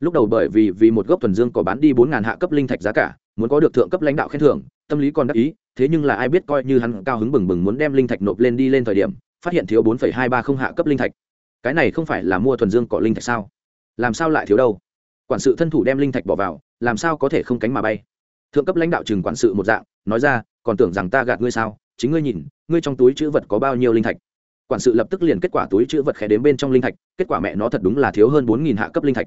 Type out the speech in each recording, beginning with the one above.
lúc đầu bởi vì vì một gốc thuần dương có bán đi bốn ngàn hạ cấp linh thạch giá cả, muốn có được thượng cấp lãnh đạo khen thưởng, tâm lý còn đắc ý, thế nhưng là ai biết coi như hắn cao hứng bừng bừng muốn đem linh thạch nộp lên đi lên thời điểm, phát hiện thiếu bốn phẩy hai ba không hạ cấp linh thạch. Cái này không phải là mua thuần dương cỏ linh thạch sao? Làm sao lại thiếu đâu? Quản sự thân thủ đem linh thạch bỏ vào, làm sao có thể không cánh mà bay? Thượng cấp lãnh đạo chừng quản sự một dạng, nói ra, còn tưởng rằng ta gạt ngươi sao? Chính ngươi nhìn, ngươi trong túi chữ vật có bao nhiêu linh thạch? Quản sự lập tức liền kết quả túi chữ vật khẽ đến bên trong linh thạch, kết quả mẹ nó thật đúng là thiếu hơn bốn nghìn hạ cấp linh thạch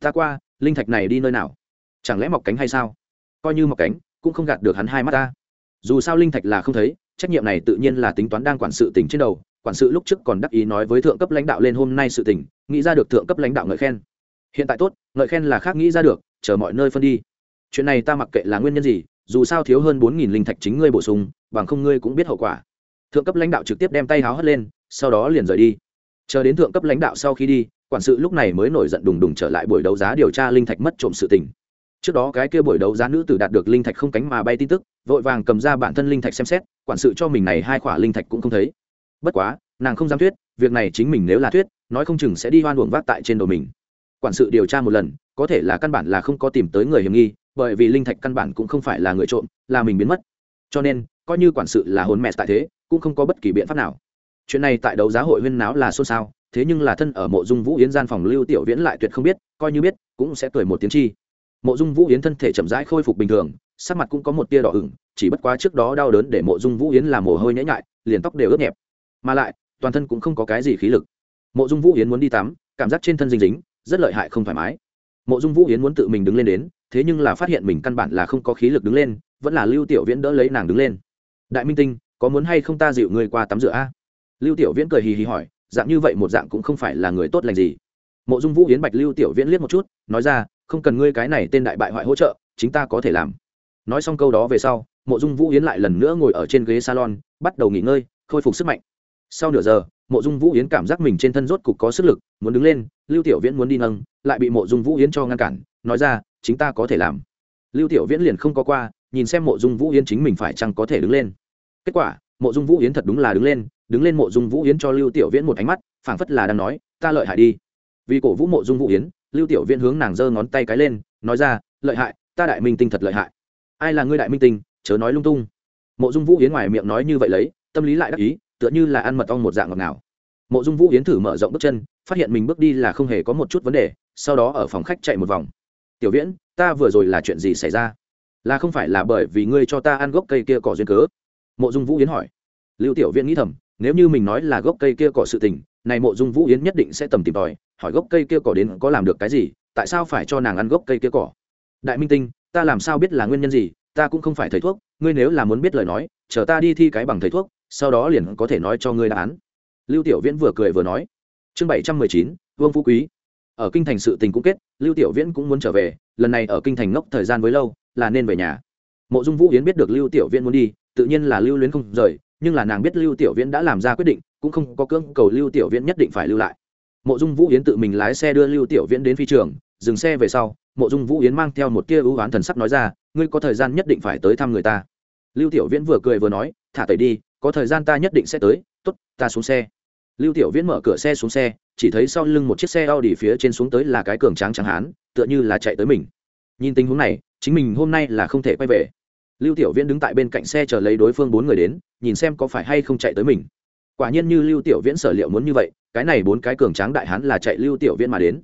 ta qua, linh thạch này đi nơi nào? Chẳng lẽ mọc cánh hay sao? Coi như mọc cánh, cũng không gạt được hắn hai mắt ta. Dù sao linh thạch là không thấy, trách nhiệm này tự nhiên là tính toán đang quản sự tỉnh trên đầu. Quản sự lúc trước còn đắc ý nói với thượng cấp lãnh đạo lên hôm nay sự tỉnh nghĩ ra được thượng cấp lãnh đạo ngợi khen. Hiện tại tốt, ngợi khen là khác nghĩ ra được, chờ mọi nơi phân đi. Chuyện này ta mặc kệ là nguyên nhân gì, dù sao thiếu hơn bốn nghìn linh thạch chính ngươi bổ sung, bằng không ngươi cũng biết hậu quả. Thượng cấp lãnh đạo trực tiếp đem tay háo hất lên, sau đó liền rời đi chờ đến thượng cấp lãnh đạo sau khi đi, quản sự lúc này mới nổi giận đùng đùng trở lại buổi đấu giá điều tra linh thạch mất trộm sự tình. Trước đó cái kia buổi đấu giá nữ tử đạt được linh thạch không cánh mà bay tin tức, vội vàng cầm ra bản thân linh thạch xem xét, quản sự cho mình này hai khỏa linh thạch cũng không thấy. Bất quá, nàng không dám thuyết, việc này chính mình nếu là thuyết, nói không chừng sẽ đi hoan uổng vác tại trên đầu mình. Quản sự điều tra một lần, có thể là căn bản là không có tìm tới người hiểm nghi, bởi vì linh thạch căn bản cũng không phải là người trộm, là mình biến mất. Cho nên, coi như quản sự là hồn mẹ tại thế, cũng không có bất kỳ biện pháp nào chuyện này tại đấu giá hội huyên náo là xôn xao, thế nhưng là thân ở mộ dung vũ yến gian phòng lưu tiểu viễn lại tuyệt không biết, coi như biết, cũng sẽ cười một tiếng chi. Mộ dung vũ yến thân thể chậm rãi khôi phục bình thường, sắc mặt cũng có một tia đỏ ửng, chỉ bất quá trước đó đau đớn để mộ dung vũ yến làm mồ hôi nhễ nhại, liền tóc đều ướt nhẹp. Mà lại, toàn thân cũng không có cái gì khí lực. Mộ dung vũ yến muốn đi tắm, cảm giác trên thân dính dính, rất lợi hại không thoải mái. Mộ dung vũ yến muốn tự mình đứng lên đến, thế nhưng là phát hiện mình căn bản là không có khí lực đứng lên, vẫn là lưu tiểu viễn đỡ lấy nàng đứng lên. Đại minh tinh, có muốn hay không ta dịu người qua tắm rửa a? Lưu tiểu viễn cười hì hì hỏi, dạng như vậy một dạng cũng không phải là người tốt lành gì. Mộ dung vũ yến bạch lưu tiểu viễn liếc một chút, nói ra, không cần ngươi cái này tên đại bại hoại hỗ trợ, chính ta có thể làm. Nói xong câu đó về sau, mộ dung vũ yến lại lần nữa ngồi ở trên ghế salon, bắt đầu nghỉ ngơi, khôi phục sức mạnh. Sau nửa giờ, mộ dung vũ yến cảm giác mình trên thân rốt cục có sức lực, muốn đứng lên, lưu tiểu viễn muốn đi nâng, lại bị mộ dung vũ yến cho ngăn cản, nói ra, chính ta có thể làm. Lưu tiểu viễn liền không có qua, nhìn xem mộ dung vũ yến chính mình phải chăng có thể đứng lên. Kết quả, mộ dung vũ yến thật đúng là đứng lên đứng lên mộ dung vũ yến cho lưu tiểu viễn một ánh mắt, phảng phất là đang nói, ta lợi hại đi. Vì cổ vũ mộ dung vũ yến, lưu tiểu viễn hướng nàng giơ ngón tay cái lên, nói ra, lợi hại, ta đại minh tinh thật lợi hại. Ai là ngươi đại minh tinh? Chớ nói lung tung. Mộ dung vũ yến ngoài miệng nói như vậy lấy, tâm lý lại đắc ý, tựa như là ăn mật ong một dạng ngọt ngào. mộ dung vũ yến thử mở rộng bước chân, phát hiện mình bước đi là không hề có một chút vấn đề, sau đó ở phòng khách chạy một vòng. Tiểu viễn, ta vừa rồi là chuyện gì xảy ra? Là không phải là bởi vì ngươi cho ta ăn gốc cây kia cỏ duyên cớ? Mộ dung vũ yến hỏi. Lưu tiểu viễn nghĩ thầm nếu như mình nói là gốc cây kia cỏ sự tình, này mộ dung vũ yến nhất định sẽ tầm tìm tòi, hỏi gốc cây kia cỏ đến có làm được cái gì, tại sao phải cho nàng ăn gốc cây kia cỏ? Đại minh tinh, ta làm sao biết là nguyên nhân gì, ta cũng không phải thầy thuốc, ngươi nếu là muốn biết lời nói, chờ ta đi thi cái bằng thầy thuốc, sau đó liền có thể nói cho ngươi đáp án. Lưu tiểu viễn vừa cười vừa nói. Chương bảy trăm mười chín, vương phú quý. Ở kinh thành sự tình cũng kết, lưu tiểu viễn cũng muốn trở về, lần này ở kinh thành ngốc thời gian với lâu, là nên về nhà. Mộ dung vũ yến biết được lưu tiểu viễn muốn đi, tự nhiên là lưu luyến không rời nhưng là nàng biết lưu tiểu viễn đã làm ra quyết định, cũng không có cưỡng cầu lưu tiểu viễn nhất định phải lưu lại. Mộ dung vũ yến tự mình lái xe đưa lưu tiểu viễn đến phi trường, dừng xe về sau, mộ dung vũ yến mang theo một tia ưu oán thần sắc nói ra, ngươi có thời gian nhất định phải tới thăm người ta. Lưu tiểu viễn vừa cười vừa nói, thả tẩy đi, có thời gian ta nhất định sẽ tới t ố t ta xuống xe. Lưu tiểu viễn mở cửa xe xuống xe, chỉ thấy sau lưng một chiếc xe a u d i phía trên xuống tới là cái cường tráng trắng hán, tựa như là chạy tới mình. Nhìn tình huống này, chính mình hôm nay là không thể quay về lưu tiểu viễn đứng tại bên cạnh xe chờ lấy đối phương bốn người đến, nhìn xem có phải hay không chạy tới mình. Quả nhiên như lưu tiểu viễn sở liệu muốn như vậy, cái này bốn cái cường tráng đại hán là chạy lưu tiểu viễn mà đến.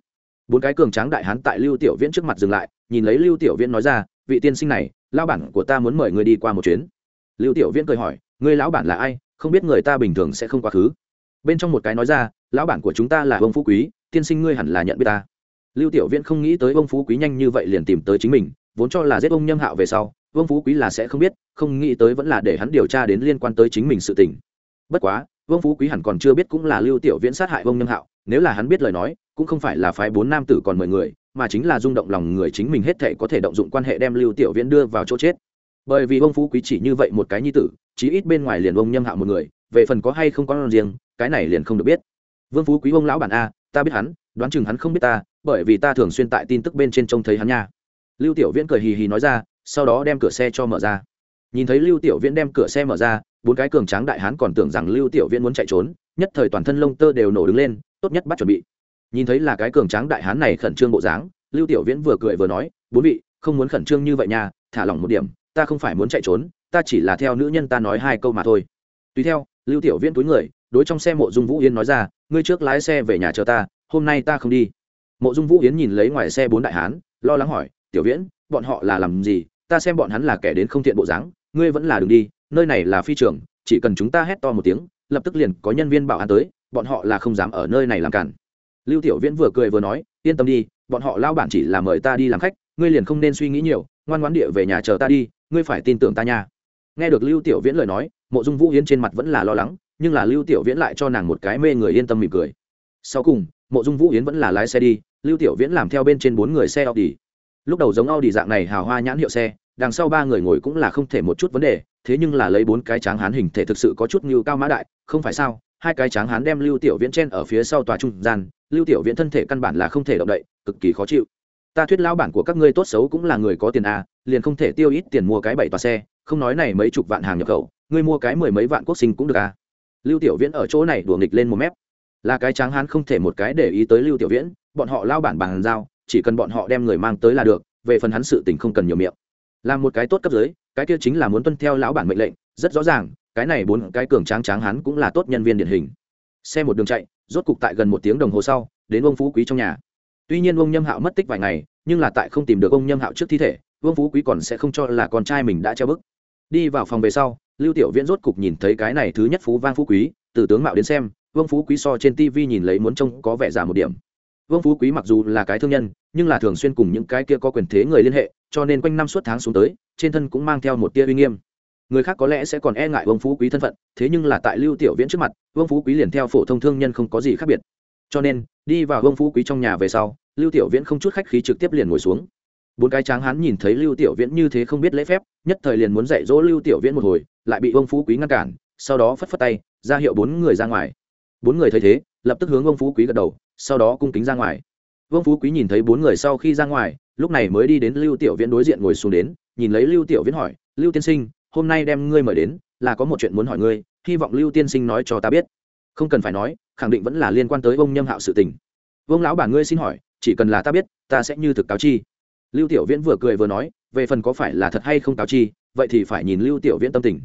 Bốn cái cường tráng đại hán tại lưu tiểu viễn trước mặt dừng lại, nhìn lấy lưu tiểu viễn nói ra, vị tiên sinh này lao bản của ta muốn mời người đi qua một chuyến. Lưu tiểu viễn cười hỏi người lão bản là ai? Không biết người ta bình thường sẽ không quá khứ. Bên trong một cái nói ra, lão bản của chúng ta là ông phú quý, tiên sinh ngươi hẳn là nhận biết ta. Lưu tiểu viễn không nghĩ tới ông phú quý nhanh như vậy liền tìm tới chính mình, vốn cho là giết ông nhâm hạo về sau Vương phú quý là sẽ không biết, không nghĩ tới vẫn là để hắn điều tra đến liên quan tới chính mình sự tình. Bất quá, vương phú quý hẳn còn chưa biết cũng là lưu tiểu viễn sát hại Vương nhâm hạo, nếu là hắn biết lời nói, cũng không phải là phái bốn nam tử còn mười người, mà chính là rung động lòng người chính mình hết thể có thể động dụng quan hệ đem lưu tiểu viễn đưa vào chỗ chết. Bởi vì Vương phú quý chỉ như vậy một cái nhi tử, chí ít bên ngoài liền Vương nhâm hạo một người, về phần có hay không có riêng, cái này liền không được biết. Vương phú quý ông lão bản a, ta biết hắn, đoán chừng hắn không biết ta, bởi vì ta thường xuyên tại tin tức bên trên trông thấy hắn nha. Lưu tiểu viễn cười hì hì nói ra sau đó đem cửa xe cho mở ra. Nhìn thấy lưu tiểu viễn đem cửa xe mở ra, bốn cái cường tráng đại hán còn tưởng rằng lưu tiểu viễn muốn chạy trốn, nhất thời toàn thân lông tơ đều nổ đứng lên, tốt nhất bắt chuẩn bị. Nhìn thấy là cái cường tráng đại hán này khẩn trương bộ dáng, lưu tiểu viễn vừa cười vừa nói, bốn vị, không muốn khẩn trương như vậy nha, thả lỏng một điểm, ta không phải muốn chạy trốn, ta chỉ là theo nữ nhân ta nói hai câu mà thôi. Tùy theo, lưu tiểu viễn túi người, đối trong xe mộ dung vũ yến nói ra, ngươi trước lái xe về nhà chờ ta, hôm nay ta không đi. Mộ dung vũ yến nhìn lấy ngoài xe bốn đại hán, lo lắng hỏi, tiểu viễn, bọn họ là làm gì? Ta xem bọn hắn là kẻ đến không thiện bộ dáng, ngươi vẫn là đ đi, nơi này là phi trường, chỉ cần chúng ta hét to một tiếng, lập tức liền có nhân viên bảo an tới, bọn họ là không dám ở nơi này làm cản. Lưu tiểu viễn vừa cười vừa nói, yên tâm đi, bọn họ lao bản chỉ là mời ta đi làm khách, ngươi liền không nên suy nghĩ nhiều, ngoan ngoãn địa về nhà chờ ta đi, ngươi phải tin tưởng ta nha. Nghe được lưu tiểu viễn lời nói, mộ dung vũ yến trên mặt vẫn là lo lắng, nhưng là lưu tiểu viễn lại cho nàng một cái mê người yên tâm mỉm cười. Sau cùng, mộ dung vũ yến vẫn là lái xe đi, lưu tiểu viễn làm theo bên trên bốn người xe audi. Lúc đầu giống audi dạng này hào hoa nhãn hiệu xe đằng sau ba người ngồi cũng là không thể một chút vấn đề thế nhưng là lấy bốn cái tráng hán hình thể thực sự có chút như cao mã đại không phải sao? Hai cái tráng hán đem lưu tiểu viễn trên ở phía sau tòa trung gian lưu tiểu viễn thân thể căn bản là không thể động đậy cực kỳ khó chịu. Ta thuyết lão bản của các ngươi tốt xấu cũng là người có tiền à, liền không thể tiêu ít tiền mua cái bảy tòa xe không nói này mấy chục vạn hàng nhập khẩu ngươi mua cái mười mấy vạn quốc sinh cũng được à? lưu tiểu viễn ở chỗ này đùa nghịch lên một mép. Là cái tráng hán không thể một cái để ý tới lưu tiểu viễn bọn họ lao bản bàn giao chỉ cần bọn họ đem người mang tới là được về phần hắn sự tình không cần nhiều miệng làm một cái tốt cấp dưới, cái kia chính là muốn tuân theo lão bản mệnh lệnh, rất rõ ràng, cái này bốn cái cường tráng tráng hắn cũng là tốt nhân viên điển hình. Xe một đường chạy, rốt cục tại gần một tiếng đồng hồ sau, đến ông phú quý trong nhà. Tuy nhiên ông nhâm hạo mất tích vài ngày, nhưng là tại không tìm được ông nhâm hạo trước thi thể, vương phú quý còn sẽ không cho là con trai mình đã treo bức. Đi vào phòng về sau, lưu tiểu viễn rốt cục nhìn thấy cái này thứ nhất phú vang phú quý, từ tướng mạo đến xem, vương phú quý so trên tv nhìn lấy muốn trông có vẻ giả một điểm vương phú quý mặc dù là cái thương nhân nhưng là thường xuyên cùng những cái kia có quyền thế người liên hệ cho nên quanh năm suốt tháng xuống tới trên thân cũng mang theo một tia uy nghiêm người khác có lẽ sẽ còn e ngại vương phú quý thân phận thế nhưng là tại lưu tiểu viễn trước mặt vương phú quý liền theo phổ thông thương nhân không có gì khác biệt cho nên đi vào vương phú quý trong nhà về sau lưu tiểu viễn không chút khách khí trực tiếp liền ngồi xuống bốn cái tráng hán nhìn thấy lưu tiểu viễn như thế không biết lễ phép nhất thời liền muốn dạy dỗ lưu tiểu viễn một hồi lại bị vương phú quý ngăn cản sau đó phất phất tay ra hiệu bốn người ra ngoài bốn người thấy thế lập tức hướng vương phú quý gật đầu sau đó cung kính ra ngoài. Vương phú quý nhìn thấy bốn người sau khi ra ngoài, lúc này mới đi đến lưu tiểu viễn đối diện ngồi xuống đến, nhìn lấy lưu tiểu viễn hỏi, lưu tiên sinh, hôm nay đem ngươi mời đến, là có một chuyện muốn hỏi ngươi, hy vọng lưu tiên sinh nói cho ta biết. Không cần phải nói, khẳng định vẫn là liên quan tới ông nhâm hạo sự tình. Vương lão bản ngươi xin hỏi, chỉ cần là ta biết, ta sẽ như thực cáo chi. Lưu tiểu viễn vừa cười vừa nói, về phần có phải là thật hay không cáo chi, vậy thì phải nhìn lưu tiểu viễn tâm tình.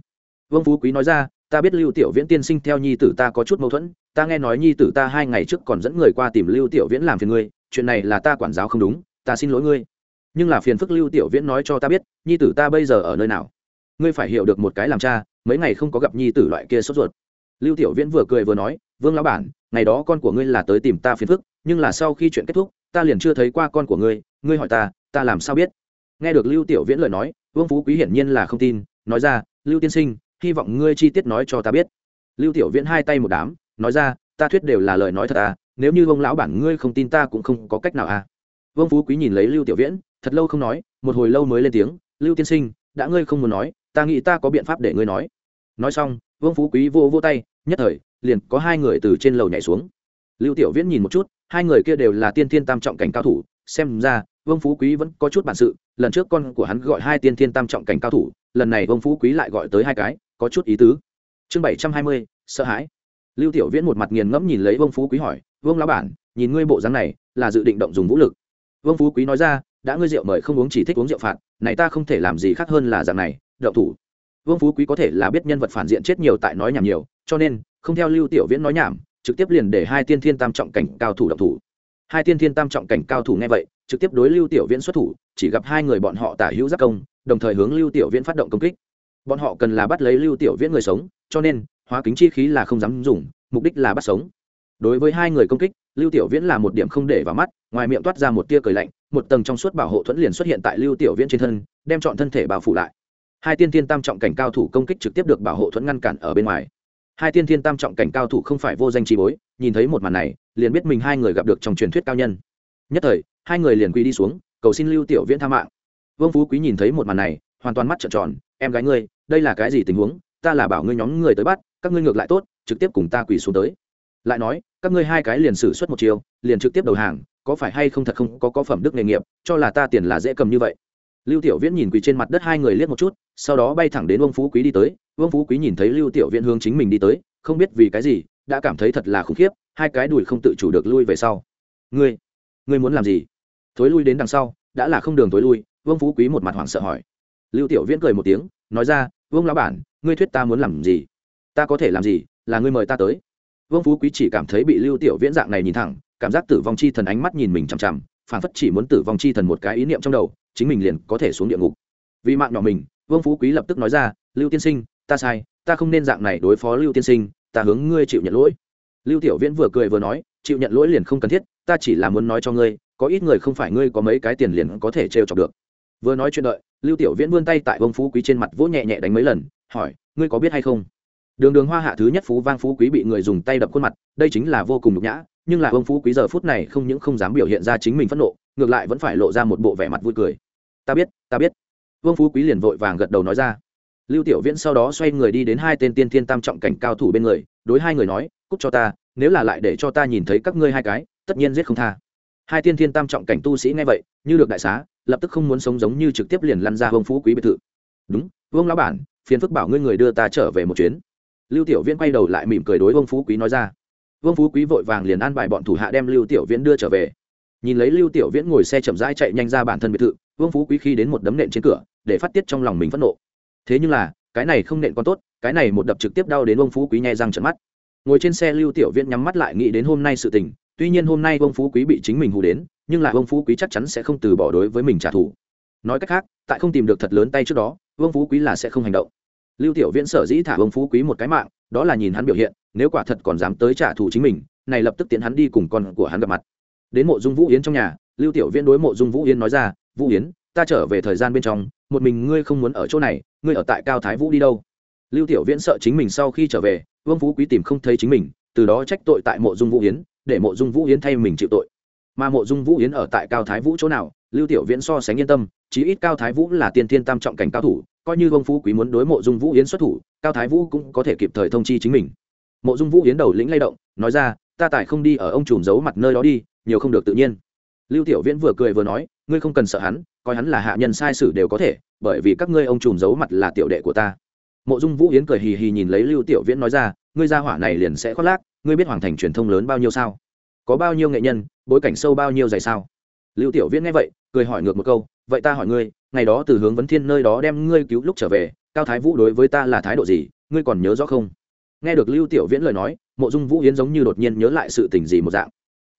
Vương phú quý nói ra ta biết lưu tiểu viễn tiên sinh theo nhi tử ta có chút mâu thuẫn, ta nghe nói nhi tử ta hai ngày trước còn dẫn người qua tìm lưu tiểu viễn làm phiền ngươi, chuyện này là ta quản giáo không đúng, ta xin lỗi ngươi. Nhưng là phiền phức lưu tiểu viễn nói cho ta biết, nhi tử ta bây giờ ở nơi nào? Ngươi phải hiểu được một cái làm cha, mấy ngày không có gặp nhi tử loại kia sốt ruột. Lưu tiểu viễn vừa cười vừa nói, vương lão bản, ngày đó con của ngươi là tới tìm ta phiền phức, nhưng là sau khi chuyện kết thúc, ta liền chưa thấy qua con của ngươi ngươi hỏi ta ta làm sao biết? Nghe được lưu tiểu viễn lời nói, vương phú quý hiển nhiên là không tin, nói ra, lưu tiên sinh hy vọng ngươi chi tiết nói cho ta biết. Lưu tiểu viễn hai tay một đám, nói ra, ta thuyết đều là lời nói thật à nếu như ông lão bản ngươi không tin ta cũng không có cách nào à. Vương phú quý nhìn lấy lưu tiểu viễn, thật lâu không nói, một hồi lâu mới lên tiếng, lưu tiên sinh, đã ngươi không muốn nói, ta nghĩ ta có biện pháp để ngươi nói. Nói xong, vương phú quý vô vô tay, nhất thời, liền có hai người từ trên lầu nhảy xuống. Lưu tiểu viễn nhìn một chút, hai người kia đều là tiên thiên tam trọng cảnh cao thủ, xem ra, vương phú quý vẫn có chút bản sự, lần trước con của hắn gọi hai tiên thiên tam trọng cảnh cao thủ, lần này vương phú quý lại gọi tới hai cái có chút ý tứ. Chương bảy trăm hai mươi, sợ hãi. Lưu tiểu viễn một mặt nghiền ngẫm nhìn lấy vương phú quý hỏi, vương lão bản, nhìn ngươi bộ dáng này, là dự định động dùng vũ lực. Vương phú quý nói ra, đã ngươi rượu mời không uống chỉ thích uống rượu phạt, này ta không thể làm gì khác hơn là dạng này đậu thủ. Vương phú quý có thể là biết nhân vật phản diện chết nhiều tại nói nhảm nhiều, cho nên, không theo lưu tiểu viễn nói nhảm, trực tiếp liền để hai tiên thiên tam trọng cảnh cao thủ động thủ. Hai tiên thiên tam trọng cảnh cao thủ nghe vậy, trực tiếp đối lưu tiểu viễn xuất thủ, chỉ gặp hai người bọn họ tả hữu giáp công, đồng thời hướng lưu tiểu viễn phát động công kích bọn họ cần là bắt lấy lưu tiểu viễn người sống, cho nên, hóa kính chi khí là không dám dùng, mục đích là bắt sống. Đối với hai người công kích, lưu tiểu viễn là một điểm không để vào mắt, ngoài miệng toát ra một tia cười lạnh, một tầng trong suốt bảo hộ thuẫn liền xuất hiện tại lưu tiểu viễn trên thân, đem chọn thân thể bao phủ lại. Hai tiên thiên tam trọng cảnh cao thủ công kích trực tiếp được bảo hộ thuẫn ngăn cản ở bên ngoài. Hai tiên thiên tam trọng cảnh cao thủ không phải vô danh trí bối, nhìn thấy một màn này, liền biết mình hai người gặp được trong truyền thuyết cao nhân. Nhất thời, hai người liền quy đi xuống, cầu xin lưu tiểu viễn tha mạng. Vương phú quý nhìn thấy một màn này, hoàn toàn mắt trợn tròn, em gái ngươi đây là cái gì tình huống? Ta là bảo ngươi nhóm người tới bắt, các ngươi ngược lại tốt, trực tiếp cùng ta quỳ xuống tới. Lại nói, các ngươi hai cái liền xử suất một chiều liền trực tiếp đầu hàng, có phải hay không thật không có có phẩm đức nghề nghiệp, cho là ta tiền là dễ cầm như vậy. Lưu tiểu viễn nhìn quỳ trên mặt đất hai người liếc một chút, sau đó bay thẳng đến vương phú quý đi tới. Vương phú quý nhìn thấy lưu tiểu viễn hướng chính mình đi tới, không biết vì cái gì, đã cảm thấy thật là khủng khiếp, hai cái đùi không tự chủ được lui về sau. Ngươi ngươi muốn làm gì? Thối lui đến đằng sau, đã là không đường thối lui. Vương phú quý một mặt hoảng sợ hỏi. Lưu tiểu viễn cười một tiếng, nói ra vương lão bản, ngươi thuyết ta muốn làm gì? Ta có thể làm gì? Là ngươi mời ta tới. Vương phú quý chỉ cảm thấy bị lưu tiểu viễn dạng này nhìn thẳng, cảm giác tử vong chi thần ánh mắt nhìn mình chằm chằm, phản phất chỉ muốn tử vong chi thần một cái ý niệm trong đầu, chính mình liền có thể xuống địa ngục. Vì mạng nhỏ mình, vương phú quý lập tức nói ra, lưu tiên sinh, ta sai, ta không nên dạng này đối phó lưu tiên sinh, ta hướng ngươi chịu nhận lỗi. Lưu tiểu viễn vừa cười vừa nói, chịu nhận lỗi liền không cần thiết, ta chỉ là muốn nói cho ngươi, có ít người không phải ngươi có mấy cái tiền liền có thể trêu chọc được. Vừa nói chuyện đợi lưu tiểu viễn vươn tay tại vương phú quý trên mặt vỗ nhẹ nhẹ đánh mấy lần, hỏi, ngươi có biết hay không? Đường đường hoa hạ thứ nhất phú vang phú quý bị người dùng tay đập khuôn mặt, đây chính là vô cùng nhục nhã, nhưng là Vương phú quý giờ phút này không những không dám biểu hiện ra chính mình phẫn nộ, ngược lại vẫn phải lộ ra một bộ vẻ mặt vui cười. Ta biết ta biết. Vương phú quý liền vội vàng gật đầu nói ra. Lưu tiểu viễn sau đó xoay người đi đến hai tên tiên thiên tam trọng cảnh cao thủ bên người, đối hai người nói cúc cho ta, nếu là lại để cho ta nhìn thấy các ngươi hai cái, tất nhiên giết không tha hai tiên thiên tam trọng cảnh tu sĩ nghe vậy, như được đại xá, lập tức không muốn sống giống như trực tiếp liền lăn ra vương phú quý biệt thự. Đúng, vương lão bản, phiền phức bảo ngươi người đưa ta trở về một chuyến. Lưu tiểu viễn quay đầu lại mỉm cười đối vương phú quý nói ra. Vương phú quý vội vàng liền an bài bọn thủ hạ đem lưu tiểu viễn đưa trở về. Nhìn lấy lưu tiểu viễn ngồi xe chậm rãi chạy nhanh ra bản thân biệt thự, vương phú quý khi đến một đấm nện trên cửa, để phát tiết trong lòng mình phẫn nộ. Thế nhưng là, cái này không nện còn tốt, cái này một đập trực tiếp đau đến vương phú quý nhẹ răng trận mắt. Ngồi trên xe lưu tiểu viễn nhắm mắt lại nghĩ đến hôm nay sự tình tuy nhiên hôm nay vương phú quý bị chính mình hù đến, nhưng là vương phú quý chắc chắn sẽ không từ bỏ đối với mình trả thù. Nói cách khác, tại không tìm được thật lớn tay trước đó vương phú quý là sẽ không hành động. Lưu tiểu viễn sở dĩ thả vương phú quý một cái mạng, đó là nhìn hắn biểu hiện, nếu quả thật còn dám tới trả thù chính mình, này lập tức tiến hắn đi cùng con của hắn gặp mặt. Đến mộ dung vũ yến trong nhà, lưu tiểu viễn đối mộ dung vũ yến nói ra, vũ yến, ta trở về thời gian bên trong, một mình ngươi không muốn ở chỗ này, ngươi ở tại cao thái vũ đi đâu? Lưu tiểu viễn sợ chính mình sau khi trở về vương phú quý tìm không thấy chính mình, từ đó trách tội tại mộ dung vũ yến để mộ dung vũ yến thay mình chịu tội mà mộ dung vũ yến ở tại cao thái vũ chỗ nào lưu tiểu viễn so sánh yên tâm chí ít cao thái vũ là tiên thiên tam trọng cảnh cao thủ coi như vương phú quý muốn đối mộ dung vũ yến xuất thủ cao thái vũ cũng có thể kịp thời thông chi chính mình mộ dung vũ yến đầu lĩnh lay động nói ra ta tại không đi ở ông trùm giấu mặt nơi đó đi nhiều không được tự nhiên lưu tiểu viễn vừa cười vừa nói ngươi không cần sợ hắn coi hắn là hạ nhân sai sử đều có thể bởi vì các ngươi ông trùm giấu mặt là tiểu đệ của ta mộ dung vũ yến cười hì hì nhìn lấy lưu tiểu viễn nói ra ngươi ra hỏa này liền sẽ khoác lác ngươi biết hoàng thành truyền thông lớn bao nhiêu sao? Có bao nhiêu nghệ nhân, bối cảnh sâu bao nhiêu dày sao? Lưu tiểu viễn nghe vậy, cười hỏi ngược một câu, vậy ta hỏi ngươi, ngày đó từ hướng vấn thiên nơi đó đem ngươi cứu lúc trở về, cao thái vũ đối với ta là thái độ gì, ngươi còn nhớ rõ không? Nghe được lưu tiểu viễn lời nói, mộ dung vũ yến giống như đột nhiên nhớ lại sự tình gì một dạng.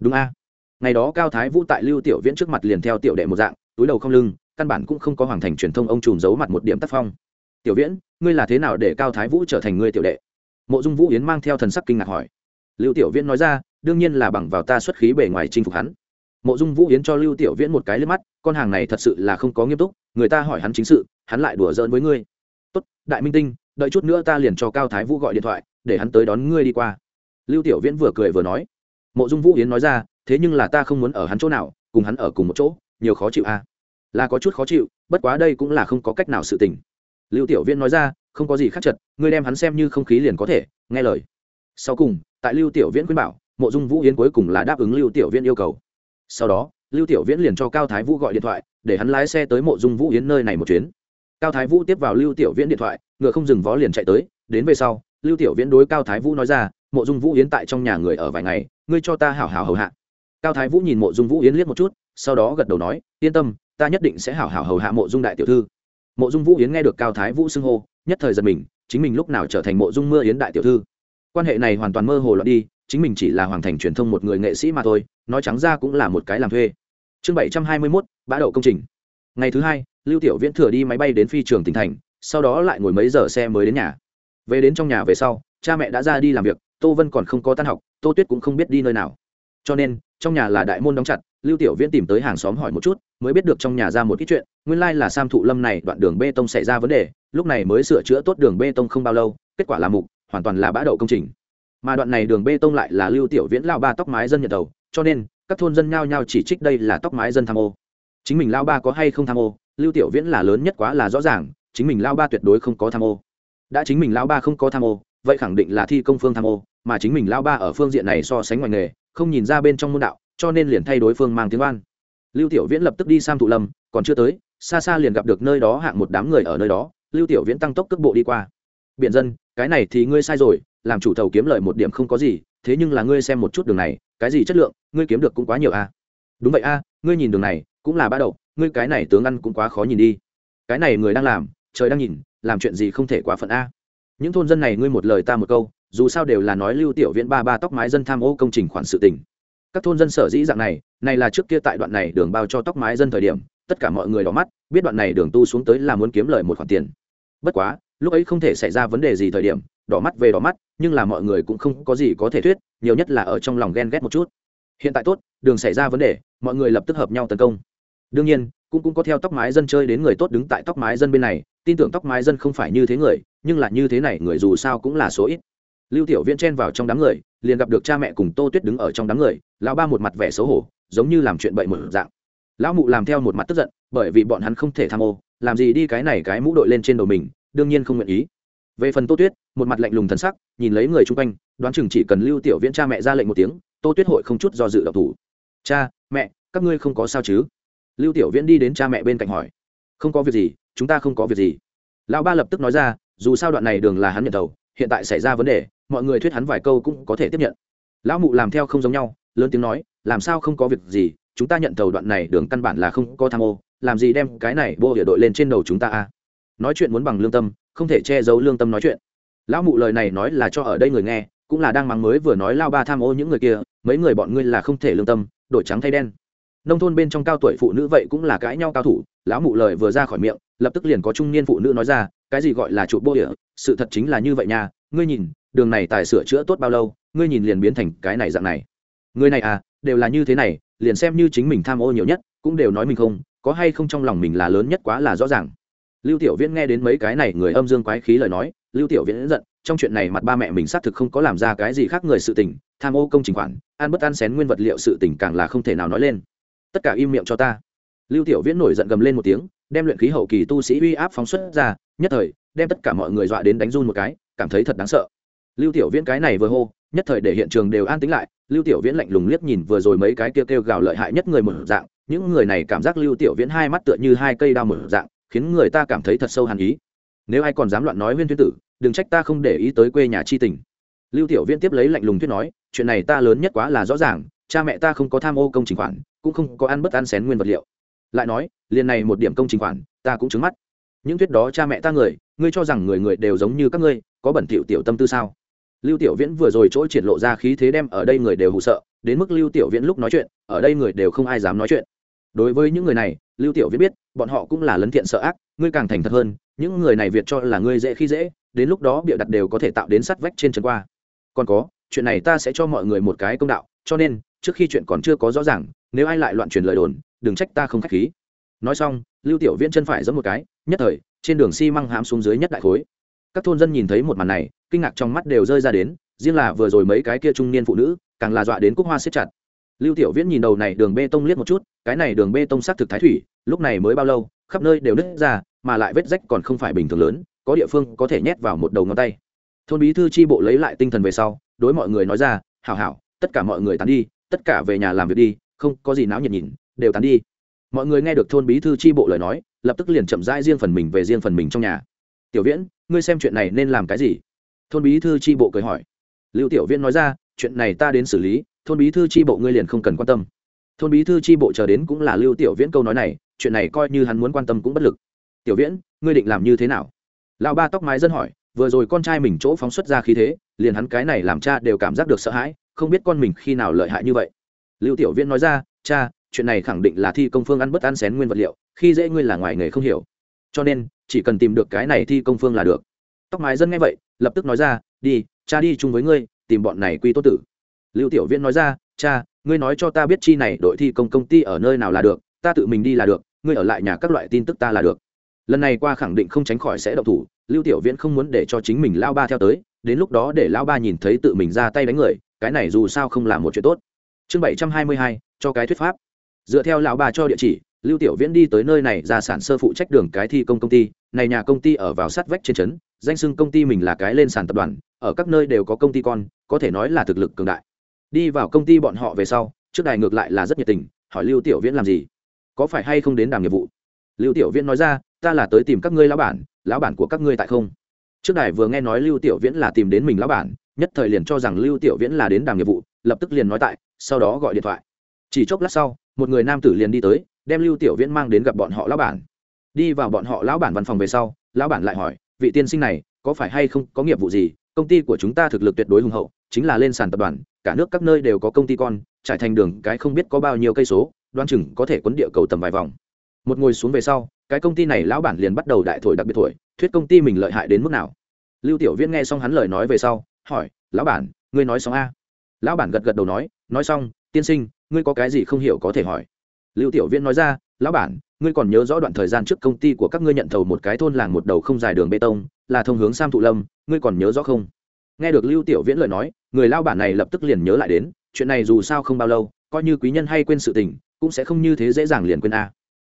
Đúng a. Ngày đó cao thái vũ tại lưu tiểu viễn trước mặt liền theo tiểu đệ một dạng, túi đầu không lưng, căn bản cũng không có hoàng thành truyền thông ông trùm giấu mặt một điểm tác phong. Tiểu viễn, ngươi là thế nào để cao thái vũ trở thành ngươi tiểu đệ? Mộ dung vũ yến mang theo thần sắc kinh ngạc hỏi lưu tiểu viễn nói ra, đương nhiên là bằng vào ta xuất khí bề ngoài chinh phục hắn. Mộ dung vũ yến cho lưu tiểu viễn một cái liếc mắt, con hàng này thật sự là không có nghiêm túc, người ta hỏi hắn chính sự, hắn lại đùa giỡn với ngươi. Tốt, đại minh tinh, đợi chút nữa ta liền cho cao thái vũ gọi điện thoại, để hắn tới đón ngươi đi qua. Lưu tiểu viễn vừa cười vừa nói. Mộ dung vũ yến nói ra, thế nhưng là ta không muốn ở hắn chỗ nào, cùng hắn ở cùng một chỗ, nhiều khó chịu à. Là có chút khó chịu, bất quá đây cũng là không có cách nào sự tình. Lưu tiểu viễn nói ra, không có gì khác chật, ngươi đem hắn xem như không khí liền có thể, nghe lời. Sau cùng tại lưu tiểu viễn khuyên bảo, mộ dung vũ yến cuối cùng là đáp ứng lưu tiểu viễn yêu cầu. Sau đó, lưu tiểu viễn liền cho cao thái vũ gọi điện thoại, để hắn lái xe tới mộ dung vũ yến nơi này một chuyến. Cao thái vũ tiếp vào lưu tiểu viễn điện thoại, ngựa không dừng vó liền chạy tới. Đến về sau, lưu tiểu viễn đối cao thái vũ nói ra, mộ dung vũ yến tại trong nhà người ở vài ngày, ngươi cho ta hảo hảo hầu hạ. Cao thái vũ nhìn mộ dung vũ yến liếc một chút, sau đó gật đầu nói, yên tâm, ta nhất định sẽ hảo hảo hầu hạ mộ dung đại tiểu thư. Mộ dung vũ yến nghe được cao thái vũ xưng hô, nhất thời giật mình, chính mình lúc nào trở thành mộ dung mưa yến đại tiểu thư? Quan hệ này hoàn toàn mơ hồ loạn đi, chính mình chỉ là hoàn thành truyền thông một người nghệ sĩ mà thôi, nói trắng ra cũng là một cái làm thuê. Chương bảy trăm hai mươi mốt, bã đậu công trình. Ngày thứ hai, lưu tiểu viễn thừa đi máy bay đến phi trường tỉnh thành, sau đó lại ngồi mấy giờ xe mới đến nhà. Về đến trong nhà về sau, cha mẹ đã ra đi làm việc, tô vân còn không có tan học, tô tuyết cũng không biết đi nơi nào. Cho nên, trong nhà là đại môn đóng chặt, lưu tiểu viễn tìm tới hàng xóm hỏi một chút, mới biết được trong nhà ra một ít chuyện, nguyên lai là sam thụ lâm này đoạn đường bê tông xảy ra vấn đề, lúc này mới sửa chữa tốt đường bê tông không bao lâu, kết quả là mục hoàn toàn là bã đậu công trình. Mà đoạn này đường bê tông lại là lưu tiểu viễn lao ba tóc mái dân nhận đầu, cho nên, các thôn dân nhao nhao chỉ trích đây là tóc mái dân tham ô. Chính mình lao ba có hay không tham ô, lưu tiểu viễn là lớn nhất quá là rõ ràng, chính mình lao ba tuyệt đối không có tham ô. Đã chính mình lao ba không có tham ô, vậy khẳng định là thi công phương tham ô, mà chính mình lao ba ở phương diện này so sánh ngoài nghề, không nhìn ra bên trong môn đạo, cho nên liền thay đối phương mang tiếng oan. Lưu tiểu viễn lập tức đi sang thụ lâm, còn chưa tới, xa xa liền gặp được nơi đó hạng một đám người ở nơi đó, lưu tiểu viễn tăng tốc cước bộ đi qua biện dân, cái này thì ngươi sai rồi, làm chủ thầu kiếm lợi một điểm không có gì, thế nhưng là ngươi xem một chút đường này, cái gì chất lượng, ngươi kiếm được cũng quá nhiều a à? đúng vậy a ngươi nhìn đường này, cũng là ba đậu, ngươi cái này tướng ăn cũng quá khó nhìn đi. Cái này người đang làm, trời đang nhìn, làm chuyện gì không thể quá phận a? Những thôn dân này ngươi một lời ta một câu, dù sao đều là nói lưu tiểu viễn ba ba tóc mái dân tham ô công trình khoản sự tình. Các thôn dân sở dĩ dạng này này là trước kia tại đoạn này đường bao cho tóc mái dân thời điểm, tất cả mọi người đỏ mắt, biết đoạn này đường tu xuống tới là muốn kiếm lời một khoản tiền. Bất quá lúc ấy không thể xảy ra vấn đề gì thời điểm, đỏ mắt về đỏ mắt, nhưng là mọi người cũng không có gì có thể thuyết, nhiều nhất là ở trong lòng ghen ghét một chút. Hiện tại tốt, đường xảy ra vấn đề, mọi người lập tức hợp nhau tấn công. Đương nhiên, cũng cũng có theo tóc mái dân chơi đến người tốt đứng tại tóc mái dân bên này, tin tưởng tóc mái dân không phải như thế người, nhưng là như thế này người dù sao cũng là số ít. Lưu tiểu viễn chen vào trong đám người, liền gặp được cha mẹ cùng tô tuyết đứng ở trong đám người, lão ba một mặt vẻ xấu hổ, giống như làm chuyện bậy một dạng. Lão mụ làm theo một mặt tức giận, bởi vì bọn hắn không thể tham ô, làm gì đi cái này cái mũ đội lên trên đầu mình đương nhiên không nguyện ý. Về phần tô tuyết, một mặt lạnh lùng thần sắc, nhìn lấy người chung quanh, đoán chừng chỉ cần lưu tiểu viễn cha mẹ ra lệnh một tiếng, tô tuyết hội không chút do dự độc thủ. Cha, mẹ, các ngươi không có sao chứ? Lưu tiểu viễn đi đến cha mẹ bên cạnh hỏi. Không có việc gì, chúng ta không có việc gì. Lão ba lập tức nói ra, dù sao đoạn này đường là hắn nhận đầu, hiện tại xảy ra vấn đề, mọi người thuyết hắn vài câu cũng có thể tiếp nhận. Lão mụ làm theo không giống nhau, lớn tiếng nói, làm sao không có việc gì, chúng ta nhận thầu đoạn này đường căn bản là không có tham ô, làm gì đem cái này bô địa đội lên trên đầu chúng ta a? Nói chuyện muốn bằng lương tâm, không thể che giấu lương tâm nói chuyện. Lão mụ lời này nói là cho ở đây người nghe, cũng là đang mắng mới vừa nói lao ba tham ô những người kia, mấy người bọn ngươi là không thể lương tâm, đổi trắng thay đen. Nông thôn bên trong cao tuổi phụ nữ vậy cũng là cãi nhau cao thủ, lão mụ lời vừa ra khỏi miệng, lập tức liền có trung niên phụ nữ nói ra, cái gì gọi là trụ bô địa, sự thật chính là như vậy nha, ngươi nhìn, đường này tài sửa chữa tốt bao lâu, ngươi nhìn liền biến thành cái này dạng này. Người này à đều là như thế này, liền xem như chính mình tham ô nhiều nhất, cũng đều nói mình không, có hay không trong lòng mình là lớn nhất quá là rõ ràng lưu tiểu viễn nghe đến mấy cái này người âm dương quái khí lời nói, lưu tiểu viễn giận, trong chuyện này mặt ba mẹ mình xác thực không có làm ra cái gì khác người sự tình, tham ô công trình khoản, ăn bất ăn xén nguyên vật liệu sự tình càng là không thể nào nói lên. Tất cả im miệng cho ta. Lưu tiểu viễn nổi giận gầm lên một tiếng, đem luyện khí hậu kỳ tu sĩ uy áp phóng xuất ra, nhất thời, đem tất cả mọi người dọa đến đánh run một cái, cảm thấy thật đáng sợ. Lưu tiểu viễn cái này vừa hô, nhất thời để hiện trường đều an tĩnh lại, lưu tiểu viễn lạnh lùng liếc nhìn vừa rồi mấy cái kêu kêu gào lợi hại nhất người một dạng, những người này cảm giác lưu tiểu viễn hai mắt tựa như hai cây đao một dạng khiến người ta cảm thấy thật sâu hàn ý. Nếu ai còn dám loạn nói huyên thuyên tử, đừng trách ta không để ý tới quê nhà chi tình. Lưu tiểu viễn tiếp lấy lạnh lùng thuyết nói, chuyện này ta lớn nhất quá là rõ ràng, cha mẹ ta không có tham ô công trình khoản, cũng không có ăn bất ăn xén nguyên vật liệu. Lại nói, liền này một điểm công trình khoản, ta cũng chứng mắt. Những thuyết đó cha mẹ ta người, ngươi cho rằng người người đều giống như các ngươi, có bẩn tiểu tiểu tâm tư sao? Lưu tiểu viễn vừa rồi chỗ triển lộ ra khí thế đem ở đây người đều hụ sợ, đến mức lưu tiểu viễn lúc nói chuyện, ở đây người đều không ai dám nói chuyện. Đối với những người này lưu tiểu viễn biết, bọn họ cũng là lấn thiện sợ ác, ngươi càng thành thật hơn, những người này việt cho là ngươi dễ khi dễ, đến lúc đó bịa đặt đều có thể tạo đến sắt vách trên chân qua. Còn có, chuyện này ta sẽ cho mọi người một cái công đạo, cho nên, trước khi chuyện còn chưa có rõ ràng, nếu ai lại loạn truyền lời đồn, đừng trách ta không khách khí. Nói xong, lưu tiểu viễn chân phải giẫm một cái, nhất thời, trên đường xi măng hãm xuống dưới nhất đại khối. Các thôn dân nhìn thấy một màn này, kinh ngạc trong mắt đều rơi ra đến, riêng là vừa rồi mấy cái kia trung niên phụ nữ, càng là dọa đến cúc hoa xếp chặt. Lưu tiểu viễn nhìn đầu này đường bê tông liếc một chút cái này đường bê tông xác thực thái thủy, lúc này mới bao lâu, khắp nơi đều nứt ra, mà lại vết rách còn không phải bình thường lớn, có địa phương có thể nhét vào một đầu ngón tay. Thôn bí thư tri bộ lấy lại tinh thần về sau, đối mọi người nói ra, hảo hảo, tất cả mọi người tán đi, tất cả về nhà làm việc đi, không có gì náo nhiệt nhìn, đều tán đi. Mọi người nghe được thôn bí thư tri bộ lời nói, lập tức liền chậm rãi riêng phần mình về riêng phần mình trong nhà. Tiểu viễn, ngươi xem chuyện này nên làm cái gì? Thôn bí thư tri bộ cười hỏi. Lưu tiểu viễn nói ra, chuyện này ta đến xử lý, thôn bí thư tri bộ ngươi liền không cần quan tâm thôn bí thư tri bộ chờ đến cũng là lưu tiểu viễn câu nói này, chuyện này coi như hắn muốn quan tâm cũng bất lực. Tiểu viễn, ngươi định làm như thế nào? Lão ba tóc mái dân hỏi, vừa rồi con trai mình chỗ phóng xuất ra khí thế, liền hắn cái này làm cha đều cảm giác được sợ hãi, không biết con mình khi nào lợi hại như vậy. Lưu tiểu viễn nói ra, cha, chuyện này khẳng định là thi công phương ăn bất ăn xén nguyên vật liệu, khi dễ ngươi là ngoài nghề không hiểu. Cho nên, chỉ cần tìm được cái này thi công phương là được. Tóc mái dân nghe vậy, lập tức nói ra, đi, cha đi chung với ngươi, tìm bọn này quy tốt tử. Lưu tiểu viễn nói ra, cha ngươi nói cho ta biết chi này đội thi công công ty ở nơi nào là được, ta tự mình đi là được, ngươi ở lại nhà các loại tin tức ta là được. Lần này qua khẳng định không tránh khỏi sẽ động thủ, lưu tiểu viễn không muốn để cho chính mình lao ba theo tới, đến lúc đó để lao ba nhìn thấy tự mình ra tay đánh người, cái này dù sao không là một chuyện tốt. Chương bảy trăm hai mươi hai, cho cái thuyết pháp. Dựa theo lão ba cho địa chỉ, lưu tiểu viễn đi tới nơi này ra sản sơ phụ trách đường cái thi công công ty, này nhà công ty ở vào sát vách trên trấn, danh sưng công ty mình là cái lên sàn tập đoàn, ở các nơi đều có công ty con, có thể nói là thực lực cường đại đi vào công ty bọn họ về sau, trước đài ngược lại là rất nhiệt tình, hỏi lưu tiểu viễn làm gì? Có phải hay không đến đàm nghiệp vụ? Lưu tiểu viễn nói ra, ta là tới tìm các ngươi lão bản lão bản của các ngươi tại không? Trước đài vừa nghe nói lưu tiểu viễn là tìm đến mình lão bản, nhất thời liền cho rằng lưu tiểu viễn là đến đàm nghiệp vụ, lập tức liền nói tại, sau đó gọi điện thoại. Chỉ chốc lát sau, một người nam tử liền đi tới, đem lưu tiểu viễn mang đến gặp bọn họ lão bản. Đi vào bọn họ lão bản văn phòng về sau, lão bản lại hỏi, vị tiên sinh này, có phải hay không có nghiệp vụ gì? Công ty của chúng ta thực lực tuyệt đối hùng hậu chính là lên sàn tập đoàn, cả nước các nơi đều có công ty con, trải thành đường cái không biết có bao nhiêu cây số, đoan chừng có thể quấn địa cầu tầm vài vòng. Một ngồi xuống về sau, cái công ty này lão bản liền bắt đầu đại thổi đặc biệt thổi, thuyết công ty mình lợi hại đến mức nào. Lưu tiểu viễn nghe xong hắn lời nói về sau, hỏi, lão bản, ngươi nói xong a? Lão bản gật gật đầu nói nói xong, tiên sinh, ngươi có cái gì không hiểu có thể hỏi. Lưu tiểu viễn nói ra, lão bản, ngươi còn nhớ rõ đoạn thời gian trước công ty của các ngươi nhận thầu một cái thôn làng một đầu không dài đường bê tông, là thông hướng sam thụ lâm, ngươi còn nhớ rõ không? Nghe được lưu tiểu viễn lời nói người lao bản này lập tức liền nhớ lại đến, chuyện này dù sao không bao lâu, coi như quý nhân hay quên sự tình, cũng sẽ không như thế dễ dàng liền quên a.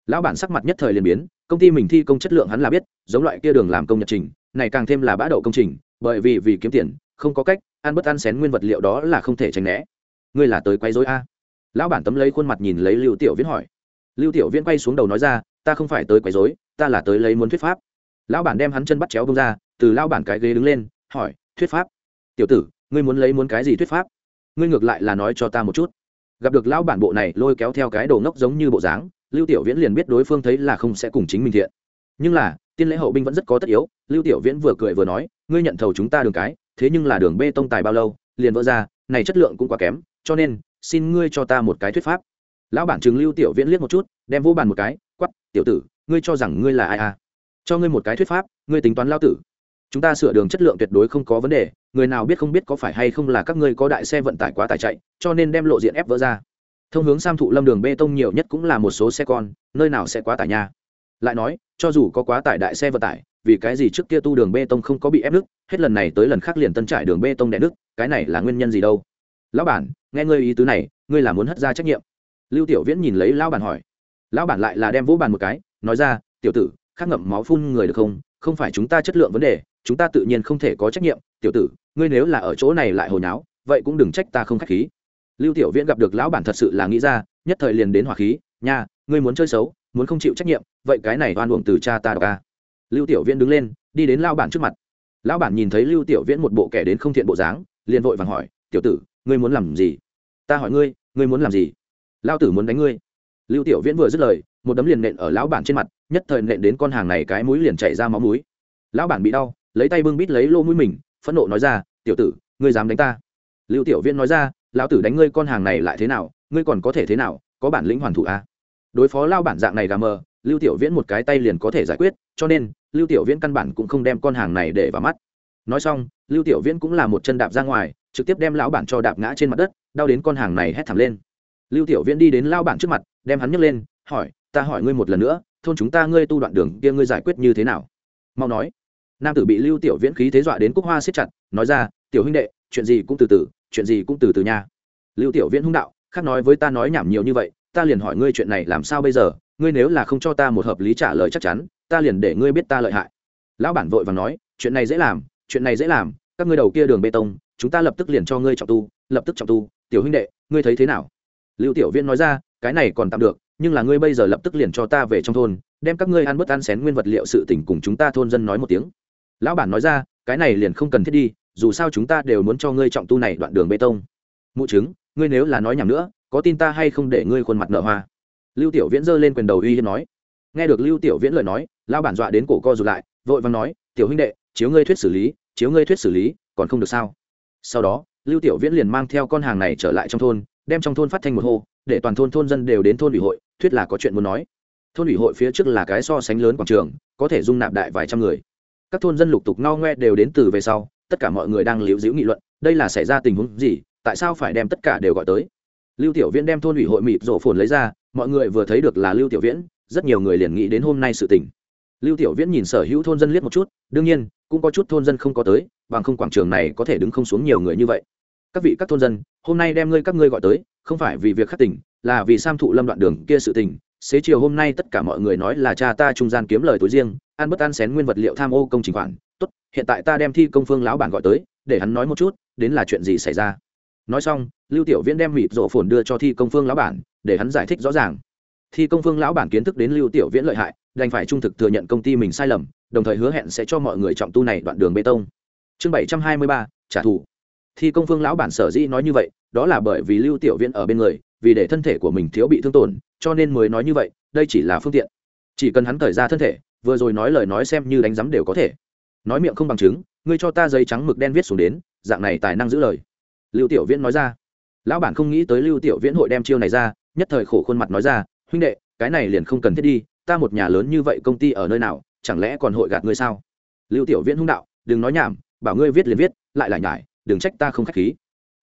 Lão bản sắc mặt nhất thời liền biến, công ty mình thi công chất lượng hắn là biết, giống loại kia đường làm công nhật trình, này càng thêm là bã đậu công trình, bởi vì vì kiếm tiền, không có cách, ăn bất ăn xén nguyên vật liệu đó là không thể tránh né. Ngươi là tới quấy rối a? Lão bản tấm lấy khuôn mặt nhìn lấy lưu tiểu viễn hỏi. Lưu tiểu viễn quay xuống đầu nói ra, ta không phải tới quấy rối, ta là tới lấy muốn thuyết pháp. Lão bản đem hắn chân bắt chéo bông ra, từ lão bản cái ghế đứng lên, hỏi, thuyết pháp? Tiểu tử ngươi muốn lấy muốn cái gì thuyết pháp? Ngươi ngược lại là nói cho ta một chút. Gặp được lão bản bộ này lôi kéo theo cái đồ ngốc giống như bộ dáng, lưu tiểu viễn liền biết đối phương thấy là không sẽ cùng chính mình thiện. Nhưng là, tiên lễ hậu binh vẫn rất có tất yếu, lưu tiểu viễn vừa cười vừa nói, ngươi nhận thầu chúng ta đường cái, thế nhưng là đường bê tông tài bao lâu, liền vỡ ra, này chất lượng cũng quá kém, cho nên, xin ngươi cho ta một cái thuyết pháp. Lão bản chứng lưu tiểu viễn liếc một chút, đem vô bàn một cái quắp tiểu tử, ngươi cho rằng ngươi là ai à? Cho ngươi một cái thuyết pháp, ngươi tính toán lao tử chúng ta sửa đường chất lượng tuyệt đối không có vấn đề, người nào biết không biết có phải hay không là các ngươi có đại xe vận tải quá tải chạy, cho nên đem lộ diện ép vỡ ra. Thông hướng sam thụ lâm đường bê tông nhiều nhất cũng là một số xe con, nơi nào sẽ quá tải nha? Lại nói, cho dù có quá tải đại xe vận tải, vì cái gì trước kia tu đường bê tông không có bị ép nước hết lần này tới lần khác liền tân trải đường bê tông đẻ nước cái này là nguyên nhân gì đâu? Lão bản, nghe ngươi ý tứ này, ngươi là muốn hất ra trách nhiệm. Lưu tiểu viễn nhìn lấy lão bản hỏi. Lão bản lại là đem vỗ bàn một cái, nói ra, tiểu tử, khắc ngậm máu phun người được không? Không phải chúng ta chất lượng vấn đề chúng ta tự nhiên không thể có trách nhiệm, tiểu tử, ngươi nếu là ở chỗ này lại hồi náo vậy cũng đừng trách ta không khách khí. Lưu tiểu viễn gặp được lão bản thật sự là nghĩ ra, nhất thời liền đến hỏa khí, nha, ngươi muốn chơi xấu, muốn không chịu trách nhiệm, vậy cái này oan uổng từ cha ta đọc ca lưu tiểu viễn đứng lên, đi đến lão bản trước mặt. Lão bản nhìn thấy lưu tiểu viễn một bộ kẻ đến không thiện bộ dáng, liền vội vàng hỏi, tiểu tử, ngươi muốn làm gì? Ta hỏi ngươi ngươi muốn làm gì? Lao tử muốn đánh ngươi. Lưu tiểu viễn vừa dứt lời, một đấm liền nện ở lão bản trên mặt, nhất thời nện đến con hàng này cái mũi liền chảy ra máu mũi. Lão bản bị đau lấy tay bưng bít lấy lô mũi mình, phẫn nộ nói ra, tiểu tử, ngươi dám đánh ta? Lưu tiểu viễn nói ra, lão tử đánh ngươi con hàng này lại thế nào? Ngươi còn có thể thế nào? Có bản lĩnh hoàn thủ à? đối phó lao bản dạng này gà mờ, lưu tiểu viễn một cái tay liền có thể giải quyết, cho nên, lưu tiểu viễn căn bản cũng không đem con hàng này để vào mắt. Nói xong, lưu tiểu viễn cũng là một chân đạp ra ngoài, trực tiếp đem lão bản cho đạp ngã trên mặt đất, đau đến con hàng này hét thảm lên. Lưu tiểu viễn đi đến lao bản trước mặt, đem hắn nhấc lên, hỏi, ta hỏi ngươi một lần nữa, thôn chúng ta ngươi tu đoạn đường kia ngươi giải quyết như thế nào? Mau nói nam tử bị lưu tiểu viễn khí thế dọa đến cúc hoa siết chặt, nói ra, tiểu huynh đệ, chuyện gì cũng từ từ, chuyện gì cũng từ từ nha. Lưu tiểu viễn hung đạo, khác nói với ta nói nhảm nhiều như vậy, ta liền hỏi ngươi chuyện này làm sao bây giờ, ngươi nếu là không cho ta một hợp lý trả lời chắc chắn, ta liền để ngươi biết ta lợi hại. Lão bản vội và nói, chuyện này dễ làm, chuyện này dễ làm, các ngươi đầu kia đường bê tông, chúng ta lập tức liền cho ngươi trọng tu, lập tức trọng tu, tiểu huynh đệ, ngươi thấy thế nào? Lưu tiểu viễn nói ra, cái này còn tạm được, nhưng là ngươi bây giờ lập tức liền cho ta về trong thôn, đem các ngươi ăn bớt ăn xén nguyên vật liệu sự tình cùng chúng ta thôn dân nói một tiếng lão bản nói ra, cái này liền không cần thiết đi, dù sao chúng ta đều muốn cho ngươi trọng tu này đoạn đường bê tông. Mụ chứng, ngươi nếu là nói nhảm nữa, có tin ta hay không để ngươi khuôn mặt nợ hoa? Lưu tiểu viễn giơ lên quyền đầu uy hiếp nói. Nghe được lưu tiểu viễn lời nói, lão bản dọa đến cổ co rụt lại, vội vàng nói, tiểu huynh đệ, chiếu ngươi thuyết xử lý, chiếu ngươi thuyết xử lý, còn không được sao? Sau đó, lưu tiểu viễn liền mang theo con hàng này trở lại trong thôn, đem trong thôn phát thanh một hô, để toàn thôn thôn dân đều đến thôn ủy hội, thuyết là có chuyện muốn nói. Thôn ủy hội phía trước là cái so sánh lớn quảng trường, có thể dung nạp đại vài trăm người các thôn dân lục tục ngao ngoe đều đến từ về sau, tất cả mọi người đang liễu dĩu nghị luận, đây là xảy ra tình huống gì, tại sao phải đem tất cả đều gọi tới? Lưu tiểu viễn đem thôn ủy hội mịp rổ phồn lấy ra, mọi người vừa thấy được là lưu tiểu viễn, rất nhiều người liền nghĩ đến hôm nay sự tình. Lưu tiểu viễn nhìn sở hữu thôn dân liếc một chút, đương nhiên, cũng có chút thôn dân không có tới, bằng không quảng trường này có thể đứng không xuống nhiều người như vậy. Các vị các thôn dân, hôm nay đem ngươi các ngươi gọi tới, không phải vì việc khắc tỉnh là vì sam thụ lâm đoạn đường kia sự tình xế chiều hôm nay tất cả mọi người nói là cha ta trung gian kiếm lời tối riêng, ăn bất ăn xén nguyên vật liệu tham ô công trình khoản. Tốt, hiện tại ta đem thi công phương lão bản gọi tới, để hắn nói một chút, đến là chuyện gì xảy ra. Nói xong, lưu tiểu viễn đem mịp rộ phồn đưa cho thi công phương lão bản, để hắn giải thích rõ ràng. Thi công phương lão bản kiến thức đến lưu tiểu viễn lợi hại, đành phải trung thực thừa nhận công ty mình sai lầm, đồng thời hứa hẹn sẽ cho mọi người trọng tu này đoạn đường bê tông. Chương bảy trăm hai mươi ba, trả thù. Thi công phương lão bản sở dĩ nói như vậy, đó là bởi vì lưu tiểu viễn ở bên người vì để thân thể của mình thiếu bị thương tổn, cho nên mới nói như vậy, đây chỉ là phương tiện. Chỉ cần hắn thời ra thân thể, vừa rồi nói lời nói xem như đánh giám đều có thể. Nói miệng không bằng chứng, ngươi cho ta giấy trắng mực đen viết xuống đến, dạng này tài năng giữ lời. Lưu tiểu viễn nói ra. Lão bản không nghĩ tới lưu tiểu viễn hội đem chiêu này ra, nhất thời khổ khuôn mặt nói ra, huynh đệ, cái này liền không cần thiết đi, ta một nhà lớn như vậy công ty ở nơi nào, chẳng lẽ còn hội gạt ngươi sao? Lưu tiểu viễn hung đạo, đừng nói nhảm, bảo ngươi viết liền viết, lại lại nhải, đừng trách ta không khách khí.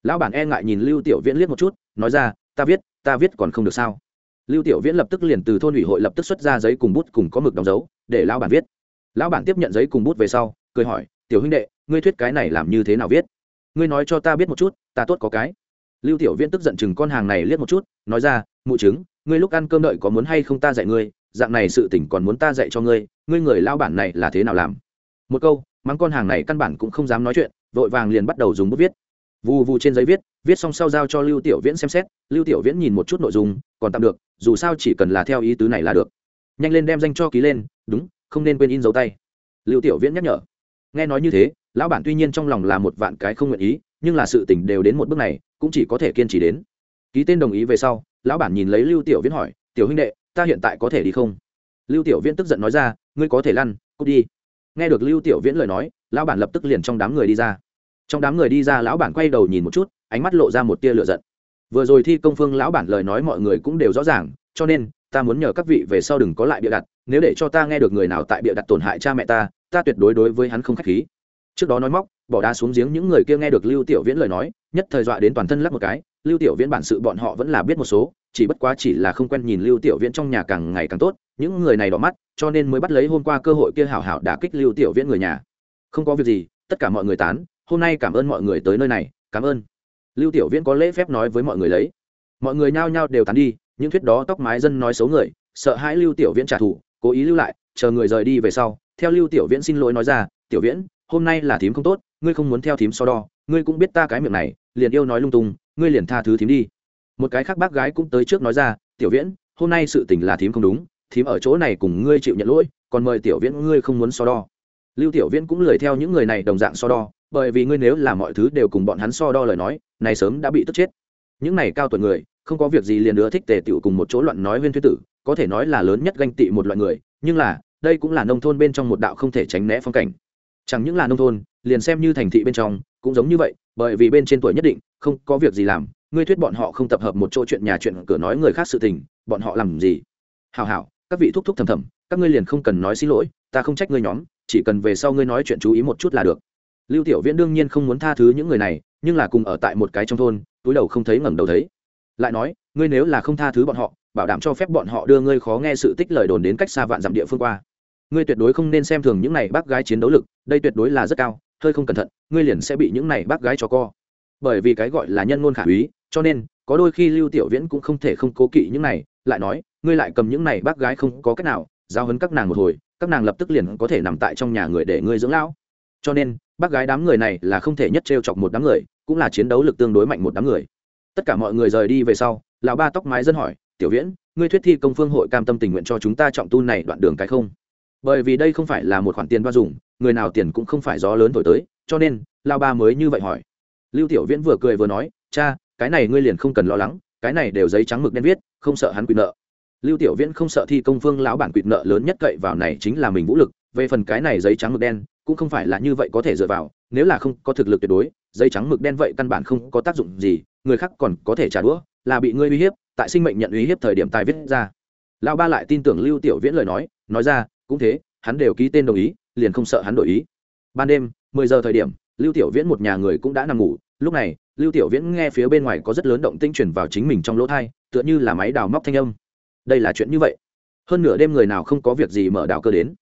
Lão bản e ngại nhìn lưu tiểu viễn liếc một chút, nói ra ta viết ta viết còn không được sao? Lưu tiểu viễn lập tức liền từ thôn ủy hội lập tức xuất ra giấy cùng bút cùng có mực đóng dấu, để lão bản viết. Lão bản tiếp nhận giấy cùng bút về sau, cười hỏi, tiểu huynh đệ, ngươi thuyết cái này làm như thế nào viết? Ngươi nói cho ta biết một chút, ta tốt có cái. Lưu tiểu viễn tức giận chừng con hàng này liếc một chút, nói ra, mụ chứng, ngươi lúc ăn cơm đợi có muốn hay không ta dạy ngươi, dạng này sự tỉnh còn muốn ta dạy cho ngươi ngươi người lao bản này là thế nào làm? Một câu, mắng con hàng này căn bản cũng không dám nói chuyện, vội vàng liền bắt đầu dùng bút viết vù vù trên giấy viết viết xong sau giao cho lưu tiểu viễn xem xét, lưu tiểu viễn nhìn một chút nội dung, còn tạm được, dù sao chỉ cần là theo ý tứ này là được. Nhanh lên đem danh cho ký lên, đúng, không nên quên in dấu tay. Lưu tiểu viễn nhắc nhở. Nghe nói như thế, lão bản tuy nhiên trong lòng là một vạn cái không nguyện ý, nhưng là sự tình đều đến một bước này, cũng chỉ có thể kiên trì đến. Ký tên đồng ý về sau, lão bản nhìn lấy lưu tiểu viễn hỏi, tiểu huynh đệ, ta hiện tại có thể đi không? Lưu tiểu viễn tức giận nói ra, ngươi có thể lăn, cút đi. Nghe được lưu tiểu viễn lời nói, lão bản lập tức liền trong đám người đi ra trong đám người đi ra lão bản quay đầu nhìn một chút, ánh mắt lộ ra một tia lửa giận. Vừa rồi thi công phương lão bản lời nói mọi người cũng đều rõ ràng, cho nên, ta muốn nhờ các vị về sau đừng có lại bịa đặt, nếu để cho ta nghe được người nào tại bịa đặt tổn hại cha mẹ ta ta tuyệt đối đối với hắn không khách khí. Trước đó nói móc, bỏ đá xuống giếng những người kia nghe được lưu tiểu viễn lời nói, nhất thời dọa đến toàn thân lắc một cái, lưu tiểu viễn bản sự bọn họ vẫn là biết một số, chỉ bất quá chỉ là không quen nhìn lưu tiểu viễn trong nhà càng ngày càng tốt, những người này đỏ mắt, cho nên mới bắt lấy hôm qua cơ hội kia hảo hảo đả kích lưu tiểu viễn người nhà. Không có việc gì, tất cả mọi người tán hôm nay cảm ơn mọi người tới nơi này, cảm ơn. Lưu tiểu viễn có lễ phép nói với mọi người lấy. Mọi người nhao nhao đều tán đi, những thuyết đó tóc mái dân nói xấu người, sợ hãi lưu tiểu viễn trả thù, cố ý lưu lại, chờ người rời đi về sau, theo lưu tiểu viễn xin lỗi nói ra, tiểu viễn, hôm nay là thím không tốt, ngươi không muốn theo thím so đo, ngươi cũng biết ta cái miệng này, liền yêu nói lung tung, ngươi liền tha thứ thím đi. Một cái khác bác gái cũng tới trước nói ra, tiểu viễn, hôm nay sự tình là thím không đúng, thím ở chỗ này cùng ngươi chịu nhận lỗi, còn mời tiểu viễn ngươi không muốn so đo lưu tiểu viễn cũng lười theo những người này đồng dạng so đo, bởi vì ngươi nếu là mọi thứ đều cùng bọn hắn so đo lời nói, này sớm đã bị tức chết. Những này cao tuổi người, không có việc gì liền nữa thích tề tựu cùng một chỗ loạn nói huyên thuyết tử, có thể nói là lớn nhất ganh tị một loại người, nhưng là, đây cũng là nông thôn bên trong một đạo không thể tránh né phong cảnh. Chẳng những là nông thôn, liền xem như thành thị bên trong, cũng giống như vậy, bởi vì bên trên tuổi nhất định, không có việc gì làm, ngươi thuyết bọn họ không tập hợp một chỗ chuyện nhà chuyện cửa nói người khác sự tình, bọn họ làm gì? Hào hào các vị thúc thúc thầm thầm các ngươi liền không cần nói xin lỗi, ta không trách ngươi nhóm, chỉ cần về sau ngươi nói chuyện chú ý một chút là được. Lưu tiểu viễn đương nhiên không muốn tha thứ những người này, nhưng là cùng ở tại một cái trong thôn, túi đầu không thấy ngẩng đầu thấy. Lại nói, ngươi nếu là không tha thứ bọn họ, bảo đảm cho phép bọn họ đưa ngươi khó nghe sự tích lời đồn đến cách xa vạn dặm địa phương qua. Ngươi tuyệt đối không nên xem thường những này bác gái chiến đấu lực, đây tuyệt đối là rất cao, hơi không cẩn thận, ngươi liền sẽ bị những này bác gái cho co. Bởi vì cái gọi là nhân ngôn khả úy, cho nên, có đôi khi lưu tiểu viễn cũng không thể không cố kỵ những này, lại nói, ngươi lại cầm những này bác gái không có cách nào giao hấn các nàng một hồi, các nàng lập tức liền có thể nằm tại trong nhà người để ngươi dưỡng lão. Cho nên, bác gái đám người này là không thể nhất t chọc một đám người, cũng là chiến đấu lực tương đối mạnh một đám người. Tất cả mọi người rời đi về sau, lão ba tóc mái dân hỏi, tiểu viễn, ngươi thuyết thi công phương hội cam tâm tình nguyện cho chúng ta trọng tu này đoạn đường cái không? Bởi vì đây không phải là một khoản tiền bao dùng, người nào tiền cũng không phải gió lớn thổi tới, cho nên lao ba mới như vậy hỏi. Lưu tiểu viễn vừa cười vừa nói, cha, cái này ngươi liền không cần lo lắng, cái này đều giấy trắng mực đen viết, không sợ hắn quỵ nợ lưu tiểu viễn không sợ thi công phương lão bản quỵt nợ lớn nhất cậy vào này chính là mình vũ lực, về phần cái này giấy trắng mực đen, cũng không phải là như vậy có thể dựa vào, nếu là không có thực lực tuyệt đối, giấy trắng mực đen vậy căn bản không có tác dụng gì, người khác còn có thể trả đũa, là bị ngươi uy hiếp, tại sinh mệnh nhận uy hiếp thời điểm tài viết ra. Lão ba lại tin tưởng lưu tiểu viễn lời nói nói ra, cũng thế, hắn đều ký tên đồng ý, liền không sợ hắn đổi ý. Ban đêm, mười giờ thời điểm, lưu tiểu viễn một nhà người cũng đã nằm ngủ, lúc này, lưu tiểu viễn nghe phía bên ngoài có rất lớn động tinh chuyển vào chính mình trong lỗ thai, tựa như là máy đào móc thanh âm đây là chuyện như vậy. Hơn nửa đêm người nào không có việc gì mở đào cơ đến.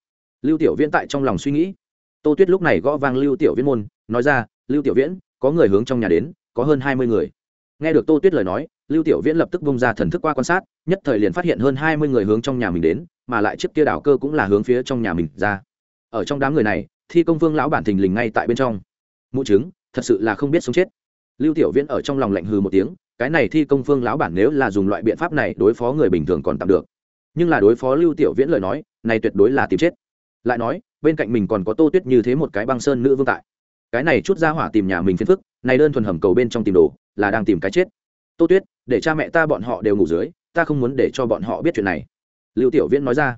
Lưu tiểu viễn tại trong lòng suy nghĩ. Tô tuyết lúc này gõ vang lưu tiểu viễn môn, nói ra, lưu tiểu viễn, có người hướng trong nhà đến, có hơn hai mươi người. Nghe được tô tuyết lời nói, lưu tiểu viễn lập tức bông ra thần thức qua quan sát, nhất thời liền phát hiện hơn hai mươi người hướng trong nhà mình đến, mà lại chiếc kia đảo cơ cũng là hướng phía trong nhà mình ra. Ở trong đám người này, thi công vương lão bản thình lình ngay tại bên trong. Mụ chứng, thật sự là không biết sống chết. Lưu tiểu viễn ở trong lòng lạnh hừ một tiếng cái này thi công phương lão bản nếu là dùng loại biện pháp này đối phó người bình thường còn tạm được. Nhưng là đối phó lưu tiểu viễn lời nói, này tuyệt đối là tìm chết. Lại nói, bên cạnh mình còn có tô tuyết như thế một cái băng sơn nữ vương tại. Cái này chút ra hỏa tìm nhà mình phiền phức, này đơn thuần hầm cầu bên trong tìm đồ, là đang tìm cái chết. Tô tuyết, để cha mẹ ta bọn họ đều ngủ dưới, ta không muốn để cho bọn họ biết chuyện này. Lưu tiểu viễn nói ra.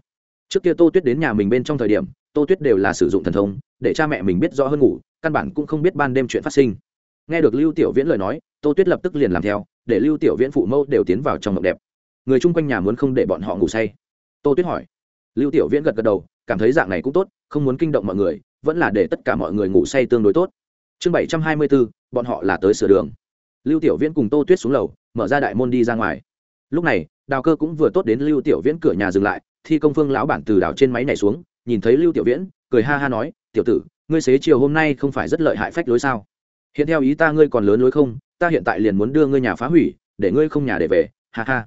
Trước kia tô tuyết đến nhà mình bên trong thời điểm, tô tuyết đều là sử dụng thần thông, để cha mẹ mình biết rõ hơn ngủ, căn bản cũng không biết ban đêm chuyện phát sinh. Nghe được lưu tiểu viễn lời nói, tô tuyết lập tức liền làm theo để lưu tiểu viễn phụ mẫu đều tiến vào trong mộng đẹp. Người chung quanh nhà muốn không để bọn họ ngủ say. Tô tuyết hỏi. Lưu tiểu viễn gật gật đầu, cảm thấy dạng này cũng tốt, không muốn kinh động mọi người, vẫn là để tất cả mọi người ngủ say tương đối tốt. Chương bảy trăm hai mươi bốn bọn họ là tới sửa đường. Lưu tiểu viễn cùng tô tuyết xuống lầu, mở ra đại môn đi ra ngoài. Lúc này, đào cơ cũng vừa tốt đến lưu tiểu viễn cửa nhà dừng lại, thi công phương lão bản từ đảo trên máy này xuống, nhìn thấy lưu tiểu viễn, cười ha ha nói, tiểu tử, ngươi xế chiều hôm nay không phải rất lợi hại phách lối sao? Hiện theo ý ta ngươi còn lớn lối không ta hiện tại liền muốn đưa ngươi nhà phá hủy, để ngươi không nhà để về, ha ha.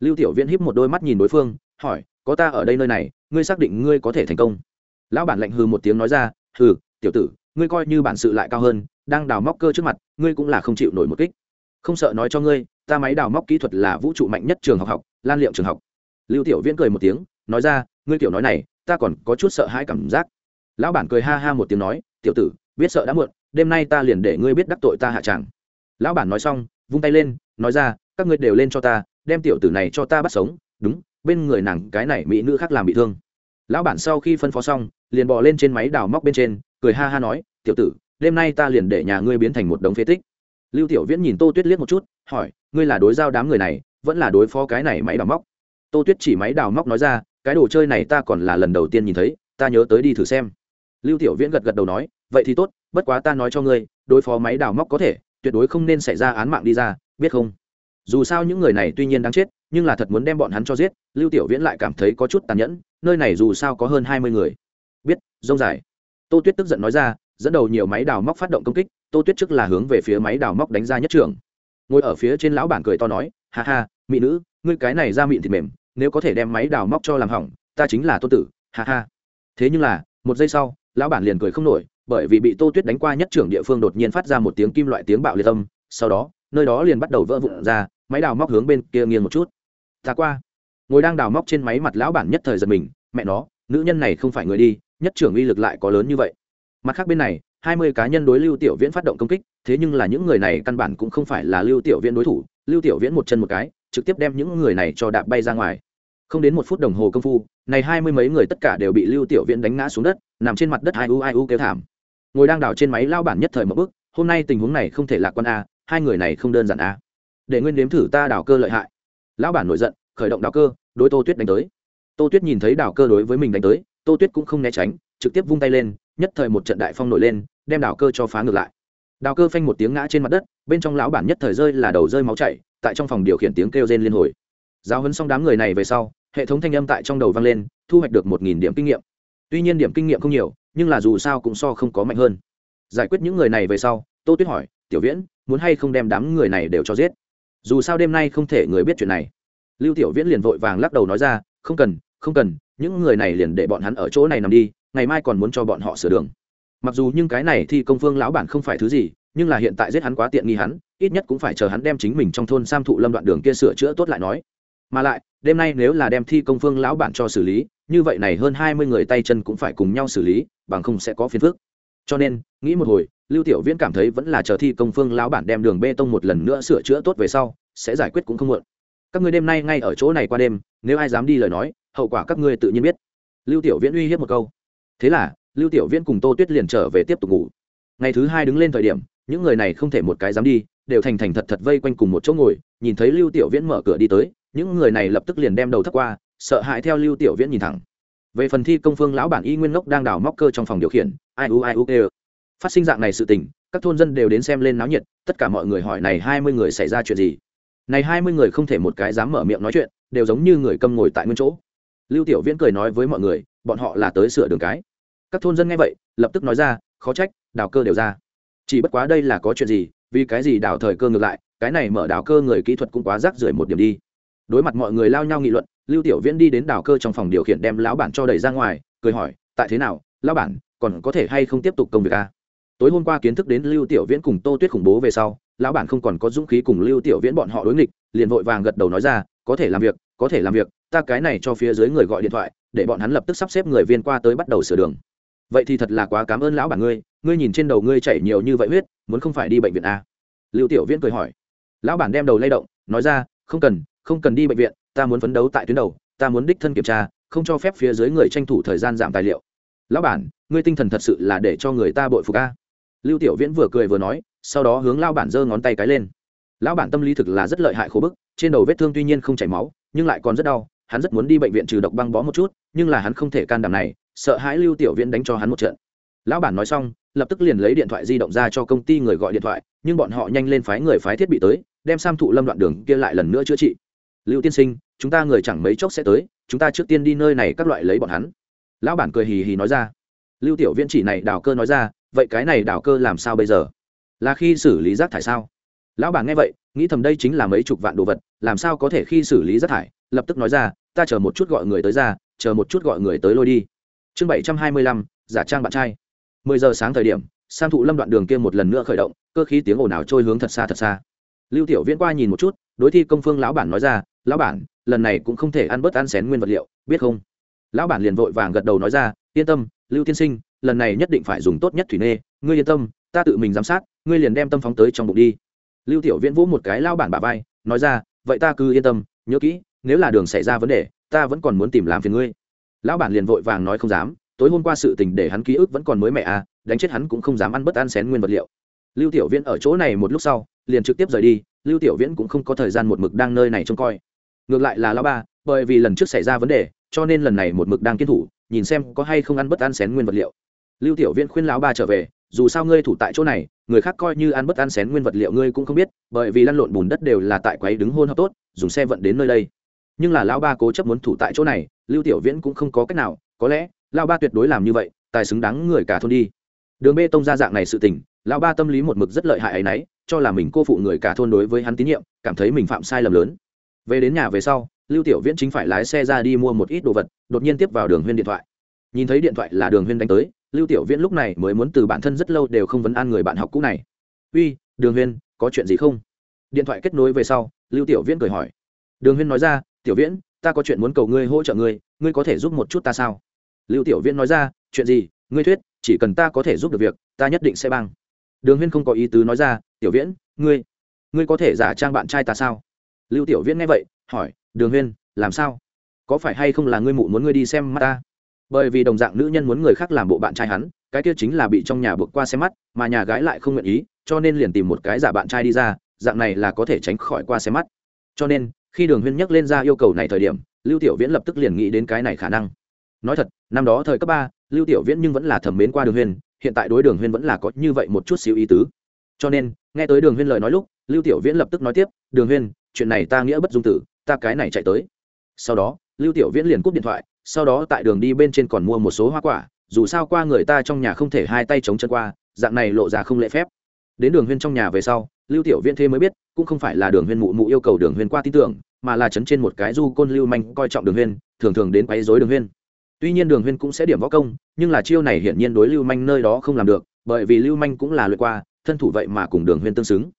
Lưu tiểu viễn híp một đôi mắt nhìn đối phương, hỏi, có ta ở đây nơi này, ngươi xác định ngươi có thể thành công? Lão bản lạnh hừ một tiếng nói ra, hừ, tiểu tử, ngươi coi như bản sự lại cao hơn, đang đào móc cơ trước mặt, ngươi cũng là không chịu nổi một kích. Không sợ nói cho ngươi, ta máy đào móc kỹ thuật là vũ trụ mạnh nhất trường học học, lan liệu trường học. Lưu tiểu viễn cười một tiếng, nói ra, ngươi kiểu nói này, ta còn có chút sợ hãi cảm giác. Lão bản cười ha ha một tiếng nói, tiểu tử, biết sợ đã muộn, đêm nay ta liền để ngươi biết đắc tội ta hạ tràng lão bản nói xong, vung tay lên, nói ra, các ngươi đều lên cho ta, đem tiểu tử này cho ta bắt sống. Đúng, bên người nàng cái này mỹ nữ khác làm bị thương. Lão bản sau khi phân phó xong, liền bò lên trên máy đào móc bên trên, cười ha ha nói, tiểu tử, đêm nay ta liền để nhà ngươi biến thành một đống phế tích. Lưu tiểu viễn nhìn tô tuyết liếc một chút, hỏi, ngươi là đối giao đám người này, vẫn là đối phó cái này máy đào móc? Tô tuyết chỉ máy đào móc nói ra, cái đồ chơi này ta còn là lần đầu tiên nhìn thấy, ta nhớ tới đi thử xem. Lưu tiểu viễn gật gật đầu nói, vậy thì tốt, bất quá ta nói cho ngươi, đối phó máy đào móc có thể tuyệt đối không nên xảy ra án mạng đi ra, biết không? Dù sao những người này tuy nhiên đáng chết, nhưng là thật muốn đem bọn hắn cho giết, lưu tiểu viễn lại cảm thấy có chút tàn nhẫn, nơi này dù sao có hơn hai mươi người. Biết, rông dài. Tô tuyết tức giận nói ra, dẫn đầu nhiều máy đào móc phát động công kích, tô tuyết trước là hướng về phía máy đào móc đánh ra nhất trường ngồi ở phía trên lão bản cười to nói, ha ha, mỹ nữ, ngươi cái này ra mịn thịt mềm, nếu có thể đem máy đào móc cho làm hỏng, ta chính là tô tử, ha ha. Thế nhưng là, một giây sau, lão bản liền cười không nổi bởi vì bị tô tuyết đánh qua nhất trưởng địa phương đột nhiên phát ra một tiếng kim loại tiếng bạo liệt âm, sau đó, nơi đó liền bắt đầu vỡ vụn ra, máy đào móc hướng bên kia nghiêng một chút. Ta qua. Ngồi đang đào móc trên máy mặt lão bản nhất thời giật mình, mẹ nó, nữ nhân này không phải người đi, nhất trưởng uy lực lại có lớn như vậy. Mặt khác bên này, hai mươi cá nhân đối lưu tiểu viễn phát động công kích, thế nhưng là những người này căn bản cũng không phải là lưu tiểu viễn đối thủ, lưu tiểu viễn một chân một cái, trực tiếp đem những người này cho đạp bay ra ngoài. Không đến một phút đồng hồ công phu, này hai mươi mấy người tất cả đều bị lưu tiểu viễn đánh ngã xuống đất, nằm trên mặt đất ai u ai u kêu thảm ngồi đang đào trên máy lao bản nhất thời một bước, hôm nay tình huống này không thể lạc quan a, hai người này không đơn giản a. Để nguyên đếm thử ta đào cơ lợi hại. Lão bản nổi giận, khởi động đào cơ, đối tô tuyết đánh tới. Tô tuyết nhìn thấy đào cơ đối với mình đánh tới, tô tuyết cũng không né tránh, trực tiếp vung tay lên, nhất thời một trận đại phong nổi lên, đem đào cơ cho phá ngược lại. Đào cơ phanh một tiếng ngã trên mặt đất, bên trong lão bản nhất thời rơi là đầu rơi máu chảy, tại trong phòng điều khiển tiếng kêu rên liên hồi. Giáo hấn xong đám người này về sau, hệ thống thanh âm tại trong đầu vang lên, thu hoạch được một nghìn điểm kinh nghiệm. Tuy nhiên điểm kinh nghiệm không nhiều nhưng là dù sao cũng so không có mạnh hơn. Giải quyết những người này về sau, tô tuyết hỏi, tiểu viễn, muốn hay không đem đám người này đều cho giết? Dù sao đêm nay không thể người biết chuyện này. Lưu tiểu viễn liền vội vàng lắc đầu nói ra, không cần không cần, những người này liền để bọn hắn ở chỗ này nằm đi, ngày mai còn muốn cho bọn họ sửa đường. Mặc dù nhưng cái này thì công phương lão bản không phải thứ gì, nhưng là hiện tại giết hắn quá tiện nghi hắn, ít nhất cũng phải chờ hắn đem chính mình trong thôn sam thụ lâm đoạn đường kia sửa chữa tốt lại nói. Mà lại, đêm nay nếu là đem thi công phương lão bản cho xử lý như vậy này hơn hai mươi người tay chân cũng phải cùng nhau xử lý, bằng không sẽ có phiền phức. Cho nên, nghĩ một hồi, lưu tiểu viễn cảm thấy vẫn là chờ thi công phương lão bản đem đường bê tông một lần nữa sửa chữa tốt về sau, sẽ giải quyết cũng không muộn. Các ngươi đêm nay ngay ở chỗ này qua đêm, nếu ai dám đi lời nói, hậu quả các ngươi tự nhiên biết. Lưu tiểu viễn uy hiếp một câu. Thế là, lưu tiểu viễn cùng tô tuyết liền trở về tiếp tục ngủ. Ngày thứ hai đứng lên thời điểm, những người này không thể một cái dám đi, đều thành thành thật thật vây quanh cùng một chỗ ngồi, nhìn thấy lưu tiểu viễn mở cửa đi tới, những người này lập tức liền đem đầu thấp qua sợ hãi theo lưu tiểu viễn nhìn thẳng. Về phần thi công phương lão bản y nguyên ngốc đang đào móc cơ trong phòng điều khiển, ai u ai u kêu. Phát sinh dạng này sự tình, các thôn dân đều đến xem lên náo nhiệt, tất cả mọi người hỏi này hai mươi người xảy ra chuyện gì? Này hai mươi người không thể một cái dám mở miệng nói chuyện, đều giống như người câm ngồi tại nguyên chỗ. Lưu tiểu viễn cười nói với mọi người, bọn họ là tới sửa đường cái. Các thôn dân nghe vậy, lập tức nói ra, khó trách, đào cơ đều ra. Chỉ bất quá đây là có chuyện gì, vì cái gì đào thời cơ ngược lại, cái này mở đào cơ người kỹ thuật cũng quá rác rưởi một điểm đi. Đối mặt mọi người lao nhau nghị luận lưu tiểu viễn đi đến đào cơ trong phòng điều khiển đem lão bản cho đẩy ra ngoài, cười hỏi, tại thế nào, lão bản, còn có thể hay không tiếp tục công việc à? tối hôm qua kiến thức đến lưu tiểu viễn cùng tô tuyết khủng bố về sau, lão bản không còn có dũng khí cùng lưu tiểu viễn bọn họ đối nghịch, liền vội vàng gật đầu nói ra, có thể làm việc, có thể làm việc, ta cái này cho phía dưới người gọi điện thoại, để bọn hắn lập tức sắp xếp người viên qua tới bắt đầu sửa đường vậy thì thật là quá cảm ơn lão bản ngươi ngươi nhìn trên đầu ngươi chảy nhiều như vậy huyết, muốn không phải đi bệnh viện à? lưu tiểu viễn cười hỏi lão bản đem đầu lay động, nói ra, không cần không cần đi bệnh viện ta muốn phấn đấu tại tuyến đầu, ta muốn đích thân kiểm tra, không cho phép phía dưới người tranh thủ thời gian giảm tài liệu. Lão bản, ngươi tinh thần thật sự là để cho người ta bội phục ca lưu tiểu viễn vừa cười vừa nói, sau đó hướng lao bản giơ ngón tay cái lên. Lão bản tâm lý thực là rất lợi hại khổ bức, trên đầu vết thương tuy nhiên không chảy máu, nhưng lại còn rất đau, hắn rất muốn đi bệnh viện trừ độc băng bó một chút, nhưng là hắn không thể can đảm này, sợ hãi lưu tiểu viễn đánh cho hắn một trận. Lão bản nói xong, lập tức liền lấy điện thoại di động ra cho công ty người gọi điện thoại, nhưng bọn họ nhanh lên phái người phái thiết bị tới, đem sam thụ lâm đoạn đường kia lại lần nữa chữa trị lưu tiên sinh, chúng ta người chẳng mấy chốc sẽ tới, chúng ta trước tiên đi nơi này các loại lấy bọn hắn. Lão bản cười hì hì nói ra. Lưu tiểu viễn chỉ này đào cơ nói ra, vậy cái này đào cơ làm sao bây giờ? Là khi xử lý rác thải sao? Lão bản nghe vậy, nghĩ thầm đây chính là mấy chục vạn đồ vật, làm sao có thể khi xử lý rác thải? Lập tức nói ra, ta chờ một chút gọi người tới ra, chờ một chút gọi người tới lôi đi. Chương bảy trăm hai mươi lăm, giả trang bạn trai. Mười giờ sáng thời điểm, sam thụ lâm đoạn đường kia một lần nữa khởi động, cơ khí tiếng ồn ào trôi hướng thật xa thật xa. Lưu tiểu viễn qua nhìn một chút, đối thi công phương lão bản nói ra lão bản, lần này cũng không thể ăn bớt ăn xén nguyên vật liệu, biết không? Lão bản liền vội vàng gật đầu nói ra, yên tâm, lưu tiên sinh, lần này nhất định phải dùng tốt nhất thủy nê. Ngươi yên tâm, ta tự mình giám sát, ngươi liền đem tâm phóng tới trong bụng đi. Lưu tiểu viễn vỗ một cái lao bản bà vai, nói ra, vậy ta cứ yên tâm, nhớ kỹ, nếu là đường xảy ra vấn đề, ta vẫn còn muốn tìm làm phiền ngươi. Lão bản liền vội vàng nói không dám, tối hôm qua sự tình để hắn ký ức vẫn còn mới mẹ à đánh chết hắn cũng không dám ăn bất ăn xén nguyên vật liệu. Lưu tiểu viễn ở chỗ này một lúc sau, liền trực tiếp rời đi, lưu tiểu viễn cũng không có thời gian một mực đang nơi này trông coi ngược lại là lão ba, bởi vì lần trước xảy ra vấn đề, cho nên lần này một mực đang kiên thủ, nhìn xem có hay không ăn bất ăn xén nguyên vật liệu. Lưu tiểu viễn khuyên lão ba trở về, dù sao ngươi thủ tại chỗ này, người khác coi như ăn bất ăn xén nguyên vật liệu ngươi cũng không biết, bởi vì lăn lộn bùn đất đều là tại quấy đứng hôn hợp tốt, dùng xe vận đến nơi đây. Nhưng là lão ba cố chấp muốn thủ tại chỗ này, lưu tiểu viễn cũng không có cách nào, có lẽ, lão ba tuyệt đối làm như vậy, tài xứng đáng người cả thôn đi. Đường bê tông ra dạng này sự tình, lão ba tâm lý một mực rất lợi hại ấy nấy, cho là mình cô phụ người cả thôn đối với hắn tín nhiệm, cảm thấy mình phạm sai lầm lớn về đến nhà về sau, lưu tiểu viễn chính phải lái xe ra đi mua một ít đồ vật, đột nhiên tiếp vào đường huyên điện thoại. Nhìn thấy điện thoại là đường huyên đánh tới, lưu tiểu viễn lúc này mới muốn từ bản thân rất lâu đều không vấn an người bạn học cũ này. Uy, đường huyên, có chuyện gì không? Điện thoại kết nối về sau, lưu tiểu viễn cười hỏi. Đường huyên nói ra, tiểu viễn, ta có chuyện muốn cầu ngươi hỗ trợ ngươi ngươi có thể giúp một chút ta sao? Lưu tiểu viễn nói ra, chuyện gì, ngươi thuyết, chỉ cần ta có thể giúp được việc, ta nhất định sẽ băng. Đường huyên không có ý tứ nói ra, tiểu viễn, ngươi ngươi có thể giả trang bạn trai ta sao? Lưu tiểu viễn nghe vậy, hỏi, đường huyên, làm sao? Có phải hay không là ngươi mụ muốn ngươi đi xem mắt ta? Bởi vì đồng dạng nữ nhân muốn người khác làm bộ bạn trai hắn, cái kia chính là bị trong nhà buộc qua xem mắt, mà nhà gái lại không nguyện ý, cho nên liền tìm một cái giả bạn trai đi ra, dạng này là có thể tránh khỏi qua xem mắt. Cho nên, khi đường huyên nhắc lên ra yêu cầu này thời điểm, lưu tiểu viễn lập tức liền nghĩ đến cái này khả năng. Nói thật, năm đó thời cấp ba, lưu tiểu viễn nhưng vẫn là thẩm mến qua đường huyên, hiện tại đối đường huyên vẫn là có như vậy một chút xíu ý tứ. Cho nên, nghe tới đường huyên lời nói lúc, lưu tiểu viễn lập tức nói tiếp, đường huyên chuyện này ta nghĩa bất dung tử, ta cái này chạy tới. Sau đó, lưu tiểu viễn liền cúp điện thoại, sau đó tại đường đi bên trên còn mua một số hoa quả, dù sao qua người ta trong nhà không thể hai tay chống chân qua, dạng này lộ ra không lễ phép. Đến đường huyên trong nhà về sau, lưu tiểu viễn thế mới biết, cũng không phải là đường huyên mụ mụ yêu cầu đường huyên qua tin tưởng, mà là chấn trên một cái du côn lưu manh coi trọng đường huyên, thường thường đến quấy rối đường huyên. Tuy nhiên đường huyên cũng sẽ điểm võ công, nhưng là chiêu này hiển nhiên đối lưu manh nơi đó không làm được, bởi vì lưu manh cũng là lượt qua, thân thủ vậy mà cùng đường huyên tương xứng.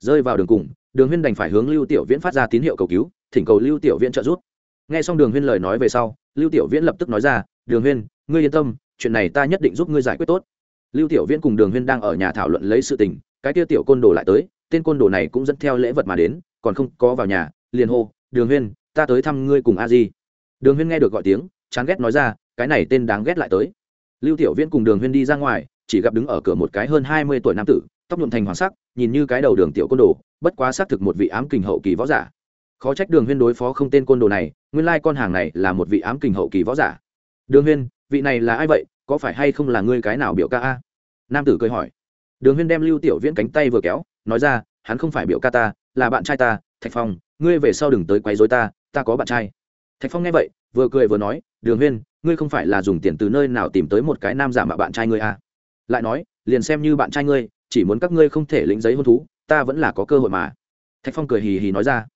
Rơi vào đường cùng đường huyên đành phải hướng lưu tiểu viễn phát ra tín hiệu cầu cứu, thỉnh cầu lưu tiểu viễn trợ giúp. Nghe xong đường huyên lời nói về sau, lưu tiểu viễn lập tức nói ra, đường huyên, ngươi yên tâm, chuyện này ta nhất định giúp ngươi giải quyết tốt. Lưu tiểu viễn cùng đường huyên đang ở nhà thảo luận lấy sự tình, cái kia tiểu côn đồ lại tới, tên côn đồ này cũng dẫn theo lễ vật mà đến, còn không có vào nhà, liền hô, đường huyên, ta tới thăm ngươi cùng a di. Đường huyên nghe được gọi tiếng, chán ghét nói ra, cái này tên đáng ghét lại tới. Lưu tiểu viễn cùng đường huyên đi ra ngoài, chỉ gặp đứng ở cửa một cái hơn hai mươi tuổi nam tử, tóc nhuộm thành hoàng sắc, nhìn như cái đầu đường tiểu côn đồ bất quá xác thực một vị ám kình hậu kỳ võ giả. Khó trách đường huyên đối phó không tên côn đồ này, nguyên lai con hàng này là một vị ám kình hậu kỳ võ giả. Đường huyên, vị này là ai vậy? Có phải hay không là ngươi cái nào biểu ca a? Nam tử cười hỏi. Đường huyên đem lưu tiểu viễn cánh tay vừa kéo, nói ra, hắn không phải biểu ca ta, là bạn trai ta, thạch phong, ngươi về sau đừng tới quấy dối ta ta có bạn trai. Thạch phong nghe vậy, vừa cười vừa nói, đường huyên, ngươi không phải là dùng tiền từ nơi nào tìm tới một cái nam giả mạo bạn trai ngươi a? lại nói, liền xem như bạn trai ngươi, chỉ muốn các ngươi không thể lĩnh giấy hôn thú ta vẫn là có cơ hội mà. Thạch phong cười hì hì nói ra.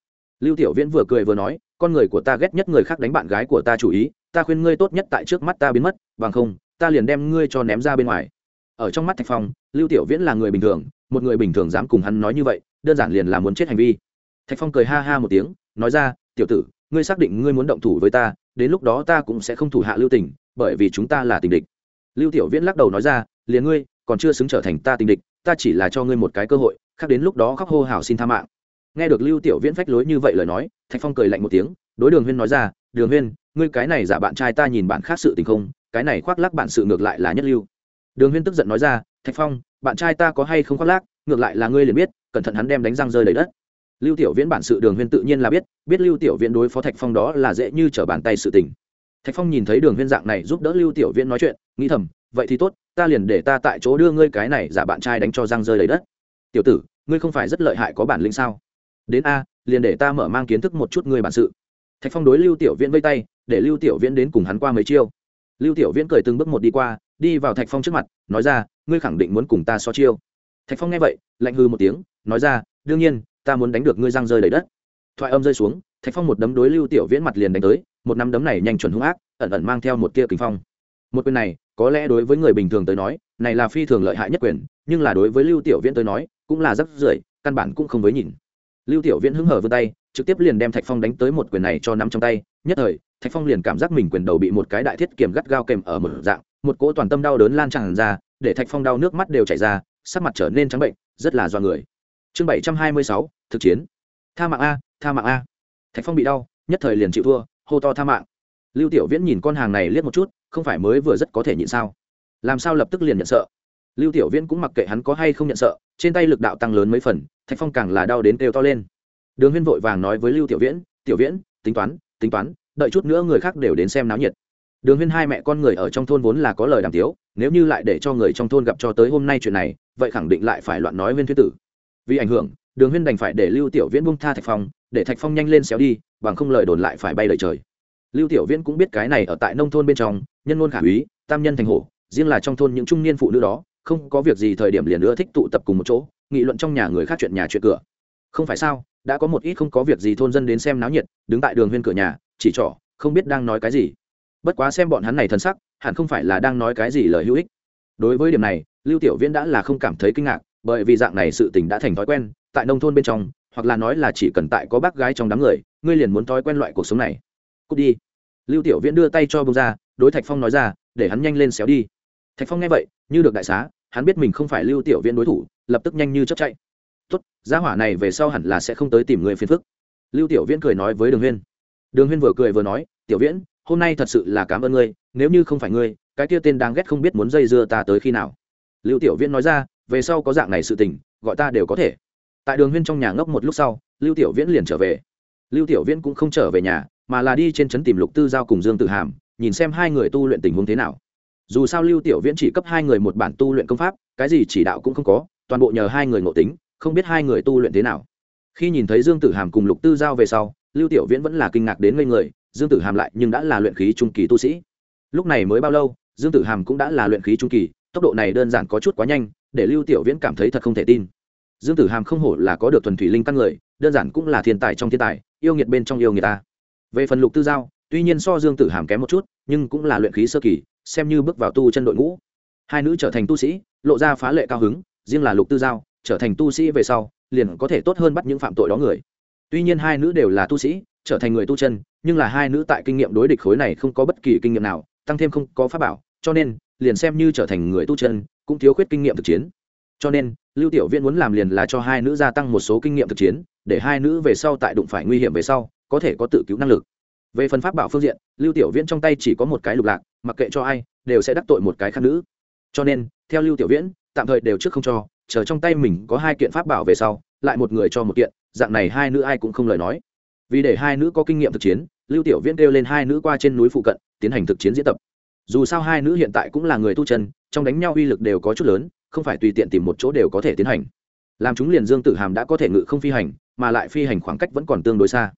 Lưu tiểu viễn vừa cười vừa nói, con người của ta ghét nhất người khác đánh bạn gái của ta chủ ý, ta khuyên ngươi tốt nhất tại trước mắt ta biến mất, bằng không, ta liền đem ngươi cho ném ra bên ngoài. Ở trong mắt thạch phong, lưu tiểu viễn là người bình thường, một người bình thường dám cùng hắn nói như vậy, đơn giản liền là muốn chết hành vi. Thạch phong cười ha ha một tiếng, nói ra, tiểu tử, ngươi xác định ngươi muốn động thủ với ta, đến lúc đó ta cũng sẽ không thủ hạ lưu tình, bởi vì chúng ta là tình địch. Lưu tiểu viễn lắc đầu nói ra, liền ngươi, còn chưa xứng trở thành ta tình địch ta chỉ là cho ngươi một cái cơ hội, khác đến lúc đó khóc hô hào xin tha mạng. Nghe được lưu tiểu viễn phách lối như vậy lời nói, thạch phong cười lạnh một tiếng, đối đường huyên nói ra, đường huyên, ngươi cái này giả bạn trai ta nhìn bạn khác sự tình không, cái này khoác lác bạn sự ngược lại là nhất lưu. Đường huyên tức giận nói ra, thạch phong, bạn trai ta có hay không khoác lác, ngược lại là ngươi liền biết, cẩn thận hắn đem đánh răng rơi đầy đất. Lưu tiểu viễn bản sự đường huyên tự nhiên là biết biết lưu tiểu viễn đối phó thạch phong đó là dễ như trở bàn tay sự tình. Thạch phong nhìn thấy đường huyên dạng này giúp đỡ lưu tiểu viễn nói chuyện, nghĩ thầm vậy thì tốt, ta liền để ta tại chỗ đưa ngươi cái này giả bạn trai đánh cho răng rơi đầy đất. Tiểu tử, ngươi không phải rất lợi hại có bản lĩnh sao? Đến a, liền để ta mở mang kiến thức một chút ngươi bản sự. Thạch phong đối lưu tiểu viễn vây tay, để lưu tiểu viễn đến cùng hắn qua mấy chiêu. Lưu tiểu viễn cười từng bước một đi qua, đi vào thạch phong trước mặt, nói ra, ngươi khẳng định muốn cùng ta so chiêu. Thạch phong nghe vậy, lạnh hư một tiếng, nói ra, đương nhiên, ta muốn đánh được ngươi răng rơi đầy đất. Thoại âm rơi xuống, thạch phong một đấm đối lưu tiểu viễn mặt liền đánh tới, một nắm đấm này nhanh chuẩn hung ác, ẩn ẩn mang theo một tia kinh phong. Một quyền này có lẽ đối với người bình thường tới nói, này là phi thường lợi hại nhất quyền, nhưng là đối với lưu tiểu viễn tới nói, cũng là rất rưởi, căn bản cũng không với nhìn. Lưu tiểu viễn hứng hở vươn tay, trực tiếp liền đem thạch phong đánh tới một quyền này cho nắm trong tay, nhất thời, thạch phong liền cảm giác mình quyền đầu bị một cái đại thiết kiềm gắt gao kèm ở một dạng, một cỗ toàn tâm đau đớn lan tràn ra, để thạch phong đau nước mắt đều chảy ra, sắc mặt trở nên trắng bệnh, rất là do người. Chương bảy trăm hai mươi sáu, thực chiến. Tha mạng a, tha mạng a. Thạch phong bị đau, nhất thời liền chịu thua, hô to tha mạng. Lưu tiểu viễn nhìn con hàng này liếc một chút không phải mới vừa rất có thể nhịn sao? Làm sao lập tức liền nhận sợ? Lưu tiểu viễn cũng mặc kệ hắn có hay không nhận sợ, trên tay lực đạo tăng lớn mấy phần, thạch phong càng là đau đến kêu to lên. Đường huyên vội vàng nói với lưu tiểu viễn tiểu viễn, tính toán tính toán, đợi chút nữa người khác đều đến xem náo nhiệt. Đường huyên hai mẹ con người ở trong thôn vốn là có lời đàm tiếu, nếu như lại để cho người trong thôn gặp cho tới hôm nay chuyện này, vậy khẳng định lại phải loạn nói huyên thuyết tử. Vì ảnh hưởng, đường huyên đành phải để lưu tiểu viễn bung tha thạch phong, để thạch phong nhanh lên xéo đi, bằng không lời đồn lại phải bay lời trời lưu tiểu viễn cũng biết cái này ở tại nông thôn bên trong, nhân ngôn khả úy, tam nhân thành hổ, riêng là trong thôn những trung niên phụ nữ đó, không có việc gì thời điểm liền nữa thích tụ tập cùng một chỗ, nghị luận trong nhà người khác chuyện nhà chuyện cửa. Không phải sao, đã có một ít không có việc gì thôn dân đến xem náo nhiệt, đứng tại đường huyên cửa nhà, chỉ trỏ, không biết đang nói cái gì. Bất quá xem bọn hắn này thân sắc, hẳn không phải là đang nói cái gì lời hữu ích. Đối với điểm này, lưu tiểu viễn đã là không cảm thấy kinh ngạc, bởi vì dạng này sự tình đã thành thói quen, tại nông thôn bên trong, hoặc là nói là chỉ cần tại có bác gái trong đám người, ngươi liền muốn thói quen loại cuộc sống này cút đi. Lưu tiểu viễn đưa tay cho bông ra, đối thạch phong nói ra, để hắn nhanh lên xéo đi. Thạch phong nghe vậy, như được đại xá, hắn biết mình không phải lưu tiểu viễn đối thủ, lập tức nhanh như chấp chạy. Tốt, gia hỏa này về sau hẳn là sẽ không tới tìm người phiền phức. Lưu tiểu viễn cười nói với đường huyên. Đường huyên vừa cười vừa nói, tiểu viễn, hôm nay thật sự là cảm ơn ngươi, nếu như không phải ngươi, cái kia tên đang ghét không biết muốn dây dưa ta tới khi nào. Lưu tiểu viễn nói ra, về sau có dạng này sự tình, gọi ta đều có thể. Tại đường huyên trong nhà ngốc một lúc sau, lưu tiểu viễn liền trở về. Lưu tiểu viễn cũng không trở về nhà mà là đi trên trấn tìm lục tư giao cùng dương Tử hàm, nhìn xem hai người tu luyện tình huống thế nào. Dù sao lưu tiểu viễn chỉ cấp hai người một bản tu luyện công pháp, cái gì chỉ đạo cũng không có, toàn bộ nhờ hai người ngộ tính, không biết hai người tu luyện thế nào. Khi nhìn thấy dương tử hàm cùng lục tư giao về sau, lưu tiểu viễn vẫn là kinh ngạc đến ngây người, dương tử hàm lại nhưng đã là luyện khí trung kỳ tu sĩ. Lúc này mới bao lâu, dương tử hàm cũng đã là luyện khí trung kỳ, tốc độ này đơn giản có chút quá nhanh, để lưu tiểu viễn cảm thấy thật không thể tin. Dương tử hàm không hổ là có được thuần thủy linh căn người, đơn giản cũng là thiên tài trong thiên tài, yêu nghiệt bên trong yêu người ta về phần lục tư giao, tuy nhiên so dương tử hàm kém một chút, nhưng cũng là luyện khí sơ kỳ, xem như bước vào tu chân đội ngũ. Hai nữ trở thành tu sĩ, lộ ra phá lệ cao hứng, riêng là lục tư giao, trở thành tu sĩ về sau, liền có thể tốt hơn bắt những phạm tội đó người. Tuy nhiên hai nữ đều là tu sĩ, trở thành người tu chân, nhưng là hai nữ tại kinh nghiệm đối địch khối này không có bất kỳ kinh nghiệm nào, tăng thêm không có pháp bảo, cho nên, liền xem như trở thành người tu chân, cũng thiếu khuyết kinh nghiệm thực chiến. Cho nên, lưu tiểu viễn muốn làm liền là cho hai nữ gia tăng một số kinh nghiệm thực chiến, để hai nữ về sau tại đụng phải nguy hiểm về sau có thể có tự cứu năng lực. Về phần pháp bảo phương diện, lưu tiểu viễn trong tay chỉ có một cái lục lạc, mặc kệ cho ai, đều sẽ đắc tội một cái khác nữ. Cho nên, theo lưu tiểu viễn, tạm thời đều trước không cho, chờ trong tay mình có hai kiện pháp bảo về sau, lại một người cho một kiện, dạng này hai nữ ai cũng không lời nói. Vì để hai nữ có kinh nghiệm thực chiến, lưu tiểu viễn kêu lên hai nữ qua trên núi phụ cận, tiến hành thực chiến diễn tập. Dù sao hai nữ hiện tại cũng là người tu chân, trong đánh nhau uy lực đều có chút lớn, không phải tùy tiện tìm một chỗ đều có thể tiến hành. Làm chúng liền dương tử hàm đã có thể ngự không phi hành, mà lại phi hành khoảng cách vẫn còn tương đối xa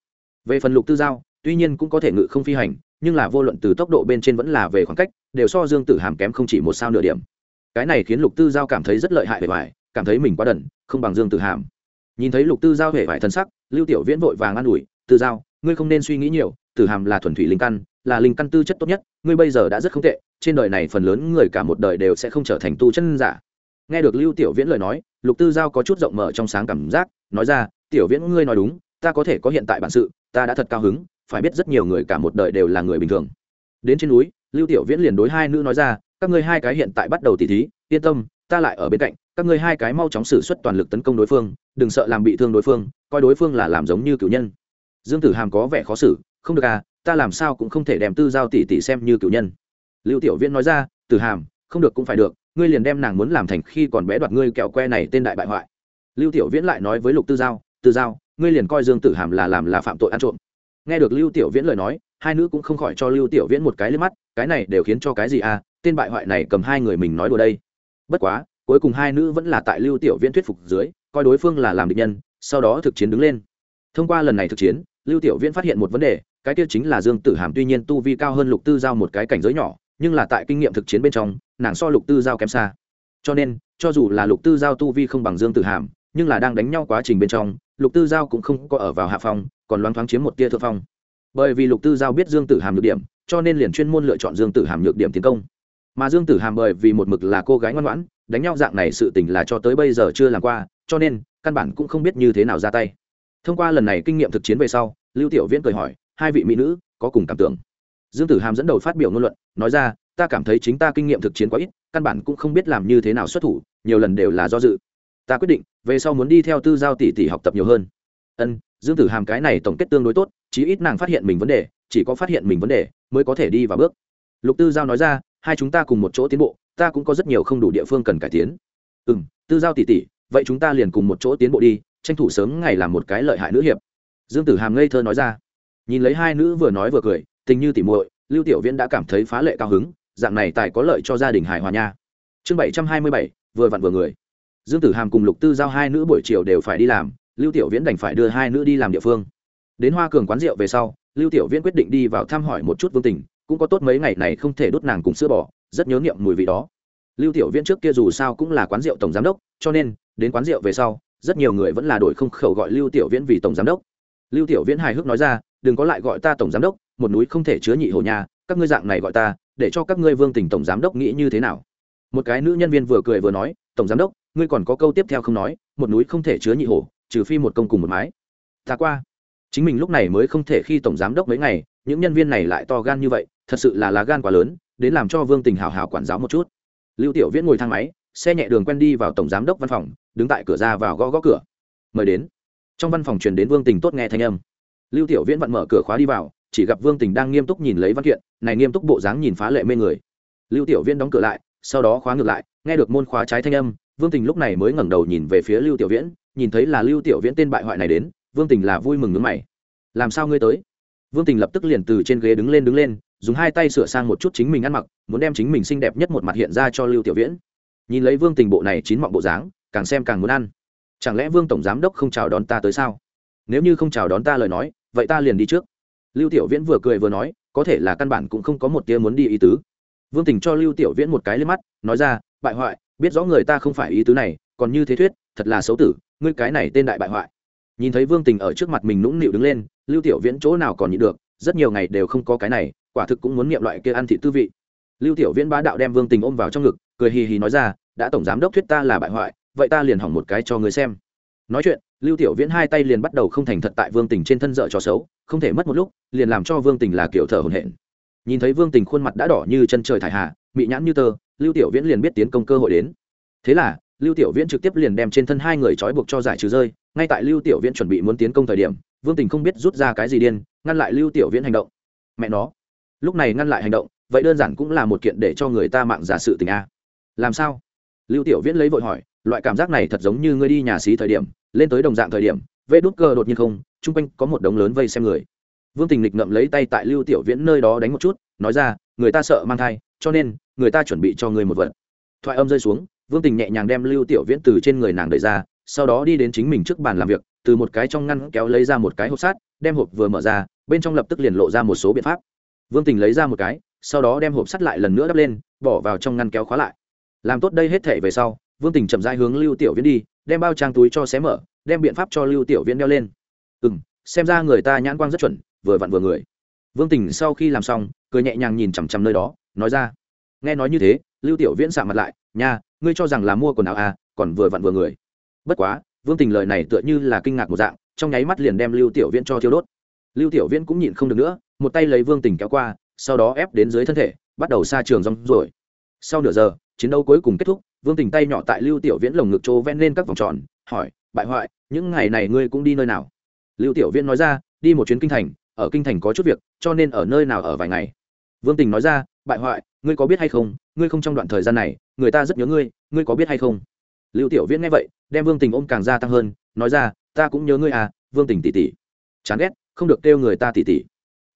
về phần lục tư giao, tuy nhiên cũng có thể ngự không phi hành, nhưng là vô luận từ tốc độ bên trên vẫn là về khoảng cách, đều so dương tử hàm kém không chỉ một sao nửa điểm. Cái này khiến lục tư giao cảm thấy rất lợi hại bề ngoài cảm thấy mình quá đần, không bằng dương tử hàm. Nhìn thấy lục tư giao hề vải thân sắc, lưu tiểu viễn vội vàng an ủi, tư giao, ngươi không nên suy nghĩ nhiều, tử hàm là thuần thủy linh căn, là linh căn tư chất tốt nhất, ngươi bây giờ đã rất không tệ, trên đời này phần lớn người cả một đời đều sẽ không trở thành tu chân giả. Nghe được lưu tiểu viễn lời nói, lục tư giao có chút rộng mở trong sáng cảm giác, nói ra, tiểu viễn, ngươi nói đúng, ta có thể có hiện tại bản sự ta đã thật cao hứng, phải biết rất nhiều người cả một đời đều là người bình thường. Đến trên núi, lưu tiểu viễn liền đối hai nữ nói ra, các ngươi hai cái hiện tại bắt đầu tỉ thí, yên tâm, ta lại ở bên cạnh, các ngươi hai cái mau chóng xử suất toàn lực tấn công đối phương, đừng sợ làm bị thương đối phương, coi đối phương là làm giống như cựu nhân. Dương tử hàm có vẻ khó xử, không được à ta làm sao cũng không thể đem tư giao tỷ tỷ xem như cựu nhân. Lưu tiểu viễn nói ra, tử hàm, không được cũng phải được, ngươi liền đem nàng muốn làm thành khi còn bé đoạt ngươi kẹo que này tên đại bại hoại. Lưu tiểu viễn lại nói với lục tư giao tư giao ngươi liền coi dương tử hàm là làm là phạm tội ăn trộm. Nghe được lưu tiểu viễn lời nói, hai nữ cũng không khỏi cho lưu tiểu viễn một cái lên mắt, cái này đều khiến cho cái gì à tên bại hoại này cầm hai người mình nói đùa đây. Bất quá, cuối cùng hai nữ vẫn là tại lưu tiểu viễn thuyết phục dưới, coi đối phương là làm địch nhân, sau đó thực chiến đứng lên. Thông qua lần này thực chiến, lưu tiểu viễn phát hiện một vấn đề, cái kia chính là dương tử hàm tuy nhiên tu vi cao hơn lục tư giao một cái cảnh giới nhỏ, nhưng là tại kinh nghiệm thực chiến bên trong, nàng so lục tư giao kém xa. Cho nên, cho dù là lục tư giao tu vi không bằng dương tử hàm, nhưng là đang đánh nhau quá trình bên trong lục tư giao cũng không có ở vào hạ phong, còn loáng thoáng chiếm một tia thượng phong. Bởi vì lục tư giao biết dương tử hàm nhược điểm, cho nên liền chuyên môn lựa chọn dương tử hàm nhược điểm tiến công. Mà dương tử hàm bởi vì một mực là cô gái ngoan ngoãn, đánh nhau dạng này sự tình là cho tới bây giờ chưa làm qua, cho nên, căn bản cũng không biết như thế nào ra tay. Thông qua lần này kinh nghiệm thực chiến về sau, lưu tiểu viễn cười hỏi, hai vị mỹ nữ, có cùng cảm tưởng? Dương tử hàm dẫn đầu phát biểu ngôn luận, nói ra, ta cảm thấy chính ta kinh nghiệm thực chiến quá ít, căn bản cũng không biết làm như thế nào xuất thủ, nhiều lần đều là do dự ta quyết định, về sau muốn đi theo tư giao tỷ tỷ học tập nhiều hơn. Ân, dương tử hàm cái này tổng kết tương đối tốt, chí ít nàng phát hiện mình vấn đề, chỉ có phát hiện mình vấn đề mới có thể đi vào bước. Lục tư giao nói ra, hai chúng ta cùng một chỗ tiến bộ, ta cũng có rất nhiều không đủ địa phương cần cải tiến. Ừ m tư giao tỷ tỷ, vậy chúng ta liền cùng một chỗ tiến bộ đi, tranh thủ sớm ngày làm một cái lợi hại nữ hiệp. Dương tử hàm ngây thơ nói ra. Nhìn lấy hai nữ vừa nói vừa cười, tình như tỉ muội, lưu tiểu viễn đã cảm thấy phá lệ cao hứng, dạng này tài có lợi cho gia đình hài hòa nha. Chương bảy trăm hai mươi bảy, vừa vặn vừa người dương tử hàm cùng lục tư giao hai nữ buổi chiều đều phải đi làm, lưu tiểu viễn đành phải đưa hai nữ đi làm địa phương. Đến hoa cường quán rượu về sau, lưu tiểu viễn quyết định đi vào thăm hỏi một chút vương tình, cũng có tốt mấy ngày này không thể đốt nàng cùng sữa bò, rất nhớ nghiệm mùi vị đó. Lưu tiểu viễn trước kia dù sao cũng là quán rượu tổng giám đốc, cho nên, đến quán rượu về sau, rất nhiều người vẫn là đổi không khẩu gọi lưu tiểu viễn vì tổng giám đốc. Lưu tiểu viễn hài hước nói ra, đừng có lại gọi ta tổng giám đốc, một núi không thể chứa nhị hồ nhà, các ngươi dạng này gọi ta, để cho các ngươi vương tỉnh tổng giám đốc nghĩ như thế nào? Một cái nữ nhân viên vừa cười vừa nói, tổng giám đốc ngươi còn có câu tiếp theo không nói, một núi không thể chứa nhị hổ, trừ phi một công cùng một mái. Ta qua. Chính mình lúc này mới không thể khi tổng giám đốc mấy ngày, những nhân viên này lại to gan như vậy, thật sự là lá gan quá lớn, đến làm cho vương tình hào hào quản giáo một chút. Lưu tiểu viễn ngồi thang máy, xe nhẹ đường quen đi vào tổng giám đốc văn phòng, đứng tại cửa ra vào gõ gõ cửa. Mời đến. Trong văn phòng truyền đến vương tình tốt nghe thanh âm. Lưu tiểu viễn vặn mở cửa khóa đi vào, chỉ gặp vương tình đang nghiêm túc nhìn lấy văn kiện, này nghiêm túc bộ dáng nhìn phá lệ mê người. Lưu tiểu viễn đóng cửa lại, sau đó khóa ngược lại, nghe được môn khóa trái thanh âm vương tình lúc này mới ngẩng đầu nhìn về phía lưu tiểu viễn, nhìn thấy là lưu tiểu viễn tên bại hoại này đến, vương tình là vui mừng nước mày. Làm sao ngươi tới? Vương tình lập tức liền từ trên ghế đứng lên đứng lên, dùng hai tay sửa sang một chút chính mình ăn mặc, muốn đem chính mình xinh đẹp nhất một mặt hiện ra cho lưu tiểu viễn. Nhìn lấy vương tình bộ này chín mọng bộ dáng, càng xem càng muốn ăn. Chẳng lẽ vương tổng giám đốc không chào đón ta tới sao? Nếu như không chào đón ta lời nói, vậy ta liền đi trước. Lưu tiểu viễn vừa cười vừa nói, có thể là căn bản cũng không có một tia muốn đi ý tứ. Vương tình cho lưu tiểu viễn một cái lên mắt, nói ra, bại hoại biết rõ người ta không phải ý tứ này, còn như thế thuyết, thật là xấu tử, ngươi cái này tên đại bại hoại. Nhìn thấy vương tình ở trước mặt mình nũng nịu đứng lên, lưu tiểu viễn chỗ nào còn nhịn được, rất nhiều ngày đều không có cái này, quả thực cũng muốn nghiệm loại kia ăn thị tư vị. Lưu tiểu viễn bá đạo đem vương tình ôm vào trong ngực, cười hì hì nói ra, đã tổng giám đốc thuyết ta là bại hoại, vậy ta liền hỏng một cái cho người xem. Nói chuyện, lưu tiểu viễn hai tay liền bắt đầu không thành thật tại vương tình trên thân dợ cho xấu, không thể mất một lúc, liền làm cho vương tình là kiểu thở hổn hển. Nhìn thấy vương tình khuôn mặt đã đỏ như chân trời thải hạ bị nhãn như tơ lưu tiểu viễn liền biết tiến công cơ hội đến. Thế là, lưu tiểu viễn trực tiếp liền đem trên thân hai người trói buộc cho giải trừ rơi, ngay tại lưu tiểu viễn chuẩn bị muốn tiến công thời điểm, vương tình không biết rút ra cái gì điên, ngăn lại lưu tiểu viễn hành động. Mẹ nó. Lúc này ngăn lại hành động, vậy đơn giản cũng là một kiện để cho người ta mạng giả sự tình a. Làm sao? Lưu tiểu viễn lấy vội hỏi, loại cảm giác này thật giống như ngươi đi nhà xí thời điểm, lên tới đồng dạng thời điểm, vê đốt cơ đột nhiên không, chung quanh có một đống lớn vây xem người. Vương tình lịch ngậm lấy tay tại lưu tiểu viễn nơi đó đánh một chút, nói ra, người ta sợ mang thai cho nên, người ta chuẩn bị cho ngươi một vật. Thoại âm rơi xuống, vương tình nhẹ nhàng đem lưu tiểu viễn từ trên người nàng đẩy ra, sau đó đi đến chính mình trước bàn làm việc, từ một cái trong ngăn kéo lấy ra một cái hộp sát đem hộp vừa mở ra, bên trong lập tức liền lộ ra một số biện pháp. Vương tình lấy ra một cái, sau đó đem hộp sắt lại lần nữa đắp lên, bỏ vào trong ngăn kéo khóa lại. Làm tốt đây hết thể về sau, vương tình chậm rãi hướng lưu tiểu viễn đi, đem bao trang túi cho xé mở, đem biện pháp cho lưu tiểu viễn đeo lên. Ừ m xem ra người ta nhãn quang rất chuẩn, vừa vặn vừa người. Vương tình sau khi làm xong, cười nhẹ nhàng nhìn chằm chằm nơi đó nói ra. Nghe nói như thế, lưu tiểu viễn sạ mặt lại, nha, ngươi cho rằng là mua quần áo à còn vừa vặn vừa người. Bất quá, vương tình lời này tựa như là kinh ngạc một dạng, trong nháy mắt liền đem lưu tiểu viễn cho thiêu đốt. Lưu tiểu viễn cũng nhịn không được nữa, một tay lấy vương tình kéo qua, sau đó ép đến dưới thân thể, bắt đầu xa trường rong rồi sau nửa giờ, chiến đấu cuối cùng kết thúc, vương tình tay nhỏ tại lưu tiểu viễn lồng ngực chỗ ven lên các vòng tròn, hỏi, bại hoại, những ngày này ngươi cũng đi nơi nào? Lưu tiểu viễn nói ra, đi một chuyến kinh thành, ở kinh thành có chút việc, cho nên ở nơi nào ở vài ngày? Vương tình nói ra bại hoại, ngươi có biết hay không? Ngươi không trong đoạn thời gian này, người ta rất nhớ ngươi ngươi có biết hay không? Lưu tiểu viễn nghe vậy, đem vương tình ôm càng gia tăng hơn, nói ra, ta cũng nhớ ngươi à vương tình tỷ tỷ. Chán ghét, không được kêu người ta tỷ tỷ.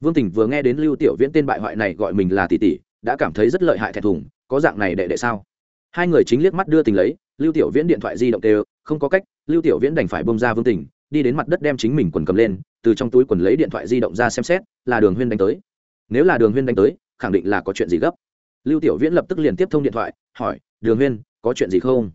Vương tình vừa nghe đến lưu tiểu viễn tên bại hoại này gọi mình là tỷ tỷ, đã cảm thấy rất lợi hại thẹn thùng, có dạng này đệ đệ sao? Hai người chính liếc mắt đưa tình lấy, lưu tiểu viễn điện thoại di động đều, không có cách, lưu tiểu viễn đành phải bông ra vương tình, đi đến mặt đất đem chính mình quần cầm lên, từ trong túi quần lấy điện thoại di động ra xem xét, là đường huyên đánh tới. Nếu là đường huyên đánh tới khẳng định là có chuyện gì gấp. Lưu tiểu viễn lập tức liền tiếp thông điện thoại, hỏi, đường huyên, có chuyện gì không?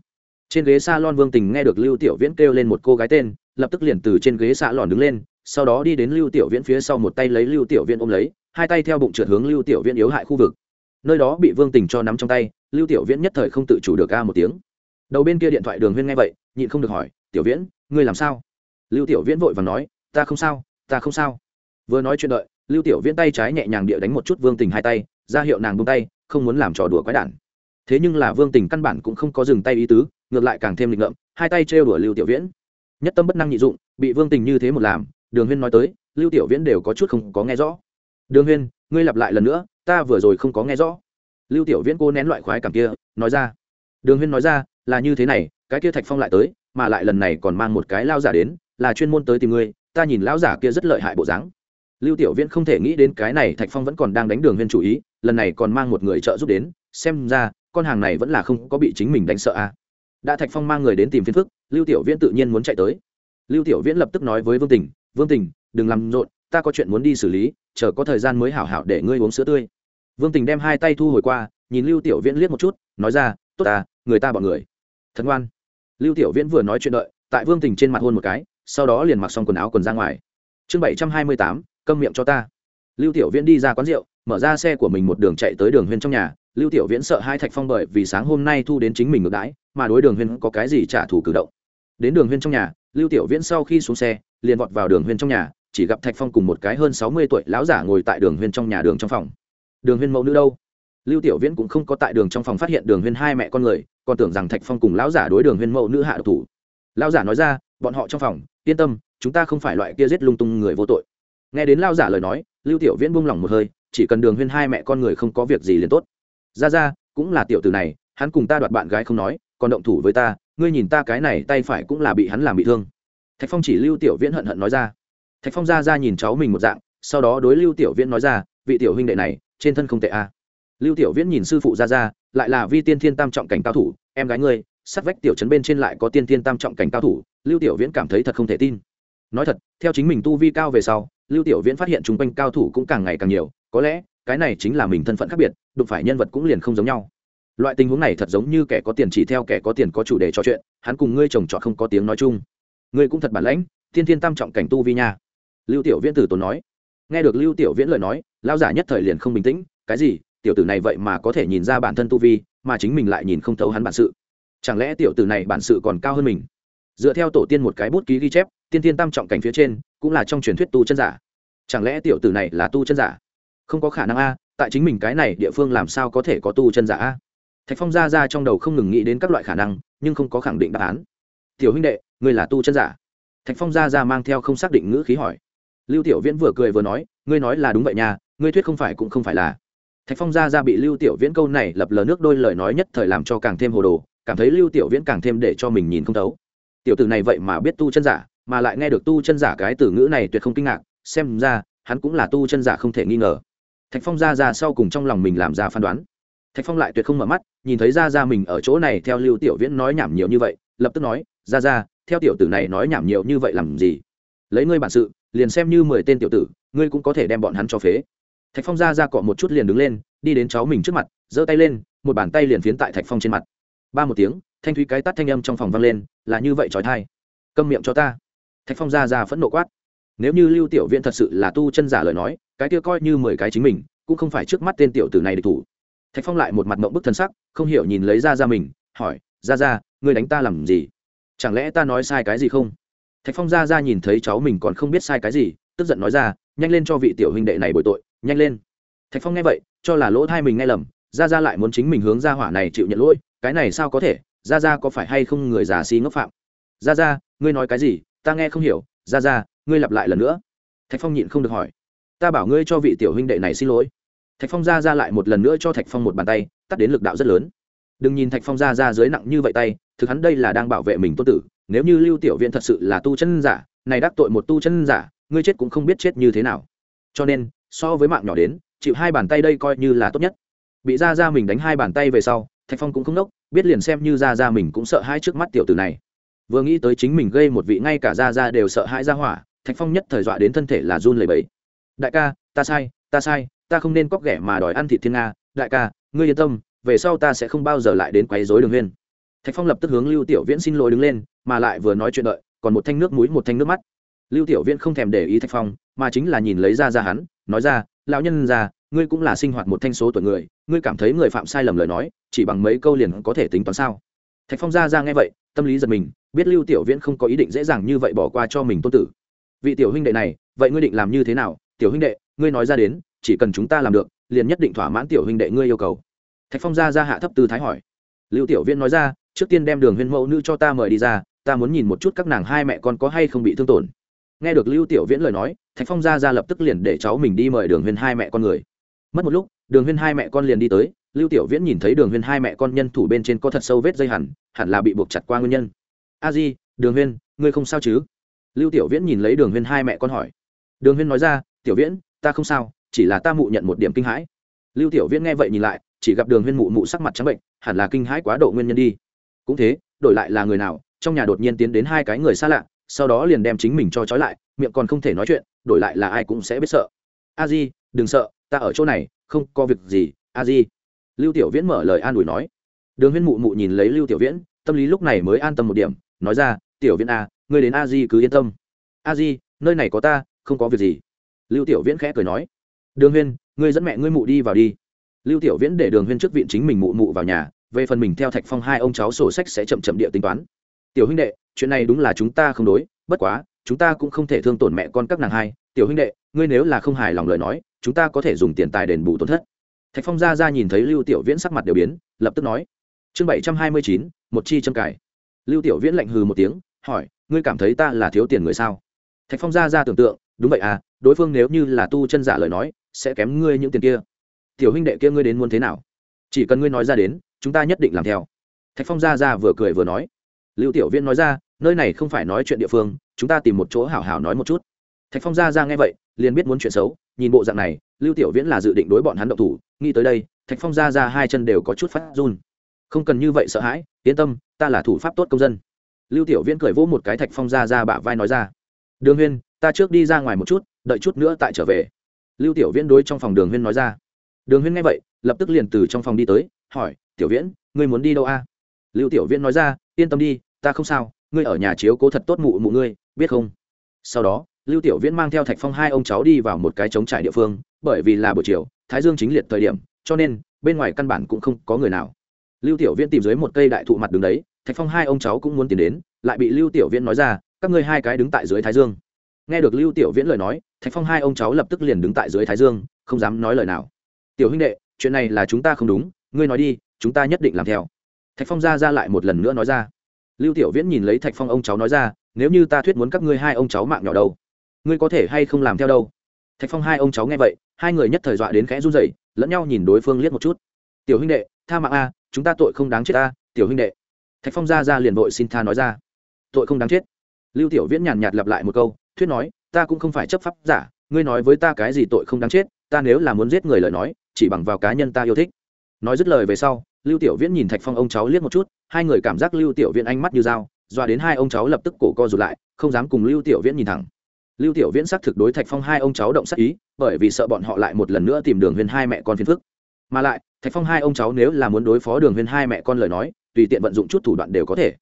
Trên ghế s a lon vương tình nghe được lưu tiểu viễn kêu lên một cô gái tên, lập tức liền từ trên ghế xạ lòn đứng lên, sau đó đi đến lưu tiểu viễn phía sau một tay lấy lưu tiểu viễn ôm lấy, hai tay theo bụng trượt hướng lưu tiểu viễn yếu hại khu vực. Nơi đó bị vương tình cho nắm trong tay, lưu tiểu viễn nhất thời không tự chủ được a một tiếng. Đầu bên kia điện thoại đường huyên nghe vậy, nhịn không được hỏi, tiểu viễn, ngươi làm sao? Lưu tiểu viễn vội và nói, ta không sao, ta không sao vừa nói chuyện đợi, lưu tiểu viễn tay trái nhẹ nhàng địa đánh một chút vương tình hai tay, ra hiệu nàng buông tay, không muốn làm trò đùa quái đản. Thế nhưng là vương tình căn bản cũng không có dừng tay ý tứ, ngược lại càng thêm lịch ngợm, hai tay trêu đùa lưu tiểu viễn. Nhất tâm bất năng nhị dụng, bị vương tình như thế một làm, đường huyên nói tới, lưu tiểu viễn đều có chút không có nghe rõ. Đường huyên, ngươi lặp lại lần nữa, ta vừa rồi không có nghe rõ. Lưu tiểu viễn cô nén loại khoái cảm kia, nói ra. Đường huyên nói ra, là như thế này, cái kia thạch phong lại tới, mà lại lần này còn mang một cái lao giả đến, là chuyên môn tới tìm ngươi, ta nhìn lão giả kia rất lợi hại bộ dáng lưu tiểu viễn không thể nghĩ đến cái này thạch phong vẫn còn đang đánh đường huyên chủ ý, lần này còn mang một người trợ giúp đến, xem ra, con hàng này vẫn là không có bị chính mình đánh sợ à. Đã thạch phong mang người đến tìm phiên phức, lưu tiểu viễn tự nhiên muốn chạy tới. Lưu tiểu viễn lập tức nói với vương tình vương tình, đừng làm rộn, ta có chuyện muốn đi xử lý, chờ có thời gian mới hảo hảo để ngươi uống sữa tươi. Vương tình đem hai tay thu hồi qua, nhìn lưu tiểu viễn liếc một chút, nói ra, tốt à người ta bọn người. Thân ngoan. Lưu tiểu viễn vừa nói chuyện đợi, tại vương tình trên mặt hôn một cái, sau đó liền mặc xong quần áo quần ra ngoài. Chương bảy trăm hai mươi tám câm miệng cho ta. Lưu tiểu viễn đi ra quán rượu, mở ra xe của mình một đường chạy tới đường huyên trong nhà. Lưu tiểu viễn sợ hai thạch phong bởi vì sáng hôm nay thu đến chính mình ngược đãi, mà đối đường huyên có cái gì trả thù cử động. Đến đường huyên trong nhà, lưu tiểu viễn sau khi xuống xe, liền vọt vào đường huyên trong nhà, chỉ gặp thạch phong cùng một cái hơn sáu mươi tuổi lão giả ngồi tại đường huyên trong nhà đường trong phòng. Đường huyên mẫu nữ đâu? Lưu tiểu viễn cũng không có tại đường trong phòng phát hiện đường huyên hai mẹ con người, còn tưởng rằng thạch phong cùng lão giả đối đường huyên mẫu nữ hạ độc thủ. Lão giả nói ra, bọn họ trong phòng, yên tâm, chúng ta không phải loại kia giết lung tung người vô tội nghe đến lao giả lời nói, lưu tiểu viễn buông lỏng một hơi, chỉ cần đường huyên hai mẹ con người không có việc gì liền tốt. Ra ra, cũng là tiểu tử này, hắn cùng ta đoạt bạn gái không nói, còn động thủ với ta, ngươi nhìn ta cái này tay phải cũng là bị hắn làm bị thương. Thạch phong chỉ lưu tiểu viễn hận hận nói ra. Thạch phong ra ra nhìn cháu mình một dạng, sau đó đối lưu tiểu viễn nói ra, vị tiểu huynh đệ này, trên thân không tệ a. À. lưu tiểu viễn nhìn sư phụ ra ra, lại là vi tiên thiên tam trọng cảnh cao thủ, em gái ngươi sắt vách tiểu trấn bên trên lại có tiên thiên tam trọng cảnh cao thủ. Lưu tiểu viễn cảm thấy thật không thể tin. Nói thật, theo chính mình tu vi cao về sau lưu tiểu viễn phát hiện chung quanh cao thủ cũng càng ngày càng nhiều, có lẽ, cái này chính là mình thân phận khác biệt, đụng phải nhân vật cũng liền không giống nhau. Loại tình huống này thật giống như kẻ có tiền chỉ theo kẻ có tiền có chủ đề trò chuyện, hắn cùng ngươi chồng chọn không có tiếng nói chung. Ngươi cũng thật bản lãnh, thiên thiên tam trọng cảnh tu vi nha. Lưu tiểu viễn tử tốn nói. Nghe được lưu tiểu viễn lời nói lao giả nhất thời liền không bình tĩnh, cái gì, tiểu tử này vậy mà có thể nhìn ra bản thân tu vi, mà chính mình lại nhìn không thấu hắn bản sự. Chẳng lẽ tiểu tử này bản sự còn cao hơn mình? Dựa theo tổ tiên một cái bút ký ghi chép tiên tiên tam trọng cảnh phía trên cũng là trong truyền thuyết tu chân giả. Chẳng lẽ tiểu tử này là tu chân giả? Không có khả năng a, tại chính mình cái này địa phương làm sao có thể có tu chân giả a? Thạch phong ra ra trong đầu không ngừng nghĩ đến các loại khả năng, nhưng không có khẳng định đáp án. Tiểu huynh đệ, ngươi là tu chân giả? Thạch phong ra ra mang theo không xác định ngữ khí hỏi. Lưu tiểu viễn vừa cười vừa nói, ngươi nói là đúng vậy nha, ngươi thuyết không phải cũng không phải là. Thạch phong ra ra bị lưu tiểu viễn câu này lập lờ nước đôi lời nói nhất thời làm cho càng thêm hồ đồ, cảm thấy lưu tiểu viễn càng thêm để cho mình nhìn không thấu. Tiểu tử này vậy mà biết tu chân giả? Mà lại nghe được tu chân giả cái từ ngữ này tuyệt không kinh ngạc, xem ra, hắn cũng là tu chân giả không thể nghi ngờ. Thạch phong ra ra sau cùng trong lòng mình làm ra phán đoán. Thạch phong lại tuyệt không mở mắt, nhìn thấy ra ra mình ở chỗ này theo lưu tiểu viễn nói nhảm nhiều như vậy, lập tức nói, ra ra, theo tiểu tử này nói nhảm nhiều như vậy làm gì? Lấy ngươi bản sự, liền xem như mười tên tiểu tử, ngươi cũng có thể đem bọn hắn cho phế. Thạch phong ra ra cọ một chút liền đứng lên, đi đến cháu mình trước mặt, giơ tay lên, một bàn tay liền phiến tại thạch phong trên mặt. Ba một tiếng, thanh thúy cái tắt thanh âm trong phòng vang lên, là như vậy trói thai. Câm miệng cho ta thạch phong ra ra phẫn nộ quát. Nếu như lưu tiểu viễn thật sự là tu chân giả lời nói, cái kia coi như mười cái chính mình, cũng không phải trước mắt tên tiểu tử này địch thủ. Thạch phong lại một mặt mộng bức thân sắc, không hiểu nhìn lấy ra ra mình, hỏi, ra ra, ngươi đánh ta làm gì? Chẳng lẽ ta nói sai cái gì không? Thạch phong ra ra nhìn thấy cháu mình còn không biết sai cái gì, tức giận nói ra, nhanh lên cho vị tiểu huynh đệ này bồi tội, nhanh lên. Thạch phong nghe vậy, cho là lỗ thai mình nghe lầm, ra ra lại muốn chính mình hướng ra hỏa này chịu nhận lỗi, cái này sao có thể? Ra ra có phải hay không người già si ngốc phạm? Ra ra, ngươi nói cái gì? Ta nghe không hiểu, ra ra, ngươi lặp lại lần nữa. Thạch phong nhịn không được hỏi. Ta bảo ngươi cho vị tiểu huynh đệ này xin lỗi. Thạch phong ra ra lại một lần nữa cho thạch phong một bàn tay, tắt đến lực đạo rất lớn. Đừng nhìn thạch phong ra ra dưới nặng như vậy tay, thực hắn đây là đang bảo vệ mình tôn tử, nếu như lưu tiểu viện thật sự là tu chân giả, này đắc tội một tu chân giả, ngươi chết cũng không biết chết như thế nào. Cho nên, so với mạng nhỏ đến, chịu hai bàn tay đây coi như là tốt nhất. Bị ra ra mình đánh hai bàn tay về sau, thạch phong cũng không nốc, biết liền xem như ra ra mình cũng sợ hai trước mắt tiểu tử này vừa nghĩ tới chính mình gây một vị ngay cả ra ra đều sợ hãi ra hỏa, thạch phong nhất thời dọa đến thân thể là run lẩy bẩy. Đại ca, ta sai ta sai, ta không nên cóc ghẻ mà đòi ăn thịt thiên nga. Đại ca, ngươi yên tâm, về sau ta sẽ không bao giờ lại đến quấy rối đường huyên. Thạch phong lập tức hướng lưu tiểu viễn xin lỗi đứng lên, mà lại vừa nói chuyện đợi, còn một thanh nước mũi, một thanh nước mắt. Lưu tiểu viễn không thèm để ý thạch phong, mà chính là nhìn lấy ra ra hắn, nói ra, lão nhân ra ngươi cũng là sinh hoạt một thanh số tuổi người, ngươi cảm thấy người phạm sai lầm lời nói, chỉ bằng mấy câu liền có thể tính toán sao? Thạch phong ra ra nghe vậy tâm lý giật mình, biết lưu tiểu viễn không có ý định dễ dàng như vậy bỏ qua cho mình tôn tử. Vị tiểu huynh đệ này, vậy ngươi định làm như thế nào? Tiểu huynh đệ, ngươi nói ra đến, chỉ cần chúng ta làm được, liền nhất định thỏa mãn tiểu huynh đệ ngươi yêu cầu. Thạch phong ra ra hạ thấp tư thái hỏi. Lưu tiểu viễn nói ra, trước tiên đem đường huyên mẫu nữ cho ta mời đi ra, ta muốn nhìn một chút các nàng hai mẹ con có hay không bị thương tổn. Nghe được lưu tiểu viễn lời nói, thạch phong ra ra lập tức liền để cháu mình đi mời đường huyên hai mẹ con người. Mất một lúc, đường huyên hai mẹ con liền đi tới, lưu tiểu viễn nhìn thấy đường huyên hai mẹ con nhân thủ bên trên có thật sâu vết dây hẳn hẳn là bị buộc chặt qua nguyên nhân. A di, đường huyên, ngươi không sao chứ? Lưu tiểu viễn nhìn lấy đường huyên hai mẹ con hỏi. Đường huyên nói ra, tiểu viễn, ta không sao, chỉ là ta mụ nhận một điểm kinh hãi. Lưu tiểu viễn nghe vậy nhìn lại, chỉ gặp đường huyên mụ mụ sắc mặt trắng bệnh, hẳn là kinh hãi quá độ nguyên nhân đi. Cũng thế, đổi lại là người nào, trong nhà đột nhiên tiến đến hai cái người xa lạ, sau đó liền đem chính mình cho trói lại, miệng còn không thể nói chuyện, đổi lại là ai cũng sẽ biết sợ. A di, đừng sợ, ta ở chỗ này, không có việc gì, a di. Lưu tiểu viễn mở lời an ủi nói đường huyên mụ mụ nhìn lấy lưu tiểu viễn, tâm lý lúc này mới an tâm một điểm, nói ra, tiểu viễn a ngươi đến a di cứ yên tâm. A di, nơi này có ta, không có việc gì. Lưu tiểu viễn khẽ cười nói, đường huyên, ngươi dẫn mẹ ngươi mụ đi vào đi. Lưu tiểu viễn để đường huyên trước viện chính mình mụ mụ vào nhà, về phần mình theo thạch phong hai ông cháu sổ sách sẽ chậm chậm địa tính toán. Tiểu huynh đệ, chuyện này đúng là chúng ta không đối, bất quá, chúng ta cũng không thể thương tổn mẹ con các nàng hai. Tiểu huynh đệ, ngươi nếu là không hài lòng lời nói, chúng ta có thể dùng tiền tài đền bù tổn thất. Thạch phong ra ra nhìn thấy lưu tiểu viễn sắc mặt đều biến, lập tức nói chương bảy trăm hai mươi chín, một chi châm cải lưu tiểu viễn lạnh hừ một tiếng, hỏi, ngươi cảm thấy ta là thiếu tiền người sao? Thạch phong ra ra tưởng tượng, đúng vậy à đối phương nếu như là tu chân giả lời nói, sẽ kém ngươi những tiền kia. Tiểu huynh đệ kia ngươi đến muốn thế nào? Chỉ cần ngươi nói ra đến, chúng ta nhất định làm theo. Thạch phong ra ra vừa cười vừa nói. Lưu tiểu viễn nói ra, nơi này không phải nói chuyện địa phương, chúng ta tìm một chỗ hảo hảo nói một chút. Thạch phong ra ra nghe vậy, liền biết muốn chuyện xấu, nhìn bộ dạng này, lưu tiểu viễn là dự định đối bọn hắn động thủ, nghĩ tới đây, thạch phong ra ra hai chân đều có chút phát run không cần như vậy sợ hãi, yên tâm, ta là thủ pháp tốt công dân. Lưu tiểu viễn cười vỗ một cái thạch phong ra ra bả vai nói ra. Đường huyên, ta trước đi ra ngoài một chút, đợi chút nữa tại trở về. Lưu tiểu viễn đối trong phòng đường huyên nói ra. Đường huyên nghe vậy, lập tức liền từ trong phòng đi tới, hỏi, tiểu viễn, ngươi muốn đi đâu a? Lưu tiểu viễn nói ra, yên tâm đi, ta không sao, ngươi ở nhà chiếu cố thật tốt mụ mụ ngươi, biết không? Sau đó, lưu tiểu viễn mang theo thạch phong hai ông cháu đi vào một cái trống trải địa phương, bởi vì là buổi chiều, thái dương chính liệt thời điểm, cho nên, bên ngoài căn bản cũng không có người nào lưu tiểu viễn tìm dưới một cây đại thụ mặt đứng đấy, thạch phong hai ông cháu cũng muốn tiến đến, lại bị lưu tiểu viễn nói ra, các ngươi hai cái đứng tại dưới thái dương. Nghe được lưu tiểu viễn lời nói, thạch phong hai ông cháu lập tức liền đứng tại dưới thái dương, không dám nói lời nào. Tiểu huynh đệ, chuyện này là chúng ta không đúng, ngươi nói đi, chúng ta nhất định làm theo. Thạch phong ra ra lại một lần nữa nói ra. Lưu tiểu viễn nhìn lấy thạch phong ông cháu nói ra, nếu như ta thuyết muốn các ngươi hai ông cháu mạng nhỏ đâu, ngươi có thể hay không làm theo đâu? Thạch phong hai ông cháu nghe vậy, hai người nhất thời dọa đến khẽ run rẩy, lẫn nhau nhìn đối phương liếc một chút. Tiểu huynh đệ, tha mạng a chúng ta tội không đáng chết ta, tiểu huynh đệ. Thạch phong ra ra liền vội xin tha nói ra. Tội không đáng chết. Lưu tiểu viễn nhàn nhạt lặp lại một câu thuyết nói ta cũng không phải chấp pháp giả ngươi nói với ta cái gì tội không đáng chết ta nếu là muốn giết người lời nói chỉ bằng vào cá nhân ta yêu thích. Nói dứt lời về sau lưu tiểu viễn nhìn thạch phong ông cháu liếc một chút hai người cảm giác lưu tiểu viễn ánh mắt như dao doa đến hai ông cháu lập tức cổ co rụt lại không dám cùng lưu tiểu viễn nhìn thẳng. Lưu tiểu viễn xác thực đối thạch phong hai ông cháu động sắc ý bởi vì sợ bọn họ lại một lần nữa tìm đường huyền hai mẹ con phiền phức mà lại, thạch phong hai ông cháu nếu là muốn đối phó đường huyên hai mẹ con lời nói, tùy tiện vận dụng chút thủ đoạn đều có thể.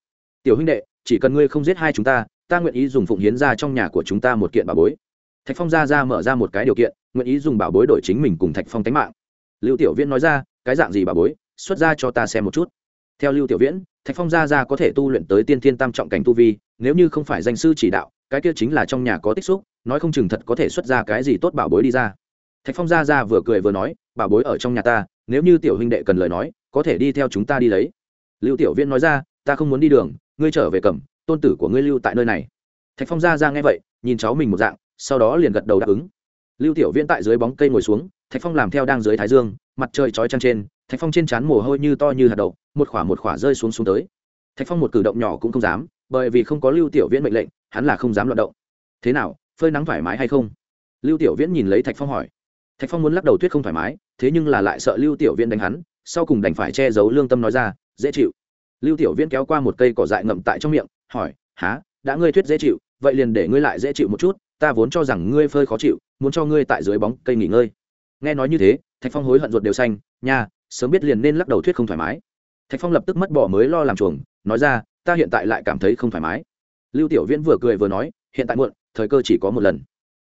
Tiểu huynh đệ, chỉ cần ngươi không giết hai chúng ta ta nguyện ý dùng phụng hiến ra trong nhà của chúng ta một kiện bảo bối. Thạch phong ra ra mở ra một cái điều kiện, nguyện ý dùng bảo bối đổi chính mình cùng thạch phong tánh mạng. Lưu tiểu viễn nói ra, cái dạng gì bảo bối, xuất ra cho ta xem một chút. Theo lưu tiểu viễn, thạch phong gia gia có thể tu luyện tới tiên thiên tam trọng cảnh tu vi, nếu như không phải danh sư chỉ đạo, cái kia chính là trong nhà có tích xúc, nói không chừng thật có thể xuất ra cái gì tốt bảo bối đi ra. Thạch phong gia gia vừa cười vừa nói bảo bối ở trong nhà ta, nếu như tiểu huynh đệ cần lời nói, có thể đi theo chúng ta đi lấy. Lưu tiểu viễn nói ra, ta không muốn đi đường, ngươi trở về cầm, tôn tử của ngươi lưu tại nơi này. Thạch phong ra ra nghe vậy, nhìn cháu mình một dạng, sau đó liền gật đầu đáp ứng. Lưu tiểu viễn tại dưới bóng cây ngồi xuống, thạch phong làm theo đang dưới thái dương, mặt trời chói trăng trên, thạch phong trên trán mồ hôi như to như hạt đậu, một khỏa một khỏa rơi xuống xuống tới. Thạch phong một cử động nhỏ cũng không dám, bởi vì không có lưu tiểu viễn mệnh lệnh, hắn là không dám loạt động. Thế nào, phơi nắng thoải mái hay không? Lưu tiểu viễn nhìn lấy thạch phong hỏi thạch phong muốn lắc đầu tuyết không thoải mái, thế nhưng là lại sợ lưu tiểu viễn đánh hắn, sau cùng đành phải che giấu lương tâm nói ra, dễ chịu. Lưu tiểu viễn kéo qua một cây cỏ dại ngậm tại trong miệng, hỏi há đã ngươi thuyết dễ chịu, vậy liền để ngươi lại dễ chịu một chút, ta vốn cho rằng ngươi phơi khó chịu, muốn cho ngươi tại dưới bóng cây nghỉ ngơi. Nghe nói như thế, thạch phong hối hận ruột đều xanh, nha, sớm biết liền nên lắc đầu thuyết không thoải mái. Thạch phong lập tức mất bỏ mới lo làm chuồng, nói ra, ta hiện tại lại cảm thấy không thoải mái. Lưu tiểu viễn vừa cười vừa nói, hiện tại muộn, thời cơ chỉ có một lần.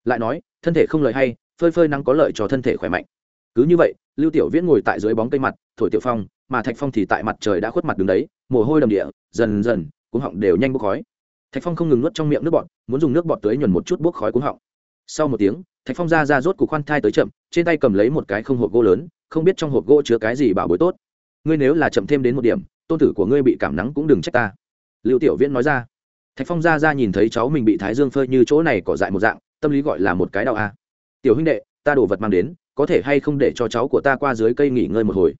Lại nói, thân thể không lời hay phơi phơi nắng có lợi cho thân thể khỏe mạnh. Cứ như vậy, lưu tiểu viễn ngồi tại dưới bóng cây mặt, thổi tiểu phong, mà thạch phong thì tại mặt trời đã khuất mặt đứng đấy, mồ hôi đầm địa, dần dần, cuống họng đều nhanh bốc khói. Thạch phong không ngừng nuốt trong miệng nước bọt, muốn dùng nước bọt tưới nhuần một chút bốc khói cuống họng. Sau một tiếng, thạch phong ra ra rốt cục khoan thai tới chậm, trên tay cầm lấy một cái không hộp gỗ lớn, không biết trong hộp gỗ chứa cái gì bảo bối tốt. Ngươi nếu là chậm thêm đến một điểm, tôn tử của ngươi bị cảm nắng cũng đừng trách ta. Lưu tiểu viễn nói ra. Thạch phong ra ra nhìn thấy cháu mình bị thái dương phơi như chỗ này cỏ dại một dạng, tâm lý gọi là một cái đau a tiểu huynh đệ, ta đổ vật mang đến, có thể hay không để cho cháu của ta qua dưới cây nghỉ ngơi một hồi?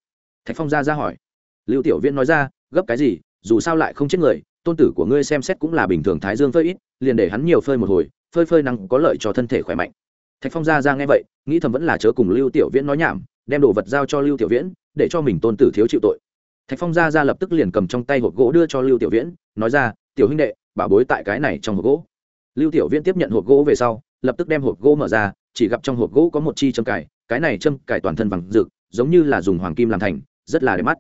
Thạch phong ra ra hỏi. Lưu tiểu viễn nói ra, gấp cái gì, dù sao lại không chết người, tôn tử của ngươi xem xét cũng là bình thường thái dương phơi ít, liền để hắn nhiều phơi một hồi, phơi phơi nắng có lợi cho thân thể khỏe mạnh. Thạch phong ra ra nghe vậy, nghĩ thầm vẫn là chớ cùng lưu tiểu viễn nói nhảm, đem đồ vật giao cho lưu tiểu viễn, để cho mình tôn tử thiếu chịu tội. Thạch phong ra ra lập tức liền cầm trong tay hộp gỗ đưa cho lưu tiểu viễn, nói ra, tiểu huynh đệ, bảo bối tại cái này trong hộp gỗ. Lưu tiểu viễn tiếp nhận hộp gỗ về sau, lập tức đem hộp gỗ mở ra chỉ gặp trong hộp gỗ có một chi châm cải cái này châm cải toàn thân vàng rực, giống như là dùng hoàng kim làm thành, rất là đẹp mắt.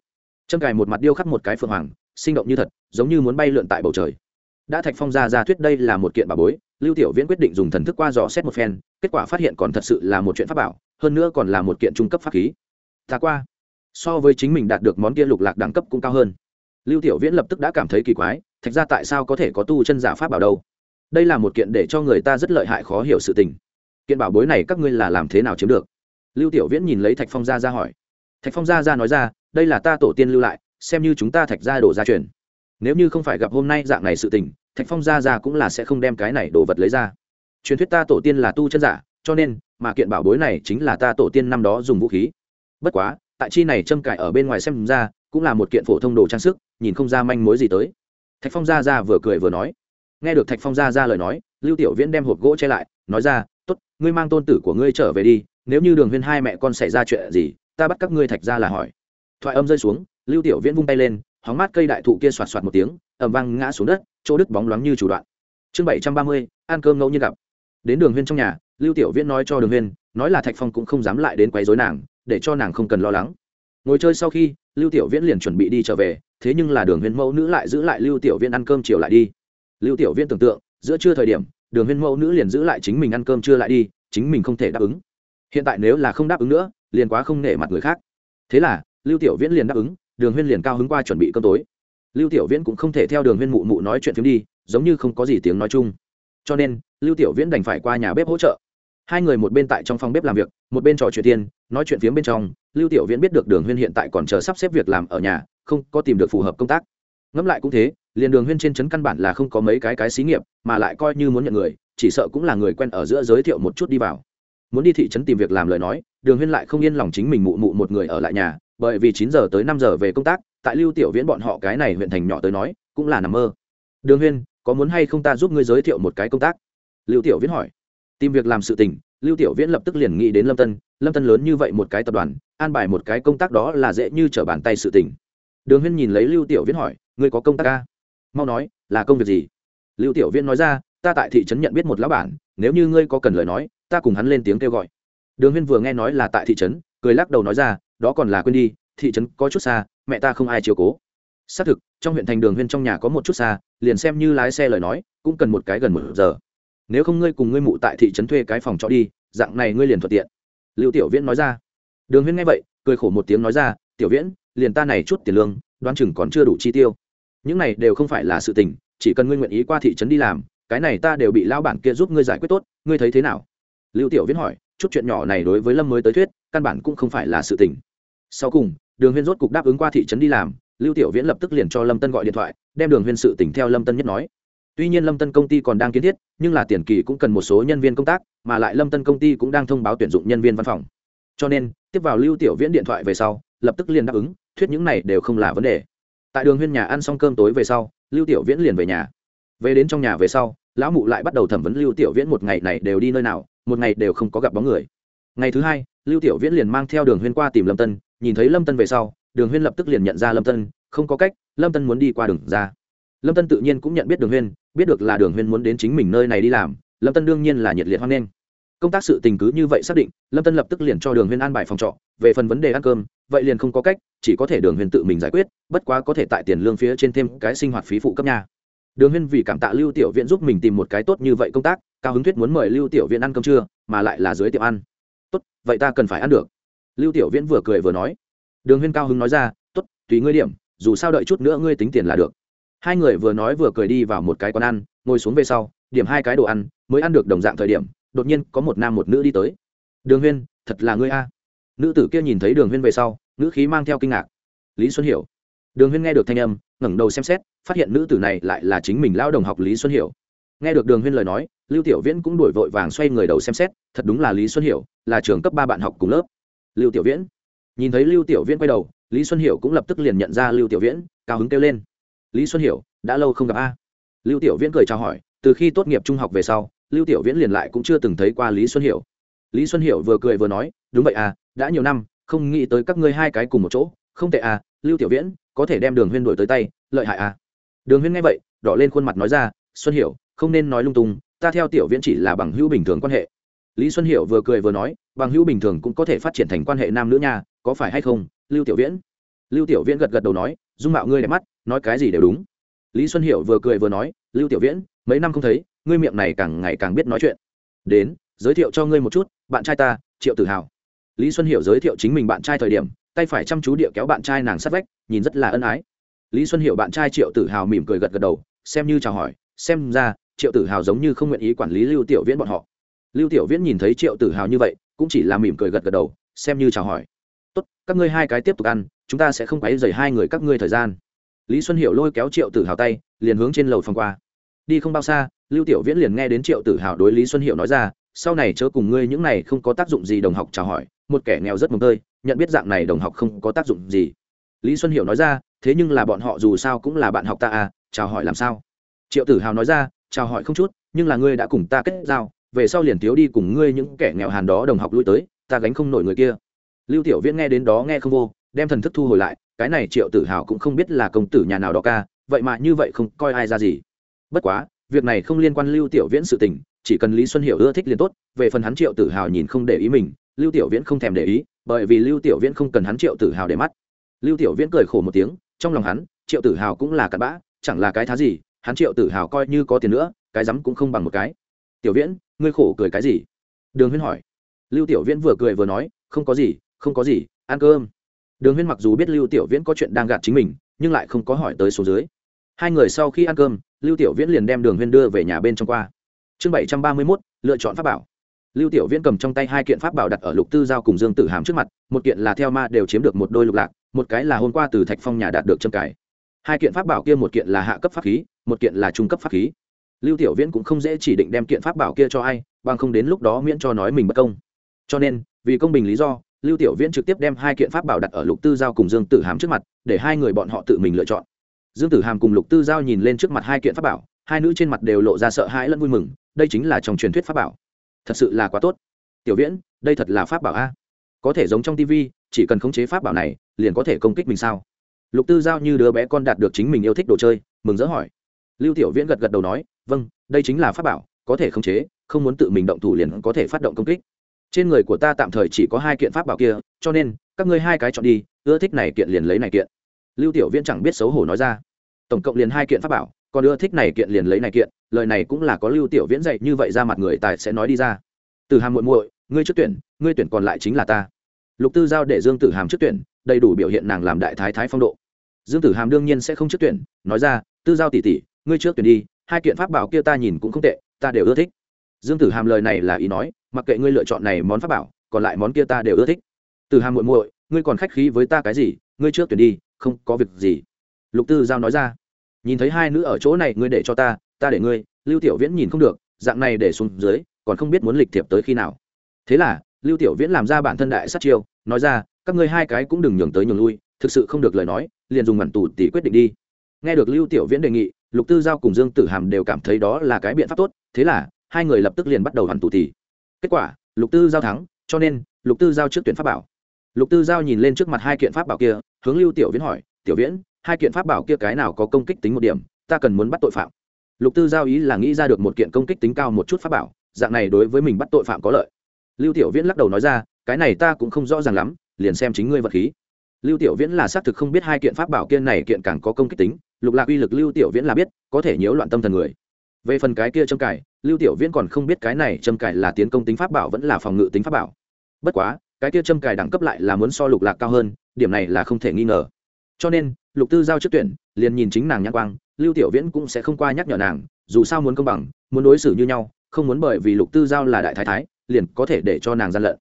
Châm cải một mặt điêu khắc một cái phượng hoàng, sinh động như thật, giống như muốn bay lượn tại bầu trời. Đã thạch phong ra ra thuyết đây là một kiện bảo bối, lưu tiểu viễn quyết định dùng thần thức qua dò xét một phen, kết quả phát hiện còn thật sự là một chuyện pháp bảo, hơn nữa còn là một kiện trung cấp pháp khí. Ta qua. So với chính mình đạt được món kia lục lạc đẳng cấp cũng cao hơn. Lưu tiểu viễn lập tức đã cảm thấy kỳ quái, thạch ra tại sao có thể có tu chân giả pháp bảo đâu? Đây là một kiện để cho người ta rất lợi hại khó hiểu sự tình kiện bảo bối này các ngươi là làm thế nào chiếm được? Lưu tiểu viễn nhìn lấy thạch phong gia ra hỏi. Thạch phong gia ra nói ra, đây là ta tổ tiên lưu lại, xem như chúng ta thạch gia đổ gia truyền. Nếu như không phải gặp hôm nay dạng này sự tình, thạch phong gia ra cũng là sẽ không đem cái này đồ vật lấy ra. Truyền thuyết ta tổ tiên là tu chân giả, cho nên, mà kiện bảo bối này chính là ta tổ tiên năm đó dùng vũ khí. Bất quá, tại chi này châm cải ở bên ngoài xem ra, cũng là một kiện phổ thông đồ trang sức, nhìn không ra manh mối gì tới. Thạch phong gia ra vừa cười vừa nói. Nghe được thạch phong gia ra lời nói, lưu tiểu viễn đem hộp gỗ che lại, nói ra ngươi mang tôn tử của ngươi trở về đi, nếu như đường huyên hai mẹ con xảy ra chuyện gì, ta bắt các ngươi thạch ra là hỏi. Thoại âm rơi xuống, lưu tiểu viễn vung tay lên, hóng mát cây đại thụ kia xoạt xoạt một tiếng ẩm vang ngã xuống đất, chỗ đứt bóng loáng như chủ đoạn. Chương bảy trăm ba mươi, ăn cơm ngẫu nhiên gặp. Đến đường huyên trong nhà, lưu tiểu viễn nói cho đường huyên, nói là thạch phong cũng không dám lại đến quấy rối nàng, để cho nàng không cần lo lắng. Ngồi chơi sau khi, lưu tiểu viễn liền chuẩn bị đi trở về, thế nhưng là đường huyên mẫu nữ lại giữ lại lưu tiểu viễn ăn cơm chiều lại đi. Lưu tiểu viễn tưởng tượng, giữa trưa thời điểm đường huyên mẫu nữ liền giữ lại chính mình ăn cơm trưa lại đi, chính mình không thể đáp ứng. Hiện tại nếu là không đáp ứng nữa, liền quá không nể mặt người khác. Thế là, lưu tiểu viễn liền đáp ứng, đường huyên liền cao hứng qua chuẩn bị cơm tối. Lưu tiểu viễn cũng không thể theo đường huyên mụ mụ nói chuyện phim đi, giống như không có gì tiếng nói chung. Cho nên, lưu tiểu viễn đành phải qua nhà bếp hỗ trợ. Hai người một bên tại trong phòng bếp làm việc, một bên trò chuyện tiên nói chuyện phiếm bên trong, lưu tiểu viễn biết được đường huyên hiện tại còn chờ sắp xếp việc làm ở nhà, không có tìm được phù hợp công tác ngẫm lại cũng thế, liền đường huyên trên trấn căn bản là không có mấy cái cái xí nghiệp, mà lại coi như muốn nhận người, chỉ sợ cũng là người quen ở giữa giới thiệu một chút đi vào. Muốn đi thị trấn tìm việc làm lời nói, đường huyên lại không yên lòng chính mình mụ mụ một người ở lại nhà, bởi vì chín giờ tới năm giờ về công tác, tại lưu tiểu viễn bọn họ cái này huyện thành nhỏ tới nói, cũng là nằm mơ. Đường huyên, có muốn hay không ta giúp ngươi giới thiệu một cái công tác? Lưu tiểu viễn hỏi. Tìm việc làm sự tình, lưu tiểu viễn lập tức liền nghĩ đến lâm tân. Lâm tân lớn như vậy một cái tập đoàn, an bài một cái công tác đó là dễ như trở bàn tay sự tình đường huyên nhìn lấy lưu tiểu viễn hỏi, ngươi có công tác ca? Mau nói, là công việc gì? Lưu tiểu viễn nói ra, ta tại thị trấn nhận biết một lão bản, nếu như ngươi có cần lời nói, ta cùng hắn lên tiếng kêu gọi. Đường huyên vừa nghe nói là tại thị trấn, cười lắc đầu nói ra, đó còn là quên đi, thị trấn có chút xa, mẹ ta không ai chiều cố. Xác thực, trong huyện thành đường huyên trong nhà có một chút xa, liền xem như lái xe lời nói, cũng cần một cái gần một giờ. Nếu không ngươi cùng ngươi mụ tại thị trấn thuê cái phòng trọ đi, dạng này ngươi liền thuận tiện. Lưu tiểu viễn nói ra. Đường huyên nghe vậy, cười khổ một tiếng nói ra, tiểu viễn liền ta này chút tiền lương, đoán chừng còn chưa đủ chi tiêu. Những này đều không phải là sự tình, chỉ cần ngươi nguyện ý qua thị trấn đi làm, cái này ta đều bị lao bản kia giúp ngươi giải quyết tốt, ngươi thấy thế nào? Lưu tiểu viễn hỏi, chút chuyện nhỏ này đối với lâm mới tới thuyết, căn bản cũng không phải là sự tình. Sau cùng, đường huyên rốt cục đáp ứng qua thị trấn đi làm, lưu tiểu viễn lập tức liền cho lâm tân gọi điện thoại, đem đường huyên sự tỉnh theo lâm tân nhất nói. Tuy nhiên lâm tân công ty còn đang kiến thiết, nhưng là tiền kỳ cũng cần một số nhân viên công tác, mà lại lâm tân công ty cũng đang thông báo tuyển dụng nhân viên văn phòng. Cho nên, tiếp vào lưu tiểu viễn điện thoại về sau, lập tức liền đáp ứng thuyết những này đều không là vấn đề. Tại đường huyên nhà ăn xong cơm tối về sau, lưu tiểu viễn liền về nhà. Về đến trong nhà về sau, lão mụ lại bắt đầu thẩm vấn lưu tiểu viễn một ngày này đều đi nơi nào, một ngày đều không có gặp bóng người. Ngày thứ hai, lưu tiểu viễn liền mang theo đường huyên qua tìm lâm tân. Nhìn thấy lâm tân về sau, đường huyên lập tức liền nhận ra lâm tân, không có cách, lâm tân muốn đi qua đường ra. Lâm tân tự nhiên cũng nhận biết đường huyên, biết được là đường huyên muốn đến chính mình nơi này đi làm, lâm tân đương nhiên là nhiệt liệt hoan nghênh công tác sự tình cứ như vậy xác định, lâm tân lập tức liền cho đường huyên an bài phòng trọ. Về phần vấn đề ăn cơm, vậy liền không có cách, chỉ có thể đường huyên tự mình giải quyết, bất quá có thể tại tiền lương phía trên thêm cái sinh hoạt phí phụ cấp nhà đường huyên vì cảm tạ lưu tiểu viện giúp mình tìm một cái tốt như vậy công tác, cao hứng thuyết muốn mời lưu tiểu viện ăn cơm trưa, mà lại là dưới tiệm ăn. Tốt, vậy ta cần phải ăn được. Lưu tiểu viễn vừa cười vừa nói. Đường huyên cao hứng nói ra, tốt, tùy ngươi điểm, dù sao đợi chút nữa ngươi tính tiền là được. Hai người vừa nói vừa cười đi vào một cái quán ăn, ngồi xuống về sau, điểm hai cái đồ ăn, mới ăn được đồng dạng thời điểm đột nhiên có một nam một nữ đi tới. Đường huyên, thật là ngươi a. Nữ tử kia nhìn thấy đường huyên về sau nữ khí mang theo kinh ngạc. Lý xuân hiểu. Đường huyên nghe được thanh âm, ngẩng đầu xem xét, phát hiện nữ tử này lại là chính mình lao đồng học lý xuân hiểu. Nghe được đường huyên lời nói, lưu tiểu viễn cũng đổi vội vàng xoay người đầu xem xét, thật đúng là lý xuân hiểu, là trường cấp ba bạn học cùng lớp. Lưu tiểu viễn. Nhìn thấy lưu tiểu viễn quay đầu, lý xuân hiểu cũng lập tức liền nhận ra lưu tiểu viễn, cao hứng kêu lên. Lý xuân hiểu, đã lâu không gặp a. Lưu tiểu viễn cười chào hỏi, từ khi tốt nghiệp trung học về sau lưu tiểu viễn liền lại cũng chưa từng thấy qua lý xuân hiểu. Lý xuân hiểu vừa cười vừa nói, đúng vậy à đã nhiều năm, không nghĩ tới các ngươi hai cái cùng một chỗ. Không tệ à lưu tiểu viễn, có thể đem đường huyên đổi tới tay, lợi hại à. Đường huyên nghe vậy, đỏ lên khuôn mặt nói ra, xuân hiểu, không nên nói lung tung, ta theo tiểu viễn chỉ là bằng hữu bình thường quan hệ. Lý xuân hiểu vừa cười vừa nói, bằng hữu bình thường cũng có thể phát triển thành quan hệ nam nữ nha, có phải hay không, lưu tiểu viễn? Lưu tiểu viễn gật gật đầu nói, dung mạo ngươi đẹp mắt, nói cái gì đều đúng. Lý xuân hiểu vừa cười vừa nói, lưu tiểu viễn, mấy năm không thấy ngươi miệng này càng ngày càng biết nói chuyện. Đến, giới thiệu cho ngươi một chút, bạn trai ta, triệu tự hào. Lý xuân hiểu giới thiệu chính mình bạn trai thời điểm, tay phải chăm chú địa kéo bạn trai nàng sát vách, nhìn rất là ân ái. Lý xuân hiểu bạn trai triệu tử hào mỉm cười gật gật đầu, xem như chào hỏi, xem ra, triệu tử hào giống như không nguyện ý quản lý lưu tiểu viễn bọn họ. Lưu tiểu viễn nhìn thấy triệu tử hào như vậy, cũng chỉ là mỉm cười gật gật đầu, xem như chào hỏi. Tốt, các ngươi hai cái tiếp tục ăn, chúng ta sẽ không quấy dày hai người các ngươi thời gian. Lý xuân hiểu lôi kéo triệu tử hào tay, liền hướng trên lầu phòng qua. Đi không bao xa lưu tiểu viễn liền nghe đến triệu tử hào đối lý xuân Hiệu nói ra, sau này chớ cùng ngươi những này không có tác dụng gì đồng học chào hỏi, một kẻ nghèo rất mồm tơi, nhận biết dạng này đồng học không có tác dụng gì. Lý xuân Hiệu nói ra, thế nhưng là bọn họ dù sao cũng là bạn học ta à chào hỏi làm sao? Triệu tử hào nói ra, chào hỏi không chút, nhưng là ngươi đã cùng ta kết giao, về sau liền thiếu đi cùng ngươi những kẻ nghèo hàn đó đồng học lui tới, ta gánh không nổi người kia. Lưu tiểu viễn nghe đến đó nghe không vô, đem thần thức thu hồi lại, cái này triệu tử hào cũng không biết là công tử nhà nào đó ca, vậy mà như vậy không coi ai ra gì. Bất quá việc này không liên quan lưu tiểu viễn sự tình, chỉ cần lý xuân hiểu ưa thích liền tốt, về phần hắn triệu tử hào nhìn không để ý mình, lưu tiểu viễn không thèm để ý, bởi vì lưu tiểu viễn không cần hắn triệu tử hào để mắt. Lưu tiểu viễn cười khổ một tiếng, trong lòng hắn, triệu tử hào cũng là cặn bã, chẳng là cái thá gì, hắn triệu tử hào coi như có tiền nữa, cái rắm cũng không bằng một cái. Tiểu viễn, ngươi khổ cười cái gì? Đường huyên hỏi. Lưu tiểu viễn vừa cười vừa nói, không có gì, không có gì, ăn cơm. Đường huyên mặc dù biết lưu tiểu viễn có chuyện đang gạt chính mình, nhưng lại không có hỏi tới số dưới hai người sau khi ăn cơm, lưu tiểu viễn liền đem đường huyên đưa về nhà bên trong qua. Chương bảy trăm ba mươi mốt, lựa chọn pháp bảo. Lưu tiểu viễn cầm trong tay hai kiện pháp bảo đặt ở lục tư giao cùng dương tử hàm trước mặt, một kiện là theo ma đều chiếm được một đôi lục lạc, một cái là hôm qua từ thạch phong nhà đạt được trâm cải hai kiện pháp bảo kia một kiện là hạ cấp pháp khí, một kiện là trung cấp pháp khí. Lưu tiểu viễn cũng không dễ chỉ định đem kiện pháp bảo kia cho ai, bằng không đến lúc đó miễn cho nói mình bất công. Cho nên, vì công bình lý do, lưu tiểu viễn trực tiếp đem hai kiện pháp bảo đặt ở lục tư giao cùng dương tử hàm trước mặt, để hai người bọn họ tự mình lựa chọn dương tử hàm cùng lục tư giao nhìn lên trước mặt hai kiện pháp bảo, hai nữ trên mặt đều lộ ra sợ hãi lẫn vui mừng, đây chính là trong truyền thuyết pháp bảo. Thật sự là quá tốt. Tiểu viễn, đây thật là pháp bảo a. Có thể giống trong tv chỉ cần khống chế pháp bảo này, liền có thể công kích mình sao? Lục tư giao như đứa bé con đạt được chính mình yêu thích đồ chơi, mừng rỡ hỏi. Lưu tiểu viễn gật gật đầu nói vâng đây chính là pháp bảo, có thể khống chế, không muốn tự mình động thủ liền có thể phát động công kích. Trên người của ta tạm thời chỉ có hai kiện pháp bảo kia, cho nên, các ngươi hai cái chọn đi, ưa thích này kiện liền lấy này kiện lưu tiểu viễn chẳng biết xấu hổ nói ra. Tổng cộng liền hai kiện pháp bảo, còn ưa thích này kiện liền lấy này kiện, lời này cũng là có lưu tiểu viễn dạy, như vậy ra mặt người tài sẽ nói đi ra. Từ hàm muội muội, ngươi trước tuyển, ngươi tuyển còn lại chính là ta. Lục tư giao để dương tử hàm trước tuyển, đầy đủ biểu hiện nàng làm đại thái thái phong độ. Dương tử hàm đương nhiên sẽ không trước tuyển, nói ra, tư giao tỷ tỷ, ngươi trước tuyển đi, hai kiện pháp bảo kia ta nhìn cũng không tệ, ta đều ưa thích. Dương tử hàm lời này là ý nói, mặc kệ ngươi lựa chọn này món pháp bảo, còn lại món kia ta đều ưa thích. Từ hàm muội muội, ngươi còn khách khí với ta cái gì, ngươi trước tuyển đi không có việc gì. Lục tư giao nói ra, nhìn thấy hai nữ ở chỗ này, ngươi để cho ta ta để ngươi. Lưu tiểu viễn nhìn không được, dạng này để xuống dưới, còn không biết muốn lịch thiệp tới khi nào. Thế là, lưu tiểu viễn làm ra bản thân đại sát chiêu, nói ra, các ngươi hai cái cũng đừng nhường tới nhường lui, thực sự không được lời nói, liền dùng mặn tù tỷ quyết định đi. Nghe được lưu tiểu viễn đề nghị, lục tư giao cùng dương tử hàm đều cảm thấy đó là cái biện pháp tốt, thế là, hai người lập tức liền bắt đầu hoàn tù tỷ kết quả, lục tư giao thắng, cho nên, lục tư giao trước tuyển pháp bảo. Lục tư giao nhìn lên trước mặt hai kiện pháp bảo kia hướng lưu tiểu viễn hỏi, tiểu viễn, hai kiện pháp bảo kia cái nào có công kích tính một điểm? Ta cần muốn bắt tội phạm. Lục tư giao ý là nghĩ ra được một kiện công kích tính cao một chút pháp bảo, dạng này đối với mình bắt tội phạm có lợi. Lưu tiểu viễn lắc đầu nói ra, cái này ta cũng không rõ ràng lắm, liền xem chính ngươi vật khí. Lưu tiểu viễn là xác thực không biết hai kiện pháp bảo kia này kiện càng có công kích tính, lục lạc uy lực lưu tiểu viễn là biết, có thể nhiễu loạn tâm thần người. Về phần cái kia châm cải, lưu tiểu viễn còn không biết cái này châm cải là tiến công tính pháp bảo vẫn là phòng ngự tính pháp bảo. Bất quá, cái kia châm cải đẳng cấp lại là muốn so lục lạc cao hơn điểm này là không thể nghi ngờ. Cho nên, lục tư giao trước tuyển, liền nhìn chính nàng nhãn quang, lưu tiểu viễn cũng sẽ không qua nhắc nhở nàng, dù sao muốn công bằng, muốn đối xử như nhau, không muốn bởi vì lục tư giao là đại thái thái, liền có thể để cho nàng gian lận.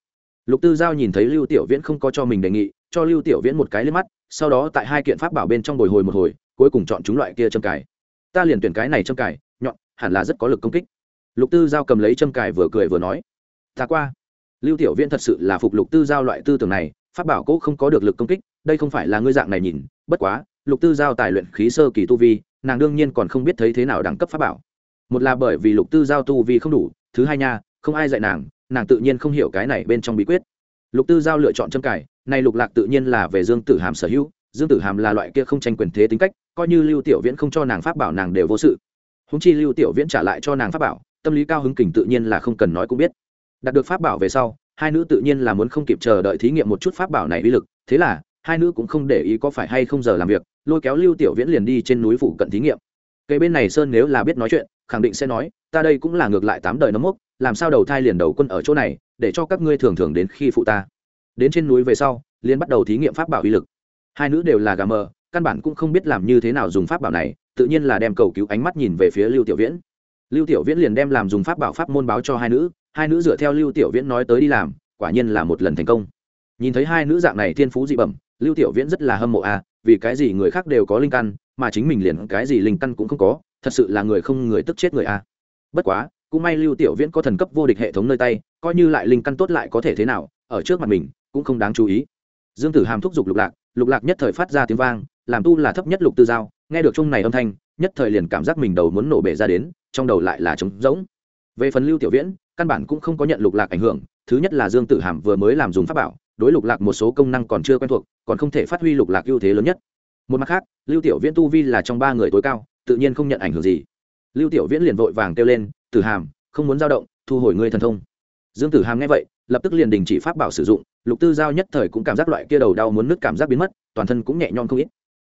Lục tư giao nhìn thấy lưu tiểu viễn không có cho mình đề nghị, cho lưu tiểu viễn một cái lên mắt, sau đó tại hai kiện pháp bảo bên trong bồi hồi một hồi, cuối cùng chọn chúng loại kia châm cài. Ta liền tuyển cái này châm cài, nhọn, hẳn là rất có lực công kích. Lục tư giao cầm lấy châm cài vừa cười vừa nói, ta qua. Lưu tiểu viễn thật sự là phục lục tư giao loại tư tưởng này pháp bảo cũ không có được lực công kích, đây không phải là ngươi dạng này nhìn, bất quá, lục tư giao tài luyện khí sơ kỳ tu vi, nàng đương nhiên còn không biết thấy thế nào đẳng cấp pháp bảo. Một là bởi vì lục tư giao tu vi không đủ, thứ hai nha, không ai dạy nàng nàng tự nhiên không hiểu cái này bên trong bí quyết. Lục tư giao lựa chọn châm cải này lục lạc tự nhiên là về dương tử hàm sở hữu, dương tử hàm là loại kia không tranh quyền thế tính cách, coi như lưu tiểu viễn không cho nàng pháp bảo nàng đều vô sự. Húng chi lưu tiểu viễn trả lại cho nàng pháp bảo, tâm lý cao hứng kình tự nhiên là không cần nói cũng biết. Đạt được pháp bảo về sau hai nữ tự nhiên là muốn không kịp chờ đợi thí nghiệm một chút pháp bảo này uy lực, thế là, hai nữ cũng không để ý có phải hay không giờ làm việc, lôi kéo lưu tiểu viễn liền đi trên núi phủ cận thí nghiệm. Cây bên này sơn nếu là biết nói chuyện, khẳng định sẽ nói, ta đây cũng là ngược lại tám đời nấm mốc, làm sao đầu thai liền đầu quân ở chỗ này, để cho các ngươi thường thường đến khi phụ ta. Đến trên núi về sau liên bắt đầu thí nghiệm pháp bảo uy lực. Hai nữ đều là gà mờ, căn bản cũng không biết làm như thế nào dùng pháp bảo này, tự nhiên là đem cầu cứu ánh mắt nhìn về phía lưu tiểu viễn. Lưu tiểu viễn liền đem làm dùng pháp bảo pháp môn báo cho hai nữ hai nữ dựa theo lưu tiểu viễn nói tới đi làm, quả nhiên là một lần thành công. Nhìn thấy hai nữ dạng này thiên phú dị bẩm, lưu tiểu viễn rất là hâm mộ à vì cái gì người khác đều có linh căn, mà chính mình liền cái gì linh căn cũng không có, thật sự là người không người tức chết người à. Bất quá, cũng may lưu tiểu viễn có thần cấp vô địch hệ thống nơi tay, coi như lại linh căn tốt lại có thể thế nào, ở trước mặt mình, cũng không đáng chú ý. Dương tử hàm thúc giục lục lạc lục lạc nhất thời phát ra tiếng vang, làm tu là thấp nhất lục tư giao, nghe được chung này âm thanh, nhất thời liền cảm giác mình đầu muốn nổ bể ra đến, trong đầu lại là trống rỗng. Về phần lưu tiểu viễn căn bản cũng không có nhận lục lạc ảnh hưởng, thứ nhất là dương tử hàm vừa mới làm dùng pháp bảo, đối lục lạc một số công năng còn chưa quen thuộc, còn không thể phát huy lục lạc ưu thế lớn nhất. Một mặt khác, lưu tiểu viễn tu vi là trong ba người tối cao, tự nhiên không nhận ảnh hưởng gì. Lưu tiểu viễn liền vội vàng kêu lên, tử hàm, không muốn dao động, thu hồi ngươi thần thông. Dương tử hàm nghe vậy, lập tức liền đình chỉ pháp bảo sử dụng, lục tư giao nhất thời cũng cảm giác loại kia đầu đau muốn nứt cảm giác biến mất, toàn thân cũng nhẹ nhõm không ít.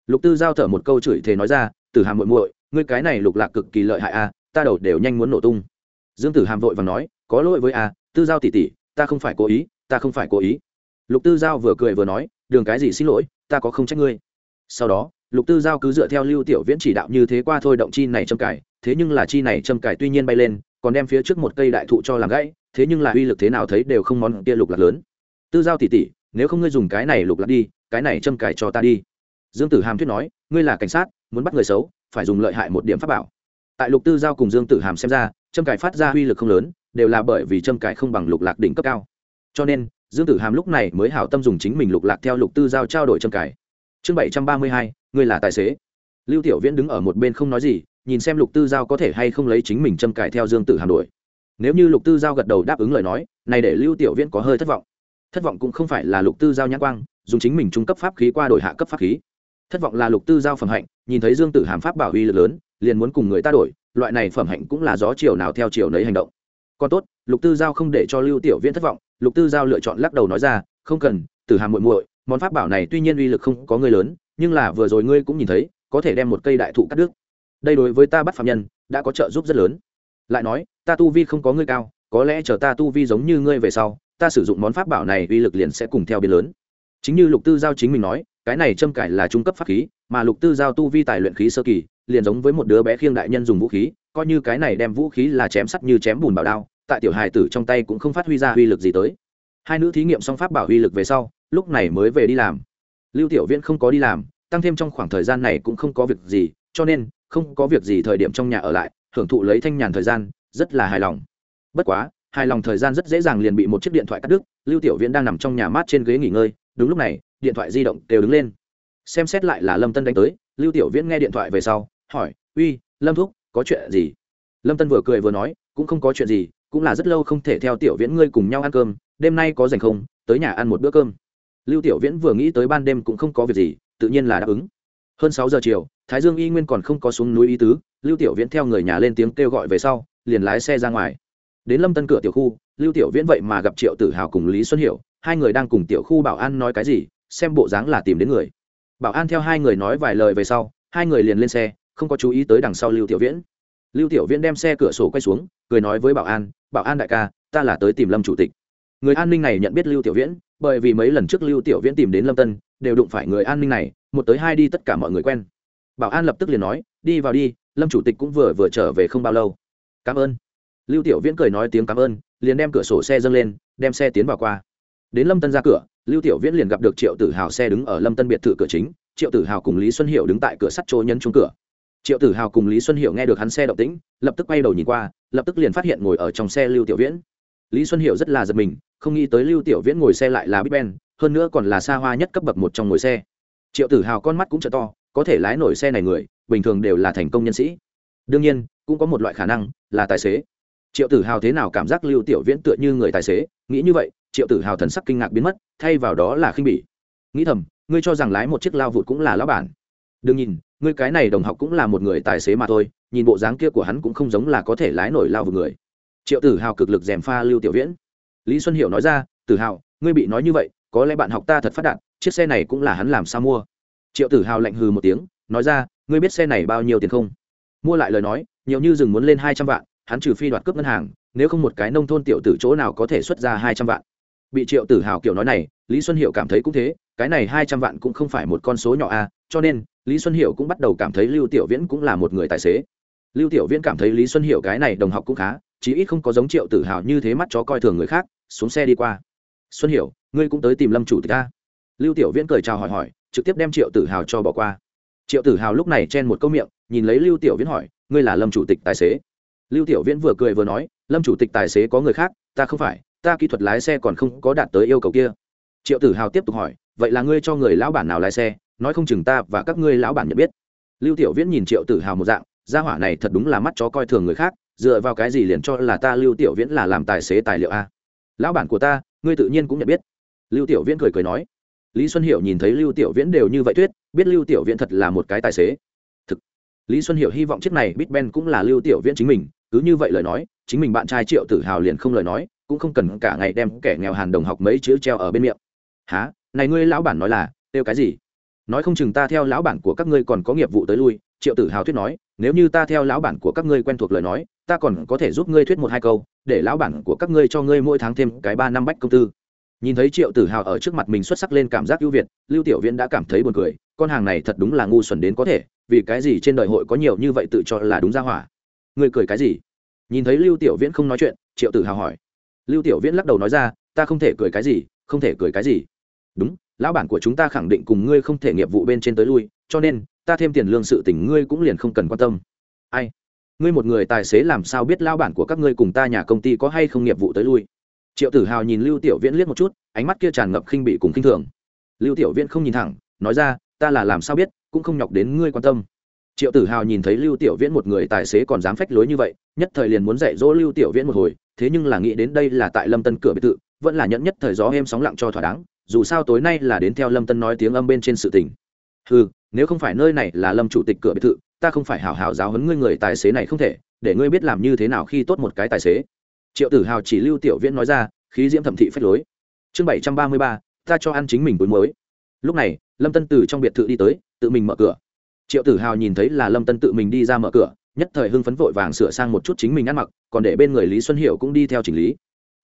Lục tư giao thở một câu chửi thề nói ra, tử hàm muội muội, ngươi cái này lục lạc cực kỳ lợi hại a, ta đầu đều nhanh muốn nổ tung. Dương tử hàm vội và nói có lỗi với a, tư giao tỷ tỷ ta không phải cố ý, ta không phải cố ý. Lục tư giao vừa cười vừa nói, đường cái gì xin lỗi, ta có không trách ngươi. Sau đó, lục tư giao cứ dựa theo lưu tiểu viễn chỉ đạo như thế qua thôi động chi này châm cải thế nhưng là chi này châm cải tuy nhiên bay lên, còn đem phía trước một cây đại thụ cho làm gãy, thế nhưng là uy lực thế nào thấy đều không món kia lục lạc lớn. Tư giao tỉ tỉ, nếu không ngươi dùng cái này lục lạc đi, cái này châm cải cho ta đi. Dương tử hàm thuyết nói, ngươi là cảnh sát, muốn bắt người xấu, phải dùng lợi hại một điểm pháp bảo. Tại lục tư giao cùng dương tử hàm xem ra, châm cải phát ra uy lực không lớn đều là bởi vì châm cải không bằng lục lạc đỉnh cấp cao. Cho nên, dương tử hàm lúc này mới hảo tâm dùng chính mình lục lạc theo lục tư giao trao đổi châm cải. Chương bảy trăm ba mươi hai ngươi là tài xế. Lưu tiểu viễn đứng ở một bên không nói gì, nhìn xem lục tư giao có thể hay không lấy chính mình châm cải theo dương tử hàm đổi nếu như lục tư giao gật đầu đáp ứng lời nói, này để lưu tiểu viễn có hơi thất vọng. Thất vọng cũng không phải là lục tư giao nhãn quang, dùng chính mình trung cấp pháp khí qua đổi hạ cấp pháp khí. Thất vọng là lục tư giao phẩm hạnh, nhìn thấy dương tử hàm pháp bảo uy lực lớn, liền muốn cùng người ta đổi, loại này phẩm hạnh cũng là gió chiều nào theo chiều nấy hành động còn tốt, lục tư giao không để cho lưu tiểu viễn thất vọng, lục tư giao lựa chọn lắc đầu nói ra, không cần, tử hàm muội muội, món pháp bảo này tuy nhiên uy lực không có người lớn, nhưng là vừa rồi ngươi cũng nhìn thấy, có thể đem một cây đại thụ cắt đứt. Đây đối với ta bắt phạm nhân, đã có trợ giúp rất lớn. Lại nói, ta tu vi không có ngươi cao, có lẽ chờ ta tu vi giống như ngươi về sau, ta sử dụng món pháp bảo này uy lực liền sẽ cùng theo biến lớn. Chính như lục tư giao chính mình nói, cái này châm cải là trung cấp pháp khí mà lục tư giao tu vi tài luyện khí sơ kỳ, liền giống với một đứa bé khiêng đại nhân dùng vũ khí, coi như cái này đem vũ khí là chém sắt như chém bùn bảo đao, tại tiểu hài tử trong tay cũng không phát huy ra uy lực gì tới. Hai nữ thí nghiệm xong pháp bảo uy lực về sau, lúc này mới về đi làm. Lưu tiểu viễn không có đi làm, tăng thêm trong khoảng thời gian này cũng không có việc gì, cho nên, không có việc gì thời điểm trong nhà ở lại, hưởng thụ lấy thanh nhàn thời gian, rất là hài lòng. Bất quá, hài lòng thời gian rất dễ dàng liền bị một chiếc điện thoại cắt đứt, lưu tiểu viễn đang nằm trong nhà mát trên ghế nghỉ ngơi, đúng lúc này, điện thoại di động đều đứng lên xem xét lại là lâm tân đánh tới, lưu tiểu viễn nghe điện thoại về sau, hỏi, uy, lâm thúc, có chuyện gì? Lâm tân vừa cười vừa nói, cũng không có chuyện gì, cũng là rất lâu không thể theo tiểu viễn ngươi cùng nhau ăn cơm, đêm nay có dành không, tới nhà ăn một bữa cơm. Lưu tiểu viễn vừa nghĩ tới ban đêm cũng không có việc gì, tự nhiên là đáp ứng. Hơn sáu giờ chiều, thái dương y nguyên còn không có xuống núi y tứ, lưu tiểu viễn theo người nhà lên tiếng kêu gọi về sau, liền lái xe ra ngoài. Đến lâm tân cửa tiểu khu, lưu tiểu viễn vậy mà gặp triệu tử hào cùng lý xuân hiểu, hai người đang cùng tiểu khu bảo an nói cái gì, xem bộ dáng là tìm đến người bảo an theo hai người nói vài lời về sau, hai người liền lên xe, không có chú ý tới đằng sau lưu tiểu viễn. Lưu tiểu viễn đem xe cửa sổ quay xuống, cười nói với bảo an bảo an đại ca, ta là tới tìm lâm chủ tịch. Người an ninh này nhận biết lưu tiểu viễn, bởi vì mấy lần trước lưu tiểu viễn tìm đến lâm tân, đều đụng phải người an ninh này, một tới hai đi tất cả mọi người quen. Bảo an lập tức liền nói, đi vào đi, lâm chủ tịch cũng vừa vừa trở về không bao lâu. Cảm ơn. Lưu tiểu viễn cười nói tiếng cảm ơn liền đem cửa sổ xe dâng lên, đem xe tiến vào qua. Đến lâm tân ra cửa lưu tiểu viễn liền gặp được triệu tử hào xe đứng ở lâm tân biệt thự cửa chính, triệu tử hào cùng lý xuân hiệu đứng tại cửa sắt trôi nhân chung cửa. Triệu tử hào cùng lý xuân hiệu nghe được hắn xe động tĩnh, lập tức quay đầu nhìn qua, lập tức liền phát hiện ngồi ở trong xe lưu tiểu viễn. Lý xuân hiệu rất là giật mình, không nghĩ tới lưu tiểu viễn ngồi xe lại là big ben, hơn nữa còn là xa hoa nhất cấp bậc một trong ngồi xe. Triệu tử hào con mắt cũng trợ to, có thể lái nổi xe này người, bình thường đều là thành công nhân sĩ. Đương nhiên, cũng có một loại khả năng là tài xế. Triệu tử hào thế nào cảm giác lưu tiểu viễn tựa như người tài xế, nghĩ như vậy triệu tử hào thần sắc kinh ngạc biến mất, thay vào đó là khinh bỉ. Nghĩ thầm, ngươi cho rằng lái một chiếc lao vụt cũng là lão bản. Đừng nhìn, ngươi cái này đồng học cũng là một người tài xế mà thôi, nhìn bộ dáng kia của hắn cũng không giống là có thể lái nổi lao vụt người. Triệu tử hào cực lực dèm pha lưu tiểu viễn. Lý xuân hiểu nói ra, tử hào, ngươi bị nói như vậy, có lẽ bạn học ta thật phát đạt, chiếc xe này cũng là hắn làm sao mua? Triệu tử hào lạnh hừ một tiếng, nói ra, ngươi biết xe này bao nhiêu tiền không? Mua lại lời nói, nhiều như rừng muốn lên hai trăm vạn, hắn trừ phi đoạt cướp ngân hàng, nếu không một cái nông thôn tiểu tử chỗ nào có thể xuất ra hai trăm vạn bị triệu tử hào kiểu nói này, lý xuân hiệu cảm thấy cũng thế, cái này hai trăm vạn cũng không phải một con số nhỏ a cho nên, lý xuân hiệu cũng bắt đầu cảm thấy lưu tiểu viễn cũng là một người tài xế. Lưu tiểu viễn cảm thấy lý xuân hiệu cái này đồng học cũng khá, chí ít không có giống triệu tử hào như thế mắt chó coi thường người khác, xuống xe đi qua. Xuân hiệu, ngươi cũng tới tìm lâm chủ tịch ta. Lưu tiểu viễn cười chào hỏi hỏi, trực tiếp đem triệu tử hào cho bỏ qua. Triệu tử hào lúc này chen một câu miệng, nhìn lấy lưu tiểu viễn hỏi, ngươi là lâm chủ tịch tài xế? Lưu tiểu viễn vừa cười vừa nói, lâm chủ tịch tài xế có người khác, ta không phải ta kỹ thuật lái xe còn không có đạt tới yêu cầu kia. Triệu tử hào tiếp tục hỏi, vậy là ngươi cho người lão bản nào lái xe? Nói không chừng ta và các ngươi lão bản nhận biết. Lưu tiểu viễn nhìn triệu tử hào một dạng, gia hỏa này thật đúng là mắt chó coi thường người khác, dựa vào cái gì liền cho là ta lưu tiểu viễn là làm tài xế tài liệu a? Lão bản của ta, ngươi tự nhiên cũng nhận biết. Lưu tiểu viễn cười cười nói. Lý xuân hiểu nhìn thấy lưu tiểu viễn đều như vậy tuyết biết lưu tiểu viễn thật là một cái tài xế. Thực. Lý xuân hiểu hy vọng chiếc này bít ben cũng là lưu tiểu viễn chính mình, cứ như vậy lời nói, chính mình bạn trai triệu tử hào liền không lời nói cũng không cần cả ngày đem kẻ nghèo hàn đồng học mấy chữ treo ở bên miệng. Há này ngươi lão bản nói là tiêu cái gì? Nói không chừng ta theo lão bản của các ngươi còn có nghiệp vụ tới lui, triệu tử hào thuyết nói. Nếu như ta theo lão bản của các ngươi quen thuộc lời nói, ta còn có thể giúp ngươi thuyết một hai câu, để lão bản của các ngươi cho ngươi mỗi tháng thêm cái ba năm bách công tư. Nhìn thấy triệu tử hào ở trước mặt mình xuất sắc lên cảm giác ưu việt, lưu tiểu viễn đã cảm thấy buồn cười. Con hàng này thật đúng là ngu xuẩn đến có thể, vì cái gì trên đời hội có nhiều như vậy tự cho là đúng ra hỏa? Ngươi cười cái gì? Nhìn thấy lưu tiểu viễn không nói chuyện, triệu tử hào hỏi lưu tiểu viễn lắc đầu nói ra, ta không thể cười cái gì, không thể cười cái gì. Đúng, lão bản của chúng ta khẳng định cùng ngươi không thể nghiệp vụ bên trên tới lui, cho nên, ta thêm tiền lương sự tình ngươi cũng liền không cần quan tâm. Ai? Ngươi một người tài xế làm sao biết lão bản của các ngươi cùng ta nhà công ty có hay không nghiệp vụ tới lui? Triệu tử hào nhìn lưu tiểu viễn liếc một chút, ánh mắt kia tràn ngập khinh bị cùng khinh thường. Lưu tiểu viễn không nhìn thẳng, nói ra, ta là làm sao biết, cũng không nhọc đến ngươi quan tâm. Triệu tử hào nhìn thấy lưu tiểu viễn một người tài xế còn dám phách lối như vậy, nhất thời liền muốn dạy dỗ lưu tiểu viễn một hồi thế nhưng là nghĩ đến đây là tại lâm tân cửa biệt thự, vẫn là nhẫn nhất thời gió êm sóng lặng cho thỏa đáng, dù sao tối nay là đến theo lâm tân nói tiếng âm bên trên sự tình. Ừ nếu không phải nơi này là lâm chủ tịch cửa biệt thự, ta không phải hảo hảo giáo huấn ngươi người tài xế này không thể, để ngươi biết làm như thế nào khi tốt một cái tài xế. Triệu tử hào chỉ lưu tiểu viễn nói ra, khí diễm thẩm thị phách lối. Chương bảy trăm ba mươi ba, ta cho ăn chính mình túi mới lúc này, lâm tân từ trong biệt thự đi tới, tự mình mở cửa. Triệu tử hào nhìn thấy là lâm tân tự mình đi ra mở cửa nhất thời hưng phấn vội vàng sửa sang một chút chính mình ăn mặc, còn để bên người lý xuân hiệu cũng đi theo chỉnh lý.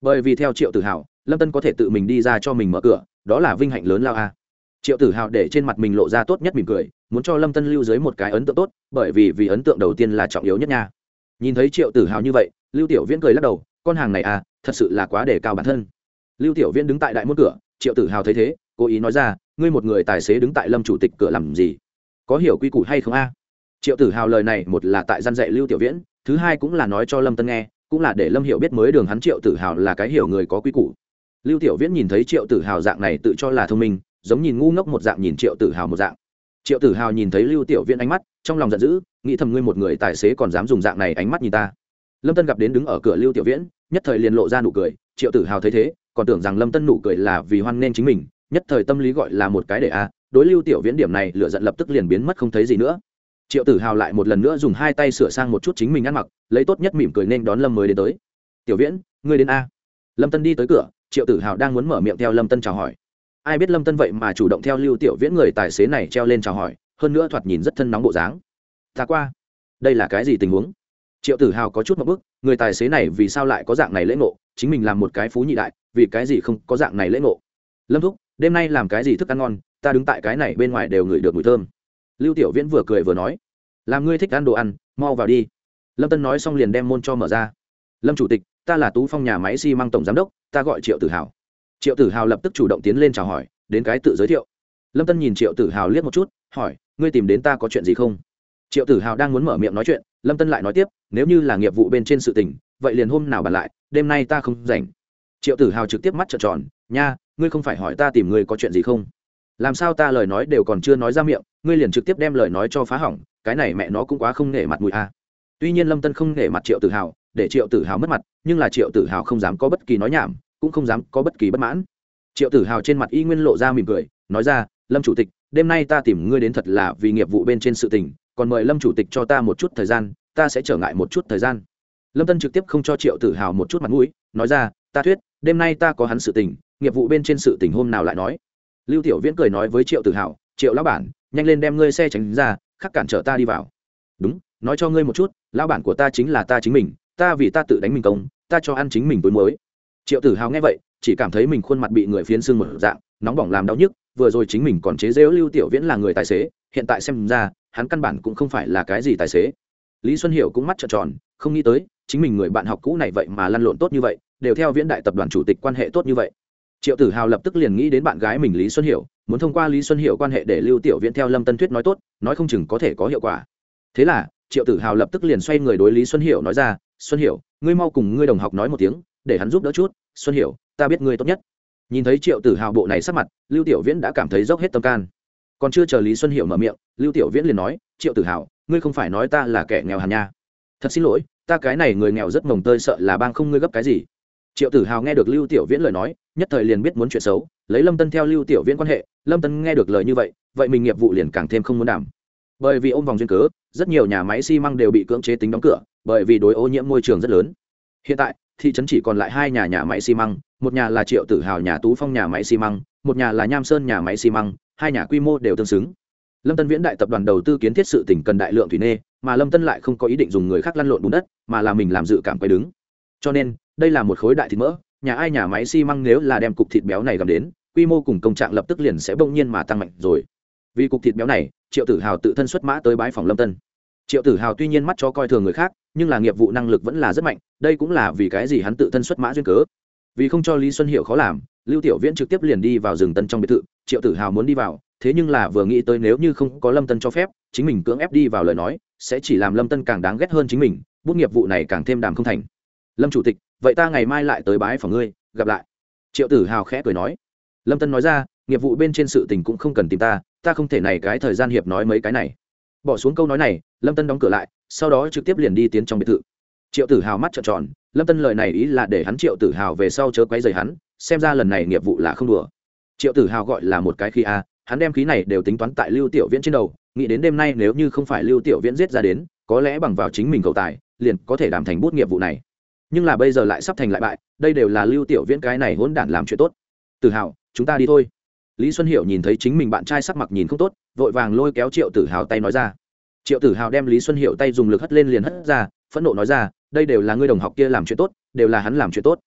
Bởi vì theo triệu tử hào, lâm tân có thể tự mình đi ra cho mình mở cửa, đó là vinh hạnh lớn lao a. Triệu tử hào để trên mặt mình lộ ra tốt nhất mỉm cười, muốn cho lâm tân lưu dưới một cái ấn tượng tốt, bởi vì vì ấn tượng đầu tiên là trọng yếu nhất nha. Nhìn thấy triệu tử hào như vậy, lưu tiểu viễn cười lắc đầu, con hàng này à thật sự là quá đề cao bản thân. Lưu tiểu viễn đứng tại đại môn cửa, triệu tử hào thấy thế, cố ý nói ra, ngươi một người tài xế đứng tại lâm chủ tịch cửa làm gì? Có hiểu quy củ hay không a? Triệu tử hào lời này một là tại gian dạy lưu tiểu viễn, thứ hai cũng là nói cho lâm tân nghe, cũng là để lâm hiểu biết mới đường hắn triệu tử hào là cái hiểu người có quy củ. Lưu tiểu viễn nhìn thấy triệu tử hào dạng này tự cho là thông minh, giống nhìn ngu ngốc một dạng nhìn triệu tử hào một dạng. Triệu tử hào nhìn thấy lưu tiểu viễn ánh mắt, trong lòng giận dữ, nghĩ thầm ngươi một người tài xế còn dám dùng dạng này ánh mắt nhìn ta. Lâm tân gặp đến đứng ở cửa lưu tiểu viễn, nhất thời liền lộ ra nụ cười, triệu tử hào thấy thế, còn tưởng rằng lâm tân nụ cười là vì hoan nên chính mình, nhất thời tâm lý gọi là một cái để a, đối lưu tiểu viễn điểm này lựa giận lập tức liền biến mất không thấy gì nữa triệu tử hào lại một lần nữa dùng hai tay sửa sang một chút chính mình ăn mặc, lấy tốt nhất mỉm cười nên đón lâm mới đến tới. Tiểu viễn, ngươi đến a? Lâm tân đi tới cửa, triệu tử hào đang muốn mở miệng theo lâm tân chào hỏi. Ai biết lâm tân vậy mà chủ động theo lưu tiểu viễn người tài xế này treo lên chào hỏi, hơn nữa thoạt nhìn rất thân nóng bộ dáng. Ta qua. Đây là cái gì tình huống? Triệu tử hào có chút một bức người tài xế này vì sao lại có dạng này lễ ngộ? Chính mình làm một cái phú nhị đại, vì cái gì không có dạng này lễ ngộ? Lâm thúc, đêm nay làm cái gì thức ăn ngon? Ta đứng tại cái này bên ngoài đều ngửi được mùi thơm lưu tiểu viễn vừa cười vừa nói, làm ngươi thích ăn đồ ăn, mau vào đi. Lâm tân nói xong liền đem môn cho mở ra. Lâm chủ tịch, ta là tú phong nhà máy xi măng tổng giám đốc, ta gọi triệu tử hào. Triệu tử hào lập tức chủ động tiến lên chào hỏi, đến cái tự giới thiệu. Lâm tân nhìn triệu tử hào liếc một chút, hỏi, ngươi tìm đến ta có chuyện gì không? Triệu tử hào đang muốn mở miệng nói chuyện, lâm tân lại nói tiếp, nếu như là nghiệp vụ bên trên sự tình, vậy liền hôm nào bàn lại, đêm nay ta không rảnh. Triệu tử hào trực tiếp mắt trợn tròn, nha, ngươi không phải hỏi ta tìm ngươi có chuyện gì không? Làm sao ta lời nói đều còn chưa nói ra miệng, ngươi liền trực tiếp đem lời nói cho phá hỏng, cái này mẹ nó cũng quá không nể mặt mũi a. Tuy nhiên lâm tân không nể mặt triệu tử hào, để triệu tử hào mất mặt, nhưng là triệu tử hào không dám có bất kỳ nói nhảm, cũng không dám có bất kỳ bất mãn. Triệu tử hào trên mặt y nguyên lộ ra mỉm cười, nói ra, lâm chủ tịch, đêm nay ta tìm ngươi đến thật là vì nghiệp vụ bên trên sự tình, còn mời lâm chủ tịch cho ta một chút thời gian, ta sẽ trở ngại một chút thời gian. Lâm tân trực tiếp không cho triệu tử hào một chút mặt mũi, nói ra, ta thuyết, đêm nay ta có hắn sự tình, nghiệp vụ bên trên sự tình hôm nào lại nói lưu tiểu viễn cười nói với triệu tử hào triệu lão bản, nhanh lên đem ngươi xe tránh ra, khắc cản trở ta đi vào. Đúng, nói cho ngươi một chút, lão bản của ta chính là ta chính mình, ta vì ta tự đánh mình công, ta cho ăn chính mình tối muối. Triệu tử hào nghe vậy, chỉ cảm thấy mình khuôn mặt bị người phiến xương một dạng, nóng bỏng làm đau nhức, vừa rồi chính mình còn chế giễu lưu tiểu viễn là người tài xế, hiện tại xem ra, hắn căn bản cũng không phải là cái gì tài xế. Lý xuân hiểu cũng mắt trợn tròn, không nghĩ tới, chính mình người bạn học cũ này vậy mà lăn lộn tốt như vậy, đều theo viễn đại tập đoàn chủ tịch quan hệ tốt như vậy triệu tử hào lập tức liền nghĩ đến bạn gái mình lý xuân hiểu, muốn thông qua lý xuân hiểu quan hệ để lưu tiểu viễn theo lâm tân tuyết nói tốt, nói không chừng có thể có hiệu quả. Thế là, triệu tử hào lập tức liền xoay người đối lý xuân hiểu nói ra, xuân hiểu, ngươi mau cùng ngươi đồng học nói một tiếng, để hắn giúp đỡ chút, xuân hiểu, ta biết ngươi tốt nhất. Nhìn thấy triệu tử hào bộ này sắp mặt, lưu tiểu viễn đã cảm thấy dốc hết tâm can. Còn chưa chờ lý xuân hiểu mở miệng, lưu tiểu viễn liền nói, triệu tử hào, ngươi không phải nói ta là kẻ nghèo hàn nha. Thật xin lỗi, ta cái này người nghèo rất mồng tơi sợ là bang không ngươi gấp cái gì. Triệu tử hào nghe được lưu tiểu viễn lời nói nhất thời liền biết muốn chuyện xấu, lấy lâm tân theo lưu tiểu viễn quan hệ, lâm tân nghe được lời như vậy vậy mình nghiệp vụ liền càng thêm không muốn đảm. Bởi vì ôm vòng duyên cớ, rất nhiều nhà máy xi măng đều bị cưỡng chế tính đóng cửa, bởi vì đối ô nhiễm môi trường rất lớn. Hiện tại, thị trấn chỉ còn lại hai nhà nhà máy xi măng, một nhà là triệu tử hào nhà tú phong nhà máy xi măng, một nhà là nham sơn nhà máy xi măng, hai nhà quy mô đều tương xứng. Lâm tân viễn đại tập đoàn đầu tư kiến thiết sự tỉnh cần đại lượng thủy nê, mà lâm tân lại không có ý định dùng người khác lăn lộn bùn đất, mà là mình làm dự cảm quay đứng. Cho nên, đây là một khối đại thịt mỡ nhà ai nhà máy xi măng nếu là đem cục thịt béo này gặp đến, quy mô cùng công trạng lập tức liền sẽ bỗng nhiên mà tăng mạnh rồi. Vì cục thịt béo này, triệu tử hào tự thân xuất mã tới bãi phòng lâm tân. Triệu tử hào tuy nhiên mắt cho coi thường người khác, nhưng là nghiệp vụ năng lực vẫn là rất mạnh, đây cũng là vì cái gì hắn tự thân xuất mã duyên cớ. Vì không cho lý xuân hiệu khó làm, lưu tiểu viễn trực tiếp liền đi vào rừng tân trong biệt thự, triệu tử hào muốn đi vào, thế nhưng là vừa nghĩ tới nếu như không có lâm tân cho phép, chính mình cưỡng ép đi vào lời nói, sẽ chỉ làm lâm tân càng đáng ghét hơn chính mình, bút nghiệp vụ này càng thêm đàm không thành. Lâm chủ tịch vậy ta ngày mai lại tới bái phòng ngươi, gặp lại. Triệu tử hào khẽ cười nói. Lâm tân nói ra, nghiệp vụ bên trên sự tình cũng không cần tìm ta ta không thể này cái thời gian hiệp nói mấy cái này. Bỏ xuống câu nói này, lâm tân đóng cửa lại, sau đó trực tiếp liền đi tiến trong biệt thự. Triệu tử hào mắt trợn tròn, lâm tân lời này ý là để hắn triệu tử hào về sau chớ quấy rầy hắn, xem ra lần này nghiệp vụ là không đùa. Triệu tử hào gọi là một cái khí a, hắn đem khí này đều tính toán tại lưu tiểu viễn trên đầu, nghĩ đến đêm nay nếu như không phải lưu tiểu viễn giết ra đến, có lẽ bằng vào chính mình cầu tài, liền có thể đảm thành bút nghiệp vụ này nhưng là bây giờ lại sắp thành lại bại, đây đều là lưu tiểu viễn cái này hỗn đản làm chuyện tốt. Tự hào chúng ta đi thôi. Lý xuân hiệu nhìn thấy chính mình bạn trai sắc mặt nhìn không tốt, vội vàng lôi kéo triệu tử hào tay nói ra. Triệu tử hào đem lý xuân hiệu tay dùng lực hất lên liền hất ra, phẫn nộ nói ra, đây đều là ngươi đồng học kia làm chuyện tốt, đều là hắn làm chuyện tốt.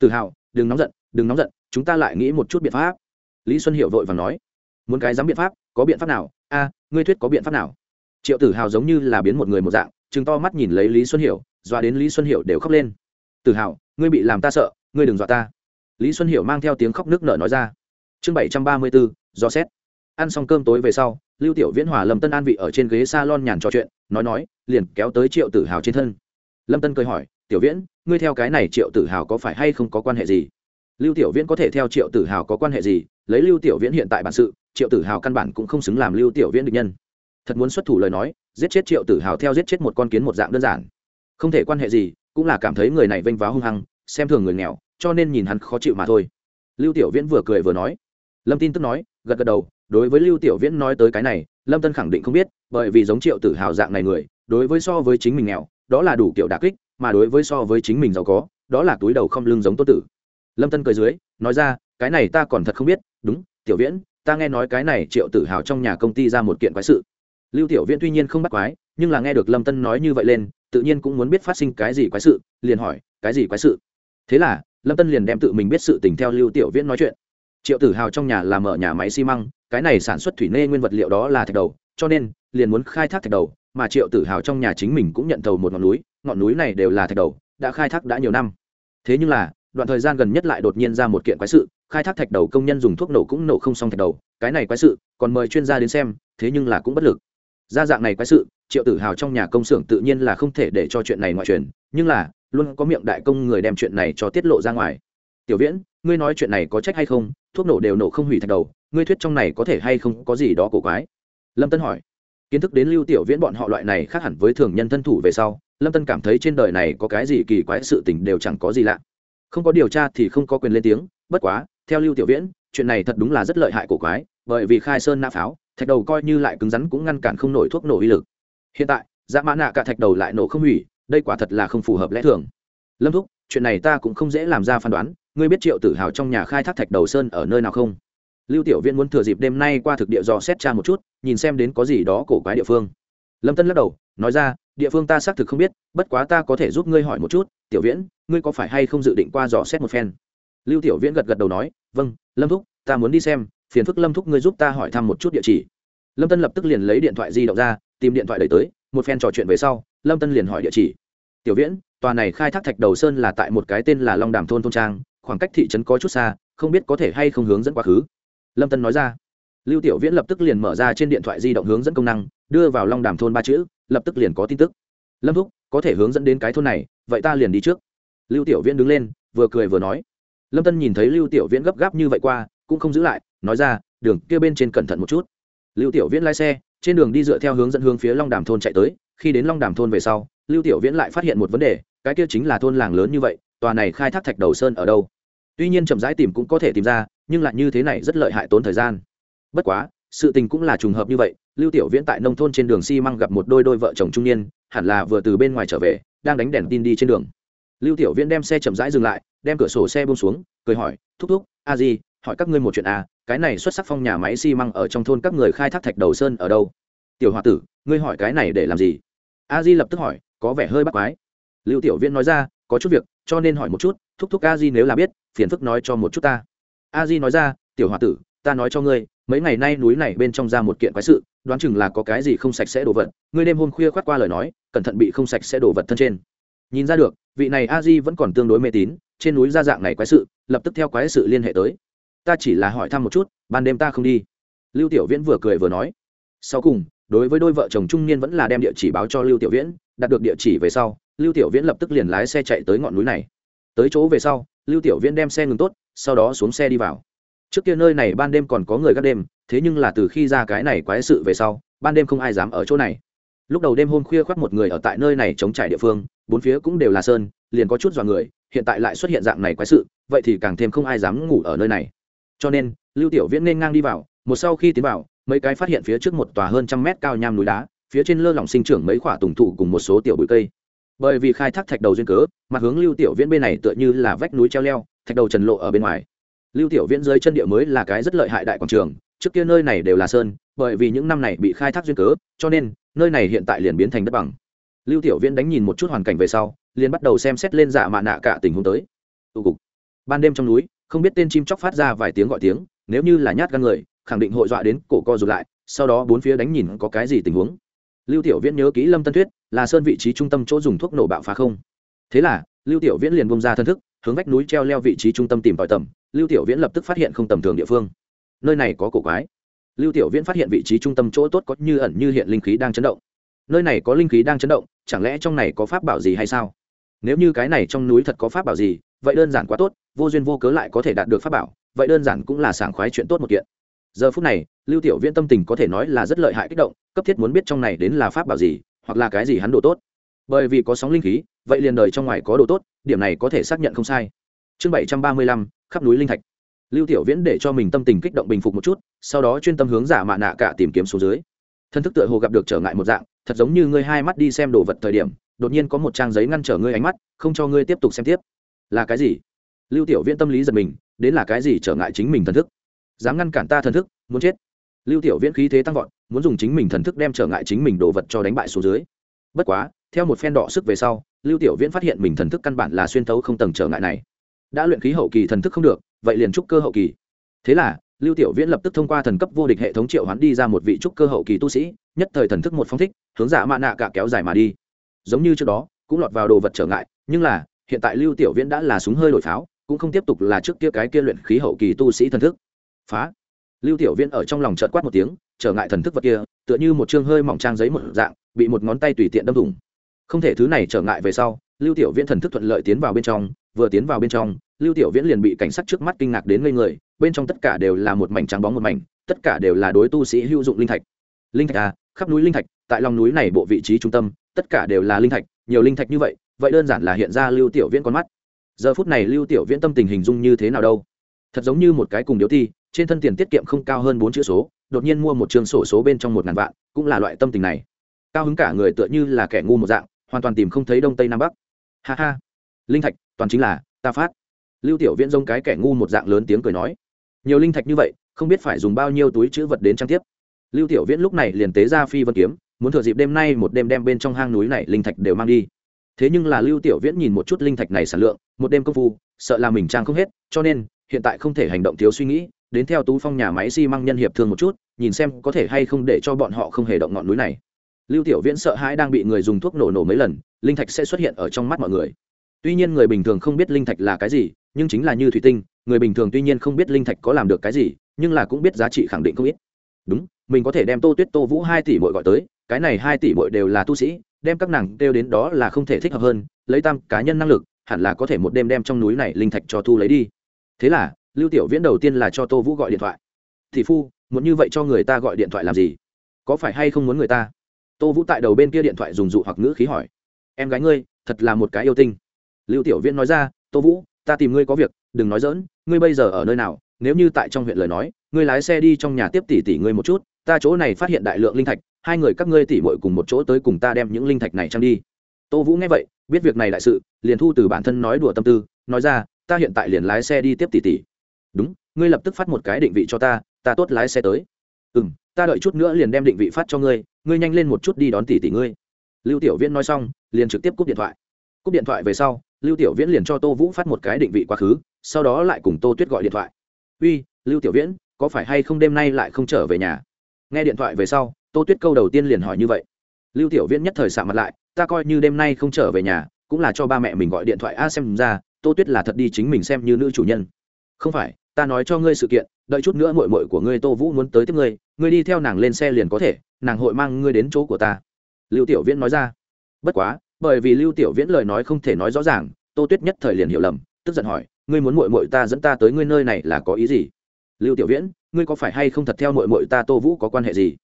Tử hào, đừng nóng giận, đừng nóng giận, chúng ta lại nghĩ một chút biện pháp. Lý xuân hiệu vội vàng nói, muốn cái dám biện pháp, có biện pháp nào? A, ngươi thuyết có biện pháp nào? Triệu tử hào giống như là biến một người một dạng chừng to mắt nhìn lấy lý xuân hiểu, doa đến lý xuân hiểu đều khóc lên tử hào ngươi bị làm ta sợ, ngươi đừng dọa ta. Lý xuân hiểu mang theo tiếng khóc nước nở nói ra. Chương bảy trăm ba mươi bốn do xét. Ăn xong cơm tối về sau, lưu tiểu viễn hòa lâm tân an vị ở trên ghế s a lon nhàn trò chuyện, nói nói, liền kéo tới triệu tử hào trên thân. Lâm tân cười hỏi, tiểu viễn, ngươi theo cái này triệu tử hào có phải hay không có quan hệ gì? Lưu tiểu viễn có thể theo triệu tử hào có quan hệ gì? Lấy lưu tiểu viễn hiện tại bản sự, triệu tử hào căn bản cũng không xứng làm lưu tiểu viễn được nhân. Thật muốn xuất thủ lời nói, giết chết triệu tử hào theo giết chết một con kiến một dạng đơn giản. Không thể quan hệ gì cũng là cảm thấy người này vênh váo hung hăng, xem thường người nghèo, cho nên nhìn hắn khó chịu mà thôi. Lưu tiểu viễn vừa cười vừa nói. Lâm tin tức nói, gật gật đầu, đối với lưu tiểu viễn nói tới cái này, lâm tân khẳng định không biết, bởi vì giống triệu tử hào dạng này người, đối với so với chính mình nghèo, đó là đủ kiểu đà kích, mà đối với so với chính mình giàu có, đó là túi đầu không lưng giống tốt tử. Lâm tân cười dưới, nói ra, cái này ta còn thật không biết, đúng, tiểu viễn, ta nghe nói cái này triệu tử hào trong nhà công ty ra một kiện quái sự. Lưu tiểu viễn tuy nhiên không bắt quái, nhưng là nghe được lâm tân nói như vậy lên tự nhiên cũng muốn biết phát sinh cái gì quái sự, liền hỏi, cái gì quái sự? Thế là, lâm tân liền đem tự mình biết sự tình theo lưu tiểu viễn nói chuyện. Triệu tử hào trong nhà làm mở nhà máy xi măng, cái này sản xuất thủy nê nguyên vật liệu đó là thạch đầu, cho nên, liền muốn khai thác thạch đầu, mà triệu tử hào trong nhà chính mình cũng nhận thầu một ngọn núi ngọn núi này đều là thạch đầu, đã khai thác đã nhiều năm. Thế nhưng là, đoạn thời gian gần nhất lại đột nhiên ra một kiện quái sự, khai thác thạch đầu công nhân dùng thuốc nổ cũng nổ không xong thạch đầu, cái này quái sự, còn mời chuyên gia đến xem, thế nhưng là cũng bất lực ra dạng này quái sự, triệu tử hào trong nhà công xưởng tự nhiên là không thể để cho chuyện này ngoại truyền, nhưng là, luôn có miệng đại công người đem chuyện này cho tiết lộ ra ngoài. Tiểu viễn, ngươi nói chuyện này có trách hay không? Thuốc nổ đều nổ không hủy thạch đầu, ngươi thuyết trong này có thể hay không có gì đó cổ quái? Lâm tân hỏi. Kiến thức đến lưu tiểu viễn bọn họ loại này khác hẳn với thường nhân thân thủ về sau, lâm tân cảm thấy trên đời này có cái gì kỳ quái sự tình đều chẳng có gì lạ. Không có điều tra thì không có quyền lên tiếng, bất quá, theo lưu tiểu viễn, chuyện này thật đúng là rất lợi hại cổ quái, bởi vì khai sơn nã pháo thạch đầu coi như lại cứng rắn cũng ngăn cản không nổi thuốc nổ uy lực. Hiện tại dạ mã nạ cả thạch đầu lại nổ không hủy, đây quả thật là không phù hợp lẽ thường. Lâm thúc, chuyện này ta cũng không dễ làm ra phán đoán, ngươi biết triệu tử hào trong nhà khai thác thạch đầu sơn ở nơi nào không? Lưu tiểu viễn muốn thừa dịp đêm nay qua thực địa dò xét tra một chút, nhìn xem đến có gì đó cổ quái địa phương. Lâm tân lắc đầu, nói ra, địa phương ta xác thực không biết, bất quá ta có thể giúp ngươi hỏi một chút, tiểu viễn, ngươi có phải hay không dự định qua dò xét một phen? Lưu tiểu viễn gật gật đầu nói vâng lâm thúc, ta muốn đi xem phiền phức lâm thúc ngươi giúp ta hỏi thăm một chút địa chỉ. Lâm tân lập tức liền lấy điện thoại di động ra, tìm điện thoại đẩy tới, một phen trò chuyện về sau, lâm tân liền hỏi địa chỉ. Tiểu viễn, tòa này khai thác thạch đầu sơn là tại một cái tên là long đàm thôn thôn trang, khoảng cách thị trấn có chút xa, không biết có thể hay không hướng dẫn quá khứ. Lâm tân nói ra. Lưu tiểu viễn lập tức liền mở ra trên điện thoại di động hướng dẫn công năng, đưa vào long đàm thôn ba chữ, lập tức liền có tin tức. Lâm thúc, có thể hướng dẫn đến cái thôn này, vậy ta liền đi trước. Lưu tiểu viễn đứng lên, vừa cười vừa nói. Lâm tân nhìn thấy lưu tiểu viễn gấp gáp như vậy qua, cũng không giữ lại nói ra, đường kia bên trên cẩn thận một chút. Lưu tiểu viễn lái xe, trên đường đi dựa theo hướng dẫn hướng phía long đàm thôn chạy tới, khi đến long đàm thôn về sau, lưu tiểu viễn lại phát hiện một vấn đề, cái kia chính là thôn làng lớn như vậy, tòa này khai thác thạch đầu sơn ở đâu? Tuy nhiên chậm rãi tìm cũng có thể tìm ra, nhưng lại như thế này rất lợi hại tốn thời gian. Bất quá, sự tình cũng là trùng hợp như vậy, lưu tiểu viễn tại nông thôn trên đường xi măng gặp một đôi đôi vợ chồng trung niên, hẳn là vừa từ bên ngoài trở về, đang đánh đèn tin đi trên đường. Lưu tiểu viễn đem xe chậm rãi dừng lại, đem cửa sổ xe buông xuống, cười hỏi, thúc thúc, a di, hỏi các ngươi một chuyện à? Cái này xuất sắc phong nhà máy xi măng ở trong thôn các người khai thác thạch đầu sơn ở đâu? Tiểu h tử, ngươi hỏi cái này để làm gì? A di lập tức hỏi, có vẻ hơi bắt quái. Lưu tiểu viên nói ra, có chút việc, cho nên hỏi một chút, thúc thúc a di nếu là biết, phiền phức nói cho một chút ta. A di nói ra, tiểu h o a tử, ta nói cho ngươi, mấy ngày nay núi này bên trong ra một kiện quái sự, đoán chừng là có cái gì không sạch sẽ đổ vật. Ngươi đêm hôm khuya khoác qua lời nói, cẩn thận bị không sạch sẽ đổ vật thân trên. Nhìn ra được, vị này a di vẫn còn tương đối mê tín, trên núi ra dạng này quái sự, lập tức theo quái sự liên hệ tới ta chỉ là hỏi thăm một chút, ban đêm ta không đi. Lưu tiểu viễn vừa cười vừa nói. Sau cùng, đối với đôi vợ chồng trung niên vẫn là đem địa chỉ báo cho lưu tiểu viễn, đạt được địa chỉ về sau, lưu tiểu viễn lập tức liền lái xe chạy tới ngọn núi này. Tới chỗ về sau, lưu tiểu viễn đem xe ngừng tốt, sau đó xuống xe đi vào. Trước kia nơi này ban đêm còn có người gác đêm, thế nhưng là từ khi ra cái này quái sự về sau, ban đêm không ai dám ở chỗ này. Lúc đầu đêm hôm khuya khoác một người ở tại nơi này chống trải địa phương, bốn phía cũng đều là sơn, liền có chút dọa người, hiện tại lại xuất hiện dạng này quái sự, vậy thì càng thêm không ai dám ngủ ở nơi này cho nên, lưu tiểu viễn nên ngang đi vào, một sau khi tiến vào, mấy cái phát hiện phía trước một tòa hơn trăm mét cao nham núi đá, phía trên lơ lỏng sinh trưởng mấy khoả tùng thụ cùng một số tiểu bụi cây. Bởi vì khai thác thạch đầu duyên cớ, mặt hướng lưu tiểu viễn bên này tựa như là vách núi treo leo, thạch đầu trần lộ ở bên ngoài. Lưu tiểu viễn dưới chân địa mới là cái rất lợi hại đại quảng trường, trước kia nơi này đều là sơn, bởi vì những năm này bị khai thác duyên cớ, cho nên, nơi này hiện tại liền biến thành đất bằng. Lưu tiểu viễn đánh nhìn một chút hoàn cảnh về sau, liền bắt đầu xem xét lên giả mạ nạ cả tình huống tới. Tụ cục. Ban đêm trong núi không biết tên chim chóc phát ra vài tiếng gọi tiếng, nếu như là nhát gan người, khẳng định hội dọa đến cổ co rụt lại, sau đó bốn phía đánh nhìn có cái gì tình huống. Lưu tiểu viễn nhớ kỹ lâm tân thuyết, là sơn vị trí trung tâm chỗ dùng thuốc nổ bạo phá không. Thế là, lưu tiểu viễn liền bông ra thân thức, hướng vách núi treo leo vị trí trung tâm tìm tòi tầm, lưu tiểu viễn lập tức phát hiện không tầm thường địa phương. Nơi này có cổ quái. Lưu tiểu viễn phát hiện vị trí trung tâm chỗ tốt có như ẩn như hiện linh khí đang chấn động. Nơi này có linh khí đang chấn động, chẳng lẽ trong này có pháp bảo gì hay sao? Nếu như cái này trong núi thật có pháp bảo gì vậy đơn giản quá tốt, vô duyên vô cớ lại có thể đạt được pháp bảo, vậy đơn giản cũng là sảng khoái chuyện tốt một kiện. Giờ phút này, lưu tiểu viễn tâm tình có thể nói là rất lợi hại kích động, cấp thiết muốn biết trong này đến là pháp bảo gì, hoặc là cái gì hắn đồ tốt. Bởi vì có sóng linh khí, vậy liền đời trong ngoài có đồ tốt, điểm này có thể xác nhận không sai. Chương bảy trăm ba mươi lăm, khắp núi linh thạch. Lưu tiểu viễn để cho mình tâm tình kích động bình phục một chút, sau đó chuyên tâm hướng giả mạ nạ cả tìm kiếm số dưới. Thân thức tựa hồ gặp được trở ngại một dạng, thật giống như ngươi hai mắt đi xem đồ vật thời điểm, đột nhiên có một trang giấy ngăn trở ngươi ánh mắt, không cho ngươi tiếp tục xem tiếp là cái gì? Lưu tiểu viễn tâm lý giật mình, đến là cái gì trở ngại chính mình thần thức? Dám ngăn cản ta thần thức, muốn chết. Lưu tiểu viễn khí thế tăng vọt, muốn dùng chính mình thần thức đem trở ngại chính mình đồ vật cho đánh bại số dưới. Bất quá, theo một phen đọ sức về sau, lưu tiểu viễn phát hiện mình thần thức căn bản là xuyên thấu không tầng trở ngại này. Đã luyện khí hậu kỳ thần thức không được, vậy liền trúc cơ hậu kỳ. Thế là, lưu tiểu viễn lập tức thông qua thần cấp vô địch hệ thống triệu hoán đi ra một vị trúc cơ hậu kỳ tu sĩ, nhất thời thần thức một phong thích, hướng giả mạ nạ cả kéo dài mà đi. Giống như trước đó, cũng lọt vào đồ vật trở ngại, nhưng là hiện tại lưu tiểu viễn đã là súng hơi đổi pháo, cũng không tiếp tục là trước kia cái kia luyện khí hậu kỳ tu sĩ thần thức. Phá. Lưu tiểu viễn ở trong lòng chợt quát một tiếng, trở ngại thần thức vật kia, tựa như một chương hơi mỏng trang giấy một dạng, bị một ngón tay tùy tiện đâm thủng. Không thể thứ này trở ngại về sau, lưu tiểu viễn thần thức thuận lợi tiến vào bên trong, vừa tiến vào bên trong, lưu tiểu viễn liền bị cảnh sát trước mắt kinh ngạc đến ngây người, bên trong tất cả đều là một mảnh trắng bóng một mảnh, tất cả đều là đối tu sĩ hữu dụng linh thạch. Linh thạch à khắp núi linh thạch, tại lòng núi này bộ vị trí trung tâm, tất cả đều là linh thạch, nhiều linh thạch như vậy vậy đơn giản là hiện ra lưu tiểu viễn con mắt. Giờ phút này lưu tiểu viễn tâm tình hình dung như thế nào đâu? Thật giống như một cái cùng điếu thi trên thân tiền tiết kiệm không cao hơn bốn chữ số, đột nhiên mua một trường sổ số bên trong một ngàn vạn, cũng là loại tâm tình này. Cao hứng cả người tựa như là kẻ ngu một dạng, hoàn toàn tìm không thấy đông tây nam bắc. Ha ha. Linh thạch, toàn chính là ta phát. Lưu tiểu viễn giống cái kẻ ngu một dạng lớn tiếng cười nói. Nhiều linh thạch như vậy, không biết phải dùng bao nhiêu túi chữ vật đến trang tiếp. Lưu tiểu viễn lúc này liền tế ra phi vân kiếm, muốn thừa dịp đêm nay một đêm đem bên trong hang núi này linh thạch đều mang đi thế nhưng là lưu tiểu viễn nhìn một chút linh thạch này sản lượng, một đêm công phu, sợ là mình trang không hết, cho nên, hiện tại không thể hành động thiếu suy nghĩ, đến theo tú phong nhà máy xi măng nhân hiệp thương một chút, nhìn xem có thể hay không để cho bọn họ không hề động ngọn núi này. Lưu tiểu viễn sợ hãi đang bị người dùng thuốc nổ nổ mấy lần, linh thạch sẽ xuất hiện ở trong mắt mọi người. Tuy nhiên người bình thường không biết linh thạch là cái gì, nhưng chính là như thủy tinh, người bình thường tuy nhiên không biết linh thạch có làm được cái gì, nhưng là cũng biết giá trị khẳng định không ít. Đúng, mình có thể đem tô tuyết tô vũ hai tỷ bội gọi tới, cái này hai tỷ bội đều là tu sĩ đem các nàng kêu đến đó là không thể thích hợp hơn, lấy tam cá nhân năng lực, hẳn là có thể một đêm đem trong núi này linh thạch cho thu lấy đi. Thế là, lưu tiểu viễn đầu tiên là cho tô vũ gọi điện thoại. Thì phu, muốn như vậy cho người ta gọi điện thoại làm gì? Có phải hay không muốn người ta? Tô vũ tại đầu bên kia điện thoại dùng dụ hoặc ngữ khí hỏi. Em gái ngươi, thật là một cái yêu tinh. Lưu tiểu viễn nói ra, tô vũ, ta tìm ngươi có việc, đừng nói dỡn ngươi bây giờ ở nơi nào, nếu như tại trong huyện lời nói, ngươi lái xe đi trong nhà tiếp tỷ tỷ ngươi một chút, ta chỗ này phát hiện đại lượng linh thạch hai người các ngươi tỉ mội cùng một chỗ tới cùng ta đem những linh thạch này trăng đi. Tô vũ nghe vậy, biết việc này đại sự, liền thu từ bản thân nói đùa tâm tư, nói ra, ta hiện tại liền lái xe đi tiếp tỷ tỷ. Đúng, ngươi lập tức phát một cái định vị cho ta ta tốt lái xe tới. Ừ m ta đợi chút nữa liền đem định vị phát cho ngươi ngươi nhanh lên một chút đi đón tỷ tỷ ngươi. Lưu tiểu viễn nói xong, liền trực tiếp cúp điện thoại. Cúp điện thoại về sau, lưu tiểu viễn liền cho tô vũ phát một cái định vị quá khứ, sau đó lại cùng tô tuyết gọi điện thoại. Uy, lưu tiểu viễn, có phải hay không đêm nay lại không trở về nhà? Nghe điện thoại về sau tô tuyết câu đầu tiên liền hỏi như vậy. Lưu tiểu viễn nhất thời xạ mặt lại, ta coi như đêm nay không trở về nhà, cũng là cho ba mẹ mình gọi điện thoại a xem ra, tô tuyết là thật đi chính mình xem như nữ chủ nhân. Không phải, ta nói cho ngươi sự kiện, đợi chút nữa mội mội của ngươi tô vũ muốn tới tiếp ngươi ngươi đi theo nàng lên xe liền có thể, nàng hội mang ngươi đến chỗ của ta. Lưu tiểu viễn nói ra. Bất quá, bởi vì lưu tiểu viễn lời nói không thể nói rõ ràng, tô tuyết nhất thời liền hiểu lầm, tức giận hỏi, ngươi muốn mội mội ta dẫn ta tới ngươi nơi này là có ý gì? Lưu tiểu viễn, ngươi có phải hay không thật theo mội mội ta tô vũ có quan hệ gì?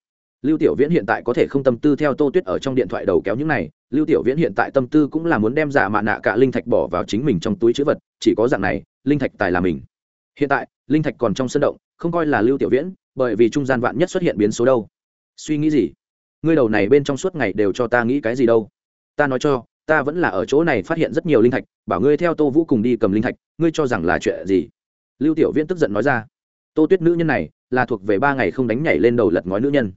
Lưu tiểu viễn hiện tại có thể không tâm tư theo tô tuyết ở trong điện thoại đầu kéo những này, lưu tiểu viễn hiện tại tâm tư cũng là muốn đem giả mạ nạ cả linh thạch bỏ vào chính mình trong túi chữ vật, chỉ có dạng này, linh thạch tài là mình. Hiện tại, linh thạch còn trong sân động, không coi là lưu tiểu viễn, bởi vì trung gian vạn nhất xuất hiện biến số đâu. Suy nghĩ gì? Ngươi đầu này bên trong suốt ngày đều cho ta nghĩ cái gì đâu? Ta nói cho, ta vẫn là ở chỗ này phát hiện rất nhiều linh thạch, bảo ngươi theo tô vũ cùng đi cầm linh thạch, ngươi cho rằng là chuyện gì? Lưu tiểu viễn tức giận nói ra. Tô tuyết nữ nhân này là thuộc về ba ngày không đánh nhảy lên đầu lật ngói nữ nhân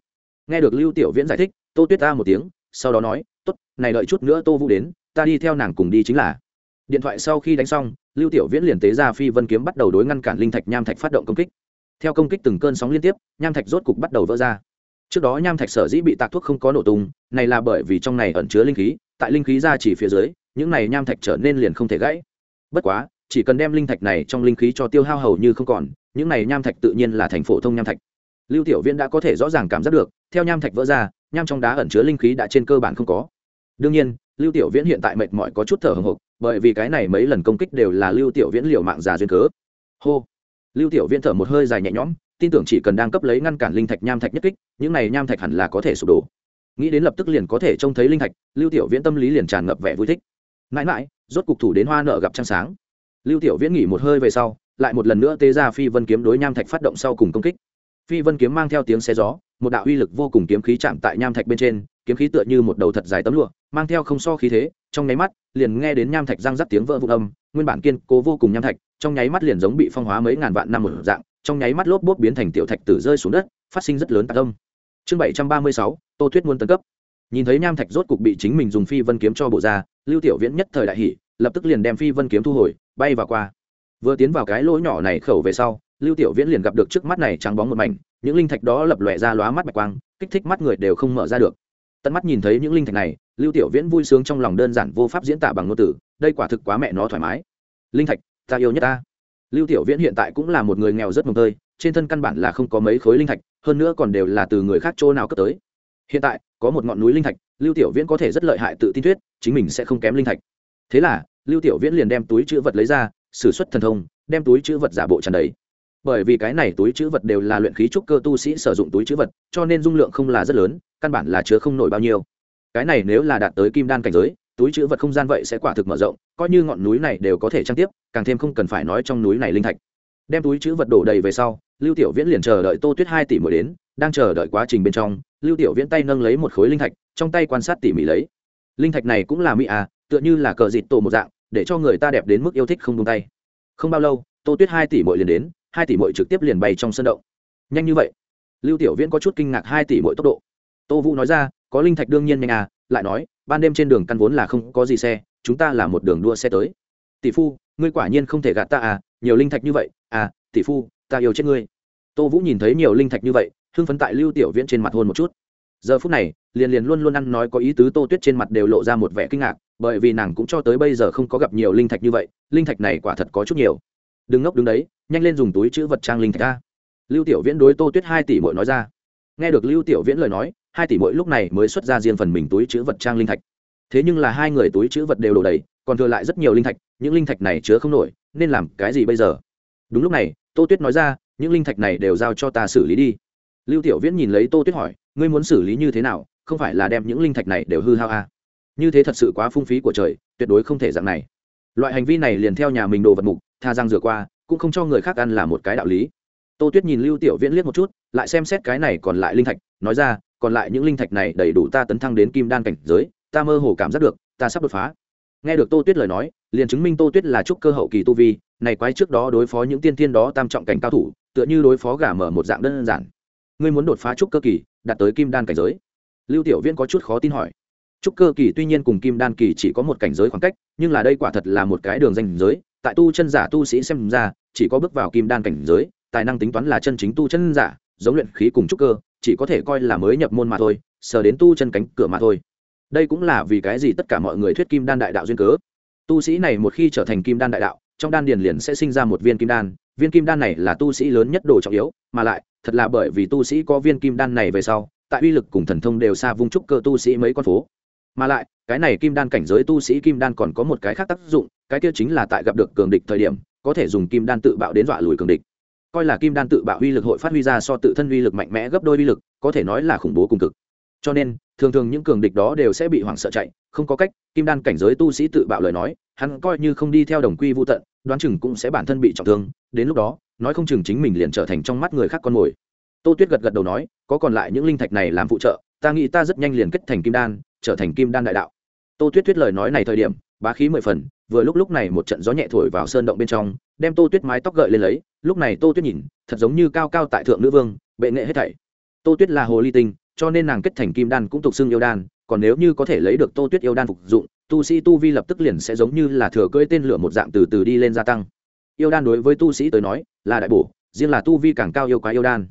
nghe được lưu tiểu viễn giải thích, tô tuyết ta một tiếng, sau đó nói t ố t này đợi chút nữa tô vũ đến, ta đi theo nàng cùng đi chính là. Điện thoại sau khi đánh xong, lưu tiểu viễn liền tế ra phi vân kiếm bắt đầu đối ngăn cản linh thạch nham thạch phát động công kích. Theo công kích từng cơn sóng liên tiếp, nham thạch rốt cục bắt đầu vỡ ra. Trước đó nham thạch sở dĩ bị tạc thuốc không có nổ tung, này là bởi vì trong này ẩn chứa linh khí, tại linh khí ra chỉ phía dưới, những này nham thạch trở nên liền không thể gãy. Bất quá, chỉ cần đem linh thạch này trong linh khí cho tiêu hao hầu như không còn, những này nham thạch tự nhiên là thành phổ thông nham thạch. Lưu tiểu viễn đã có thể rõ ràng cảm giác được theo nham thạch vỡ ra, nham trong đá ẩn chứa linh khí đã trên cơ bản không có. Đương nhiên, lưu tiểu viễn hiện tại mệt mỏi có chút thở hồng hộc, bởi vì cái này mấy lần công kích đều là lưu tiểu viễn liều mạng già duyên cớ. Hô. Lưu tiểu viễn thở một hơi dài nhẹ nhõm, tin tưởng chỉ cần đang cấp lấy ngăn cản linh thạch nham thạch nhất kích, những này nham thạch hẳn là có thể sụp đổ. Nghĩ đến lập tức liền có thể trông thấy linh thạch, lưu tiểu viễn tâm lý liền tràn ngập vẻ vui thích. Mãi mãi, rốt cục thủ đến hoa nợ gặp trăng sáng. Lưu tiểu viễn nghỉ một hơi về sau, lại một lần nữa tế ra phi vân kiếm đối nham thạch phát động sau cùng công kích. Phi vân kiếm mang theo tiếng xe gió một đạo uy lực vô cùng kiếm khí chạm tại nham thạch bên trên, kiếm khí tựa như một đầu thật dài tấm lụa, mang theo không so khí thế, trong nháy mắt, liền nghe đến nham thạch răng rắc tiếng vỡ vụn âm, nguyên bản kiên cố vô cùng nham thạch, trong nháy mắt liền giống bị phong hóa mấy ngàn vạn năm một dạng, trong nháy mắt lốp bốp biến thành tiểu thạch tử rơi xuống đất, phát sinh rất lớn tạc âm. Chương bảy trăm ba mươi sáu, tô tuyết muốn tấn cấp. Nhìn thấy nham thạch rốt cục bị chính mình dùng phi vân kiếm cho bộ ra, lưu tiểu viễn nhất thời đại hỷ lập tức liền đem phi vân kiếm thu hồi, bay vào qua. Vừa tiến vào cái lỗ nhỏ này khẩu về sau lưu tiểu viễn liền gặp được trước mắt này trắng bóng một mảnh, những linh thạch đó lập lòe ra lóa mắt bạch quang, kích thích mắt người đều không mở ra được. Tận mắt nhìn thấy những linh thạch này, lưu tiểu viễn vui sướng trong lòng đơn giản vô pháp diễn tả bằng ngôn từ, đây quả thực quá mẹ nó thoải mái. Linh thạch, ta yêu nhất ta. Lưu tiểu viễn hiện tại cũng là một người nghèo rất mồm tơi, trên thân căn bản là không có mấy khối linh thạch, hơn nữa còn đều là từ người khác chỗ nào cấp tới. Hiện tại, có một ngọn núi linh thạch, lưu tiểu viễn có thể rất lợi hại tự tin thuyết, chính mình sẽ không kém linh thạch. Thế là, lưu tiểu viễn liền đem túi chữ vật lấy ra, sử xuất thần thông, đem túi chữ vật giả bộ tràn đầy bởi vì cái này túi chữ vật đều là luyện khí trúc cơ tu sĩ sử dụng túi chữ vật, cho nên dung lượng không là rất lớn, căn bản là chứa không nổi bao nhiêu. Cái này nếu là đạt tới kim đan cảnh giới, túi chữ vật không gian vậy sẽ quả thực mở rộng, coi như ngọn núi này đều có thể trang tiếp, càng thêm không cần phải nói trong núi này linh thạch. Đem túi chữ vật đổ đầy về sau, lưu tiểu viễn liền chờ đợi tô tuyết hai tỷ mỗi đến, đang chờ đợi quá trình bên trong, lưu tiểu viễn tay nâng lấy một khối linh thạch, trong tay quan sát tỉ mỉ lấy. Linh thạch này cũng là mỹ à tựa như là cờ dịt tổ một dạng, để cho người ta đẹp đến mức yêu thích không tung tay. Không bao lâu, tô tuyết hai tỷ mỗi liền đến hai tỷ mội trực tiếp liền bay trong sân động. Nhanh như vậy? Lưu tiểu viễn có chút kinh ngạc hai tỷ mội tốc độ. Tô vũ nói ra, có linh thạch đương nhiên nhanh à lại nói, ban đêm trên đường căn vốn là không có gì xe, chúng ta là một đường đua xe tới. Tỷ phu, ngươi quả nhiên không thể gạt ta à nhiều linh thạch như vậy à tỷ phu, ta yêu chết ngươi. Tô vũ nhìn thấy nhiều linh thạch như vậy, hưng phấn tại lưu tiểu viễn trên mặt hôn một chút. Giờ phút này, liền liền luôn luôn ăn nói có ý tứ tô tuyết trên mặt đều lộ ra một vẻ kinh ngạc, bởi vì nàng cũng cho tới bây giờ không có gặp nhiều linh thạch như vậy, linh thạch này quả thật có chút nhiều. Đừng ngốc đứng đấy nhanh lên dùng túi chữ vật trang linh thạch ra. Lưu tiểu viễn đối tô tuyết hai tỷ mội nói ra. Nghe được lưu tiểu viễn lời nói, hai tỷ mội lúc này mới xuất ra riêng phần mình túi chữ vật trang linh thạch. Thế nhưng là hai người túi chữ vật đều đổ đầy, còn thừa lại rất nhiều linh thạch, những linh thạch này chứa không nổi, nên làm cái gì bây giờ? Đúng lúc này, tô tuyết nói ra, những linh thạch này đều giao cho ta xử lý đi. Lưu tiểu viễn nhìn lấy tô tuyết hỏi, ngươi muốn xử lý như thế nào, không phải là đem những linh thạch này đều hư hao à? như thế thật sự quá phung phí của trời, tuyệt đối không thể dạng này. Loại hành vi này liền theo nhà mình đồ vật mục, tha giang rửa qua cũng không cho người khác ăn là một cái đạo lý. Tô tuyết nhìn lưu tiểu viễn liếc một chút, lại xem xét cái này còn lại linh thạch, nói ra, còn lại những linh thạch này đầy đủ ta tấn thăng đến kim đan cảnh giới, ta mơ hồ cảm giác được, ta sắp đột phá. Nghe được tô tuyết lời nói, liền chứng minh tô tuyết là trúc cơ hậu kỳ tu vi, này quái trước đó đối phó những tiên tiên đó tam trọng cảnh cao thủ, tựa như đối phó gà mở một dạng đơn giản. Ngươi muốn đột phá trúc cơ kỳ, đạt tới kim đan cảnh giới? Lưu tiểu viễn có chút khó tin hỏi. Trúc cơ kỳ tuy nhiên cùng kim đan kỳ chỉ có một cảnh giới khoảng cách, nhưng là đây quả thật là một cái đường danh giới tại tu chân giả tu sĩ xem ra, chỉ có bước vào kim đan cảnh giới, tài năng tính toán là chân chính tu chân giả, giống luyện khí cùng trúc cơ, chỉ có thể coi là mới nhập môn mà thôi, sờ đến tu chân cánh cửa mà thôi. Đây cũng là vì cái gì tất cả mọi người thuyết kim đan đại đạo duyên cớ. Tu sĩ này một khi trở thành kim đan đại đạo, trong đan điền liền sẽ sinh ra một viên kim đan. Viên kim đan này là tu sĩ lớn nhất đồ trọng yếu, mà lại, thật là bởi vì tu sĩ có viên kim đan này về sau, tại uy lực cùng thần thông đều xa vung trúc cơ tu sĩ mấy con phố mà lại, cái này kim đan cảnh giới tu sĩ kim đan còn có một cái khác tác dụng, cái kia chính là tại gặp được cường địch thời điểm, có thể dùng kim đan tự bạo đến dọa lùi cường địch. Coi là kim đan tự bạo uy lực hội phát huy ra so tự thân uy lực mạnh mẽ gấp đôi uy lực, có thể nói là khủng bố cùng cực. Cho nên, thường thường những cường địch đó đều sẽ bị hoảng sợ chạy, không có cách, kim đan cảnh giới tu sĩ tự bạo lời nói, hắn coi như không đi theo đồng quy vô tận, đoán chừng cũng sẽ bản thân bị trọng thương, đến lúc đó, nói không chừng chính mình liền trở thành trong mắt người khác con mồi. Tô tuyết gật gật đầu nói, có còn lại những linh thạch này làm phụ trợ, ta nghĩ ta rất nhanh liền kết thành kim đan trở thành kim đan đại đạo. Tô tuyết tuyết lời nói này thời điểm, bá khí mười phần, vừa lúc lúc này một trận gió nhẹ thổi vào sơn động bên trong, đem tô tuyết mái tóc gợi lên lấy, lúc này tô tuyết nhìn, thật giống như cao cao tại thượng nữ vương, bệ nghệ hết thảy. Tô tuyết là hồ ly tinh, cho nên nàng kết thành kim đan cũng tục xưng yêu đan, còn nếu như có thể lấy được tô tuyết yêu đan phục dụng, tu sĩ tu vi lập tức liền sẽ giống như là thừa cưỡi tên lửa một dạng từ từ đi lên gia tăng. Yêu đan đối với tu sĩ tới nói, là đại bổ, riêng là tu vi càng cao yêu quá yêu đan.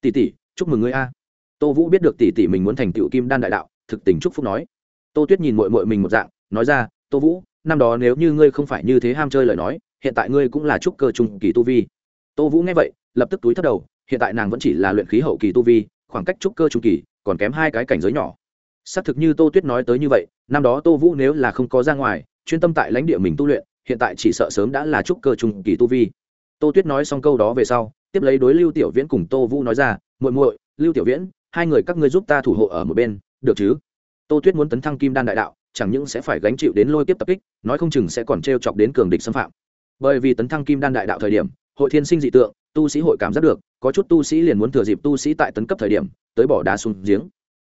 Tỷ tỷ, chúc mừng ngươi a. Tô vũ biết được tỷ tỷ mình muốn thành tựu kim đan đại đạo thực tình chúc phúc nói. Tô tuyết nhìn mội mội mình một dạng, nói ra, tô vũ, năm đó nếu như ngươi không phải như thế ham chơi lời nói, hiện tại ngươi cũng là trúc cơ trung kỳ tu vi. Tô vũ nghe vậy, lập tức túi thấp đầu, hiện tại nàng vẫn chỉ là luyện khí hậu kỳ tu vi, khoảng cách trúc cơ trung kỳ còn kém hai cái cảnh giới nhỏ. Xác thực như tô tuyết nói tới như vậy, năm đó tô vũ nếu là không có ra ngoài, chuyên tâm tại lãnh địa mình tu luyện, hiện tại chỉ sợ sớm đã là trúc cơ trung kỳ tu vi. Tô tuyết nói xong câu đó về sau, tiếp lấy đối lưu tiểu viễn cùng tô vũ nói ra, muội muội, lưu tiểu viễn, hai người các ngươi giúp ta thủ hộ ở một bên được chứ? Tô tuyết muốn tấn thăng kim đan đại đạo, chẳng những sẽ phải gánh chịu đến lôi tiếp tập kích, nói không chừng sẽ còn t r e o chọc đến cường địch xâm phạm. Bởi vì tấn thăng kim đan đại đạo thời điểm, hội thiên sinh dị tượng, tu sĩ hội cảm giác được, có chút tu sĩ liền muốn thừa dịp tu sĩ tại tấn cấp thời điểm, tới bỏ đá xuống giếng.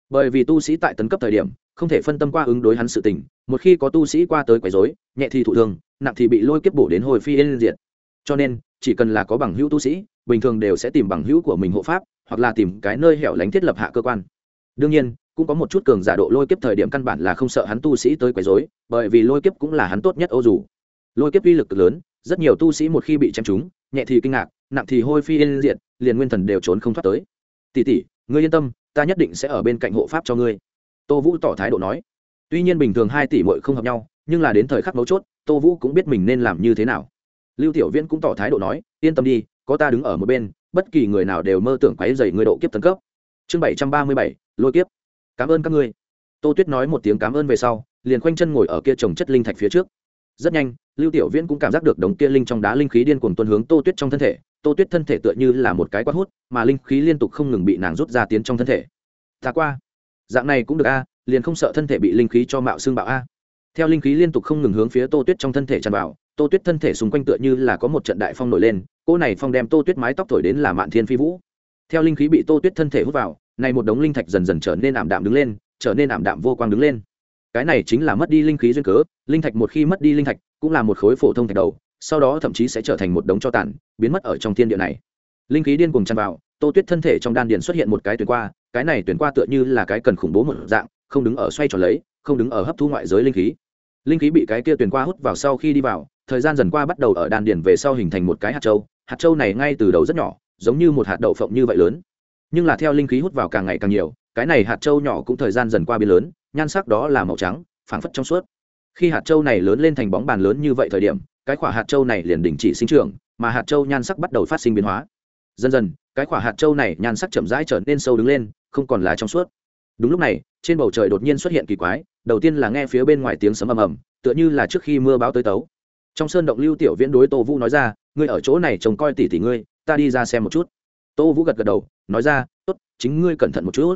Bởi vì tu sĩ tại tấn cấp thời điểm, không thể phân tâm qua ứng đối hắn sự tình, một khi có tu sĩ qua tới quấy dối nhẹ thì thụ thương, nặng thì bị lôi kiếp bổ đến hồi phi lên diện cho nên, chỉ cần là có bằng hữu tu sĩ, bình thường đều sẽ tìm bằng hữu của mình hộ pháp, hoặc là tìm cái nơi hẻo lánh thiết lập hạ cơ quan. Đương nhiên cũng có một chút cường giả độ lôi kiếp thời điểm căn bản là không sợ hắn tu sĩ tới quấy rối, bởi vì lôi kiếp cũng là hắn tốt nhất ô dù. Lôi kiếp uy lực lớn, rất nhiều tu sĩ một khi bị chém trúng, nhẹ thì kinh ngạc, nặng thì hôi phi yên liền nguyên thần đều trốn không thoát tới. Tỷ tỷ, ngươi yên tâm, ta nhất định sẽ ở bên cạnh hộ pháp cho ngươi. Tô vũ tỏ thái độ nói. Tuy nhiên bình thường hai tỷ muội không hợp nhau, nhưng là đến thời khắc mấu chốt, tô vũ cũng biết mình nên làm như thế nào. Lưu tiểu viễn cũng tỏ thái độ nói, yên tâm đi, có ta đứng ở một bên, bất kỳ người nào đều mơ tưởng quấy rầy người độ kiếp tấn cấp. Chương bảy trăm ba mươi bảy, lôi kiếp cảm ơn các ngươi. Tô tuyết nói một tiếng cảm ơn về sau, liền khoanh chân ngồi ở kia trồng chất linh thạch phía trước. Rất nhanh, lưu tiểu viễn cũng cảm giác được đống kia linh trong đá linh khí điên cuồng tuân hướng tô tuyết trong thân thể. Tô tuyết thân thể tựa như là một cái quát hút, mà linh khí liên tục không ngừng bị nàng rút ra tiến trong thân thể. Ta qua. Dạng này cũng được a, liền không sợ thân thể bị linh khí cho mạo xương bạo a. Theo linh khí liên tục không ngừng hướng phía tô tuyết trong thân thể tràn vào, tô tuyết thân thể xung quanh tựa như là có một trận đại phong nổi lên cô này phong đem tô tuyết mái tóc thổi đến là mạn thiên phi vũ theo linh khí bị tô tuyết thân thể hút vào, này một đống linh thạch dần dần trở nên ảm đạm đứng lên, trở nên ảm đạm vô quang đứng lên. Cái này chính là mất đi linh khí duyên cớ, linh thạch một khi mất đi linh thạch, cũng là một khối phổ thông thạch đầu, sau đó thậm chí sẽ trở thành một đống cho tàn, biến mất ở trong thiên địa này. Linh khí điên cuồng tràn vào, tô tuyết thân thể trong đan điền xuất hiện một cái tuyển qua, cái này tuyển qua tựa như là cái cần khủng bố một dạng, không đứng ở xoay tròn lấy, không đứng ở hấp thu ngoại giới linh khí. Linh khí bị cái kia tuyển qua hút vào sau khi đi vào, thời gian dần qua bắt đầu ở đan điền về sau hình thành một cái hạt châu hạt châu này ngay từ đầu rất nhỏ giống như một hạt đậu phộng như vậy lớn. Nhưng là theo linh khí hút vào càng ngày càng nhiều, cái này hạt châu nhỏ cũng thời gian dần qua biến lớn, nhan sắc đó là màu trắng, phảng phất trong suốt. Khi hạt châu này lớn lên thành bóng bàn lớn như vậy thời điểm, cái quả hạt châu này liền đình chỉ sinh trưởng, mà hạt châu nhan sắc bắt đầu phát sinh biến hóa. Dần dần, cái quả hạt châu này nhan sắc chậm rãi trở nên sâu đứng lên, không còn là trong suốt. Đúng lúc này, trên bầu trời đột nhiên xuất hiện kỳ quái, đầu tiên là nghe phía bên ngoài tiếng sấm ầm ầm, tựa như là trước khi mưa báo tới tấu. Trong sơn động lưu tiểu viễn đối tô vũ nói ra, ngươi ở chỗ này trông coi tỷ tỷ ngươi ta đi ra xem một chút. Tô vũ gật gật đầu, nói ra, tốt, chính ngươi cẩn thận một chút.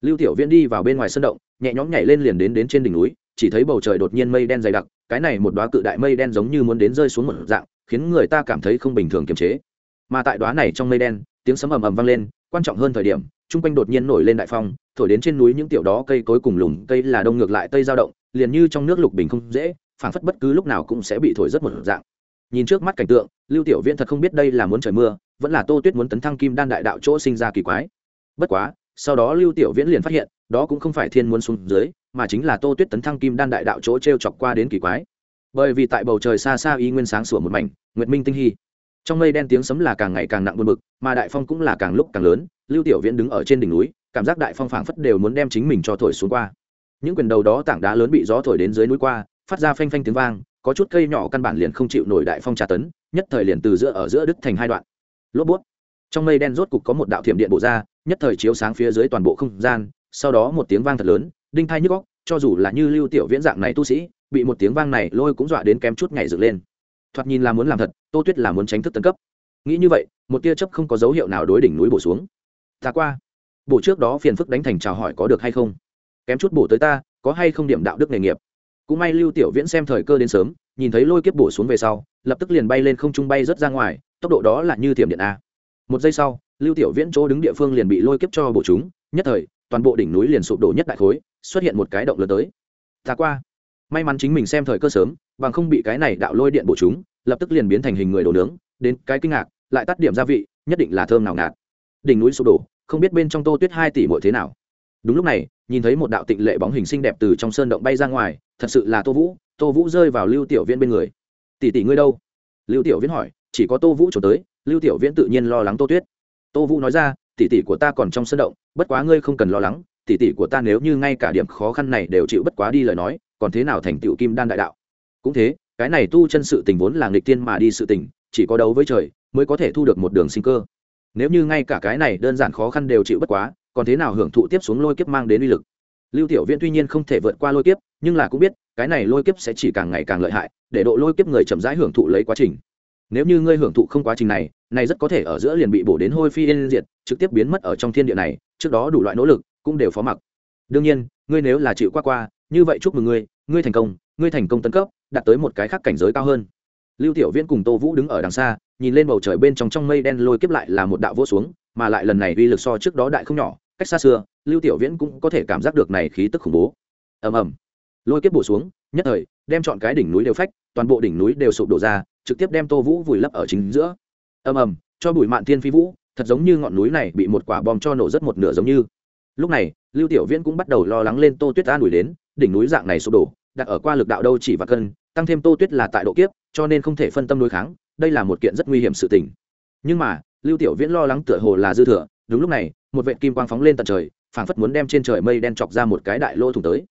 Lưu tiểu viễn đi vào bên ngoài sân động, nhẹ nhõm nhảy lên liền đến đến trên đỉnh núi, chỉ thấy bầu trời đột nhiên mây đen dày đặc, cái này một đoá cự đại mây đen giống như muốn đến rơi xuống một dạng, khiến người ta cảm thấy không bình thường kiềm chế. Mà tại đoá này trong mây đen, tiếng sấm ầm ầm vang lên, quan trọng hơn thời điểm, trung quanh đột nhiên nổi lên đại phong, thổi đến trên núi những tiểu đó cây cối cùng lùm cây là đông ngược lại tây dao động, liền như trong nước lục bình không dễ, phảng phất bất cứ lúc nào cũng sẽ bị thổi rất một dạng. Nhìn trước mắt cảnh tượng, lưu tiểu viễn thật không biết đây là muốn trời mưa vẫn là tô tuyết muốn tấn thăng kim đan đại đạo chỗ sinh ra kỳ quái. Bất quá, sau đó lưu tiểu viễn liền phát hiện, đó cũng không phải thiên muốn xuống dưới, mà chính là tô tuyết tấn thăng kim đan đại đạo chỗ t r e o chọc qua đến kỳ quái. Bởi vì tại bầu trời xa xa y nguyên sáng sủa một mảnh, nguyệt minh tinh hy. Trong mây đen tiếng sấm là càng ngày càng nặng buồn bực, mà đại phong cũng là càng lúc càng lớn, lưu tiểu viễn đứng ở trên đỉnh núi, cảm giác đại phong phảng phất đều muốn đem chính mình cho thổi xuống qua. Những quyền đầu đó tảng đá lớn bị gió thổi đến dưới núi qua, phát ra phanh phanh tiếng vang, có chút cây nhỏ căn bản liền không chịu nổi đại phong trà tấn, nhất thời liền từ giữa ở giữa đứt thành hai đoạn lốp bút. Trong mây đen rốt cục có một đạo thiểm điện bộ ra, nhất thời chiếu sáng phía dưới toàn bộ không gian, sau đó một tiếng vang thật lớn, đinh thai nhức góc cho dù là như lưu tiểu viễn dạng này tu sĩ, bị một tiếng vang này lôi cũng dọa đến kém chút ngày dựng lên. Thoạt nhìn là muốn làm thật, tô tuyết là muốn tránh thức tấn cấp. Nghĩ như vậy, một tia chấp không có dấu hiệu nào đối đỉnh núi bổ xuống. Ta qua. Bổ trước đó phiền phức đánh thành chào hỏi có được hay không? Kém chút bổ tới ta, có hay không điểm đạo đức nghề nghiệp? Cũng may lưu tiểu viễn xem thời cơ đến sớm, nhìn thấy lôi kiếp bổ xuống về sau, lập tức liền bay lên không trung bay rớt ra ngoài tốc độ đó là như thiểm điện a. Một giây sau, lưu tiểu viễn chỗ đứng địa phương liền bị lôi kiếp cho bổ chúng, nhất thời, toàn bộ đỉnh núi liền sụp đổ nhất đại khối, xuất hiện một cái động lớn tới. Ta qua. May mắn chính mình xem thời cơ sớm, bằng không bị cái này đạo lôi điện bổ chúng, lập tức liền biến thành hình người đồ nướng, đến cái kinh ngạc, lại tắt điểm gia vị, nhất định là thơm nào ngạt. Đỉnh núi sụp đổ, không biết bên trong tô tuyết hai tỷ mỗi thế nào. Đúng lúc này, nhìn thấy một đạo tịnh lệ bóng hình xinh đẹp từ trong sơn động bay ra ngoài, thật sự là tô vũ tô vũ rơi vào lưu tiểu viễn bên người. Tỷ tỷ ngươi đâu? Lưu tiểu viễn hỏi chỉ có tô vũ trốn tới, lưu tiểu viễn tự nhiên lo lắng tô tuyết. Tô vũ nói ra, tỷ tỷ của ta còn trong sân động, bất quá ngươi không cần lo lắng, tỷ tỷ của ta nếu như ngay cả điểm khó khăn này đều chịu bất quá đi lời nói, còn thế nào thành tựu kim đan đại đạo? Cũng thế, cái này tu chân sự tình vốn là nghịch tiên mà đi sự tình, chỉ có đấu với trời mới có thể thu được một đường sinh cơ. Nếu như ngay cả cái này đơn giản khó khăn đều chịu bất quá, còn thế nào hưởng thụ tiếp xuống lôi kiếp mang đến uy lực? Lưu tiểu viễn tuy nhiên không thể vượt qua lôi kiếp, nhưng là cũng biết, cái này lôi kiếp sẽ chỉ càng ngày càng lợi hại, để độ lôi kiếp người chậm rãi hưởng thụ lấy quá trình nếu như ngươi hưởng thụ không quá trình này này rất có thể ở giữa liền bị bổ đến hôi phi yên diệt, trực tiếp biến mất ở trong thiên địa này, trước đó đủ loại nỗ lực, cũng đều phó mặc. Đương nhiên, ngươi nếu là chịu qua qua, như vậy chúc mừng ngươi ngươi thành công, ngươi thành công tấn cấp, đạt tới một cái khác cảnh giới cao hơn. Lưu tiểu viễn cùng tô vũ đứng ở đằng xa, nhìn lên bầu trời bên trong trong mây đen lôi kiếp lại là một đạo vỗ xuống, mà lại lần này uy lực so trước đó đại không nhỏ, cách xa xưa, lưu tiểu viễn cũng có thể cảm giác được này khí tức khủng bố. Ầm ầm. Lôi kiếp bổ xuống nhất thời, đem chọn cái đỉnh núi đều phách, toàn bộ đỉnh núi đều sụp đổ ra, trực tiếp đem tô vũ vùi lấp ở chính giữa. Ầm ầm, cho bụi mạn thiên phi vũ, thật giống như ngọn núi này bị một quả bom cho nổ rất một nửa giống như. Lúc này, lưu tiểu viễn cũng bắt đầu lo lắng lên tô tuyết an đuổi đến, đỉnh núi dạng này sụp đổ, đặt ở qua lực đạo đâu chỉ và cân, tăng thêm tô tuyết là tại độ kiếp, cho nên không thể phân tâm đối kháng, đây là một kiện rất nguy hiểm sự tình. Nhưng mà, lưu tiểu viễn lo lắng tựa hồ là dư thừa, đúng lúc này, một vệ kim quang phóng lên tận trời, phảng phất muốn đem trên trời mây đen chọc ra một cái đại lô thủng tới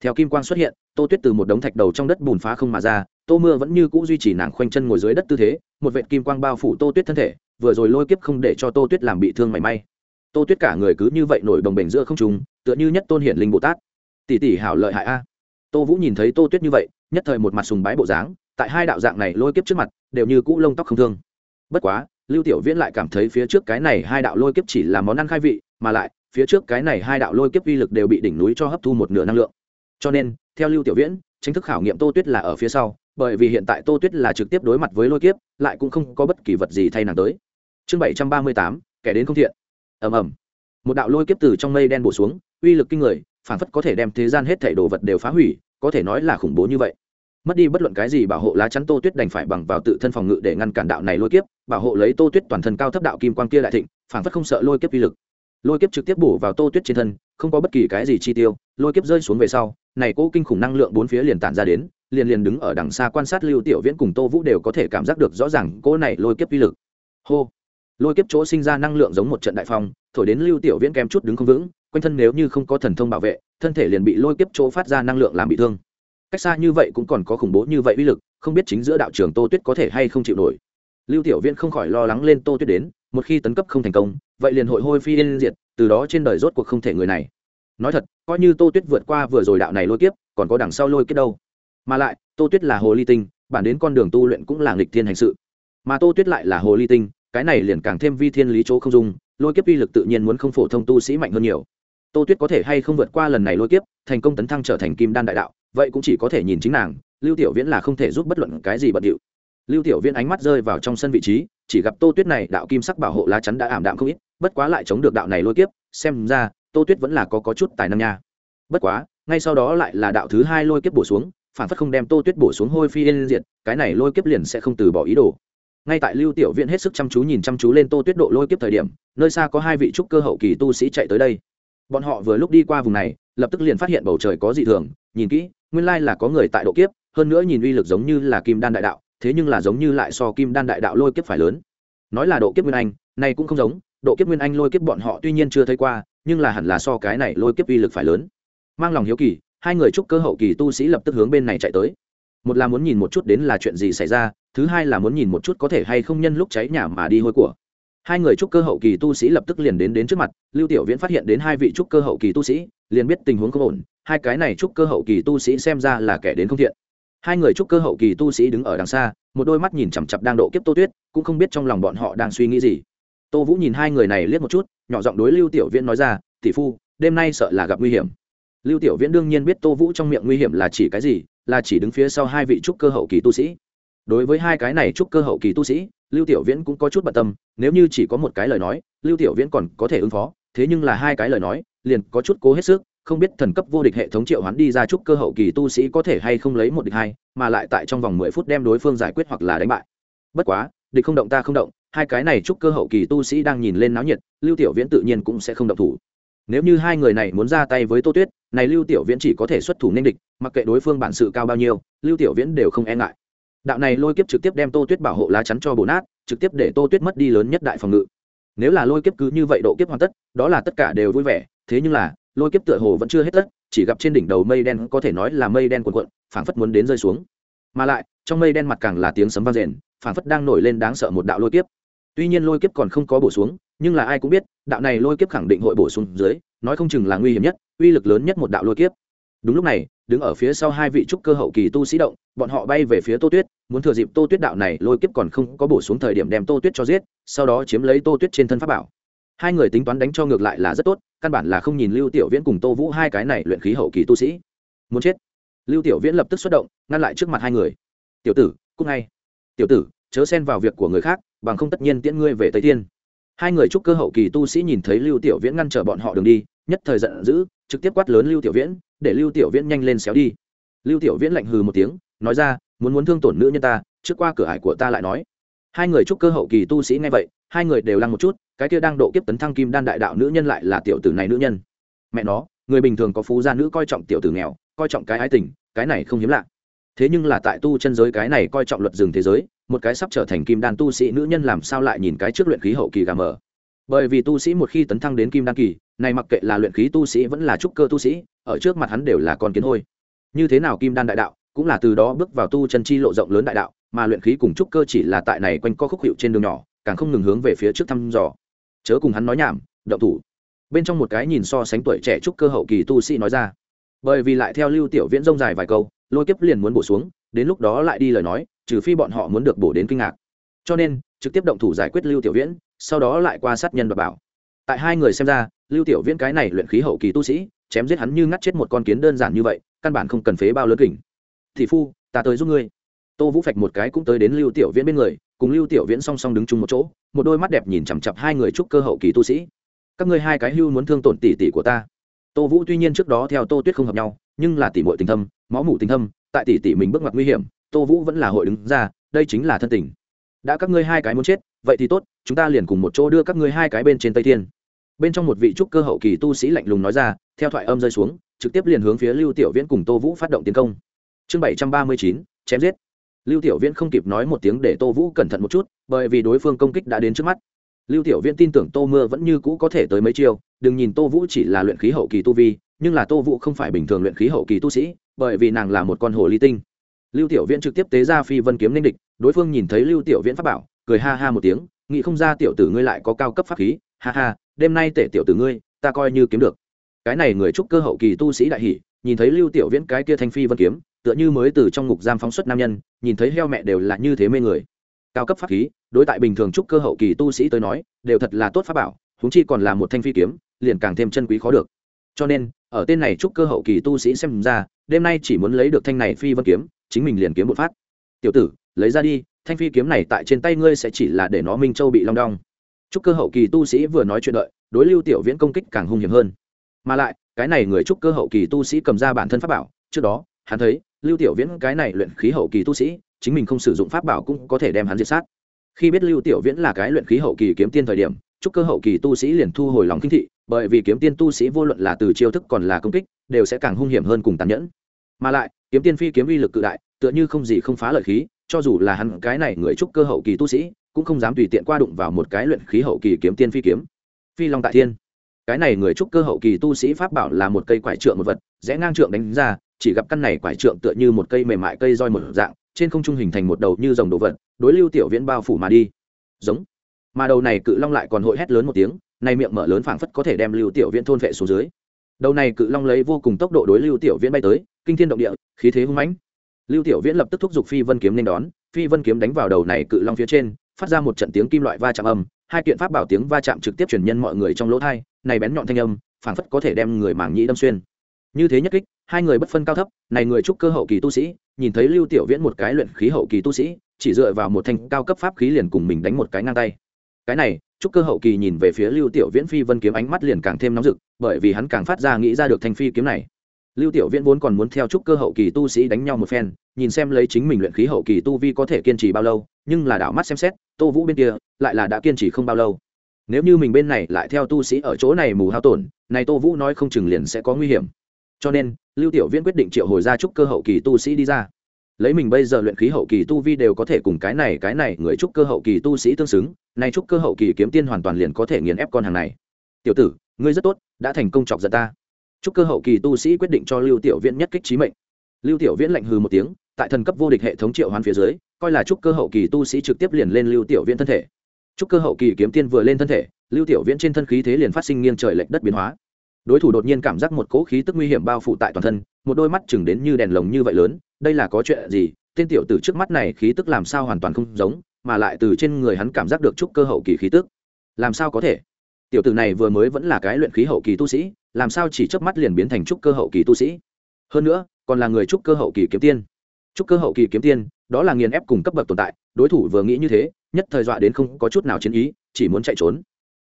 theo kim quang xuất hiện, tô tuyết từ một đống thạch đầu trong đất bùn phá không mà ra, tô mưa vẫn như cũ duy trì nàng khoanh chân ngồi dưới đất tư thế, một vệ kim quang bao phủ tô tuyết thân thể, vừa rồi lôi kiếp không để cho tô tuyết làm bị thương mảy may. Tô tuyết cả người cứ như vậy nổi đồng bềnh giữa không trùng tựa như nhất tôn hiển linh bồ tát. Tỷ tỷ hảo lợi hại a. Tô vũ nhìn thấy tô tuyết như vậy, nhất thời một mặt sùng bái bộ dáng, tại hai đạo dạng này lôi kiếp trước mặt, đều như cũ lông tóc không thương. Bất quá, lưu tiểu viễn lại cảm thấy phía trước cái này hai đạo lôi kiếp chỉ là món ăn khai vị, mà lại, phía trước cái này hai đạo lôi kiếp uy lực đều bị đỉnh núi cho hấp thu một nửa năng lượng cho nên, theo lưu tiểu viễn, chính thức khảo nghiệm tô tuyết là ở phía sau, bởi vì hiện tại tô tuyết là trực tiếp đối mặt với lôi kiếp, lại cũng không có bất kỳ vật gì thay nàng tới. Chương bảy trăm ba mươi tám, kẻ đến không thiện. Ầm ầm. Một đạo lôi kiếp từ trong mây đen bổ xuống, uy lực kinh người phản phất có thể đem thế gian hết thảy đồ vật đều phá hủy, có thể nói là khủng bố như vậy. Mất đi bất luận cái gì bảo hộ lá chắn tô tuyết đành phải bằng vào tự thân phòng ngự để ngăn cản đạo này lôi kiếp, bảo hộ lấy tô tuyết toàn thân cao thấp đạo kim quang kia đại thịnh phản phất không sợ lôi kiếp uy lực. Lôi kiếp trực tiếp bổ vào tô tuyết trên thân, không có bất kỳ cái gì chi tiêu, lôi kiếp rơi xuống về sau này cỗ kinh khủng năng lượng bốn phía liền tản ra đến, liền liền đứng ở đằng xa quan sát lưu tiểu viễn cùng tô vũ đều có thể cảm giác được rõ ràng cỗ này lôi kiếp uy lực. Hô! Lôi kiếp chỗ sinh ra năng lượng giống một trận đại phong, thổi đến lưu tiểu viễn kém chút đứng không vững, quanh thân nếu như không có thần thông bảo vệ, thân thể liền bị lôi kiếp chỗ phát ra năng lượng làm bị thương. Cách xa như vậy cũng còn có khủng bố như vậy uy lực, không biết chính giữa đạo trường tô tuyết có thể hay không chịu nổi. Lưu tiểu viễn không khỏi lo lắng lên tô tuyết đến, một khi tấn cấp không thành công, vậy liền hội hôi phi yên diệt, từ đó trên đời rốt cuộc không thể người này nói thật, coi như tô tuyết vượt qua vừa rồi đạo này lôi kiếp, còn có đằng sau lôi kiếp đâu. Mà lại, tô tuyết là hồ ly tinh, bản đến con đường tu luyện cũng là nghịch thiên hành sự. Mà tô tuyết lại là hồ ly tinh, cái này liền càng thêm vi thiên lý chỗ không dung, lôi kiếp uy lực tự nhiên muốn không phổ thông tu sĩ mạnh hơn nhiều. Tô tuyết có thể hay không vượt qua lần này lôi kiếp, thành công tấn thăng trở thành kim đan đại đạo, vậy cũng chỉ có thể nhìn chính nàng, lưu tiểu viễn là không thể giúp bất luận cái gì bận điệu. Lưu tiểu viễn ánh mắt rơi vào trong sân vị trí, chỉ gặp tô tuyết này đạo kim sắc bảo hộ lá chắn đã ảm đạm không ít, bất quá lại chống được đạo này lôi kiếp, xem ra tô tuyết vẫn là có, có chút tài năng nha. Bất quá ngay sau đó lại là đạo thứ hai lôi kiếp bổ xuống phản phất không đem tô tuyết bổ xuống hôi phi yên diệt cái này lôi kiếp liền sẽ không từ bỏ ý đồ. Ngay tại lưu tiểu viện hết sức chăm chú nhìn chăm chú lên tô tuyết độ lôi kiếp thời điểm nơi xa có hai vị trúc cơ hậu kỳ tu sĩ chạy tới đây. Bọn họ vừa lúc đi qua vùng này lập tức liền phát hiện bầu trời có dị thường nhìn kỹ nguyên lai là có người tại độ kiếp hơn nữa nhìn uy lực giống như là kim đan đại đạo thế nhưng là giống như lại so kim đan đại đạo lôi kiếp phải lớn. Nói là độ kiếp nguyên anh này cũng không giống độ kiếp nguyên anh lôi kiếp bọn họ tuy nhiên chưa thấy qua nhưng là hẳn là so cái này lôi kiếp uy lực phải lớn. Mang lòng hiếu kỳ, hai người trúc cơ hậu kỳ tu sĩ lập tức hướng bên này chạy tới. Một là muốn nhìn một chút đến là chuyện gì xảy ra, thứ hai là muốn nhìn một chút có thể hay không nhân lúc cháy nhà mà đi hôi của. Hai người trúc cơ hậu kỳ tu sĩ lập tức liền đến đến trước mặt, lưu tiểu viễn phát hiện đến hai vị trúc cơ hậu kỳ tu sĩ, liền biết tình huống không ổn, hai cái này trúc cơ hậu kỳ tu sĩ xem ra là kẻ đến không thiện. Hai người trúc cơ hậu kỳ tu sĩ đứng ở đằng xa, một đôi mắt nhìn chằm chặp đang độ kiếp tô tuyết, cũng không biết trong lòng bọn họ đang suy nghĩ gì tô vũ nhìn hai người này liếc một chút, nhỏ giọng đối lưu tiểu viễn nói ra, tỷ phu, đêm nay sợ là gặp nguy hiểm. Lưu tiểu viễn đương nhiên biết tô vũ trong miệng nguy hiểm là chỉ cái gì, là chỉ đứng phía sau hai vị trúc cơ hậu kỳ tu sĩ. Đối với hai cái này trúc cơ hậu kỳ tu sĩ, lưu tiểu viễn cũng có chút bận tâm, nếu như chỉ có một cái lời nói, lưu tiểu viễn còn có thể ứng phó, thế nhưng là hai cái lời nói, liền có chút cố hết sức, không biết thần cấp vô địch hệ thống triệu hoán đi ra trúc cơ hậu kỳ tu sĩ có thể hay không lấy một địch hai, mà lại tại trong vòng mười phút đem đối phương giải quyết hoặc là đánh bại. Bất quá, địch không động ta không động hai cái này chúc cơ hậu kỳ tu sĩ đang nhìn lên náo nhiệt, lưu tiểu viễn tự nhiên cũng sẽ không động thủ. Nếu như hai người này muốn ra tay với tô tuyết, này lưu tiểu viễn chỉ có thể xuất thủ nên địch, mặc kệ đối phương bản sự cao bao nhiêu, lưu tiểu viễn đều không e ngại. Đạo này lôi kiếp trực tiếp đem tô tuyết bảo hộ lá chắn cho bồ nát, trực tiếp để tô tuyết mất đi lớn nhất đại phòng ngự. Nếu là lôi kiếp cứ như vậy độ kiếp hoàn tất, đó là tất cả đều vui vẻ, thế nhưng là, lôi kiếp tựa hồ vẫn chưa hết tất, chỉ gặp trên đỉnh đầu mây đen có thể nói là mây đen cuồn cuộn, phảng phất muốn đến rơi xuống. Mà lại, trong mây đen mặt càng là tiếng sấm vang rền, phảng phất đang nổi lên đáng sợ một đạo lôi kiếp tuy nhiên lôi kiếp còn không có bổ xuống, nhưng là ai cũng biết, đạo này lôi kiếp khẳng định hội bổ xuống dưới, nói không chừng là nguy hiểm nhất, uy lực lớn nhất một đạo lôi kiếp. Đúng lúc này, đứng ở phía sau hai vị trúc cơ hậu kỳ tu sĩ động, bọn họ bay về phía tô tuyết, muốn thừa dịp tô tuyết đạo này lôi kiếp còn không có bổ xuống thời điểm đem tô tuyết cho giết, sau đó chiếm lấy tô tuyết trên thân pháp bảo. Hai người tính toán đánh cho ngược lại là rất tốt, căn bản là không nhìn lưu tiểu viễn cùng tô vũ hai cái này luyện khí hậu kỳ tu sĩ. Muốn chết. Lưu tiểu viễn lập tức xuất động, ngăn lại trước mặt hai người. Tiểu tử cúc ngay. Tiểu tử, chớ xen vào việc của người khác bằng không tất nhiên tiễn ngươi về tây thiên. Hai người trúc cơ hậu kỳ tu sĩ nhìn thấy lưu tiểu viễn ngăn trở bọn họ đường đi, nhất thời giận dữ, trực tiếp quát lớn lưu tiểu viễn, để lưu tiểu viễn nhanh lên xéo đi. Lưu tiểu viễn lạnh hừ một tiếng, nói ra, muốn muốn thương tổn nữ nhân ta, trước qua cửa ải của ta lại nói. Hai người trúc cơ hậu kỳ tu sĩ nghe vậy, hai người đều lăng một chút, cái kia đang độ kiếp tấn thăng kim đan đại đạo nữ nhân lại là tiểu tử này nữ nhân. Mẹ nó, người bình thường có phú gia nữ coi trọng tiểu tử nghèo, coi trọng cái ái tình, cái này không hiếm lạ. Thế nhưng là tại tu chân giới cái này coi trọng luật rừng thế giới một cái sắp trở thành kim đan tu sĩ nữ nhân làm sao lại nhìn cái trước luyện khí hậu kỳ gà mờ. Bởi vì tu sĩ một khi tấn thăng đến kim đan kỳ, này mặc kệ là luyện khí tu sĩ vẫn là trúc cơ tu sĩ, ở trước mặt hắn đều là con kiến hôi. Như thế nào kim đan đại đạo cũng là từ đó bước vào tu chân chi lộ rộng lớn đại đạo, mà luyện khí cùng trúc cơ chỉ là tại này quanh co khúc hiệu trên đường nhỏ, càng không ngừng hướng về phía trước thăm dò. Chớ cùng hắn nói nhảm, động thủ. Bên trong một cái nhìn so sánh tuổi trẻ trúc cơ hậu kỳ tu sĩ nói ra. Bởi vì lại theo lưu tiểu viễn rông dài vài câu, lôi kiếp liền muốn bổ xuống, đến lúc đó lại đi lời nói trừ phi bọn họ muốn được bổ đến kinh ngạc. Cho nên, trực tiếp động thủ giải quyết lưu tiểu viễn, sau đó lại qua sát nhân và bảo. Tại hai người xem ra, lưu tiểu viễn cái này luyện khí hậu kỳ tu sĩ, chém giết hắn như ngắt chết một con kiến đơn giản như vậy, căn bản không cần phế bao lớn kỉnh thị phu, ta tới giúp ngươi. Tô vũ phạch một cái cũng tới đến lưu tiểu viễn bên người, cùng lưu tiểu viễn song song đứng chung một chỗ, một đôi mắt đẹp nhìn chằm chặp hai người trúc cơ hậu kỳ tu sĩ. Các ngươi hai cái hưu muốn thương tổn tỷ tỷ của ta. Tô vũ tuy nhiên trước đó theo tô tuyết không hợp nhau, nhưng là tỷ muội tình thâm, máu mủ tình thâm, tại tỷ tỷ mình bước ngoặt nguy hiểm tô vũ vẫn là hội đứng ra, đây chính là thân tình. Đã các ngươi hai cái muốn chết, vậy thì tốt, chúng ta liền cùng một chỗ đưa các ngươi hai cái bên trên tây thiên. Bên trong một vị trúc cơ hậu kỳ tu sĩ lạnh lùng nói ra, theo thoại âm rơi xuống, trực tiếp liền hướng phía lưu tiểu viễn cùng tô vũ phát động tiến công. Chương bảy trăm ba mươi chín, chém giết. Lưu tiểu viễn không kịp nói một tiếng để tô vũ cẩn thận một chút, bởi vì đối phương công kích đã đến trước mắt. Lưu tiểu viễn tin tưởng tô mưa vẫn như cũ có thể tới mấy chiêu, đừng nhìn tô vũ chỉ là luyện khí hậu kỳ tu vi, nhưng là tô vũ không phải bình thường luyện khí hậu kỳ tu sĩ, bởi vì nàng là một con hồ ly tinh lưu tiểu viễn trực tiếp tế ra phi vân kiếm ninh địch, đối phương nhìn thấy lưu tiểu viễn pháp bảo, cười ha ha một tiếng, nghĩ không ra tiểu tử ngươi lại có cao cấp pháp khí, ha ha, đêm nay tể tiểu tử ngươi, ta coi như kiếm được. Cái này người trúc cơ hậu kỳ tu sĩ đại hỷ nhìn thấy lưu tiểu viễn cái kia thanh phi vân kiếm, tựa như mới từ trong ngục giam phóng xuất nam nhân, nhìn thấy heo mẹ đều là như thế mê người. Cao cấp pháp khí, đối tại bình thường trúc cơ hậu kỳ tu sĩ tới nói, đều thật là tốt pháp bảo húng chi còn là một thanh phi kiếm, liền càng thêm chân quý khó được. Cho nên, ở tên này trúc cơ hậu kỳ tu sĩ xem ra, đêm nay chỉ muốn lấy được thanh này phi vân kiếm chính mình liền kiếm một phát. Tiểu tử, lấy ra đi, thanh phi kiếm này tại trên tay ngươi sẽ chỉ là để nó minh châu bị long đong. Trúc cơ hậu kỳ tu sĩ vừa nói chuyện đợi, đối lưu tiểu viễn công kích càng hung hiểm hơn. Mà lại, cái này người trúc cơ hậu kỳ tu sĩ cầm ra bản thân pháp bảo, trước đó, hắn thấy, lưu tiểu viễn cái này luyện khí hậu kỳ tu sĩ, chính mình không sử dụng pháp bảo cũng có thể đem hắn diệt sát. Khi biết lưu tiểu viễn là cái luyện khí hậu kỳ kiếm tiên thời điểm trúc cơ hậu kỳ tu sĩ liền thu hồi lòng kinh thị, bởi vì kiếm tiên tu sĩ vô luận là từ chiêu thức còn là công kích, đều sẽ càng hung hiểm hơn cùng tàn nhẫn mà lại, kiếm tiên phi kiếm uy lực cự đại, tựa như không gì không phá lợi khí, cho dù là hắn cái này người trúc cơ hậu kỳ tu sĩ, cũng không dám tùy tiện qua đụng vào một cái luyện khí hậu kỳ kiếm tiên phi kiếm. Phi long tại thiên. Cái này người trúc cơ hậu kỳ tu sĩ pháp bảo là một cây quải trượng một vật, rẽ ngang trượng đánh ra, chỉ gặp căn này quải trượng tựa như một cây mềm mại cây roi một dạng, trên không trung hình thành một đầu như dòng đồ vật, đối lưu tiểu viễn bao phủ mà đi. Giống. Mà đầu này cự long lại còn hội hét lớn một tiếng nay miệng mở lớn phảng phất có thể đem lưu tiểu viễn thôn vệ xuống dưới. Đầu này cự long lấy vô cùng tốc độ đối lưu tiểu viễn bay tới kinh thiên động địa, khí thế hung mãnh. Lưu tiểu viễn lập tức thúc giục phi vân kiếm nên đón, phi vân kiếm đánh vào đầu này cự long phía trên, phát ra một trận tiếng kim loại va chạm âm, hai kiện pháp bảo tiếng va chạm trực tiếp truyền nhân mọi người trong lỗ thai, này bén nhọn thanh âm, phảng phất có thể đem người màng nhĩ đâm xuyên. Như thế nhất kích, hai người bất phân cao thấp, này người trúc cơ hậu kỳ tu sĩ, nhìn thấy lưu tiểu viễn một cái luyện khí hậu kỳ tu sĩ, chỉ dựa vào một thanh cao cấp pháp khí liền cùng mình đánh một cái ngang tay. Cái này, trúc cơ hậu kỳ nhìn về phía lưu tiểu viễn phi vân kiếm ánh mắt liền càng thêm nóng rực, bởi vì hắn càng phát ra nghĩ ra được thanh phi kiếm này lưu tiểu viễn vốn còn muốn theo chúc cơ hậu kỳ tu sĩ đánh nhau một phen, nhìn xem lấy chính mình luyện khí hậu kỳ tu vi có thể kiên trì bao lâu, nhưng là đảo mắt xem xét, tô vũ bên kia lại là đã kiên trì không bao lâu. Nếu như mình bên này lại theo tu sĩ ở chỗ này mù hao tổn, này tô vũ nói không chừng liền sẽ có nguy hiểm. Cho nên, lưu tiểu viễn quyết định triệu hồi ra trúc cơ hậu kỳ tu sĩ đi ra. Lấy mình bây giờ luyện khí hậu kỳ tu vi đều có thể cùng cái này cái này, người trúc cơ hậu kỳ tu sĩ tương xứng nay trúc cơ hậu kỳ kiếm tiên hoàn toàn liền có thể nghiền ép con hàng này. Tiểu tử, ngươi rất tốt, đã thành công chọc giận ta. Chúc cơ hậu kỳ tu sĩ quyết định cho lưu tiểu viễn nhất kích trí mệnh. Lưu tiểu viễn lạnh hừ một tiếng, tại thần cấp vô địch hệ thống triệu hoán phía dưới, coi là Chúc cơ hậu kỳ tu sĩ trực tiếp liền lên lưu tiểu viễn thân thể. Chúc cơ hậu kỳ kiếm tiên vừa lên thân thể, lưu tiểu viễn trên thân khí thế liền phát sinh nghiêng trời lệch đất biến hóa. Đối thủ đột nhiên cảm giác một cỗ khí tức nguy hiểm bao phủ tại toàn thân, một đôi mắt chừng đến như đèn lồng như vậy lớn, đây là có chuyện gì? Tên tiểu tử trước mắt này khí tức làm sao hoàn toàn không giống, mà lại từ trên người hắn cảm giác được chút cơ hậu kỳ khí tức. Làm sao có thể? Tiểu tử này vừa mới vẫn là cái luyện khí hậu kỳ tu sĩ làm sao chỉ chớp mắt liền biến thành trúc cơ hậu kỳ tu sĩ? Hơn nữa, còn là người trúc cơ hậu kỳ kiếm tiên. Trúc cơ hậu kỳ kiếm tiên, đó là nghiền ép cùng cấp bậc tồn tại, đối thủ vừa nghĩ như thế, nhất thời dọa đến không có chút nào chiến ý, chỉ muốn chạy trốn.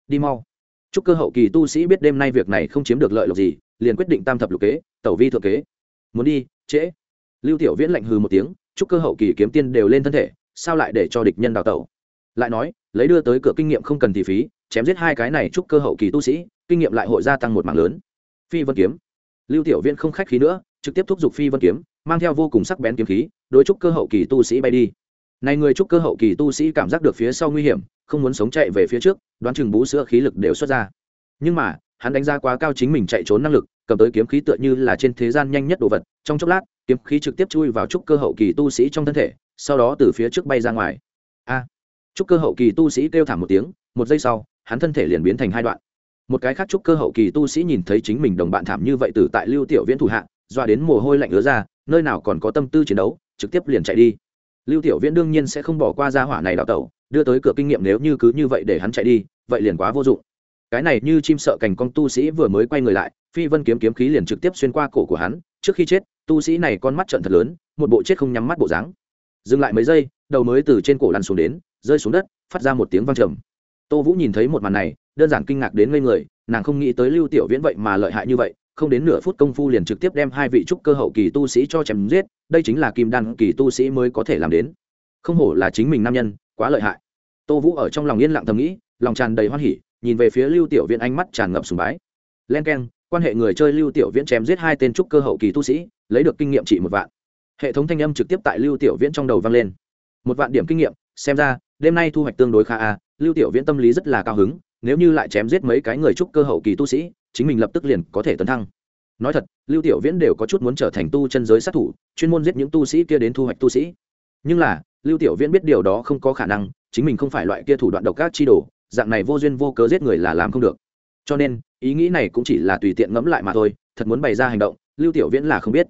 Đi mau. Trúc cơ hậu kỳ tu sĩ biết đêm nay việc này không chiếm được lợi lộc gì, liền quyết định tam thập lục kế, tẩu vi thượng kế. Muốn đi, trễ. Lưu tiểu viễn lạnh hừ một tiếng, trúc cơ hậu kỳ kiếm tiên đều lên thân thể, sao lại để cho địch nhân đào tẩu? Lại nói, lấy đưa tới cửa kinh nghiệm không cần thì phí, chém giết hai cái này chúc cơ hậu kỳ tu sĩ, kinh nghiệm lại hội gia tăng một mảng lớn. Phi vân kiếm. Lưu tiểu viễn không khách khí nữa, trực tiếp thúc giục phi vân kiếm, mang theo vô cùng sắc bén kiếm khí, đối chúc cơ hậu kỳ tu sĩ bay đi. Này người chúc cơ hậu kỳ tu sĩ cảm giác được phía sau nguy hiểm, không muốn sống chạy về phía trước, đoán chừng bú sữa khí lực đều xuất ra. Nhưng mà, hắn đánh giá quá cao chính mình chạy trốn năng lực, cầm tới kiếm khí tựa như là trên thế gian nhanh nhất đồ vật, trong chốc lát, kiếm khí trực tiếp chui vào trúc cơ hậu kỳ tu sĩ trong thân thể, sau đó từ phía trước bay ra ngoài trúc cơ hậu kỳ tu sĩ kêu thảm một tiếng, một giây sau, hắn thân thể liền biến thành hai đoạn. Một cái khác trúc cơ hậu kỳ tu sĩ nhìn thấy chính mình đồng bạn thảm như vậy từ tại lưu tiểu viễn thủ hạ, doa đến mồ hôi lạnh ứa ra, nơi nào còn có tâm tư chiến đấu, trực tiếp liền chạy đi. Lưu tiểu viễn đương nhiên sẽ không bỏ qua gia hỏa này đào tẩu, đưa tới cửa kinh nghiệm nếu như cứ như vậy để hắn chạy đi, vậy liền quá vô dụng. Cái này như chim sợ cành con tu sĩ vừa mới quay người lại, phi vân kiếm kiếm khí liền trực tiếp xuyên qua cổ của hắn, trước khi chết, tu sĩ này con mắt trận thật lớn, một bộ chết không nhắm mắt bộ dáng. Dừng lại mấy giây, đầu mới từ trên cổ lăn xuống đến rơi xuống đất, phát ra một tiếng vang trầm. Tô vũ nhìn thấy một màn này, đơn giản kinh ngạc đến ngây người, nàng không nghĩ tới lưu tiểu viễn vậy mà lợi hại như vậy, không đến nửa phút công phu liền trực tiếp đem hai vị trúc cơ hậu kỳ tu sĩ cho chém giết, đây chính là kim đan kỳ tu sĩ mới có thể làm đến. Không hổ là chính mình nam nhân, quá lợi hại. Tô vũ ở trong lòng yên lặng thầm nghĩ, lòng tràn đầy hoan hỉ, nhìn về phía lưu tiểu viễn ánh mắt tràn ngập sùng bái. Len k e n quan hệ người chơi lưu tiểu viễn chém giết hai tên trúc cơ hậu kỳ tu sĩ, lấy được kinh nghiệm trị một vạn. Hệ thống thanh âm trực tiếp tại lưu tiểu viễn trong đầu vang lên. Một vạn điểm kinh nghiệm, xem ra đêm nay thu hoạch tương đối khá a, lưu tiểu viễn tâm lý rất là cao hứng, nếu như lại chém giết mấy cái người trúc cơ hậu kỳ tu sĩ, chính mình lập tức liền có thể tấn thăng. Nói thật, lưu tiểu viễn đều có chút muốn trở thành tu chân giới sát thủ, chuyên môn giết những tu sĩ kia đến thu hoạch tu sĩ. Nhưng là, lưu tiểu viễn biết điều đó không có khả năng, chính mình không phải loại kia thủ đoạn độc ác chi đồ, dạng này vô duyên vô cớ giết người là làm không được. Cho nên, ý nghĩ này cũng chỉ là tùy tiện ngẫm lại mà thôi, thật muốn bày ra hành động, lưu tiểu viễn là không biết.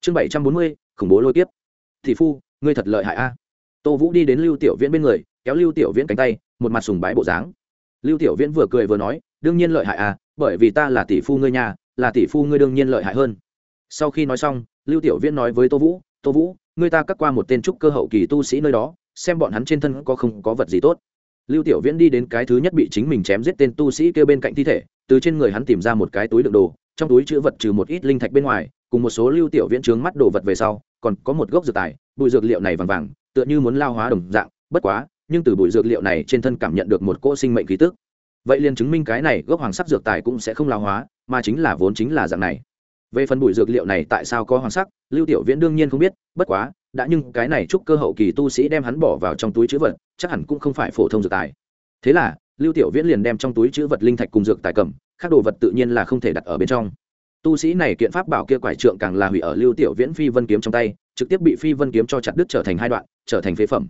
Chương bảy trăm bốn mươi, khủng bố lôi tiếp thị phu, ngươi thật lợi hại a tô vũ đi đến lưu tiểu viễn bên người kéo lưu tiểu viễn cánh tay một mặt sùng bái bộ dáng. Lưu tiểu viễn vừa cười vừa nói đương nhiên lợi hại à, bởi vì ta là tỷ phu ngươi nhà là tỷ phu ngươi đương nhiên lợi hại hơn. Sau khi nói xong lưu tiểu viễn nói với tô vũ tô vũ ngươi ta cắt qua một tên trúc cơ hậu kỳ tu sĩ nơi đó xem bọn hắn trên thân có không có vật gì tốt. Lưu tiểu viễn đi đến cái thứ nhất bị chính mình chém giết tên tu sĩ kêu bên cạnh thi thể từ trên người hắn tìm ra một cái túi đựng đồ trong túi chữ vật trừ một ít linh thạch bên ngoài cùng một số lưu tiểu viễn trướng mắt đồ vật về sau còn có một gốc dược tài bụi dược liệu này vàng vàng tựa như muốn lao hóa đồng dạng, bất quá, nhưng từ bụi dược liệu này trên thân cảm nhận được một cỗ sinh mệnh khí tức. Vậy liền chứng minh cái này gốc hoàng sắc dược tài cũng sẽ không lao hóa, mà chính là vốn chính là dạng này. Về phần bụi dược liệu này tại sao có hoàng sắc, lưu tiểu viễn đương nhiên không biết, bất quá, đã nhưng cái này chúc cơ hậu kỳ tu sĩ đem hắn bỏ vào trong túi chữ vật, chắc hẳn cũng không phải phổ thông dược tài. Thế là, lưu tiểu viễn liền đem trong túi chữ vật linh thạch cùng dược tài cầm các đồ vật tự nhiên là không thể đặt ở bên trong. Tu sĩ này kiện pháp bảo kia quải trượng càng là hủy ở lưu tiểu viễn phi vân kiếm trong tay trực tiếp bị phi vân kiếm cho chặt đứt trở thành hai đoạn, trở thành phế phẩm.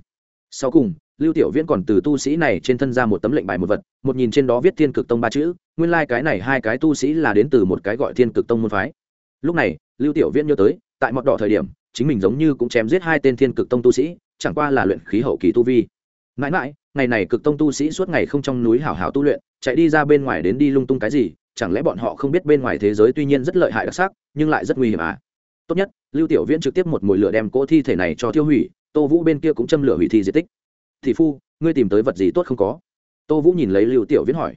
Sau cùng, lưu tiểu viễn còn từ tu sĩ này trên thân ra một tấm lệnh bài một vật, một nhìn trên đó viết thiên cực tông ba chữ, nguyên lai、like、cái này hai cái tu sĩ là đến từ một cái gọi thiên cực tông môn phái. Lúc này, lưu tiểu viễn nhớ tới, tại mọt đỏ thời điểm, chính mình giống như cũng chém giết hai tên thiên cực tông tu sĩ, chẳng qua là luyện khí hậu kỳ tu vi. Mãi mãi, ngày này cực tông tu sĩ suốt ngày không trong núi hảo hảo tu luyện, chạy đi ra bên ngoài đến đi lung tung cái gì, chẳng lẽ bọn họ không biết bên ngoài thế giới tuy nhiên rất lợi hại đặc sắc, nhưng lại rất nguy hiểm à? Tốt nhất lưu tiểu viễn trực tiếp một mồi lửa đem cỗ thi thể này cho tiêu hủy, tô vũ bên kia cũng châm lửa hủy thi di tích. Thị phu, ngươi tìm tới vật gì tốt không có? Tô vũ nhìn lấy lưu tiểu viễn hỏi.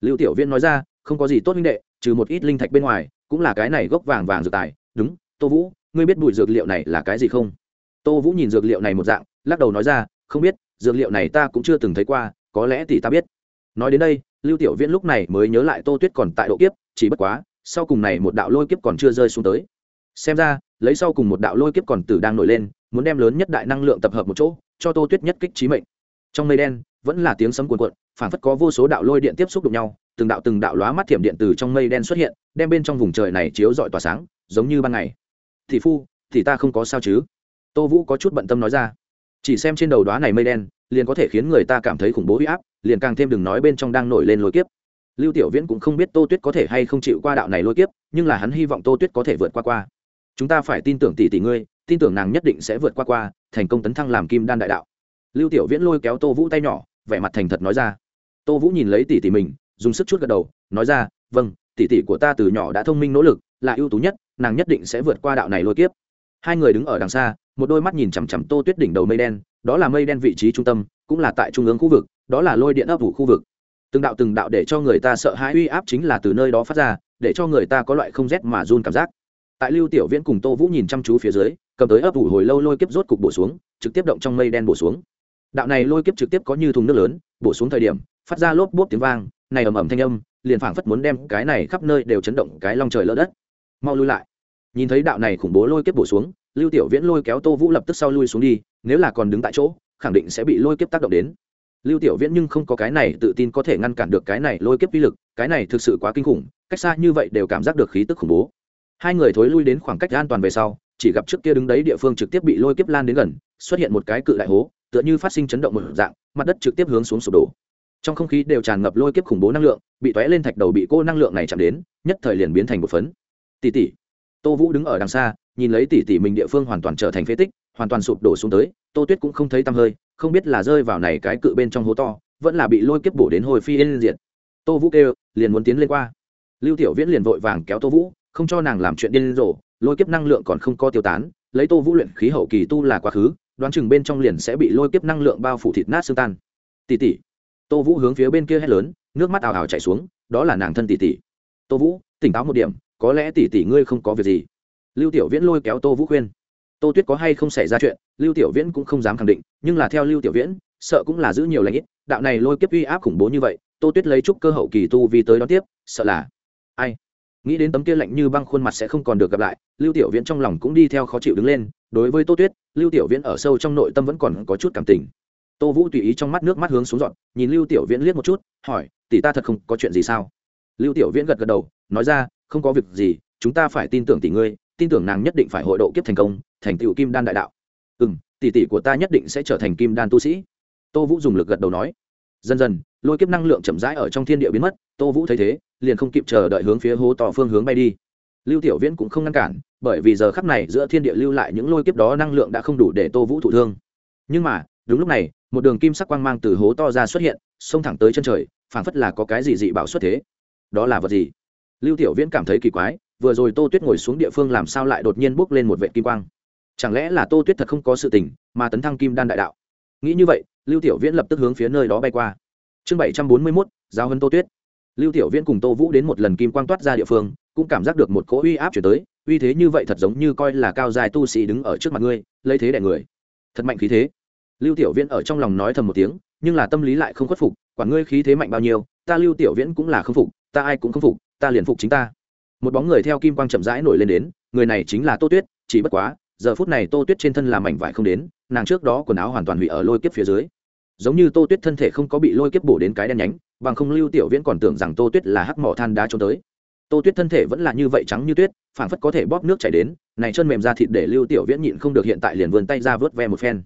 Lưu tiểu viễn nói ra, không có gì tốt minh đệ, trừ một ít linh thạch bên ngoài, cũng là cái này gốc vàng vàng dược tài. Đúng, tô vũ, ngươi biết bụi dược liệu này là cái gì không? Tô vũ nhìn dược liệu này một dạng, lắc đầu nói ra, không biết, dược liệu này ta cũng chưa từng thấy qua, có lẽ thì ta biết. Nói đến đây, lưu tiểu viễn lúc này mới nhớ lại tô tuyết còn tại độ kiếp, chỉ bất quá, sau cùng này một đạo lôi kiếp còn chưa rơi xuống tới xem ra, lấy sau cùng một đạo lôi kiếp còn tử đang nổi lên, muốn đem lớn nhất đại năng lượng tập hợp một chỗ, cho tô tuyết nhất kích trí mệnh. Trong mây đen, vẫn là tiếng sấm cuồn cuộn phản phất có vô số đạo lôi điện tiếp xúc đụng nhau, từng đạo từng đạo lóa mắt thiểm điện từ trong mây đen xuất hiện, đem bên trong vùng trời này chiếu rọi tỏa sáng, giống như ban ngày. Thị phu thì ta không có sao chứ? Tô vũ có chút bận tâm nói ra. Chỉ xem trên đầu đoá này mây đen, liền có thể khiến người ta cảm thấy khủng bố huy áp, liền càng thêm đừng nói bên trong đang nổi lên lôi kiếp. Lưu tiểu viễn cũng không biết tô tuyết có thể hay không chịu qua đạo này lôi kiếp, nhưng là hắn hy vọng tô tuyết có thể vượt qua qua chúng ta phải tin tưởng tỷ tỷ ngươi, tin tưởng nàng nhất định sẽ vượt qua qua, thành công tấn thăng làm kim đan đại đạo. Lưu tiểu viễn lôi kéo tô vũ tay nhỏ, vẻ mặt thành thật nói ra. Tô vũ nhìn lấy tỷ tỷ mình, dùng sức chút gật đầu, nói ra vâng tỷ tỷ của ta từ nhỏ đã thông minh nỗ lực, là ưu tú nhất, nàng nhất định sẽ vượt qua đạo này lôi kiếp. Hai người đứng ở đằng xa, một đôi mắt nhìn chằm chằm tô tuyết đỉnh đầu mây đen, đó là mây đen vị trí trung tâm, cũng là tại trung ương khu vực, đó là lôi điện ấp vụ khu vực. Từng đạo từng đạo để cho người ta sợ hãi uy áp chính là từ nơi đó phát ra, để cho người ta có loại không rét mà run cảm giác tại lưu tiểu viễn cùng tô vũ nhìn chăm chú phía dưới, cầm tới ấp ủ hồi lâu lôi kiếp rốt cục bổ xuống, trực tiếp động trong mây đen bổ xuống. Đạo này lôi kiếp trực tiếp có như thùng nước lớn, bổ xuống thời điểm, phát ra lốp bốp tiếng vang, này ầm ầm thanh âm, liền phảng phất muốn đem cái này khắp nơi đều chấn động cái long trời lỡ đất. Mau lui lại. Nhìn thấy đạo này khủng bố lôi kiếp bổ xuống, lưu tiểu viễn lôi kéo tô vũ lập tức sau lui xuống đi, nếu là còn đứng tại chỗ, khẳng định sẽ bị lôi kiếp tác động đến. Lưu tiểu viễn nhưng không có cái này tự tin có thể ngăn cản được cái này lôi kiếp vi lực, cái này thực sự quá kinh khủng, cách xa như vậy đều cảm giác được khí tức khủng bố hai người thối lui đến khoảng cách an toàn về sau, chỉ gặp trước kia đứng đấy địa phương trực tiếp bị lôi kiếp lan đến gần, xuất hiện một cái cự đại hố, tựa như phát sinh chấn động một dạng, mặt đất trực tiếp hướng xuống sụp đổ. Trong không khí đều tràn ngập lôi kiếp khủng bố năng lượng, bị tóe lên thạch đầu bị cô năng lượng này chạm đến, nhất thời liền biến thành một phấn. Tỷ tỷ. Tô vũ đứng ở đằng xa, nhìn lấy tỷ tỷ mình địa phương hoàn toàn trở thành phế tích, hoàn toàn sụp đổ xuống tới, tô tuyết cũng không thấy tăm hơi, không biết là rơi vào này cái cự bên trong hố to, vẫn là bị lôi kiếp bổ đến hồi phi lên diện tô vũ kêu, liền muốn tiến lên qua. Lưu tiểu viễn liền vội vàng kéo tô vũ không cho nàng làm chuyện điên rồ, lôi kiếp năng lượng còn không có tiêu tán, lấy tô vũ luyện khí hậu kỳ tu là quá khứ, đoán chừng bên trong liền sẽ bị lôi kiếp năng lượng bao phủ thịt nát xương tan. Tỷ tỷ. Tô vũ hướng phía bên kia hét lớn, nước mắt ào ào chảy xuống, đó là nàng thân tỷ tỷ. Tô vũ, tỉnh táo một điểm, có lẽ tỷ tỷ ngươi không có việc gì. Lưu tiểu viễn lôi kéo tô vũ khuyên. Tô tuyết có hay không xảy ra chuyện, lưu tiểu viễn cũng không dám khẳng định, nhưng là theo lưu tiểu viễn, sợ cũng là giữ nhiều lãnh ít, đạo này lôi kiếp uy áp khủng bố như vậy, tô tuyết lấy chút cơ hậu kỳ tu vì tới đón tiếp, sợ là. Ai? Nghĩ đến tấm kia lạnh như băng khuôn mặt sẽ không còn được gặp lại, lưu tiểu viễn trong lòng cũng đi theo khó chịu đứng lên, đối với tô tuyết, lưu tiểu viễn ở sâu trong nội tâm vẫn còn có chút cảm tình. Tô vũ tùy ý trong mắt nước mắt hướng xuống dọn, nhìn lưu tiểu viễn liếc một chút, hỏi, tỷ ta thật không có chuyện gì sao? Lưu tiểu viễn gật gật đầu, nói ra, không có việc gì, chúng ta phải tin tưởng tỷ ngươi, tin tưởng nàng nhất định phải hội độ kiếp thành công, thành tựu kim đan đại đạo. Ừ m tỷ tỷ của ta nhất định sẽ trở thành kim đan tu sĩ. Tô vũ dùng lực gật đầu nói dần dần, lôi kiếp năng lượng chậm rãi ở trong thiên địa biến mất, tô vũ thấy thế, liền không kịp chờ đợi hướng phía hố tỏ phương hướng bay đi. Lưu tiểu viễn cũng không ngăn cản, bởi vì giờ khắp này giữa thiên địa lưu lại những lôi kiếp đó năng lượng đã không đủ để tô vũ thụ thương. Nhưng mà, đúng lúc này, một đường kim sắc quang mang từ hố to ra xuất hiện, xông thẳng tới chân trời, phảng phất là có cái gì dị bảo xuất thế. Đó là vật gì? Lưu tiểu viễn cảm thấy kỳ quái, vừa rồi tô tuyết ngồi xuống địa phương làm sao lại đột nhiên bốc lên một vệ kim quang? Chẳng lẽ là tô tuyết thật không có sự tình, mà tấn thăng kim đan đại đạo? Nghĩ như vậy lưu tiểu viễn lập tức hướng phía nơi đó bay qua. Chương bảy trăm bốn mươi mốt, giao hân tô tuyết. Lưu tiểu viễn cùng tô vũ đến một lần kim quang toát ra địa phương, cũng cảm giác được một cỗ uy áp chuyển tới, uy thế như vậy thật giống như coi là cao dài tu sĩ đứng ở trước mặt ngươi, lấy thế đẻ người. Thật mạnh khí thế. Lưu tiểu viễn ở trong lòng nói thầm một tiếng, nhưng là tâm lý lại không khuất phục quản ngươi khí thế mạnh bao nhiêu, ta lưu tiểu viễn cũng là không phục, ta ai cũng không phục, ta liền phục chính ta. Một bóng người theo kim quang chậm rãi nổi lên đến, người này chính là tô tuyết, chỉ bất quá, giờ phút này tô tuyết trên thân làm mảnh vải không đến, nàng trước đó quần áo hoàn toàn hủy ở lôi kiếp phía dưới giống như tô tuyết thân thể không có bị lôi kiếp bổ đến cái đen nhánh, bằng không lưu tiểu viễn còn tưởng rằng tô tuyết là hắc mỏ than đá trốn tới. Tô tuyết thân thể vẫn là như vậy trắng như tuyết, phảng phất có thể bóp nước chảy đến, này chân mềm ra thịt để lưu tiểu viễn nhịn không được hiện tại liền vươn tay ra vớt ve một phen.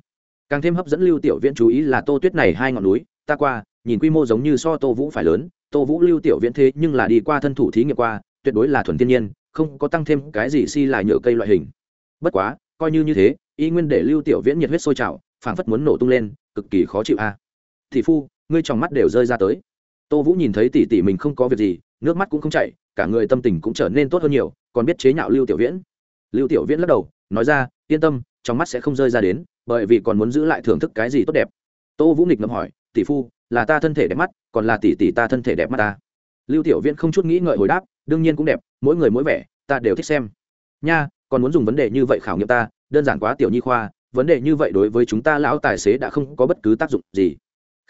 Càng thêm hấp dẫn lưu tiểu viễn chú ý là tô tuyết này hai ngọn núi, ta qua, nhìn quy mô giống như so tô vũ phải lớn, tô vũ lưu tiểu viễn thế nhưng là đi qua thân thủ thí nghiệm qua, tuyệt đối là thuần thiên nhiên, không có tăng thêm cái gì si là nhựa cây loại hình. Bất quá, coi như như thế, y nguyên để lưu tiểu viễn nhiệt huyết sôi trào, phảng phất muốn nổ tung lên cực kỳ khó chịu a. À. Tỷ phu, ngươi trong mắt đều rơi ra tới. Tô vũ nhìn thấy tỷ tỷ mình không có việc gì, nước mắt cũng không chảy, cả người tâm tình cũng trở nên tốt hơn nhiều, còn biết chế nhạo lưu tiểu viễn. Lưu tiểu viễn lắc đầu, nói ra, yên tâm, trong mắt sẽ không rơi ra đến, bởi vì còn muốn giữ lại thưởng thức cái gì tốt đẹp. Tô vũ nghịch ngầm hỏi, tỷ phu, là ta thân thể đẹp mắt, còn là tỷ tỷ ta thân thể đẹp mắt ta? Lưu tiểu viễn không chút nghĩ ngợi hồi đáp, đương nhiên cũng đẹp, mỗi người mỗi vẻ, ta đều thích xem. Nha, còn muốn dùng vấn đề như vậy khảo nghiệm ta, đơn giản quá tiểu nhi khoa vấn đề như vậy đối với chúng ta lão tài xế đã không có bất cứ tác dụng gì.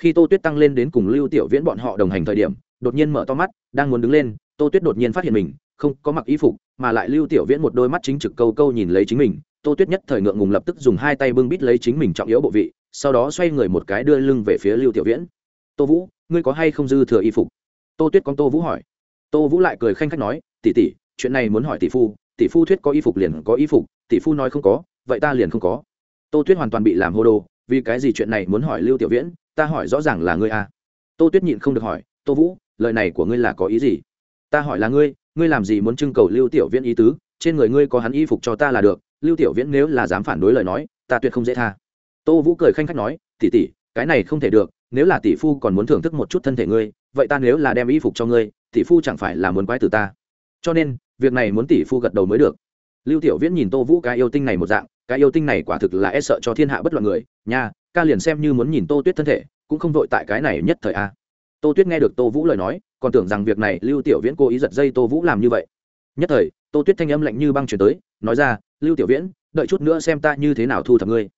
Khi tô tuyết tăng lên đến cùng lưu tiểu viễn bọn họ đồng hành thời điểm, đột nhiên mở to mắt, đang muốn đứng lên, tô tuyết đột nhiên phát hiện mình, không có mặc y phục, mà lại lưu tiểu viễn một đôi mắt chính trực câu câu nhìn lấy chính mình. Tô tuyết nhất thời ngượng ngùng lập tức dùng hai tay bưng bít lấy chính mình trọng yếu bộ vị, sau đó xoay người một cái đưa lưng về phía lưu tiểu viễn. Tô vũ, ngươi có hay không dư thừa y phục? Tô tuyết con tô vũ hỏi. Tô vũ lại cười khanh khách nói, tỷ tỷ, chuyện này muốn hỏi tỷ phu tỷ phu thuyết có y phục liền có y phục, tỷ phu nói không có, vậy ta liền không có tô tuyết hoàn toàn bị làm hô đồ, vì cái gì chuyện này muốn hỏi lưu tiểu viễn, ta hỏi rõ ràng là ngươi à? tô tuyết nhịn không được hỏi, tô vũ, lời này của ngươi là có ý gì? Ta hỏi là ngươi ngươi làm gì muốn trưng cầu lưu tiểu viễn ý tứ, trên người ngươi có hắn y phục cho ta là được, lưu tiểu viễn nếu là dám phản đối lời nói, ta tuyệt không dễ tha. Tô vũ cười khanh khách nói tỉ tỉ cái này không thể được, nếu là tỷ phu còn muốn thưởng thức một chút thân thể ngươi, vậy ta nếu là đem y phục cho ngươi, tỷ phu chẳng phải là muốn quái từ ta? Cho nên, việc này muốn tỷ phu gật đầu mới được. Lưu tiểu viễn nhìn tô vũ cái yêu tinh này một dạng cái yêu tinh này quả thực là e sợ cho thiên hạ bất loạn người. Nha, ca liền xem như muốn nhìn tô tuyết thân thể, cũng không vội tại cái này nhất thời a. Tô tuyết nghe được tô vũ lời nói, còn tưởng rằng việc này lưu tiểu viễn cố ý giật dây tô vũ làm như vậy. Nhất thời, tô tuyết thanh âm lạnh như băng chuyển tới, nói ra, lưu tiểu viễn, đợi chút nữa xem ta như thế nào thu thập ngươi.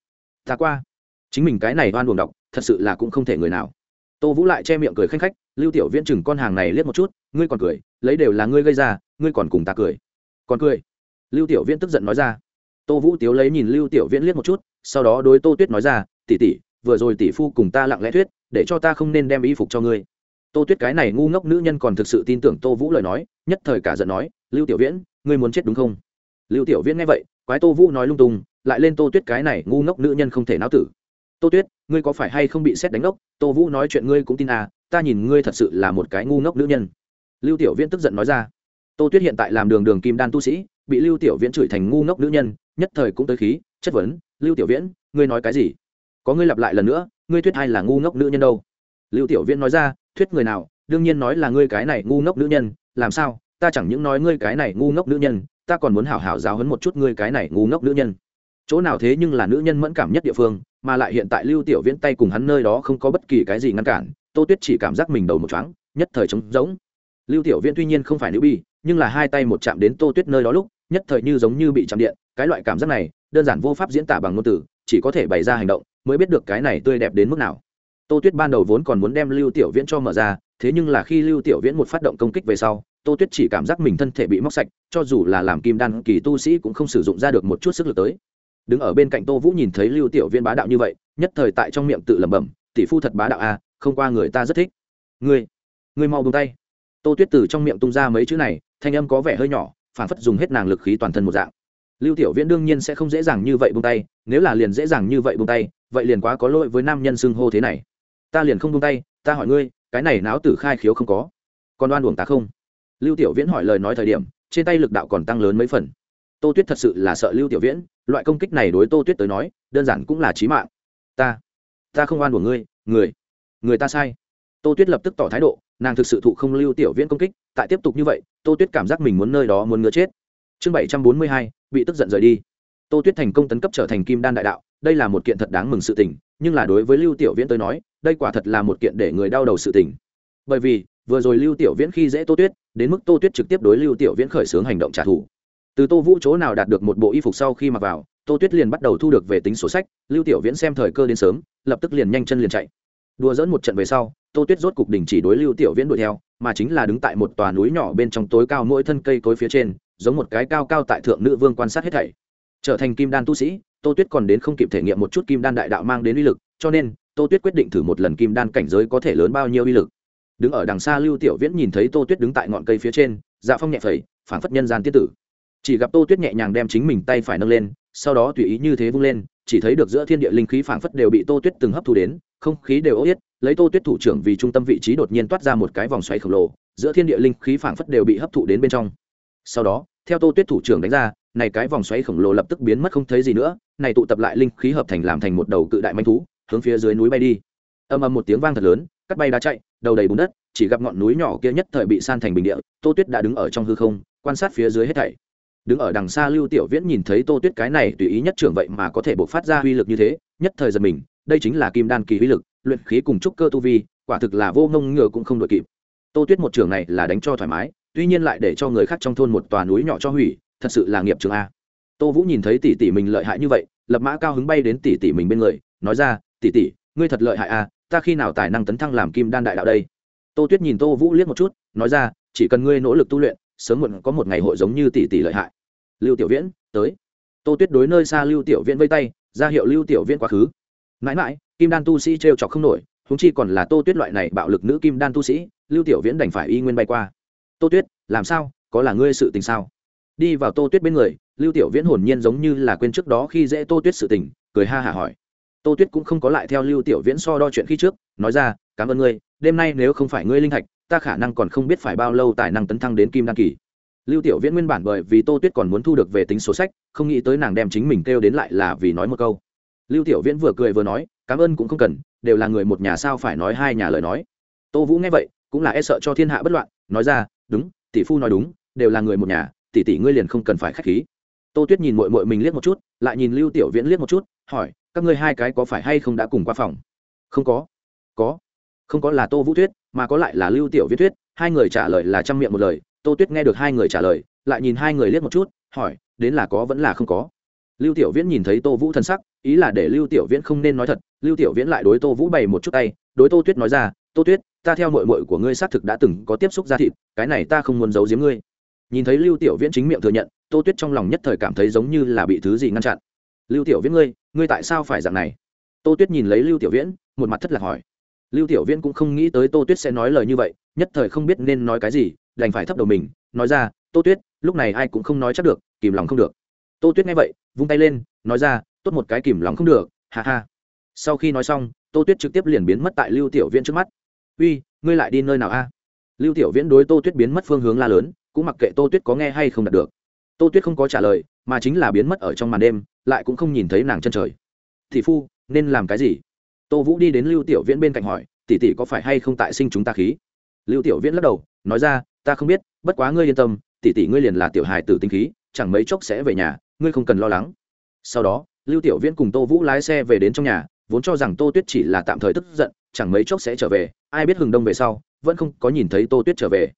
Ta qua. Chính mình cái này oan buồn đọc, thật sự là cũng không thể người nào. Tô vũ lại che miệng cười khanh khách, lưu tiểu viễn chừng con hàng này liếc một chút, ngươi còn cười, lấy đều là ngươi gây ra, ngươi còn cùng ta cười. Còn cười? Lưu tiểu viễn tức giận nói ra tô vũ tiếu lấy nhìn lưu tiểu viễn liếc một chút, sau đó đối tô tuyết nói ra tỉ tỉ vừa rồi tỷ phu cùng ta lặng lẽ thuyết, để cho ta không nên đem y phục cho ngươi. Tô tuyết cái này ngu ngốc nữ nhân còn thực sự tin tưởng tô vũ lời nói, nhất thời cả giận nói, lưu tiểu viễn, ngươi muốn chết đúng không? Lưu tiểu viễn nghe vậy, quái tô vũ nói lung tung, lại lên tô tuyết cái này ngu ngốc nữ nhân không thể náo tử. Tô tuyết, ngươi có phải hay không bị xét đánh ngốc? Tô vũ nói chuyện ngươi cũng tin à ta nhìn ngươi thật sự là một cái ngu ngốc nữ nhân. Lưu tiểu viễn tức giận nói ra. Tô tuyết hiện tại làm đường đường kim đan tu sĩ, bị lưu tiểu viễn chửi thành ngu ngốc nữ nhân nhất thời cũng tới khí, chất vấn, lưu tiểu viễn, ngươi nói cái gì? Có ngươi lặp lại lần nữa, ngươi thuyết ai là ngu ngốc nữ nhân đâu? Lưu tiểu viễn nói ra, thuyết người nào? Đương nhiên nói là ngươi cái này ngu ngốc nữ nhân, làm sao? Ta chẳng những nói ngươi cái này ngu ngốc nữ nhân, ta còn muốn hảo hảo giáo hấn một chút ngươi cái này ngu ngốc nữ nhân. Chỗ nào thế nhưng là nữ nhân mẫn cảm nhất địa phương, mà lại hiện tại lưu tiểu viễn tay cùng hắn nơi đó không có bất kỳ cái gì ngăn cản, tô tuyết chỉ cảm giác mình đầu một chóng nhất thời trống rỗng. Lưu tiểu viễn tuy nhiên không phải nữ bi, nhưng là hai tay một chạm đến tô tuyết nơi đó lúc, nhất thời như giống như bị chạm điện cái loại cảm giác này, đơn giản vô pháp diễn tả bằng ngôn từ, chỉ có thể bày ra hành động, mới biết được cái này tươi đẹp đến mức nào. Tô tuyết ban đầu vốn còn muốn đem lưu tiểu viễn cho mở ra, thế nhưng là khi lưu tiểu viễn một phát động công kích về sau, tô tuyết chỉ cảm giác mình thân thể bị móc sạch, cho dù là làm kim đan kỳ tu sĩ cũng không sử dụng ra được một chút sức lực tới. Đứng ở bên cạnh tô vũ nhìn thấy lưu tiểu viễn bá đạo như vậy, nhất thời tại trong miệng tự lẩm bẩm, tỷ phu thật bá đạo à không qua người ta rất thích. Ngươi ngươi mau buông tay. Tô tuyết từ trong miệng tung ra mấy chữ này, thanh âm có vẻ hơi nhỏ phản phất dùng hết nàng lực khí toàn thân một dạng lưu tiểu viễn đương nhiên sẽ không dễ dàng như vậy buông tay, nếu là liền dễ dàng như vậy buông tay, vậy liền quá có lỗi với nam nhân xưng hô thế này. Ta liền không buông tay, ta hỏi ngươi, cái này náo tử khai khiếu không có. Còn đoan uổng ta không? Lưu tiểu viễn hỏi lời nói thời điểm, trên tay lực đạo còn tăng lớn mấy phần. Tô tuyết thật sự là sợ lưu tiểu viễn, loại công kích này đối tô tuyết tới nói, đơn giản cũng là trí mạng. Ta ta không oan của ngươi, người người ta sai. Tô tuyết lập tức tỏ thái độ, nàng thực sự thụ không lưu tiểu viễn công kích, tại tiếp tục như vậy, tô tuyết cảm giác mình muốn nơi đó muốn ngứa chết chương bảy trăm bốn mươi hai, bị tức giận rời đi. Tô tuyết thành công tấn cấp trở thành kim đan đại đạo, đây là một kiện thật đáng mừng sự tình, nhưng là đối với lưu tiểu viễn tới nói, đây quả thật là một kiện để người đau đầu sự tình. Bởi vì, vừa rồi lưu tiểu viễn khi dễ tô tuyết, đến mức tô tuyết trực tiếp đối lưu tiểu viễn khởi xướng hành động trả thù. Từ tô vũ chỗ nào đạt được một bộ y phục sau khi mặc vào, tô tuyết liền bắt đầu thu được về tính sổ sách, lưu tiểu viễn xem thời cơ đến sớm, lập tức liền nhanh chân liền chạy. Đùa dẫn một trận về sau, tô tuyết rốt cục đình chỉ đối lưu tiểu viễn đuổi theo, mà chính là đứng tại một tòa núi nhỏ bên trong tối cao mỗi thân cây cối phía trên giống một cái cao cao tại thượng nữ vương quan sát hết thảy. Trở thành kim đan tu sĩ, tô tuyết còn đến không kịp thể nghiệm một chút kim đan đại đạo mang đến uy lực, cho nên, tô tuyết quyết định thử một lần kim đan cảnh giới có thể lớn bao nhiêu uy lực. Đứng ở đằng xa lưu tiểu viễn nhìn thấy tô tuyết đứng tại ngọn cây phía trên dạ phong nhẹ phẩy, phảng phất nhân gian tiết tử. Chỉ gặp tô tuyết nhẹ nhàng đem chính mình tay phải nâng lên, sau đó tùy ý như thế vung lên, chỉ thấy được giữa thiên địa linh khí phảng phất đều bị tô tuyết từng hấp thu đến, không khí đều ố yết, lấy tô tuyết thủ trưởng vì trung tâm vị trí đột nhiên toát ra một cái vòng xoáy khổng lồ, giữa thiên địa linh khí phảng phất đều bị hấp thụ đến bên trong sau đó, theo tô tuyết thủ trưởng đánh ra, này cái vòng xoáy khổng lồ lập tức biến mất không thấy gì nữa, này tụ tập lại linh khí hợp thành làm thành một đầu cự đại manh thú, hướng phía dưới núi bay đi. Âm âm một tiếng vang thật lớn, cắt bay đá chạy, đầu đầy bùn đất, chỉ gặp ngọn núi nhỏ kia nhất thời bị san thành bình địa, tô tuyết đã đứng ở trong hư không, quan sát phía dưới hết thảy. Đứng ở đằng xa lưu tiểu viễn nhìn thấy tô tuyết cái này tùy ý nhất trưởng vậy mà có thể bộc phát ra uy lực như thế, nhất thời giật mình, đây chính là kim đan kỳ uy lực, luyện khí cùng trúc cơ tu vi, quả thực là vô ngông ngựa cũng không đội kịp. Tô tuyết một trường này là đánh cho thoải mái tuy nhiên lại để cho người khác trong thôn một tòa núi nhỏ cho hủy, thật sự là nghiệp trường a. Tô vũ nhìn thấy tỷ tỷ mình lợi hại như vậy, lập mã cao hứng bay đến tỷ tỷ mình bên người, nói ra, tỷ tỷ, ngươi thật lợi hại a, ta khi nào tài năng tấn thăng làm kim đan đại đạo đây? Tô tuyết nhìn tô vũ liếc một chút, nói ra, chỉ cần ngươi nỗ lực tu luyện, sớm muộn có một ngày hội giống như tỷ tỷ lợi hại. Lưu tiểu viễn, tới. Tô tuyết đối nơi xa lưu tiểu viễn vây tay, ra hiệu lưu tiểu viễn quá khứ. Mãi mãi, kim đan tu sĩ t r e o chọc không nổi húng chi còn là tô tuyết loại này bạo lực nữ kim đan tu sĩ, lưu tiểu viễn đành phải y nguyên bay qua tô tuyết, làm sao? Có là ngươi sự tình sao? Đi vào tô tuyết bên người, lưu tiểu viễn hồn nhiên giống như là quên trước đó khi dễ tô tuyết sự tình, cười ha hả hỏi. Tô tuyết cũng không có lại theo lưu tiểu viễn so đo chuyện khi trước, nói ra, cảm ơn ngươi, đêm nay nếu không phải ngươi linh thạch, ta khả năng còn không biết phải bao lâu tài năng tấn thăng đến kim đăng kỳ. Lưu tiểu viễn nguyên bản bởi vì tô tuyết còn muốn thu được về tính số sách, không nghĩ tới nàng đem chính mình kêu đến lại là vì nói một câu. Lưu tiểu viễn vừa cười vừa nói, cảm ơn cũng không cần, đều là người một nhà sao phải nói hai nhà lời nói. Tô vũ nghe vậy, cũng là e sợ cho thiên hạ bất loạn, nói ra đúng, tỷ phu nói đúng, đều là người một nhà, tỷ tỷ ngươi liền không cần phải khách khí. Tô tuyết nhìn mội mội mình liếc một chút, lại nhìn lưu tiểu viễn liếc một chút, hỏi, các ngươi hai cái có phải hay không đã cùng qua phòng? Không có. Có. Không có là tô vũ tuyết, mà có lại là lưu tiểu viễn tuyết. Hai người trả lời là chăm miệng một lời. Tô tuyết nghe được hai người trả lời, lại nhìn hai người liếc một chút, hỏi, đến là có vẫn là không có? Lưu tiểu viễn nhìn thấy tô vũ thân sắc, ý là để lưu tiểu viễn không nên nói thật, lưu tiểu viễn lại đối tô vũ bày một chút tay, đối tô tuyết nói ra tô tuyết, ta theo mội mội của ngươi xác thực đã từng có tiếp xúc ra thịt, cái này ta không muốn giấu giếm ngươi. Nhìn thấy lưu tiểu viễn chính miệng thừa nhận, tô tuyết trong lòng nhất thời cảm thấy giống như là bị thứ gì ngăn chặn. Lưu tiểu viễn ngươi ngươi tại sao phải dạng này? Tô tuyết nhìn lấy lưu tiểu viễn, một mặt thất lạc hỏi. Lưu tiểu viễn cũng không nghĩ tới tô tuyết sẽ nói lời như vậy, nhất thời không biết nên nói cái gì, đành phải thấp đầu mình, nói ra, tô tuyết, lúc này ai cũng không nói chắc được, kìm lòng không được. Tô tuyết nghe vậy, vung tay lên, nói ra, tốt một cái kìm lòng không được, ha ha. Sau khi nói xong, tô tuyết trực tiếp liền biến mất tại lưu tiểu viễn trước mắt uy, ngươi lại đi nơi nào a? Lưu tiểu viễn đối tô tuyết biến mất phương hướng la lớn, cũng mặc kệ tô tuyết có nghe hay không đạt được. Tô tuyết không có trả lời, mà chính là biến mất ở trong màn đêm, lại cũng không nhìn thấy nàng chân trời. Thị phu, nên làm cái gì? Tô vũ đi đến lưu tiểu viễn bên cạnh hỏi, tỷ tỷ có phải hay không tại sinh chúng ta khí? Lưu tiểu viễn lắc đầu, nói ra, ta không biết, bất quá ngươi yên tâm, tỷ tỷ ngươi liền là tiểu hài tử tinh khí, chẳng mấy chốc sẽ về nhà, ngươi không cần lo lắng. Sau đó, lưu tiểu viễn cùng tô vũ lái xe về đến trong nhà, vốn cho rằng tô tuyết chỉ là tạm thời tức giận, chẳng mấy chốc sẽ trở về ai biết hừng đông về sau, vẫn không có nhìn thấy tô tuyết trở về.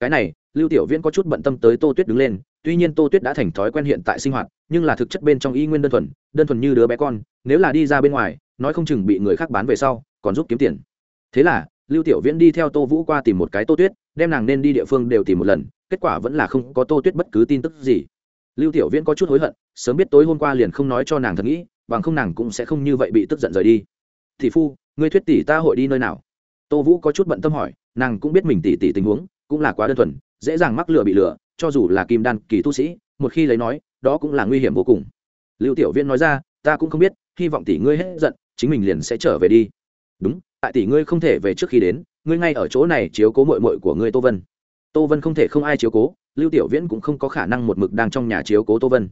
Cái này, lưu tiểu viễn có chút bận tâm tới tô tuyết đứng lên, tuy nhiên tô tuyết đã thành thói quen hiện tại sinh hoạt, nhưng là thực chất bên trong y nguyên đơn thuần đơn thuần như đứa bé con, nếu là đi ra bên ngoài, nói không chừng bị người khác bán về sau, còn giúp kiếm tiền. Thế là, lưu tiểu viễn đi theo tô vũ qua tìm một cái tô tuyết, đem nàng nên đi địa phương đều tìm một lần, kết quả vẫn là không có tô tuyết bất cứ tin tức gì. Lưu tiểu viễn có chút hối hận, sớm biết tối hôm qua liền không nói cho nàng thật nghĩ, bằng không nàng cũng sẽ không như vậy bị tức giận rời đi. Thị phu, ngươi thuyết tỷ ta hội đi nơi nào? Tô vũ có chút bận tâm hỏi, nàng cũng biết mình tỷ tỷ tình huống, cũng là quá đơn thuần, dễ dàng mắc lừa bị lừa, cho dù là kim đan kỳ tu sĩ, một khi lấy nói, đó cũng là nguy hiểm vô cùng. Lưu tiểu viễn nói ra, ta cũng không biết, hy vọng tỷ ngươi hết giận, chính mình liền sẽ trở về đi. Đúng, tại tỷ ngươi không thể về trước khi đến, ngươi ngay ở chỗ này chiếu cố mội mội của ngươi tô vân. Tô vân không thể không ai chiếu cố, lưu tiểu viễn cũng không có khả năng một mực đang trong nhà chiếu cố tô vân.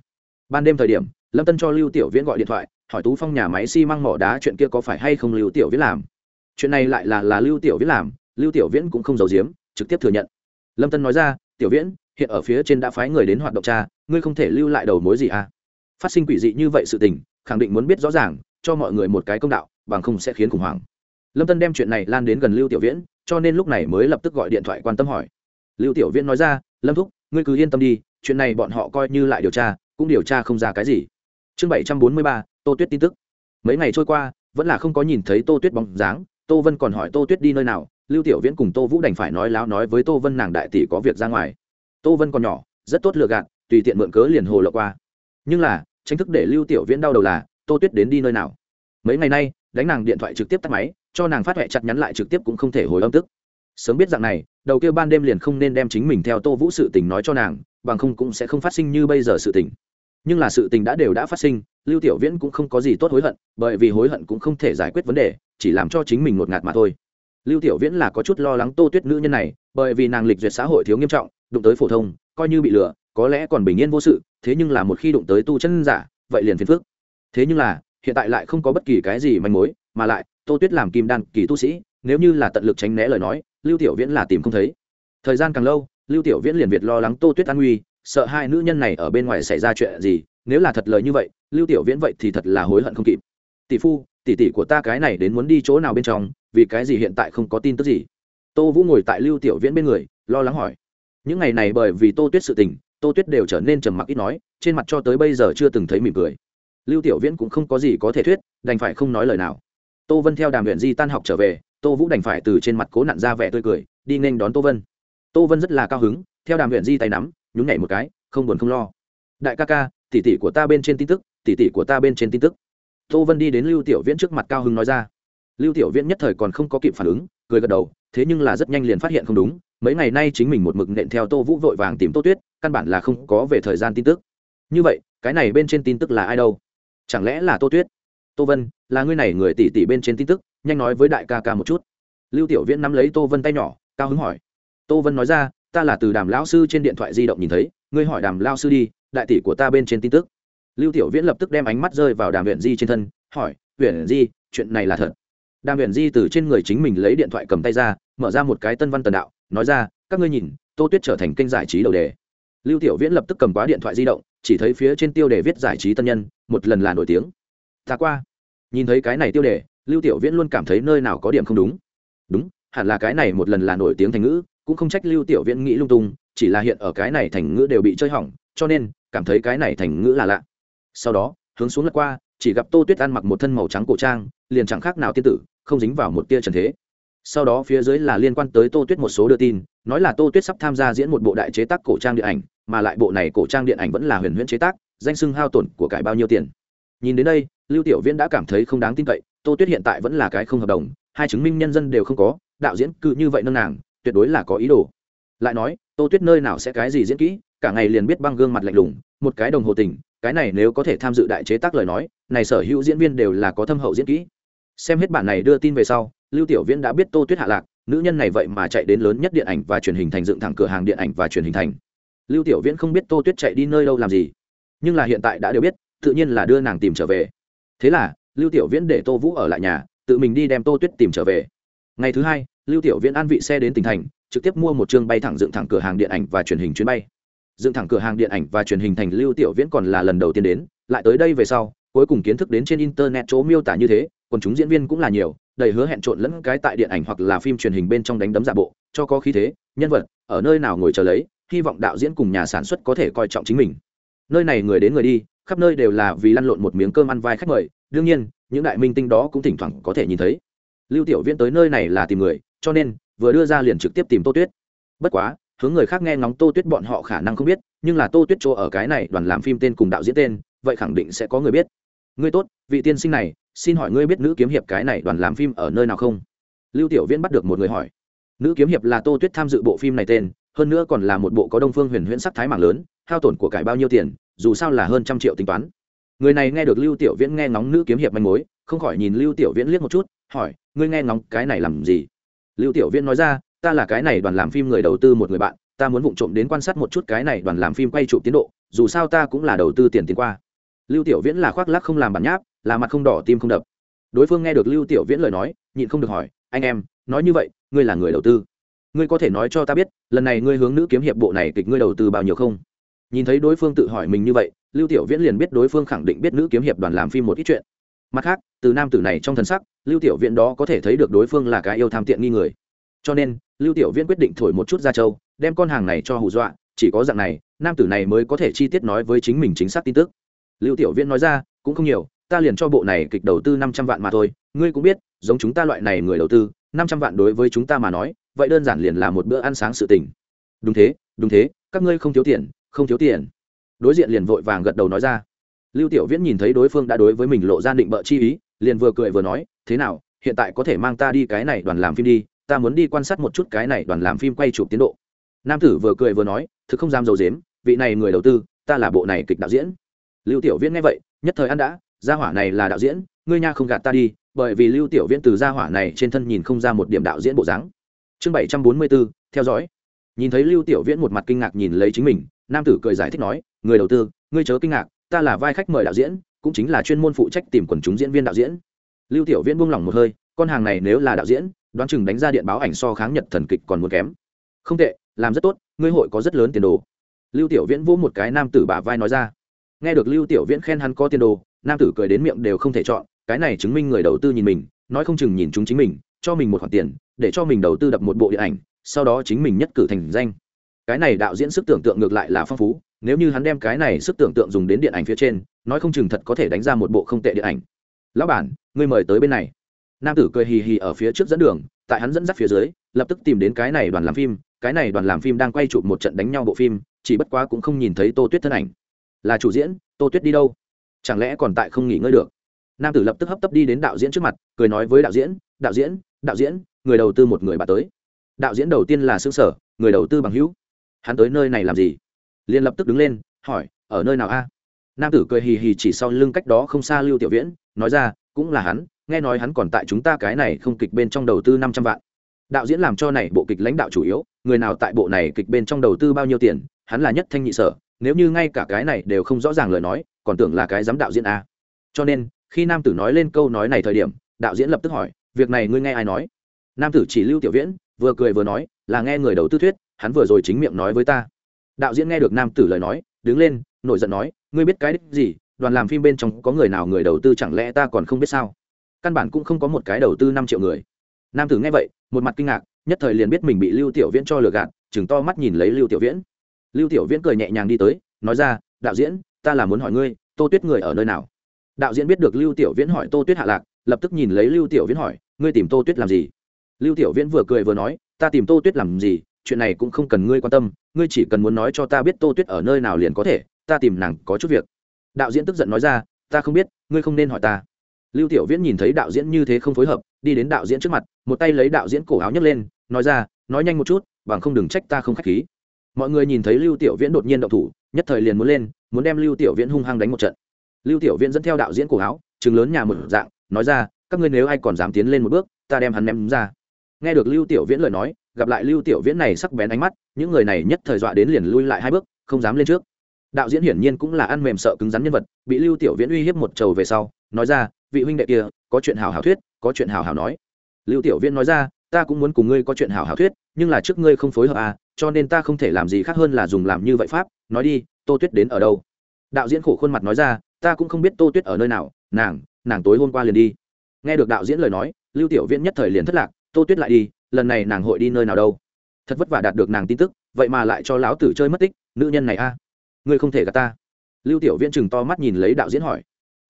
Ban đêm thời điểm, lâm tân cho lưu tiểu viễn gọi điện thoại, hỏi tú phong nhà máy xi、si、măng mỏ đá chuyện kia có phải hay không lưu tiểu viễn làm chuyện này lại là là lưu tiểu viễn làm, lưu tiểu viễn cũng không giấu giếm, trực tiếp thừa nhận. Lâm tân nói ra, tiểu viễn, hiện ở phía trên đã phái người đến hoạt động cha ngươi không thể lưu lại đầu mối gì à? Phát sinh quỷ dị như vậy sự tình, khẳng định muốn biết rõ ràng, cho mọi người một cái công đạo, bằng không sẽ khiến khủng hoảng. Lâm tân đem chuyện này lan đến gần lưu tiểu viễn, cho nên lúc này mới lập tức gọi điện thoại quan tâm hỏi. Lưu tiểu viễn nói ra, lâm thúc, ngươi cứ yên tâm đi, chuyện này bọn họ coi như lại điều tra, cũng điều tra không ra cái gì. Chương bảy trăm bốn mươi ba, tô tuyết tin tức. Mấy ngày trôi qua, vẫn là không có nhìn thấy tô tuyết bóng dáng tô vân còn hỏi tô tuyết đi nơi nào, lưu tiểu viễn cùng tô vũ đành phải nói láo nói với tô vân nàng đại tỷ có việc ra ngoài. Tô vân còn nhỏ, rất tốt lừa gạt, tùy tiện mượn cớ liền hồ lộ qua. Nhưng là, tranh thức để lưu tiểu viễn đau đầu là, tô tuyết đến đi nơi nào? Mấy ngày nay, đánh nàng điện thoại trực tiếp tắt máy, cho nàng phát huệ chặt nhắn lại trực tiếp cũng không thể hồi âm tức. Sớm biết dạng này, đầu kia ban đêm liền không nên đem chính mình theo tô vũ sự tình nói cho nàng, bằng không cũng sẽ không phát sinh như bây giờ sự tình. Nhưng là sự tình đã đều đã phát sinh, lưu tiểu viễn cũng không có gì tốt hối hận, bởi vì hối hận cũng không thể giải quyết vấn đề chỉ làm cho chính mình ngột ngạt mà thôi. Lưu tiểu viễn là có chút lo lắng tô tuyết nữ nhân này, bởi vì nàng lịch duyệt xã hội thiếu nghiêm trọng, đụng tới phổ thông, coi như bị lừa, có lẽ còn bình yên vô sự, thế nhưng là một khi đụng tới tu chân giả, vậy liền phiền phức. Thế nhưng là, hiện tại lại không có bất kỳ cái gì manh mối, mà lại, tô tuyết làm kim đan kỳ tu sĩ, nếu như là tận lực tránh né lời nói, lưu tiểu viễn là tìm không thấy. Thời gian càng lâu, lưu tiểu viễn liền việt lo lắng tô tuyết an nguy, sợ hai nữ nhân này ở bên ngoài xảy ra chuyện gì, nếu là thật lời như vậy, lưu tiểu viễn vậy thì thật là hối hận không kịp. Tỷ phu tỷ tỷ của ta cái này đến muốn đi chỗ nào bên trong, vì cái gì hiện tại không có tin tức gì? Tô vũ ngồi tại lưu tiểu viễn bên người, lo lắng hỏi. Những ngày này bởi vì tô tuyết sự tình, tô tuyết đều trở nên trầm mặc ít nói, trên mặt cho tới bây giờ chưa từng thấy mỉm cười. Lưu tiểu viễn cũng không có gì có thể thuyết, đành phải không nói lời nào. Tô vân theo đàm huyện di tan học trở về, tô vũ đành phải từ trên mặt cố nặn ra vẻ tươi cười, đi nên đón tô vân. Tô vân rất là cao hứng, theo đàm huyện di tay nắm, nhún nhảy một cái, không buồn không lo. Đại ca ca, tỷ tỷ của ta bên trên tin tức, tỷ tỷ của ta bên trên tin tức tô vân đi đến lưu tiểu viễn trước mặt cao Hưng nói ra. Lưu tiểu viễn nhất thời còn không có kịp phản ứng, cười gật đầu, thế nhưng là rất nhanh liền phát hiện không đúng, mấy ngày nay chính mình một mực nện theo tô vũ vội vàng tìm tô tuyết, căn bản là không có về thời gian tin tức. Như vậy, cái này bên trên tin tức là ai đâu? Chẳng lẽ là tô tuyết? Tô vân, là ngươi này người tỷ tỷ bên trên tin tức, nhanh nói với đại ca ca một chút. Lưu tiểu viễn nắm lấy tô vân tay nhỏ, cao hứng hỏi. Tô vân nói ra, ta là từ đàm lão sư trên điện thoại di động nhìn thấy, ngươi hỏi đàm lao sư đi, đại tỷ của ta bên trên tin tức lưu tiểu viễn lập tức đem ánh mắt rơi vào đàm huyện di trên thân, hỏi huyện di, chuyện này là thật? Đàm huyện di từ trên người chính mình lấy điện thoại cầm tay ra, mở ra một cái tân văn tần đạo, nói ra, các ngươi nhìn, tô tuyết trở thành kênh giải trí đầu đề. Lưu tiểu viễn lập tức cầm quá điện thoại di động, chỉ thấy phía trên tiêu đề viết giải trí tân nhân, một lần là nổi tiếng. Ta qua. Nhìn thấy cái này tiêu đề, lưu tiểu viễn luôn cảm thấy nơi nào có điểm không đúng. Đúng, hẳn là cái này một lần là nổi tiếng thành ngữ, cũng không trách lưu tiểu viễn nghĩ lung tung, chỉ là hiện ở cái này thành ngữ đều bị chơi hỏng, cho nên, cảm thấy cái này thành ngữ là lạ sau đó, hướng xuống lật qua, chỉ gặp tô tuyết ăn mặc một thân màu trắng cổ trang, liền chẳng khác nào tiên tử, không dính vào một tia trần thế. Sau đó phía dưới là liên quan tới tô tuyết một số đưa tin, nói là tô tuyết sắp tham gia diễn một bộ đại chế tác cổ trang điện ảnh, mà lại bộ này cổ trang điện ảnh vẫn là huyền huyễn chế tác, danh sưng hao tổn của cải bao nhiêu tiền. Nhìn đến đây, lưu tiểu viễn đã cảm thấy không đáng tin cậy, tô tuyết hiện tại vẫn là cái không hợp đồng, hai chứng minh nhân dân đều không có, đạo diễn cứ như vậy nâng nàng, tuyệt đối là có ý đồ. Lại nói, tô tuyết nơi nào sẽ cái gì diễn kỹ, cả ngày liền biết băng gương mặt lạnh lùng, một cái đồng hồ tình cái này nếu có thể tham dự đại chế tác lời nói, này sở hữu diễn viên đều là có thâm hậu diễn kỹ. Xem hết bản này đưa tin về sau, lưu tiểu viễn đã biết tô tuyết hạ lạc, nữ nhân này vậy mà chạy đến lớn nhất điện ảnh và truyền hình thành dựng thẳng cửa hàng điện ảnh và truyền hình thành. Lưu tiểu viễn không biết tô tuyết chạy đi nơi đâu làm gì, nhưng là hiện tại đã đều biết, tự nhiên là đưa nàng tìm trở về. Thế là, lưu tiểu viễn để tô vũ ở lại nhà, tự mình đi đem tô tuyết tìm trở về. Ngày thứ hai, lưu tiểu viễn an vị xe đến tỉnh thành, trực tiếp mua một chương bay thẳng dựng thẳng cửa hàng điện ảnh và truyền hình chuyến bay dựng thẳng cửa hàng điện ảnh và truyền hình thành lưu tiểu viễn còn là lần đầu tiên đến, lại tới đây về sau, cuối cùng kiến thức đến trên internet chỗ miêu tả như thế, còn chúng diễn viên cũng là nhiều, đầy hứa hẹn trộn lẫn cái tại điện ảnh hoặc là phim truyền hình bên trong đánh đấm giả bộ, cho có khí thế, nhân vật, ở nơi nào ngồi chờ lấy, hy vọng đạo diễn cùng nhà sản xuất có thể coi trọng chính mình. Nơi này người đến người đi, khắp nơi đều là vì lăn lộn một miếng cơm ăn vai khách mời, đương nhiên, những đại minh tinh đó cũng thỉnh thoảng có thể nhìn thấy. Lưu tiểu viễn tới nơi này là tìm người, cho nên, vừa đưa ra liền trực tiếp tìm tô tuyết. Bất quá hướng người khác nghe ngóng tô tuyết bọn họ khả năng không biết, nhưng là tô tuyết chỗ ở cái này đoàn làm phim tên cùng đạo diễn tên, vậy khẳng định sẽ có người biết. Ngươi tốt, vị tiên sinh này, xin hỏi ngươi biết nữ kiếm hiệp cái này đoàn làm phim ở nơi nào không? Lưu tiểu viễn bắt được một người hỏi. Nữ kiếm hiệp là tô tuyết tham dự bộ phim này tên, hơn nữa còn là một bộ có đông phương huyền huyễn sắc thái mạng lớn, hao tổn của cải bao nhiêu tiền, dù sao là hơn trăm triệu tính toán. Người này nghe được lưu tiểu viễn nghe ngóng nữ kiếm hiệp manh mối, không khỏi nhìn lưu tiểu viễn liếc một chút, hỏi, ngươi nghe ngóng cái này làm gì? Lưu tiểu viễn nói ra ta là cái này đoàn làm phim người đầu tư một người bạn, ta muốn vụng trộm đến quan sát một chút cái này đoàn làm phim quay trụ tiến độ, dù sao ta cũng là đầu tư tiền tiến qua. Lưu tiểu viễn là khoác lắc không làm bản nháp, là mặt không đỏ tim không đập. Đối phương nghe được lưu tiểu viễn lời nói, nhịn không được hỏi, anh em, nói như vậy, ngươi là người đầu tư? Ngươi có thể nói cho ta biết, lần này ngươi hướng nữ kiếm hiệp bộ này kịch ngươi đầu tư bao nhiêu không? Nhìn thấy đối phương tự hỏi mình như vậy, lưu tiểu viễn liền biết đối phương khẳng định biết nữ kiếm hiệp đoàn làm phim một ít chuyện. Mặt khác, từ nam tử này trong thần sắc, lưu tiểu viễn đó có thể thấy được đối phương là cái yêu tham tiện nghi người cho nên, lưu tiểu viễn quyết định thổi một chút ra châu, đem con hàng này cho hù dọa, chỉ có dạng này, nam tử này mới có thể chi tiết nói với chính mình chính xác tin tức. Lưu tiểu viễn nói ra, cũng không nhiều, ta liền cho bộ này kịch đầu tư năm trăm vạn mà thôi, ngươi cũng biết, giống chúng ta loại này người đầu tư, năm trăm vạn đối với chúng ta mà nói, vậy đơn giản liền là một bữa ăn sáng sự tình. Đúng thế đúng thế, các ngươi không thiếu tiền, không thiếu tiền. Đối diện liền vội vàng gật đầu nói ra. Lưu tiểu viễn nhìn thấy đối phương đã đối với mình lộ ra định bợ chi ý, liền vừa cười vừa nói, thế nào, hiện tại có thể mang ta đi cái này đoàn làm phim đi ta muốn đi quan sát một chút cái này đoàn làm phim quay chụp tiến độ. Nam tử vừa cười vừa nói, thực không dám dầu dếm vị này người đầu tư, ta là bộ này kịch đạo diễn. Lưu tiểu viễn nghe vậy, nhất thời ăn đã, gia hỏa này là đạo diễn, ngươi nha không gạt ta đi, bởi vì lưu tiểu viễn từ gia hỏa này trên thân nhìn không ra một điểm đạo diễn bộ dáng. Chương bảy trăm bốn mươi bốn theo dõi. Nhìn thấy lưu tiểu viễn một mặt kinh ngạc nhìn lấy chính mình, nam tử cười giải thích nói, người đầu tư, ngươi chớ kinh ngạc, ta là vai khách mời đạo diễn, cũng chính là chuyên môn phụ trách tìm quần chúng diễn viên đạo diễn. Lưu tiểu viễn buông lỏng một hơi, con hàng này nếu là đạo diễn đoán chừng đánh ra điện báo ảnh so kháng nhật thần kịch còn muốn kém. Không tệ, làm rất tốt, ngươi hội có rất lớn tiền đồ. Lưu tiểu viễn vỗ một cái nam tử bả vai nói ra. Nghe được lưu tiểu viễn khen hắn có tiền đồ, nam tử cười đến miệng đều không thể chọn, cái này chứng minh người đầu tư nhìn mình, nói không chừng nhìn chúng chính mình, cho mình một khoản tiền, để cho mình đầu tư đập một bộ điện ảnh, sau đó chính mình nhất cử thành danh. Cái này đạo diễn sức tưởng tượng ngược lại là phong phú, nếu như hắn đem cái này sức tưởng tượng dùng đến điện ảnh phía trên, nói không chừng thật có thể đánh ra một bộ không tệ điện ảnh. Lão bản, ngươi mời tới bên này nam tử cười hì hì ở phía trước dẫn đường, tại hắn dẫn dắt phía dưới, lập tức tìm đến cái này đoàn làm phim, cái này đoàn làm phim đang quay chụp một trận đánh nhau bộ phim, chỉ bất quá cũng không nhìn thấy tô tuyết thân ảnh. Là chủ diễn, tô tuyết đi đâu? Chẳng lẽ còn tại không nghỉ ngơi được? Nam tử lập tức hấp tấp đi đến đạo diễn trước mặt, cười nói với đạo diễn đạo diễn đạo diễn, người đầu tư một người bà tới. Đạo diễn đầu tiên là xương sở, người đầu tư bằng hữu. Hắn tới nơi này làm gì? Liền lập tức đứng lên, hỏi, ở nơi nào a? Nam tử cười hì hì chỉ sau lưng cách đó không xa lưu tiểu viễn, nói ra, cũng là hắn nghe nói hắn còn tại chúng ta cái này không kịch bên trong đầu tư năm trăm vạn. Đạo diễn làm cho này bộ kịch lãnh đạo chủ yếu, người nào tại bộ này kịch bên trong đầu tư bao nhiêu tiền, hắn là nhất thanh nhị sở, nếu như ngay cả cái này đều không rõ ràng lời nói, còn tưởng là cái giám đạo diễn a cho nên, khi nam tử nói lên câu nói này thời điểm, đạo diễn lập tức hỏi, việc này ngươi nghe ai nói? Nam tử chỉ lưu tiểu viễn, vừa cười vừa nói, là nghe người đầu tư thuyết, hắn vừa rồi chính miệng nói với ta. Đạo diễn nghe được nam tử lời nói, đứng lên, nổi giận nói, ngươi biết cái đích gì, đoàn làm phim bên trong có người nào người đầu tư chẳng lẽ ta còn không biết sao? Căn bản cũng không có một cái đầu tư năm triệu người. Nam tử nghe vậy, một mặt kinh ngạc, nhất thời liền biết mình bị lưu tiểu viễn cho lừa gạt, chừng to mắt nhìn lấy lưu tiểu viễn. Lưu tiểu viễn cười nhẹ nhàng đi tới, nói ra, đạo diễn, ta là muốn hỏi ngươi, tô tuyết người ở nơi nào? Đạo diễn biết được lưu tiểu viễn hỏi tô tuyết hạ lạc, lập tức nhìn lấy lưu tiểu viễn hỏi, ngươi tìm tô tuyết làm gì? Lưu tiểu viễn vừa cười vừa nói, ta tìm tô tuyết làm gì, chuyện này cũng không cần ngươi quan tâm, ngươi chỉ cần muốn nói cho ta biết tô tuyết ở nơi nào liền có thể, ta tìm nàng có chút việc. Đạo diễn tức giận nói ra, ta không biết, ngươi không nên hỏi ta lưu tiểu viễn nhìn thấy đạo diễn như thế không phối hợp, đi đến đạo diễn trước mặt, một tay lấy đạo diễn cổ áo nhấc lên, nói ra, nói nhanh một chút, bằng không đừng trách ta không k h á c h khí. Mọi người nhìn thấy lưu tiểu viễn đột nhiên động thủ, nhất thời liền muốn lên, muốn đem lưu tiểu viễn hung hăng đánh một trận. Lưu tiểu viễn dẫn theo đạo diễn cổ áo chừng lớn nhà một dạng, nói ra, các ngươi nếu ai còn dám tiến lên một bước, ta đem hắn ném ra. Nghe được lưu tiểu viễn lời nói, gặp lại lưu tiểu viễn này sắc bén ánh mắt, những người này nhất thời dọa đến liền lui lại hai bước, không dám lên trước đạo diễn hiển nhiên cũng là ăn mềm sợ cứng rắn nhân vật, bị lưu tiểu viễn uy hiếp một trầu về sau, nói ra, vị huynh đệ kia, có chuyện hào hào thuyết, có chuyện hào hào nói. Lưu tiểu viễn nói ra, ta cũng muốn cùng ngươi có chuyện hào hào thuyết, nhưng là trước ngươi không phối hợp à cho nên ta không thể làm gì khác hơn là dùng làm như vậy pháp, nói đi, tô tuyết đến ở đâu? Đạo diễn khổ khuôn mặt nói ra, ta cũng không biết tô tuyết ở nơi nào, nàng nàng tối hôm qua liền đi. Nghe được đạo diễn lời nói, lưu tiểu viễn nhất thời liền thất lạc, tô tuyết lại đi, lần này nàng hội đi nơi nào đâu? Thật vất vả đạt được nàng tin tức, vậy mà lại cho lão tử chơi mất tích, nữ nhân này a ngươi không thể gạt ta. Lưu tiểu viễn chừng to mắt nhìn lấy đạo diễn hỏi.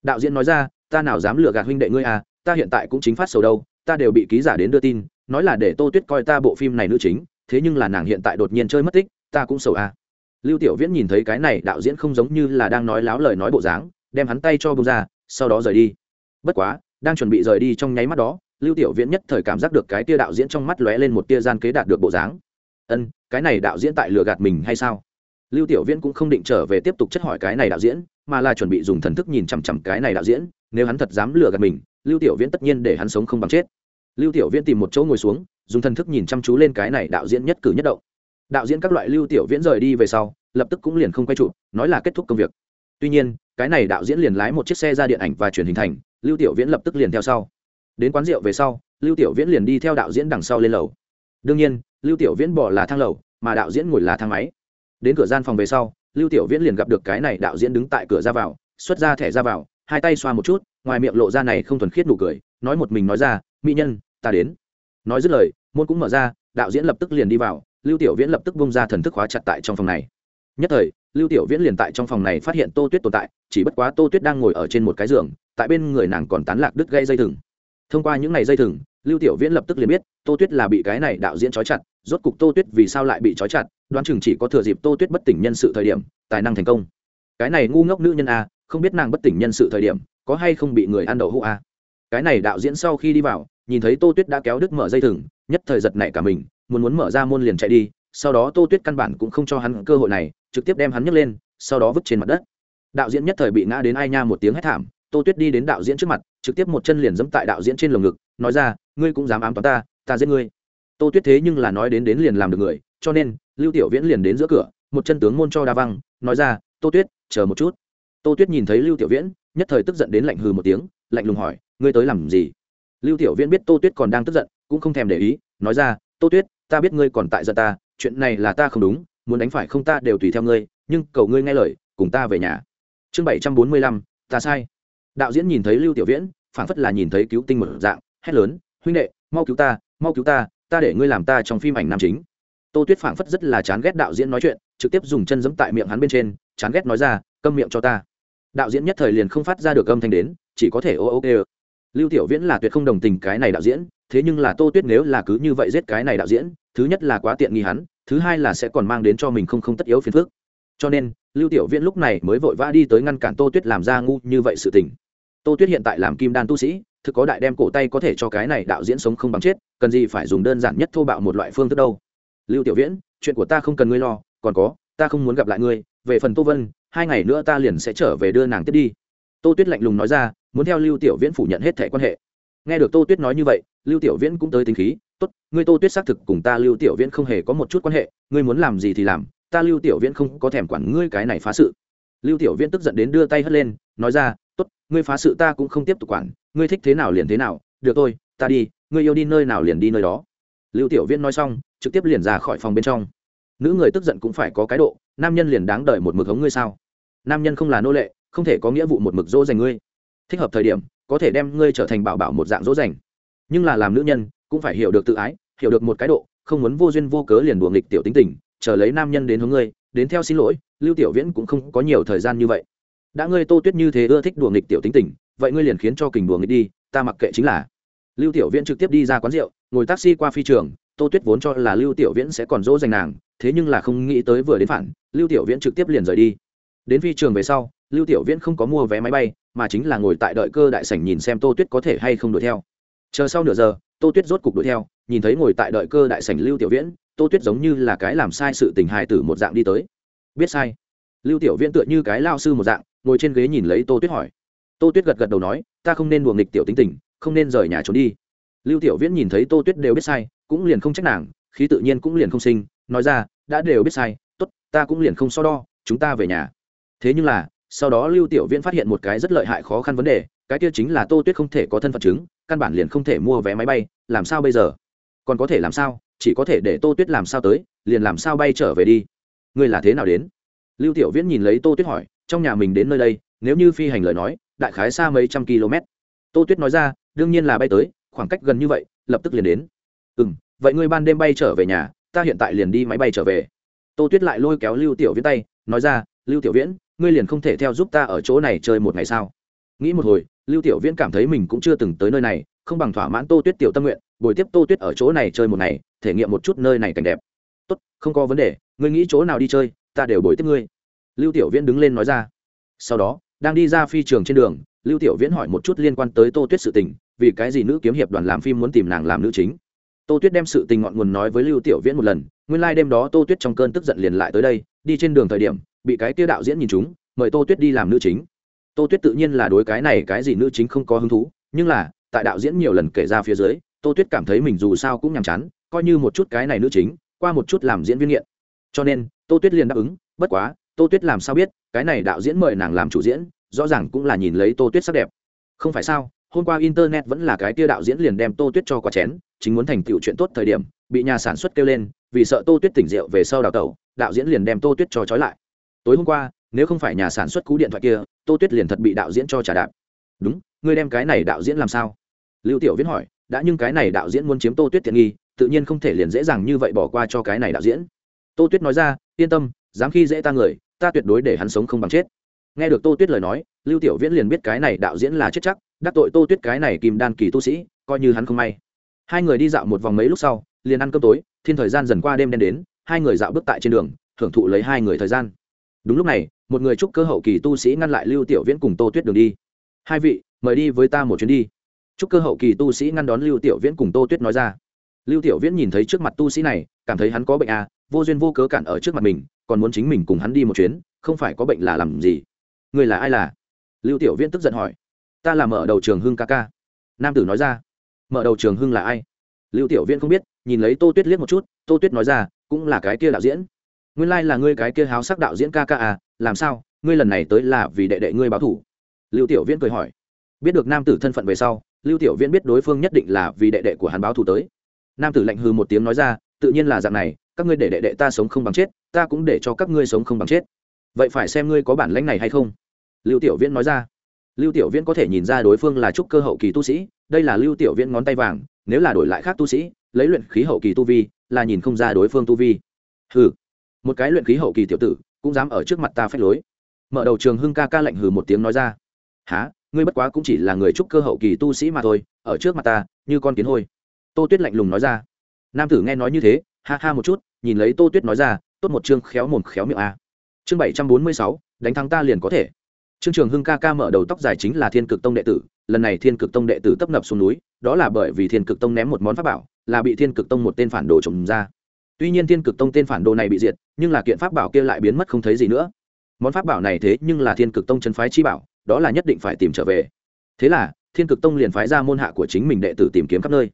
Đạo diễn nói ra, ta nào dám lừa gạt huynh đệ ngươi à ta hiện tại cũng chính phát sầu đâu, ta đều bị ký giả đến đưa tin, nói là để tô tuyết coi ta bộ phim này nữ chính, thế nhưng là nàng hiện tại đột nhiên chơi mất tích, ta cũng sầu à. Lưu tiểu viễn nhìn thấy cái này, đạo diễn không giống như là đang nói láo lời nói bộ dáng, đem hắn tay cho bông ra, sau đó rời đi. Bất quá, đang chuẩn bị rời đi trong nháy mắt đó, lưu tiểu viễn nhất thời cảm giác được cái tia đạo diễn trong mắt lóe lên một tia gian kế đạt được bộ dáng. Ân, cái này đạo diễn tại lừa gạt mình hay sao? Lưu tiểu viễn cũng không định trở về tiếp tục chất hỏi cái này đạo diễn, mà là chuẩn bị dùng thần thức nhìn chằm chằm cái này đạo diễn, nếu hắn thật dám lừa gạt mình, lưu tiểu viễn tất nhiên để hắn sống không bằng chết. Lưu tiểu viễn tìm một chỗ ngồi xuống, dùng thần thức nhìn chăm chú lên cái này đạo diễn nhất cử nhất động. Đạo diễn các loại lưu tiểu viễn rời đi về sau, lập tức cũng liền không quay trụ, nói là kết thúc công việc. Tuy nhiên, cái này đạo diễn liền lái một chiếc xe ra điện ảnh và truyền hình thành, lưu tiểu viễn lập tức liền theo sau. Đến quán rượu về sau, lưu tiểu viễn liền đi theo đạo diễn đằng sau lên lầu. Đương nhiên, lưu tiểu viễn bỏ là thang lầu, mà đạo diễn ngồi là thang máy đến cửa gian phòng về sau, lưu tiểu viễn liền gặp được cái này đạo diễn đứng tại cửa ra vào, xuất ra thẻ ra vào, hai tay xoa một chút, ngoài miệng lộ ra này không thuần khiết nụ cười, nói một mình nói ra, mỹ nhân, ta đến. Nói dứt lời, môn cũng mở ra, đạo diễn lập tức liền đi vào, lưu tiểu viễn lập tức bung ra thần thức hóa chặt tại trong phòng này. Nhất thời, lưu tiểu viễn liền tại trong phòng này phát hiện tô tuyết tồn tại, chỉ bất quá tô tuyết đang ngồi ở trên một cái giường, tại bên người nàng còn tán lạc đứt gây dây thừng. Thông qua những ngày dây thừng, lưu tiểu viễn lập tức liền biết, tô tuyết là bị cái này đạo diễn trói chặt rốt cục tô tuyết vì sao lại bị trói chặt, đoán chừng chỉ có thừa dịp tô tuyết bất tỉnh nhân sự thời điểm, tài năng thành công. Cái này ngu ngốc nữ nhân a không biết nàng bất tỉnh nhân sự thời điểm, có hay không bị người ăn đậu hũ a cái này đạo diễn sau khi đi vào, nhìn thấy tô tuyết đã kéo đứt mở dây thừng, nhất thời giật nảy cả mình, muốn muốn mở ra môn liền chạy đi, sau đó tô tuyết căn bản cũng không cho hắn cơ hội này, trực tiếp đem hắn nhấc lên, sau đó vứt trên mặt đất. Đạo diễn nhất thời bị ngã đến ai nha một tiếng hét thảm, tô tuyết đi đến đạo diễn trước mặt, trực tiếp một chân liền dẫm tại đạo diễn trên lồng ngực, nói ra, ngươi cũng dám ám toán ta ta giết ngươi tô tuyết thế nhưng là nói đến đến liền làm được người, cho nên, lưu tiểu viễn liền đến giữa cửa, một chân tướng môn cho đa văng, nói ra, tô tuyết, chờ một chút. Tô tuyết nhìn thấy lưu tiểu viễn, nhất thời tức giận đến lạnh hừ một tiếng, lạnh lùng hỏi, ngươi tới làm gì? Lưu tiểu viễn biết tô tuyết còn đang tức giận, cũng không thèm để ý, nói ra, tô tuyết, ta biết ngươi còn tại giận ta, chuyện này là ta không đúng, muốn đánh phải không ta đều tùy theo ngươi, nhưng cầu ngươi nghe lời, cùng ta về nhà. Chương bảy trăm bốn mươi lăm, ta sai. Đạo diễn nhìn thấy lưu tiểu viễn, phảng phất là nhìn thấy cứu tinh một dạng, hét lớn, huynh đệ, mau cứu ta, mau cứu ta ta để ngươi làm ta trong phim ảnh nam chính. Tô tuyết phảng phất rất là chán ghét đạo diễn nói chuyện, trực tiếp dùng chân giẫm tại miệng hắn bên trên, chán ghét nói ra, câm miệng cho ta. Đạo diễn nhất thời liền không phát ra được âm thanh đến, chỉ có thể ô ô kê lưu tiểu viễn là tuyệt không đồng tình cái này đạo diễn, thế nhưng là tô tuyết nếu là cứ như vậy giết cái này đạo diễn, thứ nhất là quá tiện nghi hắn, thứ hai là sẽ còn mang đến cho mình không không tất yếu phiền phức. Cho nên, lưu tiểu viễn lúc này mới vội vã đi tới ngăn cản tô tuyết làm ra ngu như vậy sự tình tô tuyết hiện tại làm kim đan tu sĩ, thực có đại đem cổ tay có thể cho cái này đạo diễn sống không bằng chết, cần gì phải dùng đơn giản nhất thô bạo một loại phương thức đâu. Lưu tiểu viễn, chuyện của ta không cần ngươi lo, còn có, ta không muốn gặp lại ngươi, về phần tô vân, hai ngày nữa ta liền sẽ trở về đưa nàng tiếp đi. Tô tuyết lạnh lùng nói ra, muốn theo lưu tiểu viễn phủ nhận hết thẻ quan hệ. Nghe được tô tuyết nói như vậy, lưu tiểu viễn cũng tới tính khí, tốt, ngươi tô tuyết xác thực cùng ta lưu tiểu viễn không hề có một chút quan hệ, ngươi muốn làm gì thì làm, ta lưu tiểu viễn không có thèm quản ngươi cái này phá sự. Lưu tiểu viễn tức giận đến đưa tay hất lên, nói ra tốt, ngươi phá sự ta cũng không tiếp tục quản, ngươi thích thế nào liền thế nào, được thôi, ta đi, ngươi yêu đi nơi nào liền đi nơi đó. Lưu tiểu viễn nói xong, trực tiếp liền ra khỏi phòng bên trong. Nữ người tức giận cũng phải có cái độ, nam nhân liền đáng đợi một mực hống ngươi sao? Nam nhân không là nô lệ, không thể có nghĩa vụ một mực dỗ dành ngươi. Thích hợp thời điểm, có thể đem ngươi trở thành bảo bảo một dạng dỗ dành. Nhưng là làm nữ nhân, cũng phải hiểu được tự ái, hiểu được một cái độ, không muốn vô duyên vô cớ liền đùa nghịch tiểu tính tình, chờ lấy nam nhân đến hướng ngươi, đến theo xin lỗi, lưu tiểu viễn cũng không có nhiều thời gian như vậy đã ngươi tô tuyết như thế ưa thích đùa nghịch tiểu tính tình, vậy ngươi liền khiến cho kình đùa nghịch đi, ta mặc kệ chính là. Lưu tiểu viễn trực tiếp đi ra quán rượu, ngồi taxi qua phi trường, tô tuyết vốn cho là lưu tiểu viễn sẽ còn dỗ dành nàng, thế nhưng là không nghĩ tới vừa đến phản, lưu tiểu viễn trực tiếp liền rời đi. Đến phi trường về sau, lưu tiểu viễn không có mua vé máy bay, mà chính là ngồi tại đợi cơ đại sảnh nhìn xem tô tuyết có thể hay không đuổi theo. Chờ sau nửa giờ, tô tuyết rốt cục đuổi theo, nhìn thấy ngồi tại đợi cơ đại sảnh lưu tiểu viễn, tô tuyết giống như là cái làm sai sự tình hài tử một dạng đi tới. Biết sai. Lưu tiểu viễn tựa như cái lao sư một dạng ngồi trên ghế nhìn lấy tô tuyết hỏi. Tô tuyết gật gật đầu nói, ta không nên buồng nghịch tiểu tính tình, không nên rời nhà trốn đi. Lưu tiểu viễn nhìn thấy tô tuyết đều biết sai, cũng liền không trách nàng, khí tự nhiên cũng liền không sinh, nói ra, đã đều biết sai, tốt, ta cũng liền không so đo, chúng ta về nhà. Thế nhưng là, sau đó lưu tiểu viễn phát hiện một cái rất lợi hại khó khăn vấn đề, cái kia chính là tô tuyết không thể có thân phận chứng, căn bản liền không thể mua vé máy bay, làm sao bây giờ? Còn có thể làm sao, chỉ có thể để tô tuyết làm sao tới, liền làm sao bay trở về đi. Ngươi là thế nào đến? Lưu tiểu viễn nhìn lấy tô tuyết hỏi trong nhà mình đến nơi đây, nếu như phi hành lời nói, đại khái xa mấy trăm km. Tô tuyết nói ra, đương nhiên là bay tới, khoảng cách gần như vậy, lập tức liền đến. Ừ m vậy ngươi ban đêm bay trở về nhà, ta hiện tại liền đi máy bay trở về. Tô tuyết lại lôi kéo lưu tiểu viễn tay, nói ra, lưu tiểu viễn, ngươi liền không thể theo giúp ta ở chỗ này chơi một ngày sao? Nghĩ một hồi, lưu tiểu viễn cảm thấy mình cũng chưa từng tới nơi này, không bằng thỏa mãn tô tuyết tiểu tâm nguyện, bồi tiếp tô tuyết ở chỗ này chơi một ngày, thể nghiệm một chút nơi này cảnh đẹp. Tốt, không có vấn đề, ngươi nghĩ chỗ nào đi chơi, ta đều bồi tiếp ngươi lưu tiểu viễn đứng lên nói ra. Sau đó, đang đi ra phi trường trên đường, lưu tiểu viễn hỏi một chút liên quan tới tô tuyết sự tình, vì cái gì nữ kiếm hiệp đoàn làm phim muốn tìm nàng làm nữ chính. Tô tuyết đem sự tình ngọn nguồn nói với lưu tiểu viễn một lần, nguyên lai、like、đêm đó tô tuyết trong cơn tức giận liền lại tới đây, đi trên đường thời điểm, bị cái kia đạo diễn nhìn chúng, mời tô tuyết đi làm nữ chính. Tô tuyết tự nhiên là đối cái này cái gì nữ chính không có hứng thú, nhưng là, tại đạo diễn nhiều lần kể ra phía dưới, tô tuyết cảm thấy mình dù sao cũng nhàm chán, coi như một chút cái này nữ chính, qua một chút làm diễn viên nghiện. Cho nên, tô tuyết liền đáp ứng, bất quá tô tuyết làm sao biết, cái này đạo diễn mời nàng làm chủ diễn, rõ ràng cũng là nhìn lấy tô tuyết sắc đẹp. Không phải sao, hôm qua internet vẫn là cái tia đạo diễn liền đem tô tuyết cho quả chén, chính muốn thành tựu chuyện tốt thời điểm, bị nhà sản xuất kêu lên, vì sợ tô tuyết tỉnh rượu về sau đào tẩu, đạo diễn liền đem tô tuyết cho trói lại. Tối hôm qua, nếu không phải nhà sản xuất cú điện thoại kia, tô tuyết liền thật bị đạo diễn cho trả đạp. Đúng, ngươi đem cái này đạo diễn làm sao? Lưu tiểu viễn hỏi, đã nhưng cái này đạo diễn muốn chiếm tô tuyết tiện nghi, tự nhiên không thể liền dễ dàng như vậy bỏ qua cho cái này đạo diễn. Tô tuyết nói ra, yên tâm, dám khi dễ ta người ta tuyệt đối để hắn sống không bằng chết. Nghe được tô tuyết lời nói, lưu tiểu viễn liền biết cái này đạo diễn là chết chắc, đắc tội tô tuyết cái này kìm đan kỳ tu sĩ, coi như hắn không may. Hai người đi dạo một vòng mấy lúc sau, liền ăn cơm tối, thiên thời gian dần qua đêm đen đến, hai người dạo bước tại trên đường, thưởng thụ lấy hai người thời gian. Đúng lúc này, một người trúc cơ hậu kỳ tu sĩ ngăn lại lưu tiểu viễn cùng tô tuyết đường đi. Hai vị, mời đi với ta một chuyến đi. Trúc cơ hậu kỳ tu sĩ ngăn đón lưu tiểu viễn cùng tô tuyết nói ra. Lưu tiểu viễn nhìn thấy trước mặt tu sĩ này, cảm thấy hắn có bệnh à vô duyên vô cớ cản ở trước mặt mình, còn muốn chính mình cùng hắn đi một chuyến, không phải có bệnh là làm gì? Người là ai là? Lưu tiểu viễn tức giận hỏi. Ta là mở đầu trường hưng ca ca. Nam tử nói ra. Mở đầu trường hưng là ai? Lưu tiểu viễn không biết, nhìn lấy tô tuyết liếc một chút, tô tuyết nói ra, cũng là cái kia đạo diễn. Nguyên lai、like、là ngươi cái kia háo sắc đạo diễn ca ca à làm sao? Ngươi lần này tới là vì đệ đệ ngươi báo thủ. Lưu tiểu viễn cười hỏi. Biết được nam tử thân phận về sau, lưu tiểu viễn biết đối phương nhất định là vì đệ đệ của hắn báo thủ tới. Nam tử lạnh hư một tiếng nói ra, tự nhiên là dạng này các ngươi để đệ đệ ta sống không bằng chết, ta cũng để cho các ngươi sống không bằng chết. Vậy phải xem ngươi có bản lãnh này hay không. Lưu tiểu viễn nói ra. Lưu tiểu viễn có thể nhìn ra đối phương là trúc cơ hậu kỳ tu sĩ, đây là lưu tiểu viễn ngón tay vàng, nếu là đổi lại khác tu sĩ, lấy luyện khí hậu kỳ tu vi, là nhìn không ra đối phương tu vi. Hừ. Một cái luyện khí hậu kỳ tiểu tử, cũng dám ở trước mặt ta phách lối. Mở đầu trường hưng ca ca lạnh hừ một tiếng nói ra. Há ngươi bất quá cũng chỉ là người trúc cơ hậu kỳ tu sĩ mà thôi, ở trước mặt ta, như con kiến hôi. Tô tuyết lạnh lùng nói ra. Nam tử nghe nói như thế, ha ha một chút nhìn lấy tô tuyết nói ra, tốt một chương khéo mồm khéo miệng a. Chương bảy trăm bốn mươi sáu, đánh thắng ta liền có thể. Trương trường hưng ca ca mở đầu tóc dài chính là thiên cực tông đệ tử, lần này thiên cực tông đệ tử tấp nập xuống núi, đó là bởi vì thiên cực tông ném một món pháp bảo, là bị thiên cực tông một tên phản đồ trồng ra. Tuy nhiên thiên cực tông tên phản đồ này bị diệt, nhưng là kiện pháp bảo kia lại biến mất không thấy gì nữa. Món pháp bảo này thế nhưng là thiên cực tông chân phái chi bảo, đó là nhất định phải tìm trở về. Thế là, thiên cực tông liền phái ra môn hạ của chính mình đệ tử tìm kiếm khắp nơi.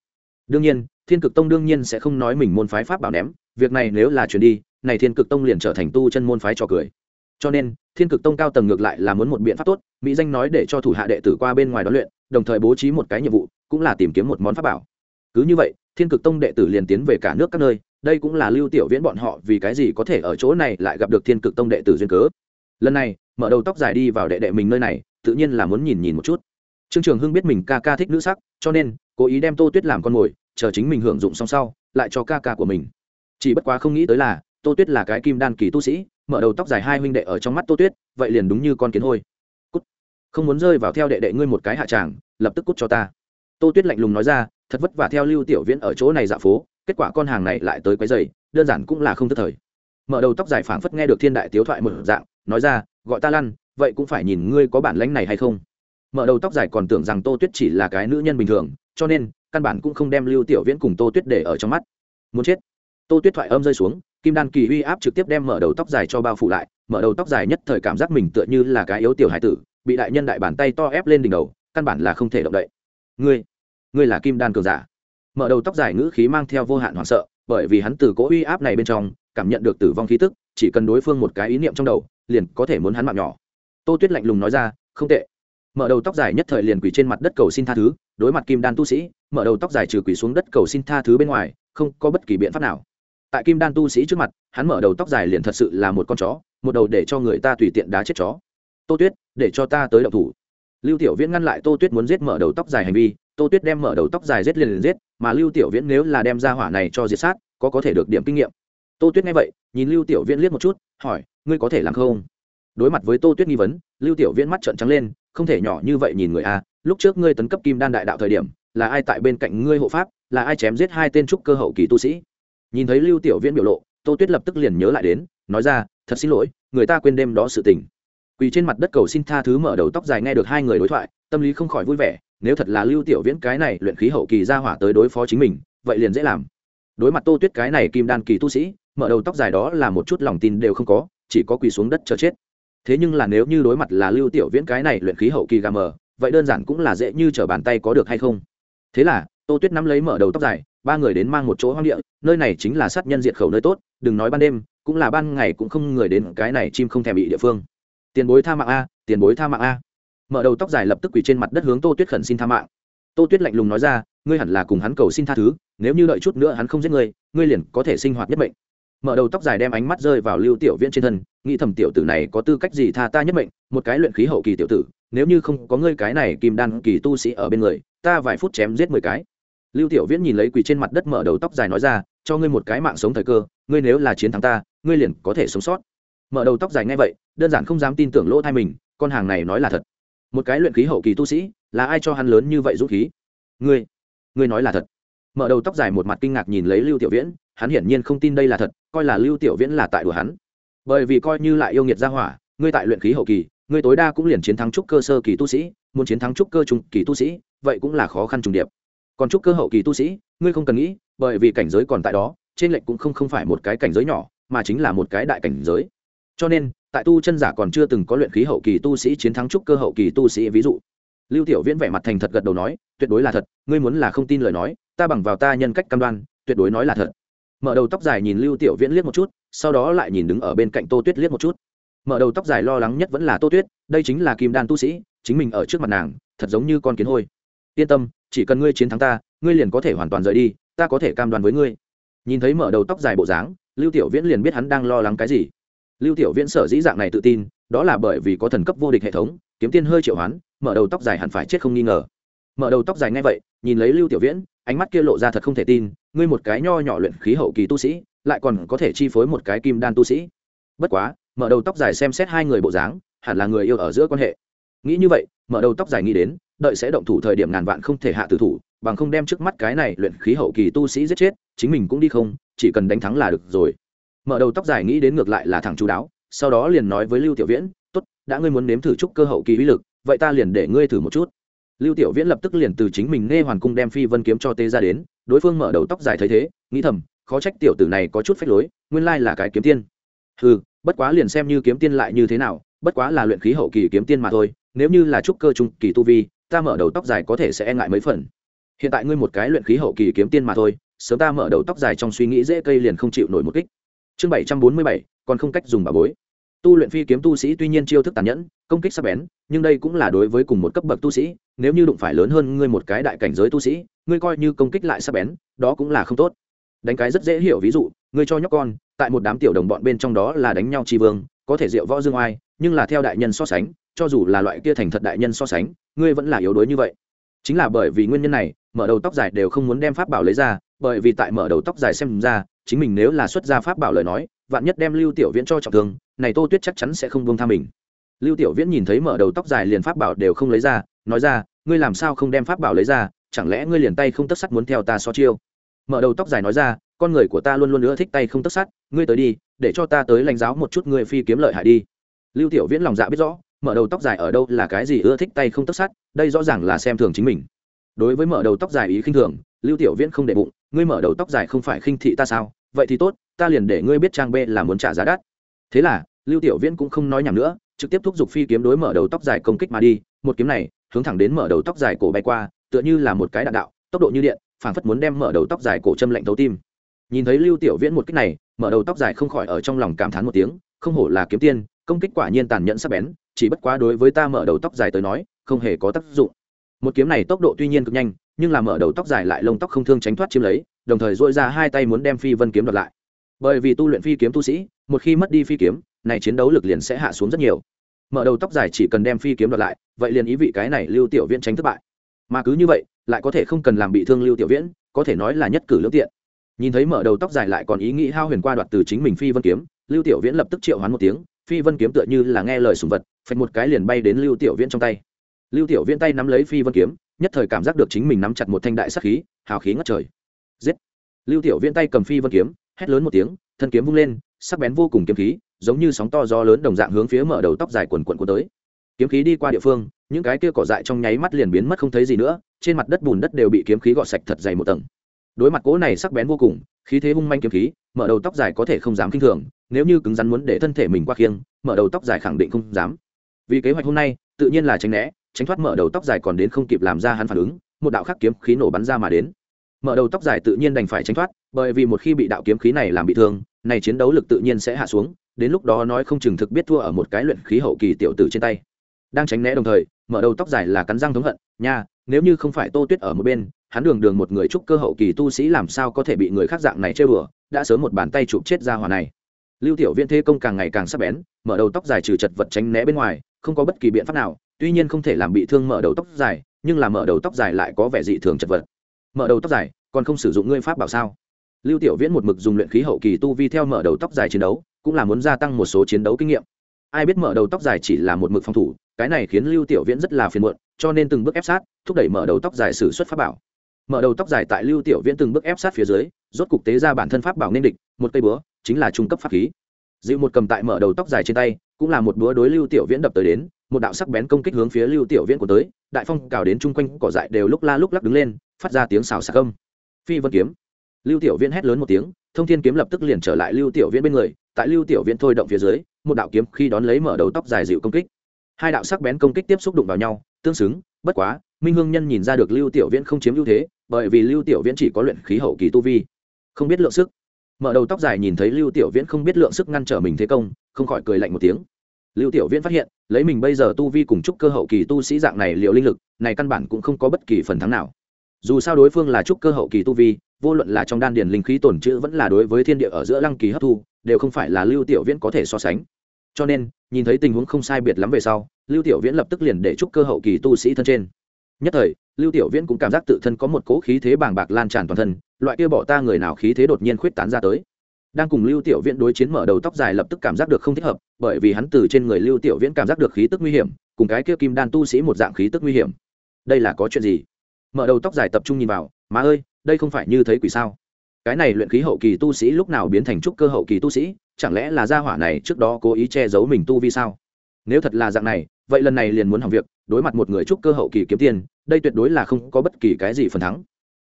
Đương nhiên thiên cực tông đương nhiên sẽ không nói mình môn phái pháp bảo ném, việc này nếu là chuyển đi, này thiên cực tông liền trở thành tu chân môn phái trò cười. Cho nên, thiên cực tông cao tầng ngược lại là muốn một biện pháp tốt, mỹ danh nói để cho thủ hạ đệ tử qua bên ngoài đón luyện, đồng thời bố trí một cái nhiệm vụ, cũng là tìm kiếm một món pháp bảo. Cứ như vậy, thiên cực tông đệ tử liền tiến về cả nước các nơi, đây cũng là lưu tiểu viễn bọn họ vì cái gì có thể ở chỗ này lại gặp được thiên cực tông đệ tử duyên cớ. Lần này, mở đầu tóc dài đi vào đệ đệ mình nơi này, tự nhiên là muốn nhìn nhìn một chút. Trương trường hưng biết mình ca ca thích nữ sắc, cho nên, cố ý đem tô tuyết làm con mồi chờ chính mình hưởng dụng xong sau, lại cho ca ca của mình. Chỉ bất quá không nghĩ tới là, tô tuyết là cái kim đan kỳ tu sĩ, mở đầu tóc dài hai huynh đệ ở trong mắt tô tuyết, vậy liền đúng như con kiến hôi. Cút. Không muốn rơi vào theo đệ đệ ngươi một cái hạ tràng, lập tức cút cho ta. Tô tuyết lạnh lùng nói ra, thật vất vả theo lưu tiểu viễn ở chỗ này dạ phố, kết quả con hàng này lại tới quấy dày đơn giản cũng là không thất thời. Mở đầu tóc dài phảng phất nghe được thiên đại tiếu thoại một dạng, nói ra, gọi ta lăn, vậy cũng phải nhìn ngươi có bản lãnh này hay không. Mở đầu tóc dài còn tưởng rằng tô tuyết chỉ là cái nữ nhân bình thường, cho nên căn bản cũng không đem lưu tiểu viễn cùng tô tuyết để ở trong mắt. Muốn chết. Tô tuyết thoại âm rơi xuống, kim đan kỳ uy áp trực tiếp đem mở đầu tóc dài cho bao phủ lại, mở đầu tóc dài nhất thời cảm giác mình tựa như là cái yếu tiểu hải tử, bị đại nhân đại bàn tay to ép lên đỉnh đầu, căn bản là không thể động đậy. Ngươi ngươi là kim đan cường giả. Mở đầu tóc dài ngữ khí mang theo vô hạn hoảng sợ, bởi vì hắn từ cỗ uy áp này bên trong, cảm nhận được tử vong khí tức, chỉ cần đối phương một cái ý niệm trong đầu, liền có thể muốn hắn mạng nhỏ. Tô tuyết lạnh lùng nói ra, không tệ mở đầu tóc dài nhất thời liền quỳ trên mặt đất cầu xin tha thứ, đối mặt kim đan tu sĩ, mở đầu tóc dài trừ quỳ xuống đất cầu xin tha thứ bên ngoài, không có bất kỳ biện pháp nào. Tại kim đan tu sĩ trước mặt, hắn mở đầu tóc dài liền thật sự là một con chó, một đầu để cho người ta tùy tiện đá chết chó. Tô tuyết, để cho ta tới động thủ. Lưu tiểu viễn ngăn lại tô tuyết muốn giết mở đầu tóc dài hành vi, tô tuyết đem mở đầu tóc dài giết liền liền giết, mà lưu tiểu viễn nếu là đem ra hỏa này cho diệt sát, có có thể được điểm kinh nghiệm. Tô tuyết nghe vậy, nhìn lưu tiểu viễn liếc một chút, hỏi, ngươi có thể làm không? Đối mặt với tô tuyết nghi vấn, lưu tiểu viễn mắt trợn trắng lên không thể nhỏ như vậy nhìn người a, lúc trước ngươi tấn cấp kim đan đại đạo thời điểm, là ai tại bên cạnh ngươi hộ pháp, là ai chém giết hai tên trúc cơ hậu kỳ tu sĩ? Nhìn thấy lưu tiểu viễn biểu lộ, tô tuyết lập tức liền nhớ lại đến, nói ra, thật xin lỗi, người ta quên đêm đó sự tình. Quỳ trên mặt đất cầu xin tha thứ mở đầu tóc dài nghe được hai người đối thoại, tâm lý không khỏi vui vẻ, nếu thật là lưu tiểu viễn cái này luyện khí hậu kỳ ra hỏa tới đối phó chính mình, vậy liền dễ làm. Đối mặt tô tuyết cái này kim đan kỳ tu sĩ, mở đầu tóc dài đó là một chút lòng tin đều không có, chỉ có quỳ xuống đất chờ chết thế nhưng là nếu như đối mặt là lưu tiểu viễn cái này luyện khí hậu kỳ gà mờ, vậy đơn giản cũng là dễ như t r ở bàn tay có được hay không? Thế là, tô tuyết nắm lấy mở đầu tóc dài, ba người đến mang một chỗ hoang địa, nơi này chính là sát nhân diệt khẩu nơi tốt, đừng nói ban đêm, cũng là ban ngày cũng không người đến cái này chim không thèm bị địa phương. Tiền bối tha mạng a, tiền bối tha mạng a. Mở đầu tóc dài lập tức quỳ trên mặt đất hướng tô tuyết khẩn xin tha mạng. Tô tuyết lạnh lùng nói ra, ngươi hẳn là cùng hắn cầu xin tha thứ, nếu như đợi chút nữa hắn không giết ngươi ngươi liền có thể sinh hoạt nhất mệnh mở đầu tóc dài đem ánh mắt rơi vào lưu tiểu viễn trên thân, nghĩ thầm tiểu tử này có tư cách gì tha ta nhất mệnh, một cái luyện khí hậu kỳ tiểu tử, nếu như không có ngươi cái này kim đan kỳ tu sĩ ở bên người, ta vài phút chém giết mười cái. Lưu tiểu viễn nhìn lấy quỳ trên mặt đất mở đầu tóc dài nói ra, cho ngươi một cái mạng sống thời cơ, ngươi nếu là chiến thắng ta, ngươi liền có thể sống sót. Mở đầu tóc dài ngay vậy, đơn giản không dám tin tưởng lỗ thai mình, con hàng này nói là thật. Một cái luyện khí hậu kỳ tu sĩ, là ai cho hắn lớn như vậy dũng khí? Ngươi ngươi nói là thật. Mở đầu tóc dài một mặt kinh ngạc nhìn lấy lưu tiểu viễn, hắn hiển nhiên không tin đây là thật coi là lưu tiểu viễn là tại đùa hắn. Bởi vì coi như lại yêu nghiệt gia hỏa, ngươi tại luyện khí hậu kỳ, ngươi tối đa cũng liền chiến thắng trúc cơ sơ kỳ tu sĩ, muốn chiến thắng trúc cơ trung kỳ tu sĩ, vậy cũng là khó khăn trùng điệp. Còn trúc cơ hậu kỳ tu sĩ, ngươi không cần nghĩ, bởi vì cảnh giới còn tại đó, trên lệnh cũng không không phải một cái cảnh giới nhỏ, mà chính là một cái đại cảnh giới. Cho nên, tại tu chân giả còn chưa từng có luyện khí hậu kỳ tu sĩ chiến thắng trúc cơ hậu kỳ tu sĩ, ví dụ, lưu tiểu viễn vẻ mặt thành thật gật đầu nói, tuyệt đối là thật, ngươi muốn là không tin lời nói, ta bằng vào ta nhân cách cam đoan, tuyệt đối nói là thật mở đầu tóc dài nhìn lưu tiểu viễn liếc một chút, sau đó lại nhìn đứng ở bên cạnh tô tuyết liếc một chút. Mở đầu tóc dài lo lắng nhất vẫn là tô tuyết, đây chính là kim đan tu sĩ, chính mình ở trước mặt nàng, thật giống như con kiến hôi. Yên tâm, chỉ cần ngươi chiến thắng ta, ngươi liền có thể hoàn toàn rời đi, ta có thể cam đoan với ngươi. Nhìn thấy mở đầu tóc dài bộ dáng, lưu tiểu viễn liền biết hắn đang lo lắng cái gì. Lưu tiểu viễn sở dĩ dạng này tự tin, đó là bởi vì có thần cấp vô địch hệ thống, kiếm tiên hơi triệu hoán, mở đầu tóc dài hẳn phải chết không nghi ngờ. Mở đầu tóc dài ngay vậy nhìn lấy lưu tiểu viễn, ánh mắt kia lộ ra thật không thể tin, ngươi một cái nho nhỏ luyện khí hậu kỳ tu sĩ, lại còn có thể chi phối một cái kim đan tu sĩ. Bất quá, mở đầu tóc dài xem xét hai người bộ dáng, hẳn là người yêu ở giữa quan hệ. Nghĩ như vậy, mở đầu tóc dài nghĩ đến, đợi sẽ động thủ thời điểm ngàn vạn không thể hạ tử thủ, bằng không đem trước mắt cái này luyện khí hậu kỳ tu sĩ giết chết, chính mình cũng đi không, chỉ cần đánh thắng là được rồi. Mở đầu tóc dài nghĩ đến ngược lại là thằng chú đáo, sau đó liền nói với lưu tiểu viễn, tốt, đã ngươi muốn nếm thử chút cơ hậu kỳ uy lực, vậy ta liền để ngươi thử một chút lưu tiểu viễn lập tức liền từ chính mình nghe hoàn cung đem phi vân kiếm cho tê ra đến, đối phương mở đầu tóc dài thấy thế, nghĩ thầm, khó trách tiểu tử này có chút phách lối, nguyên lai là cái kiếm tiên. Ừ bất quá liền xem như kiếm tiên lại như thế nào, bất quá là luyện khí hậu kỳ kiếm tiên mà thôi, nếu như là trúc cơ trung kỳ tu vi, ta mở đầu tóc dài có thể sẽ e ngại mấy phần. Hiện tại ngươi một cái luyện khí hậu kỳ kiếm tiên mà thôi, sớm ta mở đầu tóc dài trong suy nghĩ dễ cây liền không chịu nổi một kích. Chương bảy trăm bốn mươi bảy, còn không cách dùng bà bối. Tu luyện phi kiếm tu sĩ tuy nhiên chiêu thức tàn nhẫn công kích sắc bén, nhưng đây cũng là đối với cùng một cấp bậc tu sĩ, nếu như đụng phải lớn hơn ngươi một cái đại cảnh giới tu sĩ, ngươi coi như công kích lại sắc bén, đó cũng là không tốt. Đánh cái rất dễ hiểu ví dụ, ngươi cho nhóc con, tại một đám tiểu đồng bọn bên trong đó là đánh nhau tri vương, có thể diệu võ dương oai, nhưng là theo đại nhân so sánh, cho dù là loại kia thành thật đại nhân so sánh, ngươi vẫn là yếu đuối như vậy. Chính là bởi vì nguyên nhân này, mở đầu tóc dài đều không muốn đem pháp bảo lấy ra, bởi vì tại mở đầu tóc dài xem ra, chính mình nếu là xuất ra pháp bảo lời nói, vạn nhất đem lưu tiểu viễn cho trọng thương, này tô tuyết chắc chắn sẽ không buông tha mình lưu tiểu viễn nhìn thấy mở đầu tóc dài liền pháp bảo đều không lấy ra, nói ra, ngươi làm sao không đem pháp bảo lấy ra? Chẳng lẽ ngươi liền tay không tất sắt muốn theo ta so chiêu? Mở đầu tóc dài nói ra, con người của ta luôn luôn nữa thích tay không tất sắt, ngươi tới đi, để cho ta tới lãnh giáo một chút ngươi phi kiếm lợi hại đi. Lưu tiểu viễn lòng dạ biết rõ, mở đầu tóc dài ở đâu là cái gì ưa thích tay không tất sắt, đây rõ ràng là xem thường chính mình. Đối với mở đầu tóc dài ý khinh thường, lưu tiểu viễn không để bụng, ngươi mở đầu tóc dài không phải khinh thị ta sao? Vậy thì tốt, ta liền để ngươi biết trang b là muốn trả giá đắt. Thế là lưu tiểu viễn cũng không nói nhảm nữa, trực tiếp thúc giục phi kiếm đối mở đầu tóc dài công kích mà đi, một kiếm này, hướng thẳng đến mở đầu tóc dài cổ bay qua, tựa như là một cái đạn đạo, tốc độ như điện, phảng phất muốn đem mở đầu tóc dài cổ châm lạnh thấu tim. Nhìn thấy lưu tiểu viễn một kích này, mở đầu tóc dài không khỏi ở trong lòng cảm thán một tiếng, không hổ là kiếm tiên, công kích quả nhiên tàn nhẫn sắc bén, chỉ bất quá đối với ta mở đầu tóc dài tới nói, không hề có tác dụng. Một kiếm này tốc độ tuy nhiên cực nhanh, nhưng là mở đầu tóc dài lại lông tóc không thương tránh thoát chiếm lấy, đồng thời dội ra hai tay muốn đem phi vân kiếm đoạt lại. Bởi vì tu luyện phi kiếm tu sĩ, một khi mất đi phi kiếm này chiến đấu lực liền sẽ hạ xuống rất nhiều. Mở đầu tóc dài chỉ cần đem phi kiếm đoạt lại, vậy liền ý vị cái này lưu tiểu viễn tránh thất bại. Mà cứ như vậy, lại có thể không cần làm bị thương lưu tiểu viễn, có thể nói là nhất cử lương tiện. Nhìn thấy mở đầu tóc dài lại còn ý nghĩ hao huyền qua đoạt từ chính mình phi vân kiếm, lưu tiểu viễn lập tức triệu hoán một tiếng, phi vân kiếm tựa như là nghe lời sùng vật, phạch một cái liền bay đến lưu tiểu viễn trong tay. Lưu tiểu viễn tay nắm lấy phi vân kiếm, nhất thời cảm giác được chính mình nắm chặt một thanh đại sắc khí, hào khí ngất trời. Giết! Lưu tiểu viễn tay cầm phi vân kiếm, hét lớn một tiếng, thân kiếm vung lên, sắc bén vô cùng kiếm khí giống như sóng to gió lớn đồng dạng hướng phía mở đầu tóc dài quần quần của tới. Kiếm khí đi qua địa phương, những cái kia cỏ dại trong nháy mắt liền biến mất không thấy gì nữa, trên mặt đất bùn đất đều bị kiếm khí gọt sạch thật dày một tầng. Đối mặt cỗ này sắc bén vô cùng, khí thế hung manh kiếm khí, mở đầu tóc dài có thể không dám kinh thường, nếu như cứng rắn muốn để thân thể mình qua khiêng, mở đầu tóc dài khẳng định không dám. Vì kế hoạch hôm nay, tự nhiên là tránh né, tránh thoát mở đầu tóc dài còn đến không kịp làm ra hắn phản ứng, một đạo khắc kiếm khí nổ bắn ra mà đến. Mở đầu tóc dài tự nhiên đành phải tránh thoát, bởi vì một khi bị đạo kiếm khí này làm bị thương, này chiến đấu lực tự nhiên sẽ hạ xuống đến lúc đó nói không chừng thực biết thua ở một cái luyện khí hậu kỳ tiểu tử trên tay. Đang tránh né đồng thời, mở đầu tóc dài là cắn răng thống hận, nha, nếu như không phải tô tuyết ở một bên, hắn đường đường một người trúc cơ hậu kỳ tu sĩ làm sao có thể bị người khác dạng này chơi bừa đã sớm một bàn tay chụp chết ra hòa này. Lưu tiểu viên thế công càng ngày càng sắc bén, mở đầu tóc dài trừ chật vật tránh né bên ngoài, không có bất kỳ biện pháp nào, tuy nhiên không thể làm bị thương mở đầu tóc dài, nhưng là mở đầu tóc dài lại có vẻ dị thường chật vật. Mở đầu tóc dài, còn không sử dụng ngươi pháp bảo sao? Lưu tiểu viễn một mực dùng luyện khí hậu kỳ tu vi theo mở đầu tóc dài chiến đấu cũng là muốn gia tăng một số chiến đấu kinh nghiệm. Ai biết mở đầu tóc dài chỉ là một mực phòng thủ, cái này khiến lưu tiểu viễn rất là phiền muộn, cho nên từng bước ép sát, thúc đẩy mở đầu tóc dài xử xuất pháp bảo. Mở đầu tóc dài tại lưu tiểu viễn từng bước ép sát phía dưới, rốt cục tế ra bản thân pháp bảo nên địch, một cây búa, chính là trung cấp pháp khí. Dịu một cầm tại mở đầu tóc dài trên tay, cũng là một búa đối lưu tiểu viễn đập tới đến, một đạo sắc bén công kích hướng phía lưu tiểu viễn của tới, đại phong cào đến chung quanh, cỏ dại đều lúc la lúc lắc đứng lên, phát ra tiếng xào xạc âm. Phi vân kiếm. Lưu tiểu viễn hét lớn một tiếng, thông thiên kiếm lập tức liền trở lại lưu tiểu viễn bên người tại lưu tiểu viễn thôi động phía dưới, một đạo kiếm khi đón lấy mở đầu tóc dài dịu công kích. Hai đạo sắc bén công kích tiếp xúc đụng vào nhau, tương xứng, bất quá, minh hương nhân nhìn ra được lưu tiểu viễn không chiếm ưu thế, bởi vì lưu tiểu viễn chỉ có luyện khí hậu kỳ tu vi, không biết lượng sức. Mở đầu tóc dài nhìn thấy lưu tiểu viễn không biết lượng sức ngăn trở mình thế công, không khỏi cười lạnh một tiếng. Lưu tiểu viễn phát hiện, lấy mình bây giờ tu vi cùng trúc cơ hậu kỳ tu sĩ dạng này liệu linh lực, này căn bản cũng không có bất kỳ phần thắng nào. Dù sao đối phương là trúc cơ hậu kỳ tu vi vô luận là trong đan điền linh khí tổn trữ vẫn là đối với thiên địa ở giữa lăng kỳ hấp thu, đều không phải là lưu tiểu viễn có thể so sánh. Cho nên, nhìn thấy tình huống không sai biệt lắm về sau, lưu tiểu viễn lập tức liền để trúc cơ hậu kỳ tu sĩ thân trên. Nhất thời, lưu tiểu viễn cũng cảm giác tự thân có một cỗ khí thế bàng bạc lan tràn toàn thân, loại kia bỏ ta người nào khí thế đột nhiên khuyết tán ra tới. Đang cùng lưu tiểu viễn đối chiến mở đầu tóc dài lập tức cảm giác được không thích hợp, bởi vì hắn từ trên người lưu tiểu viễn cảm giác được khí tức nguy hiểm, cùng cái kia kim đan tu sĩ một dạng khí tức nguy hiểm. Đây là có chuyện gì? Mở đầu tóc dài tập trung nhìn vào, má ơi đây không phải như thấy quỷ sao? Cái này luyện khí hậu kỳ tu sĩ lúc nào biến thành trúc cơ hậu kỳ tu sĩ? Chẳng lẽ là gia hỏa này trước đó cố ý che giấu mình tu vi sao? Nếu thật là dạng này, vậy lần này liền muốn hỏng việc, đối mặt một người trúc cơ hậu kỳ kiếm tiền, đây tuyệt đối là không có bất kỳ cái gì phần thắng.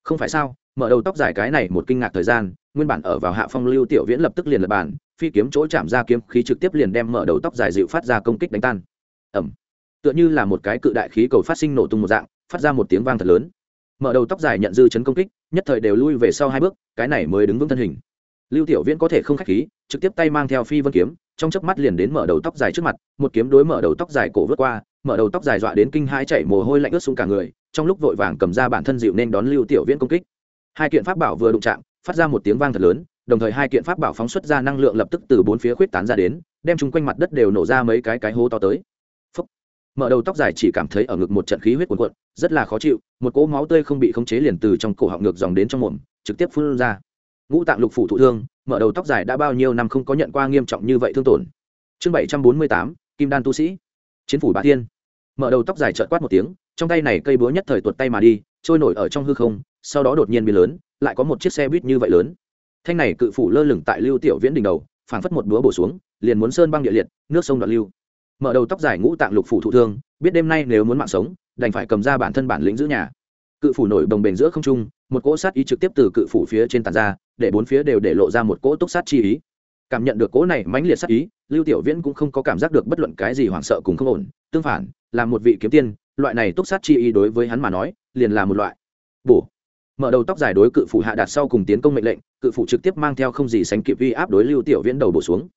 Không phải sao? Mở đầu tóc dài cái này một kinh ngạc thời gian, nguyên bản ở vào hạ phong lưu tiểu viễn lập tức liền lập bản, phi kiếm chỗ chạm ra kiếm khí trực tiếp liền đem mở đầu tóc dài dịu phát ra công kích đánh tan. Ẩm tựa như là một cái cự đại khí cầu phát sinh nổ tung một dạng, phát ra một tiếng vang thật lớn mở đầu tóc dài nhận dư chấn công kích, nhất thời đều lui về sau hai bước, cái này mới đứng vững thân hình. Lưu tiểu viễn có thể không khách khí, trực tiếp tay mang theo phi vân kiếm, trong chớp mắt liền đến mở đầu tóc dài trước mặt, một kiếm đối mở đầu tóc dài cổ vượt qua, mở đầu tóc dài dọa đến kinh hãi chảy mồ hôi lạnh ướt xuống cả người, trong lúc vội vàng cầm ra bản thân dịu nên đón lưu tiểu viễn công kích. Hai kiện pháp bảo vừa đụng chạm, phát ra một tiếng vang thật lớn, đồng thời hai kiện pháp bảo phóng xuất ra năng lượng lập tức từ bốn phía khuyết tán ra đến, đem chúng quanh mặt đất đều nổ ra mấy cái cái hố to tới mở đầu tóc dài chỉ cảm thấy ở ngực một trận khí huyết cuồn cuộn, rất là khó chịu, một cỗ máu tươi không bị khống chế liền từ trong cổ họng ngược dòng đến trong mồm, trực tiếp phun ra. Ngũ tạng lục phủ thụ thương, mở đầu tóc dài đã bao nhiêu năm không có nhận qua nghiêm trọng như vậy thương tổn. Chương bảy trăm bốn mươi tám, kim đan tu sĩ. Chiến phủ bá tiên mở đầu tóc dài trợn quát một tiếng, trong tay này cây búa nhất thời tuột tay mà đi, trôi nổi ở trong hư không, sau đó đột nhiên biến lớn, lại có một chiếc xe buýt như vậy lớn. Thanh này cự phủ lơ lửng tại lưu tiểu viễn đỉnh đầu, phảng phất một búa bổ xuống, liền muốn sơn băng địa liệt, nước sông đoạn lưu mở đầu tóc dài ngũ tạng lục phủ thụ thương, biết đêm nay nếu muốn mạng sống, đành phải cầm ra bản thân bản lĩnh giữ nhà. Cự phủ nổi đồng bền giữa không trung, một cỗ sát ý trực tiếp từ cự phủ phía trên tàn ra, để bốn phía đều để lộ ra một cỗ túc sát chi ý. Cảm nhận được cỗ này mãnh liệt sát ý, lưu tiểu viễn cũng không có cảm giác được bất luận cái gì hoảng sợ cùng không ổn. Tương phản, là một vị kiếm tiên, loại này túc sát chi ý đối với hắn mà nói, liền là một loại bổ. Mở đầu tóc dài đối cự phủ hạ đạt sau cùng tiến công mệnh lệnh, cự phủ trực tiếp mang theo không gì sánh kịp uy áp đối lưu tiểu viễn đầu bổ xuống.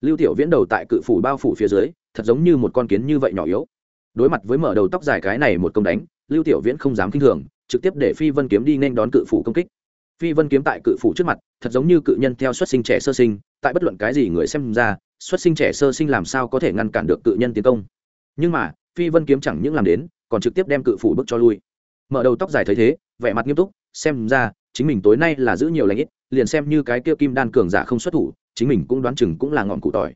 Lưu tiểu viễn đầu tại cự phủ bao phủ phía dưới thật giống như một con kiến như vậy nhỏ yếu. Đối mặt với mở đầu tóc dài cái này một công đánh, lưu tiểu viễn không dám kinh thường, trực tiếp để phi vân kiếm đi nên đón cự phủ công kích. Phi vân kiếm tại cự phủ trước mặt, thật giống như cự nhân theo xuất sinh trẻ sơ sinh, tại bất luận cái gì người xem ra, xuất sinh trẻ sơ sinh làm sao có thể ngăn cản được cự nhân tiến công. Nhưng mà, phi vân kiếm chẳng những làm đến, còn trực tiếp đem cự phủ bước cho lui. Mở đầu tóc dài thấy thế, vẻ mặt nghiêm túc, xem ra, chính mình tối nay là giữ nhiều lãnh ít, liền xem như cái kia kim đan cường giả không xuất thủ, chính mình cũng đoán chừng cũng là ngọn cụ tỏi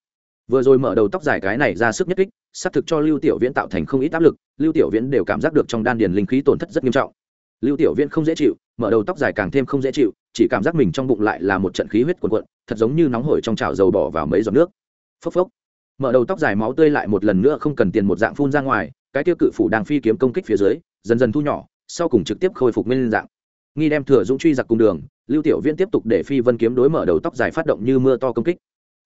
vừa rồi mở đầu tóc dài cái này ra sức nhất kích, xác thực cho lưu tiểu viễn tạo thành không ít áp lực, lưu tiểu viễn đều cảm giác được trong đan điền linh khí tổn thất rất nghiêm trọng. Lưu tiểu viễn không dễ chịu, mở đầu tóc dài càng thêm không dễ chịu, chỉ cảm giác mình trong bụng lại là một trận khí huyết cuồn cuộn, thật giống như nóng hổi trong chảo dầu bỏ vào mấy giọt nước. Phốc phốc. Mở đầu tóc dài máu tươi lại một lần nữa không cần tiền một dạng phun ra ngoài, cái tiêu cự phủ đang phi kiếm công kích phía dưới, dần dần thu nhỏ, sau cùng trực tiếp khôi phục nguyên dạng. Nghi đem thừa dũng truy giặc cùng đường, lưu tiểu viễn tiếp tục để phi vân kiếm đối mở đầu tóc dài phát động như mưa to công kích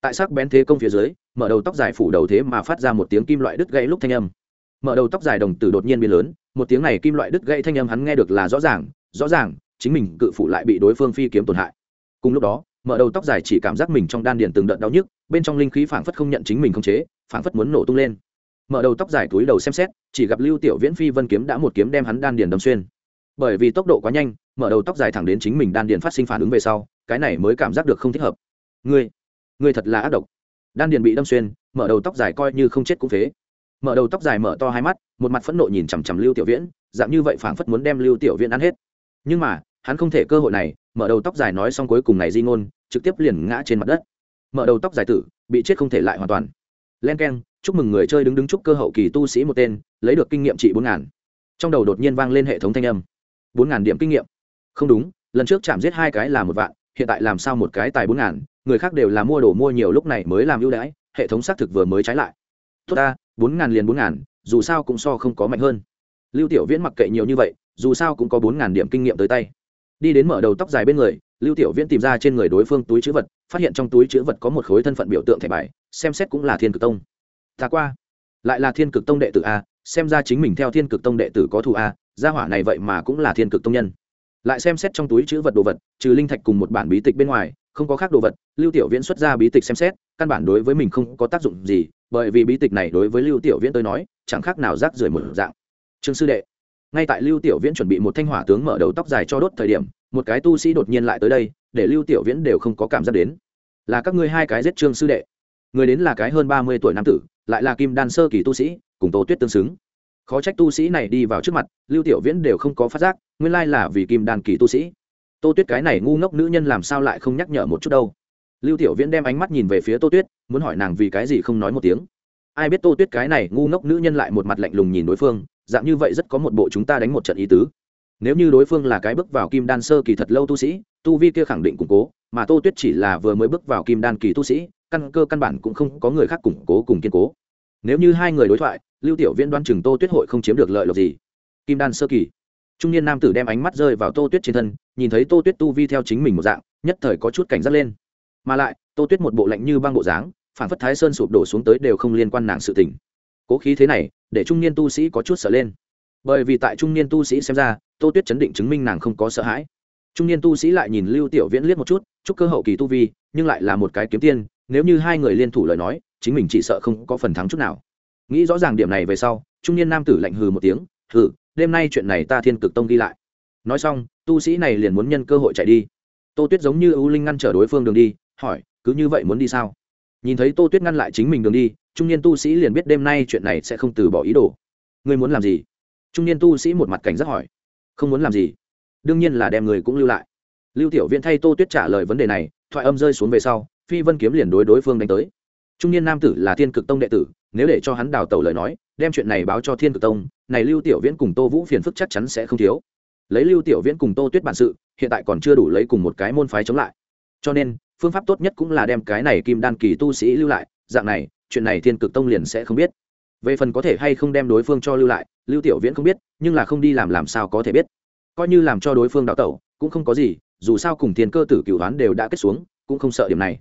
tại sắc bén thế công phía dưới, mở đầu tóc dài phủ đầu thế mà phát ra một tiếng kim loại đứt gãy lúc thanh âm. Mở đầu tóc dài đồng tử đột nhiên biến lớn, một tiếng này kim loại đứt gãy thanh âm hắn nghe được là rõ ràng rõ ràng, chính mình cự phụ lại bị đối phương phi kiếm tổn hại. Cùng lúc đó, mở đầu tóc dài chỉ cảm giác mình trong đan điền từng đợt đau nhức, bên trong linh khí phảng phất không nhận chính mình không chế, phảng phất muốn nổ tung lên. Mở đầu tóc dài túi đầu xem xét, chỉ gặp lưu tiểu viễn phi vân kiếm đã một kiếm đem hắn đan điền đâm xuyên. Bởi vì tốc độ quá nhanh, mở đầu tóc dài thẳng đến chính mình đan điền phát sinh phản ứng về sau, cái này mới cảm giác được không thích hợp. Ngươi ngươi thật là ác độc. Đan điền bị đâm xuyên, mở đầu tóc dài coi như không chết cũng phế. Mở đầu tóc dài mở to hai mắt, một mặt phẫn nộ nhìn chằm chằm lưu tiểu viễn, dạng như vậy phảng phất muốn đem lưu tiểu viễn ăn hết. Nhưng mà, hắn không thể cơ hội này, mở đầu tóc dài nói xong cuối cùng này di ngôn, trực tiếp liền ngã trên mặt đất. Mở đầu tóc dài tử, bị chết không thể lại hoàn toàn. Len k e n chúc mừng người chơi đứng đứng chúc cơ hậu kỳ tu sĩ một tên, lấy được kinh nghiệm trị bốn ngàn. Trong đầu đột nhiên vang lên hệ thống thanh âm. Bốn ngàn điểm kinh nghiệm. Không đúng, lần trước chạm giết hai cái là một vạn hiện tại làm sao một cái tài bốn ngàn, người khác đều là mua đồ mua nhiều lúc này mới làm ưu đãi, hệ thống xác thực vừa mới trái lại. Tốt ta, bốn ngàn liền bốn ngàn, dù sao cũng so không có mạnh hơn. Lưu tiểu viễn mặc kệ nhiều như vậy, dù sao cũng có bốn ngàn điểm kinh nghiệm tới tay. Đi đến mở đầu tóc dài bên người, lưu tiểu viễn tìm ra trên người đối phương túi chữ vật, phát hiện trong túi chữ vật có một khối thân phận biểu tượng thẻ bài, xem xét cũng là thiên cực tông. Ta qua. Lại là thiên cực tông đệ tử a, xem ra chính mình theo thiên cực tông đệ tử có thù a, gia hỏa này vậy mà cũng là thiên cực tông nhân lại xem xét trong túi chữ vật đồ vật, trừ linh thạch cùng một bản bí tịch bên ngoài, không có khác đồ vật, lưu tiểu viễn xuất ra bí tịch xem xét, căn bản đối với mình không có tác dụng gì, bởi vì bí tịch này đối với lưu tiểu viễn tôi nói, chẳng khác nào rác rưởi một dạng. Trương sư đệ, ngay tại lưu tiểu viễn chuẩn bị một thanh hỏa tướng mở đầu tóc dài cho đốt thời điểm, một cái tu sĩ đột nhiên lại tới đây, để lưu tiểu viễn đều không có cảm giác đến. Là các ngươi hai cái giết trương sư đệ. Người đến là cái hơn ba mươi tuổi nam tử, lại là kim đan sơ kỳ tu sĩ, cùng tô tuyết tương xứng. Khó trách tu sĩ này đi vào trước mặt, lưu tiểu viễn đều không có phát giác nguyên lai là vì kim đan kỳ tu sĩ. Tô tuyết cái này ngu ngốc nữ nhân làm sao lại không nhắc nhở một chút đâu. Lưu tiểu viễn đem ánh mắt nhìn về phía tô tuyết, muốn hỏi nàng vì cái gì không nói một tiếng. Ai biết tô tuyết cái này ngu ngốc nữ nhân lại một mặt lạnh lùng nhìn đối phương, dạng như vậy rất có một bộ chúng ta đánh một trận ý tứ. Nếu như đối phương là cái bước vào kim đan sơ kỳ thật lâu tu sĩ, tu vi kia khẳng định củng cố, mà tô tuyết chỉ là vừa mới bước vào kim đan kỳ tu sĩ, căn cơ căn bản cũng không có người khác củng cố cùng kiên cố. Nếu như hai người đối thoại, lưu tiểu viễn đoan chừng tô tuyết hội không chiếm được lợi lộc gì. Kim đan sơ kỳ trung niên nam tử đem ánh mắt rơi vào tô tuyết trên thân, nhìn thấy tô tuyết tu vi theo chính mình một dạng, nhất thời có chút cảnh giác lên. Mà lại, tô tuyết một bộ lạnh như băng bộ dáng phản phất thái sơn sụp đổ xuống tới đều không liên quan nàng sự tình. Cố khí thế này, để trung niên tu sĩ có chút sợ lên. Bởi vì tại trung niên tu sĩ xem ra, tô tuyết chấn định chứng minh nàng không có sợ hãi. Trung niên tu sĩ lại nhìn lưu tiểu viễn liếc một chút, chúc cơ hậu kỳ tu vi, nhưng lại là một cái kiếm tiên, nếu như hai người liên thủ lời nói, chính mình chỉ sợ không có phần thắng chút nào. Nghĩ rõ ràng điểm này về sau, trung niên nam tử lạnh hừ một tiếng, hừ đêm nay chuyện này ta thiên cực tông ghi lại. Nói xong, tu sĩ này liền muốn nhân cơ hội chạy đi. Tô tuyết giống như ưu linh ngăn trở đối phương đường đi, hỏi, cứ như vậy muốn đi sao? Nhìn thấy tô tuyết ngăn lại chính mình đường đi, trung niên tu sĩ liền biết đêm nay chuyện này sẽ không từ bỏ ý đồ. Ngươi muốn làm gì? Trung niên tu sĩ một mặt cảnh giác hỏi. Không muốn làm gì. Đương nhiên là đem người cũng lưu lại. Lưu tiểu viễn thay tô tuyết trả lời vấn đề này, thoại âm rơi xuống về sau, phi vân kiếm liền đối đối phương đánh tới trung niên nam tử là thiên cực tông đệ tử, nếu để cho hắn đào tẩu lời nói, đem chuyện này báo cho thiên cực tông, này lưu tiểu viễn cùng tô vũ phiền phức chắc chắn sẽ không thiếu. Lấy lưu tiểu viễn cùng tô tuyết bản sự, hiện tại còn chưa đủ lấy cùng một cái môn phái chống lại. Cho nên, phương pháp tốt nhất cũng là đem cái này kim đan kỳ tu sĩ lưu lại, dạng này, chuyện này thiên cực tông liền sẽ không biết. Về phần có thể hay không đem đối phương cho lưu lại, lưu tiểu viễn không biết, nhưng là không đi làm làm sao có thể biết. Coi như làm cho đối phương đào tẩu, cũng không có gì, dù sao cùng tiền cơ tử cựu đoán đều đã kết xuống, cũng không sợ điểm này.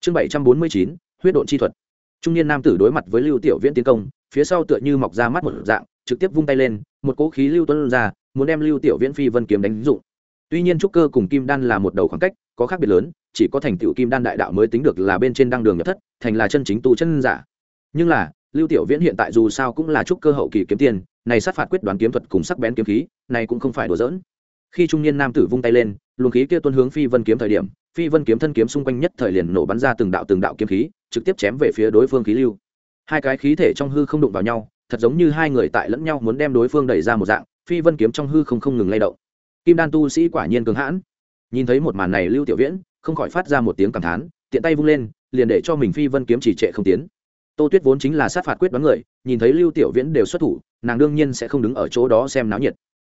Chương bảy trăm bốn mươi chín huyết độn chi thuật. Trung niên nam tử đối mặt với lưu tiểu viễn tiến công, phía sau tựa như mọc ra mắt một dạng, trực tiếp vung tay lên, một cỗ khí lưu tuân ra, muốn đem lưu tiểu viễn phi vân kiếm đánh dụng. Tuy nhiên trúc cơ cùng kim đan là một đầu khoảng cách, có khác biệt lớn, chỉ có thành tựu kim đan đại đạo mới tính được là bên trên đăng đường nhập thất, thành là chân chính tu chân giả. Nhưng là, lưu tiểu viễn hiện tại dù sao cũng là trúc cơ hậu kỳ kiếm tiền, này sát phạt quyết đoán kiếm thuật cùng sắc bén kiếm khí, này cũng không phải đùa giỡn. Khi trung niên nam tử vung tay lên, luồng khí kia tuân hướng phi vân kiếm thời điểm phi vân kiếm thân kiếm xung quanh nhất thời liền nổ bắn ra từng đạo từng đạo kiếm khí, trực tiếp chém về phía đối phương khí lưu. Hai cái khí thể trong hư không đụng vào nhau, thật giống như hai người tại lẫn nhau muốn đem đối phương đẩy ra một dạng, phi vân kiếm trong hư không không ngừng lay động. Kim đan tu sĩ quả nhiên cứng hãn. Nhìn thấy một màn này lưu tiểu viễn, không khỏi phát ra một tiếng cảm thán, tiện tay vung lên, liền để cho mình phi vân kiếm chỉ trệ không tiến. Tô tuyết vốn chính là sát phạt quyết đoán người, nhìn thấy lưu tiểu viễn đều xuất thủ, nàng đương nhiên sẽ không đứng ở chỗ đó xem náo nhiệt.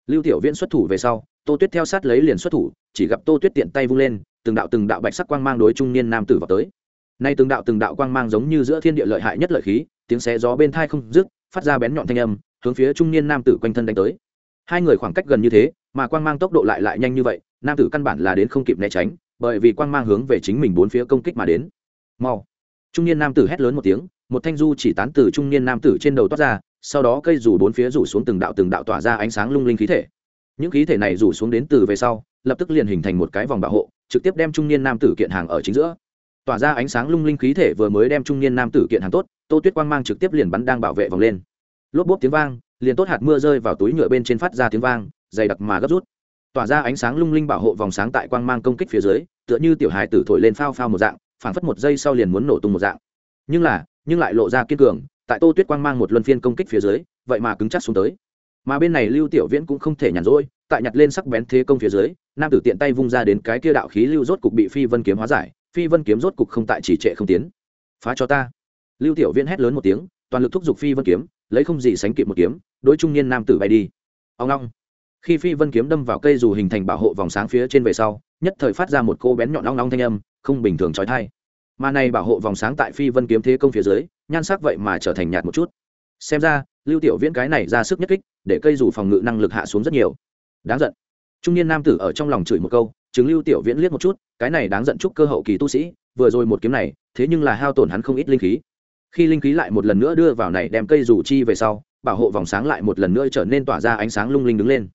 Lưu tiểu viễn xuất thủ về sau tô tuyết theo sát lấy liền xuất thủ, chỉ gặp tô tuyết tiện tay vung lên, từng đạo từng đạo bạch sắc quang mang đối trung niên nam tử vào tới. Nay từng đạo từng đạo quang mang giống như giữa thiên địa lợi hại nhất lợi khí, tiếng xé gió bên thai không dứt, phát ra bén nhọn thanh âm, hướng phía trung niên nam tử quanh thân đánh tới. Hai người khoảng cách gần như thế, mà quang mang tốc độ lại lại nhanh như vậy, nam tử căn bản là đến không kịp né tránh, bởi vì quang mang hướng về chính mình bốn phía công kích mà đến. Mau. Trung niên nam tử hét lớn một tiếng, một thanh du chỉ tán từ trung niên nam tử trên đầu toát ra, sau đó cây rủ bốn phía rủ xuống từng đạo từng đạo tỏa ra ánh sáng lung linh khí thể những khí thể này rủ xuống đến từ về sau, lập tức liền hình thành một cái vòng bảo hộ, trực tiếp đem trung niên nam tử kiện hàng ở chính giữa. Tỏa ra ánh sáng lung linh khí thể vừa mới đem trung niên nam tử kiện hàng tốt, tô tuyết quang mang trực tiếp liền bắn đang bảo vệ vòng lên. Lốp bốp tiếng vang, liền tốt hạt mưa rơi vào túi nhựa bên trên phát ra tiếng vang, dày đặc mà gấp rút. Tỏa ra ánh sáng lung linh bảo hộ vòng sáng tại quang mang công kích phía dưới, tựa như tiểu hài tử thổi lên phao phao một dạng, phảng phất một giây sau liền muốn nổ tung một dạng. Nhưng là, nhưng lại lộ ra kiên cường, tại tô tuyết quang mang một luân phiên công kích phía dưới, vậy mà cứng chắc xuống tới mà bên này lưu tiểu viễn cũng không thể nhàn rỗi, tại nhặt lên sắc bén thế công phía dưới, nam tử tiện tay vung ra đến cái kia đạo khí lưu rốt cục bị phi vân kiếm hóa giải, phi vân kiếm rốt cục không tại chỉ trệ không tiến. Phá cho ta. Lưu tiểu viễn hét lớn một tiếng, toàn lực thúc giục phi vân kiếm, lấy không gì sánh kịp một kiếm, đối trung niên nam tử bay đi. Ông long. Khi phi vân kiếm đâm vào cây dù hình thành bảo hộ vòng sáng phía trên về sau, nhất thời phát ra một cô bén nhọn long long thanh âm, không bình thường trói thai mà này bảo hộ vòng sáng tại phi vân kiếm thế công phía dưới, nhan sắc vậy mà trở thành nhạt một chút xem ra, lưu tiểu viễn cái này ra sức nhất kích, để cây dù phòng ngự năng lực hạ xuống rất nhiều. Đáng giận. Trung niên nam tử ở trong lòng chửi một câu chứng lưu tiểu viễn liếc một chút, cái này đáng giận chúc cơ hậu kỳ tu sĩ, vừa rồi một kiếm này, thế nhưng là hao tổn hắn không ít linh khí. Khi linh khí lại một lần nữa đưa vào này đem cây rủ chi về sau, bảo hộ vòng sáng lại một lần nữa trở nên tỏa ra ánh sáng lung linh đứng lên.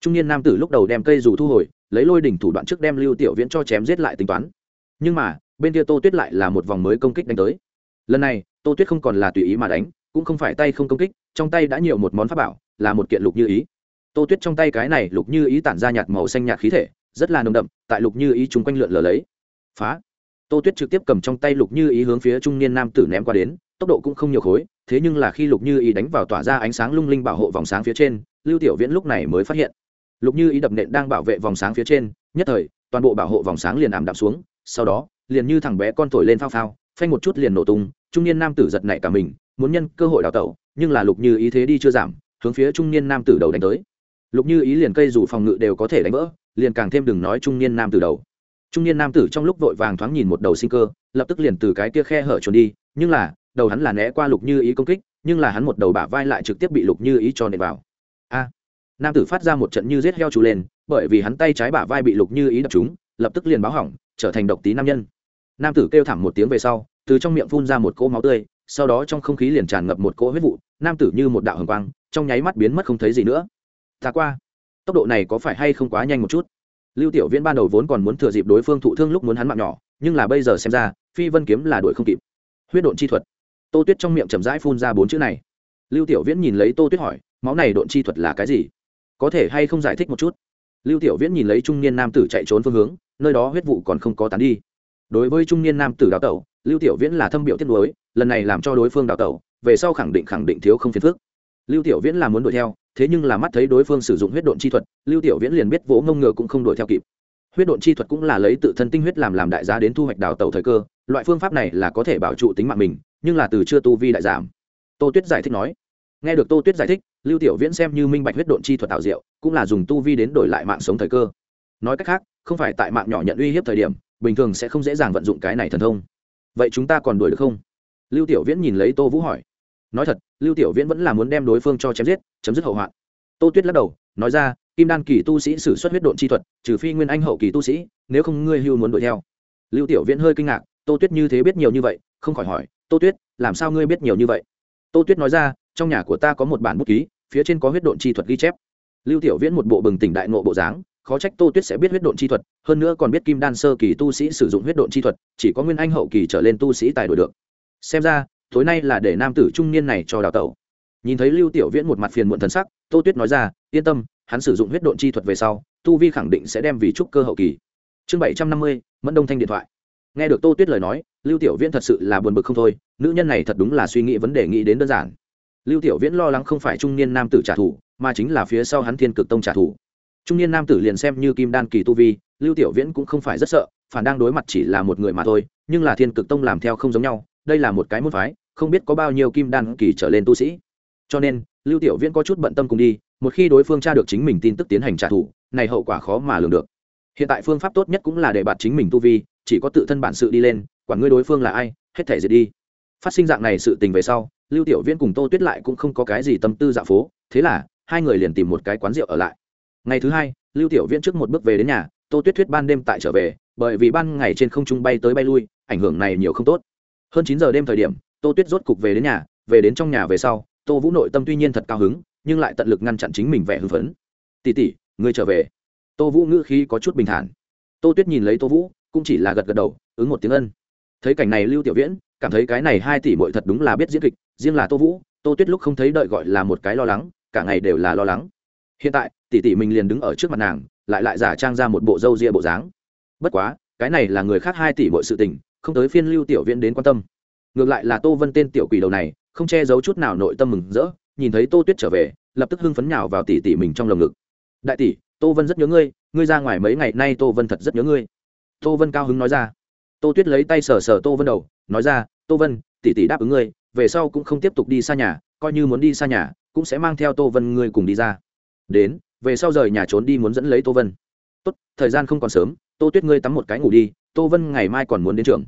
Trung niên nam tử lúc đầu đem cây rủ thu hồi, lấy lôi đỉnh thủ đoạn trước đem lưu tiểu viễn cho chém giết lại tính toán. Nhưng mà, bên kia tô tuyết lại là một vòng mới công kích đánh tới. Lần này, tô tuyết không còn là tùy ý mà đánh cũng không phải tay không công kích, trong tay đã nhiều một món pháp bảo, là một kiện lục như ý. Tô tuyết trong tay cái này lục như ý tản ra nhạt màu xanh nhạt khí thể, rất là nồng đậm, tại lục như ý chúng quanh lượn lờ lấy. Phá. Tô tuyết trực tiếp cầm trong tay lục như ý hướng phía trung niên nam tử ném qua đến, tốc độ cũng không nhiều khối, thế nhưng là khi lục như ý đánh vào tỏa ra ánh sáng lung linh bảo hộ vòng sáng phía trên, lưu tiểu viễn lúc này mới phát hiện. Lục như ý đập nện đang bảo vệ vòng sáng phía trên, nhất thời, toàn bộ bảo hộ vòng sáng liền ảm đạm xuống, sau đó, liền như thằng bé con thổi lên phao phao, phanh một chút liền nổ tung, trung niên nam tử giật nảy cả mình muốn nhân cơ hội đào tẩu, nhưng là lục như ý thế đi chưa giảm, hướng phía trung niên nam tử đầu đánh tới. Lục như ý liền cây dù phòng ngự đều có thể đánh vỡ, liền càng thêm đừng nói trung niên nam tử đầu. Trung niên nam tử trong lúc vội vàng thoáng nhìn một đầu sinh cơ, lập tức liền từ cái kia khe hở trốn đi, nhưng là, đầu hắn là né qua lục như ý công kích, nhưng là hắn một đầu bả vai lại trực tiếp bị lục như ý cho nện vào. A! Nam tử phát ra một trận như rết heo trù lên, bởi vì hắn tay trái bả vai bị lục như ý đập trúng, lập tức liền báo hỏng, trở thành độc tí nam nhân. Nam tử kêu thảm một tiếng về sau, từ trong miệng phun ra một cỗ máu tươi sau đó trong không khí liền tràn ngập một cỗ huyết vụ, nam tử như một đạo hồng quang, trong nháy mắt biến mất không thấy gì nữa. Ta qua. Tốc độ này có phải hay không quá nhanh một chút? Lưu tiểu viễn ban đầu vốn còn muốn thừa dịp đối phương thụ thương lúc muốn hắn mạng nhỏ, nhưng là bây giờ xem ra, phi vân kiếm là đuổi không kịp. Huyết độn chi thuật. Tô tuyết trong miệng chậm rãi phun ra bốn chữ này. Lưu tiểu viễn nhìn lấy tô tuyết hỏi, máu này độn chi thuật là cái gì? Có thể hay không giải thích một chút? Lưu tiểu viễn nhìn lấy trung niên nam tử chạy trốn phương hướng, nơi đó huyết vụ còn không có tán đi. Đối với trung niên nam tử đào tẩu lưu tiểu viễn là thâm biểu tiết đối lần này làm cho đối phương đào tẩu, về sau khẳng định khẳng định thiếu không phiền phức. Lưu tiểu viễn là muốn đuổi theo, thế nhưng là mắt thấy đối phương sử dụng huyết độn chi thuật, lưu tiểu viễn liền biết vỗ ngông ngựa cũng không đuổi theo kịp. Huyết độn chi thuật cũng là lấy tự thân tinh huyết làm làm đại giá đến thu hoạch đào tẩu thời cơ, loại phương pháp này là có thể bảo trụ tính mạng mình, nhưng là từ chưa tu vi đại giảm. Tô tuyết giải thích nói. Nghe được tô tuyết giải thích, lưu tiểu viễn xem như minh bạch huyết độn chi thuật tạo diệu, cũng là dùng tu vi đến đổi lại mạng sống thời cơ. Nói cách khác, không phải tại mạng nhỏ nhận uy hiếp thời điểm, bình thường sẽ không dễ dàng vận dụng cái này thần thông vậy chúng ta còn đuổi được không? Lưu tiểu viễn nhìn lấy tô vũ hỏi. Nói thật, lưu tiểu viễn vẫn là muốn đem đối phương cho chém giết, chấm dứt hậu hoạn. Tô tuyết lắc đầu, nói ra, kim đan kỳ tu sĩ xử suất huyết độn chi thuật, trừ phi nguyên anh hậu kỳ tu sĩ, nếu không ngươi hưu muốn đuổi theo. Lưu tiểu viễn hơi kinh ngạc, tô tuyết như thế biết nhiều như vậy, không khỏi hỏi, tô tuyết, làm sao ngươi biết nhiều như vậy? Tô tuyết nói ra, trong nhà của ta có một bản bút ký, phía trên có huyết độn chi thuật ghi chép. Lưu tiểu viễn một bộ bừng tỉnh đại ngộ bộ dáng khó trách tô tuyết sẽ biết huyết độn chi thuật, hơn nữa còn biết kim đan sơ kỳ tu sĩ sử dụng huyết độn chi thuật, chỉ có nguyên anh hậu kỳ trở lên tu sĩ tài đổi được. Xem ra, tối nay là để nam tử trung niên này cho đào tẩu. Nhìn thấy lưu tiểu viễn một mặt phiền muộn thần sắc, tô tuyết nói ra, yên tâm, hắn sử dụng huyết độn chi thuật về sau, tu vi khẳng định sẽ đem vì trúc cơ hậu kỳ. Chương bảy trăm năm mươi, mẫn đông thanh điện thoại. Nghe được tô tuyết lời nói, lưu tiểu viễn thật sự là buồn bực không thôi, nữ nhân này thật đúng là suy nghĩ vấn đề nghĩ đến đơn giản. Lưu tiểu viễn lo lắng không phải trung niên nam tử trả thù, mà chính là phía sau hắn thiên cực tông trả thù trung niên nam tử liền xem như kim đan kỳ tu vi, lưu tiểu viễn cũng không phải rất sợ, phản đang đối mặt chỉ là một người mà thôi, nhưng là thiên cực tông làm theo không giống nhau, đây là một cái môn phái, không biết có bao nhiêu kim đan kỳ trở lên tu sĩ. Cho nên, lưu tiểu viễn có chút bận tâm cùng đi, một khi đối phương tra được chính mình tin tức tiến hành trả thù, này hậu quả khó mà lường được. Hiện tại phương pháp tốt nhất cũng là để bạt chính mình tu vi, chỉ có tự thân bản sự đi lên, quản ngươi đối phương là ai, hết thể diệt đi. Phát sinh dạng này sự tình về sau, lưu tiểu viễn cùng tô tuyết lại cũng không có cái gì tâm tư dạ phố, thế là, hai người liền tìm một cái quán rượu ở lại ngày thứ hai, lưu tiểu viễn trước một bước về đến nhà, tô tuyết thuyết ban đêm tại trở về, bởi vì ban ngày trên không trung bay tới bay lui, ảnh hưởng này nhiều không tốt. Hơn chín giờ đêm thời điểm, tô tuyết rốt cục về đến nhà, về đến trong nhà về sau, tô vũ nội tâm tuy nhiên thật cao hứng, nhưng lại tận lực ngăn chặn chính mình vẻ hưng phấn. Tỉ tỉ ngươi trở về. Tô vũ ngữ khí có chút bình thản. Tô tuyết nhìn lấy tô vũ, cũng chỉ là gật gật đầu, ứng một tiếng ân. Thấy cảnh này lưu tiểu viễn, cảm thấy cái này hai tỷ mội thật đúng là biết diễn kịch, riêng là tô vũ, tô tuyết lúc không thấy đợi gọi là một cái lo lắng, cả ngày đều là lo lắng. Hiện tại tỷ tỷ mình liền đứng ở trước mặt nàng, lại lại giả trang ra một bộ râu ria bộ dáng. Bất quá, cái này là người khác hai tỷ mọi sự tình, không tới phiên lưu tiểu viễn đến quan tâm. Ngược lại là tô vân tên tiểu quỷ đầu này, không che giấu chút nào nội tâm mừng rỡ, nhìn thấy tô tuyết trở về, lập tức hưng phấn nhào vào tỷ tỷ mình trong lồng ngực. Đại tỷ, tô vân rất nhớ ngươi ngươi ra ngoài mấy ngày nay tô vân thật rất nhớ ngươi. Tô vân cao hứng nói ra. Tô tuyết lấy tay sờ sờ tô vân đầu, nói ra, tô vân tỷ tỷ đáp ứng ngươi, về sau cũng không tiếp tục đi xa nhà, coi như muốn đi xa nhà, cũng sẽ mang theo tô vân ngươi cùng đi ra. Đến về sau rời nhà trốn đi muốn dẫn lấy tô vân. Tốt, thời gian không còn sớm, tô tuyết ngươi tắm một cái ngủ đi, tô vân ngày mai còn muốn đến trường.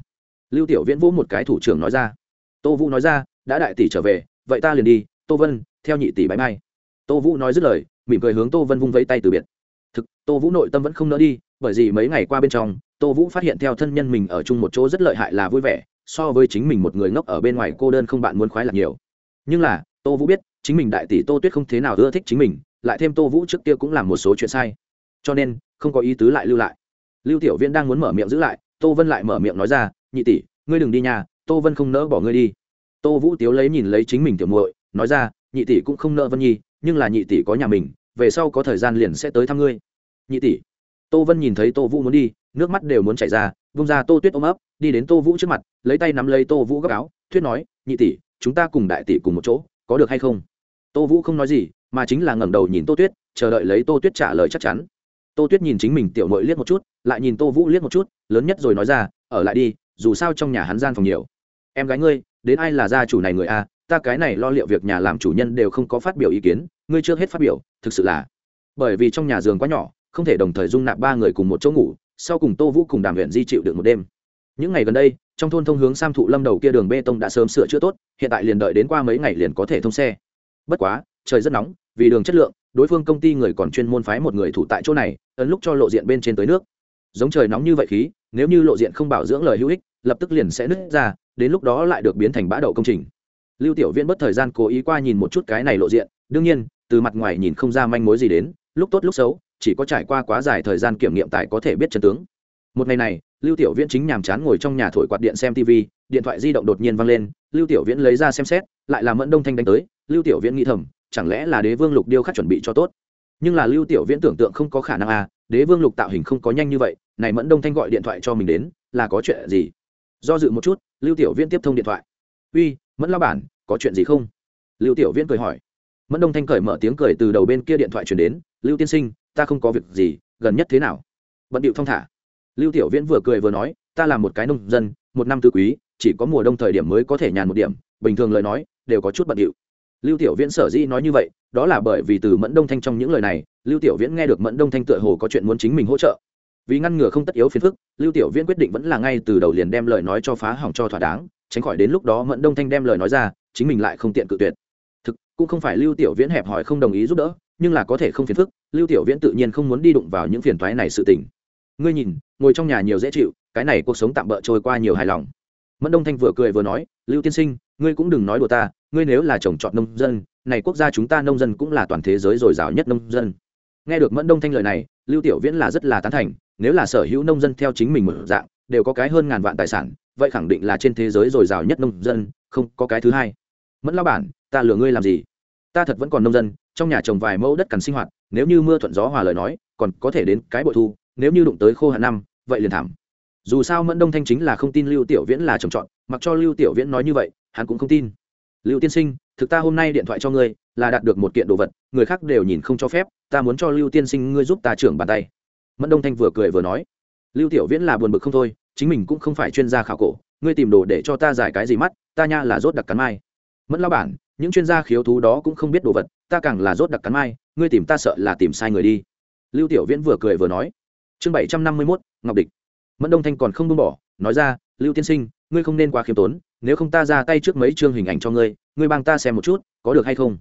Lưu tiểu viễn vũ một cái thủ trưởng nói ra. Tô vũ nói ra, đã đại tỷ trở về, vậy ta liền đi, tô vân, theo nhị tỷ bãi mai tô vũ nói dứt lời, mỉm cười hướng tô vân vung vẫy tay từ biệt. Thực, tô vũ nội tâm vẫn không nỡ đi, bởi vì mấy ngày qua bên trong, tô vũ phát hiện theo thân nhân mình ở chung một chỗ rất lợi hại là vui vẻ, so với chính mình một người ngốc ở bên ngoài cô đơn không bạn muốn khoái lạc nhiều. Nhưng là, tô vũ biết, chính mình đại tỷ tô tuyết không thế nào ưa thích chính mình lại thêm tô vũ trước kia cũng làm một số chuyện sai. Cho nên, không có ý tứ lại lưu lại. Lưu tiểu viễn đang muốn mở miệng giữ lại, tô vân lại mở miệng nói ra, nhị tỷ, ngươi đừng đi nhà, tô vân không nỡ bỏ ngươi đi. Tô vũ tiếu lấy nhìn lấy chính mình tiểu muội, nói ra, nhị tỷ cũng không nợ vân nhi, nhưng là nhị tỷ có nhà mình, về sau có thời gian liền sẽ tới thăm ngươi. Nhị tỷ? Tô vân nhìn thấy tô vũ muốn đi, nước mắt đều muốn chảy ra, vung ra tô tuyết ôm ấp, đi đến tô vũ trước mặt, lấy tay nắm lấy tô vũ gấp áo, thuyết nói, nhị tỷ, chúng ta cùng đại tỷ cùng một chỗ, có được hay không? Tô vũ không nói gì mà chính là ngẩng đầu nhìn tô tuyết, chờ đợi lấy tô tuyết trả lời chắc chắn. Tô tuyết nhìn chính mình tiểu mội liếc một chút, lại nhìn tô vũ liếc một chút, lớn nhất rồi nói ra, ở lại đi, dù sao trong nhà hắn gian phòng nhiều. Em gái ngươi, đến ai là gia chủ này người a? Ta cái này lo liệu việc nhà làm chủ nhân đều không có phát biểu ý kiến, ngươi chưa hết phát biểu, thực sự là. Bởi vì trong nhà giường quá nhỏ, không thể đồng thời dung nạp ba người cùng một chỗ ngủ, sau cùng tô vũ cùng đàm huyện di chịu được một đêm. Những ngày gần đây, trong thôn thông hướng sam thụ lâm đầu kia đường bê tông đã sớm sửa chữa tốt, hiện tại liền đợi đến qua mấy ngày liền có thể thông xe. Bất quá, trời rất nóng vì đường chất lượng, đối phương công ty người còn chuyên môn phái một người thủ tại chỗ này, ấn lúc cho lộ diện bên trên tới nước. Giống trời nóng như vậy khí, nếu như lộ diện không bảo dưỡng lời hữu ích, lập tức liền sẽ nứt ra, đến lúc đó lại được biến thành bã đậu công trình. Lưu tiểu viễn bất thời gian cố ý qua nhìn một chút cái này lộ diện, đương nhiên, từ mặt ngoài nhìn không ra manh mối gì đến, lúc tốt lúc xấu, chỉ có trải qua quá dài thời gian kiểm nghiệm tài có thể biết chân tướng. Một ngày này, lưu tiểu viễn chính nhàm chán ngồi trong nhà thổi quạt điện xem tv điện thoại di động đột nhiên văng lên, lưu tiểu viễn lấy ra xem xét, lại là mẫn đông thanh đánh tới, lưu tiểu viễn nghĩ thầm chẳng lẽ là đế vương lục điêu khắc chuẩn bị cho tốt? Nhưng là lưu tiểu viễn tưởng tượng không có khả năng à đế vương lục tạo hình không có nhanh như vậy, này mẫn đông thanh gọi điện thoại cho mình đến, là có chuyện gì? Do dự một chút, lưu tiểu viễn tiếp thông điện thoại. Uy, mẫn lao bản, có chuyện gì không? Lưu tiểu viễn cười hỏi. Mẫn đông thanh cởi mở tiếng cười từ đầu bên kia điện thoại chuyển đến. Lưu tiên sinh, ta không có việc gì, gần nhất thế nào? Bận điệu thong thả. Lưu tiểu viễn vừa cười vừa nói, ta là một cái nông dân, một năm tư quý, chỉ có mùa đông thời điểm mới có thể nhàn một điểm, bình thường lời nói, đều có chút bận điệu lưu tiểu viễn sở dĩ nói như vậy, đó là bởi vì từ mẫn đông thanh trong những lời này, lưu tiểu viễn nghe được mẫn đông thanh tựa hồ có chuyện muốn chính mình hỗ trợ. Vì ngăn ngừa không tất yếu phiền phức, lưu tiểu viễn quyết định vẫn là ngay từ đầu liền đem lời nói cho phá hỏng cho thỏa đáng, tránh khỏi đến lúc đó mẫn đông thanh đem lời nói ra, chính mình lại không tiện cự tuyệt. Thực, cũng không phải lưu tiểu viễn hẹp hòi không đồng ý giúp đỡ, nhưng là có thể không phiền phức, lưu tiểu viễn tự nhiên không muốn đi đụng vào những phiền toái này sự tình. Ngươi nhìn, ngồi trong nhà nhiều dễ chịu, cái này cuộc sống tạm bỡ trôi qua nhiều hài lòng. Mẫn đông thanh vừa cười vừa nói, lưu tiên sinh ngươi cũng đừng nói đùa ta, ngươi nếu là trồng trọt nông dân, này quốc gia chúng ta nông dân cũng là toàn thế giới dồi dào nhất nông dân. Nghe được mẫn đông thanh lời này, lưu tiểu viễn là rất là tán thành, nếu là sở hữu nông dân theo chính mình mở dạng, đều có cái hơn ngàn vạn tài sản, vậy khẳng định là trên thế giới dồi dào nhất nông dân, không có cái thứ hai. Mẫn lao bản, ta lừa ngươi làm gì? Ta thật vẫn còn nông dân, trong nhà trồng vài mẫu đất cần sinh hoạt, nếu như mưa thuận gió hòa lời nói, còn có thể đến cái bội thu, nếu như đụng tới khô hạn năm, vậy liền thảm. Dù sao mẫn đông thanh chính là không tin lưu tiểu viễn là trồng trọt, mặc cho lưu tiểu viễn nói như vậy hắn cũng không tin. Lưu tiên sinh, thực ta hôm nay điện thoại cho ngươi, là đạt được một kiện đồ vật, người khác đều nhìn không cho phép, ta muốn cho lưu tiên sinh ngươi giúp ta trưởng bàn tay. Mẫn đông thanh vừa cười vừa nói. Lưu tiểu viễn là buồn bực không thôi, chính mình cũng không phải chuyên gia khảo cổ, ngươi tìm đồ để cho ta giải cái gì mắt, ta nha là rốt đặc cắn mai. Mẫn lao bản, những chuyên gia khiếu thú đó cũng không biết đồ vật, ta càng là rốt đặc cắn mai, ngươi tìm ta sợ là tìm sai người đi. Lưu tiểu viễn vừa cười vừa nói. Chương bảy trăm năm mươi mốt, ngọc địch. Mẫn đông thanh còn không buông bỏ, nói ra, lưu tiên sinh ngươi không nên quá khiêm tốn, nếu không ta ra tay trước mấy chương hình ảnh cho ngươi ngươi bang ta xem một chút, có được hay không?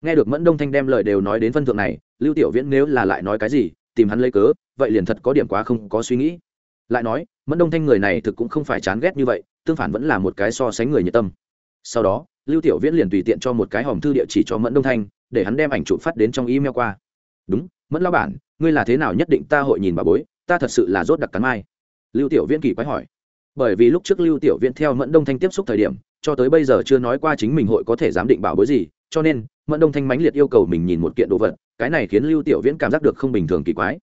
Nghe được mẫn đông thanh đem lời đều nói đến phân thượng này, lưu tiểu viễn nếu là lại nói cái gì, tìm hắn lấy cớ, vậy liền thật có điểm quá không có suy nghĩ. Lại nói, mẫn đông thanh người này thực cũng không phải chán ghét như vậy, tương phản vẫn là một cái so sánh người nhiệt tâm. Sau đó, lưu tiểu viễn liền tùy tiện cho một cái hòm thư địa chỉ cho mẫn đông thanh, để hắn đem ảnh chụp phát đến trong email qua. Đúng, mẫn lao bản, ngươi là thế nào nhất định ta hội nhìn bà bối, ta thật sự là rốt đặc cắn mai. Lưu tiểu viễn kỳ quái hỏi bởi vì lúc trước lưu tiểu viễn theo mẫn đông thanh tiếp xúc thời điểm, cho tới bây giờ chưa nói qua chính mình hội có thể giám định bảo bối gì, cho nên, mẫn đông thanh mãnh liệt yêu cầu mình nhìn một kiện đồ vật, cái này khiến lưu tiểu viễn cảm giác được không bình thường kỳ quái.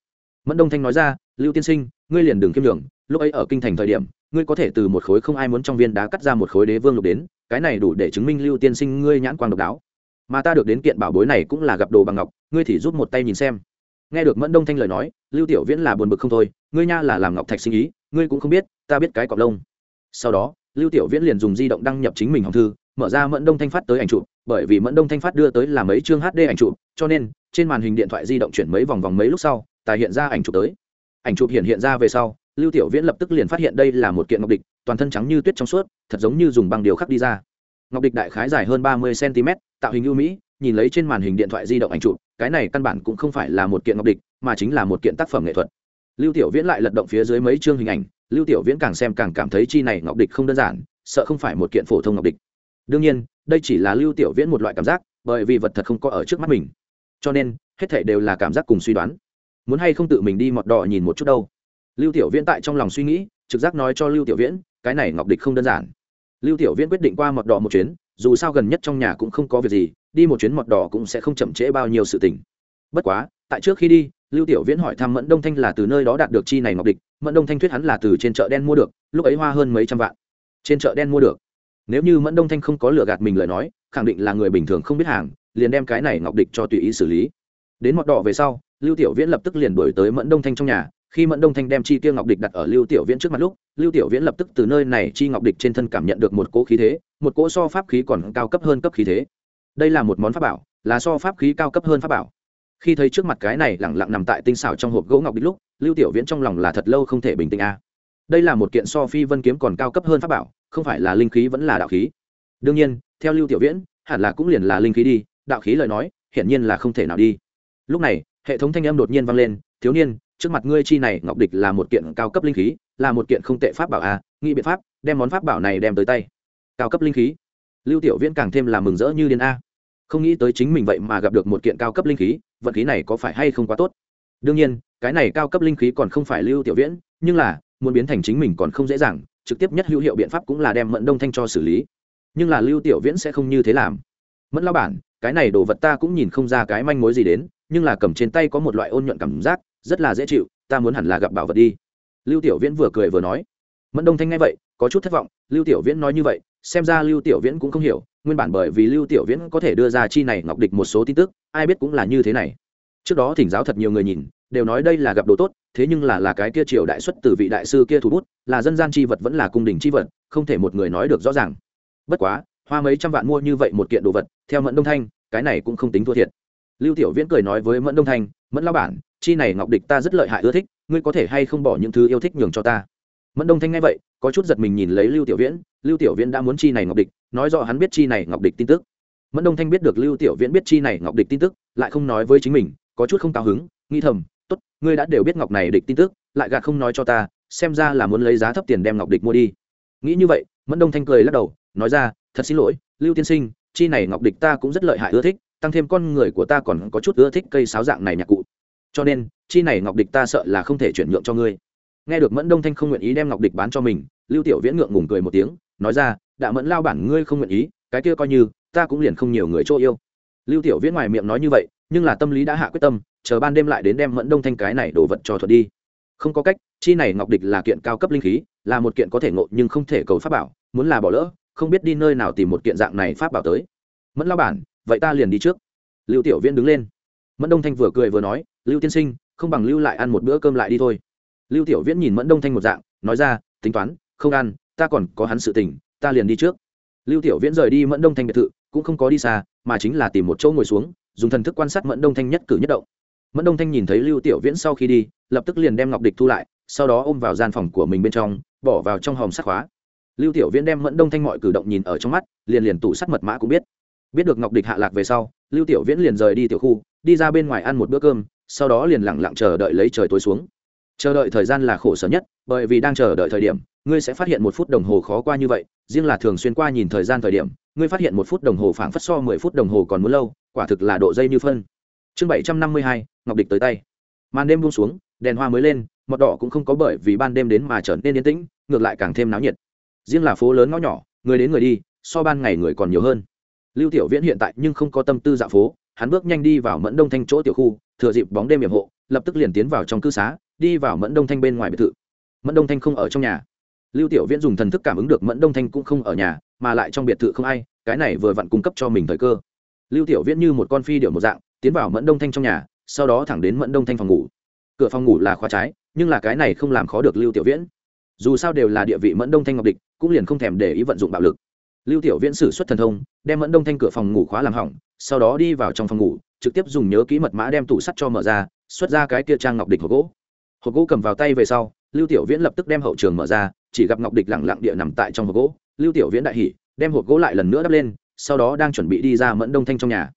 Mẫn đông thanh nói ra, lưu tiên sinh, ngươi liền đừng kiêm đường lúc ấy ở kinh thành thời điểm, ngươi có thể từ một khối không ai muốn trong viên đá cắt ra một khối đế vương lục đến, cái này đủ để chứng minh lưu tiên sinh ngươi nhãn quang độc đáo. Mà ta được đến kiện bảo bối này cũng là gặp đồ bằng ngọc, ngươi thì rút một tay nhìn xem. Nghe được mẫn đông thanh lời nói, lưu tiểu viễn là buồn bực không thôi, ngươi nha là làm ngọc thạch sinh ý, ngươi cũng không biết ta biết cái cọp lông. Sau đó, lưu tiểu viễn liền dùng di động đăng nhập chính mình hòng thư, mở ra mẫn đông thanh phát tới ảnh chụp, bởi vì mẫn đông thanh phát đưa tới là mấy chương hd ảnh chụp, cho nên, trên màn hình điện thoại di động chuyển mấy vòng vòng mấy lúc sau, tài hiện ra ảnh chụp tới. Ảnh chụp hiện hiện ra về sau, lưu tiểu viễn lập tức liền phát hiện đây là một kiện ngọc địch, toàn thân trắng như tuyết trong suốt, thật giống như dùng băng điều khắc đi ra. Ngọc địch đại khái dài hơn ba mươi cm tạo hình ưu mỹ, nhìn lấy trên màn hình điện thoại di động ảnh chụp, cái này căn bản cũng không phải là một kiện ngọc địch, mà chính là một kiện tác phẩm nghệ thuật. Lưu tiểu viễn lại lật động phía dưới mấy chương hình ảnh lưu tiểu viễn càng xem càng cảm thấy chi này ngọc địch không đơn giản, sợ không phải một kiện phổ thông ngọc địch. Đương nhiên, đây chỉ là lưu tiểu viễn một loại cảm giác, bởi vì vật thật không có ở trước mắt mình. Cho nên, hết thảy đều là cảm giác cùng suy đoán. Muốn hay không tự mình đi mọt đỏ nhìn một chút đâu. Lưu tiểu viễn tại trong lòng suy nghĩ, trực giác nói cho lưu tiểu viễn, cái này ngọc địch không đơn giản. Lưu tiểu viễn quyết định qua mọt đỏ một chuyến, dù sao gần nhất trong nhà cũng không có việc gì, đi một chuyến mọt đỏ cũng sẽ không chậm trễ bao nhiêu sự tình. Bất quá, tại trước khi đi, lưu tiểu viễn hỏi thăm mẫn đông thanh là từ nơi đó đạt được chi này ngọc địch mẫn đông thanh thuyết hắn là từ trên chợ đen mua được, lúc ấy hoa hơn mấy trăm vạn. Trên chợ đen mua được. Nếu như mẫn đông thanh không có lừa gạt mình lời nói, khẳng định là người bình thường không biết hàng, liền đem cái này ngọc địch cho tùy ý xử lý. Đến mọt đỏ về sau, lưu tiểu viễn lập tức liền đổi tới mẫn đông thanh trong nhà. Khi mẫn đông thanh đem chi tiêu ngọc địch đặt ở lưu tiểu viễn trước mặt lúc, lưu tiểu viễn lập tức từ nơi này chi ngọc địch trên thân cảm nhận được một cỗ khí thế, một cỗ so pháp khí còn cao cấp hơn cấp khí thế. Đây là một món pháp bảo, là so pháp khí cao cấp hơn pháp bảo khi thấy trước mặt cái này lẳng lặng nằm tại tinh xảo trong hộp gỗ ngọc đích lúc, lưu tiểu viễn trong lòng là thật lâu không thể bình tĩnh a. Đây là một kiện so phi vân kiếm còn cao cấp hơn pháp bảo, không phải là linh khí vẫn là đạo khí. Đương nhiên, theo lưu tiểu viễn, hẳn là cũng liền là linh khí đi, đạo khí lời nói, hiển nhiên là không thể nào đi. Lúc này, hệ thống thanh âm đột nhiên vang lên, thiếu niên, trước mặt ngươi chi này ngọc địch là một kiện cao cấp linh khí, là một kiện không tệ pháp bảo a, nghĩ biện pháp, đem món pháp bảo này đem tới tay. Cao cấp linh khí. Lưu tiểu viễn càng thêm là mừng rỡ như điên a không nghĩ tới chính mình vậy mà gặp được một kiện cao cấp linh khí vận khí này có phải hay không quá tốt? Đương nhiên, cái này cao cấp linh khí còn không phải lưu tiểu viễn, nhưng là, muốn biến thành chính mình còn không dễ dàng, trực tiếp nhất hữu hiệu biện pháp cũng là đem mẫn đông thanh cho xử lý. Nhưng là lưu tiểu viễn sẽ không như thế làm. Mẫn lao bản, cái này đồ vật ta cũng nhìn không ra cái manh mối gì đến, nhưng là cầm trên tay có một loại ôn nhuận cảm giác, rất là dễ chịu, ta muốn hẳn là gặp bảo vật đi. Lưu tiểu viễn vừa cười vừa nói. Mẫn đông thanh nghe vậy, có chút thất vọng, lưu tiểu viễn nói như vậy, xem ra lưu tiểu viễn cũng không hiểu nguyên bản bởi vì lưu tiểu viễn có thể đưa ra chi này ngọc địch một số tin tức, ai biết cũng là như thế này. Trước đó thỉnh giáo thật nhiều người nhìn, đều nói đây là gặp đồ tốt, thế nhưng là là cái kia triều đại xuất từ vị đại sư kia thủ bút, là dân gian chi vật vẫn là cung đình chi vật, không thể một người nói được rõ ràng. Bất quá, hoa mấy trăm vạn mua như vậy một kiện đồ vật, theo mẫn đông thanh, cái này cũng không tính thua thiệt. Lưu tiểu viễn cười nói với mẫn đông thanh, mẫn lao bản, chi này ngọc địch ta rất lợi hại ưa thích, ngươi có thể hay không bỏ những thứ yêu thích nhường cho ta? Mẫn đông thanh nghe vậy, có chút giật mình nhìn lấy lưu tiểu viễn, lưu tiểu viễn đã muốn chi này ngọc địch nói rõ hắn biết chi này ngọc địch tin tức. Mẫn đông thanh biết được lưu tiểu viễn biết chi này ngọc địch tin tức, lại không nói với chính mình, có chút không cao hứng, nghĩ thầm, tốt, ngươi đã đều biết ngọc này địch tin tức, lại gạt không nói cho ta, xem ra là muốn lấy giá thấp tiền đem ngọc địch mua đi. Nghĩ như vậy, mẫn đông thanh cười lắc đầu, nói ra, thật xin lỗi, lưu tiên sinh, chi này ngọc địch ta cũng rất lợi hại ưa thích, tăng thêm con người của ta còn có chút ưa thích cây sáo dạng này nhạc cụ. Cho nên, chi này ngọc địch ta sợ là không thể chuyển nhượng cho ngươi. Nghe được mẫn đông thanh không nguyện ý đem ngọc địch bán cho mình, lưu tiểu viễn ngượng ngùng cười một tiếng, nói ra đã mẫn lao bản, ngươi không nguyện ý, cái kia coi như, ta cũng liền không nhiều người chỗ yêu. Lưu tiểu viễn ngoài miệng nói như vậy, nhưng là tâm lý đã hạ quyết tâm, chờ ban đêm lại đến đem mẫn đông thanh cái này đổ vật cho thuật đi. Không có cách, chi này ngọc địch là kiện cao cấp linh khí, là một kiện có thể ngộ nhưng không thể cầu pháp bảo, muốn là bỏ lỡ, không biết đi nơi nào tìm một kiện dạng này pháp bảo tới. Mẫn lao bản, vậy ta liền đi trước. Lưu tiểu viễn đứng lên. Mẫn đông thanh vừa cười vừa nói, lưu tiên sinh, không bằng lưu lại ăn một bữa cơm lại đi thôi. Lưu tiểu viễn nhìn mẫn đông thanh một dạng, nói ra, tính toán, không ăn, ta còn có hắn sự tình ta liền đi trước. Lưu tiểu viễn rời đi mẫn đông thanh biệt thự, cũng không có đi xa, mà chính là tìm một chỗ ngồi xuống, dùng thần thức quan sát mẫn đông thanh nhất cử nhất động. Mẫn đông thanh nhìn thấy lưu tiểu viễn sau khi đi, lập tức liền đem ngọc địch thu lại, sau đó ôm vào gian phòng của mình bên trong, bỏ vào trong hòm sắt khóa. Lưu tiểu viễn đem mẫn đông thanh mọi cử động nhìn ở trong mắt, liền liền tủ sắt mật mã cũng biết. Biết được ngọc địch hạ lạc về sau, lưu tiểu viễn liền rời đi tiểu khu, đi ra bên ngoài ăn một bữa cơm, sau đó liền lẳng lặng chờ đợi lấy trời tối xuống. Chờ đợi thời gian là khổ sở nhất, bởi vì đang chờ đợi thời điểm ngươi sẽ phát hiện một phút đồng hồ khó qua như vậy, riêng là thường xuyên qua nhìn thời gian thời điểm, ngươi phát hiện một phút đồng hồ phảng phất so mười phút đồng hồ còn muốn lâu, quả thực là độ dây như phân. Chương bảy trăm năm mươi hai, ngọc địch tới tay. Màn đêm buông xuống, đèn hoa mới lên, mọt đỏ cũng không có bởi vì ban đêm đến mà trở nên yên tĩnh, ngược lại càng thêm náo nhiệt. Riêng là phố lớn ngõ nhỏ, người đến người đi, so ban ngày người còn nhiều hơn. Lưu tiểu viễn hiện tại nhưng không có tâm tư dạo phố, hắn bước nhanh đi vào mẫn đông thanh chỗ tiểu khu, thừa dịp bóng đêm hiểm hộ, lập tức liền tiến vào trong cư xá, đi vào mẫn đông thanh bên ngoài biệt thự. Mẫn đông thanh không ở trong nhà lưu tiểu viễn dùng thần thức cảm ứng được mẫn đông thanh cũng không ở nhà, mà lại trong biệt thự không ai, cái này vừa vặn cung cấp cho mình thời cơ. Lưu tiểu viễn như một con phi điệu một dạng, tiến vào mẫn đông thanh trong nhà, sau đó thẳng đến mẫn đông thanh phòng ngủ. Cửa phòng ngủ là khóa trái, nhưng là cái này không làm khó được lưu tiểu viễn. Dù sao đều là địa vị mẫn đông thanh ngọc địch, cũng liền không thèm để ý vận dụng bạo lực. Lưu tiểu viễn sử xuất thần thông, đem mẫn đông thanh cửa phòng ngủ khóa làm hỏng, sau đó đi vào trong phòng ngủ, trực tiếp dùng nhớ kỹ mật mã đem tủ sắt cho mở ra, xuất ra cái kia trang ngọc địch hộp gỗ. Hộp gỗ cầm vào tay về sau, lưu tiểu viễn lập tức đem hậu trường mở ra chỉ gặp ngọc địch lẳng lặng địa nằm tại trong hộp gỗ, lưu tiểu viễn đại hỉ, đem hộp gỗ lại lần nữa đắp lên, sau đó đang chuẩn bị đi ra mẫn đông thanh trong nhà.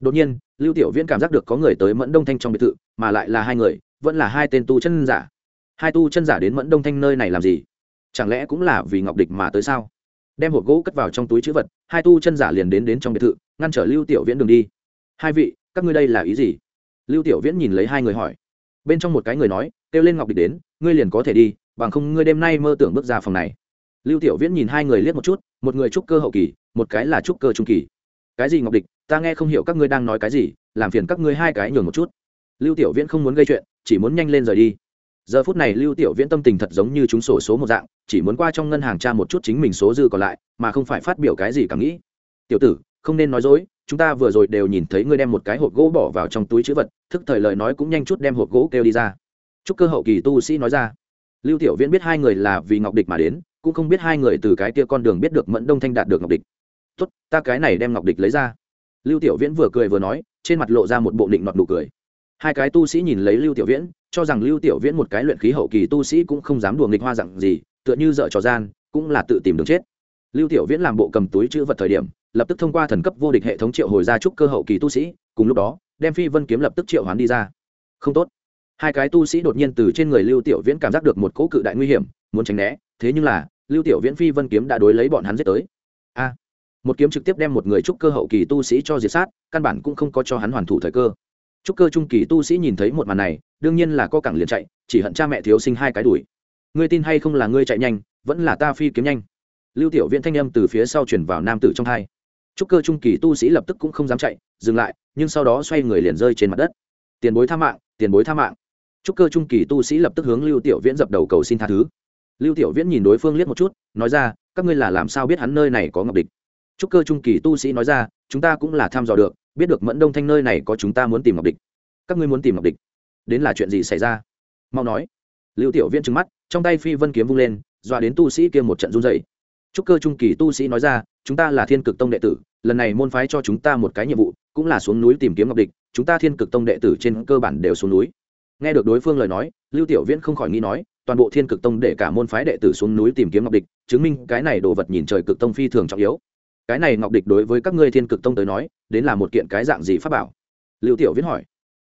Đột nhiên, lưu tiểu viễn cảm giác được có người tới mẫn đông thanh trong biệt thự, mà lại là hai người, vẫn là hai tên tu chân giả. Hai tu chân giả đến mẫn đông thanh nơi này làm gì? Chẳng lẽ cũng là vì ngọc địch mà tới sao? Đem hộp gỗ cất vào trong túi chữ vật, hai tu chân giả liền đến đến trong biệt thự, ngăn trở lưu tiểu viễn đường đi. Hai vị, các ngươi đây là ý gì? Lưu tiểu viễn nhìn lấy hai người hỏi. Bên trong một cái người nói, kêu lên ngọc địch đến, ngươi liền có thể đi bằng không ngươi đêm nay mơ tưởng bước ra phòng này. Lưu tiểu viễn nhìn hai người liếc một chút, một người trúc cơ hậu kỳ, một cái là trúc cơ trung kỳ. Cái gì ngọc địch, ta nghe không hiểu các ngươi đang nói cái gì, làm phiền các ngươi hai cái nhường một chút. Lưu tiểu viễn không muốn gây chuyện, chỉ muốn nhanh lên rời đi. Giờ phút này lưu tiểu viễn tâm tình thật giống như chúng sổ số một dạng, chỉ muốn qua trong ngân hàng tra một chút chính mình số dư còn lại, mà không phải phát biểu cái gì cả nghĩ. Tiểu tử, không nên nói dối, chúng ta vừa rồi đều nhìn thấy ngươi đem một cái hộp gỗ bỏ vào trong túi chữ vật, thức thời lời nói cũng nhanh chút đem hộp gỗ kêu đi ra. Chúc cơ hậu kỳ tu sĩ nói ra lưu tiểu viễn biết hai người là vì ngọc địch mà đến, cũng không biết hai người từ cái kia con đường biết được mẫn đông thanh đạt được ngọc địch. Tốt, ta cái này đem ngọc địch lấy ra. Lưu tiểu viễn vừa cười vừa nói, trên mặt lộ ra một bộ định nọt nụ cười. Hai cái tu sĩ nhìn lấy lưu tiểu viễn, cho rằng lưu tiểu viễn một cái luyện khí hậu kỳ tu sĩ cũng không dám đùa nghịch hoa dặn gì, tựa như dợ trò gian, cũng là tự tìm đường chết. Lưu tiểu viễn làm bộ cầm túi chữ vật thời điểm, lập tức thông qua thần cấp vô địch hệ thống triệu hồi ra trúc cơ hậu kỳ tu sĩ, cùng lúc đó, đem phi vân kiếm lập tức triệu hoán đi ra. Không tốt hai cái tu sĩ đột nhiên từ trên người lưu tiểu viễn cảm giác được một cỗ cự đại nguy hiểm, muốn tránh né, thế nhưng là, lưu tiểu viễn phi vân kiếm đã đối lấy bọn hắn giết tới. A! Một kiếm trực tiếp đem một người trúc cơ hậu kỳ tu sĩ cho diệt sát, căn bản cũng không có cho hắn hoàn thủ thời cơ. Trúc cơ trung kỳ tu sĩ nhìn thấy một màn này, đương nhiên là có cẳng liền chạy, chỉ hận cha mẹ thiếu sinh hai cái đuổi. Ngươi tin hay không là ngươi chạy nhanh, vẫn là ta phi kiếm nhanh? Lưu tiểu viễn thanh âm từ phía sau chuyển vào nam tử trong hai. Trúc cơ trung kỳ tu sĩ lập tức cũng không dám chạy, dừng lại, nhưng sau đó xoay người liền rơi trên mặt đất. Tiền bối tha mạng, tiền bối tha mạng trúc cơ trung kỳ tu sĩ lập tức hướng lưu tiểu viễn dập đầu cầu xin tha thứ. Lưu tiểu viễn nhìn đối phương liếc một chút, nói ra, các ngươi là làm sao biết hắn nơi này có ngọc địch? Trúc cơ trung kỳ tu sĩ nói ra, chúng ta cũng là tham dò được, biết được mẫn đông thanh nơi này có chúng ta muốn tìm ngọc địch. Các ngươi muốn tìm ngọc địch? Đến là chuyện gì xảy ra? Mau nói. Lưu tiểu viễn trừng mắt, trong tay phi vân kiếm vung lên, dọa đến tu sĩ kia một trận run dậy trúc cơ trung kỳ tu sĩ nói ra, chúng ta là thiên cực tông đệ tử, lần này môn phái cho chúng ta một cái nhiệm vụ, cũng là xuống núi tìm kiếm ngọc địch. Chúng ta thiên cực tông đệ tử trên cơ bản đều xuống núi nghe được đối phương lời nói, lưu tiểu viễn không khỏi nghĩ nói, toàn bộ thiên cực tông để cả môn phái đệ tử xuống núi tìm kiếm ngọc địch, chứng minh cái này đồ vật nhìn trời cực tông phi thường trọng yếu. Cái này ngọc địch đối với các ngươi thiên cực tông tới nói, đến là một kiện cái dạng gì pháp bảo? Lưu tiểu viễn hỏi.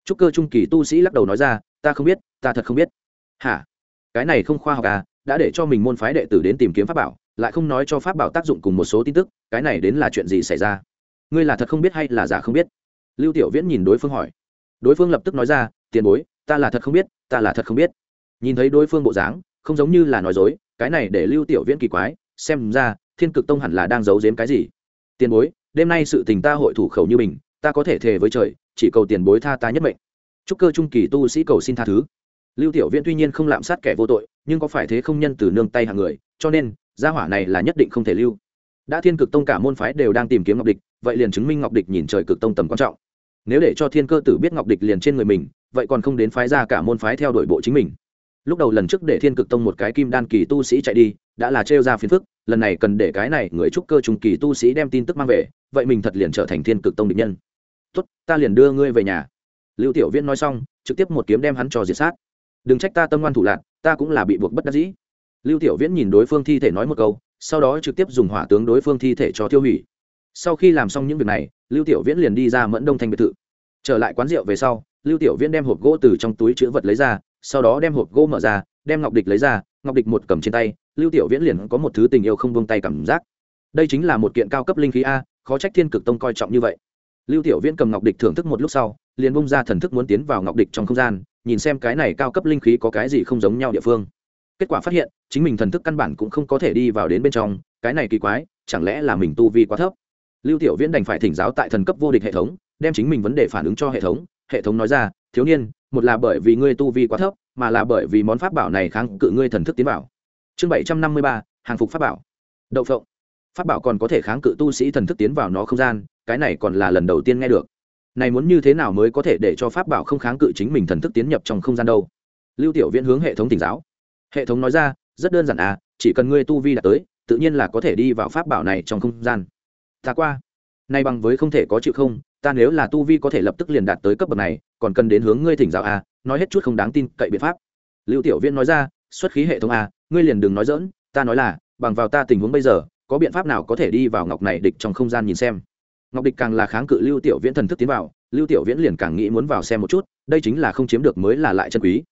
Trúc cơ trung kỳ tu sĩ lắc đầu nói ra, ta không biết, ta thật không biết. Hả? Cái này không khoa học à? Đã để cho mình môn phái đệ tử đến tìm kiếm pháp bảo, lại không nói cho pháp bảo tác dụng cùng một số tin tức, cái này đến là chuyện gì xảy ra? Ngươi là thật không biết hay là giả không biết? Lưu tiểu viễn nhìn đối phương hỏi. Đối phương lập tức nói ra, tiền bối ta là thật không biết, ta là thật không biết. Nhìn thấy đối phương bộ dáng, không giống như là nói dối, cái này để lưu tiểu viễn kỳ quái, xem ra, thiên cực tông hẳn là đang giấu giếm cái gì? Tiền bối, đêm nay sự tình ta hội thủ khẩu như mình, ta có thể thề với trời, chỉ cầu tiền bối tha ta nhất mệnh. Chúc cơ trung kỳ tu sĩ cầu xin tha thứ. Lưu tiểu viễn tuy nhiên không lạm sát kẻ vô tội, nhưng có phải thế không nhân từ nương tay hàng người, cho nên, gia hỏa này là nhất định không thể lưu. Đã thiên cực tông cả môn phái đều đang tìm kiếm ngọc địch, vậy liền chứng minh ngọc địch nhìn trời cực tông tầm quan trọng. Nếu để cho thiên cơ tử biết ngọc địch liền trên người mình vậy còn không đến phái ra cả môn phái theo đuổi bộ chính mình. Lúc đầu lần trước để thiên cực tông một cái kim đan kỳ tu sĩ chạy đi, đã là trêu ra phiền phức, lần này cần để cái này người trúc cơ trung kỳ tu sĩ đem tin tức mang về, vậy mình thật liền trở thành thiên cực tông địch nhân. Tốt, ta liền đưa ngươi về nhà. Lưu tiểu viễn nói xong, trực tiếp một kiếm đem hắn cho diệt sát. Đừng trách ta tâm ngoan thủ lạc ta cũng là bị buộc bất đắc dĩ. Lưu tiểu viễn nhìn đối phương thi thể nói một câu, sau đó trực tiếp dùng hỏa tướng đối phương thi thể cho tiêu hủy. Sau khi làm xong những việc này, lưu tiểu viễn liền đi ra mẫn đông thành biệt thự trở lại quán rượu về sau, lưu tiểu viễn đem hộp gỗ từ trong túi chữ vật lấy ra, sau đó đem hộp gỗ mở ra, đem ngọc địch lấy ra, ngọc địch một cầm trên tay, lưu tiểu viễn liền có một thứ tình yêu không buông tay cảm giác. Đây chính là một kiện cao cấp linh khí a, khó trách thiên cực tông coi trọng như vậy. Lưu tiểu viễn cầm ngọc địch thưởng thức một lúc sau, liền bung ra thần thức muốn tiến vào ngọc địch trong không gian, nhìn xem cái này cao cấp linh khí có cái gì không giống nhau địa phương. Kết quả phát hiện, chính mình thần thức căn bản cũng không có thể đi vào đến bên trong, cái này kỳ quái, chẳng lẽ là mình tu vi quá thấp? Lưu tiểu viễn đành phải thỉnh giáo tại thần cấp vô địch hệ thống đem chính mình vấn đề phản ứng cho hệ thống hệ thống nói ra, thiếu niên, một là bởi vì ngươi tu vi quá thấp, mà là bởi vì món pháp bảo này kháng cự ngươi thần thức tiến vào. Chương bảy trăm năm mươi ba, hàng phục pháp bảo. Đậu phộng. Pháp bảo còn có thể kháng cự tu sĩ thần thức tiến vào nó không gian, cái này còn là lần đầu tiên nghe được. Này muốn như thế nào mới có thể để cho pháp bảo không kháng cự chính mình thần thức tiến nhập trong không gian đâu? Lưu tiểu viễn hướng hệ thống tỉnh giáo. Hệ thống nói ra, rất đơn giản à chỉ cần ngươi tu vi đã tới, tự nhiên là có thể đi vào pháp bảo này trong không gian. Ta qua. Nay bằng với không thể có chịu không ta nếu là tu vi có thể lập tức liền đạt tới cấp bậc này, còn cần đến hướng ngươi thỉnh giáo à nói hết chút không đáng tin cậy biện pháp. Lưu tiểu viễn nói ra, xuất khí hệ thống à ngươi liền đừng nói dỡn ta nói là, bằng vào ta tình huống bây giờ, có biện pháp nào có thể đi vào ngọc này địch trong không gian nhìn xem. Ngọc địch càng là kháng cự lưu tiểu viễn thần thức tiến vào, lưu tiểu viễn liền càng nghĩ muốn vào xem một chút, đây chính là không chiếm được mới là lại chân quý.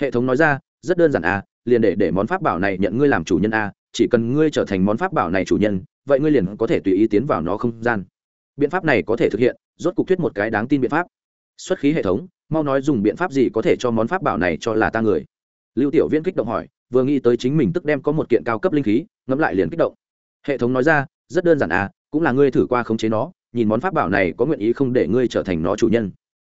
Hệ thống nói ra, rất đơn giản à liền để để món pháp bảo này nhận ngươi làm chủ nhân a, chỉ cần ngươi trở thành món pháp bảo này chủ nhân, vậy ngươi liền có thể tùy ý tiến vào nó không gian. Biện pháp này có thể thực hiện rốt cục thuyết một cái đáng tin biện pháp. Xuất khí hệ thống, mau nói dùng biện pháp gì có thể cho món pháp bảo này cho là ta người. Lưu tiểu viễn kích động hỏi, vừa nghĩ tới chính mình tức đem có một kiện cao cấp linh khí, ngẫm lại liền kích động. Hệ thống nói ra, rất đơn giản à cũng là ngươi thử qua khống chế nó, nhìn món pháp bảo này có nguyện ý không để ngươi trở thành nó chủ nhân.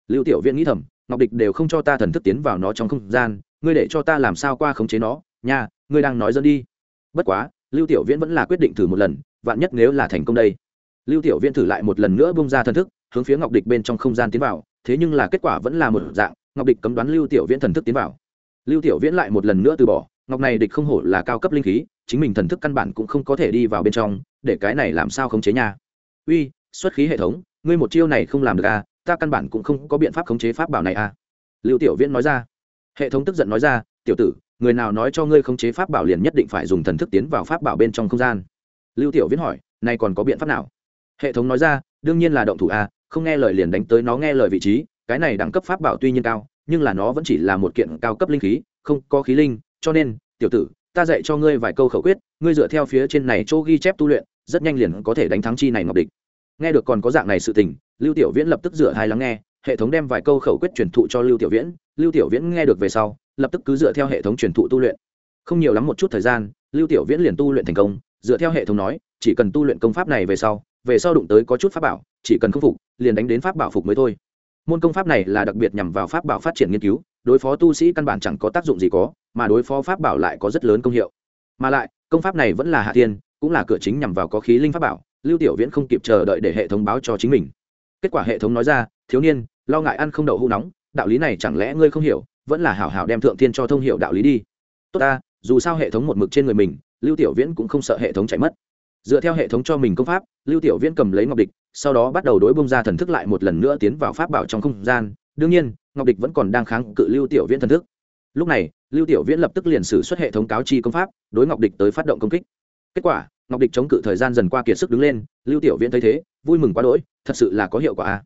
Lưu tiểu viễn nghĩ thầm, ngọc địch đều không cho ta thần thức tiến vào nó trong không gian, ngươi để cho ta làm sao qua khống chế nó, nha, ngươi đang nói dẫn đi. Bất quá, lưu tiểu viễn vẫn là quyết định thử một lần, vạn nhất nếu là thành công đây. Lưu tiểu viễn thử lại một lần nữa bung ra thần thức hướng phía ngọc địch bên trong không gian tiến vào, thế nhưng là kết quả vẫn là một dạng, ngọc địch cấm đoán lưu tiểu viễn thần thức tiến vào. Lưu tiểu viễn lại một lần nữa từ bỏ, ngọc này địch không hổ là cao cấp linh khí, chính mình thần thức căn bản cũng không có thể đi vào bên trong, để cái này làm sao khống chế nha. Uy, xuất khí hệ thống, ngươi một chiêu này không làm được à ta căn bản cũng không có biện pháp khống chế pháp bảo này à. Lưu tiểu viễn nói ra. Hệ thống tức giận nói ra, tiểu tử, người nào nói cho ngươi khống chế pháp bảo liền nhất định phải dùng thần thức tiến vào pháp bảo bên trong không gian? Lưu tiểu viễn hỏi nay còn có biện pháp nào? Hệ thống nói ra, đương nhiên là động thủ a không nghe lời liền đánh tới nó nghe lời vị trí, cái này đẳng cấp pháp bảo tuy nhiên cao, nhưng là nó vẫn chỉ là một kiện cao cấp linh khí, không có khí linh, cho nên, tiểu tử, ta dạy cho ngươi vài câu khẩu quyết, ngươi dựa theo phía trên này chỗ ghi chép tu luyện, rất nhanh liền có thể đánh thắng chi này ngọc địch. Nghe được còn có dạng này sự tình, lưu tiểu viễn lập tức dựa hai lắng nghe, hệ thống đem vài câu khẩu quyết truyền thụ cho lưu tiểu viễn, lưu tiểu viễn nghe được về sau, lập tức cứ dựa theo hệ thống truyền thụ tu luyện. Không nhiều lắm một chút thời gian, lưu tiểu viễn liền tu luyện thành công, dựa theo hệ thống nói, chỉ cần tu luyện công pháp này về sau về sau đụng tới có chút pháp bảo, chỉ cần không phục, liền đánh đến pháp bảo phục mới thôi. Môn công pháp này là đặc biệt nhằm vào pháp bảo phát triển nghiên cứu, đối phó tu sĩ căn bản chẳng có tác dụng gì có, mà đối phó pháp bảo lại có rất lớn công hiệu. Mà lại, công pháp này vẫn là hạ tiên, cũng là cửa chính nhằm vào có khí linh pháp bảo, lưu tiểu viễn không kịp chờ đợi để hệ thống báo cho chính mình. Kết quả hệ thống nói ra, thiếu niên, lo ngại ăn không đậu hũ nóng, đạo lý này chẳng lẽ ngươi không hiểu, vẫn là hảo hảo đem thượng tiên cho thông hiệu đạo lý đi. Tốt ta, dù sao hệ thống một mực trên người mình, lưu tiểu viễn cũng không sợ hệ thống chạy mất dựa theo hệ thống cho mình công pháp, lưu tiểu viễn cầm lấy ngọc địch, sau đó bắt đầu đối bông ra thần thức lại một lần nữa tiến vào pháp bảo trong không gian. Đương nhiên, ngọc địch vẫn còn đang kháng cự lưu tiểu viễn thần thức. Lúc này, lưu tiểu viễn lập tức liền sử xuất hệ thống cáo chi công pháp, đối ngọc địch tới phát động công kích. Kết quả, ngọc địch chống cự thời gian dần qua kiệt sức đứng lên, lưu tiểu viễn thấy thế, vui mừng quá đỗi, thật sự là có hiệu quả.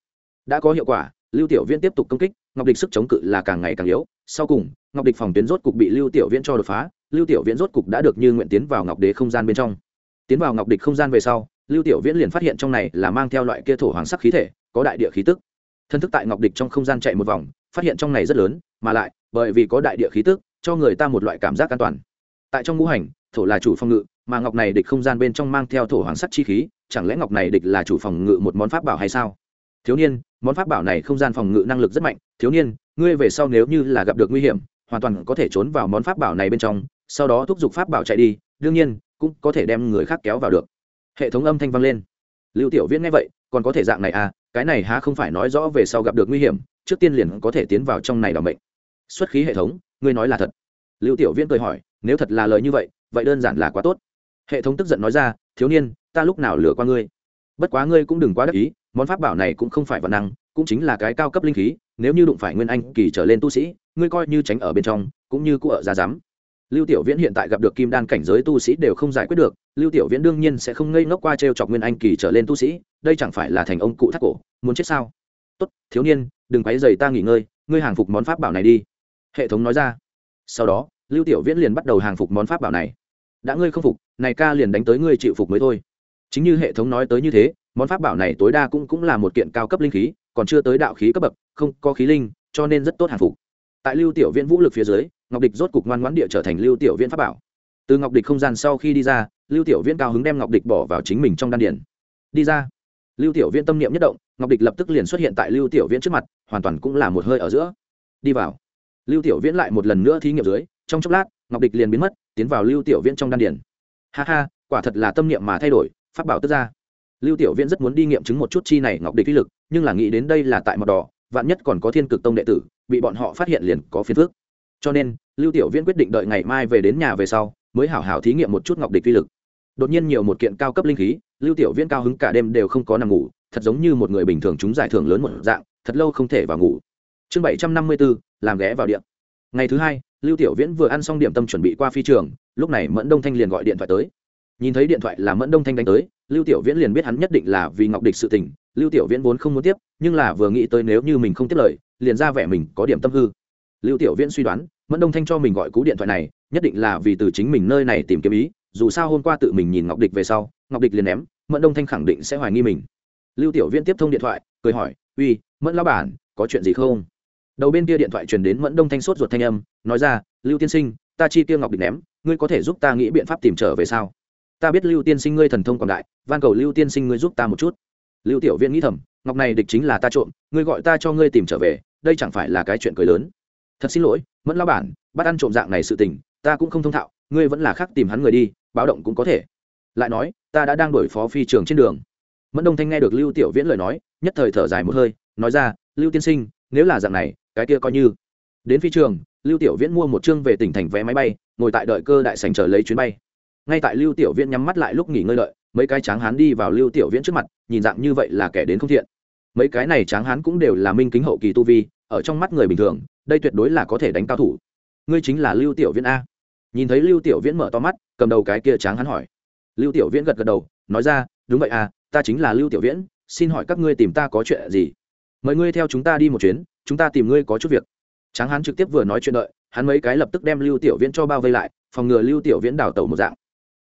Đã có hiệu quả, lưu tiểu viễn tiếp tục công kích, ngọc địch sức chống cự là càng ngày càng yếu. Sau cùng, ngọc địch phòng tuyến rốt cục bị lưu tiểu viễn cho đột phá, lưu tiểu viễn rốt cục đã được như nguyện tiến vào ngọc đế không gian bên trong tiến vào ngọc địch không gian về sau, lưu tiểu viễn liền phát hiện trong này là mang theo loại kia thổ hoàng sắc khí thể, có đại địa khí tức. Thân thức tại ngọc địch trong không gian chạy một vòng, phát hiện trong này rất lớn, mà lại, bởi vì có đại địa khí tức, cho người ta một loại cảm giác an toàn. Tại trong ngũ hành, thổ là chủ phòng ngự, mà ngọc này địch không gian bên trong mang theo thổ hoàng sắc chi khí, chẳng lẽ ngọc này địch là chủ phòng ngự một món pháp bảo hay sao? Thiếu niên, món pháp bảo này không gian phòng ngự năng lực rất mạnh. Thiếu niên, ngươi về sau nếu như là gặp được nguy hiểm, hoàn toàn có thể trốn vào món pháp bảo này bên trong, sau đó thúc giục pháp bảo chạy đi. Đương nhiên cũng có thể đem người khác kéo vào được. Hệ thống âm thanh vang lên. Lưu tiểu viễn nghe vậy, còn có thể dạng này à cái này há không phải nói rõ về sau gặp được nguy hiểm, trước tiên liền có thể tiến vào trong này đ ỏ mệnh. Xuất khí hệ thống, ngươi nói là thật. Lưu tiểu viễn cười hỏi, nếu thật là lời như vậy vậy đơn giản là quá tốt. Hệ thống tức giận nói ra, thiếu niên, ta lúc nào lừa qua ngươi? Bất quá ngươi cũng đừng quá đắc ý, món pháp bảo này cũng không phải văn năng, cũng chính là cái cao cấp linh khí, nếu như đụng phải nguyên anh kỳ trở lên tu sĩ, ngươi coi như tránh ở bên trong, cũng như cụ ở ra dám lưu tiểu viễn hiện tại gặp được kim đan cảnh giới tu sĩ đều không giải quyết được, lưu tiểu viễn đương nhiên sẽ không ngây ngốc qua t r e o chọc nguyên anh kỳ trở lên tu sĩ, đây chẳng phải là thành ông cụ thắt cổ, muốn chết sao? Tốt, thiếu niên, đừng quấy dày ta nghỉ ngơi, ngươi hàng phục món pháp bảo này đi. Hệ thống nói ra. Sau đó, lưu tiểu viễn liền bắt đầu hàng phục món pháp bảo này. Đã ngươi không phục, này ca liền đánh tới ngươi chịu phục mới thôi. Chính như hệ thống nói tới như thế, món pháp bảo này tối đa cũng cũng là một kiện cao cấp linh khí, còn chưa tới đạo khí cấp bậc, không có khí linh, cho nên rất tốt hàng phục tại lưu tiểu viễn vũ lực phía dưới, ngọc địch rốt cục ngoan ngoãn địa trở thành lưu tiểu viễn pháp bảo. Từ ngọc địch không gian sau khi đi ra, lưu tiểu viễn cao hứng đem ngọc địch bỏ vào chính mình trong đan điển đi ra. Lưu tiểu viễn tâm niệm nhất động, ngọc địch lập tức liền xuất hiện tại lưu tiểu viễn trước mặt, hoàn toàn cũng là một hơi ở giữa. Đi vào. Lưu tiểu viễn lại một lần nữa thí nghiệm dưới, trong chốc lát, ngọc địch liền biến mất, tiến vào lưu tiểu viễn trong đan điển ha ha, quả thật là tâm niệm mà thay đổi, pháp bảo tức ra. Lưu tiểu viễn rất muốn đi nghiệm chứng một chút chi này ngọc địch uy lực, nhưng là nghĩ đến đây là tại mật đỏ vạn nhất còn có thiên cực tông đệ tử, bị bọn họ phát hiện liền có phiền phước cho nên, lưu tiểu viễn quyết định đợi ngày mai về đến nhà về sau, mới hảo hảo thí nghiệm một chút ngọc địch vi lực. Đột nhiên nhiều một kiện cao cấp linh khí, lưu tiểu viễn cao hứng cả đêm đều không có nằm ngủ, thật giống như một người bình thường chúng giải thưởng lớn một dạng, thật lâu không thể vào ngủ. Chương bảy trăm năm mươi bốn làm ghé vào điện. Ngày thứ hai, lưu tiểu viễn vừa ăn xong điểm tâm chuẩn bị qua phi trường, lúc này mẫn đông thanh liền gọi điện thoại tới. Nhìn thấy điện thoại là mẫn đông thanh đánh tới lưu tiểu viễn liền biết hắn nhất định là vì ngọc địch sự tình, lưu tiểu viễn vốn không muốn tiếp, nhưng là vừa nghĩ tới nếu như mình không tiếp lời, liền ra vẻ mình có điểm tâm hư. Lưu tiểu viễn suy đoán, mẫn đông thanh cho mình gọi cú điện thoại này, nhất định là vì từ chính mình nơi này tìm kiếm ý, dù sao hôm qua tự mình nhìn ngọc địch về sau, ngọc địch liền ném, mẫn đông thanh khẳng định sẽ hoài nghi mình. Lưu tiểu viễn tiếp thông điện thoại, cười hỏi, uy, mẫn lão bản, có chuyện gì không? Đầu bên kia điện thoại truyền đến mẫn đông thanh sốt ruột thanh âm, nói ra, lưu tiên sinh, ta chi tiêu ngọc địch ném, ngươi có thể giúp ta nghĩ biện pháp tìm trở về sao? Ta biết lưu tiên sinh ngươi thần thông quảng đại, van cầu lưu tiên sinh ngươi giúp ta một chút. Lưu tiểu viễn nghĩ thầm, ngọc này địch chính là ta trộm, ngươi gọi ta cho ngươi tìm trở về, đây chẳng phải là cái chuyện cười lớn. Thật xin lỗi, mẫn lao bản, bắt ăn trộm dạng này sự tình, ta cũng không thông thạo, ngươi vẫn là khác tìm hắn người đi, báo động cũng có thể. Lại nói, ta đã đang đổi phó phi trường trên đường. Mẫn đông thanh nghe được lưu tiểu viễn lời nói, nhất thời thở dài một hơi, nói ra, lưu tiên sinh, nếu là dạng này, cái kia coi như. Đến phi trường, lưu tiểu viễn mua một chương về tỉnh thành vé máy bay, ngồi tại đợi cơ đại sành chờ lấy chuyến bay ngay tại lưu tiểu viễn nhắm mắt lại lúc nghỉ ngơi lợi mấy cái tráng hán đi vào lưu tiểu viễn trước mặt, nhìn dạng như vậy là kẻ đến không thiện. Mấy cái này tráng hán cũng đều là minh kính hậu kỳ tu vi, ở trong mắt người bình thường, đây tuyệt đối là có thể đánh cao thủ. Ngươi chính là lưu tiểu viễn a. Nhìn thấy lưu tiểu viễn mở to mắt, cầm đầu cái kia tráng hán hỏi. Lưu tiểu viễn gật gật đầu, nói ra, đúng vậy à ta chính là lưu tiểu viễn, xin hỏi các ngươi tìm ta có chuyện gì? Mời ngươi theo chúng ta đi một chuyến, chúng ta tìm ngươi có chút việc. Tráng hán trực tiếp vừa nói chuyện đợi, hắn mấy cái lập tức đem lưu tiểu viễn cho bao vây lại, phòng ngừa lưu tiểu viễn đào tẩu một dạng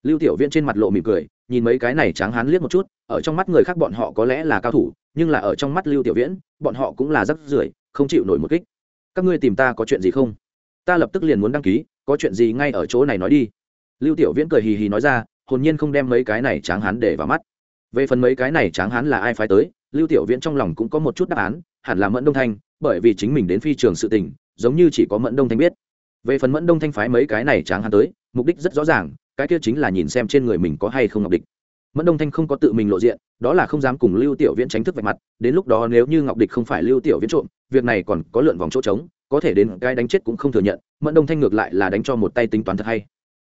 lưu tiểu viễn trên mặt lộ mỉm cười, nhìn mấy cái này tráng hán liếc một chút, ở trong mắt người khác bọn họ có lẽ là cao thủ, nhưng là ở trong mắt lưu tiểu viễn, bọn họ cũng là rắc rưởi, không chịu nổi một kích. Các ngươi tìm ta có chuyện gì không? Ta lập tức liền muốn đăng ký, có chuyện gì ngay ở chỗ này nói đi. Lưu tiểu viễn cười hì hì nói ra, hồn nhiên không đem mấy cái này tráng hán để vào mắt. Về phần mấy cái này tráng hán là ai phái tới, lưu tiểu viễn trong lòng cũng có một chút đáp án, hẳn là mẫn đông thanh, bởi vì chính mình đến phi trường sự tình, giống như chỉ có mẫn đông thanh biết. Về phần mẫn đông thanh phái mấy cái này tráng hán tới mục đích rất rõ ràng, cái kia chính là nhìn xem trên người mình có hay không ngọc địch. Mẫn đông thanh không có tự mình lộ diện, đó là không dám cùng lưu tiểu viễn tránh thức vạch mặt, đến lúc đó nếu như ngọc địch không phải lưu tiểu viễn trộm, việc này còn có lượn vòng chỗ trống, có thể đến cái đánh chết cũng không thừa nhận, mẫn đông thanh ngược lại là đánh cho một tay tính toán thật hay.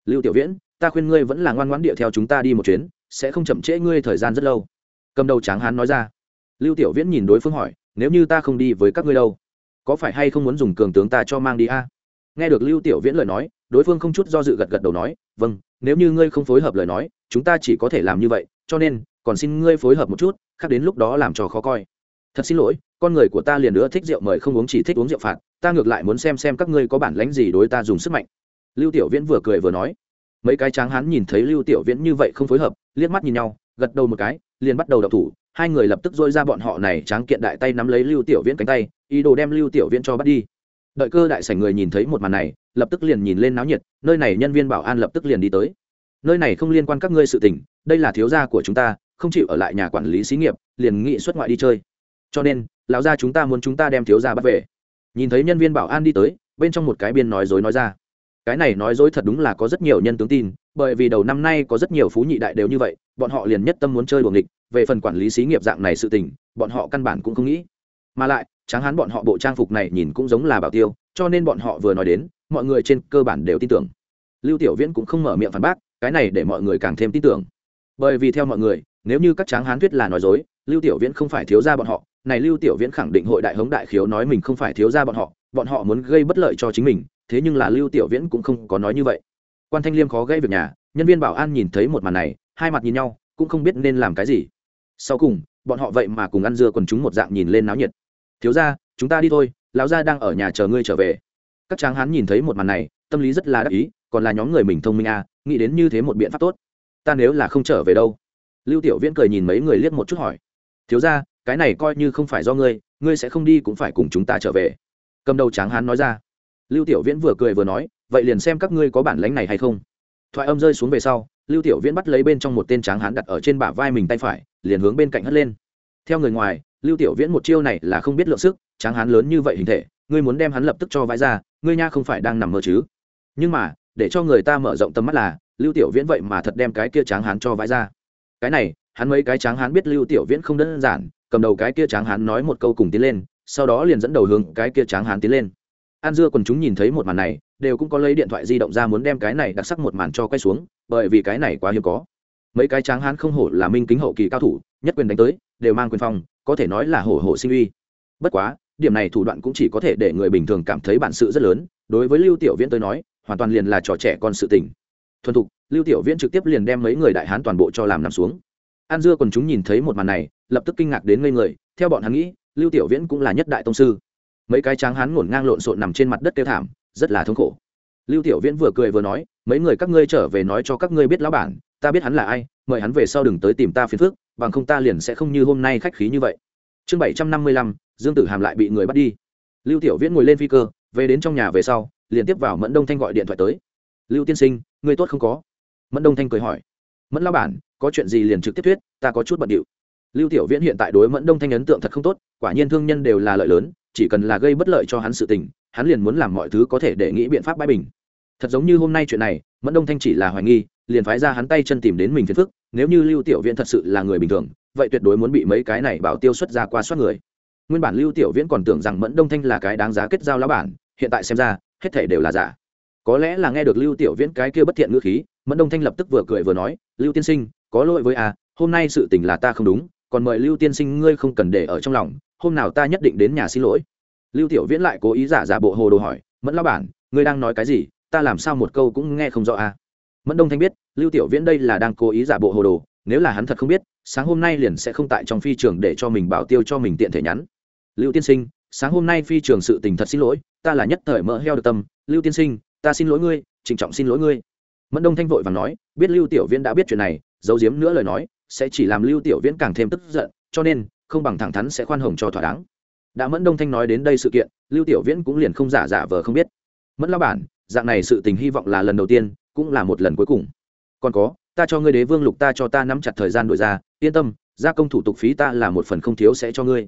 Lưu tiểu viễn, ta khuyên ngươi vẫn là ngoan ngoãn địa theo chúng ta đi một chuyến, sẽ không chậm trễ ngươi thời gian rất lâu. Cầm đầu tráng hán nói ra. Lưu tiểu viễn nhìn đối phương hỏi, nếu như ta không đi với các ngươi đâu, có phải hay không muốn dùng cường tướng ta cho mang đi a? Nghe được lưu tiểu viễn lời nói đối phương không chút do dự gật gật đầu nói vâng nếu như ngươi không phối hợp lời nói, chúng ta chỉ có thể làm như vậy, cho nên, còn xin ngươi phối hợp một chút, khác đến lúc đó làm cho khó coi. Thật xin lỗi, con người của ta liền nữa thích rượu mời không uống chỉ thích uống rượu phạt, ta ngược lại muốn xem xem các ngươi có bản lánh gì đối ta dùng sức mạnh. Lưu tiểu viễn vừa cười vừa nói. Mấy cái tráng hán nhìn thấy lưu tiểu viễn như vậy không phối hợp, liếc mắt nhìn nhau, gật đầu một cái, liền bắt đầu đập thủ. Hai người lập tức dôi ra bọn họ này tráng kiện đại tay nắm lấy lưu tiểu viễn cánh tay, ý đồ đem lưu tiểu viễn cho bắt đi. Đợi cơ đại sảnh người nhìn thấy một màn này lập tức liền nhìn lên náo nhiệt, nơi này nhân viên bảo an lập tức liền đi tới. Nơi này không liên quan các ngươi sự tình, đây là thiếu gia của chúng ta, không chịu ở lại nhà quản lý xí nghiệp, liền nghị xuất ngoại đi chơi. Cho nên, lão gia chúng ta muốn chúng ta đem thiếu gia bắt về. Nhìn thấy nhân viên bảo an đi tới, bên trong một cái biên nói dối nói ra. Cái này nói dối thật đúng là có rất nhiều nhân tướng tin, bởi vì đầu năm nay có rất nhiều phú nhị đại đều như vậy, bọn họ liền nhất tâm muốn chơi đuồng địch về phần quản lý xí nghiệp dạng này sự tình, bọn họ căn bản cũng không nghĩ. Mà lại, tráng hán bọn họ bộ trang phục này nhìn cũng giống là bảo tiêu, cho nên bọn họ vừa nói đến mọi người trên cơ bản đều tin tưởng. Lưu tiểu viễn cũng không mở miệng phản bác, cái này để mọi người càng thêm tin tưởng. Bởi vì theo mọi người, nếu như các tráng hán thuyết là nói dối, lưu tiểu viễn không phải thiếu gia bọn họ, này lưu tiểu viễn khẳng định hội đại hống đại khiếu nói mình không phải thiếu gia bọn họ bọn họ muốn gây bất lợi cho chính mình, thế nhưng là lưu tiểu viễn cũng không có nói như vậy. Quan thanh liêm khó gây việc nhà, nhân viên bảo an nhìn thấy một màn này, hai mặt nhìn nhau, cũng không biết nên làm cái gì. Sau cùng, bọn họ vậy mà cùng ăn dưa còn chúng một dạng nhìn lên náo nhiệt. Thiếu ra chúng ta đi thôi, lão gia đang ở nhà chờ ngươi trở về các tráng hán nhìn thấy một màn này, tâm lý rất là đắc ý, còn là nhóm người mình thông minh à nghĩ đến như thế một biện pháp tốt. Ta nếu là không trở về đâu? Lưu tiểu viễn cười nhìn mấy người liếc một chút hỏi. Thiếu ra cái này coi như không phải do ngươi ngươi sẽ không đi cũng phải cùng chúng ta trở về. Cầm đầu tráng hán nói ra. Lưu tiểu viễn vừa cười vừa nói, vậy liền xem các ngươi có bản lánh này hay không. Thoại âm rơi xuống về sau, lưu tiểu viễn bắt lấy bên trong một tên tráng hán đặt ở trên bả vai mình tay phải, liền hướng bên cạnh hất lên. Theo người ngoài, lưu tiểu viễn một chiêu này là không biết lượng sức, tráng hán lớn như vậy hình thể ngươi muốn đem hắn lập tức cho vãi ra, ngươi nha không phải đang nằm mơ chứ? Nhưng mà, để cho người ta mở rộng tầm mắt là, lưu tiểu viễn vậy mà thật đem cái kia tráng hán cho vãi ra. Cái này, hắn mấy cái tráng hán biết lưu tiểu viễn không đơn giản, cầm đầu cái kia tráng hán nói một câu cùng tiến lên, sau đó liền dẫn đầu hướng cái kia tráng hán tiến lên. An dưa còn chúng nhìn thấy một màn này, đều cũng có lấy điện thoại di động ra muốn đem cái này đặc sắc một màn cho quay xuống, bởi vì cái này quá hiếm có. Mấy cái tráng hán không hổ là minh kính hậu kỳ cao thủ, nhất quyền đánh tới, đều mang quyền phong, có thể nói là hổ hổ sinh uy. Bất quá điểm này thủ đoạn cũng chỉ có thể để người bình thường cảm thấy bản sự rất lớn. Đối với lưu tiểu viễn tôi nói, hoàn toàn liền là trò trẻ con sự tình. Thuần thục, lưu tiểu viễn trực tiếp liền đem mấy người đại hán toàn bộ cho làm nằm xuống. An dưa còn chúng nhìn thấy một màn này, lập tức kinh ngạc đến ngây người. Theo bọn hắn nghĩ, lưu tiểu viễn cũng là nhất đại tông sư. Mấy cái tráng hán ngổn ngang lộn xộn nằm trên mặt đất kêu thảm, rất là thống khổ. Lưu tiểu viễn vừa cười vừa nói, mấy người các ngươi trở về nói cho các ngươi biết lão bản, ta biết hắn là ai, mời hắn về sau đừng tới tìm ta phiền phức, bằng không ta liền sẽ không như hôm nay khách khí như vậy chương bảy trăm năm mươi lăm, dương tử hàm lại bị người bắt đi. Lưu tiểu viễn ngồi lên phi cơ, về đến trong nhà về sau, liền tiếp vào mẫn đông thanh gọi điện thoại tới. Lưu tiên sinh ngươi tốt không có? Mẫn đông thanh cười hỏi. Mẫn lao bản, có chuyện gì liền trực tiếp thuyết, ta có chút bận điệu. Lưu tiểu viễn hiện tại đối mẫn đông thanh ấn tượng thật không tốt, quả nhiên thương nhân đều là lợi lớn, chỉ cần là gây bất lợi cho hắn sự tình, hắn liền muốn làm mọi thứ có thể để nghĩ biện pháp bãi bình. Thật giống như hôm nay chuyện này, mẫn đông thanh chỉ là hoài nghi, liền phái ra hắn tay chân tìm đến mình phiền phức, nếu như lưu tiểu viễn thật sự là người bình thường vậy tuyệt đối muốn bị mấy cái này bảo tiêu xuất ra qua soát người. Nguyên bản lưu tiểu viễn còn tưởng rằng mẫn đông thanh là cái đáng giá kết giao lá bản, hiện tại xem ra, hết thể đều là giả. Có lẽ là nghe được lưu tiểu viễn cái kia bất thiện ngữ khí, mẫn đông thanh lập tức vừa cười vừa nói, lưu tiên sinh, có lỗi với a, hôm nay sự tình là ta không đúng, còn mời lưu tiên sinh ngươi không cần để ở trong lòng, hôm nào ta nhất định đến nhà xin lỗi. Lưu tiểu viễn lại cố ý giả giả bộ hồ đồ hỏi, mẫn lao bản, ngươi đang nói cái gì? Ta làm sao một câu cũng nghe không rõ a? Mẫn đông thanh biết, lưu tiểu viễn đây là đang cố ý giả bộ hồ đồ, nếu là hắn thật không biết sáng hôm nay liền sẽ không tại trong phi trường để cho mình bảo tiêu cho mình tiện thể nhắn. Lưu tiên sinh, sáng hôm nay phi trường sự tình thật xin lỗi, ta là nhất thời mỡ heo được tâm. Lưu tiên sinh, ta xin lỗi ngươi, trịnh trọng xin lỗi ngươi. Mẫn đông thanh vội và nói, biết lưu tiểu viễn đã biết chuyện này, giấu giếm nữa lời nói, sẽ chỉ làm lưu tiểu viễn càng thêm tức giận, cho nên, không bằng thẳng thắn sẽ khoan hồng cho thỏa đáng. Đã mẫn đông thanh nói đến đây sự kiện, lưu tiểu viễn cũng liền không giả giả vờ không biết. Mẫn lao bản, dạng này sự tình hy vọng là lần đầu tiên, cũng là một lần cuối cùng. Còn có, ta cho ngươi đế vương lục ta cho ta nắm chặt thời gian đổi ra yên tâm, gia công thủ tục phí ta là một phần không thiếu sẽ cho ngươi.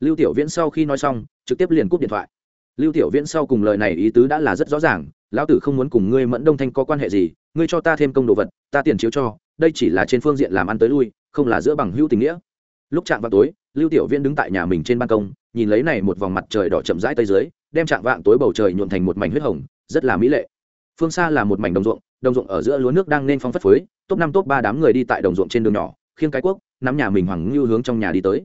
Lưu tiểu viễn sau khi nói xong, trực tiếp liền cúp điện thoại. Lưu tiểu viễn sau cùng lời này ý tứ đã là rất rõ ràng, lão tử không muốn cùng ngươi mẫn đông thanh có quan hệ gì, ngươi cho ta thêm công đồ vật, ta tiền chiếu cho, đây chỉ là trên phương diện làm ăn tới lui, không là giữa bằng hữu tình nghĩa. Lúc chạm vào tối, lưu tiểu viễn đứng tại nhà mình trên ban công, nhìn lấy này một vòng mặt trời đỏ chậm rãi tây dưới, đem chạm vạng tối bầu trời nhuộn thành một mảnh huyết hồng, rất là mỹ lệ. Phương xa là một mảnh đồng ruộng đồng ruộng ở giữa lúa nước đang nên phong phất phới, top năm, top ba đám người đi tại đồng ruộng trên đường nhỏ khiêng cái quốc nắm nhà mình hoàng ngưu hướng trong nhà đi tới.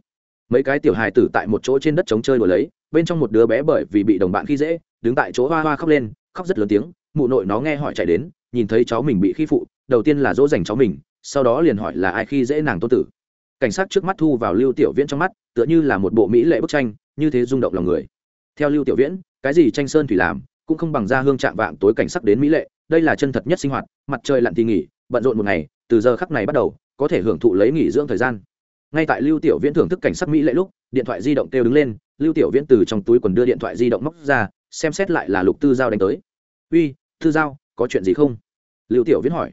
Mấy cái tiểu hài tử tại một chỗ trên đất trống chơi đùa lấy, bên trong một đứa bé bởi vì bị đồng bạn khi dễ, đứng tại chỗ hoa hoa khóc lên, khóc rất lớn tiếng, mụ nội nó nghe hỏi chạy đến, nhìn thấy cháu mình bị khi phụ, đầu tiên là dỗ dành cháu mình, sau đó liền hỏi là ai khi dễ nàng tôn tử. Cảnh sát trước mắt thu vào lưu tiểu viễn trong mắt, tựa như là một bộ mỹ lệ bức tranh, như thế rung động lòng người. Theo lưu tiểu viễn, cái gì tranh sơn thủy làm, cũng không bằng ra hương chạm vạng tối cảnh sắc đến mỹ lệ, đây là chân thật nhất sinh hoạt, mặt trời lặn thì nghỉ, bận rộn một ngày, từ giờ khắc này bắt đầu có thể hưởng thụ lấy nghỉ dưỡng thời gian. Ngay tại lưu tiểu viễn thưởng thức cảnh sắc mỹ lệ lúc, điện thoại di động kêu đứng lên, lưu tiểu viễn từ trong túi quần đưa điện thoại di động móc ra, xem xét lại là lục tư giao đánh tới. Uy, tư giao, có chuyện gì không? Lưu tiểu viễn hỏi.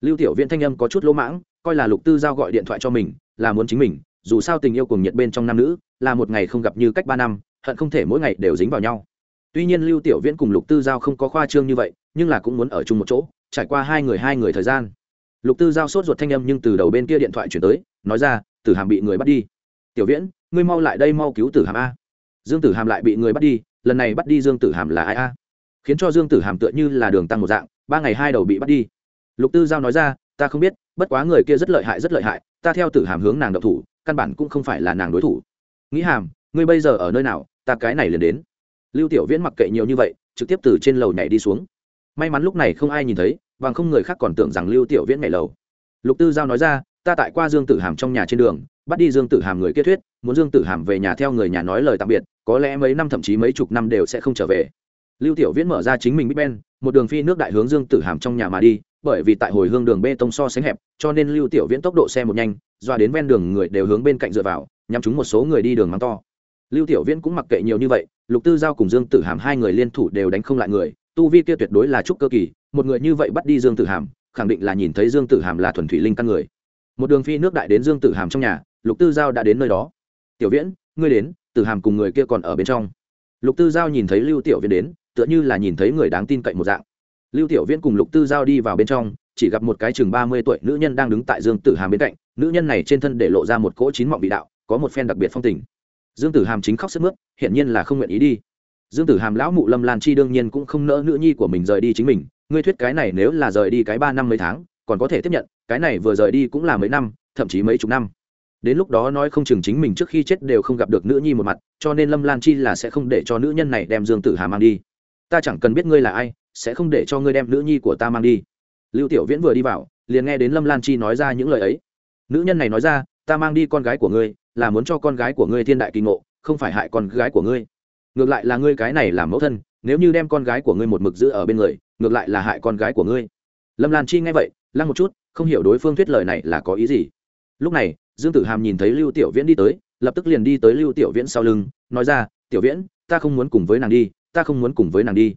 Lưu tiểu viễn thanh âm có chút lỗ mãng, coi là lục tư giao gọi điện thoại cho mình, là muốn chính mình, dù sao tình yêu cùng nhiệt bên trong nam nữ, là một ngày không gặp như cách ba năm, hận không thể mỗi ngày đều dính vào nhau. Tuy nhiên lưu tiểu viễn cùng lục tư giao không có khoa trương như vậy, nhưng là cũng muốn ở chung một chỗ, trải qua hai người hai người thời gian lục tư giao sốt ruột thanh âm nhưng từ đầu bên kia điện thoại chuyển tới, nói ra, tử hàm bị người bắt đi. Tiểu viễn, ngươi mau lại đây mau cứu tử hàm a. Dương tử hàm lại bị người bắt đi, lần này bắt đi dương tử hàm là ai a? Khiến cho dương tử hàm tựa như là đường tăng một dạng, ba ngày hai đầu bị bắt đi. Lục tư giao nói ra, ta không biết, bất quá người kia rất lợi hại, rất lợi hại, ta theo tử hàm hướng nàng độc thủ, căn bản cũng không phải là nàng đối thủ. Nghĩ hàm, ngươi bây giờ ở nơi nào? Ta cái này liền đến. Lưu tiểu viễn mặc kệ nhiều như vậy, trực tiếp từ trên lầu nhảy đi xuống may mắn lúc này không ai nhìn thấy, bằng không người khác còn tưởng rằng lưu tiểu viễn nhảy lầu. Lục tư giao nói ra, ta tại qua dương tử hàm trong nhà trên đường, bắt đi dương tử hàm người kết thuyết, muốn dương tử hàm về nhà theo người nhà nói lời tạm biệt, có lẽ mấy năm thậm chí mấy chục năm đều sẽ không trở về. Lưu tiểu viễn mở ra chính mình big ben, một đường phi nước đại hướng dương tử hàm trong nhà mà đi, bởi vì tại hồi hương đường bê tông so sánh hẹp, cho nên lưu tiểu viễn tốc độ xe một nhanh, doa đến ven đường người đều hướng bên cạnh dựa vào, nhắm chúng một số người đi đường mắng to. Lưu tiểu viễn cũng mặc kệ nhiều như vậy, lục tư giao cùng dương tử hàm hai người liên thủ đều đánh không lại người tu vi kia tuyệt đối là trúc cơ kỳ, một người như vậy bắt đi dương tử hàm, khẳng định là nhìn thấy dương tử hàm là thuần thủy linh căn người. Một đường phi nước đại đến dương tử hàm trong nhà, lục tư giao đã đến nơi đó. Tiểu viễn, ngươi đến, tử hàm cùng người kia còn ở bên trong. Lục tư giao nhìn thấy lưu tiểu viễn đến, tựa như là nhìn thấy người đáng tin cậy một dạng. Lưu tiểu viễn cùng lục tư giao đi vào bên trong, chỉ gặp một cái chừng ba mươi tuổi nữ nhân đang đứng tại dương tử hàm bên cạnh, nữ nhân này trên thân để lộ ra một cỗ chín mọng vị đạo, có một phen đặc biệt phong tình. Dương tử hàm chính khóc sức mướt, hiển nhiên là không nguyện ý đi dương tử hàm lão mụ lâm lan chi đương nhiên cũng không nỡ nữ nhi của mình rời đi chính mình, ngươi thuyết cái này nếu là rời đi cái ba năm mấy tháng, còn có thể tiếp nhận, cái này vừa rời đi cũng là mấy năm, thậm chí mấy chục năm. Đến lúc đó nói không chừng chính mình trước khi chết đều không gặp được nữ nhi một mặt, cho nên lâm lan chi là sẽ không để cho nữ nhân này đem dương tử hàm mang đi. Ta chẳng cần biết ngươi là ai, sẽ không để cho ngươi đem nữ nhi của ta mang đi. Lưu tiểu viễn vừa đi vào, liền nghe đến lâm lan chi nói ra những lời ấy. Nữ nhân này nói ra, ta mang đi con gái của ngươi, là muốn cho con gái của ngươi thiên đại kỳ ngộ, không phải hại con gái của ngươi ngược lại là ngươi cái này làm mẫu thân, nếu như đem con gái của ngươi một mực giữ ở bên người, ngược lại là hại con gái của ngươi. Lâm lan chi nghe vậy, lăng một chút, không hiểu đối phương thuyết lời này là có ý gì. Lúc này, dương tử hàm nhìn thấy lưu tiểu viễn đi tới, lập tức liền đi tới lưu tiểu viễn sau lưng, nói ra, tiểu viễn, ta không muốn cùng với nàng đi, ta không muốn cùng với nàng đi.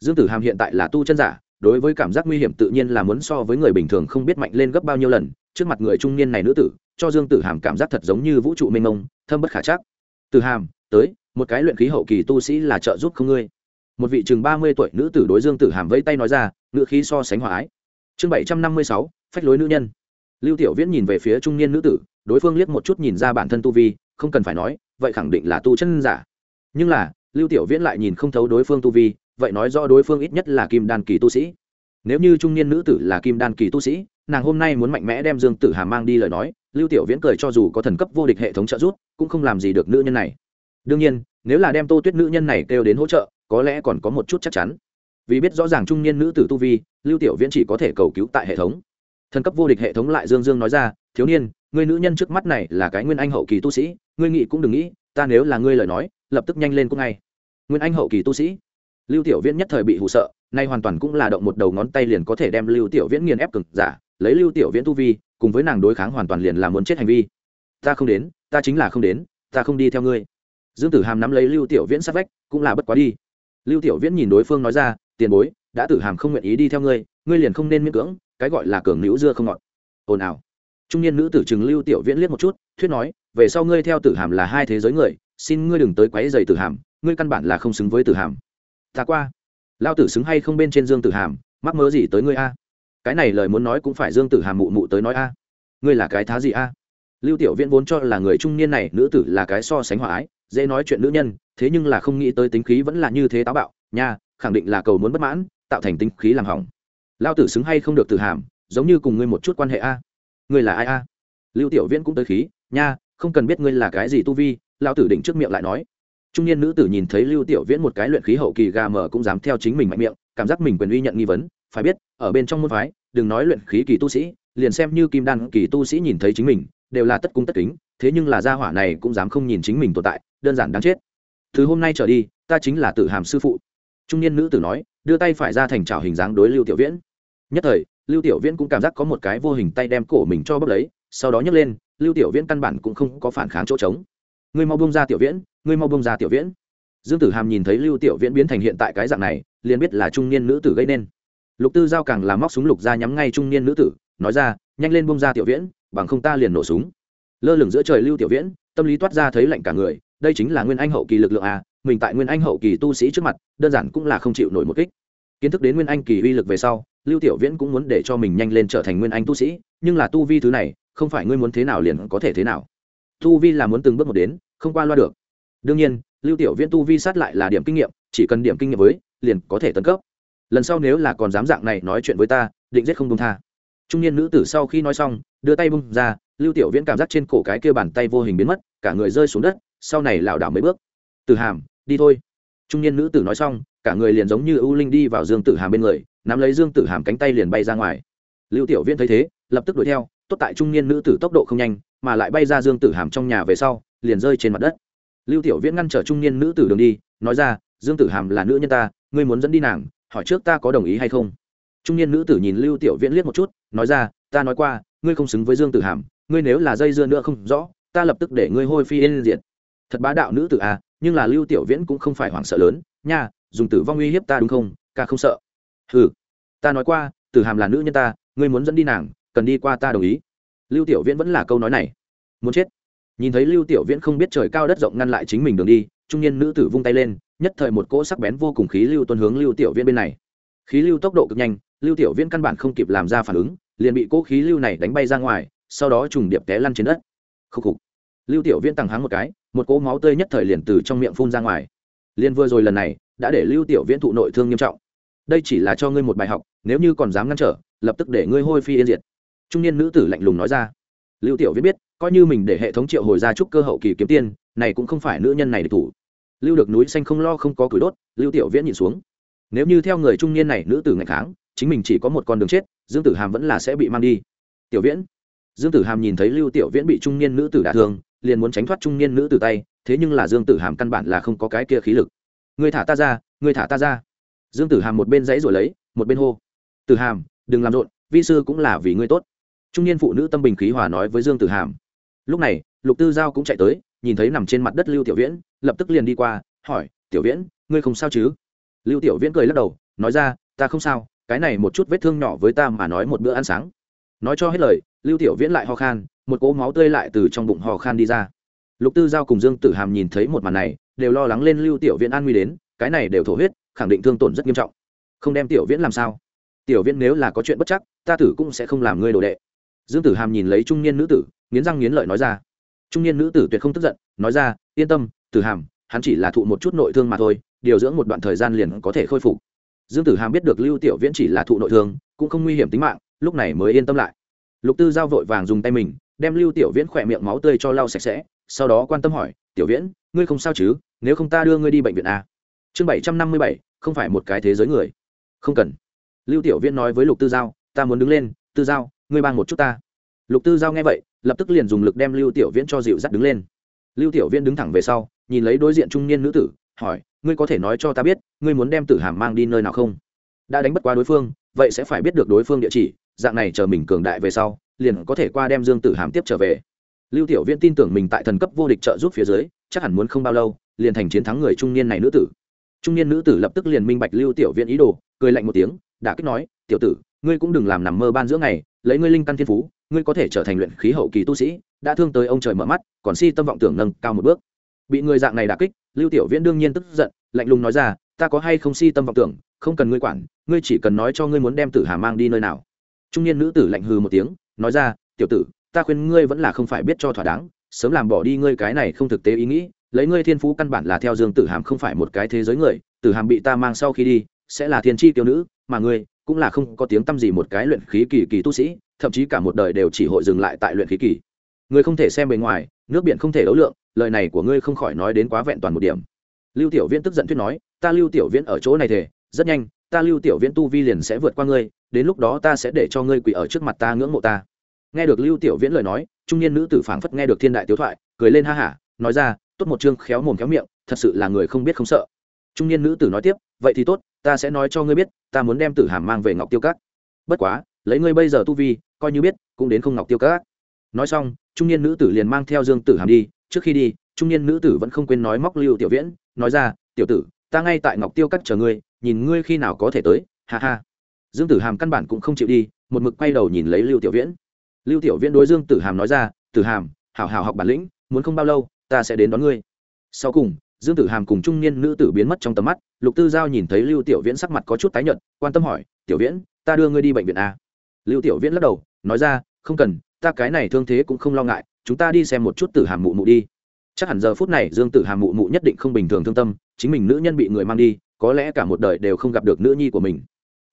Dương tử hàm hiện tại là tu chân giả, đối với cảm giác nguy hiểm tự nhiên là muốn so với người bình thường không biết mạnh lên gấp bao nhiêu lần, trước mặt người trung niên này nữ tử, cho dương tử hàm cảm giác thật giống như vũ trụ mênh mông, thâm bất khả chắc. Tử hàm, tới một cái luyện khí hậu kỳ tu sĩ là trợ giúp không ngươi. Một vị chừng ba mươi tuổi nữ tử đối dương tử hàm vẫy tay nói ra, ngựa khí so sánh hòa ái. Chương bảy trăm năm mươi sáu, phách lối nữ nhân. Lưu tiểu viễn nhìn về phía trung niên nữ tử, đối phương liếc một chút nhìn ra bản thân tu vi, không cần phải nói, vậy khẳng định là tu chân giả. Nhưng là, lưu tiểu viễn lại nhìn không thấu đối phương tu vi, vậy nói do đối phương ít nhất là kim đan kỳ tu sĩ. Nếu như trung niên nữ tử là kim đan kỳ tu sĩ, nàng hôm nay muốn mạnh mẽ đem dương tử hà mang đi lời nói, lưu tiểu viễn cười cho dù có thần cấp vô địch hệ thống trợ giúp, cũng không làm gì được nữ nhân này đương nhiên, nếu là đem tô tuyết nữ nhân này kêu đến hỗ trợ, có lẽ còn có một chút chắc chắn. Vì biết rõ ràng trung niên nữ tử tu vi, lưu tiểu viễn chỉ có thể cầu cứu tại hệ thống. Thần cấp vô địch hệ thống lại dương dương nói ra, thiếu niên người nữ nhân trước mắt này là cái nguyên anh hậu kỳ tu sĩ, ngươi nghĩ cũng đừng nghĩ, ta nếu là ngươi lời nói, lập tức nhanh lên cũng ngay. Nguyên anh hậu kỳ tu sĩ? Lưu tiểu viễn nhất thời bị hụ sợ, nay hoàn toàn cũng là động một đầu ngón tay liền có thể đem lưu tiểu viễn nghiền ép cực giả, lấy lưu tiểu viễn tu vi, cùng với nàng đối kháng hoàn toàn liền là muốn chết hành vi. Ta không đến, ta chính là không đến, ta không đi theo ngươi dương tử hàm nắm lấy lưu tiểu viễn sát vách, cũng là bất quá đi. Lưu tiểu viễn nhìn đối phương nói ra, tiền bối, đã tử hàm không nguyện ý đi theo ngươi ngươi liền không nên miễn cưỡng, cái gọi là cường nữ dưa không ngọt. Ồn ào. Trung niên nữ tử chừng lưu tiểu viễn liếc một chút, thuyết nói, về sau ngươi theo tử hàm là hai thế giới người, xin ngươi đừng tới quấy dày tử hàm, ngươi căn bản là không xứng với tử hàm. Ta qua. Lao tử xứng hay không bên trên dương tử hàm, mắc mớ gì tới ngươi a? Cái này lời muốn nói cũng phải dương tử hàm mụ mụ tới nói a. Ngươi là cái thá gì a? Lưu tiểu viễn vốn cho là người trung niên này, nữ tử là cái so sánh hòa ái dễ nói chuyện nữ nhân, thế nhưng là không nghĩ tới tính khí vẫn là như thế táo bạo, nha, khẳng định là cầu muốn bất mãn, tạo thành tính khí làm hỏng. Lao tử xứng hay không được từ hàm, giống như cùng ngươi một chút quan hệ a. Ngươi là ai a? Lưu tiểu viễn cũng tới khí, nha, không cần biết ngươi là cái gì tu vi, lao tử định trước miệng lại nói. Trung niên nữ tử nhìn thấy lưu tiểu viễn một cái luyện khí hậu kỳ gà mờ cũng dám theo chính mình mạnh miệng, cảm giác mình quyền uy nhận nghi vấn, phải biết, ở bên trong môn phái, đừng nói luyện khí kỳ tu sĩ, liền xem như kim đan kỳ tu sĩ nhìn thấy chính mình, đều là tất cung tất kính, thế nhưng là gia hỏa này cũng dám không nhìn chính mình tồn tại đơn giản đáng chết. Thứ hôm nay trở đi, ta chính là tử hàm sư phụ. Trung niên nữ tử nói, đưa tay phải ra thành trào hình dáng đối lưu tiểu viễn. Nhất thời, lưu tiểu viễn cũng cảm giác có một cái vô hình tay đem cổ mình cho bốc lấy, sau đó nhấc lên, lưu tiểu viễn căn bản cũng không có phản kháng chỗ trống. Ngươi mau bông ra tiểu viễn, ngươi mau bông ra tiểu viễn. Dương tử hàm nhìn thấy lưu tiểu viễn biến thành hiện tại cái dạng này, liền biết là trung niên nữ tử gây nên. Lục tư giao càng làm móc súng lục ra nhắm ngay trung niên nữ tử, nói ra, nhanh lên bông ra tiểu viễn, bằng không ta liền nổ súng. Lơ lửng giữa trời lưu tiểu viễn, tâm lý toát ra thấy lạnh cả người đây chính là nguyên anh hậu kỳ lực lượng à mình tại nguyên anh hậu kỳ tu sĩ trước mặt, đơn giản cũng là không chịu nổi một kích. Kiến thức đến nguyên anh kỳ uy lực về sau, lưu tiểu viễn cũng muốn để cho mình nhanh lên trở thành nguyên anh tu sĩ, nhưng là tu vi thứ này, không phải ngươi muốn thế nào liền có thể thế nào. Tu vi là muốn từng bước một đến, không qua loa được. Đương nhiên, lưu tiểu viễn tu vi sát lại là điểm kinh nghiệm, chỉ cần điểm kinh nghiệm với, liền có thể tấn cấp. Lần sau nếu là còn dám dạng này nói chuyện với ta, định giết không công tha. Trung niên nữ tử sau khi nói xong, đưa tay bung ra, lưu tiểu viễn cảm giác trên cổ cái kia bàn tay vô hình biến mất, cả người rơi xuống đất sau này lảo đảo mấy bước. Từ hàm, đi thôi. Trung niên nữ tử nói xong, cả người liền giống như ưu linh đi vào dương tử hàm bên người, nắm lấy dương tử hàm cánh tay liền bay ra ngoài. Lưu tiểu viễn thấy thế, lập tức đuổi theo, tốt tại trung niên nữ tử tốc độ không nhanh, mà lại bay ra dương tử hàm trong nhà về sau, liền rơi trên mặt đất. Lưu tiểu viễn ngăn trở trung niên nữ tử đường đi, nói ra, dương tử hàm là nữ nhân ta, ngươi muốn dẫn đi nàng, hỏi trước ta có đồng ý hay không? Trung niên nữ tử nhìn lưu tiểu viễn liếc một chút, nói ra, ta nói qua, ngươi không xứng với dương tử hàm, ngươi nếu là dây dưa nữa không rõ, ta lập tức để ngươi hôi phi yên diện thật bá đạo nữ tử à nhưng là lưu tiểu viễn cũng không phải hoảng sợ lớn. Nha, dùng tử vong uy hiếp ta đúng không? Ca không sợ. Ừ ta nói qua, tử hàm là nữ nhân ta, ngươi muốn dẫn đi nàng, cần đi qua ta đồng ý. Lưu tiểu viễn vẫn là câu nói này. Muốn chết. Nhìn thấy lưu tiểu viễn không biết trời cao đất rộng ngăn lại chính mình đường đi, trung niên nữ tử vung tay lên, nhất thời một cỗ sắc bén vô cùng khí lưu tuân hướng lưu tiểu viễn bên này. Khí lưu tốc độ cực nhanh, lưu tiểu viễn căn bản không kịp làm ra phản ứng, liền bị cỗ khí lưu này đánh bay ra ngoài, sau đó trùng điệp té lăn trên đất. Khúc khục lưu tiểu viễn tăng háng một cái, một cỗ máu tươi nhất thời liền từ trong miệng phun ra ngoài. Liên vừa rồi lần này, đã để lưu tiểu viễn thụ nội thương nghiêm trọng. Đây chỉ là cho ngươi một bài học, nếu như còn dám ngăn trở, lập tức để ngươi hôi phi yên diệt. Trung niên nữ tử lạnh lùng nói ra. Lưu tiểu viễn biết, coi như mình để hệ thống triệu hồi ra trúc cơ hậu kỳ kiếm tiên, này cũng không phải nữ nhân này để thủ. Lưu được núi xanh không lo không có củi đốt, lưu tiểu viễn nhìn xuống. Nếu như theo người trung niên này nữ tử ngày kháng, chính mình chỉ có một con đường chết, dương tử hàm vẫn là sẽ bị mang đi. Tiểu viễn. Dương tử hàm nhìn thấy lưu tiểu viễn bị trung niên nữ tử đả thương liền muốn tránh thoát trung niên nữ từ tay, thế nhưng là dương tử hàm căn bản là không có cái kia khí lực. Người thả ta ra người thả ta ra. Dương tử hàm một bên dãy rồi lấy, một bên hô. Tử hàm, đừng làm rộn, vi sư cũng là vì ngươi tốt. Trung niên phụ nữ tâm bình khí hòa nói với dương tử hàm. Lúc này, lục tư giao cũng chạy tới, nhìn thấy nằm trên mặt đất lưu tiểu viễn, lập tức liền đi qua, hỏi, tiểu viễn, ngươi không sao chứ? Lưu tiểu viễn cười lắc đầu, nói ra, ta không sao, cái này một chút vết thương nhỏ với ta mà nói một bữa ăn sáng. Nói cho hết lời, lưu tiểu viễn lại ho khan một cỗ máu tươi lại từ trong bụng hò khan đi ra. Lục tư giao cùng dương tử hàm nhìn thấy một màn này, đều lo lắng lên lưu tiểu viễn an nguy đến, cái này đều thổ huyết, khẳng định thương tổn rất nghiêm trọng. Không đem tiểu viễn làm sao? Tiểu viễn nếu là có chuyện bất chắc, ta tử cũng sẽ không làm ngươi đồ đệ. Dương tử hàm nhìn lấy trung niên nữ tử, nghiến răng nghiến lợi nói ra. Trung niên nữ tử tuyệt không tức giận, nói ra, yên tâm, tử hàm, hắn chỉ là thụ một chút nội thương mà thôi, điều dưỡng một đoạn thời gian liền có thể khôi phục. Dương tử hàm biết được lưu tiểu viễn chỉ là thụ nội thương, cũng không nguy hiểm tính mạng, lúc này mới yên tâm lại. Lục tư giao vội vàng dùng tay mình đem lưu tiểu viễn khỏe miệng máu tươi cho lau sạch sẽ, sau đó quan tâm hỏi, tiểu viễn, ngươi không sao chứ? Nếu không ta đưa ngươi đi bệnh viện a. Chương bảy trăm năm mươi bảy, không phải một cái thế giới người. Không cần. Lưu tiểu viễn nói với lục tư giao, ta muốn đứng lên, tư giao, ngươi ban một chút ta. Lục tư giao nghe vậy, lập tức liền dùng lực đem lưu tiểu viễn cho dịu dắt đứng lên. Lưu tiểu viễn đứng thẳng về sau, nhìn lấy đối diện trung niên nữ tử, hỏi, ngươi có thể nói cho ta biết, ngươi muốn đem tử hàm mang đi nơi nào không? Đã đánh bất quá đối phương, vậy sẽ phải biết được đối phương địa chỉ, dạng này chờ mình cường đại về sau liền có thể qua đem dương tử hàm tiếp trở về. Lưu tiểu viễn tin tưởng mình tại thần cấp vô địch trợ giúp phía dưới, chắc hẳn muốn không bao lâu, liền thành chiến thắng người trung niên này nữ tử. Trung niên nữ tử lập tức liền minh bạch lưu tiểu viễn ý đồ, cười lạnh một tiếng đã kích nói, tiểu tử, ngươi cũng đừng làm nằm mơ ban giữa ngày, lấy ngươi linh căn thiên phú, ngươi có thể trở thành luyện khí hậu kỳ tu sĩ, đã thương tới ông trời mở mắt, còn si tâm vọng tưởng nâng cao một bước. Bị người dạng này đả kích, lưu tiểu viễn đương nhiên tức giận, lạnh lùng nói ra, ta có hay không si tâm vọng tưởng, không cần ngươi quản, ngươi chỉ cần nói cho ngươi muốn đem tử hà mang đi nơi nào. Trung niên nữ tử lạnh hừ một tiếng nói ra, tiểu tử, ta khuyên ngươi vẫn là không phải biết cho thỏa đáng, sớm làm bỏ đi ngươi cái này không thực tế ý nghĩ, lấy ngươi thiên phú căn bản là theo dương tử hàm không phải một cái thế giới người, tử hàm bị ta mang sau khi đi, sẽ là thiên tri tiêu nữ, mà ngươi cũng là không có tiếng t â m gì một cái luyện khí kỳ kỳ tu sĩ, thậm chí cả một đời đều chỉ hội dừng lại tại luyện khí kỳ. Ngươi không thể xem bề ngoài, nước biển không thể đấu lượng, lời này của ngươi không khỏi nói đến quá vẹn toàn một điểm. Lưu tiểu viễn tức giận thuyết nói, ta lưu tiểu viễn ở chỗ này thể rất nhanh, ta lưu tiểu viễn tu vi liền sẽ vượt qua ngươi, đến lúc đó ta sẽ để cho ngươi quỳ ở trước mặt ta ngưỡng mộ ta nghe được lưu tiểu viễn lời nói, trung niên nữ tử phảng phất nghe được thiên đại tiếu thoại, cười lên ha hả, nói ra, tốt một chương khéo mồm khéo miệng, thật sự là người không biết không sợ. Trung niên nữ tử nói tiếp, vậy thì tốt, ta sẽ nói cho ngươi biết, ta muốn đem tử hàm mang về ngọc tiêu cát bất quá, lấy ngươi bây giờ tu vi, coi như biết, cũng đến không ngọc tiêu cát nói xong, trung niên nữ tử liền mang theo dương tử hàm đi. Trước khi đi, trung niên nữ tử vẫn không quên nói móc lưu tiểu viễn, nói ra, tiểu tử, ta ngay tại ngọc tiêu cát chờ ngươi, nhìn ngươi khi nào có thể tới, ha ha. Dương tử hàm căn bản cũng không chịu đi, một mực quay đầu nhìn lấy lưu tiểu viễn lưu tiểu viễn đối dương tử hàm nói ra, tử hàm, hảo hảo học bản lĩnh, muốn không bao lâu, ta sẽ đến đón ngươi. Sau cùng, dương tử hàm cùng trung niên nữ tử biến mất trong tầm mắt, lục tư giao nhìn thấy lưu tiểu viễn sắc mặt có chút tái nhợt, quan tâm hỏi, tiểu viễn, ta đưa ngươi đi bệnh viện a lưu tiểu viễn lắc đầu, nói ra, không cần, ta cái này thương thế cũng không lo ngại, chúng ta đi xem một chút tử hàm mụ mụ đi. Chắc hẳn giờ phút này dương tử hàm mụ mụ nhất định không bình thường thương tâm, chính mình nữ nhân bị người mang đi, có lẽ cả một đời đều không gặp được nữ nhi của mình.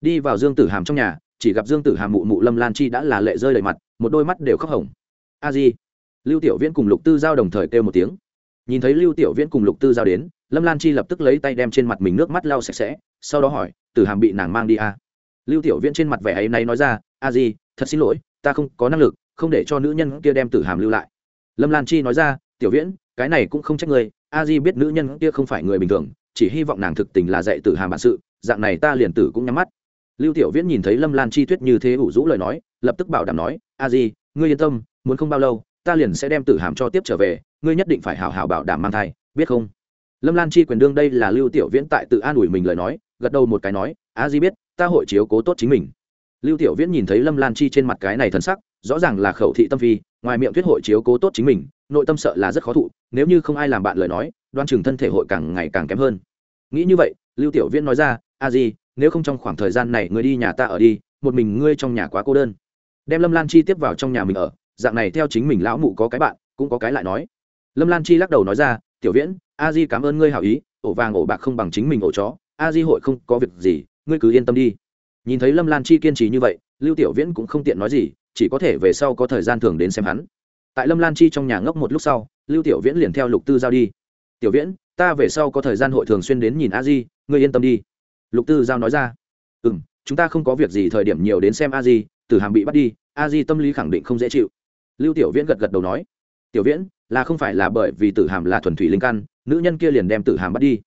Đi vào dương tử hàm trong nhà, chỉ gặp dương tử hàm mụ mụ lâm lan chi đã là lệ rơi đầy mặt một đôi mắt đều khóc hồng. A di. Lưu tiểu viễn cùng lục tư giao đồng thời kêu một tiếng. Nhìn thấy lưu tiểu viễn cùng lục tư giao đến, lâm lan chi lập tức lấy tay đem trên mặt mình nước mắt lau sạch sẽ, sau đó hỏi, tử hàm bị nàng mang đi à. lưu tiểu viễn trên mặt vẻ ấy này nói ra, a di, thật xin lỗi, ta không có năng lực, không để cho nữ nhân kia đem tử hàm lưu lại. Lâm lan chi nói ra, tiểu viễn, cái này cũng không trách người a di biết nữ nhân kia không phải người bình thường, chỉ hy vọng nàng thực tình là dạy tử hàm bản sự, dạng này ta liền tử cũng nhắm mắt. Lưu tiểu viễn nhìn thấy lâm lan chi tuyết như thế ủ rũ lời nói lập tức bảo đảm nói, a di, ngươi yên tâm, muốn không bao lâu, ta liền sẽ đem tử hàm cho tiếp trở về, ngươi nhất định phải hảo hảo bảo đảm mang thai, biết không? Lâm lan chi quyền đương đây là lưu tiểu viễn tại tự an ủi mình lời nói, gật đầu một cái nói, a di biết, ta hội chiếu cố tốt chính mình. Lưu tiểu viễn nhìn thấy lâm lan chi trên mặt cái này thân sắc, rõ ràng là khẩu thị tâm phi, ngoài miệng thuyết hội chiếu cố tốt chính mình, nội tâm sợ là rất khó thụ, nếu như không ai làm bạn lời nói, đoan chừng thân thể hội càng ngày càng kém hơn. Nghĩ như vậy, lưu tiểu viễn nói ra, a di, nếu không trong khoảng thời gian này ngươi đi nhà ta ở đi, một mình ngươi trong nhà quá cô đơn đem lâm lan chi tiếp vào trong nhà mình ở dạng này theo chính mình lão mụ có cái bạn cũng có cái lại nói lâm lan chi lắc đầu nói ra tiểu viễn a di cảm ơn ngươi hảo ý ổ vàng ổ bạc không bằng chính mình ổ chó a di hội không có việc gì ngươi cứ yên tâm đi nhìn thấy lâm lan chi kiên trì như vậy lưu tiểu viễn cũng không tiện nói gì chỉ có thể về sau có thời gian thường đến xem hắn tại lâm lan chi trong nhà ngốc một lúc sau lưu tiểu viễn liền theo lục tư giao đi tiểu viễn ta về sau có thời gian hội thường xuyên đến nhìn a di ngươi yên tâm đi lục tư giao nói ra ừ m chúng ta không có việc gì thời điểm nhiều đến xem a di Tử hàm bị bắt đi, a di tâm lý khẳng định không dễ chịu. Lưu tiểu viễn gật gật đầu nói, tiểu viễn, là không phải là bởi vì tử hàm là thuần thủy linh căn, nữ nhân kia liền đem tử hàm bắt đi.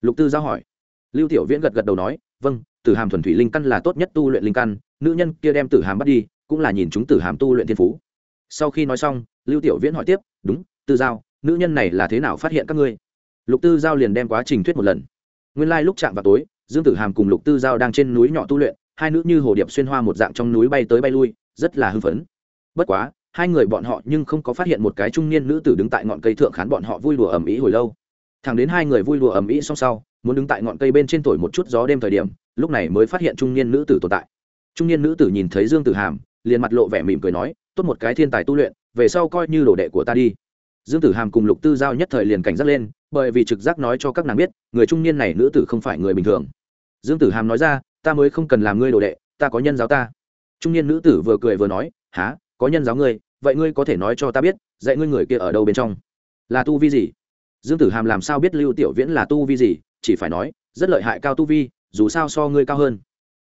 Lục tư giao hỏi. Lưu tiểu viễn gật gật đầu nói vâng tử hàm thuần thủy linh căn là tốt nhất tu luyện linh căn, nữ nhân kia đem tử hàm bắt đi, cũng là nhìn chúng tử hàm tu luyện thiên phú. Sau khi nói xong, lưu tiểu viễn hỏi tiếp, đúng, tư giao, nữ nhân này là thế nào phát hiện các ngươi? Lục tư giao liền đem quá trình thuyết một lần. Nguyên lai、like、lúc chạm vào tối, dương tử hàm cùng lục tư giao đang trên núi nhỏ tu luyện hai nữ như hồ điệp xuyên hoa một dạng trong núi bay tới bay lui, rất là hưng phấn. Bất quá, hai người bọn họ nhưng không có phát hiện một cái trung niên nữ tử đứng tại ngọn cây thượng khán bọn họ vui đùa ầm ĩ hồi lâu. Thẳng đến hai người vui đùa ầm ĩ xong sau, muốn đứng tại ngọn cây bên trên thổi một chút gió đêm thời điểm, lúc này mới phát hiện trung niên nữ tử tồn tại. Trung niên nữ tử nhìn thấy dương tử hàm, liền mặt lộ vẻ mỉm cười nói, tốt một cái thiên tài tu luyện, về sau coi như đồ đệ của ta đi. Dương tử hàm cùng lục tư giao nhất thời liền cảnh giác lên, bởi vì trực giác nói cho các nàng biết, người trung niên này nữ tử không phải người bình thường. Dương tử hàm nói ra ta mới không cần làm ngươi đồ đệ, ta có nhân giáo ta. Trung niên nữ tử vừa cười vừa nói há có nhân giáo ngươi? Vậy ngươi có thể nói cho ta biết, dạy ngươi người kia ở đâu bên trong? Là tu vi gì? Dương tử hàm làm sao biết lưu tiểu viễn là tu vi gì, chỉ phải nói, rất lợi hại cao tu vi, dù sao so ngươi cao hơn.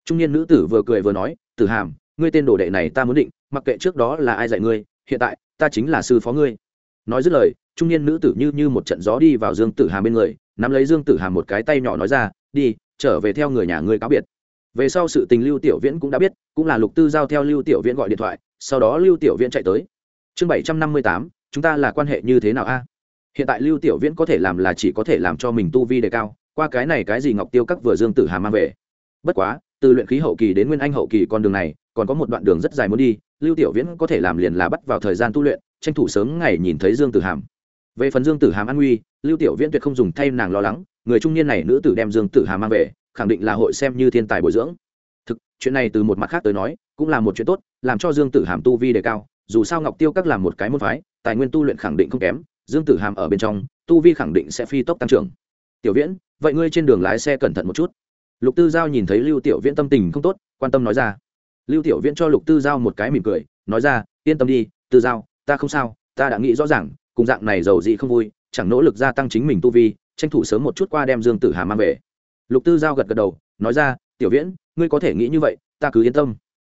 Trung niên nữ tử vừa cười vừa nói, tử hàm, ngươi tên đồ đệ này ta muốn định, mặc kệ trước đó là ai dạy ngươi, hiện tại, ta chính là sư phó ngươi. Nói dứt lời, trung niên nữ tử như như một trận gió đi vào dương tử hàm bên người, nắm lấy dương tử hàm một cái tay nhỏ nói ra, đi, trở về theo người nhà ngươi cáo biệt về sau sự tình lưu tiểu viễn cũng đã biết, cũng là lục tư giao theo lưu tiểu viễn gọi điện thoại, sau đó lưu tiểu viễn chạy tới. Chương bảy trăm năm mươi tám, chúng ta là quan hệ như thế nào a? Hiện tại lưu tiểu viễn có thể làm là chỉ có thể làm cho mình tu vi đề cao, qua cái này cái gì ngọc tiêu các vừa dương tử hà mang về. Bất quá, từ luyện khí hậu kỳ đến nguyên anh hậu kỳ con đường này, còn có một đoạn đường rất dài muốn đi, lưu tiểu viễn có thể làm liền là bắt vào thời gian tu luyện, tranh thủ sớm ngày nhìn thấy dương tử hàm. Về phần dương tử hàm an nguy, lưu tiểu viễn tuyệt không dùng thay nàng lo lắng, người trung niên này nữ tử đem dương tử hàm mang về khẳng định là hội xem như thiên tài bồi dưỡng. Thực, chuyện này từ một mặt khác tới nói, cũng là một chuyện tốt, làm cho dương tử hàm tu vi đề cao, dù sao ngọc tiêu các làm một cái môn phái, tài nguyên tu luyện khẳng định không kém, dương tử hàm ở bên trong, tu vi khẳng định sẽ phi tốc tăng trưởng. Tiểu viễn, vậy ngươi trên đường lái xe cẩn thận một chút. Lục tư giao nhìn thấy lưu tiểu viễn tâm tình không tốt, quan tâm nói ra. Lưu tiểu viễn cho lục tư giao một cái mỉm cười, nói ra, yên tâm đi, tư giao, ta không sao, ta đã nghĩ rõ ràng, cùng dạng này giàu gì không vui, chẳng nỗ lực gia tăng chính mình tu vi, tranh thủ sớm một chút qua đem dương tử hàm mang về lục tư giao gật gật đầu, nói ra, tiểu viễn, ngươi có thể nghĩ như vậy, ta cứ yên tâm.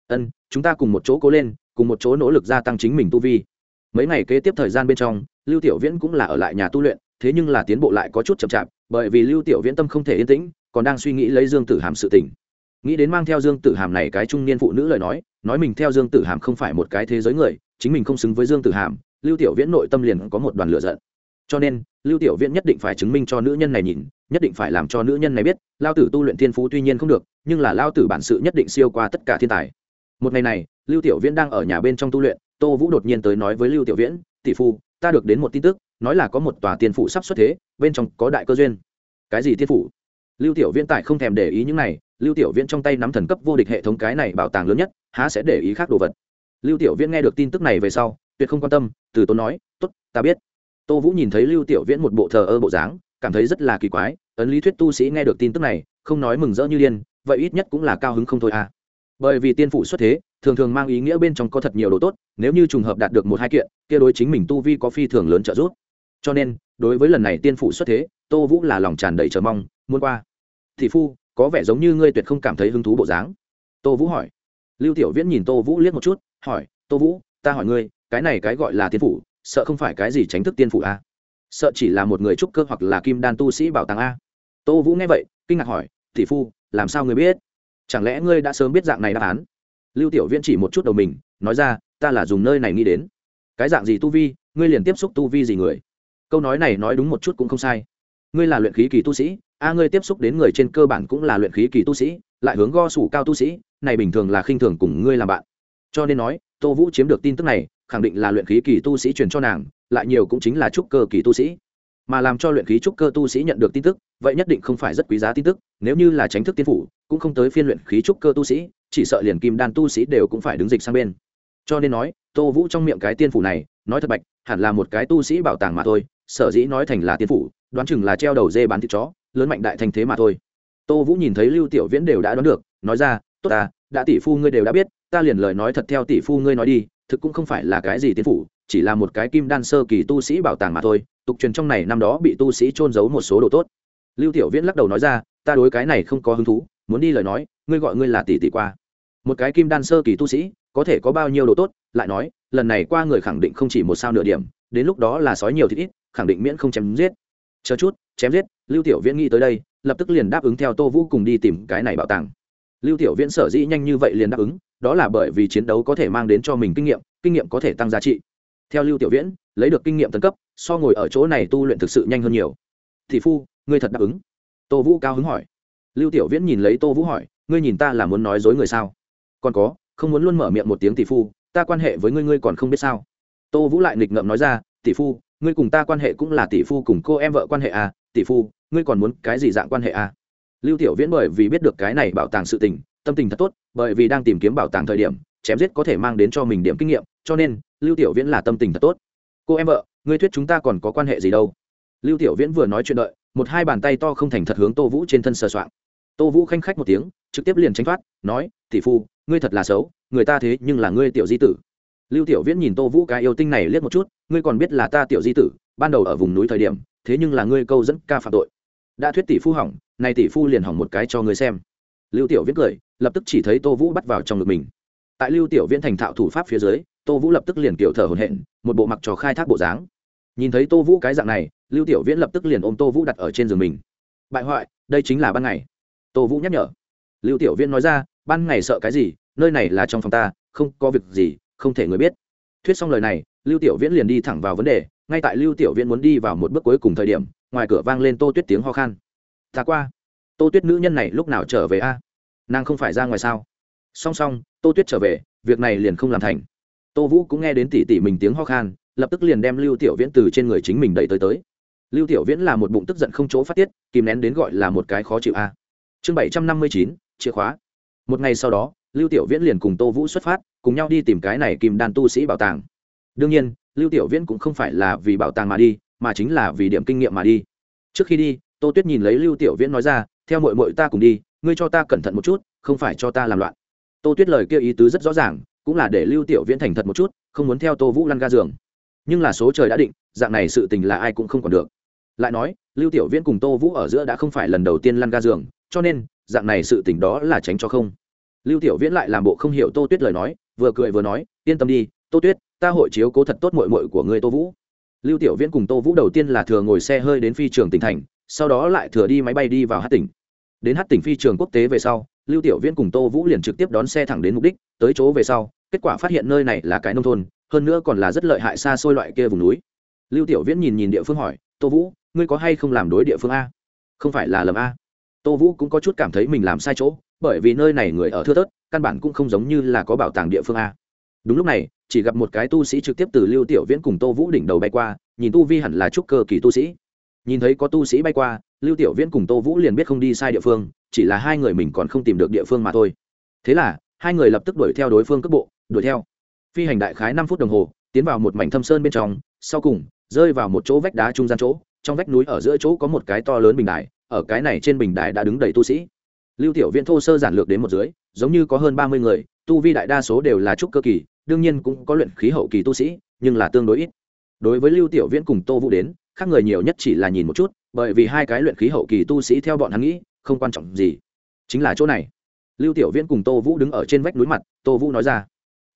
Ân, chúng ta cùng một chỗ cố lên, cùng một chỗ nỗ lực gia tăng chính mình tu vi. Mấy ngày kế tiếp thời gian bên trong, lưu tiểu viễn cũng là ở lại nhà tu luyện, thế nhưng là tiến bộ lại có chút chậm chạp, bởi vì lưu tiểu viễn tâm không thể yên tĩnh, còn đang suy nghĩ lấy dương tử hàm sự tỉnh nghĩ đến mang theo dương tử hàm này cái trung niên phụ nữ lời nói nói mình theo dương tử hàm không phải một cái thế giới người, chính mình không xứng với dương tử hàm, lưu tiểu viễn nội tâm liền có một đoàn lửa giận. Cho nên lưu tiểu viễn nhất định phải chứng minh cho nữ nhân này nhìn, nhất định phải làm cho nữ nhân này biết, lao tử tu luyện thiên phú tuy nhiên không được, nhưng là lao tử bản sự nhất định siêu qua tất cả thiên tài. Một ngày này, lưu tiểu viễn đang ở nhà bên trong tu luyện, tô vũ đột nhiên tới nói với lưu tiểu viễn, tỷ phu, ta được đến một tin tức, nói là có một tòa tiên phủ sắp xuất thế, bên trong có đại cơ duyên. Cái gì tiên phủ? Lưu tiểu viễn tại không thèm để ý những này, lưu tiểu viễn trong tay nắm thần cấp vô địch hệ thống cái này bảo tàng lớn nhất, há sẽ để ý khác đồ vật. Lưu tiểu viễn nghe được tin tức này về sau, tuyệt không quan tâm, từ tốn nói, tốt, ta biết tô vũ nhìn thấy lưu tiểu viễn một bộ thờ ơ bộ dáng, cảm thấy rất là kỳ quái, ấn lý thuyết tu sĩ nghe được tin tức này, không nói mừng rỡ như điên, vậy ít nhất cũng là cao hứng không thôi à. Bởi vì tiên phủ xuất thế, thường thường mang ý nghĩa bên trong có thật nhiều đồ tốt, nếu như trùng hợp đạt được một hai kiện, kia đối chính mình tu vi có phi thường lớn trợ giúp. Cho nên, đối với lần này tiên phủ xuất thế, tô vũ là lòng tràn đầy chờ mong, muốn qua. Thị phu, có vẻ giống như ngươi tuyệt không cảm thấy hứng thú bộ dáng. Tô vũ hỏi. Lưu tiểu viễn nhìn tô vũ liếc một chút, hỏi, tô vũ, ta hỏi ngươi, cái này cái gọi là tiên phủ sợ không phải cái gì tránh thức tiên phủ a. À? sợ chỉ là một người trúc cơ hoặc là kim đan tu sĩ bảo tàng a. Tô vũ nghe vậy, kinh ngạc hỏi, tỷ phu, làm sao người biết? Chẳng lẽ ngươi đã sớm biết dạng này đáp án? Lưu tiểu viễn chỉ một chút đầu mình, nói ra, ta là dùng nơi này nghĩ đến. Cái dạng gì tu vi, ngươi liền tiếp xúc tu vi gì người? Câu nói này nói đúng một chút cũng không sai. Ngươi là luyện khí kỳ tu sĩ, a ngươi tiếp xúc đến người trên cơ bản cũng là luyện khí kỳ tu sĩ, lại hướng go sủ cao tu sĩ, này bình thường là khinh thường cùng ngươi làm bạn cho nên nói tô vũ chiếm được tin tức này khẳng định là luyện khí kỳ tu sĩ truyền cho nàng lại nhiều cũng chính là trúc cơ kỳ tu sĩ. Mà làm cho luyện khí trúc cơ tu sĩ nhận được tin tức vậy nhất định không phải rất quý giá tin tức nếu như là tránh thức tiên phủ cũng không tới phiên luyện khí trúc cơ tu sĩ chỉ sợ liền kim đan tu sĩ đều cũng phải đứng dịch sang bên. Cho nên nói tô vũ trong miệng cái tiên phủ này nói thật bạch hẳn là một cái tu sĩ bảo tàng mà thôi sở dĩ nói thành là tiên phủ đoán chừng là treo đầu dê bán thịt chó lớn mạnh đại thành thế mà thôi. Tô vũ nhìn thấy lưu tiểu viễn đều đã đoán được nói ra tốt à, đã tỷ phu ngươi đều đã biết ta liền lời nói thật theo tỷ phu ngươi nói đi, thực cũng không phải là cái gì tiến phủ, chỉ là một cái kim đan sơ kỳ tu sĩ bảo tàng mà thôi, tục truyền trong này năm đó bị tu sĩ trôn giấu một số đồ tốt. Lưu tiểu viễn lắc đầu nói ra, ta đối cái này không có hứng thú, muốn đi lời nói, ngươi gọi ngươi là tỷ tỷ qua. Một cái kim đan sơ kỳ tu sĩ, có thể có bao nhiêu đồ tốt, lại nói, lần này qua người khẳng định không chỉ một sao nửa điểm, đến lúc đó là sói nhiều thịt ít, khẳng định miễn không chém giết. Chờ chút, chém giết, lưu tiểu viễn nghĩ tới đây, lập tức liền đáp ứng theo tô vũ cùng đi tìm cái này bảo tàng. Lưu tiểu viễn sở dĩ nhanh như vậy liền đáp ứng đó là bởi vì chiến đấu có thể mang đến cho mình kinh nghiệm kinh nghiệm có thể tăng giá trị. Theo lưu tiểu viễn, lấy được kinh nghiệm tấn cấp, so ngồi ở chỗ này tu luyện thực sự nhanh hơn nhiều. Thì phu, ngươi thật đáp ứng? Tô vũ cao hứng hỏi. Lưu tiểu viễn nhìn lấy tô vũ hỏi, ngươi nhìn ta là muốn nói dối người sao? Còn có, không muốn luôn mở miệng một tiếng tỷ phu, ta quan hệ với ngươi ngươi còn không biết sao? Tô vũ lại nghịch ngợm nói ra tỷ phu, ngươi cùng ta quan hệ cũng là tỷ phu cùng cô em vợ quan hệ à? Tỷ phu, ngươi còn muốn cái gì dạng quan hệ à? Lưu tiểu viễn bởi vì biết được cái này bảo tàng sự tình tâm tình thật tốt, bởi vì đang tìm kiếm bảo tàng thời điểm, chém giết có thể mang đến cho mình điểm kinh nghiệm, cho nên, lưu tiểu viễn là tâm tình thật tốt. Cô em vợ, ngươi thuyết chúng ta còn có quan hệ gì đâu? Lưu tiểu viễn vừa nói chuyện đợi, một hai bàn tay to không thành thật hướng tô vũ trên thân sờ soạng. Tô vũ khanh khách một tiếng, trực tiếp liền tránh thoát, nói, tỷ phu, ngươi thật là xấu, người ta thế nhưng là ngươi tiểu di tử. Lưu tiểu viễn nhìn tô vũ cái yêu tinh này liếc một chút, ngươi còn biết là ta tiểu di tử, ban đầu ở vùng núi thời điểm, thế nhưng là ngươi câu dẫn ca phạm tội. Đã thuyết tỷ phu hỏng này tỷ phu liền hỏng một cái cho ngươi xem lưu tiểu viễn cười, lập tức chỉ thấy tô vũ bắt vào trong ngực mình. Tại lưu tiểu viễn thành thạo thủ pháp phía dưới, tô vũ lập tức liền kiểu thở hồn hện một bộ mặc trò khai thác bộ dáng. Nhìn thấy tô vũ cái dạng này, lưu tiểu viễn lập tức liền ôm tô vũ đặt ở trên giường mình. Bại hoại, đây chính là ban ngày. Tô vũ nhắc nhở. Lưu tiểu viễn nói ra, ban ngày sợ cái gì? Nơi này là trong phòng ta, không có việc gì, không thể người biết. Thuyết xong lời này, lưu tiểu viễn liền đi thẳng vào vấn đề, ngay tại lưu tiểu viễn muốn đi vào một bước cuối cùng thời điểm, ngoài cửa vang lên tô tuyết tiếng ho khan. Ta qua, tô tuyết nữ nhân này lúc nào trở về a? Nàng không phải ra ngoài sao? Song song, tô tuyết trở về, việc này liền không làm thành. Tô vũ cũng nghe đến tỉ tỉ mình tiếng ho khan, lập tức liền đem lưu tiểu viễn từ trên người chính mình đẩy tới tới. Lưu tiểu viễn là một bụng tức giận không chỗ phát tiết, kìm nén đến gọi là một cái khó chịu a. Chương bảy trăm năm mươi chín, chìa khóa. Một ngày sau đó, lưu tiểu viễn liền cùng tô vũ xuất phát, cùng nhau đi tìm cái này kim đàn tu sĩ bảo tàng. Đương nhiên, lưu tiểu viễn cũng không phải là vì bảo tàng mà đi, mà chính là vì điểm kinh nghiệm mà đi. Trước khi đi, tô tuyết nhìn lấy lưu tiểu viễn nói ra, theo mội mội ta cùng đi ngươi cho ta cẩn thận một chút, không phải cho ta làm loạn. Tô tuyết lời kia ý tứ rất rõ ràng, cũng là để lưu tiểu viễn thành thật một chút, không muốn theo tô vũ lăn ga giường. Nhưng là số trời đã định, dạng này sự tình là ai cũng không còn được. Lại nói, lưu tiểu viễn cùng tô vũ ở giữa đã không phải lần đầu tiên lăn ga giường, cho nên, dạng này sự tình đó là tránh cho không. Lưu tiểu viễn lại làm bộ không hiểu tô tuyết lời nói, vừa cười vừa nói, yên tâm đi, tô tuyết, ta hội chiếu cố thật tốt mội mội của ngươi tô vũ. Lưu tiểu viễn cùng tô vũ đầu tiên là thừa ngồi xe hơi đến phi trường tỉnh thành, sau đó lại thừa đi máy bay đi vào hát tỉnh đến hát tỉnh phi trường quốc tế về sau, lưu tiểu viễn cùng tô vũ liền trực tiếp đón xe thẳng đến mục đích, tới chỗ về sau, kết quả phát hiện nơi này là cái nông thôn, hơn nữa còn là rất lợi hại xa xôi loại kia vùng núi. Lưu tiểu viễn nhìn nhìn địa phương hỏi, tô vũ, ngươi có hay không làm đối địa phương a? Không phải là lầm a. Tô vũ cũng có chút cảm thấy mình làm sai chỗ, bởi vì nơi này người ở thưa thớt, căn bản cũng không giống như là có bảo tàng địa phương a. Đúng lúc này, chỉ gặp một cái tu sĩ trực tiếp từ lưu tiểu viễn cùng tô vũ đỉnh đầu bay qua, nhìn tu vi hẳn là trúc cơ kỳ tu sĩ nhìn thấy có tu sĩ bay qua, lưu tiểu viễn cùng tô vũ liền biết không đi sai địa phương, chỉ là hai người mình còn không tìm được địa phương mà thôi. Thế là, hai người lập tức đuổi theo đối phương cước bộ, đuổi theo. Phi hành đại khái năm phút đồng hồ, tiến vào một mảnh thâm sơn bên trong, sau cùng, rơi vào một chỗ vách đá trung gian chỗ, trong vách núi ở giữa chỗ có một cái to lớn bình đài, ở cái này trên bình đài đã đứng đầy tu sĩ. Lưu tiểu viễn thô sơ giản lược đến một dưới, giống như có hơn ba mươi người, tu vi đại đa số đều là trúc cơ kỳ, đương nhiên cũng có luyện khí hậu kỳ tu sĩ, nhưng là tương đối ít. Đối với lưu tiểu viễn cùng tô vũ đến khác người nhiều nhất chỉ là nhìn một chút, bởi vì hai cái luyện khí hậu kỳ tu sĩ theo bọn hắn nghĩ, không quan trọng gì. Chính là chỗ này. Lưu tiểu viễn cùng tô vũ đứng ở trên vách núi mặt, tô vũ nói ra.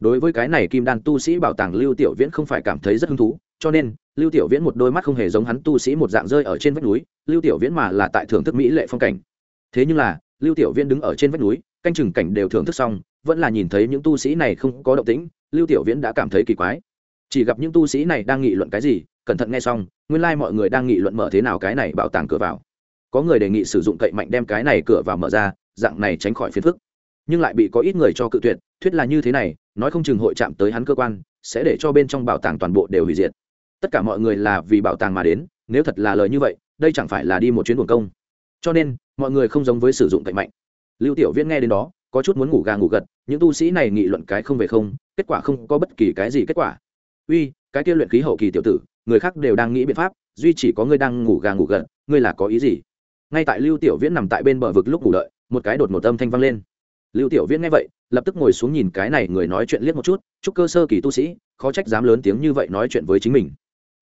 Đối với cái này kim đan tu sĩ bảo tàng, lưu tiểu viễn không phải cảm thấy rất hứng thú, cho nên, lưu tiểu viễn một đôi mắt không hề giống hắn tu sĩ một dạng rơi ở trên vách núi, lưu tiểu viễn mà là tại thưởng thức mỹ lệ phong cảnh. Thế nhưng là, lưu tiểu viễn đứng ở trên vách núi, canh chừng cảnh đều thưởng thức xong, vẫn là nhìn thấy những tu sĩ này không có động tĩnh, lưu tiểu viễn đã cảm thấy kỳ quái chỉ gặp những tu sĩ này đang nghị luận cái gì, cẩn thận nghe xong, nguyên lai、like、mọi người đang nghị luận mở thế nào cái này bảo tàng cửa vào. Có người đề nghị sử dụng cậy mạnh đem cái này cửa vào mở ra, dạng này tránh khỏi phiền phức. Nhưng lại bị có ít người cho cự tuyệt, thuyết là như thế này, nói không chừng hội chạm tới hắn cơ quan, sẽ để cho bên trong bảo tàng toàn bộ đều hủy diệt. Tất cả mọi người là vì bảo tàng mà đến, nếu thật là lời như vậy, đây chẳng phải là đi một chuyến buồn công. Cho nên, mọi người không giống với sử dụng cậy mạnh. Lưu tiểu viễn nghe đến đó, có chút muốn ngủ gà ngủ gật, những tu sĩ này nghị luận cái không về không, kết quả không có bất kỳ cái gì kết quả uy, cái kia luyện khí hậu kỳ tiểu tử, người khác đều đang nghĩ biện pháp, duy chỉ có ngươi đang ngủ gà ngủ gật, ngươi là có ý gì? Ngay tại lưu tiểu viễn nằm tại bên bờ vực lúc ngủ đợi, một cái đột một âm thanh vang lên. Lưu tiểu viễn nghe vậy, lập tức ngồi xuống nhìn cái này người nói chuyện liếc một chút, chúc cơ sơ kỳ tu sĩ, khó trách dám lớn tiếng như vậy nói chuyện với chính mình.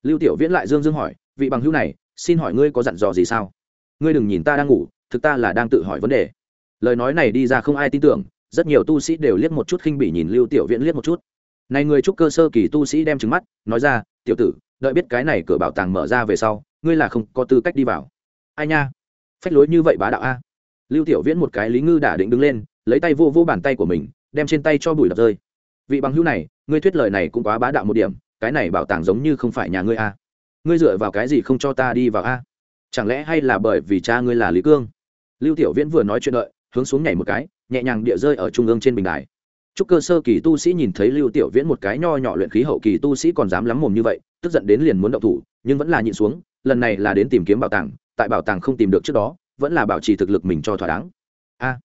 Lưu tiểu viễn lại dương dương hỏi, vị bằng hữu này, xin hỏi ngươi có dặn dò gì sao? Ngươi đừng nhìn ta đang ngủ, thực ta là đang tự hỏi vấn đề. Lời nói này đi ra không ai tin tưởng, rất nhiều tu sĩ đều liếc một chút khinh bỉ nhìn lưu tiểu viễn liếc một chút này người trúc cơ sơ kỳ tu sĩ đem trứng mắt, nói ra, tiểu tử, đợi biết cái này cửa bảo tàng mở ra về sau, ngươi là không có tư cách đi vào. Ai nha, phách lối như vậy bá đạo a. Lưu tiểu viễn một cái lý ngư đả định đứng lên, lấy tay vô vô bàn tay của mình, đem trên tay cho bùi đập rơi. Vị bằng hữu này, ngươi thuyết lời này cũng quá bá đạo một điểm, cái này bảo tàng giống như không phải nhà ngươi a. Ngươi dựa vào cái gì không cho ta đi vào a? Chẳng lẽ hay là bởi vì cha ngươi là lý cương? Lưu tiểu viễn vừa nói chuyện đợi, hướng xuống nhảy một cái, nhẹ nhàng địa rơi ở trung ương trên bình đài chúc cơ sơ kỳ tu sĩ nhìn thấy Lưu Tiểu Viễn một cái nho nhỏ luyện khí hậu kỳ tu sĩ còn dám lắm mồm như vậy, tức giận đến liền muốn động thủ, nhưng vẫn là nhịn xuống, lần này là đến tìm kiếm bảo tàng, tại bảo tàng không tìm được trước đó, vẫn là bảo trì thực lực mình cho thỏa đáng. A.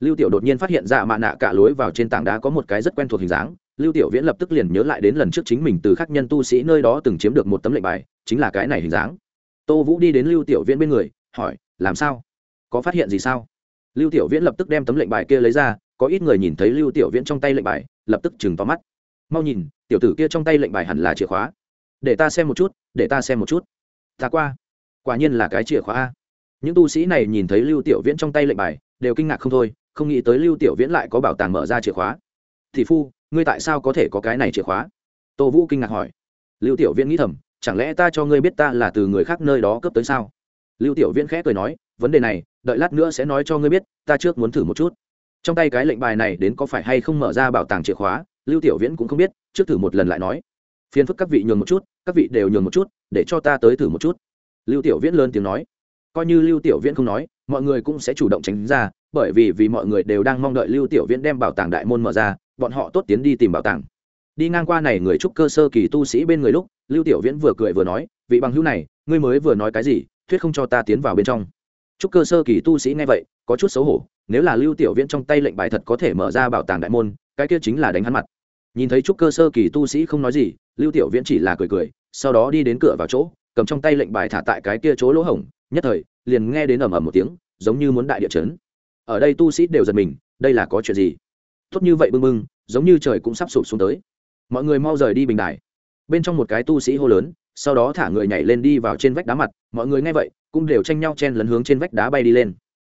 Lưu Tiểu đột nhiên phát hiện ra mạ nạ cả lối vào trên tảng đá có một cái rất quen thuộc hình dáng, Lưu Tiểu Viễn lập tức liền nhớ lại đến lần trước chính mình từ khắc nhân tu sĩ nơi đó từng chiếm được một tấm lệnh bài, chính là cái này hình dáng. Tô Vũ đi đến Lưu Tiểu Viễn bên người, hỏi, làm sao? Có phát hiện gì sao? Lưu Tiểu Viễn lập tức đem tấm lệnh bài kia lấy ra, có ít người nhìn thấy lưu tiểu viễn trong tay lệnh bài, lập tức chừng to mắt. Mau nhìn, tiểu tử kia trong tay lệnh bài hẳn là chìa khóa. Để ta xem một chút, để ta xem một chút. Ta qua. Quả nhiên là cái chìa khóa a. Những tu sĩ này nhìn thấy lưu tiểu viễn trong tay lệnh bài, đều kinh ngạc không thôi, không nghĩ tới lưu tiểu viễn lại có bảo tàng mở ra chìa khóa. Thị phu, ngươi tại sao có thể có cái này chìa khóa? Tô vũ kinh ngạc hỏi. Lưu tiểu viễn nghĩ thầm, chẳng lẽ ta cho ngươi biết ta là từ người khác nơi đó cấp tới sao? Lưu tiểu viễn khẽ cười nói, vấn đề này, đợi lát nữa sẽ nói cho ngươi biết, ta trước muốn thử một chút trong tay cái lệnh bài này đến có phải hay không mở ra bảo tàng chìa khóa, lưu tiểu viễn cũng không biết, trước thử một lần lại nói. Phiền phức các vị nhường một chút, các vị đều nhường một chút, để cho ta tới thử một chút. Lưu tiểu viễn lớn tiếng nói. Coi như lưu tiểu viễn không nói, mọi người cũng sẽ chủ động tránh ra, bởi vì vì mọi người đều đang mong đợi lưu tiểu viễn đem bảo tàng đại môn mở ra, bọn họ tốt tiến đi tìm bảo tàng. Đi ngang qua này người trúc cơ sơ kỳ tu sĩ bên người lúc, lưu tiểu viễn vừa cười vừa nói, vị bằng hữu này, ngươi mới vừa nói cái gì, thuyết không cho ta tiến vào bên trong. Trúc cơ sơ kỳ tu sĩ nghe vậy, có chút xấu hổ nếu là lưu tiểu viễn trong tay lệnh bài thật có thể mở ra bảo tàng đại môn, cái kia chính là đánh hắn mặt. Nhìn thấy trúc cơ sơ kỳ tu sĩ không nói gì, lưu tiểu viễn chỉ là cười cười, sau đó đi đến cửa vào chỗ, cầm trong tay lệnh bài thả tại cái kia chỗ lỗ hổng, nhất thời, liền nghe đến ầm ầm một tiếng, giống như muốn đại địa chấn. Ở đây tu sĩ đều giật mình, đây là có chuyện gì? Tốt như vậy bưng bưng giống như trời cũng sắp sụp xuống tới. Mọi người mau rời đi bình đài. Bên trong một cái tu sĩ hô lớn, sau đó thả người nhảy lên đi vào trên vách đá mặt, mọi người nghe vậy, cũng đều tranh nhau chen lấn hướng trên vách đá bay đi lên.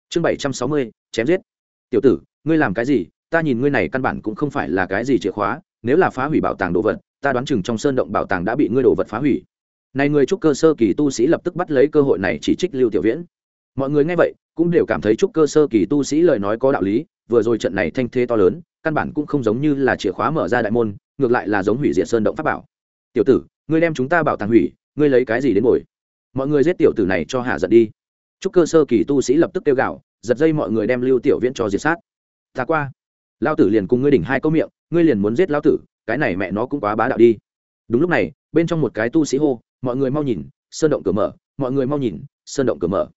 Chương bảy trăm sáu mươi chém giết. Tiểu tử, ngươi làm cái gì? Ta nhìn ngươi này căn bản cũng không phải là cái gì chìa khóa, nếu là phá hủy bảo tàng đồ vật, ta đoán chừng trong sơn động bảo tàng đã bị ngươi đồ vật phá hủy. Này người trúc cơ sơ kỳ tu sĩ lập tức bắt lấy cơ hội này chỉ trích lưu tiểu viễn. Mọi người nghe vậy, cũng đều cảm thấy trúc cơ sơ kỳ tu sĩ lời nói có đạo lý, vừa rồi trận này thanh thế to lớn, căn bản cũng không giống như là chìa khóa mở ra đại môn, ngược lại là giống hủy diệt sơn động pháp bảo. Tiểu tử, ngươi đem chúng ta bảo tàng hủy, ngươi lấy cái gì đến ngồi mọi người giết tiểu tử này cho hạ giận đi. Trúc cơ sơ kỳ tu sĩ lập tức kêu gạo giật dây mọi người đem lưu tiểu viễn cho diệt sát. Ta qua. Lao tử liền cùng ngươi đỉnh hai câu miệng, ngươi liền muốn giết lao tử, cái này mẹ nó cũng quá bá đạo đi. Đúng lúc này, bên trong một cái tu sĩ hô, mọi người mau nhìn, sơn động cửa mở, mọi người mau nhìn, sơn động cửa mở.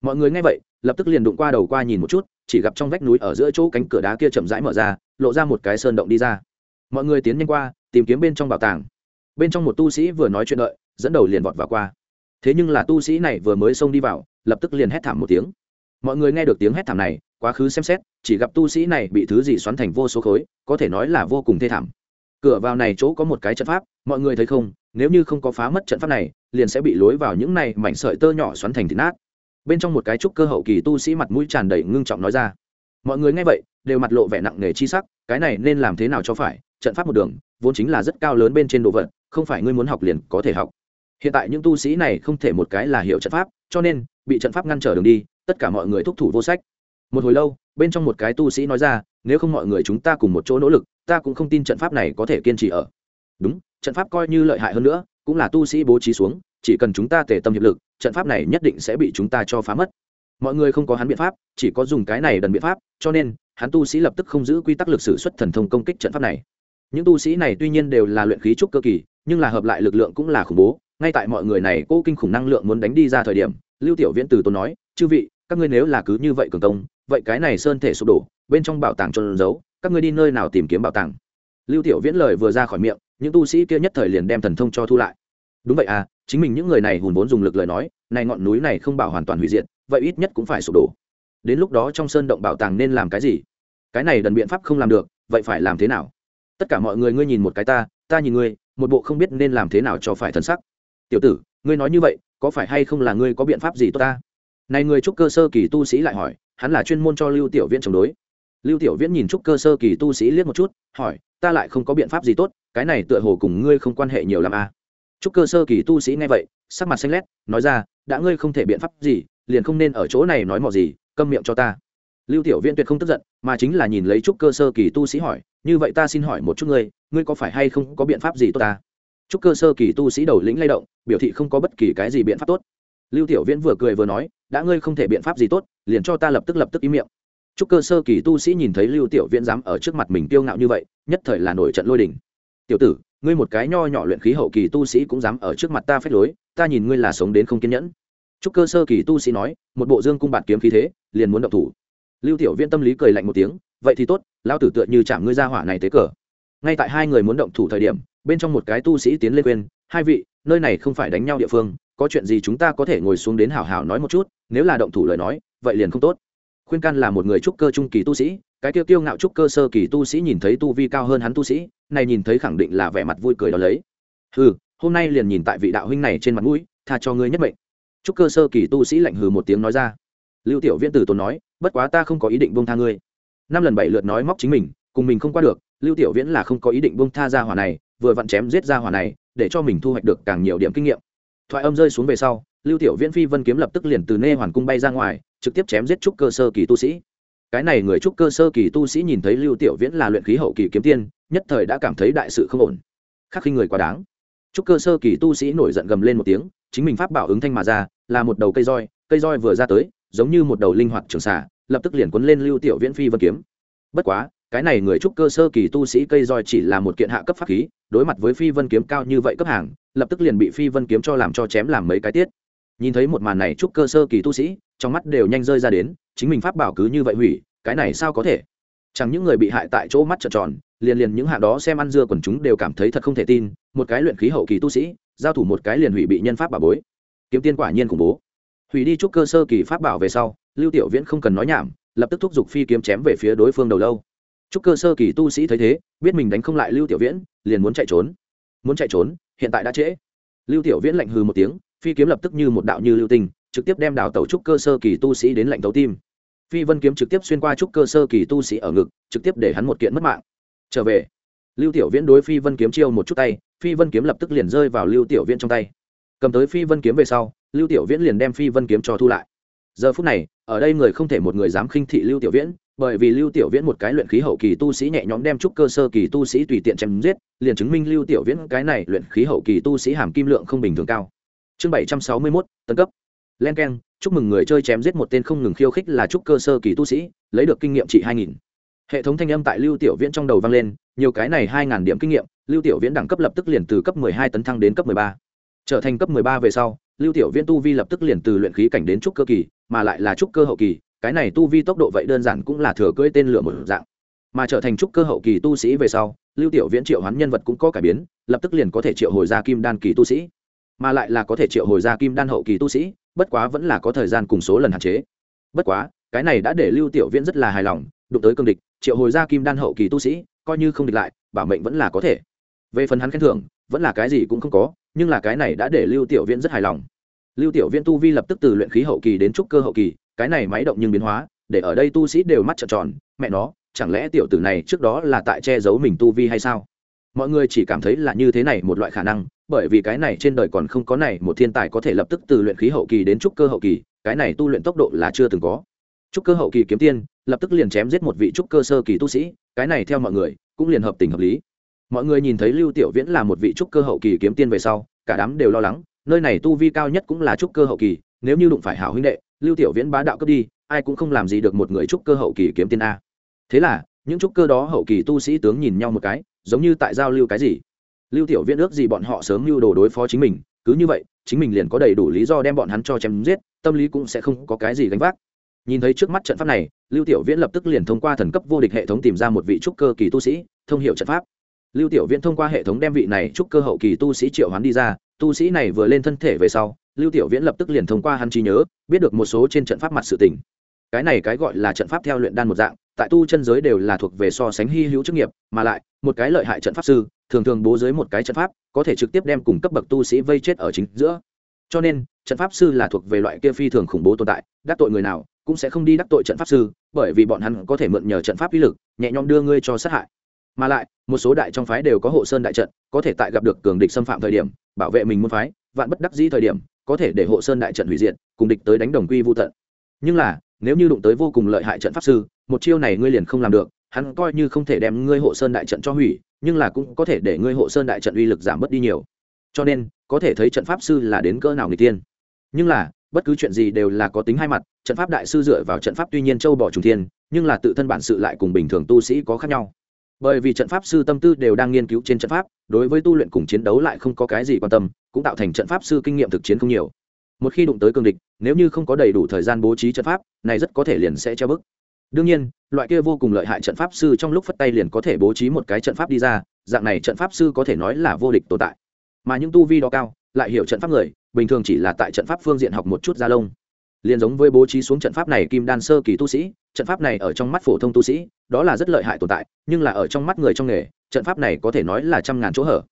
Mọi người nghe vậy, lập tức liền đụng qua đầu qua nhìn một chút, chỉ gặp trong vách núi ở giữa chỗ cánh cửa đá kia chậm rãi mở ra, lộ ra một cái sơn động đi ra. Mọi người tiến nhanh qua, tìm kiếm bên trong bảo tàng. Bên trong một tu sĩ vừa nói chuyện đợi, dẫn đầu liền vọt vào qua. Thế nhưng là tu sĩ này vừa mới xông đi vào, lập tức liền hét thảm một tiếng mọi người nghe được tiếng hét thảm này, quá khứ xem xét, chỉ gặp tu sĩ này bị thứ gì xoắn thành vô số khối, có thể nói là vô cùng thê thảm. Cửa vào này chỗ có một cái trận pháp, mọi người thấy không? Nếu như không có phá mất trận pháp này, liền sẽ bị lối vào những này mảnh sợi tơ nhỏ xoắn thành thịt nát. Bên trong một cái trúc cơ hậu kỳ tu sĩ mặt mũi tràn đầy ngưng trọng nói ra. Mọi người nghe vậy, đều mặt lộ vẻ nặng nề chi sắc, cái này nên làm thế nào cho phải? Trận pháp một đường, vốn chính là rất cao lớn bên trên đồ vật, không phải ngươi muốn học liền có thể học. Hiện tại những tu sĩ này không thể một cái là hiểu trận pháp, cho nên, bị trận pháp ngăn trở đường đi tất cả mọi người thúc thủ vô sách. Một hồi lâu, bên trong một cái tu sĩ nói ra, nếu không mọi người chúng ta cùng một chỗ nỗ lực, ta cũng không tin trận pháp này có thể kiên trì ở. Đúng, trận pháp coi như lợi hại hơn nữa, cũng là tu sĩ bố trí xuống, chỉ cần chúng ta tề tâm hiệp lực, trận pháp này nhất định sẽ bị chúng ta cho phá mất. Mọi người không có hắn biện pháp, chỉ có dùng cái này đần biện pháp, cho nên, hắn tu sĩ lập tức không giữ quy tắc lực sử xuất thần thông công kích trận pháp này. Những tu sĩ này tuy nhiên đều là luyện khí trúc cơ kỳ, nhưng là hợp lại lực lượng cũng là khủng bố, ngay tại mọi người này cô kinh khủng năng lượng muốn đánh đi ra thời điểm lưu tiểu viễn từ tốn nói, chư vị, các ngươi nếu là cứ như vậy cường công, vậy cái này sơn thể sụp đổ, bên trong bảo tàng trôn giấu, các ngươi đi nơi nào tìm kiếm bảo tàng? Lưu tiểu viễn lời vừa ra khỏi miệng, những tu sĩ kia nhất thời liền đem thần thông cho thu lại. Đúng vậy à chính mình những người này hùn vốn dùng lực lời nói, này ngọn núi này không bảo hoàn toàn hủy diệt, vậy ít nhất cũng phải sụp đổ. Đến lúc đó trong sơn động bảo tàng nên làm cái gì? Cái này đần biện pháp không làm được, vậy phải làm thế nào? Tất cả mọi người ngươi nhìn một cái ta ta nhìn ngươi, một bộ không biết nên làm thế nào cho phải thân sắc. Tiểu tử, ngươi nói như vậy có phải hay không là ngươi có biện pháp gì tốt ta? Này người trúc cơ sơ kỳ tu sĩ lại hỏi, hắn là chuyên môn cho lưu tiểu viễn chống đối. Lưu tiểu viễn nhìn trúc cơ sơ kỳ tu sĩ liếc một chút, hỏi, ta lại không có biện pháp gì tốt, cái này tựa hồ cùng ngươi không quan hệ nhiều làm a à. trúc cơ sơ kỳ tu sĩ nghe vậy, sắc mặt xanh lét, nói ra, đã ngươi không thể biện pháp gì, liền không nên ở chỗ này nói mò gì, câm miệng cho ta. Lưu tiểu viễn tuyệt không tức giận, mà chính là nhìn lấy trúc cơ sơ kỳ tu sĩ hỏi, như vậy ta xin hỏi một chút ngươi ngươi có phải hay không có biện pháp gì tốt ta? Trúc cơ sơ kỳ tu sĩ đầu lĩnh lay động biểu thị không có bất kỳ cái gì biện pháp tốt lưu tiểu viễn vừa cười vừa nói đã ngươi không thể biện pháp gì tốt liền cho ta lập tức lập tức im miệng Trúc cơ sơ kỳ tu sĩ nhìn thấy Lưu Tiểu Viễn dám ở trước mặt mình tiêu ngạo như vậy, nhất thời là nổi trận lôi đình. "Tiểu tử, ngươi một cái nho nhỏ luyện khí hậu kỳ tu sĩ cũng dám ở trước mặt ta phép lối, ta nhìn ngươi là sống đến không kiên nhẫn." Trúc cơ sơ kỳ tu sĩ nói, một bộ dương cung bạt kiếm khí thế, liền muốn động thủ. Lưu Tiểu Viễn tâm lý cười lạnh một tiếng, "Vậy thì tốt, lão tử tựa như chạm ngươi ra hỏa này tế cờ." Ngay tại hai người muốn động thủ thời điểm, bên trong một cái tu sĩ tiến lên quên, "Hai vị, nơi này không phải đánh nhau địa phương, có chuyện gì chúng ta có thể ngồi xuống đến hảo hảo nói một chút, nếu là động thủ lời nói, vậy liền không tốt." khuyên can là một người trúc cơ trung kỳ tu sĩ cái tiêu kiêu ngạo trúc cơ sơ kỳ tu sĩ nhìn thấy tu vi cao hơn hắn tu sĩ này nhìn thấy khẳng định là vẻ mặt vui cười đó lấy. Hừ hôm nay liền nhìn tại vị đạo huynh này trên mặt mũi tha cho ngươi nhất mệnh. Trúc cơ sơ kỳ tu sĩ lạnh hừ một tiếng nói ra. Lưu tiểu viễn tử tốn nói bất quá ta không có ý định buông tha ngươi. Năm lần bảy lượt nói móc chính mình cùng mình không qua được lưu tiểu viễn là không có ý định buông tha ra hỏa này vừa vặn chém giết ra hỏa này, để cho mình thu hoạch được càng nhiều điểm kinh nghiệm. Thoại âm rơi xuống về sau, lưu tiểu viễn phi vân kiếm lập tức liền từ nê hoàn cung bay ra ngoài, trực tiếp chém giết trúc cơ sơ kỳ tu sĩ. Cái này người trúc cơ sơ kỳ tu sĩ nhìn thấy lưu tiểu viễn là luyện khí hậu kỳ kiếm tiên, nhất thời đã cảm thấy đại sự không ổn. Khắc khi người quá đáng. Trúc cơ sơ kỳ tu sĩ nổi giận gầm lên một tiếng, chính mình pháp bảo ứng thanh mà ra, là một đầu cây roi cây roi vừa ra tới, giống như một đầu linh hoạt trường xả lập tức liền cuốn lên lưu tiểu viễn phi vân kiếm. Bất quá cái này người trúc cơ sơ kỳ tu sĩ cây roi chỉ là một kiện hạ cấp pháp khí, đối mặt với phi vân kiếm cao như vậy cấp hàng, lập tức liền bị phi vân kiếm cho làm cho chém làm mấy cái tiết. Nhìn thấy một màn này trúc cơ sơ kỳ tu sĩ, trong mắt đều nhanh rơi ra đến, chính mình pháp bảo cứ như vậy hủy, cái này sao có thể? Chẳng những người bị hại tại chỗ mắt trợn tròn, liền liền những hạ đó xem ăn dưa quần chúng đều cảm thấy thật không thể tin, một cái luyện khí hậu kỳ tu sĩ, giao thủ một cái liền hủy bị nhân pháp bảo bối. Kiếm tiên quả nhiên khủng bố. Hủy đi trúc cơ sơ kỳ pháp bảo về sau, lưu tiểu viễn không cần nói nhảm, lập tức thúc giục phi kiếm chém về phía đối phương đầu lâu. Chúc cơ sơ kỳ tu sĩ thấy thế biết mình đánh không lại lưu tiểu viễn liền muốn chạy trốn. Muốn chạy trốn hiện tại đã trễ. Lưu tiểu viễn lạnh hừ một tiếng phi kiếm lập tức như một đạo như lưu tình, trực tiếp đem đào tẩu trúc cơ sơ kỳ tu sĩ đến lạnh tấu tim. Phi vân kiếm trực tiếp xuyên qua trúc cơ sơ kỳ tu sĩ ở ngực trực tiếp để hắn một kiện mất mạng. Trở về. Lưu tiểu viễn đối phi vân kiếm chiêu một chút tay phi vân kiếm lập tức liền rơi vào lưu tiểu viễn trong tay. Cầm tới phi vân kiếm về sau lưu tiểu viễn liền đem phi vân kiếm cho thu lại. Giờ phút này ở đây người không thể một người dám khinh thị lưu tiểu viễn bởi vì lưu tiểu viễn một cái luyện khí hậu kỳ tu sĩ nhẹ nhõm đem trúc cơ sơ kỳ tu sĩ tùy tiện chém giết, liền chứng minh lưu tiểu viễn cái này luyện khí hậu kỳ tu sĩ hàm kim lượng không bình thường cao. Chương bảy trăm sáu mươi mốt, tấn cấp. Len k chúc mừng người chơi chém giết một tên không ngừng khiêu khích là trúc cơ sơ kỳ tu sĩ, lấy được kinh nghiệm trị hai nghìn. Hệ thống thanh âm tại lưu tiểu viễn trong đầu vang lên, nhiều cái này hai ngàn điểm kinh nghiệm, lưu tiểu viễn đẳng cấp lập tức liền từ cấp mười hai tấn thăng đến cấp mười ba. Trở thành cấp mười ba về sau, lưu tiểu viễn tu vi lập tức liền từ luyện khí cảnh đến trúc cơ kỳ, mà lại là trúc cơ hậu kỳ cái này tu vi tốc độ vậy đơn giản cũng là thừa cưỡi tên lửa một dạng. Mà trở thành trúc cơ hậu kỳ tu sĩ về sau, lưu tiểu viễn triệu hoán nhân vật cũng có cải biến, lập tức liền có thể triệu hồi ra kim đan kỳ tu sĩ. Mà lại là có thể triệu hồi ra kim đan hậu kỳ tu sĩ, bất quá vẫn là có thời gian cùng số lần hạn chế. Bất quá, cái này đã để lưu tiểu viễn rất là hài lòng, đụng tới cương địch, triệu hồi ra kim đan hậu kỳ tu sĩ, coi như không địch lại, bảo mệnh vẫn là có thể. Về phần hắn khen thưởng, vẫn là cái gì cũng không có, nhưng là cái này đã để lưu tiểu viễn rất hài lòng. Lưu tiểu viễn tu vi lập tức từ luyện khí hậu kỳ đến trúc cơ hậu kỳ cái này máy động nhưng biến hóa, để ở đây tu sĩ đều mắt trợn tròn, mẹ nó, chẳng lẽ tiểu tử này trước đó là tại che giấu mình tu vi hay sao? Mọi người chỉ cảm thấy là như thế này một loại khả năng, bởi vì cái này trên đời còn không có này một thiên tài có thể lập tức từ luyện khí hậu kỳ đến trúc cơ hậu kỳ, cái này tu luyện tốc độ là chưa từng có. Trúc cơ hậu kỳ kiếm tiên, lập tức liền chém giết một vị trúc cơ sơ kỳ tu sĩ, cái này theo mọi người, cũng liền hợp tình hợp lý. Mọi người nhìn thấy lưu tiểu viễn là một vị trúc cơ hậu kỳ kiếm tiên về sau, cả đám đều lo lắng, nơi này tu vi cao nhất cũng là trúc cơ hậu kỳ nếu như đụng phải hảo huynh đệ, lưu tiểu viễn bá đạo cấp đi, ai cũng không làm gì được một người trúc cơ hậu kỳ kiếm tiên a. Thế là, những trúc cơ đó hậu kỳ tu sĩ tướng nhìn nhau một cái, giống như tại giao lưu cái gì. Lưu tiểu viễn ước gì bọn họ sớm lưu đồ đối phó chính mình, cứ như vậy, chính mình liền có đầy đủ lý do đem bọn hắn cho chém giết, tâm lý cũng sẽ không có cái gì gánh vác. Nhìn thấy trước mắt trận pháp này, lưu tiểu viễn lập tức liền thông qua thần cấp vô địch hệ thống tìm ra một vị trúc cơ kỳ tu sĩ, thông hiệu trận pháp. Lưu tiểu viễn thông qua hệ thống đem vị này trúc cơ hậu kỳ tu sĩ triệu hoán đi ra, tu sĩ này vừa lên thân thể về sau lưu tiểu viễn lập tức liền thông qua hắn trí nhớ, biết được một số trên trận pháp mặt sự tình. Cái này cái gọi là trận pháp theo luyện đan một dạng, tại tu chân giới đều là thuộc về so sánh hy hữu chức nghiệp, mà lại, một cái lợi hại trận pháp sư, thường thường bố dưới một cái trận pháp, có thể trực tiếp đem cùng cấp bậc tu sĩ vây chết ở chính giữa. Cho nên, trận pháp sư là thuộc về loại kia phi thường khủng bố tồn tại, đắc tội người nào, cũng sẽ không đi đắc tội trận pháp sư, bởi vì bọn hắn có thể mượn nhờ trận pháp uy lực, nhẹ nhõm đưa ngươi cho sát hại. Mà lại, một số đại trong phái đều có hộ sơn đại trận, có thể tại gặp được cường địch xâm phạm thời điểm, bảo vệ mình môn phái, vạn bất đắc dĩ thời điểm có thể để hộ sơn đại trận hủy diệt, cùng địch tới đánh đồng quy vô tận. Nhưng là, nếu như đụng tới vô cùng lợi hại trận pháp sư, một chiêu này ngươi liền không làm được, hắn coi như không thể đem ngươi hộ sơn đại trận cho hủy, nhưng là cũng có thể để ngươi hộ sơn đại trận uy lực giảm bớt đi nhiều. Cho nên, có thể thấy trận pháp sư là đến cỡ nào người tiên nhưng là, bất cứ chuyện gì đều là có tính hai mặt, trận pháp đại sư dựa vào trận pháp tuy nhiên châu bỏ trùng thiên, nhưng là tự thân bản sự lại cùng bình thường tu sĩ có khác nhau bởi vì trận pháp sư tâm tư đều đang nghiên cứu trên trận pháp, đối với tu luyện cùng chiến đấu lại không có cái gì quan tâm, cũng tạo thành trận pháp sư kinh nghiệm thực chiến không nhiều. Một khi đụng tới cương địch, nếu như không có đầy đủ thời gian bố trí trận pháp, này rất có thể liền sẽ treo bức. Đương nhiên, loại kia vô cùng lợi hại trận pháp sư trong lúc phất tay liền có thể bố trí một cái trận pháp đi ra, dạng này trận pháp sư có thể nói là vô địch tồn tại. Mà những tu vi đó cao, lại hiểu trận pháp người, bình thường chỉ là tại trận pháp phương diện học một chút gia lông liền giống với bố trí xuống trận pháp này kim đan sơ kỳ tu sĩ, trận pháp này ở trong mắt phổ thông tu sĩ, đó là rất lợi hại tồn tại, nhưng là ở trong mắt người trong nghề, trận pháp này có thể nói là trăm ngàn chỗ hở.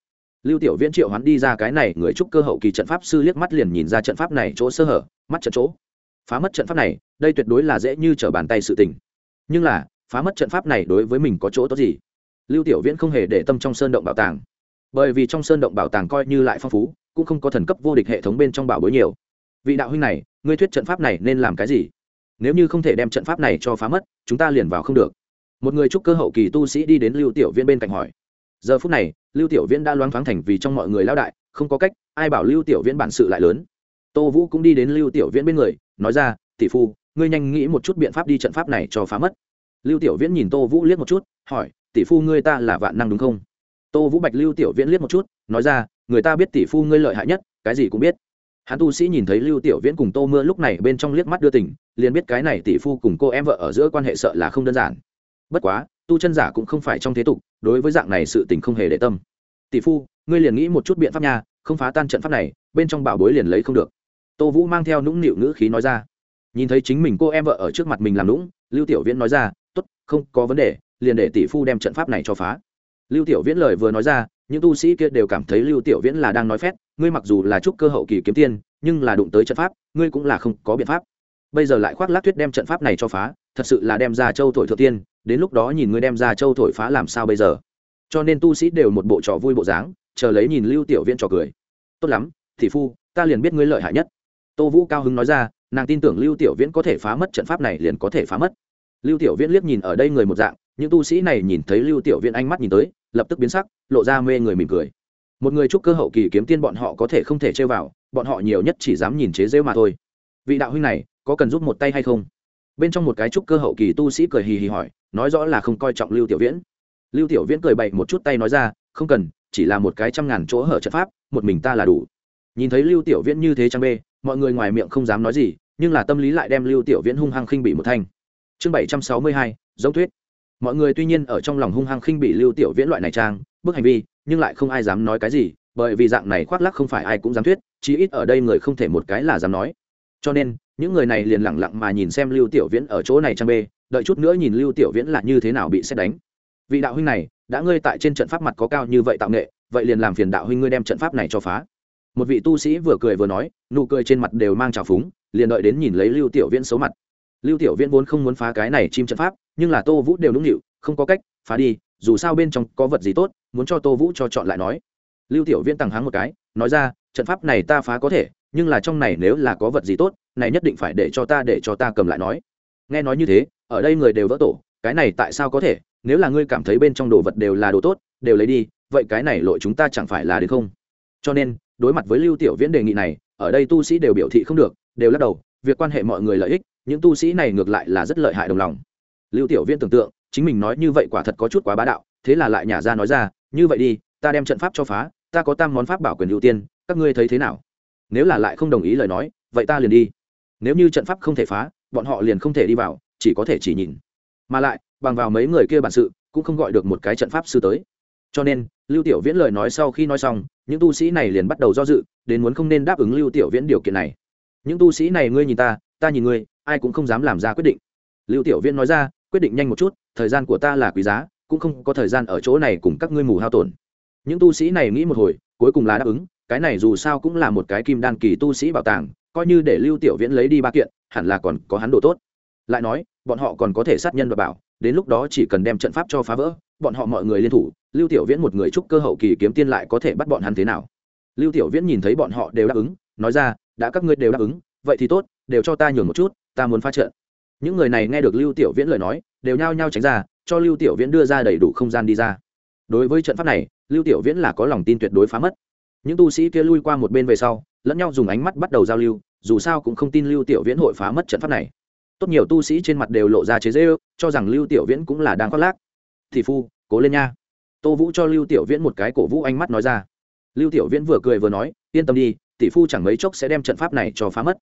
Lưu tiểu viễn triệu hắn đi ra cái này người trúc cơ hậu kỳ trận pháp sư liếc mắt liền nhìn ra trận pháp này chỗ sơ hở, mắt trận chỗ. Phá mất trận pháp này, đây tuyệt đối là dễ như trở bàn tay sự tình. Nhưng là, phá mất trận pháp này đối với mình có chỗ tốt gì? Lưu tiểu viễn không hề để tâm trong sơn động bảo tàng. Bởi vì trong sơn động bảo tàng coi như lại phong phú, cũng không có thần cấp vô địch hệ thống bên trong bảo bối nhiều vị đạo huynh này, ngươi thuyết trận pháp này nên làm cái gì? Nếu như không thể đem trận pháp này cho phá mất, chúng ta liền vào không được. Một người trúc cơ hậu kỳ tu sĩ đi đến lưu tiểu viễn bên cạnh hỏi. Giờ phút này, lưu tiểu viễn đã loáng thoáng thành vì trong mọi người lao đại, không có cách, ai bảo lưu tiểu viễn bản sự lại lớn. Tô vũ cũng đi đến lưu tiểu viễn bên người, nói ra, tỷ phu, ngươi nhanh nghĩ một chút biện pháp đi trận pháp này cho phá mất. Lưu tiểu viễn nhìn tô vũ liếc một chút, hỏi, tỷ phu ngươi ta là vạn năng đúng không? Tô vũ bạch lưu tiểu viễn liếc một chút, nói ra, người ta biết tỷ phu ngươi lợi hại nhất, cái gì cũng biết hắn tu sĩ nhìn thấy lưu tiểu viễn cùng tô mưa lúc này bên trong liếc mắt đưa tình, liền biết cái này tỷ phu cùng cô em vợ ở giữa quan hệ sợ là không đơn giản. Bất quá, tu chân giả cũng không phải trong thế tục, đối với dạng này sự tình không hề để tâm. Tỷ phu, ngươi liền nghĩ một chút biện pháp nha, không phá tan trận pháp này, bên trong bảo bối liền lấy không được. Tô vũ mang theo nũng nịu ngữ khí nói ra. Nhìn thấy chính mình cô em vợ ở trước mặt mình làm lũng lưu tiểu viễn nói ra t ố t không có vấn đề, liền để tỷ phu đem trận pháp này cho phá. Lưu tiểu viễn lời vừa nói ra những tu sĩ kia đều cảm thấy lưu tiểu viễn là đang nói phét, ngươi mặc dù là trúc cơ hậu kỳ kiếm tiên, nhưng là đụng tới trận pháp, ngươi cũng là không có biện pháp. Bây giờ lại khoác lác tuyết đem trận pháp này cho phá, thật sự là đem ra châu thổi thượng tiên, đến lúc đó nhìn ngươi đem ra châu thổi phá làm sao bây giờ? Cho nên tu sĩ đều một bộ trò vui bộ dáng, chờ lấy nhìn lưu tiểu viễn trò cười. Tốt lắm thị phu, ta liền biết ngươi lợi hại nhất. Tô vũ cao hứng nói ra, nàng tin tưởng lưu tiểu viễn có thể phá mất trận pháp này liền có thể phá mất. Lưu tiểu viễn liếc nhìn ở đây người một dạng những tu sĩ này nhìn thấy lưu tiểu viễn ánh mắt nhìn tới, lập tức biến sắc, lộ ra mê người mỉm cười. Một người trúc cơ hậu kỳ kiếm tiên bọn họ có thể không thể chơi vào, bọn họ nhiều nhất chỉ dám nhìn chế rêu mà thôi. Vị đạo huynh này, có cần giúp một tay hay không? Bên trong một cái trúc cơ hậu kỳ tu sĩ cười hì hì hỏi, nói rõ là không coi trọng lưu tiểu viễn. Lưu tiểu viễn cười bậy một chút tay nói ra, không cần, chỉ là một cái trăm ngàn chỗ hở trận pháp, một mình ta là đủ. Nhìn thấy lưu tiểu viễn như thế trang bê, mọi người ngoài miệng không dám nói gì, nhưng là tâm lý lại đem lưu tiểu viễn hung hăng khinh bị một thanh. Chương bảy trăm sáu mươi hai, giống thuyết mọi người tuy nhiên ở trong lòng hung hăng khinh bị lưu tiểu viễn loại này trang, bức hành vi, nhưng lại không ai dám nói cái gì, bởi vì dạng này khoác lắc không phải ai cũng dám thuyết, chí ít ở đây người không thể một cái là dám nói. Cho nên, những người này liền lẳng lặng mà nhìn xem lưu tiểu viễn ở chỗ này trang bê, đợi chút nữa nhìn lưu tiểu viễn là như thế nào bị xét đánh. Vị đạo huynh này, đã ngươi tại trên trận pháp mặt có cao như vậy tạo nghệ, vậy liền làm phiền đạo huynh ngươi đem trận pháp này cho phá. Một vị tu sĩ vừa cười vừa nói, nụ cười trên mặt đều mang trào phúng, liền đợi đến nhìn lấy lưu tiểu viễn xấu mặt. Lưu tiểu viễn vốn không muốn phá cái này chim trận pháp nhưng là tô vũ đều nũng nịu, không có cách, phá đi, dù sao bên trong có vật gì tốt, muốn cho tô vũ cho chọn lại nói. Lưu tiểu viễn tăng háng một cái, nói ra, trận pháp này ta phá có thể, nhưng là trong này nếu là có vật gì tốt, này nhất định phải để cho ta, để cho ta cầm lại nói. Nghe nói như thế, ở đây người đều vỡ tổ, cái này tại sao có thể, nếu là ngươi cảm thấy bên trong đồ vật đều là đồ tốt, đều lấy đi, vậy cái này lội chúng ta chẳng phải là đến không? Cho nên, đối mặt với lưu tiểu viễn đề nghị này, ở đây tu sĩ đều biểu thị không được, đều lắc đầu, việc quan hệ mọi người lợi ích, những tu sĩ này ngược lại là rất lợi hại đồng lòng lưu tiểu viễn tưởng tượng, chính mình nói như vậy quả thật có chút quá bá đạo, thế là lại nhả ra nói ra, như vậy đi, ta đem trận pháp cho phá, ta có tam món pháp bảo quyền ưu tiên, các ngươi thấy thế nào? Nếu là lại không đồng ý lời nói, vậy ta liền đi. Nếu như trận pháp không thể phá, bọn họ liền không thể đi vào, chỉ có thể chỉ nhìn. Mà lại, bằng vào mấy người kia bản sự, cũng không gọi được một cái trận pháp sư tới. Cho nên, lưu tiểu viễn lời nói sau khi nói xong, những tu sĩ này liền bắt đầu do dự, đến muốn không nên đáp ứng lưu tiểu viễn điều kiện này. Những tu sĩ này ngươi nhìn ta ta nhìn ngươi, ai cũng không dám làm ra quyết định. Lưu tiểu viễn nói ra quyết định nhanh một chút, thời gian của ta là quý giá, cũng không có thời gian ở chỗ này cùng các ngươi mù hao tổn. Những tu sĩ này nghĩ một hồi, cuối cùng là đáp ứng, cái này dù sao cũng là một cái kim đan kỳ tu sĩ bảo tàng, coi như để lưu tiểu viễn lấy đi ba kiện, hẳn là còn có hắn độ tốt. Lại nói, bọn họ còn có thể sát nhân và bảo, đến lúc đó chỉ cần đem trận pháp cho phá vỡ, bọn họ mọi người liên thủ, lưu tiểu viễn một người trúc cơ hậu kỳ kiếm tiên lại có thể bắt bọn hắn thế nào? Lưu tiểu viễn nhìn thấy bọn họ đều đáp ứng, nói ra, đã các ngươi đều đáp ứng, vậy thì tốt, đều cho ta nhường một chút, ta muốn phá trận những người này nghe được lưu tiểu viễn lời nói, đều nhao nhao tránh ra, cho lưu tiểu viễn đưa ra đầy đủ không gian đi ra. Đối với trận pháp này, lưu tiểu viễn là có lòng tin tuyệt đối phá mất. Những tu sĩ kia lui qua một bên về sau, lẫn nhau dùng ánh mắt bắt đầu giao lưu, dù sao cũng không tin lưu tiểu viễn hội phá mất trận pháp này. Tốt nhiều tu sĩ trên mặt đều lộ ra chế dễ ư cho rằng lưu tiểu viễn cũng là đang khoác lác. Thì phu, cố lên nha. Tô vũ cho lưu tiểu viễn một cái cổ vũ ánh mắt nói ra. Lưu tiểu viễn vừa cười vừa nói, yên tâm đi, tỷ phu chẳng mấy chốc sẽ đem trận pháp này cho phá mất.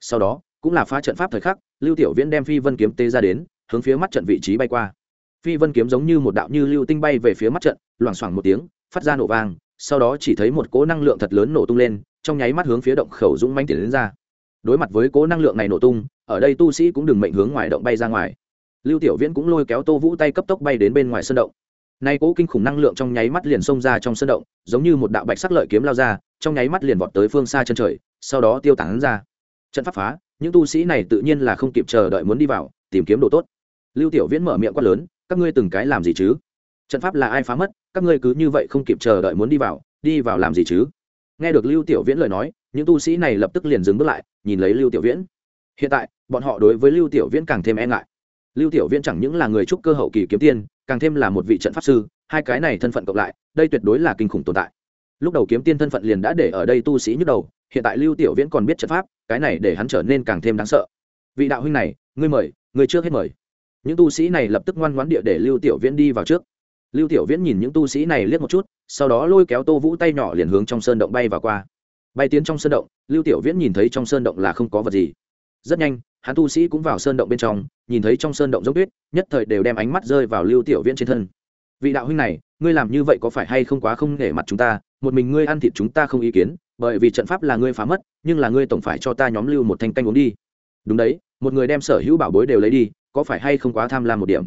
Sau đó cũng là phá trận pháp thời khắc, lưu tiểu viễn đem phi vân kiếm tê ra đến, hướng phía mắt trận vị trí bay qua. Phi vân kiếm giống như một đạo như lưu tinh bay về phía mắt trận, loảng xoảng một tiếng, phát ra nổ vang, sau đó chỉ thấy một cỗ năng lượng thật lớn nổ tung lên, trong nháy mắt hướng phía động khẩu dũng manh tiền đến ra. Đối mặt với cỗ năng lượng này nổ tung, ở đây tu sĩ cũng đừng mệnh hướng ngoài động bay ra ngoài. Lưu tiểu viễn cũng lôi kéo tô vũ tay cấp tốc bay đến bên ngoài sân động. Nay cỗ kinh khủng năng lượng trong nháy mắt liền xông ra trong sân động, giống như một đạo bạch sắc lợi kiếm lao ra, trong nháy mắt liền vọt tới phương xa chân trời, sau đó tiêu tán ra. Trận pháp phá những tu sĩ này tự nhiên là không kịp chờ đợi muốn đi vào, tìm kiếm đồ tốt. Lưu tiểu viễn mở miệng quát lớn, các ngươi từng cái làm gì chứ? Trận pháp là ai phá mất? Các ngươi cứ như vậy không kịp chờ đợi muốn đi vào đi vào làm gì chứ? Nghe được lưu tiểu viễn lời nói, những tu sĩ này lập tức liền dừng bước lại, nhìn lấy lưu tiểu viễn. Hiện tại, bọn họ đối với lưu tiểu viễn càng thêm e ngại. Lưu tiểu viễn chẳng những là người trúc cơ hậu kỳ kiếm tiên, càng thêm là một vị trận pháp sư, hai cái này thân phận cộng lại, đây tuyệt đối là kinh khủng tồn tại. Lúc đầu kiếm tiên thân phận liền đã để ở đây tu sĩ nhức đầu hiện tại lưu tiểu viễn còn biết trận pháp, cái này để hắn trở nên càng thêm đáng sợ. Vị đạo huynh này, ngươi mời, ngươi trước hết mời. Những tu sĩ này lập tức ngoan ngoãn địa để lưu tiểu viễn đi vào trước. Lưu tiểu viễn nhìn những tu sĩ này liếc một chút, sau đó lôi kéo tô vũ tay nhỏ liền hướng trong sơn động bay vào qua. Bay tiến trong sơn động, lưu tiểu viễn nhìn thấy trong sơn động là không có vật gì. Rất nhanh, hắn tu sĩ cũng vào sơn động bên trong, nhìn thấy trong sơn động giống tuyết, nhất thời đều đem ánh mắt rơi vào lưu tiểu viễn trên thân. Vị đạo huynh này, ngươi làm như vậy có phải hay không quá không nể mặt chúng ta? Một mình ngươi ăn thịt chúng ta không ý kiến bởi vì trận pháp là ngươi phá mất, nhưng là ngươi tổng phải cho ta nhóm lưu một thanh canh uống đi. Đúng đấy, một người đem sở hữu bảo bối đều lấy đi, có phải hay không quá tham lam một điểm?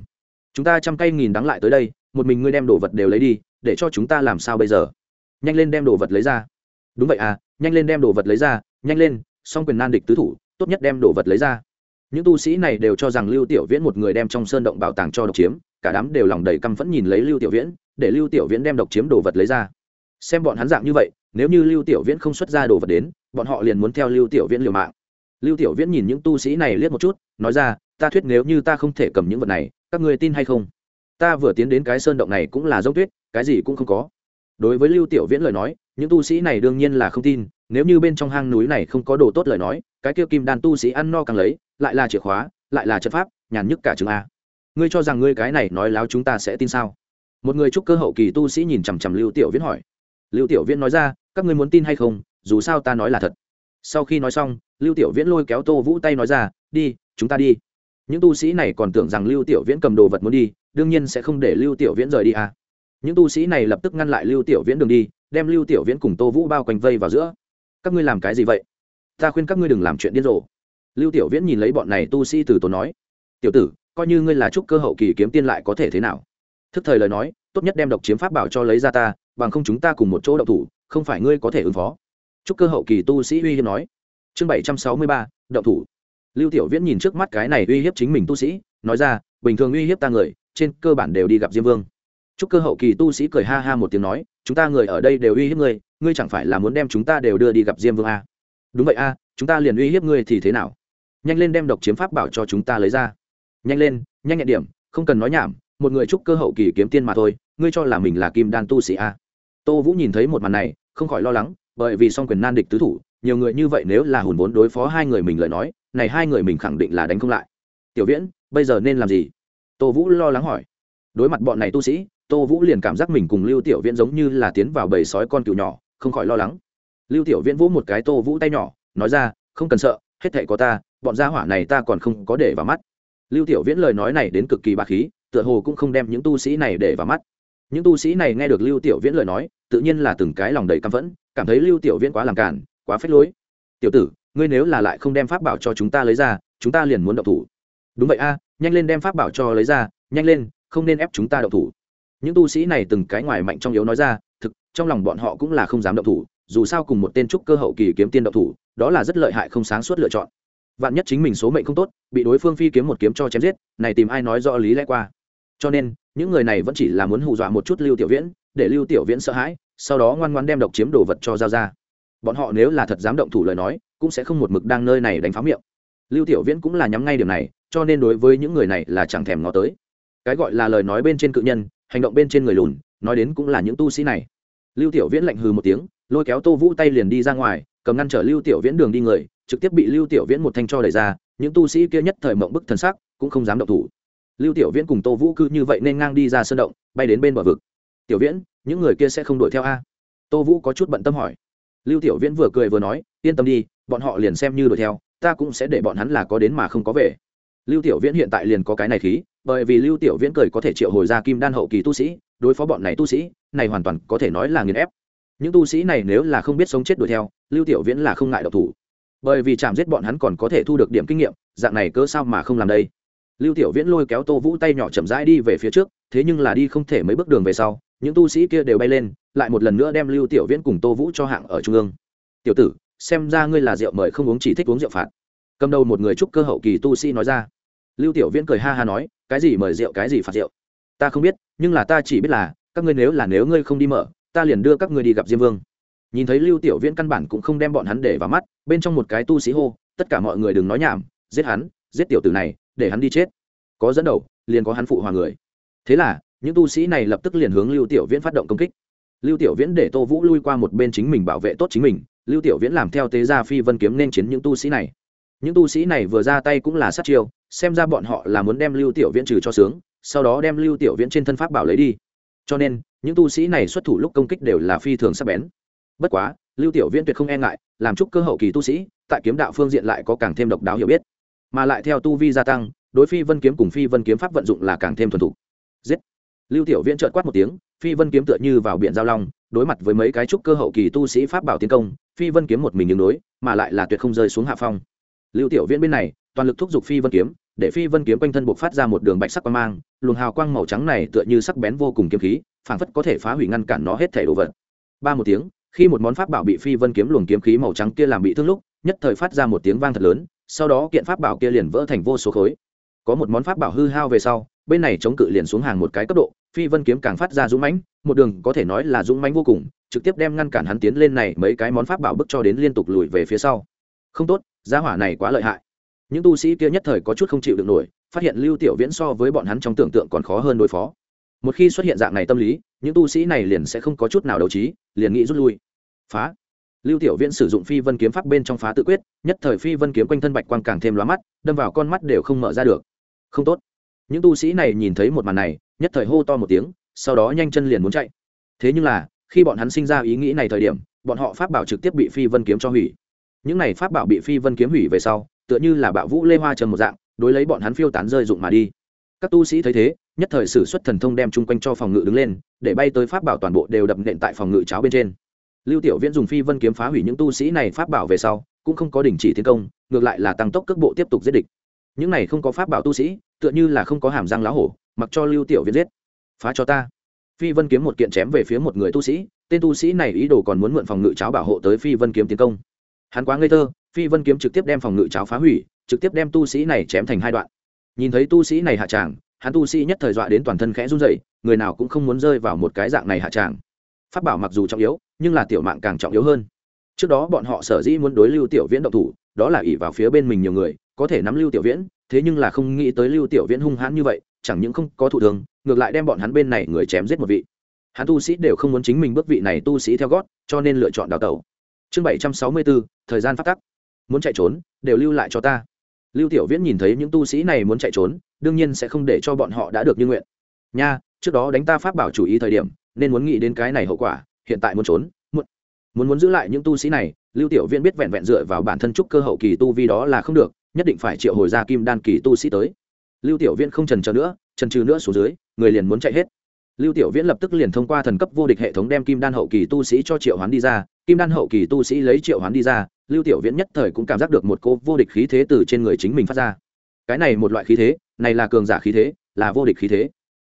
Chúng ta trăm cây nghìn đắng lại tới đây, một mình ngươi đem đồ vật đều lấy đi, để cho chúng ta làm sao bây giờ? Nhanh lên đem đồ vật lấy ra. Đúng vậy à nhanh lên đem đồ vật lấy ra, nhanh lên, song quyền nan địch tứ thủ, tốt nhất đem đồ vật lấy ra. Những tu sĩ này đều cho rằng lưu tiểu viễn một người đem trong sơn động bảo tàng cho độc chiếm, cả đám đều lòng đầy căm phẫn nhìn lấy lưu tiểu viễn, để lưu tiểu viễn đem độc chiếm đồ vật lấy ra. Xem bọn hắn dạng như vậy nếu như lưu tiểu viễn không xuất ra đồ vật đến, bọn họ liền muốn theo lưu tiểu viễn liều mạng. Lưu tiểu viễn nhìn những tu sĩ này liếc một chút, nói ra, ta thuyết nếu như ta không thể cầm những vật này, các ngươi tin hay không? Ta vừa tiến đến cái sơn động này cũng là giống tuyết, cái gì cũng không có. Đối với lưu tiểu viễn lời nói, những tu sĩ này đương nhiên là không tin, nếu như bên trong hang núi này không có đồ tốt lời nói, cái kia kim đan tu sĩ ăn no càng lấy, lại là chìa khóa, lại là chất pháp, nhàn nhức cả trường a. Ngươi cho rằng ngươi cái này nói láo chúng ta sẽ tin sao? Một người trúc cơ hậu kỳ tu sĩ nhìn chằm chằm lưu tiểu viễn hỏi. Lưu tiểu viễn nói ra các ngươi muốn tin hay không, dù sao ta nói là thật. Sau khi nói xong, lưu tiểu viễn lôi kéo tô vũ tay nói ra, đi, chúng ta đi. Những tu sĩ này còn tưởng rằng lưu tiểu viễn cầm đồ vật muốn đi, đương nhiên sẽ không để lưu tiểu viễn rời đi à. những tu sĩ này lập tức ngăn lại lưu tiểu viễn đường đi, đem lưu tiểu viễn cùng tô vũ bao quanh vây vào giữa. Các ngươi làm cái gì vậy? Ta khuyên các ngươi đừng làm chuyện điên rồ. Lưu tiểu viễn nhìn lấy bọn này tu sĩ từ tốn nói, tiểu tử, coi như ngươi là trúc cơ hậu kỳ kiếm tiên lại có thể thế nào? Thức thời lời nói, tốt nhất đem độc chiếm pháp bảo cho lấy ra ta, bằng không chúng ta cùng một chỗ đậu thủ không phải ngươi có thể ứng phó. Trúc cơ hậu kỳ tu sĩ uy hiếp nói. Chương bảy trăm sáu mươi ba đậu thủ. Lưu tiểu viễn nhìn trước mắt cái này uy hiếp chính mình tu sĩ nói ra bình thường uy hiếp ta người trên cơ bản đều đi gặp diêm vương. Trúc cơ hậu kỳ tu sĩ cười ha ha một tiếng nói chúng ta người ở đây đều uy hiếp ngươi ngươi chẳng phải là muốn đem chúng ta đều đưa đi gặp diêm vương a à? đúng vậy a à, chúng ta liền uy hiếp ngươi thì thế nào? Nhanh lên đem độc chiếm pháp bảo cho chúng ta lấy ra. Nhanh lên nhanh nhẹn điểm không cần nói nhảm một người trúc cơ hậu kỳ kiếm tiên mà thôi ngươi cho là mình là kim đan tu sĩ a à? Tô vũ nhìn thấy một màn này, không khỏi lo lắng, bởi vì song quyền nan địch tứ thủ, nhiều người như vậy nếu là hùn vốn đối phó hai người mình lời nói, này hai người mình khẳng định là đánh không lại. Tiểu viễn, bây giờ nên làm gì? Tô vũ lo lắng hỏi. Đối mặt bọn này tu sĩ, tô vũ liền cảm giác mình cùng lưu tiểu viễn giống như là tiến vào bầy sói con cừu nhỏ, không khỏi lo lắng. Lưu tiểu viễn vỗ một cái tô vũ tay nhỏ, nói ra, không cần sợ, hết thệ có ta, bọn gia hỏa này ta còn không có để vào mắt. Lưu tiểu viễn lời nói này đến cực kỳ bà khí, tựa hồ cũng không đem những tu sĩ này để vào mắt. Những tu sĩ này nghe được lưu tiểu viễn lời nói tự nhiên là từng cái lòng đầy căm phẫn, cảm thấy lưu tiểu viễn quá làm cản quá phế lối. Tiểu tử, ngươi nếu là lại không đem pháp bảo cho chúng ta lấy ra, chúng ta liền muốn động thủ. Đúng vậy a, nhanh lên đem pháp bảo cho lấy ra, nhanh lên, không nên ép chúng ta động thủ. Những tu sĩ này từng cái ngoài mạnh trong yếu nói ra, thực, trong lòng bọn họ cũng là không dám động thủ, dù sao cùng một tên trúc cơ hậu kỳ kiếm tiên động thủ, đó là rất lợi hại không sáng suốt lựa chọn. Vạn nhất chính mình số mệnh không tốt, bị đối phương phi kiếm một kiếm cho chém giết, này tìm ai nói rõ lý lẽ qua. Cho nên, những người này vẫn chỉ là muốn hù dọa một chút lưu tiểu viễn để lưu tiểu viễn sợ hãi, sau đó ngoan ngoan đem độc chiếm đồ vật cho giao ra. Bọn họ nếu là thật dám động thủ lời nói, cũng sẽ không một mực đang nơi này đánh phá miệng. Lưu tiểu viễn cũng là nhắm ngay điểm này, cho nên đối với những người này là chẳng thèm ngó tới. Cái gọi là lời nói bên trên cự nhân, hành động bên trên người lùn, nói đến cũng là những tu sĩ này. Lưu tiểu viễn lạnh hừ một tiếng, lôi kéo tô vũ tay liền đi ra ngoài, cầm ngăn trở lưu tiểu viễn đường đi người, trực tiếp bị lưu tiểu viễn một thanh cho đẩy ra, những tu sĩ kia nhất thời mộng bức thần sắc, cũng không dám động thủ. Lưu tiểu viễn cùng tô vũ cư như vậy nên ngang đi ra sơn động, bay đến bên bờ vực tiểu viễn, những người kia sẽ không đuổi theo a? Tô vũ có chút bận tâm hỏi. Lưu tiểu viễn vừa cười vừa nói, yên tâm đi, bọn họ liền xem như đuổi theo, ta cũng sẽ để bọn hắn là có đến mà không có về. Lưu tiểu viễn hiện tại liền có cái này khí, bởi vì lưu tiểu viễn cười có thể triệu hồi ra kim đan hậu kỳ tu sĩ, đối phó bọn này tu sĩ, này hoàn toàn có thể nói là nghiền ép. Những tu sĩ này nếu là không biết sống chết đuổi theo, lưu tiểu viễn là không ngại độc thủ. Bởi vì chạm giết bọn hắn còn có thể thu được điểm kinh nghiệm, dạng này cớ sao mà không làm đây? Lưu tiểu viễn lôi kéo tô vũ tay nhỏ chậm rãi đi về phía trước, thế nhưng là đi không thể mấy bước đường về sau những tu sĩ kia đều bay lên, lại một lần nữa đem lưu tiểu viễn cùng tô vũ cho hạng ở trung ương. Tiểu tử, xem ra ngươi là rượu mời không uống chỉ thích uống rượu phạt. Cầm đầu một người trúc cơ hậu kỳ tu sĩ nói ra. Lưu tiểu viễn cười ha ha nói, cái gì mời rượu, cái gì phạt rượu? Ta không biết, nhưng là ta chỉ biết là, các ngươi nếu là nếu ngươi không đi mở, ta liền đưa các ngươi đi gặp diêm vương. Nhìn thấy lưu tiểu viễn căn bản cũng không đem bọn hắn để vào mắt, bên trong một cái tu sĩ hô, tất cả mọi người đừng nói nhảm, giết hắn, giết tiểu tử này, để hắn đi chết. Có dẫn đầu, liền có hắn phụ hòa người. Thế là những tu sĩ này lập tức liền hướng lưu tiểu viễn phát động công kích. Lưu tiểu viễn để tô vũ lui qua một bên chính mình bảo vệ tốt chính mình, lưu tiểu viễn làm theo tế gia phi vân kiếm nên chiến những tu sĩ này. Những tu sĩ này vừa ra tay cũng là sát chiêu, xem ra bọn họ là muốn đem lưu tiểu viễn trừ cho sướng, sau đó đem lưu tiểu viễn trên thân pháp bảo lấy đi. Cho nên, những tu sĩ này xuất thủ lúc công kích đều là phi thường sắc bén. Bất quá, lưu tiểu viễn tuyệt không e ngại, làm chúc cơ hậu kỳ tu sĩ, tại kiếm đạo phương diện lại có càng thêm độc đáo hiểu biết. Mà lại theo tu vi gia tăng, đối phi vân kiếm cùng phi vân kiếm pháp vận dụng là càng thêm thuần thục. Giết! Lưu tiểu viễn trợt quát một tiếng, phi vân kiếm tựa như vào biển giao long, đối mặt với mấy cái trúc cơ hậu kỳ tu sĩ pháp bảo tiến công, phi vân kiếm một mình đứng đối, mà lại là tuyệt không rơi xuống hạ phong. Lưu tiểu viễn bên này, toàn lực thúc giục phi vân kiếm, để phi vân kiếm quanh thân buộc phát ra một đường bạch sắc quang mang, luồng hào quang màu trắng này tựa như sắc bén vô cùng kiếm khí, phảng phất có thể phá hủy ngăn cản nó hết thể đồ vật. Ba một tiếng, khi một món pháp bảo bị phi vân kiếm luồng kiếm khí màu trắng kia làm bị thương lúc, nhất thời phát ra một tiếng vang thật lớn, sau đó kiện pháp bảo kia liền vỡ thành vô số khối. Có một món pháp bảo hư hao về sau bên này chống cự liền xuống hàng một cái cấp độ, phi vân kiếm càng phát ra dũng mãnh, một đường có thể nói là dũng mãnh vô cùng, trực tiếp đem ngăn cản hắn tiến lên này mấy cái món pháp bảo bức cho đến liên tục lùi về phía sau. Không tốt giá hỏa này quá lợi hại. Những tu sĩ kia nhất thời có chút không chịu được nổi, phát hiện lưu tiểu viễn so với bọn hắn trong tưởng tượng còn khó hơn đối phó. Một khi xuất hiện dạng này tâm lý, những tu sĩ này liền sẽ không có chút nào đấu trí, liền nghĩ rút lui. Phá. Lưu tiểu viễn sử dụng phi vân kiếm pháp bên trong phá tự quyết, nhất thời phi vân kiếm quanh thân bạch quang càng thêm lóa mắt, đâm vào con mắt đều không mở ra được. Không tốt những tu sĩ này nhìn thấy một màn này, nhất thời hô to một tiếng, sau đó nhanh chân liền muốn chạy. Thế nhưng là, khi bọn hắn sinh ra ý nghĩ này thời điểm, bọn họ pháp bảo trực tiếp bị phi vân kiếm cho hủy. Những này pháp bảo bị phi vân kiếm hủy về sau, tựa như là bạo vũ lê hoa trầm một dạng, đối lấy bọn hắn phiêu tán rơi dụng mà đi. Các tu sĩ thấy thế, nhất thời sử xuất thần thông đem chung quanh cho phòng ngự đứng lên, để bay tới pháp bảo toàn bộ đều đập nện tại phòng ngự cháo bên trên. Lưu tiểu viễn dùng phi vân kiếm phá hủy những tu sĩ này pháp bảo về sau, cũng không có đình chỉ tiến công, ngược lại là tăng tốc cước bộ tiếp tục giết địch. Những này không có pháp bảo tu sĩ tựa như là không có hàm răng lá hổ, mặc cho lưu tiểu viễn giết. Phá cho ta. Phi vân kiếm một kiện chém về phía một người tu sĩ, tên tu sĩ này ý đồ còn muốn mượn phòng ngự cháo bảo hộ tới phi vân kiếm tiến công. Hắn quá ngây thơ, phi vân kiếm trực tiếp đem phòng ngự cháo phá hủy, trực tiếp đem tu sĩ này chém thành hai đoạn. Nhìn thấy tu sĩ này hạ tràng, hắn tu sĩ nhất thời dọa đến toàn thân khẽ run dậy người nào cũng không muốn rơi vào một cái dạng này hạ tràng. Pháp bảo mặc dù trọng yếu, nhưng là tiểu mạng càng trọng yếu hơn. Trước đó bọn họ sở dĩ muốn đối lưu tiểu viễn động thủ đó là ỷ vào phía bên mình nhiều người, có thể nắm lưu tiểu viễn, thế nhưng là không nghĩ tới lưu tiểu viễn hung hãn như vậy, chẳng những không có thủ thường ngược lại đem bọn hắn bên này người chém giết một vị. Hắn tu sĩ đều không muốn chính mình bước vị này tu sĩ theo gót, cho nên lựa chọn đào tẩu. Chương bảy trăm sáu mươi bốn thời gian phát tắc. Muốn chạy trốn, đều lưu lại cho ta. Lưu tiểu viễn nhìn thấy những tu sĩ này muốn chạy trốn, đương nhiên sẽ không để cho bọn họ đã được như nguyện. Nha, trước đó đánh ta pháp bảo chủ ý thời điểm, nên muốn nghĩ đến cái này hậu quả, hiện tại muốn trốn muốn muốn giữ lại những tu sĩ này, lưu tiểu viễn biết vẹn vẹn dựa vào bản thân trúc cơ hậu kỳ tu vi đó là không được, nhất định phải triệu hồi ra kim đan kỳ tu sĩ tới. Lưu tiểu viễn không trần chờ nữa, trần trừ nữa xuống dưới, người liền muốn chạy hết. Lưu tiểu viễn lập tức liền thông qua thần cấp vô địch hệ thống đem kim đan hậu kỳ tu sĩ cho triệu hoán đi ra, kim đan hậu kỳ tu sĩ lấy triệu hoán đi ra, lưu tiểu viễn nhất thời cũng cảm giác được một cô vô địch khí thế từ trên người chính mình phát ra. Cái này một loại khí thế, này là cường giả khí thế, là vô địch khí thế.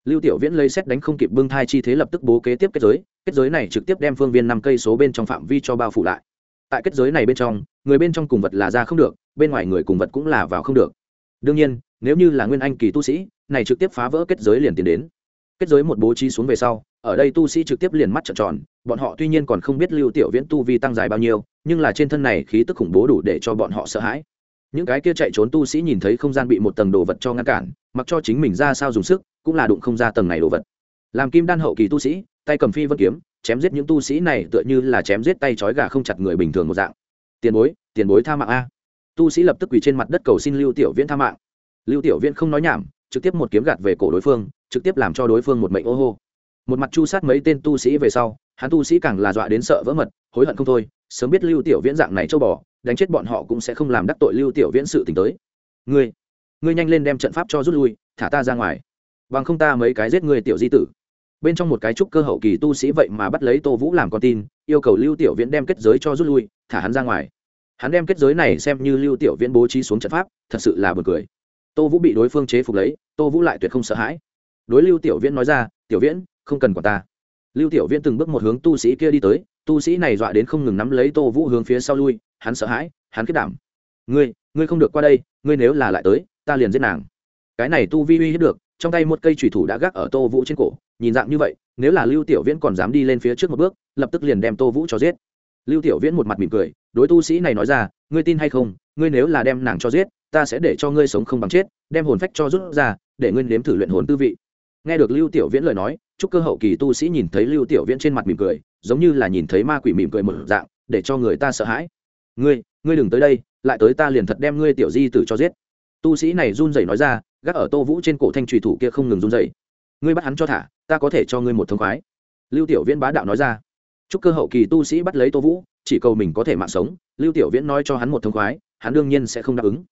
Lưu tiểu viễn lấy xét đánh không kịp bưng thai chi thế lập tức bố kế tiếp kết giới kết giới này trực tiếp đem phương viên năm cây số bên trong phạm vi cho bao phủ lại. Tại kết giới này bên trong, người bên trong cùng vật là ra không được, bên ngoài người cùng vật cũng là vào không được. Đương nhiên, nếu như là nguyên anh kỳ tu sĩ, này trực tiếp phá vỡ kết giới liền tiến đến. Kết giới một bố trí xuống về sau, ở đây tu sĩ trực tiếp liền mắt trợn tròn, bọn họ tuy nhiên còn không biết lưu tiểu viễn tu vi tăng dài bao nhiêu, nhưng là trên thân này khí tức khủng bố đủ để cho bọn họ sợ hãi. Những cái kia chạy trốn tu sĩ nhìn thấy không gian bị một tầng đồ vật cho ngăn cản, mặc cho chính mình ra sao dùng sức, cũng là đụng không ra tầng này đồ vật. Làm kim đan hậu kỳ tu sĩ tay cầm phi vân kiếm, chém giết những tu sĩ này tựa như là chém giết tay trói gà không chặt người bình thường một dạng. Tiền bối tiền bối tha mạng a. Tu sĩ lập tức quỳ trên mặt đất cầu xin lưu tiểu viễn tha mạng. Lưu tiểu viễn không nói nhảm, trực tiếp một kiếm gạt về cổ đối phương, trực tiếp làm cho đối phương một mệnh ô hô. Một mặt chu sát mấy tên tu sĩ về sau, hắn tu sĩ càng là dọa đến sợ vỡ mật, hối hận không thôi, sớm biết lưu tiểu viễn dạng này châu bò, đánh chết bọn họ cũng sẽ không làm đắc tội lưu tiểu viễn sự t tới. Ngươi ngươi nhanh lên đem trận pháp cho rút lui, thả ta ra ngoài. Bằng không ta mấy cái giết người tiểu di tử bên trong một cái trúc cơ hậu kỳ tu sĩ vậy mà bắt lấy tô vũ làm con tin, yêu cầu lưu tiểu viễn đem kết giới cho rút lui, thả hắn ra ngoài. Hắn đem kết giới này xem như lưu tiểu viễn bố trí xuống trận pháp, thật sự là buồn cười. Tô vũ bị đối phương chế phục lấy, tô vũ lại tuyệt không sợ hãi. Đối lưu tiểu viễn nói ra, tiểu viễn, không cần quản ta. Lưu tiểu viễn từng bước một hướng tu sĩ kia đi tới, tu sĩ này dọa đến không ngừng nắm lấy tô vũ hướng phía sau lui, hắn sợ hãi, hắn kết đảm. Ngươi ngươi không được qua đây, ngươi nếu là lại tới, ta liền giết nàng cái này tu vi uy hiếp được, trong tay một cây thủy thủ đã gác ở tô vũ trên cổ, nhìn dạng như vậy, nếu là lưu tiểu viễn còn dám đi lên phía trước một bước, lập tức liền đem tô vũ cho giết. Lưu tiểu viễn một mặt mỉm cười, đối tu sĩ này nói ra, ngươi tin hay không, ngươi nếu là đem nàng cho giết, ta sẽ để cho ngươi sống không bằng chết, đem hồn phách cho rút ra, để ngươi nếm thử luyện hồn tư vị. Nghe được lưu tiểu viễn lời nói, chúc cơ hậu kỳ tu sĩ nhìn thấy lưu tiểu viễn trên mặt mỉm cười, giống như là nhìn thấy ma quỷ mỉm cười một dạng, để cho người ta sợ hãi. Ngươi ngươi đừng tới đây, lại tới ta liền thật đem ngươi tiểu di tử cho giết tu sĩ này run rẩy nói ra, gác ở tô vũ trên cổ thanh trùy thủ kia không ngừng run rẩy. Ngươi bắt hắn cho thả, ta có thể cho ngươi một thông khoái. Lưu tiểu viễn bá đạo nói ra. Chúc cơ hậu kỳ tu sĩ bắt lấy tô vũ, chỉ cầu mình có thể mạng sống, lưu tiểu viễn nói cho hắn một thông khoái, hắn đương nhiên sẽ không đáp ứng.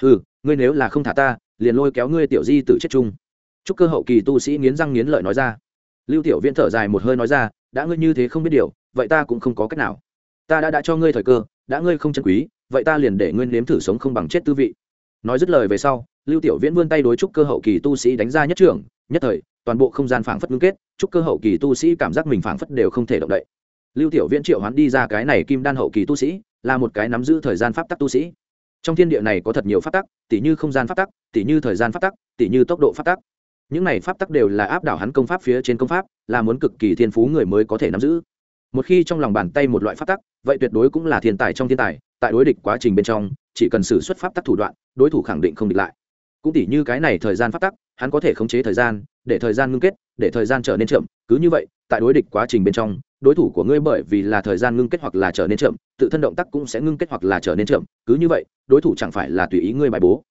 Ừ ngươi nếu là không thả ta, liền lôi kéo ngươi tiểu di tử chết chung. Chúc cơ hậu kỳ tu sĩ nghiến răng nghiến lợi nói ra. Lưu tiểu viễn thở dài một hơi nói ra, đã ngươi như thế không biết điều, vậy ta cũng không có cách nào. Ta đã đã cho ngươi thời cơ, đã ngươi không chân quý, vậy ta liền để ngươi nếm thử sống không bằng chết tư vị nói dứt lời về sau, lưu tiểu viễn vươn tay đối chúc cơ hậu kỳ tu sĩ đánh ra nhất trưởng, nhất thời, toàn bộ không gian phảng phất ngưng kết chúc cơ hậu kỳ tu sĩ cảm giác mình phảng phất đều không thể động đậy. Lưu tiểu viễn triệu hoán đi ra cái này kim đan hậu kỳ tu sĩ, là một cái nắm giữ thời gian pháp tắc tu sĩ. Trong thiên địa này có thật nhiều pháp tắc, tỉ như không gian pháp tắc, tỉ như thời gian pháp tắc, tỉ như tốc độ pháp tắc. Những này pháp tắc đều là áp đảo hắn công pháp phía trên công pháp, là muốn cực kỳ thiên phú người mới có thể nắm giữ. Một khi trong lòng bàn tay một loại pháp tắc, vậy tuyệt đối cũng là thiên tài trong thiên tài tại đối địch quá trình bên trong, chỉ cần xử xuất pháp tắc thủ đoạn, đối thủ khẳng định không địch lại. Cũng tỉ như cái này thời gian pháp tắc, hắn có thể khống chế thời gian, để thời gian ngưng kết, để thời gian trở nên chậm. Cứ như vậy, tại đối địch quá trình bên trong, đối thủ của ngươi bởi vì là thời gian ngưng kết hoặc là trở nên chậm, tự thân động tác cũng sẽ ngưng kết hoặc là trở nên chậm. Cứ như vậy, đối thủ chẳng phải là tùy ý ngươi bài bố.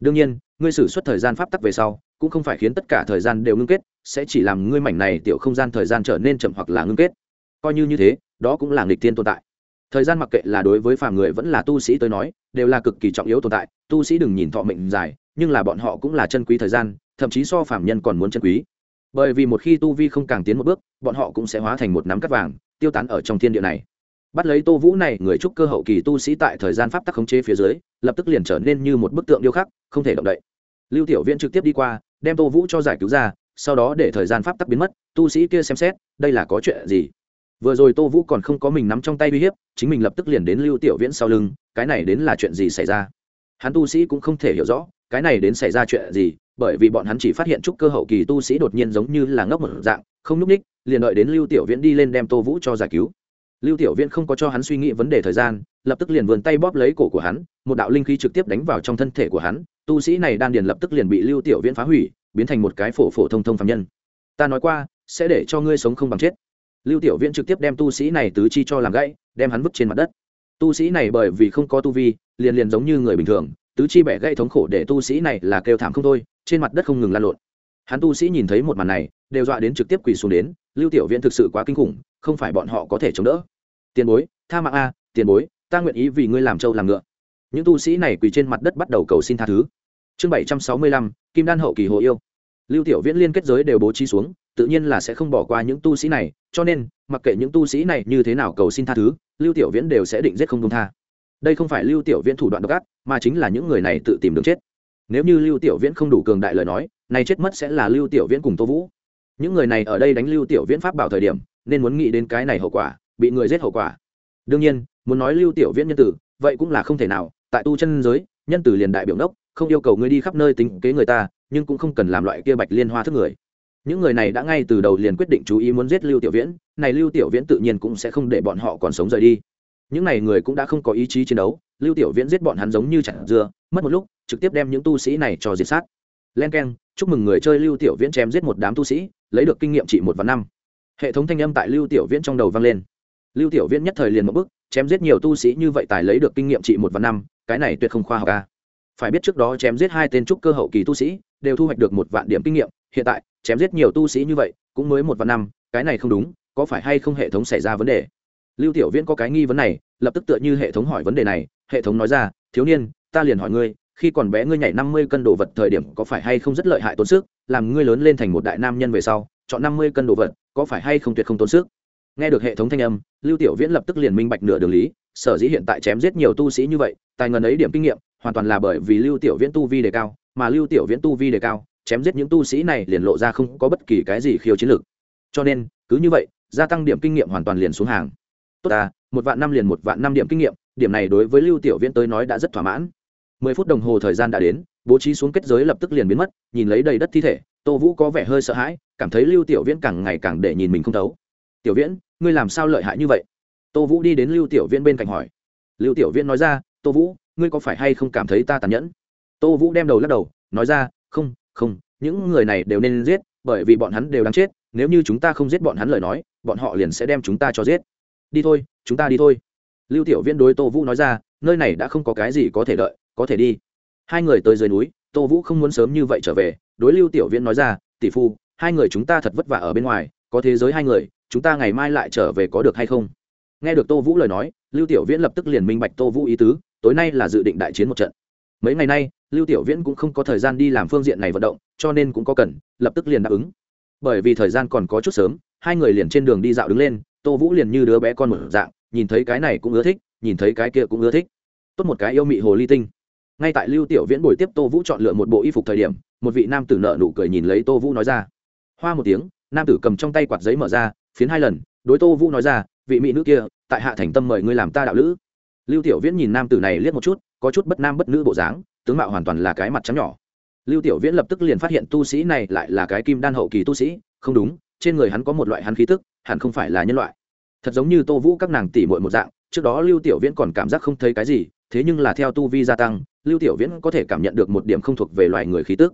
Đương nhiên, ngươi xử suất thời gian pháp tắc về sau, cũng không phải khiến tất cả thời gian đều ngưng kết, sẽ chỉ làm ngươi mảnh này tiểu không gian thời gian trở nên chậm hoặc là ngưng kết. Coi như như thế, đó cũng là nghịch tiên tồn tại thời gian mặc kệ là đối với phàm người vẫn là tu sĩ tới nói, đều là cực kỳ trọng yếu tồn tại. Tu sĩ đừng nhìn thọ mệnh dài, nhưng là bọn họ cũng là chân quý thời gian, thậm chí so phàm nhân còn muốn chân quý. Bởi vì một khi tu vi không càng tiến một bước, bọn họ cũng sẽ hóa thành một nắm cắt vàng, tiêu tán ở trong thiên địa này. Bắt lấy tô vũ này, người trúc cơ hậu kỳ tu sĩ tại thời gian pháp tắc khống chế phía dưới, lập tức liền trở nên như một bức tượng điêu khắc, không thể động đậy. Lưu tiểu viễn trực tiếp đi qua, đem tô vũ cho giải cứu ra, sau đó để thời gian pháp tắc biến mất, tu sĩ kia xem xét, đây là có chuyện gì? Vừa rồi tô vũ còn không có mình nắm trong tay uy hiếp, chính mình lập tức liền đến lưu tiểu viễn sau lưng, cái này đến là chuyện gì xảy ra? Hắn tu sĩ cũng không thể hiểu rõ, cái này đến xảy ra chuyện gì, bởi vì bọn hắn chỉ phát hiện chút cơ hậu kỳ tu sĩ đột nhiên giống như là ngốc một dạng, không n ú c ních, liền đợi đến lưu tiểu viễn đi lên đem tô vũ cho giải cứu. Lưu tiểu viễn không có cho hắn suy nghĩ vấn đề thời gian, lập tức liền vườn tay bóp lấy cổ của hắn, một đạo linh khí trực tiếp đánh vào trong thân thể của hắn, tu sĩ này đan điền lập tức liền bị lưu tiểu viễn phá hủy, biến thành một cái phổ phổ thông thông phạm nhân. Ta nói qua, sẽ để cho ngươi sống không bằng chết lưu tiểu viễn trực tiếp đem tu sĩ này tứ chi cho làm gãy, đem hắn vứt trên mặt đất. Tu sĩ này bởi vì không có tu vi, liền liền giống như người bình thường, tứ chi bẻ gãy thống khổ để tu sĩ này là kêu thảm không thôi, trên mặt đất không ngừng lan lộn. Hắn tu sĩ nhìn thấy một màn này, đều dọa đến trực tiếp quỳ xuống đến, lưu tiểu viễn thực sự quá kinh khủng, không phải bọn họ có thể chống đỡ. Tiền bối, tha mạng a, tiền bối, ta nguyện ý vì ngươi làm trâu làm ngựa. Những tu sĩ này quỳ trên mặt đất bắt đầu cầu xin tha thứ. Chương bảy trăm sáu mươi lăm, kim đan hậu kỳ hồ yêu. Lưu tiểu viễn liên kết giới đều bố trí xuống tự nhiên là sẽ không bỏ qua những tu sĩ này, cho nên, mặc kệ những tu sĩ này như thế nào cầu xin tha thứ, lưu tiểu viễn đều sẽ định giết không công tha. Đây không phải lưu tiểu viễn thủ đoạn độc ác, mà chính là những người này tự tìm đường chết. Nếu như lưu tiểu viễn không đủ cường đại lời nói, này chết mất sẽ là lưu tiểu viễn cùng tô vũ. Những người này ở đây đánh lưu tiểu viễn pháp bảo thời điểm, nên muốn nghĩ đến cái này hậu quả, bị người giết hậu quả. Đương nhiên, muốn nói lưu tiểu viễn nhân tử, vậy cũng là không thể nào, tại tu chân giới, nhân tử liền đại biểu đốc không yêu cầu ngươi đi khắp nơi tính kế người ta, nhưng cũng không cần làm loại kia bạch liên hoa thức người những người này đã ngay từ đầu liền quyết định chú ý muốn giết lưu tiểu viễn, này lưu tiểu viễn tự nhiên cũng sẽ không để bọn họ còn sống rời đi. Những này người cũng đã không có ý chí chiến đấu, lưu tiểu viễn giết bọn hắn giống như chặt dưa, mất một lúc, trực tiếp đem những tu sĩ này cho diệt sát. Len k chúc mừng người chơi lưu tiểu viễn chém giết một đám tu sĩ, lấy được kinh nghiệm trị một và năm. Hệ thống thanh âm tại lưu tiểu viễn trong đầu vang lên. Lưu tiểu viễn nhất thời liền một bước, chém giết nhiều tu sĩ như vậy tài lấy được kinh nghiệm trị một và năm, cái này tuyệt không khoa học ca phải biết trước đó chém giết hai tên trúc cơ hậu kỳ tu sĩ, đều thu hoạch được một vạn điểm kinh nghiệm, hiện tại chém giết nhiều tu sĩ như vậy, cũng mới một vạn năm, cái này không đúng, có phải hay không hệ thống xảy ra vấn đề? Lưu tiểu viễn có cái nghi vấn này, lập tức tựa như hệ thống hỏi vấn đề này, hệ thống nói ra, thiếu niên, ta liền hỏi ngươi, khi còn bé ngươi nhảy năm mươi cân đồ vật thời điểm có phải hay không rất lợi hại tốn sức, làm ngươi lớn lên thành một đại nam nhân về sau, chọn năm mươi cân đồ vật, có phải hay không tuyệt không tốn sức? Nghe được hệ thống thanh âm, lưu tiểu viễn lập tức liền minh bạch nửa đường lý, sở dĩ hiện tại chém giết nhiều tu sĩ như vậy, tài ngần ấy điểm kinh nghiệm, hoàn toàn là bởi vì lưu tiểu viễn tu vi đề cao, mà lưu tiểu viễn tu vi đề cao chém giết những tu sĩ này liền lộ ra không có bất kỳ cái gì khiêu chiến lược cho nên, cứ như vậy, gia tăng điểm kinh nghiệm hoàn toàn liền xuống hàng. Tốt à một vạn năm liền một vạn năm điểm kinh nghiệm, điểm này đối với lưu tiểu viễn tới nói đã rất thỏa mãn. Mười phút đồng hồ thời gian đã đến, bố trí xuống kết giới lập tức liền biến mất, nhìn lấy đầy đất thi thể, tô vũ có vẻ hơi sợ hãi, cảm thấy lưu tiểu viễn càng ngày càng để nhìn mình không thấu. Tiểu viễn, ngươi làm sao lợi hại như vậy? Tô vũ đi đến lưu tiểu viễn bên cạnh hỏi. Lưu tiểu viễn nói ra, tô vũ, ngươi có phải hay không cảm thấy ta tàn nhẫn? Tô vũ đem đầu lắc đầu, nói ra, không không, những người này đều nên giết, bởi vì bọn hắn đều đang chết, nếu như chúng ta không giết bọn hắn lời nói, bọn họ liền sẽ đem chúng ta cho giết. Đi thôi, chúng ta đi thôi. Lưu tiểu viễn đối tô vũ nói ra, nơi này đã không có cái gì có thể đợi, có thể đi. Hai người tới dưới núi, tô vũ không muốn sớm như vậy trở về, đối lưu tiểu viễn nói ra, tỷ phu, hai người chúng ta thật vất vả ở bên ngoài, có thế giới hai người, chúng ta ngày mai lại trở về có được hay không? Nghe được tô vũ lời nói, lưu tiểu viễn lập tức liền minh bạch tô vũ ý tứ, tối nay là dự định đại chiến một trận. Mấy ngày nay lưu tiểu viễn cũng không có thời gian đi làm phương diện này vận động, cho nên cũng có cần, lập tức liền đáp ứng. Bởi vì thời gian còn có chút sớm, hai người liền trên đường đi dạo đứng lên, tô vũ liền như đứa bé con một dạng, nhìn thấy cái này cũng ưa thích, nhìn thấy cái kia cũng ưa thích. Tốt một cái yêu mị hồ ly tinh. Ngay tại lưu tiểu viễn buổi tiếp tô vũ chọn lựa một bộ y phục thời điểm, một vị nam tử nợ nụ cười nhìn lấy tô vũ nói ra. Hoa một tiếng, nam tử cầm trong tay quạt giấy mở ra, phiến hai lần, đối tô vũ nói ra, vị mỹ nữ kia, tại hạ thành tâm mời ngươi làm ta đạo lữ lưu tiểu viễn nhìn nam tử này liếc một chút, có chút bất nam bất nữ bộ dáng, tướng mạo hoàn toàn là cái mặt trắng nhỏ. Lưu tiểu viễn lập tức liền phát hiện tu sĩ này lại là cái kim đan hậu kỳ tu sĩ, không đúng, trên người hắn có một loại hắn khí tức, hẳn không phải là nhân loại. Thật giống như tô vũ các nàng tỷ muội một dạng, trước đó lưu tiểu viễn còn cảm giác không thấy cái gì, thế nhưng là theo tu vi gia tăng, lưu tiểu viễn có thể cảm nhận được một điểm không thuộc về loài người khí tức.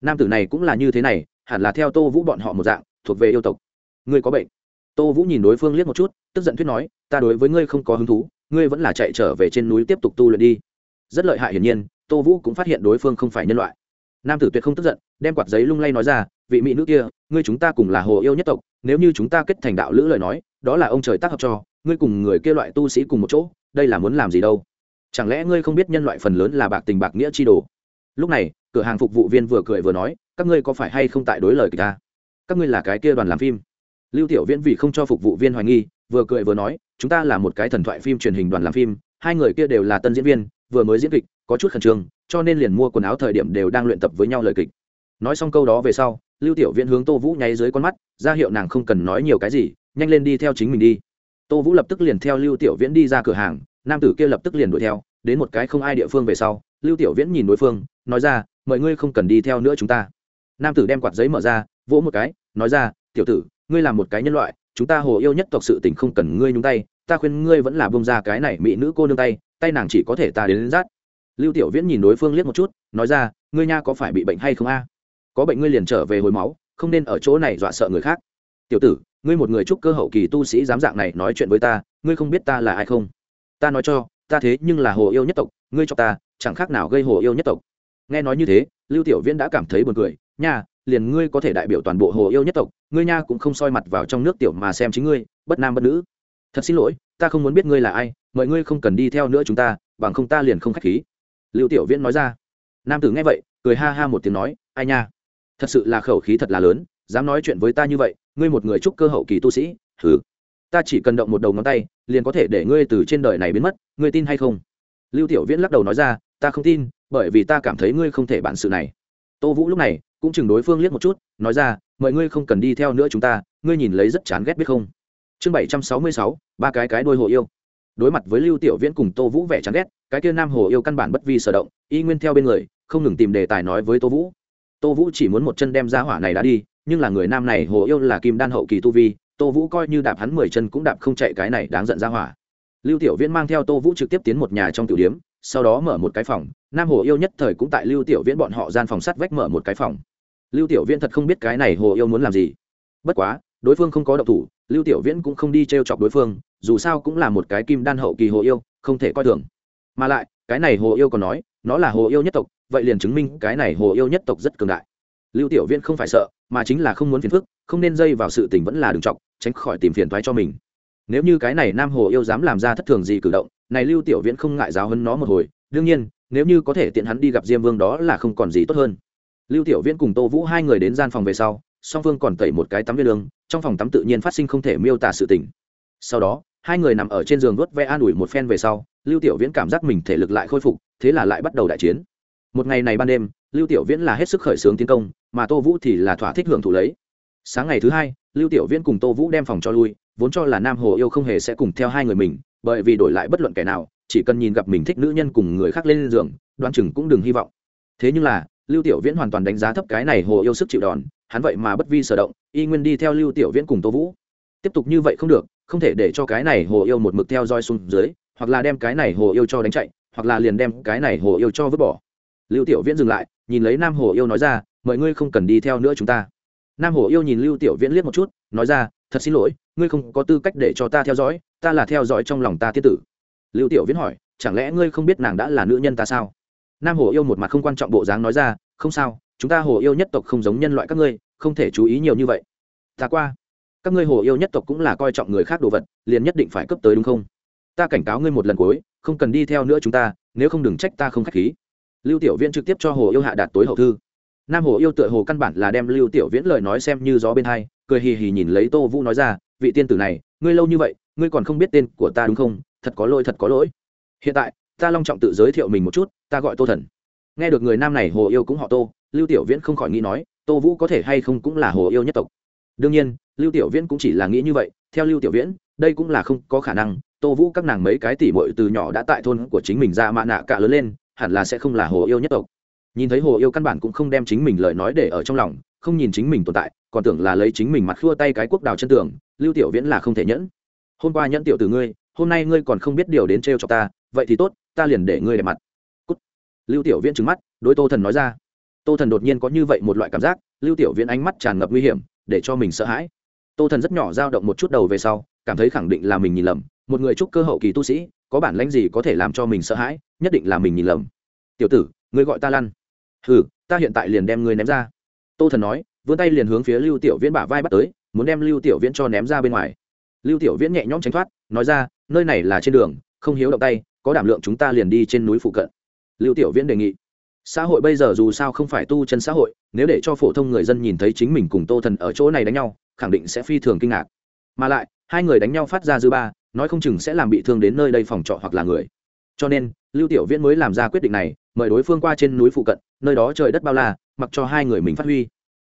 Nam tử này cũng là như thế này, hẳn là theo tô vũ bọn họ một dạng, thuộc về yêu tộc. Ngươi có bệnh. Tô vũ nhìn đối phương liếc một chút, tức giận thuyết nói, ta đối với ngươi không có hứng thú ngươi vẫn là chạy trở về trên núi tiếp tục tu luyện đi. Rất lợi hại hiển nhiên, tô vũ cũng phát hiện đối phương không phải nhân loại. Nam tử tuyệt không tức giận, đem quạt giấy lung lay nói ra, vị mỹ nữ kia, ngươi chúng ta cùng là hồ yêu nhất tộc, nếu như chúng ta kết thành đạo lữ lời nói, đó là ông trời tác hợp cho, ngươi cùng người kia loại tu sĩ cùng một chỗ, đây là muốn làm gì đâu? Chẳng lẽ ngươi không biết nhân loại phần lớn là bạc tình bạc nghĩa chi đồ? Lúc này, cửa hàng phục vụ viên vừa cười vừa nói, các ngươi có phải hay không tại đối lời kịch ta? Các ngươi là cái kia đoàn làm phim. Lưu tiểu viễn vì không cho phục vụ viên hoài nghi, vừa cười vừa nói chúng ta là một cái thần thoại phim truyền hình đoàn làm phim, hai người kia đều là tân diễn viên, vừa mới diễn kịch, có chút khẩn trương, cho nên liền mua quần áo thời điểm đều đang luyện tập với nhau lời kịch. Nói xong câu đó về sau, lưu tiểu viễn hướng tô vũ nháy dưới con mắt, ra hiệu nàng không cần nói nhiều cái gì, nhanh lên đi theo chính mình đi. Tô vũ lập tức liền theo lưu tiểu viễn đi ra cửa hàng, nam tử kia lập tức liền đuổi theo, đến một cái không ai địa phương về sau, lưu tiểu viễn nhìn đối phương, nói ra, mọi ngươi không cần đi theo nữa chúng ta. Nam tử đem quạt giấy mở ra, vỗ một cái, nói ra, tiểu tử, ngươi là một cái nhân loại chúng ta hồ yêu nhất tộc sự tình không cần ngươi nhúng tay ta khuyên ngươi vẫn là bông ra cái này mỹ nữ cô nương tay tay nàng chỉ có thể ta đến, đến rát. Lưu tiểu viễn nhìn đối phương liếc một chút nói ra ngươi nha có phải bị bệnh hay không a? Có bệnh ngươi liền trở về hồi máu không nên ở chỗ này dọa sợ người khác. Tiểu tử ngươi một người trúc cơ hậu kỳ tu sĩ dám dạng này nói chuyện với ta ngươi không biết ta là ai không? Ta nói cho ta thế nhưng là hồ yêu nhất tộc ngươi cho ta chẳng khác nào gây hồ yêu nhất tộc. Nghe nói như thế lưu tiểu viễn đã cảm thấy buồn cười nha liền ngươi có thể đại biểu toàn bộ hồ yêu nhất tộc, ngươi nha cũng không soi mặt vào trong nước tiểu mà xem chính ngươi, bất nam bất nữ. Thật xin lỗi, ta không muốn biết ngươi là ai, mọi ngươi không cần đi theo nữa chúng ta, bằng không ta liền không khách khí. Lưu tiểu viễn nói ra. Nam tử nghe vậy, cười ha ha một tiếng nói, ai nha, thật sự là khẩu khí thật là lớn, dám nói chuyện với ta như vậy, ngươi một người trúc cơ hậu kỳ tu sĩ thử ta chỉ cần động một đầu ngón tay, liền có thể để ngươi từ trên đời này biến mất, ngươi tin hay không? Lưu tiểu viễn lắc đầu nói ra, ta không tin, bởi vì ta cảm thấy ngươi không thể bản sự này. Tô vũ lúc này cũng chừng đối phương liếc một chút, nói ra mọi ngươi không cần đi theo nữa chúng ta, ngươi nhìn lấy rất chán ghét biết không? Chương bảy trăm sáu mươi sáu, ba cái cái đôi hồ yêu. Đối mặt với lưu tiểu viễn cùng tô vũ vẻ chán ghét, cái kia nam hồ yêu căn bản bất vi sở động, y nguyên theo bên người, không ngừng tìm đề tài nói với tô vũ. Tô vũ chỉ muốn một chân đem ra hỏa này đã đi, nhưng là người nam này hồ yêu là kim đan hậu kỳ tu vi, tô vũ coi như đạp hắn mười chân cũng đạp không chạy cái này đáng giận ra hỏa. Lưu tiểu viễn mang theo tô vũ trực tiếp tiến một nhà trong tiểu điếm, sau đó mở một cái phòng, nam hồ yêu nhất thời cũng tại lưu tiểu viễn bọn họ gian phòng sắt vách mở một cái phòng lưu tiểu viễn thật không biết cái này hồ yêu muốn làm gì. Bất quá, đối phương không có động thủ, lưu tiểu viễn cũng không đi t r e o chọc đối phương, dù sao cũng là một cái kim đan hậu kỳ hồ yêu, không thể coi thường. Mà lại, cái này hồ yêu còn nói, nó là hồ yêu nhất tộc, vậy liền chứng minh cái này hồ yêu nhất tộc rất cường đại. Lưu tiểu viễn không phải sợ, mà chính là không muốn phiền phức, không nên dây vào sự tình vẫn là đường chọc, tránh khỏi tìm phiền thoái cho mình. Nếu như cái này nam hồ yêu dám làm ra thất thường gì cử động, này lưu tiểu viễn không ngại giáo hơn nó một hồi, đương nhiên, nếu như có thể tiện hắn đi gặp diêm vương đó là không còn gì tốt hơn lưu tiểu viễn cùng tô vũ hai người đến gian phòng về sau, song phương còn tẩy một cái tắm viên lương trong phòng tắm tự nhiên phát sinh không thể miêu tả sự tình. Sau đó, hai người nằm ở trên giường vớt ve an ủi một phen về sau, lưu tiểu viễn cảm giác mình thể lực lại khôi phục, thế là lại bắt đầu đại chiến. Một ngày này ban đêm, lưu tiểu viễn là hết sức khởi xướng tiến công, mà tô vũ thì là thỏa thích hưởng thụ lấy. Sáng ngày thứ hai, lưu tiểu viễn cùng tô vũ đem phòng cho lui, vốn cho là nam hồ yêu không hề sẽ cùng theo hai người mình, bởi vì đổi lại bất luận kẻ nào, chỉ cần nhìn gặp mình thích nữ nhân cùng người khác lên giường đoan chừng cũng đừng hy vọng. Thế nhưng là lưu tiểu viễn hoàn toàn đánh giá thấp cái này hồ yêu sức chịu đòn, hắn vậy mà bất vi sở động, y nguyên đi theo lưu tiểu viễn cùng tô vũ. Tiếp tục như vậy không được, không thể để cho cái này hồ yêu một mực theo roi xuống dưới, hoặc là đem cái này hồ yêu cho đánh chạy, hoặc là liền đem cái này hồ yêu cho vứt bỏ. Lưu tiểu viễn dừng lại, nhìn lấy nam hồ yêu nói ra, mọi ngươi không cần đi theo nữa chúng ta. Nam hồ yêu nhìn lưu tiểu viễn liếc một chút, nói ra, thật xin lỗi, ngươi không có tư cách để cho ta theo dõi, ta là theo dõi trong lòng ta tiết tử. Lưu tiểu viễn hỏi, chẳng lẽ ngươi không biết nàng đã là nữ nhân ta sao? Nam hồ yêu một mặt không quan trọng bộ dáng nói ra, không sao, chúng ta hồ yêu nhất tộc không giống nhân loại các ngươi, không thể chú ý nhiều như vậy. Ta qua, các ngươi hồ yêu nhất tộc cũng là coi trọng người khác đồ vật, liền nhất định phải cấp tới đúng không? Ta cảnh cáo ngươi một lần cuối, không cần đi theo nữa chúng ta, nếu không đừng trách ta không k h á c h khí. Lưu tiểu viễn trực tiếp cho hồ yêu hạ đạt tối hậu thư. Nam hồ yêu tựa hồ căn bản là đem lưu tiểu viễn lời nói xem như gió bên hai, cười hì hì nhìn lấy tô vũ nói ra, vị tiên tử này, ngươi lâu như vậy, ngươi còn không biết tên của ta đúng không? Thật có lỗi, thật có lỗi. Hiện tại ta long trọng tự giới thiệu mình một chút, ta gọi tô thần. Nghe được người nam này hồ yêu cũng họ tô, lưu tiểu viễn không khỏi nghĩ nói, tô vũ có thể hay không cũng là hồ yêu nhất tộc. Đương nhiên, lưu tiểu viễn cũng chỉ là nghĩ như vậy, theo lưu tiểu viễn, đây cũng là không có khả năng, tô vũ các nàng mấy cái tỉ bội từ nhỏ đã tại thôn của chính mình ra mạ nạ cả lớn lên, hẳn là sẽ không là hồ yêu nhất tộc. Nhìn thấy hồ yêu căn bản cũng không đem chính mình lời nói để ở trong lòng, không nhìn chính mình tồn tại, còn tưởng là lấy chính mình mặt khua tay cái quốc đào chân tường, lưu tiểu viễn là không thể nhẫn. Hôm qua nhẫn tiểu từ ngươi hôm nay ngươi còn không biết điều đến trêu cho ta, vậy thì tốt, ta liền để ngươi đẹp mặt. Cút. lưu tiểu viễn trừng mắt, đối tô thần nói ra. Tô thần đột nhiên có như vậy một loại cảm giác, lưu tiểu viễn ánh mắt tràn ngập nguy hiểm, để cho mình sợ hãi. Tô thần rất nhỏ dao động một chút đầu về sau, cảm thấy khẳng định là mình nhìn lầm, một người chúc cơ hậu kỳ tu sĩ, có bản lãnh gì có thể làm cho mình sợ hãi, nhất định là mình nhìn lầm. Tiểu tử, ngươi gọi ta lăn. Ừ ta hiện tại liền đem ngươi ném ra. Tô thần nói, vươn tay liền hướng phía lưu tiểu viễn bả vai bắt tới, muốn đem lưu tiểu viễn cho ném ra bên ngoài. Lưu tiểu viễn nhẹ nhõm tránh thoát nói ra, nơi này là trên đường, không hiếu động tay, có đảm lượng chúng ta liền đi trên núi phụ cận. Lưu tiểu viễn đề nghị. Xã hội bây giờ dù sao không phải tu chân xã hội, nếu để cho phổ thông người dân nhìn thấy chính mình cùng tô thần ở chỗ này đánh nhau, khẳng định sẽ phi thường kinh ngạc. Mà lại, hai người đánh nhau phát ra dư ba, nói không chừng sẽ làm bị thương đến nơi đây phòng trọ hoặc là người. Cho nên, lưu tiểu viễn mới làm ra quyết định này, mời đối phương qua trên núi phụ cận, nơi đó trời đất bao la, mặc cho hai người mình phát huy.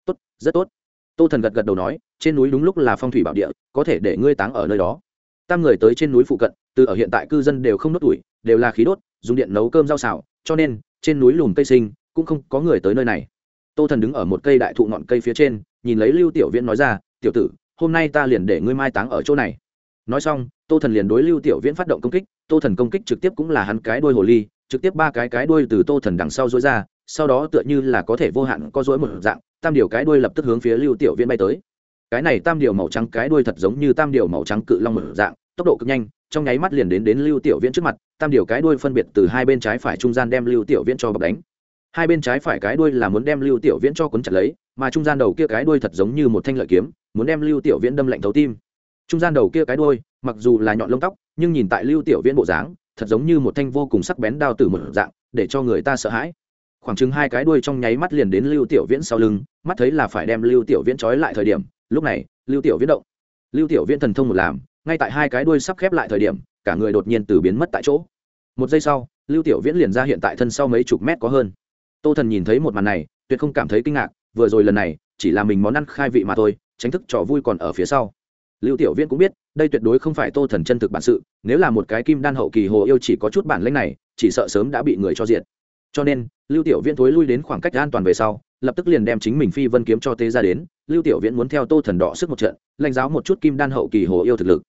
Tốt, rất tốt. Tô thần gật gật đầu nói, trên núi đúng lúc là phong thủy bảo địa, có thể để ngươi táng ở nơi đó tam người tới trên núi phụ cận, từ ở hiện tại cư dân đều không đốt tuổi, đều là khí đốt, dùng điện nấu cơm rau xào, cho nên, trên núi lùm cây sinh, cũng không có người tới nơi này. Tô thần đứng ở một cây đại thụ ngọn cây phía trên, nhìn lấy lưu tiểu viễn nói ra, tiểu tử, hôm nay ta liền để ngươi mai táng ở chỗ này. Nói xong, tô thần liền đối lưu tiểu viễn phát động công kích, tô thần công kích trực tiếp cũng là hắn cái đuôi hồ ly, trực tiếp ba cái cái đuôi từ tô thần đằng sau dối ra, sau đó tựa như là có thể vô hạn có dối một dạng, tam điều cái đuôi lập tức hướng phía lưu tiểu viễn bay tới cái này tam điều màu trắng, cái đuôi thật giống như tam điều màu trắng cự long mở dạng, tốc độ cực nhanh, trong nháy mắt liền đến đến lưu tiểu viễn trước mặt, tam điều cái đuôi phân biệt từ hai bên trái phải trung gian đem lưu tiểu viễn cho bọc đánh. Hai bên trái phải cái đuôi là muốn đem lưu tiểu viễn cho cuốn chặt lấy, mà trung gian đầu kia cái đuôi thật giống như một thanh lợi kiếm, muốn đem lưu tiểu viễn đâm lạnh thấu tim. Trung gian đầu kia cái đuôi, mặc dù là nhọn lông tóc, nhưng nhìn tại lưu tiểu viễn bộ dáng, thật giống như một thanh vô cùng sắc bén đao tử một dạng, để cho người ta sợ hãi. Khoảng chừng hai cái đuôi trong nháy mắt liền đến lưu tiểu viễn sau lưng, mắt thấy là phải đem lưu tiểu viễn trói lại thời điểm lúc này, lưu tiểu viễn động. Lưu tiểu viễn thần thông một làm, ngay tại hai cái đuôi sắp khép lại thời điểm, cả người đột nhiên từ biến mất tại chỗ. Một giây sau, lưu tiểu viễn liền ra hiện tại thân sau mấy chục mét có hơn. Tô thần nhìn thấy một màn này, tuyệt không cảm thấy kinh ngạc, vừa rồi lần này, chỉ là mình món ăn khai vị mà thôi, tránh thức trò vui còn ở phía sau. Lưu tiểu viễn cũng biết, đây tuyệt đối không phải tô thần chân thực bản sự, nếu là một cái kim đan hậu kỳ hồ yêu chỉ có chút bản lĩnh này, chỉ sợ sớm đã bị người cho diện cho nên, lưu tiểu viễn thối lui đến khoảng cách an toàn về sau lập tức liền đem chính mình phi vân kiếm cho tế ra đến, lưu tiểu viễn muốn theo tô thần đỏ sức một trận, lãnh giáo một chút kim đan hậu kỳ hồ yêu thực lực.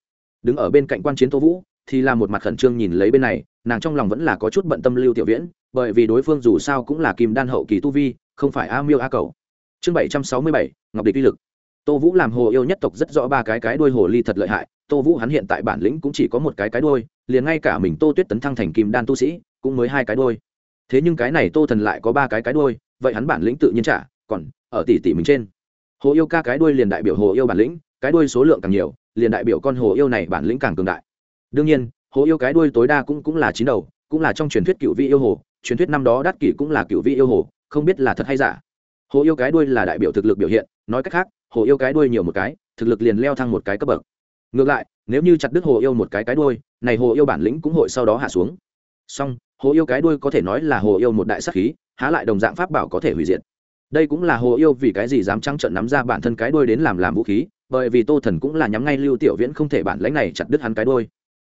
Đứng ở bên cạnh quan chiến tô vũ, thì là một mặt khẩn trương nhìn lấy bên này, nàng trong lòng vẫn là có chút bận tâm lưu tiểu viễn, bởi vì đối phương dù sao cũng là kim đan hậu kỳ tu vi, không phải a miêu a cầu chương bảy trăm sáu mươi bảy, ngọc địch uy lực. Tô vũ làm hồ yêu nhất tộc rất rõ ba cái cái đuôi hồ ly thật lợi hại, tô vũ hắn hiện tại bản lĩnh cũng chỉ có một cái cái đuôi, liền ngay cả mình tô tuyết tấn thăng thành kim đan tu sĩ, cũng mới hai cái đuôi. Thế nhưng cái này tô thần lại có ba cái cái đuôi vậy hắn bản lĩnh tự nhiên trả còn ở tỷ tỷ mình trên hồ yêu ca cái đuôi liền đại biểu hồ yêu bản lĩnh cái đuôi số lượng càng nhiều liền đại biểu con hồ yêu này bản lĩnh càng cường đại đương nhiên hồ yêu cái đuôi tối đa cũng cũng là chín đầu cũng là trong truyền thuyết cựu vị yêu hồ truyền thuyết năm đó đắt kỷ cũng là cựu vị yêu hồ không biết là thật hay giả hồ yêu cái đuôi là đại biểu thực lực biểu hiện nói cách khác hồ yêu cái đuôi nhiều một cái thực lực liền leo thăng một cái cấp bậc ngược lại nếu như chặt đứt hồ yêu một cái cái đuôi này hồ yêu bản lĩnh cũng hội sau đó hạ xuống song hồ yêu cái đuôi có thể nói là hồ yêu một đại sắc khí há lại đồng dạng pháp bảo có thể hủy diệt. Đây cũng là hồ yêu vì cái gì dám trắng trợn nắm ra bản thân cái đuôi đến làm làm vũ khí, bởi vì tô thần cũng là nhắm ngay lưu tiểu viễn không thể bản lãnh này chặt đứt hắn cái đuôi.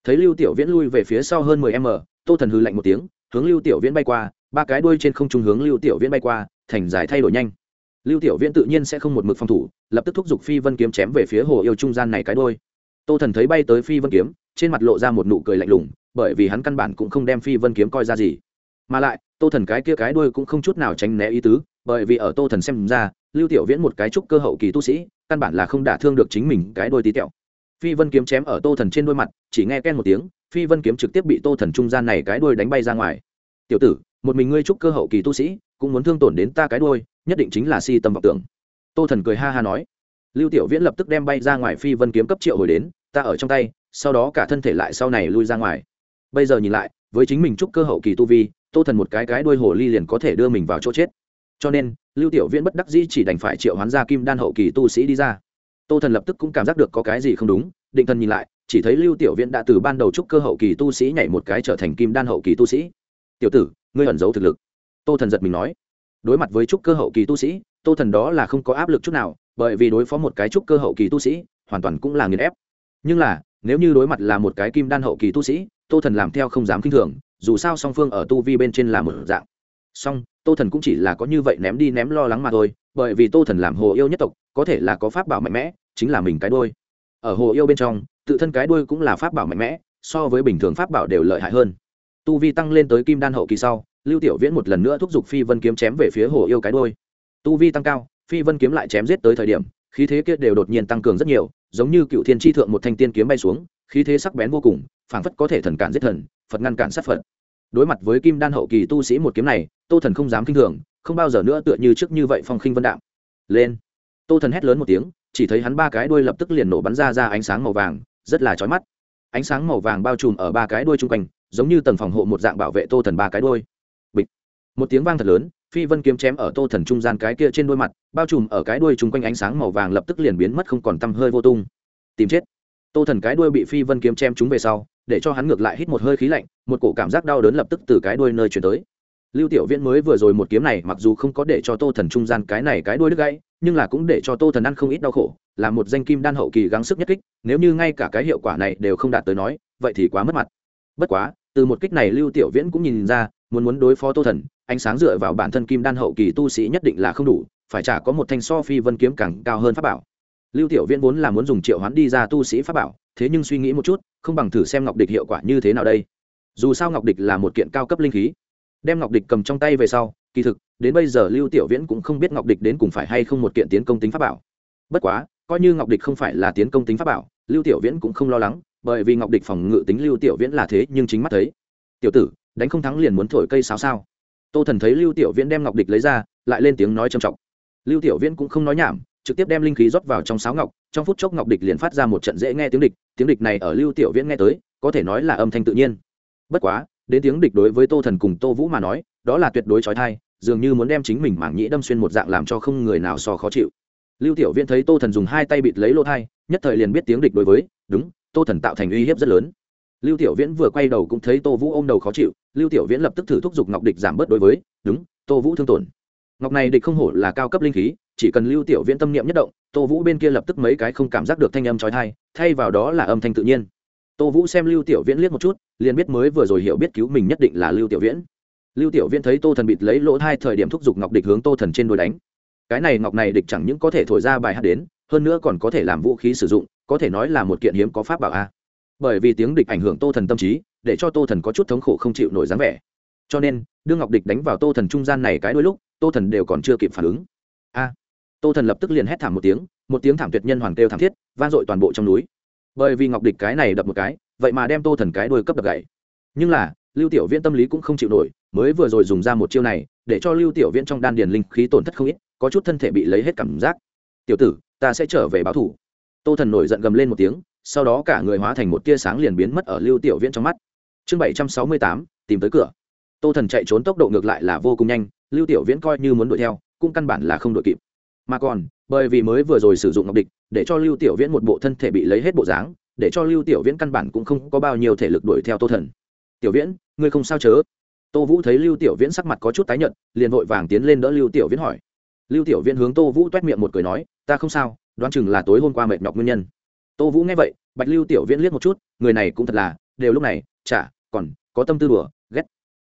Thấy lưu tiểu viễn lui về phía sau hơn mười m tô thần hư lạnh một tiếng, hướng lưu tiểu viễn bay qua, ba cái đuôi trên không trung hướng lưu tiểu viễn bay qua, thành giải thay đổi nhanh. Lưu tiểu viễn tự nhiên sẽ không một mực phòng thủ, lập tức thúc giục phi vân kiếm chém về phía hồ yêu trung gian này cái đôi tô thần thấy bay tới phi vân kiếm, trên mặt lộ ra một nụ cười lạnh lùng, bởi vì hắn căn bản cũng không đem phi vân kiếm coi ra gì. Mà lại tô thần cái kia cái đuôi cũng không chút nào tránh né ý tứ, bởi vì ở tô thần xem ra, lưu tiểu viễn một cái trúc cơ hậu kỳ tu sĩ, căn bản là không đả thương được chính mình cái đuôi tí tẹo. Phi vân kiếm chém ở tô thần trên đôi mặt, chỉ nghe ken một tiếng, phi vân kiếm trực tiếp bị tô thần trung gian này cái đuôi đánh bay ra ngoài. Tiểu tử, một mình ngươi trúc cơ hậu kỳ tu sĩ, cũng muốn thương tổn đến ta cái đuôi, nhất định chính là si tâm vọng tưởng. Tô thần cười ha ha nói. Lưu tiểu viễn lập tức đem bay ra ngoài phi vân kiếm cấp triệu hồi đến, ta ở trong tay, sau đó cả thân thể lại sau này lui ra ngoài. Bây giờ nhìn lại với chính mình chúc cơ hậu kỳ tu vi, tô thần một cái cái đuôi hồ ly liền có thể đưa mình vào chỗ chết. Cho nên, lưu tiểu viễn bất đắc dĩ chỉ đành phải triệu hoán ra kim đan hậu kỳ tu sĩ đi ra. Tô thần lập tức cũng cảm giác được có cái gì không đúng, định thần nhìn lại, chỉ thấy lưu tiểu viễn đã từ ban đầu trúc cơ hậu kỳ tu sĩ nhảy một cái trở thành kim đan hậu kỳ tu sĩ. Tiểu tử, ngươi ẩn giấu thực lực. Tô thần giật mình nói. Đối mặt với trúc cơ hậu kỳ tu sĩ, tô thần đó là không có áp lực chút nào, bởi vì đối phó một cái trúc cơ hậu kỳ tu sĩ, hoàn toàn cũng là nghiền ép. Nhưng là nếu như đối mặt là một cái kim đan hậu kỳ tu sĩ, tô thần làm theo không dám k i n h thường, dù sao song phương ở tu vi bên trên là một dạng. Song, tô thần cũng chỉ là có như vậy ném đi ném lo lắng mà thôi, bởi vì tô thần làm hồ yêu nhất tộc, có thể là có pháp bảo mạnh mẽ, chính là mình cái đôi ở hồ yêu bên trong, tự thân cái đôi cũng là pháp bảo mạnh mẽ, so với bình thường pháp bảo đều lợi hại hơn. Tu vi tăng lên tới kim đan hậu kỳ sau, lưu tiểu viễn một lần nữa thúc giục phi vân kiếm chém về phía hồ yêu cái đôi tu vi tăng cao, phi vân kiếm lại chém giết tới thời điểm, khí thế kia đều đột nhiên tăng cường rất nhiều giống như cựu thiên tri thượng một thanh tiên kiếm bay xuống, khí thế sắc bén vô cùng, phảng phất có thể thần cản giết thần, phật ngăn cản sát phật. Đối mặt với kim đan hậu kỳ tu sĩ một kiếm này, tô thần không dám k i n h thường, không bao giờ nữa tựa như trước như vậy phong khinh vân đạm. Lên. Tô thần hét lớn một tiếng, chỉ thấy hắn ba cái đuôi lập tức liền nổ bắn ra ra ánh sáng màu vàng, rất là trói mắt. Ánh sáng màu vàng bao trùm ở ba cái đuôi chung quanh, giống như tầng phòng hộ một dạng bảo vệ tô thần ba cái đuôi. Bịch. Một tiếng vang thật lớn phi vân kiếm chém ở tô thần trung gian cái kia trên đôi mặt, bao trùm ở cái đuôi chung quanh ánh sáng màu vàng lập tức liền biến mất không còn tăm hơi vô tung. Tìm chết. Tô thần cái đuôi bị phi vân kiếm chém chúng về sau, để cho hắn ngược lại hít một hơi khí lạnh, một cổ cảm giác đau đớn lập tức từ cái đuôi nơi chuyển tới. Lưu tiểu viễn mới vừa rồi một kiếm này mặc dù không có để cho tô thần trung gian cái này cái đuôi đứt gãy, nhưng là cũng để cho tô thần ăn không ít đau khổ, là một danh kim đan hậu kỳ gắng sức nhất kích, nếu như ngay cả cái hiệu quả này đều không đạt tới nói, vậy thì quá mất mặt. Bất quá, từ một kích này lưu tiểu viễn cũng nhìn ra, muốn muốn đối phó tô thần ánh sáng dựa vào bản thân kim đan hậu kỳ tu sĩ nhất định là không đủ, phải chả có một thanh so phi vân kiếm càng cao hơn pháp bảo. Lưu tiểu viễn vốn là muốn dùng triệu hoán đi ra tu sĩ pháp bảo, thế nhưng suy nghĩ một chút, không bằng thử xem ngọc địch hiệu quả như thế nào đây. Dù sao ngọc địch là một kiện cao cấp linh khí. Đem ngọc địch cầm trong tay về sau, kỳ thực, đến bây giờ lưu tiểu viễn cũng không biết ngọc địch đến cùng phải hay không một kiện tiến công tính pháp bảo. Bất quá, coi như ngọc địch không phải là tiến công tính pháp bảo, lưu tiểu viễn cũng không lo lắng, bởi vì ngọc địch phòng ngự tính lưu tiểu viễn là thế nhưng chính mắt thấy. Tiểu tử, đánh không thắng liền muốn thổi cây sáo sao? Tô thần thấy lưu tiểu viễn đem ngọc địch lấy ra, lại lên tiếng nói trầm trọng. Lưu tiểu viễn cũng không nói nhảm, trực tiếp đem linh khí rót vào trong sáo ngọc, trong phút chốc ngọc địch liền phát ra một trận dễ nghe tiếng địch tiếng địch này ở lưu tiểu viễn nghe tới, có thể nói là âm thanh tự nhiên. Bất quá, đến tiếng địch đối với tô thần cùng tô vũ mà nói, đó là tuyệt đối trói thai, dường như muốn đem chính mình mảng nhĩ đâm xuyên một dạng làm cho không người nào so khó chịu. Lưu tiểu viễn thấy tô thần dùng hai tay bịt lấy lỗ thai, nhất thời liền biết tiếng địch đối với, đúng, tô thần tạo thành uy hiếp rất lớn. Lưu tiểu viễn vừa quay đầu cũng thấy tô vũ ôm đầu khó chịu lưu tiểu viễn lập tức thử thúc giục ngọc địch giảm bớt đối với, đúng, tô vũ thương tổn. Ngọc này địch không hổ là cao cấp linh khí, chỉ cần lưu tiểu viễn tâm niệm nhất động, tô vũ bên kia lập tức mấy cái không cảm giác được thanh âm trói thai thay vào đó là âm thanh tự nhiên. Tô vũ xem lưu tiểu viễn liếc một chút, liền biết mới vừa rồi hiểu biết cứu mình nhất định là lưu tiểu viễn. Lưu tiểu viễn thấy tô thần bịt lấy lỗ thai thời điểm thúc giục ngọc địch hướng tô thần trên đôi đánh. Cái này ngọc này địch chẳng những có thể thổi ra bài hát đến, hơn nữa còn có thể làm vũ khí sử dụng, có thể nói là một kiện hiếm có pháp bảo a. Bởi vì tiếng địch ảnh hưởng tô thần tâm trí để cho tô thần có chút thống khổ không chịu nổi dáng vẻ. Cho nên, đương ngọc địch đánh vào tô thần trung gian này cái đôi lúc, tô thần đều còn chưa kịp phản ứng. A! Tô thần lập tức liền hét thảm một tiếng một tiếng thảm tuyệt nhân hoàng kêu thảm thiết, vang dội toàn bộ trong núi. Bởi vì ngọc địch cái này đập một cái, vậy mà đem tô thần cái đôi cấp đập gậy nhưng là, lưu tiểu viễn tâm lý cũng không chịu nổi, mới vừa rồi dùng ra một chiêu này, để cho lưu tiểu viễn trong đan điền linh khí tổn thất không ít, có chút thân thể bị lấy hết cảm giác. Tiểu tử, ta sẽ trở về báo thủ. Tô thần nổi giận gầm lên một tiếng, sau đó cả người hóa thành một tia sáng liền biến mất ở lưu tiểu viễn trong mắt chương bảy trăm sáu mươi tám, tìm tới cửa. Tô thần chạy trốn tốc độ ngược lại là vô cùng nhanh, lưu tiểu viễn coi như muốn đuổi theo, cũng căn bản là không đuổi kịp. Mà còn, bởi vì mới vừa rồi sử dụng ngọc địch, để cho lưu tiểu viễn một bộ thân thể bị lấy hết bộ dáng, để cho lưu tiểu viễn căn bản cũng không có bao nhiêu thể lực đuổi theo tô thần. Tiểu viễn, ngươi không sao chớ? Tô vũ thấy lưu tiểu viễn sắc mặt có chút tái nhợt, liền vội vàng tiến lên đỡ lưu tiểu viễn hỏi. Lưu tiểu viễn hướng tô vũ t u é t miệng một cười nói, ta không sao, đoán chừng là tối hôm qua mệt nhọc nguyên nhân. Tô vũ nghe vậy, bạch lưu tiểu viễn liếc một chút, người này cũng thật là, đều lúc này, chả còn có tâm tư đùa, ghét.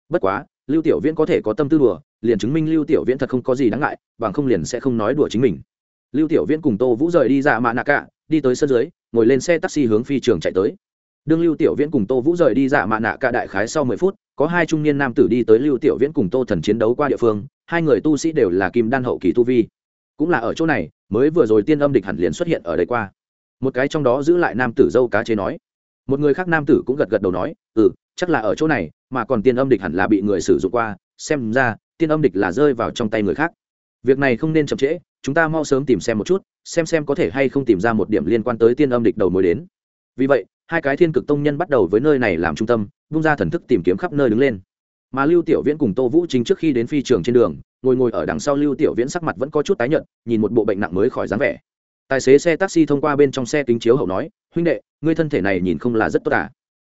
Bất quá, lưu tiểu viễn có thể có tâm tư đùa, liền chứng minh lưu tiểu viễn thật không có gì đáng ngại, bằng không liền sẽ không nói đùa chính mình. Lưu tiểu viễn cùng tô vũ rời đi ra mạ nạ cả đi tới sân dưới, ngồi lên xe taxi hướng phi trường chạy tới. Đương lưu tiểu viễn cùng tô vũ rời đi dạ mạ nạ cả đại khái sau mười phút, có hai trung niên nam tử đi tới lưu tiểu viễn cùng tô thần chiến đấu qua địa phương, hai người tu sĩ đều là kim đan hậu kỳ tu vi. Cũng là ở chỗ này, mới vừa rồi tiên âm địch hẳn liền xuất hiện ở đây qua. Một cái trong đó giữ lại nam tử dâu cá chế nói. Một người khác nam tử cũng gật gật đầu nói ừ chắc là ở chỗ này, mà còn tiên âm địch hẳn là bị người sử dụng qua, xem ra, tiên âm địch là rơi vào trong tay người khác. Việc này không nên chậm trễ, chúng ta mau sớm tìm xem một chút, xem xem có thể hay không tìm ra một điểm liên quan tới tiên âm địch đầu mối đến. Vì vậy, hai cái thiên cực tông nhân bắt đầu với nơi này làm trung tâm bung ra thần thức tìm kiếm khắp nơi đứng lên. Mà lưu tiểu viễn cùng tô vũ chính trước khi đến phi trường trên đường, ngồi ngồi ở đằng sau lưu tiểu viễn sắc mặt vẫn có chút tái nhợt, nhìn một bộ bệnh nặng mới khỏi dáng vẻ. Tài xế xe taxi thông qua bên trong xe kính chiếu hậu nói, huynh đệ, ngươi thân thể này nhìn không là rất tốt à?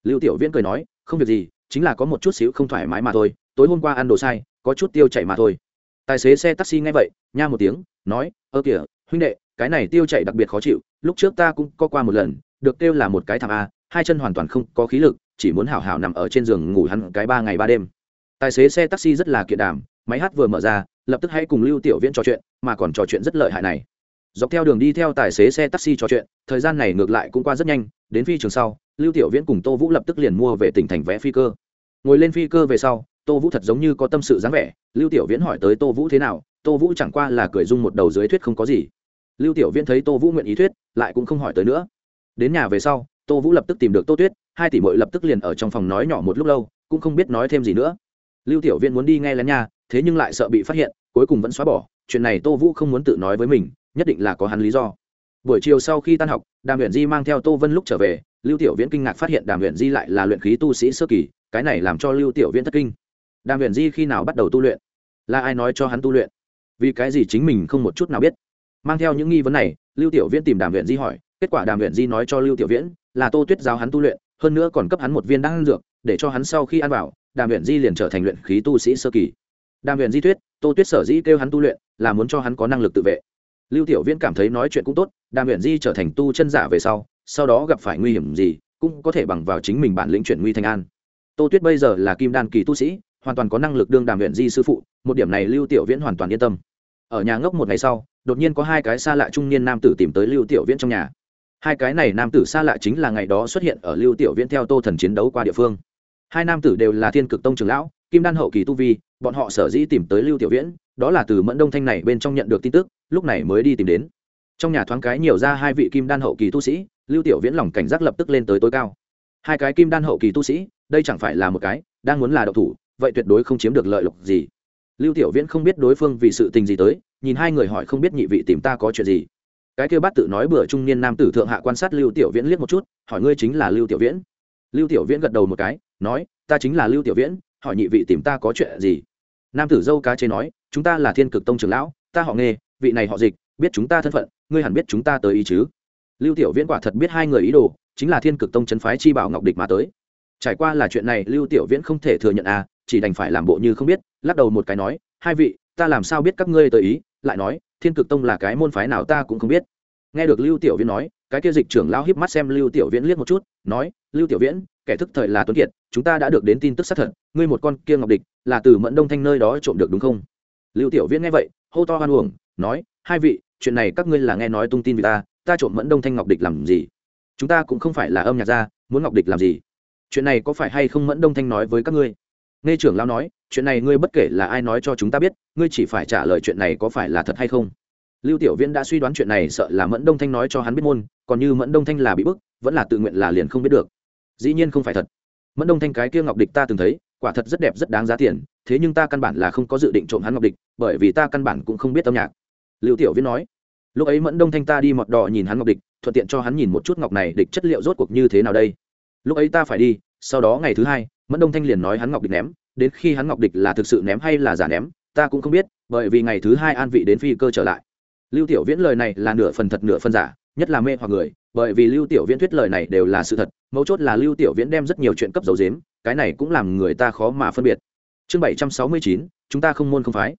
Lưu tiểu viễn cười nói không việc gì, chính là có một chút xíu không thoải mái mà thôi, tối hôm qua ăn đồ sai, có chút tiêu chảy mà thôi. Tài xế xe taxi nghe vậy, nha một tiếng, nói, ơ kìa, huynh đệ, cái này tiêu chảy đặc biệt khó chịu, lúc trước ta cũng có qua một lần, được kêu là một cái thảm a, hai chân hoàn toàn không có khí lực, chỉ muốn hảo hảo nằm ở trên giường ngủ hắn cái ba ngày ba đêm. Tài xế xe taxi rất là kiện đảm, máy hát vừa mở ra, lập tức hãy cùng lưu tiểu viễn trò chuyện, mà còn trò chuyện rất lợi hại này. Dọc theo đường đi theo tài xế xe taxi trò chuyện, thời gian này ngược lại cũng qua rất nhanh, đến phi trường sau lưu tiểu viễn cùng tô vũ lập tức liền mua về tỉnh thành vé phi cơ. Ngồi lên phi cơ về sau tô vũ thật giống như có tâm sự dáng vẻ lưu tiểu viễn hỏi tới tô vũ thế nào tô vũ chẳng qua là cười dung một đầu dưới thuyết không có gì. Lưu tiểu viễn thấy tô vũ nguyện ý thuyết lại cũng không hỏi tới nữa. Đến nhà về sau tô vũ lập tức tìm được tô tuyết hai tỷ mội lập tức liền ở trong phòng nói nhỏ một lúc lâu cũng không biết nói thêm gì nữa. Lưu tiểu viễn muốn đi nghe lén nhà, thế nhưng lại sợ bị phát hiện cuối cùng vẫn xóa bỏ chuyện này tô vũ không muốn tự nói với mình nhất định là có hắn lý do buổi chiều sau khi tan học, đàm huyện di mang theo tô vân lúc trở về, lưu tiểu viễn kinh ngạc phát hiện đàm huyện di lại là luyện khí tu sĩ sơ kỳ, cái này làm cho lưu tiểu viễn thất kinh. Đàm huyện di khi nào bắt đầu tu luyện? Là ai nói cho hắn tu luyện? Vì cái gì chính mình không một chút nào biết? Mang theo những nghi vấn này, lưu tiểu viễn tìm đàm huyện di hỏi, kết quả đàm huyện di nói cho lưu tiểu viễn là tô tuyết giáo hắn tu luyện, hơn nữa còn cấp hắn một viên đan dược, để cho hắn sau khi ăn vào, đàm huyện di liền trở thành luyện khí tu sĩ sơ kỳ. Đàm huyện di thuyết, tô tuyết sở dĩ kêu hắn tu luyện là muốn cho hắn có năng lực tự vệ lưu tiểu viễn cảm thấy nói chuyện cũng tốt, đàm huyện di trở thành tu chân giả về sau sau đó gặp phải nguy hiểm gì, cũng có thể bằng vào chính mình bản lĩnh chuyển nguy thành an. Tô tuyết bây giờ là kim đan kỳ tu sĩ, hoàn toàn có năng lực đương đàm huyện di sư phụ, một điểm này lưu tiểu viễn hoàn toàn yên tâm. Ở nhà ngốc một ngày sau, đột nhiên có hai cái xa lạ trung niên nam tử tìm tới lưu tiểu viễn trong nhà. Hai cái này nam tử xa lạ chính là ngày đó xuất hiện ở lưu tiểu viễn theo tô thần chiến đấu qua địa phương. Hai nam tử đều là thiên cực tông trường lão, kim đan hậu kỳ tu vi, bọn họ sở dĩ tìm tới lưu tiểu viễn, đó là từ mẫn đông thanh này bên trong nhận được tin tức lúc này mới đi tìm đến. Trong nhà thoáng cái nhiều ra hai vị kim đan hậu kỳ tu sĩ, lưu tiểu viễn lòng cảnh giác lập tức lên tới tối cao. Hai cái kim đan hậu kỳ tu sĩ, đây chẳng phải là một cái, đang muốn là độc thủ, vậy tuyệt đối không chiếm được lợi lộc gì. Lưu tiểu viễn không biết đối phương vì sự tình gì tới, nhìn hai người hỏi không biết nhị vị tìm ta có chuyện gì. Cái kêu bát tự nói bữa trung niên nam tử thượng hạ quan sát lưu tiểu viễn liếc một chút, hỏi ngươi chính là lưu tiểu viễn. Lưu tiểu viễn gật đầu một cái, nói, ta chính là lưu tiểu viễn, hỏi nhị vị tìm ta có chuyện gì. Nam tử dâu cá chế nói, chúng ta là thiên cực tông trưởng lão, ta họ nghề vị này họ dịch, biết chúng ta thân phận, ngươi hẳn biết chúng ta tới ý chứ? Lưu tiểu viễn quả thật biết hai người ý đồ, chính là thiên cực tông c phái chi bảo ngọc địch mà tới. Trải qua là chuyện này, lưu tiểu viễn không thể thừa nhận à chỉ đành phải làm bộ như không biết, lắc đầu một cái nói, hai vị, ta làm sao biết các ngươi tới ý? Lại nói, thiên cực tông là cái môn phái nào ta cũng không biết. Nghe được lưu tiểu viễn nói, cái kia dịch trưởng lao híp mắt xem lưu tiểu viễn liếc một chút, nói, lưu tiểu viễn, kẻ thức thời là tuấn kiệt, chúng ta đã được đến tin tức xác thật, ngươi một con kia ngọc địch, là từ mẫn đông thanh nơi đó trộm được đúng không? Lưu tiểu viễn nghe vậy, hô to hoan uổng nói, hai vị, chuyện này các ngươi là nghe nói tung tin vì ta ta trộm mẫn đông thanh ngọc địch làm gì? Chúng ta cũng không phải là âm nhạc gia, muốn ngọc địch làm gì? Chuyện này có phải hay không mẫn đông thanh nói với các ngươi? Nghe trưởng lao nói, chuyện này ngươi bất kể là ai nói cho chúng ta biết, ngươi chỉ phải trả lời chuyện này có phải là thật hay không? Lưu tiểu viễn đã suy đoán chuyện này sợ là mẫn đông thanh nói cho hắn biết môn, còn như mẫn đông thanh là bị bức, vẫn là tự nguyện là liền không biết được. Dĩ nhiên không phải thật. Mẫn đông thanh cái kia ngọc địch ta từng thấy, quả thật rất đẹp, rất đáng giá tiền, thế nhưng ta căn bản là không có dự định trộm hắn ngọc địch, bởi vì ta căn bản cũng không biết âm nhạc lưu tiểu viễn nói, lúc ấy mẫn đông thanh ta đi mọt đỏ nhìn hắn ngọc địch, thuận tiện cho hắn nhìn một chút ngọc này địch chất liệu rốt cuộc như thế nào đây. Lúc ấy ta phải đi, sau đó ngày thứ hai, mẫn đông thanh liền nói hắn ngọc địch ném, đến khi hắn ngọc địch là thực sự ném hay là giả ném, ta cũng không biết, bởi vì ngày thứ hai an vị đến phi cơ trở lại. Lưu tiểu viễn lời này là nửa phần thật nửa phần giả, nhất là mê hoặc người, bởi vì lưu tiểu viễn thuyết lời này đều là sự thật, mấu chốt là lưu tiểu viễn đem rất nhiều chuyện cấp dấu dếm cái này cũng làm người ta khó mà phân biệt. Chương bảy trăm sáu mươi chín, chúng ta không môn không phái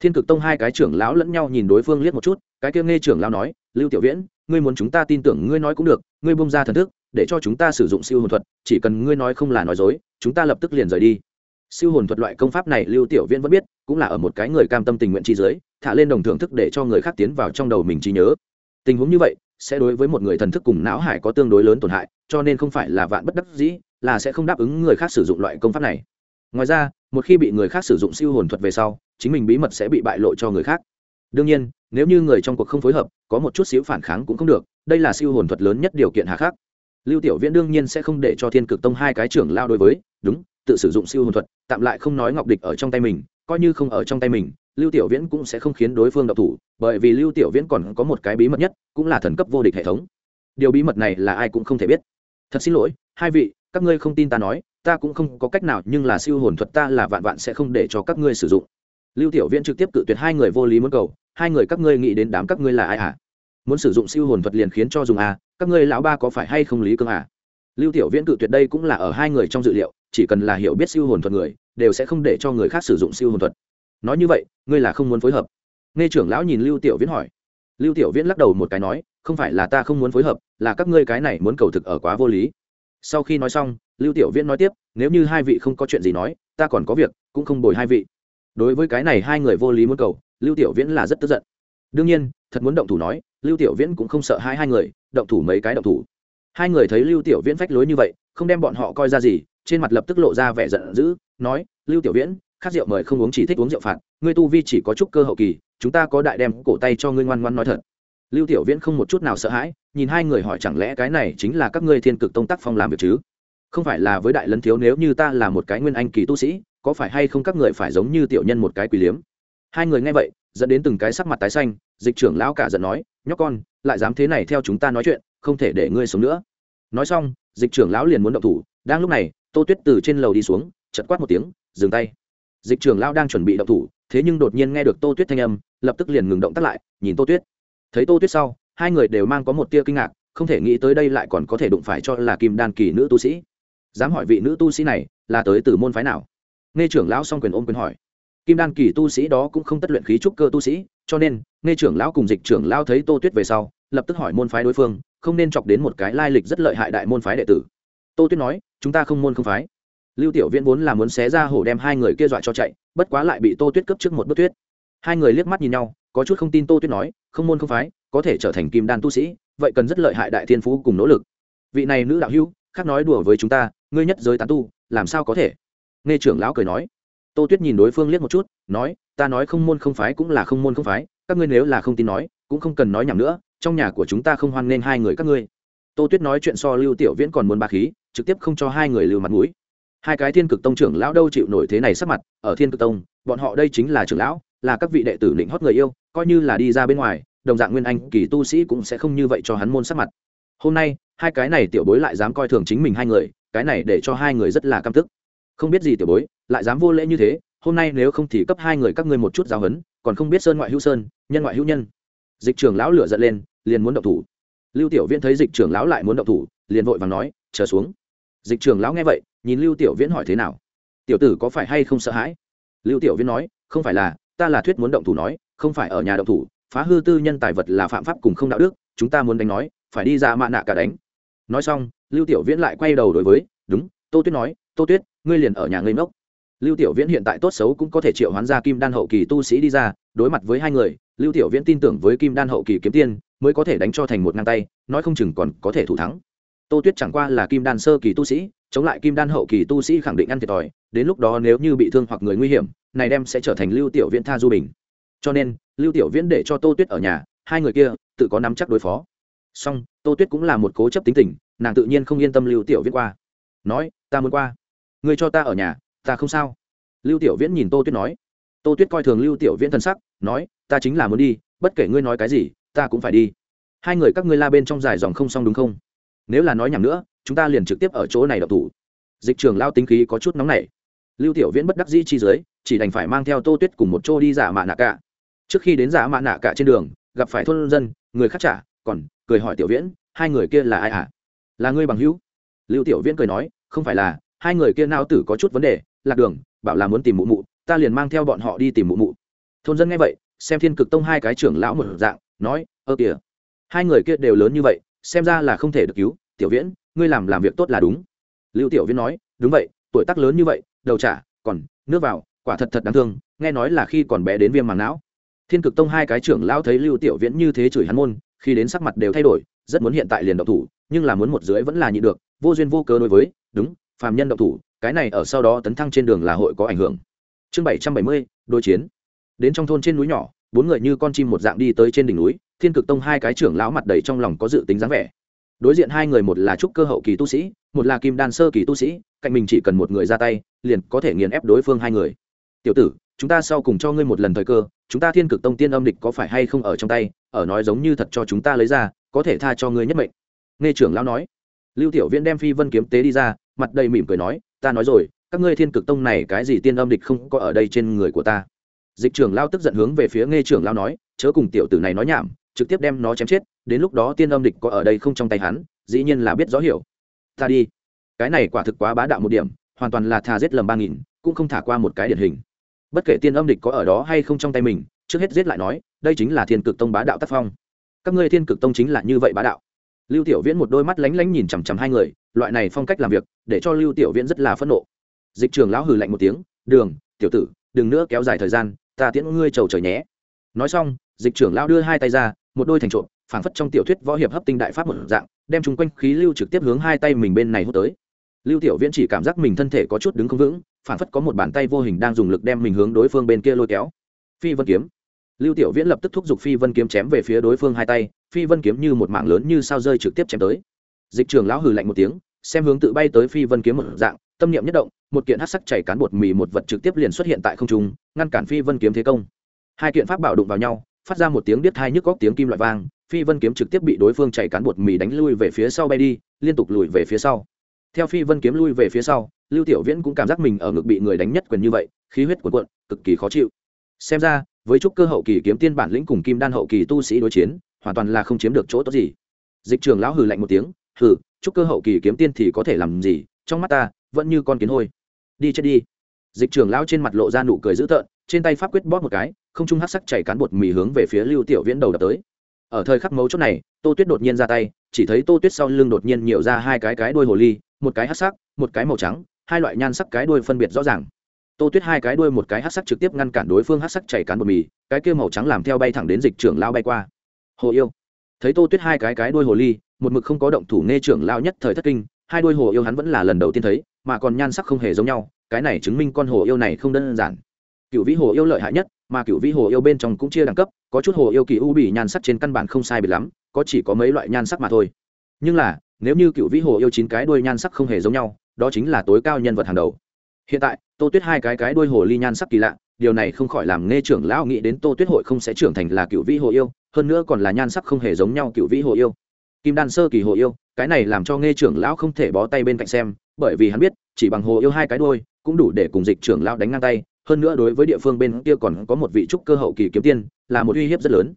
thiên cực tông hai cái trưởng lão lẫn nhau nhìn đối phương liếc một chút, cái kia nghe trưởng lão nói, lưu tiểu viễn, ngươi muốn chúng ta tin tưởng ngươi nói cũng được, ngươi bung ra thần thức, để cho chúng ta sử dụng siêu hồn thuật, chỉ cần ngươi nói không là nói dối, chúng ta lập tức liền rời đi. Siêu hồn thuật loại công pháp này lưu tiểu viễn vẫn biết, cũng là ở một cái người cam tâm tình nguyện chi giới thả lên đồng thưởng thức để cho người khác tiến vào trong đầu mình trí nhớ. Tình huống như vậy, sẽ đối với một người thần thức cùng não hải có tương đối lớn tổn hại, cho nên không phải là vạn bất đắc dĩ, là sẽ không đáp ứng người khác sử dụng loại công pháp này. Ngoài ra, một khi bị người khác sử dụng siêu hồn thuật về sau chính mình bí mật sẽ bị bại lộ cho người khác. Đương nhiên, nếu như người trong cuộc không phối hợp, có một chút xíu phản kháng cũng không được, đây là siêu hồn thuật lớn nhất điều kiện hạ khắc. Lưu tiểu viễn đương nhiên sẽ không để cho thiên cực tông hai cái trưởng lao đối với, đúng, tự sử dụng siêu hồn thuật, tạm lại không nói ngọc địch ở trong tay mình, coi như không ở trong tay mình, lưu tiểu viễn cũng sẽ không khiến đối phương độc thủ, bởi vì lưu tiểu viễn còn có một cái bí mật nhất, cũng là thần cấp vô địch hệ thống. Điều bí mật này là ai cũng không thể biết. Thật xin lỗi, hai vị, các ngươi không tin ta nói, ta cũng không có cách nào, nhưng là siêu hồn thuật ta là vạn vạn sẽ không để cho các ngươi sử dụng lưu tiểu viễn trực tiếp cự tuyệt hai người vô lý muốn cầu, hai người các ngươi nghĩ đến đám các ngươi là ai à muốn sử dụng siêu hồn thuật liền khiến cho dùng à các ngươi lão ba có phải hay không lý cương à? Lưu tiểu viễn cự tuyệt đây cũng là ở hai người trong dự liệu, chỉ cần là hiểu biết siêu hồn thuật người, đều sẽ không để cho người khác sử dụng siêu hồn thuật. Nói như vậy, ngươi là không muốn phối hợp. Nghe trưởng lão nhìn lưu tiểu viễn hỏi. Lưu tiểu viễn lắc đầu một cái nói, không phải là ta không muốn phối hợp, là các ngươi cái này muốn cầu thực ở quá vô lý. Sau khi nói xong, lưu tiểu viễn nói tiếp, nếu như hai vị không có chuyện gì nói, ta còn có việc, cũng không bồi hai vị đối với cái này hai người vô lý muốn cầu, lưu tiểu viễn là rất tức giận. Đương nhiên, thật muốn động thủ nói, lưu tiểu viễn cũng không sợ hai hai người, động thủ mấy cái động thủ. Hai người thấy lưu tiểu viễn phách lối như vậy, không đem bọn họ coi ra gì, trên mặt lập tức lộ ra vẻ giận dữ, nói, lưu tiểu viễn khát rượu mời không uống chỉ thích uống rượu phạt, ngươi tu vi chỉ có chút cơ hậu kỳ, chúng ta có đại đem cổ tay cho ngươi ngoan ngoan nói thật. Lưu tiểu viễn không một chút nào sợ hãi, nhìn hai người hỏi chẳng lẽ cái này chính là các ngươi thiên cực tông tác phong làm việc chứ? Không phải là với đại lấn thiếu, nếu như ta là một cái nguyên anh kỳ tu sĩ có phải hay không các người phải giống như tiểu nhân một cái quỷ liếm? Hai người nghe vậy, dẫn đến từng cái sắc mặt tái xanh, dịch trưởng lão cả giận nói, nhóc con, lại dám thế này theo chúng ta nói chuyện, không thể để ngươi sống nữa. Nói xong, dịch trưởng lão liền muốn động thủ, đang lúc này, tô tuyết từ trên lầu đi xuống chật quát một tiếng, dừng tay. Dịch trưởng lão đang chuẩn bị động thủ, thế nhưng đột nhiên nghe được tô tuyết thanh âm, lập tức liền ngừng động tắt lại, nhìn tô tuyết. Thấy tô tuyết sau, hai người đều mang có một tia kinh ngạc, không thể nghĩ tới đây lại còn có thể đụng phải cho là kim đan kỳ nữ tu sĩ. Dám hỏi vị nữ tu sĩ này là tới từ môn phái nào? Nghe trưởng lão song quyền ôm quyền hỏi. Kim đan kỳ tu sĩ đó cũng không tất luyện khí trúc cơ tu sĩ, cho nên, nghe trưởng lão cùng dịch trưởng lão thấy tô tuyết về sau, lập tức hỏi môn phái đối phương, không nên chọc đến một cái lai lịch rất lợi hại đại môn phái đệ tử. Tô tuyết nói, chúng ta không môn không phái. Lưu tiểu viễn vốn là muốn xé ra hổ đem hai người kia dọa cho chạy, bất quá lại bị tô tuyết cấp trước một bước tuyết hai người liếc mắt nhìn nhau, có chút không tin tô tuyết nói, không môn không phái, có thể trở thành kim đan tu sĩ, vậy cần rất lợi hại đại thiên phú cùng nỗ lực. Vị này nữ đạo hữu, khác nói đùa với chúng ta, ngươi nhất giới tán tu, làm sao có thể? Nghe trưởng lão cười nói, tô tuyết nhìn đối phương liếc một chút, nói, ta nói không môn không phái cũng là không môn không phái, các ngươi nếu là không tin nói, cũng không cần nói nhảm nữa, trong nhà của chúng ta không hoan nghênh hai người các ngươi. Tô tuyết nói chuyện so lưu tiểu viễn còn muốn ba khí, trực tiếp không cho hai người lưu mặt mũi. Hai cái thiên cực tông trưởng lão đâu chịu nổi thế này sắp mặt, ở thiên cực tông, bọn họ đây chính là trưởng lão, là các vị đệ tử định hót người yêu, coi như là đi ra bên ngoài, đồng dạng nguyên anh, kỳ tu sĩ cũng sẽ không như vậy cho hắn môn sắc mặt. Hôm nay, hai cái này tiểu bối lại dám coi thường chính mình hai người, cái này để cho hai người rất là căm tức không biết gì tiểu bối, lại dám vô lễ như thế, hôm nay nếu không thì cấp hai người các ngươi một chút giáo huấn, còn không biết sơn ngoại hữu sơn, nhân ngoại hữu nhân. Dịch trưởng lão lửa giận lên, liền muốn động thủ. Lưu tiểu viễn thấy dịch trưởng lão lại muốn động thủ, liền vội vàng nói, chờ xuống. Dịch trưởng lão nghe vậy, nhìn lưu tiểu viễn hỏi thế nào. Tiểu tử có phải hay không sợ hãi? Lưu tiểu viễn nói, không phải là, ta là thuyết muốn động thủ nói, không phải ở nhà động thủ, phá hư tư nhân tài vật là phạm pháp cùng không đạo đức, chúng ta muốn đánh nói, phải đi ra mạ nạ cả đánh. Nói xong, lưu tiểu viễn lại quay đầu đối với, đúng, tô tuyết nói, tô tuyết ngươi liền ở nhà ngây ngốc. Lưu tiểu viễn hiện tại tốt xấu cũng có thể triệu hoán ra kim đan hậu kỳ tu sĩ đi ra, đối mặt với hai người, lưu tiểu viễn tin tưởng với kim đan hậu kỳ kiếm tiên, mới có thể đánh cho thành một ngang tay, nói không chừng còn có thể thủ thắng. Tô tuyết chẳng qua là kim đan sơ kỳ tu sĩ, chống lại kim đan hậu kỳ tu sĩ khẳng định ăn thiệt thòi, đến lúc đó nếu như bị thương hoặc người nguy hiểm, này đem sẽ trở thành lưu tiểu viễn tha du bình. Cho nên, lưu tiểu viễn để cho tô tuyết ở nhà, hai người kia tự có nắm chắc đối phó. Song tô tuyết cũng là một cố chấp tính tình, nàng tự nhiên không yên tâm lưu tiểu viễn qua. Nói, ta muốn qua ngươi cho ta ở nhà, ta không sao. Lưu tiểu viễn nhìn tô tuyết nói. Tô tuyết coi thường lưu tiểu viễn thân sắc, nói, ta chính là muốn đi, bất kể ngươi nói cái gì, ta cũng phải đi. Hai người các ngươi la bên trong dài dòng không xong đúng không? Nếu là nói nhầm nữa, chúng ta liền trực tiếp ở chỗ này đọc thủ. Dịch trường lao tính khí có chút nóng nảy. Lưu tiểu viễn bất đắc dĩ chi dưới, chỉ đành phải mang theo tô tuyết cùng một chỗ đi giả mạ nạ cả. Trước khi đến giả mạ nạ cả trên đường, gặp phải thôn dân, người khác trả, còn cười hỏi tiểu viễn, hai người kia là ai ạ à? là ngươi bằng hữu? Lưu tiểu viễn cười nói, không phải là hai người kia nao tử có chút vấn đề, lạc đường, bảo là muốn tìm mụ mụ, ta liền mang theo bọn họ đi tìm mụ mụ. Thôn dân nghe vậy, xem thiên cực tông hai cái trưởng lão một dạng, nói, ơ kìa, hai người kia đều lớn như vậy, xem ra là không thể được cứu, tiểu viễn, ngươi làm làm việc tốt là đúng. Lưu tiểu viễn nói, đúng vậy, tuổi tác lớn như vậy, đầu trả, còn nước vào, quả thật thật đáng thương, nghe nói là khi còn bé đến viêm màng não. Thiên cực tông hai cái trưởng lão thấy lưu tiểu viễn như thế chửi hắn môn, khi đến sắc mặt đều thay đổi, rất muốn hiện tại liền động thủ, nhưng là muốn một dưới vẫn là nhị được, vô duyên vô cớ đối với, đúng phàm nhân động thủ, cái này ở sau đó tấn thăng trên đường là hội có ảnh hưởng. Chương bảy trăm bảy mươi, đối chiến. Đến trong thôn trên núi nhỏ, bốn người như con chim một dạng đi tới trên đỉnh núi, thiên cực tông hai cái trưởng lão mặt đầy trong lòng có dự tính dáng vẻ. Đối diện hai người một là trúc cơ hậu kỳ tu sĩ, một là kim đan sơ kỳ tu sĩ, cạnh mình chỉ cần một người ra tay, liền có thể nghiền ép đối phương hai người. Tiểu tử, chúng ta sau cùng cho ngươi một lần thời cơ, chúng ta thiên cực tông tiên âm địch có phải hay không ở trong tay, ở nói giống như thật cho chúng ta lấy ra, có thể tha cho ngươi nhất mệnh. Nghe trưởng lão nói, lưu tiểu viễn đem phi vân kiếm tế đi ra mặt đầy mỉm cười nói, ta nói rồi, các ngươi thiên cực tông này cái gì tiên âm địch không có ở đây trên người của ta. Dịch trưởng lao tức giận hướng về phía nghe trưởng lao nói, chớ cùng tiểu tử này nói nhảm, trực tiếp đem nó chém chết, đến lúc đó tiên âm địch có ở đây không trong tay hắn, dĩ nhiên là biết rõ hiểu. Ta đi. Cái này quả thực quá bá đạo một điểm, hoàn toàn là thà giết lầm ba nghìn, cũng không thả qua một cái điển hình. Bất kể tiên âm địch có ở đó hay không trong tay mình, trước hết giết lại nói, đây chính là thiên cực tông bá đạo tác phong. Các ngươi thiên cực tông chính là như vậy bá đạo. Lưu tiểu viễn một đôi mắt lánh lánh nhìn chằm chằm hai người loại này phong cách làm việc, để cho lưu tiểu viễn rất là phẫn nộ. Dịch trường lão hừ lạnh một tiếng, đường, tiểu tử, đừng nữa kéo dài thời gian, ta tiễn ngươi trầu trời nhé. Nói xong, dịch trưởng lão đưa hai tay ra, một đôi thành trộm, phảng phất trong tiểu thuyết võ hiệp hấp tinh đại pháp một dạng, đem chung quanh khí lưu trực tiếp hướng hai tay mình bên này hút tới. Lưu tiểu viễn chỉ cảm giác mình thân thể có chút đứng không vững, phảng phất có một bàn tay vô hình đang dùng lực đem mình hướng đối phương bên kia lôi kéo. Phi vân kiếm. Lưu tiểu viễn lập tức thúc giục phi vân kiếm chém về phía đối phương hai tay, phi vân kiếm như một mạng lớn như sao rơi trực tiếp chém tới. Dịch trường lão hừ lạnh một tiếng xem hướng tự bay tới phi vân kiếm một dạng, tâm niệm nhất động, một kiện hát sắc chảy cán bột mì một vật trực tiếp liền xuất hiện tại không trung, ngăn cản phi vân kiếm thế công. Hai kiện pháp bảo đụng vào nhau, phát ra một tiếng biết hai nhức góc tiếng kim loại vang, phi vân kiếm trực tiếp bị đối phương chạy cán bột mì đánh lui về phía sau bay đi, liên tục lùi về phía sau. Theo phi vân kiếm lui về phía sau, lưu tiểu viễn cũng cảm giác mình ở ngực bị người đánh nhất quyền như vậy, khí huyết cuộn cuộn, cực kỳ khó chịu. Xem ra, với trúc cơ hậu kỳ kiếm tiên bản lĩnh cùng kim đan hậu kỳ tu sĩ đối chiến, hoàn toàn là không chiếm được chỗ tốt gì. Dịch trường lão hừ lạnh một tiếng, hừ chúc cơ hậu kỳ kiếm tiên thì có thể làm gì, trong mắt ta, vẫn như con kiến hôi. Đi chết đi. Dịch trường lão trên mặt lộ ra nụ cười dữ tợn, trên tay pháp quyết bóp một cái, không trung hát sắc chảy cán bột mì hướng về phía lưu tiểu viễn đầu đập tới. Ở thời khắc mấu chốt này, tô tuyết đột nhiên ra tay, chỉ thấy tô tuyết sau lưng đột nhiên nhiều ra hai cái cái đuôi hồ ly, một cái hát sắc, một cái màu trắng, hai loại nhan sắc cái đuôi phân biệt rõ ràng. Tô tuyết hai cái đuôi một cái hát sắc trực tiếp ngăn cản đối phương hát sắc chảy cán bột mì, cái kia màu trắng làm theo bay thẳng đến dịch trưởng lao bay qua. Hồ yêu. Thấy tô tuyết hai cái cái đuôi hồ ly một mực không có động thủ nghe trưởng lao nhất thời thất kinh, hai đôi hồ yêu hắn vẫn là lần đầu tiên thấy, mà còn nhan sắc không hề giống nhau, cái này chứng minh con hồ yêu này không đơn giản. Cựu vĩ hồ yêu lợi hại nhất, mà cựu vĩ hồ yêu bên trong cũng chia đẳng cấp, có chút hồ yêu kỳ u bị nhan sắc trên căn bản không sai biệt lắm, có chỉ có mấy loại nhan sắc mà thôi. Nhưng là, nếu như cựu vĩ hồ yêu chín cái đuôi nhan sắc không hề giống nhau, đó chính là tối cao nhân vật hàng đầu. Hiện tại, tô tuyết hai cái cái đuôi hồ ly nhan sắc kỳ lạ, điều này không khỏi làm nghe trưởng lão nghĩ đến tô tuyết hội không sẽ trưởng thành là cựu vĩ hồ yêu, hơn nữa còn là nhan sắc không hề giống nhau cựu vĩ hồ yêu kim đan sơ kỳ hồ yêu, cái này làm cho nghe trưởng lão không thể bó tay bên cạnh xem, bởi vì hắn biết, chỉ bằng hồ yêu hai cái đuôi, cũng đủ để cùng dịch trưởng lão đánh ngang tay, hơn nữa đối với địa phương bên kia còn có một vị trúc cơ hậu kỳ kiếm tiên, là một uy hiếp rất lớn.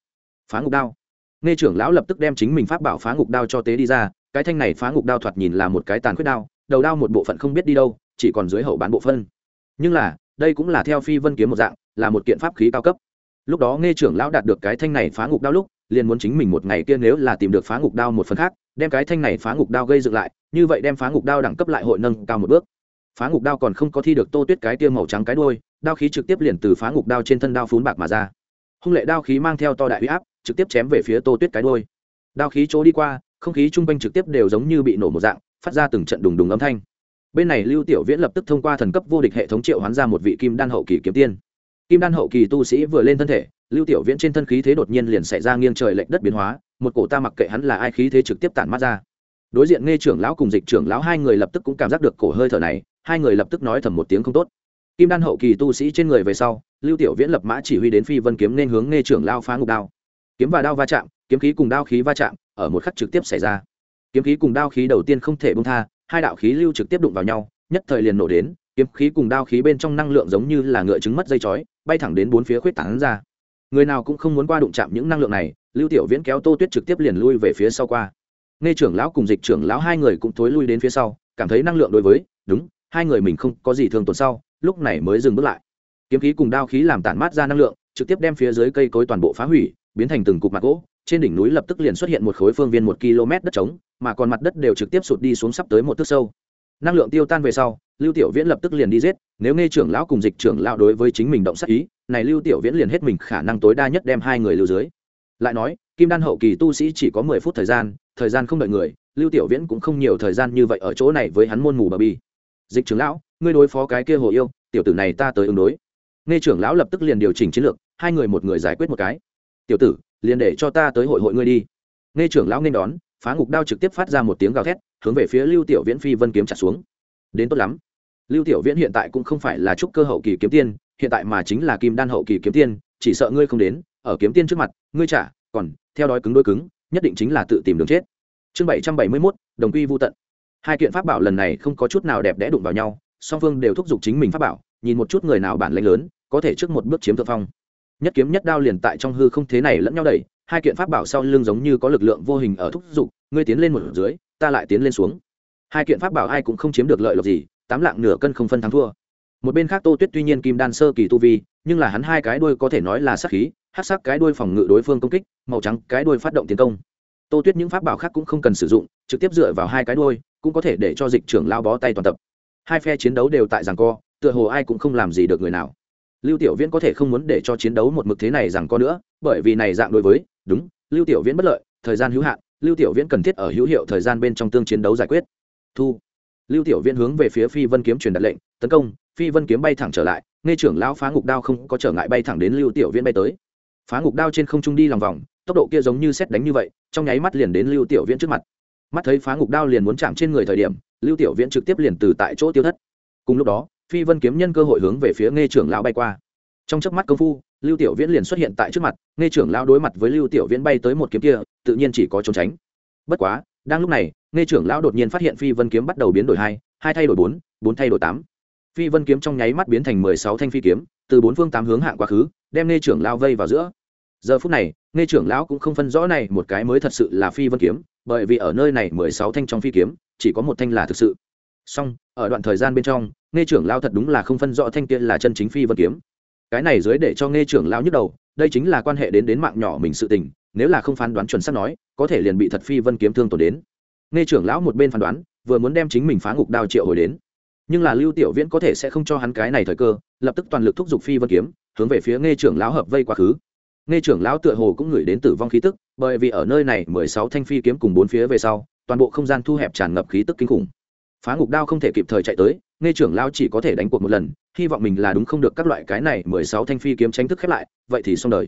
Phá ngục đao. Nghe trưởng lão lập tức đem chính mình pháp bảo phá ngục đao cho tế đi ra, cái thanh này phá ngục đao thoạt nhìn là một cái tàn khuyết đao, đầu đao một bộ phận không biết đi đâu, chỉ còn dưới hậu bán bộ phân. Nhưng là, đây cũng là theo phi vân kiếm một dạng, là một kiện pháp khí cao cấp. Lúc đó nghe trưởng lão đạt được cái thanh này phá ngục đao lúc liền muốn chính mình một ngày kia nếu là tìm được phá ngục đao một phần khác, đem cái thanh này phá ngục đao gây dựng lại, như vậy đem phá ngục đao đẳng cấp lại hội nâng cao một bước. Phá ngục đao còn không có thi được tô tuyết cái tiêu màu trắng cái đôi đao khí trực tiếp liền từ phá ngục đao trên thân đao phún bạc mà ra. Hung lệ đao khí mang theo to đại huy áp, trực tiếp chém về phía tô tuyết cái đôi đao khí chỗ đi qua, không khí chung quanh trực tiếp đều giống như bị nổ một dạng, phát ra từng trận đùng đùng âm thanh. Bên này lưu tiểu viễn lập tức thông qua thần cấp vô địch hệ thống triệu hoán ra một vị kim đan hậu kỳ kiếm tiên kim đan hậu kỳ tu sĩ vừa lên thân thể, lưu tiểu viễn trên thân khí thế đột nhiên liền xảy ra nghiêng trời lệnh đất biến hóa, một cổ ta mặc kệ hắn là ai khí thế trực tiếp tản mắt ra. Đối diện nghe trưởng lão cùng dịch trưởng lão hai người lập tức cũng cảm giác được cổ hơi thở này, hai người lập tức nói thầm một tiếng không tốt. Kim đan hậu kỳ tu sĩ trên người về sau, lưu tiểu viễn lập mã chỉ huy đến phi vân kiếm nên hướng nghe trưởng lao phá ngục đao. Kiếm và đao va chạm, kiếm khí cùng đao khí va chạm, ở một khắc trực tiếp xảy ra. Kiếm khí cùng đao khí đầu tiên không thể bông tha, hai đạo khí lưu trực tiếp đụng vào nhau, nhất thời liền nổ đến kiếm khí cùng đao khí bên trong năng lượng giống như là ngựa trứng mất dây chói, bay thẳng đến bốn phía khuyết tảng ra. Người nào cũng không muốn qua đụng chạm những năng lượng này, lưu tiểu viễn kéo tô tuyết trực tiếp liền lui về phía sau qua. Nghe trưởng lão cùng dịch trưởng lão hai người cũng thối lui đến phía sau, cảm thấy năng lượng đối với, đúng, hai người mình không có gì thương tổn sau, lúc này mới dừng bước lại. Kiếm khí cùng đao khí làm tản mát ra năng lượng, trực tiếp đem phía dưới cây cối toàn bộ phá hủy, biến thành từng cục mặt gỗ, trên đỉnh núi lập tức liền xuất hiện một khối phương viên một km đất trống, mà còn mặt đất đều trực tiếp sụt đi xuống sắp tới một thước sâu năng lượng tiêu tan về sau, lưu tiểu viễn lập tức liền đi giết, nếu nghe trưởng lão cùng dịch trưởng lão đối với chính mình động sát ý, này lưu tiểu viễn liền hết mình khả năng tối đa nhất đem hai người lưu dưới. Lại nói, kim đan hậu kỳ tu sĩ chỉ có mười phút thời gian thời gian không đợi người, lưu tiểu viễn cũng không nhiều thời gian như vậy ở chỗ này với hắn môn mù bờ bi. Dịch trưởng lão, ngươi đối phó cái kia hồ yêu, tiểu tử này ta tới ứng đối. Nghe trưởng lão lập tức liền điều chỉnh chiến lược, hai người một người giải quyết một cái. Tiểu tử, liền để cho ta tới hội hội ngươi đi. Nghe trưởng lão nên đón, phá ngục đao trực tiếp phát ra một tiếng gào thét hướng về phía lưu tiểu viễn phi vân kiếm trả xuống. Đến tốt lắm. Lưu tiểu viễn hiện tại cũng không phải là trúc cơ hậu kỳ kiếm tiên, hiện tại mà chính là kim đan hậu kỳ kiếm tiên, chỉ sợ ngươi không đến, ở kiếm tiên trước mặt, ngươi trả còn, theo đói cứng đôi cứng, nhất định chính là tự tìm đường chết. Chương bảy trăm bảy mươi mốt, đồng quy vô tận. Hai kiện pháp bảo lần này không có chút nào đẹp đẽ đụng vào nhau, song phương đều thúc giục chính mình pháp bảo, nhìn một chút người nào bản lãnh lớn, có thể trước một bước chiếm thượng phong. Nhất kiếm nhất đao liền tại trong hư không thế này lẫn nhau đẩy, hai kiện pháp bảo sau lưng giống như có lực lượng vô hình ở thúc giục, ngươi tiến lên một dưới ta lại tiến lên xuống. Hai kiện pháp bảo ai cũng không chiếm được lợi lộc gì, tám lạng nửa cân không phân thắng thua. Một bên khác tô tuyết tuy nhiên kim đan sơ kỳ tu vi, nhưng là hắn hai cái đuôi có thể nói là sắc khí hát sắc cái đuôi phòng ngự đối phương công kích, màu trắng cái đuôi phát động tiến công. Tô tuyết những pháp bảo khác cũng không cần sử dụng, trực tiếp dựa vào hai cái đuôi, cũng có thể để cho dịch trưởng lao bó tay toàn tập. Hai phe chiến đấu đều tại rằng co, tựa hồ ai cũng không làm gì được người nào. Lưu tiểu viễn có thể không muốn để cho chiến đấu một mực thế này rằng co nữa, bởi vì này dạng đối với, đúng, lưu tiểu viễn bất lợi, thời gian hữu hạn lưu tiểu viễn cần thiết ở hữu hiệu thời gian bên trong tương chiến đấu giải quyết. Thu. Lưu tiểu viễn hướng về phía phi vân kiếm truyền đặt lệnh, tấn công, phi vân kiếm bay thẳng trở lại. Nghe trưởng lão phá ngục đao không có trở ngại bay thẳng đến lưu tiểu viễn bay tới. Phá ngục đao trên không trung đi lòng vòng, tốc độ kia giống như xét đánh như vậy, trong nháy mắt liền đến lưu tiểu viễn trước mặt. Mắt thấy phá ngục đao liền muốn chạm trên người thời điểm, lưu tiểu viễn trực tiếp liền từ tại chỗ tiêu thất. Cùng lúc đó, phi vân kiếm nhân cơ hội hướng về phía nghe trưởng lão bay qua. Trong chớp mắt công phu lưu tiểu viễn liền xuất hiện tại trước mặt, nghe trưởng lão đối mặt với lưu tiểu viễn bay tới một kiếm kia, tự nhiên chỉ có trốn tránh. Bất quá, đang lúc này, nghe trưởng lão đột nhiên phát hiện phi vân kiếm bắt đầu biến đổi hai hai thay đổi bốn bốn thay đổi tám. Phi vân kiếm trong nháy mắt biến thành mười sáu thanh phi kiếm, từ bốn phương tám hướng hạng quá khứ, đem nghe trưởng lão vây vào giữa. Giờ phút này, nghe trưởng lão cũng không phân rõ này một cái mới thật sự là phi vân kiếm, bởi vì ở nơi này mười sáu thanh trong phi kiếm, chỉ có một thanh là thực sự. Song, ở đoạn thời gian bên trong, nghe trưởng lão thật đúng là không phân rõ thanh kia là chân chính phi vân kiếm cái này dưới để cho nghe trưởng lão nhức đầu, đây chính là quan hệ đến đến mạng nhỏ mình sự tình, nếu là không phán đoán chuẩn xác nói, có thể liền bị thật phi vân kiếm thương tổn đến. Nghe trưởng lão một bên phán đoán, vừa muốn đem chính mình phá ngục đao triệu hồi đến. Nhưng là lưu tiểu viễn có thể sẽ không cho hắn cái này thời cơ, lập tức toàn lực thúc giục phi vân kiếm, hướng về phía nghe trưởng lão hợp vây quá khứ. Nghe trưởng lão tựa hồ cũng ngửi đến tử vong khí tức, bởi vì ở nơi này mười sáu thanh phi kiếm cùng bốn phía về sau, toàn bộ không gian thu hẹp tràn ngập khí tức kinh khủng phá ngục đao không thể kịp thời chạy tới, nghe trưởng lão chỉ có thể đánh cuộc một lần, hy vọng mình là đúng không được các loại cái này mười sáu thanh phi kiếm tránh thức khép lại, vậy thì xong đời.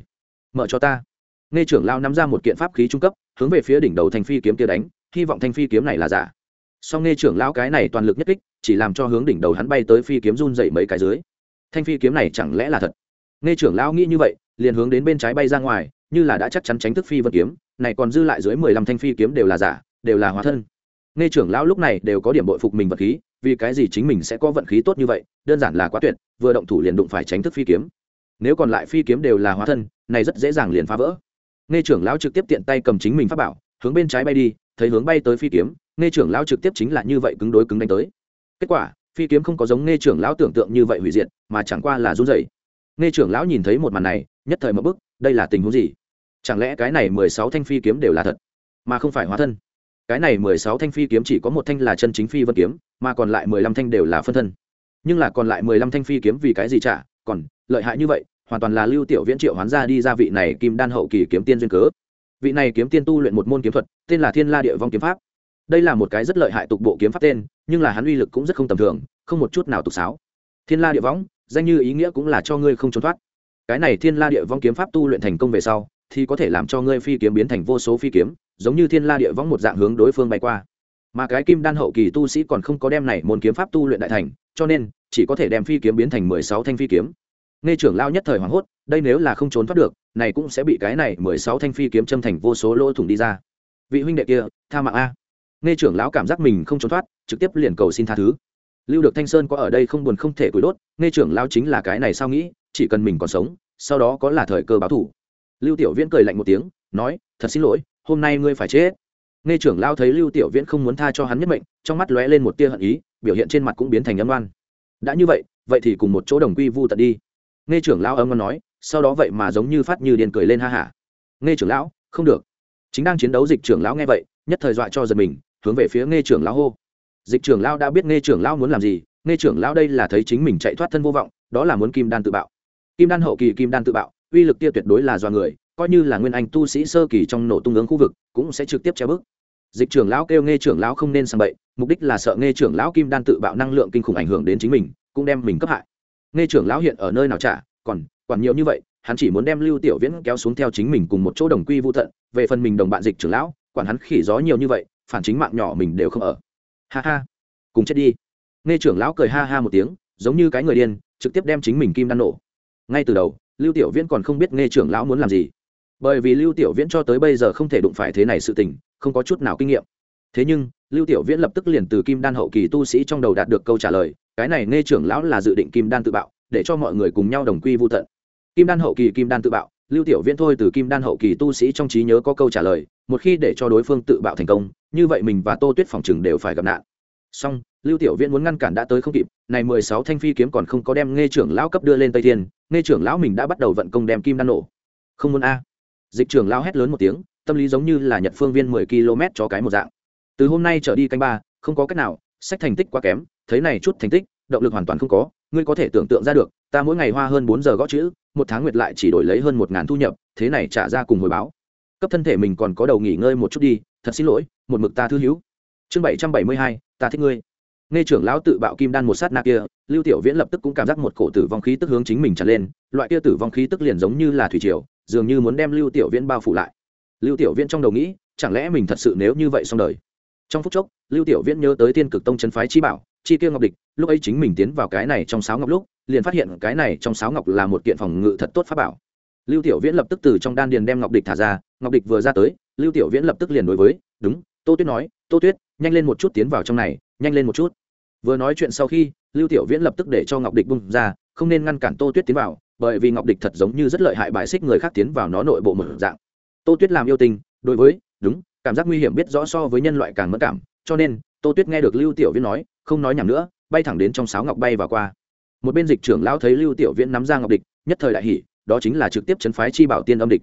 Mở cho ta. Nghe trưởng lão nắm ra một kiện pháp khí trung cấp, hướng về phía đỉnh đầu thanh phi kiếm kia đánh, hy vọng thanh phi kiếm này là giả. Song nghe trưởng lão cái này toàn lực nhất kích, chỉ làm cho hướng đỉnh đầu hắn bay tới phi kiếm run dậy mấy cái dưới. Thanh phi kiếm này chẳng lẽ là thật? Nghe trưởng lão nghĩ như vậy, liền hướng đến bên trái bay ra ngoài, như là đã chắc chắn tránh thức phi vân kiếm, này còn dư lại dưới mười lăm thanh phi kiếm đều là giả, đều là hóa thân nghe trưởng lão lúc này đều có điểm bội phục mình vật khí, vì cái gì chính mình sẽ có vận khí tốt như vậy, đơn giản là quá tuyệt, vừa động thủ liền đụng phải tránh thức phi kiếm. Nếu còn lại phi kiếm đều là hóa thân, này rất dễ dàng liền phá vỡ. Nghe trưởng lão trực tiếp tiện tay cầm chính mình pháp bảo, hướng bên trái bay đi, thấy hướng bay tới phi kiếm, nghe trưởng lão trực tiếp chính là như vậy cứng đối cứng đánh tới. Kết quả, phi kiếm không có giống nghe trưởng lão tưởng tượng như vậy hủy diệt, mà chẳng qua là run rẩy. Nghe trưởng lão nhìn thấy một màn này, nhất thời một bức, đây là tình huống gì? Chẳng lẽ cái này mười sáu thanh phi kiếm đều là thật, mà không phải hóa thân? Cái này mười sáu thanh phi kiếm chỉ có một thanh là chân chính phi vân kiếm, mà còn lại mười lăm thanh đều là phân thân. Nhưng là còn lại mười lăm thanh phi kiếm vì cái gì trả còn lợi hại như vậy, hoàn toàn là lưu tiểu viễn triệu hoán ra đi ra vị này kim đan hậu kỳ kiếm tiên duyên cớ. Vị này kiếm tiên tu luyện một môn kiếm thuật, tên là thiên la địa vong kiếm pháp. Đây là một cái rất lợi hại tục bộ kiếm pháp tên, nhưng là hắn uy lực cũng rất không tầm thường, không một chút nào tục sáo. Thiên la địa võng danh như ý nghĩa cũng là cho ngươi không trốn thoát. Cái này thiên la địa vong kiếm pháp tu luyện thành công về sau thì có thể làm cho ngươi phi kiếm biến thành vô số phi kiếm, giống như thiên la địa võng một dạng hướng đối phương bay qua. Mà cái kim đan hậu kỳ tu sĩ còn không có đem này môn kiếm pháp tu luyện đại thành, cho nên chỉ có thể đem phi kiếm biến thành mười sáu thanh phi kiếm. Nghe trưởng lao nhất thời hoảng hốt, đây nếu là không trốn thoát được, này cũng sẽ bị cái này mười sáu thanh phi kiếm châm thành vô số lỗ thủng đi ra. Vị huynh đệ kia, tha mạng a. Nghe trưởng lão cảm giác mình không trốn thoát, trực tiếp liền cầu xin tha thứ. Lưu được thanh sơn có ở đây không buồn không thể cúi đốt, nghe trưởng lão chính là cái này sao nghĩ, chỉ cần mình còn sống, sau đó có là thời cơ báo thủ lưu tiểu viễn cười lạnh một tiếng, nói, thật xin lỗi, hôm nay ngươi phải chết. Nghe trưởng lão thấy lưu tiểu viễn không muốn tha cho hắn nhất mệnh, trong mắt lóe lên một tia hận ý, biểu hiện trên mặt cũng biến thành âm oan. Đã như vậy vậy thì cùng một chỗ đồng quy vu tận đi. Nghe trưởng lão âm oan nói, sau đó vậy mà giống như phát như điên cười lên ha hả. Nghe trưởng lão, không được. Chính đang chiến đấu dịch trưởng lão nghe vậy, nhất thời dọa cho giật mình, hướng về phía nghe trưởng lão hô. Dịch trưởng lão đã biết nghe trưởng lão muốn làm gì, nghe trưởng lão đây là thấy chính mình chạy thoát thân vô vọng, đó là muốn kim đan tự bạo. Kim đan hậu kỳ, kim đan tự bạo uy lực kia tuyệt đối là do người, coi như là nguyên anh tu sĩ sơ kỳ trong nổ tung ứng khu vực, cũng sẽ trực tiếp che bước. Dịch trưởng lão kêu nghe trưởng lão không nên sang bậy, mục đích là sợ nghe trưởng lão kim đan tự bạo năng lượng kinh khủng ảnh hưởng đến chính mình, cũng đem mình cấp hại. Nghe trưởng lão hiện ở nơi nào trả, còn, quản nhiều như vậy, hắn chỉ muốn đem lưu tiểu viễn kéo xuống theo chính mình cùng một chỗ đồng quy vô tận, về phần mình đồng bạn dịch trưởng lão, quản hắn khỉ gió nhiều như vậy, phản chính mạng nhỏ mình đều không ở. Ha ha, cùng chết đi. Nghe trưởng lão cười ha ha một tiếng, giống như cái người điên, trực tiếp đem chính mình kim đan nổ. Ngay từ đầu lưu tiểu viễn còn không biết nghe trưởng lão muốn làm gì. Bởi vì lưu tiểu viễn cho tới bây giờ không thể đụng phải thế này sự tình, không có chút nào kinh nghiệm. Thế nhưng, lưu tiểu viễn lập tức liền từ kim đan hậu kỳ tu sĩ trong đầu đạt được câu trả lời, cái này nghe trưởng lão là dự định kim đan tự bạo, để cho mọi người cùng nhau đồng quy vô tận. Kim đan hậu kỳ, kim đan tự bạo, lưu tiểu viễn thôi từ kim đan hậu kỳ tu sĩ trong trí nhớ có câu trả lời, một khi để cho đối phương tự bạo thành công, như vậy mình và tô tuyết phòng chừng đều phải gặp nạn. Song lưu tiểu viễn muốn ngăn cản đã tới không kịp, này mười sáu thanh phi kiếm còn không có đem nghe trưởng lão cấp đưa lên tây thiên nghe trưởng lão mình đã bắt đầu vận công đem kim đan nổ. Không muốn a. Dịch trưởng lão hét lớn một tiếng, tâm lý giống như là nhật phương viên mười km cho cái một dạng. Từ hôm nay trở đi canh ba, không có cách nào, sách thành tích quá kém, thấy này chút thành tích, động lực hoàn toàn không có, ngươi có thể tưởng tượng ra được, ta mỗi ngày hoa hơn bốn giờ gõ chữ, một tháng nguyệt lại chỉ đổi lấy hơn một ngàn thu nhập, thế này trả ra cùng hồi báo. Cấp thân thể mình còn có đầu nghỉ ngơi một chút đi, thật xin lỗi, một mực ta thư hữu. Chương bảy trăm bảy mươi hai, ta thích ngươi nghe trưởng lão tự bạo kim đan một sát na kia, lưu tiểu viễn lập tức cũng cảm giác một cổ tử vong khí tức hướng chính mình tràn lên, loại kia tử vong khí tức liền giống như là thủy triều, dường như muốn đem lưu tiểu viễn bao phủ lại. Lưu tiểu viễn trong đầu nghĩ, chẳng lẽ mình thật sự nếu như vậy xong đời? Trong phút chốc, lưu tiểu viễn nhớ tới tiên cực tông chân phái chi bảo, chi kia ngọc địch, lúc ấy chính mình tiến vào cái này trong sáo ngọc lúc, liền phát hiện cái này trong sáo ngọc là một kiện phòng ngự thật tốt pháp bảo. Lưu tiểu viễn lập tức từ trong đan điền đem ngọc địch thả ra, ngọc địch vừa ra tới, lưu tiểu viễn lập tức liền đối với, đúng, tô tuyết nói, tô tuyết, nhanh lên một chút tiến vào trong này, nhanh lên một chút vừa nói chuyện sau khi, lưu tiểu viễn lập tức để cho ngọc địch bung ra, không nên ngăn cản tô tuyết tiến vào, bởi vì ngọc địch thật giống như rất lợi hại bài xích người khác tiến vào nó nội bộ một dạng. Tô tuyết làm yêu tình đối với, đúng, cảm giác nguy hiểm biết rõ so với nhân loại càng mất cảm, cho nên, tô tuyết nghe được lưu tiểu viễn nói, không nói nhảm nữa, bay thẳng đến trong sáo ngọc bay và qua. Một bên dịch trưởng lão thấy lưu tiểu viễn nắm ra ngọc địch, nhất thời đại hỉ, đó chính là trực tiếp chấn phái chi bảo tiên âm địch.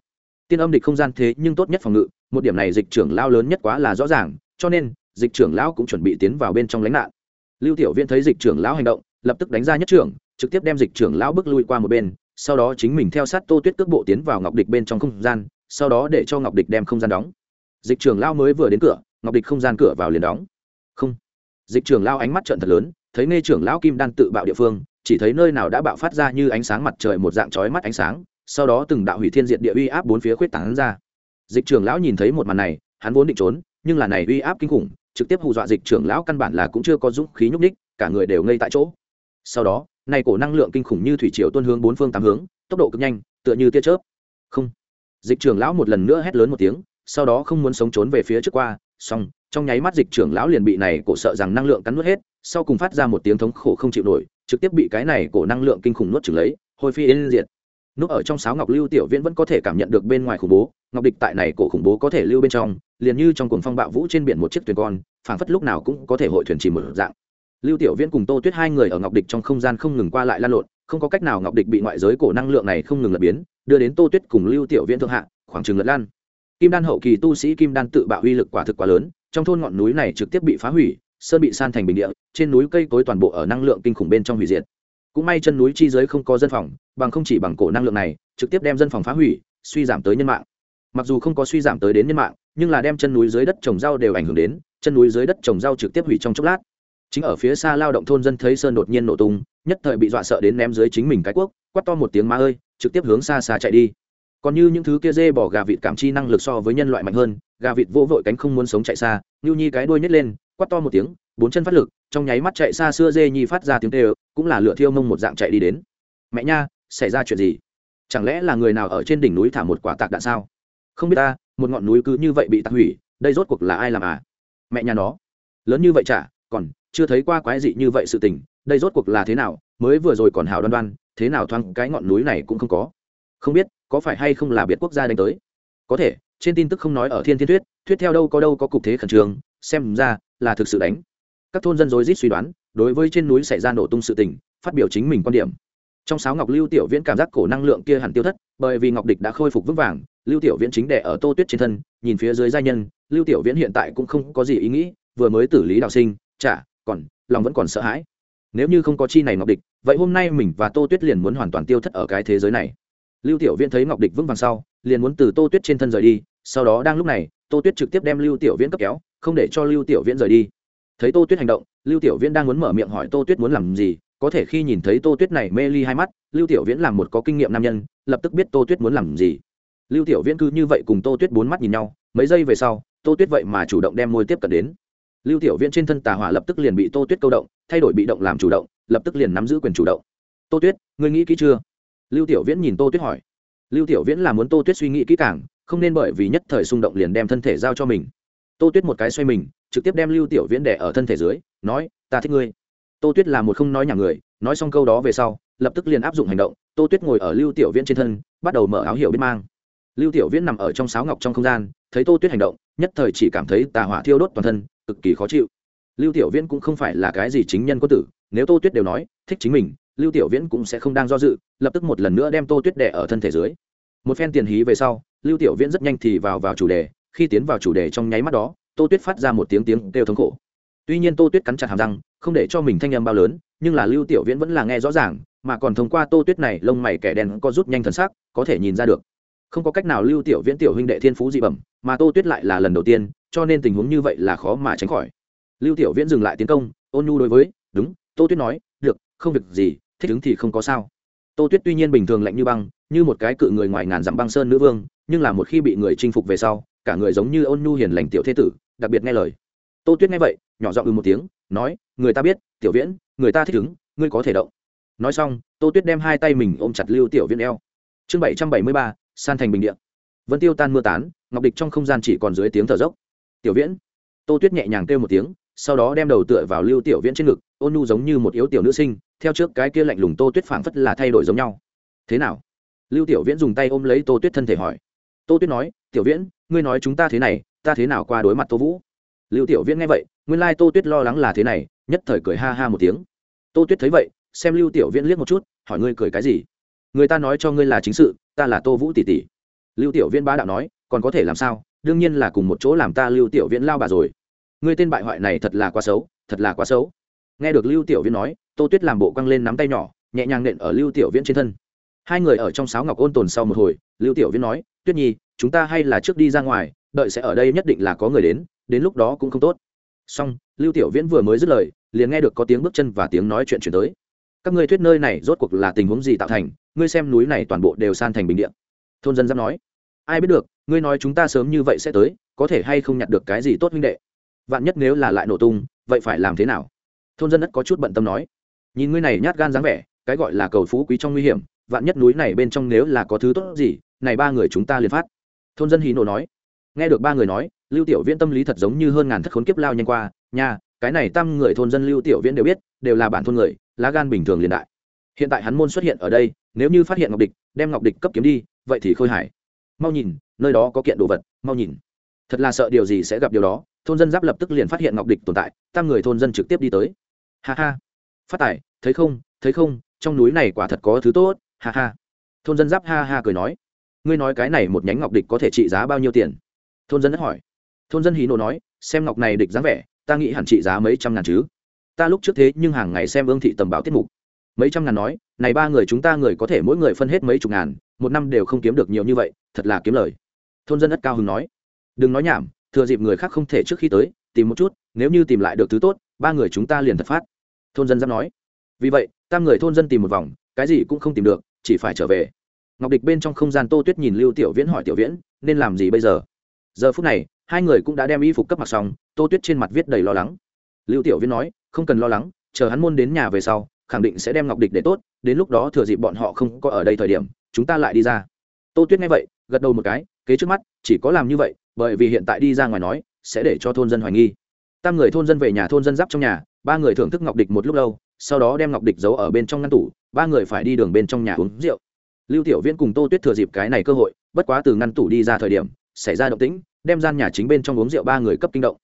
Tiên âm địch không gian thế nhưng tốt nhất phòng ngự, một điểm này dịch trưởng lão lớn nhất quá là rõ ràng, cho nên, dịch trưởng lão cũng chuẩn bị tiến vào bên trong lánh nạn lưu tiểu viễn thấy dịch trưởng lão hành động, lập tức đánh ra nhất trưởng, trực tiếp đem dịch trưởng lão bước lui qua một bên, sau đó chính mình theo sát tô tuyết cước bộ tiến vào ngọc địch bên trong không gian, sau đó để cho ngọc địch đem không gian đóng. Dịch trưởng lão mới vừa đến cửa, ngọc địch không gian cửa vào liền đóng. Không. Dịch trưởng lão ánh mắt trợn thật lớn, thấy nghe trưởng lão kim đan tự bạo địa phương, chỉ thấy nơi nào đã bạo phát ra như ánh sáng mặt trời một dạng chói mắt ánh sáng, sau đó từng đạo hủy thiên diện địa uy áp bốn phía khuyết tảng ra. Dịch trưởng lão nhìn thấy một màn này, hắn vốn định trốn, nhưng là này uy áp kinh khủng trực tiếp hù dọa dịch trưởng lão căn bản là cũng chưa có dũng khí nhúc ních cả người đều ngây tại chỗ. Sau đó này cổ năng lượng kinh khủng như thủy triều tuôn hướng bốn phương tám hướng, tốc độ cực nhanh, tựa như tia chớp. Không. Dịch trưởng lão một lần nữa hét lớn một tiếng, sau đó không muốn sống trốn về phía trước qua, xong, trong nháy mắt dịch trưởng lão liền bị này cổ sợ rằng năng lượng cắn nuốt hết, sau cùng phát ra một tiếng thống khổ không chịu nổi, trực tiếp bị cái này cổ năng lượng kinh khủng nuốt chửng lấy, hôi phi yên diệt núp ở trong sáo ngọc lưu tiểu viễn vẫn có thể cảm nhận được bên ngoài khủng bố, ngọc địch tại này cổ khủng bố có thể lưu bên trong, liền như trong cuồng phong bạo vũ trên biển một chiếc thuyền con, phảng phất lúc nào cũng có thể hội thuyền chìm một dạng. Lưu tiểu viễn cùng tô tuyết hai người ở ngọc địch trong không gian không ngừng qua lại lan lộn, không có cách nào ngọc địch bị ngoại giới cổ năng lượng này không ngừng lật biến, đưa đến tô tuyết cùng lưu tiểu viễn thượng hạ, khoảng chừng lật lan. Kim đan hậu kỳ tu sĩ kim đan tự bạo uy lực quả thực quá lớn, trong thôn ngọn núi này trực tiếp bị phá hủy, sơn bị san thành bình địa, trên núi cây cối toàn bộ ở năng lượng kinh khủng bên trong hủy diệt cũng may chân núi chi giới không có dân phòng, bằng không chỉ bằng cổ năng lượng này, trực tiếp đem dân phòng phá hủy, suy giảm tới nhân mạng. Mặc dù không có suy giảm tới đến nhân mạng, nhưng là đem chân núi dưới đất trồng rau đều ảnh hưởng đến, chân núi dưới đất trồng rau trực tiếp hủy trong chốc lát. Chính ở phía xa lao động thôn dân thấy sơn đột nhiên nổ tung, nhất thời bị dọa sợ đến ném dưới chính mình cái cuốc quắt to một tiếng ma ơi, trực tiếp hướng xa xa chạy đi. Còn như những thứ kia dê bỏ gà vịt cảm chi năng lực so với nhân loại mạnh hơn, gà vịt vô vội cánh không muốn sống chạy xa nhu nhi cái đuôi nhét lên quát to một tiếng, bốn chân phát lực, trong nháy mắt chạy xa xưa dê nhi phát ra tiếng tê ơ cũng là lửa thiêu mông một dạng chạy đi đến. Mẹ nha, xảy ra chuyện gì? Chẳng lẽ là người nào ở trên đỉnh núi thả một quả tạc đạn sao? Không biết ta, một ngọn núi cứ như vậy bị tạc hủy, đây rốt cuộc là ai làm à? Mẹ nhà nó, lớn như vậy chả, còn chưa thấy qua quái dị như vậy sự tình, đây rốt cuộc là thế nào? Mới vừa rồi còn hào đoan đoan, thế nào thoáng cái ngọn núi này cũng không có. Không biết, có phải hay không là biệt quốc gia đánh tới? Có thể, trên tin tức không nói ở thiên thiên thuyết thuyết theo đâu có đâu có cục thế khẩn trương xem ra là thực sự đánh. Các thôn dân dối rít suy đoán, đối với trên núi xảy ra nổ tung sự tình, phát biểu chính mình quan điểm. Trong sáo ngọc lưu tiểu viễn cảm giác cổ năng lượng kia hẳn tiêu thất, bởi vì ngọc địch đã khôi phục vững vàng, lưu tiểu viễn chính đẻ ở tô tuyết trên thân, nhìn phía dưới gia nhân, lưu tiểu viễn hiện tại cũng không có gì ý nghĩ, vừa mới tử lý đạo sinh, chả, còn, lòng vẫn còn sợ hãi. Nếu như không có chi này ngọc địch, vậy hôm nay mình và tô tuyết liền muốn hoàn toàn tiêu thất ở cái thế giới này. Lưu tiểu viễn thấy ngọc địch vững vàng sau, liền muốn từ tô tuyết trên thân rời đi, sau đó đang lúc này, tô tuyết trực tiếp đem lưu tiểu viễn cấp kéo không để cho lưu tiểu viễn rời đi. Thấy tô tuyết hành động, lưu tiểu viễn đang muốn mở miệng hỏi tô tuyết muốn làm gì, có thể khi nhìn thấy tô tuyết này mê ly hai mắt, lưu tiểu viễn là một có kinh nghiệm nam nhân, lập tức biết tô tuyết muốn làm gì. Lưu tiểu viễn cứ như vậy cùng tô tuyết bốn mắt nhìn nhau, mấy giây về sau, tô tuyết vậy mà chủ động đem môi tiếp cận đến. Lưu tiểu viễn trên thân tà hỏa lập tức liền bị tô tuyết câu động, thay đổi bị động làm chủ động, lập tức liền nắm giữ quyền chủ động. Tô tuyết, ngươi nghĩ kỹ chưa? Lưu tiểu viễn nhìn tô tuyết hỏi. Lưu tiểu viễn là muốn tô tuyết suy nghĩ kỹ càng, không nên bởi vì nhất thời xung động liền đem thân thể giao cho mình tô tuyết một cái xoay mình, trực tiếp đem lưu tiểu viễn đẻ ở thân thể dưới, nói, ta thích ngươi. Tô tuyết là một không nói nhà người, nói xong câu đó về sau, lập tức liền áp dụng hành động, tô tuyết ngồi ở lưu tiểu viễn trên thân, bắt đầu mở áo hiệu biết mang. Lưu tiểu viễn nằm ở trong sáo ngọc trong không gian, thấy tô tuyết hành động, nhất thời chỉ cảm thấy tà hỏa thiêu đốt toàn thân, cực kỳ khó chịu. Lưu tiểu viễn cũng không phải là cái gì chính nhân có tử, nếu tô tuyết đều nói, thích chính mình, lưu tiểu viễn cũng sẽ không đang do dự, lập tức một lần nữa đem tô tuyết đẻ ở thân thể dưới. Một phen tiền hí về sau, lưu tiểu viễn rất nhanh thì vào vào chủ đề khi tiến vào chủ đề trong nháy mắt đó, tô tuyết phát ra một tiếng tiếng kêu thống khổ. Tuy nhiên tô tuyết cắn chặt hàm răng, không để cho mình thanh âm bao lớn, nhưng là lưu tiểu viễn vẫn là nghe rõ ràng, mà còn thông qua tô tuyết này, lông mày kẻ đen có rút nhanh thần sắc, có thể nhìn ra được. Không có cách nào lưu tiểu viễn tiểu huynh đệ thiên phú dị bẩm, mà tô tuyết lại là lần đầu tiên, cho nên tình huống như vậy là khó mà tránh khỏi. Lưu tiểu viễn dừng lại tiến công, ôn nhu đối với, đúng, tô tuyết nói, được, không việc gì, thích ứng thì không có sao. Tô tuyết tuy nhiên bình thường lạnh như băng, như một cái cự người ngoài ngàn dặm băng sơn nữ vương, nhưng là một khi bị người chinh phục về sau cả người giống như ôn nhu hiền lành tiểu thế tử, đặc biệt nghe lời. Tô tuyết nghe vậy, nhỏ giọng ư một tiếng, nói, người ta biết, tiểu viễn, người ta thích ứng, ngươi có thể động. Nói xong, tô tuyết đem hai tay mình ôm chặt lưu tiểu viễn eo. Chương bảy trăm bảy mươi ba, san thành bình điện vẫn tiêu tan mưa tán, ngọc địch trong không gian chỉ còn dưới tiếng thở dốc. Tiểu viễn. Tô tuyết nhẹ nhàng kêu một tiếng, sau đó đem đầu tựa vào lưu tiểu viễn trên ngực, ôn nu giống như một yếu tiểu nữ sinh, theo trước cái kia lạnh lùng tô tuyết phảng phất là thay đổi giống nhau. Thế nào? Lưu tiểu viễn dùng tay ôm lấy tô tuyết thân thể hỏi. Tô tuyết nói, tiểu viễn ngươi nói chúng ta thế này, ta thế nào qua đối mặt tô vũ? Lưu tiểu viễn nghe vậy, nguyên lai tô tuyết lo lắng là thế này, nhất thời cười ha ha một tiếng. Tô tuyết thấy vậy, xem lưu tiểu viễn liếc một chút, hỏi ngươi cười cái gì? Người ta nói cho ngươi là chính sự, ta là tô vũ tỷ tỷ. Lưu tiểu viễn bá đạo nói, còn có thể làm sao? Đương nhiên là cùng một chỗ làm ta lưu tiểu viễn lao bà rồi. Ngươi tên bại hoại này thật là quá xấu, thật là quá xấu. Nghe được lưu tiểu viễn nói, tô tuyết làm bộ quăng lên nắm tay nhỏ, nhẹ nhàng nện ở lưu tiểu viễn trên thân. Hai người ở trong sáo ngọc ôn tồn sau một hồi, lưu tiểu viễn nói tuyết nhi, chúng ta hay là trước đi ra ngoài, đợi sẽ ở đây nhất định là có người đến đến lúc đó cũng không tốt. Xong, lưu tiểu viễn vừa mới dứt lời, liền nghe được có tiếng bước chân và tiếng nói chuyện chuyển tới. Các ngươi thuyết nơi này rốt cuộc là tình huống gì tạo thành, ngươi xem núi này toàn bộ đều san thành bình điện thôn dân giáp nói, ai biết được, ngươi nói chúng ta sớm như vậy sẽ tới, có thể hay không nhặt được cái gì tốt huynh đệ? Vạn nhất nếu là lại nổ tung, vậy phải làm thế nào? Thôn dân đất có chút bận tâm nói, nhìn ngươi này nhát gan dáng vẻ, cái gọi là cầu phú quý trong nguy hiểm, vạn nhất núi này bên trong nếu là có thứ tốt gì này ba người chúng ta liền phát. Thôn dân hí nổ nói. Nghe được ba người nói, lưu tiểu viễn tâm lý thật giống như hơn ngàn thất khốn kiếp lao nhanh qua. Nhà cái này tam người thôn dân lưu tiểu viễn đều biết, đều là bản thôn người, lá gan bình thường liền đại. Hiện tại hắn môn xuất hiện ở đây, nếu như phát hiện ngọc địch, đem ngọc địch cấp kiếm đi, vậy thì khôi hải mau nhìn, nơi đó có kiện đồ vật, mau nhìn. Thật là sợ điều gì sẽ gặp điều đó, thôn dân giáp lập tức liền phát hiện ngọc địch tồn tại, tam người thôn dân trực tiếp đi tới. Ha ha. Phát tài, thấy không thấy không, trong núi này quả thật có thứ tốt, ha ha. Thôn dân giáp ha ha cười nói ngươi nói cái này một nhánh ngọc địch có thể trị giá bao nhiêu tiền? Thôn dân đất hỏi. Thôn dân hí nộ nói, xem ngọc này địch dáng vẻ, ta nghĩ hẳn trị giá mấy trăm ngàn chứ. Ta lúc trước thế nhưng hàng ngày xem ương thị tầm báo tiết mục. Mấy trăm ngàn nói, này ba người chúng ta người có thể mỗi người phân hết mấy chục ngàn, một năm đều không kiếm được nhiều như vậy, thật là kiếm lời. Thôn dân đất cao hứng nói. Đừng nói nhảm, thừa dịp người khác không thể trước khi tới, tìm một chút, nếu như tìm lại được thứ tốt, ba người chúng ta liền thật phát. Thôn dân giáp nói. Vì vậy, tam người thôn dân tìm một vòng, cái gì cũng không tìm được, chỉ phải trở về ngọc địch bên trong không gian tô tuyết nhìn lưu tiểu viễn hỏi tiểu viễn, nên làm gì bây giờ? Giờ phút này, hai người cũng đã đem y phục cấp mặc xong, tô tuyết trên mặt viết đầy lo lắng. Lưu tiểu viễn nói, không cần lo lắng, chờ hắn môn đến nhà về sau, khẳng định sẽ đem ngọc địch để tốt, đến lúc đó thừa dịp bọn họ không có ở đây thời điểm, chúng ta lại đi ra. Tô tuyết nghe vậy, gật đầu một cái, kế trước mắt, chỉ có làm như vậy, bởi vì hiện tại đi ra ngoài nói, sẽ để cho thôn dân hoài nghi. Tam người thôn dân về nhà thôn dân giáp trong nhà, ba người thưởng thức ngọc địch một lúc lâu, sau đó đem ngọc địch giấu ở bên trong ngăn tủ, ba người phải đi đường bên trong nhà uống rượu lưu tiểu viễn cùng tô tuyết thừa dịp cái này cơ hội, bất quá từ ngăn tủ đi ra thời điểm, xảy ra động tĩnh, đem gian nhà chính bên trong uống rượu ba người cấp kinh động.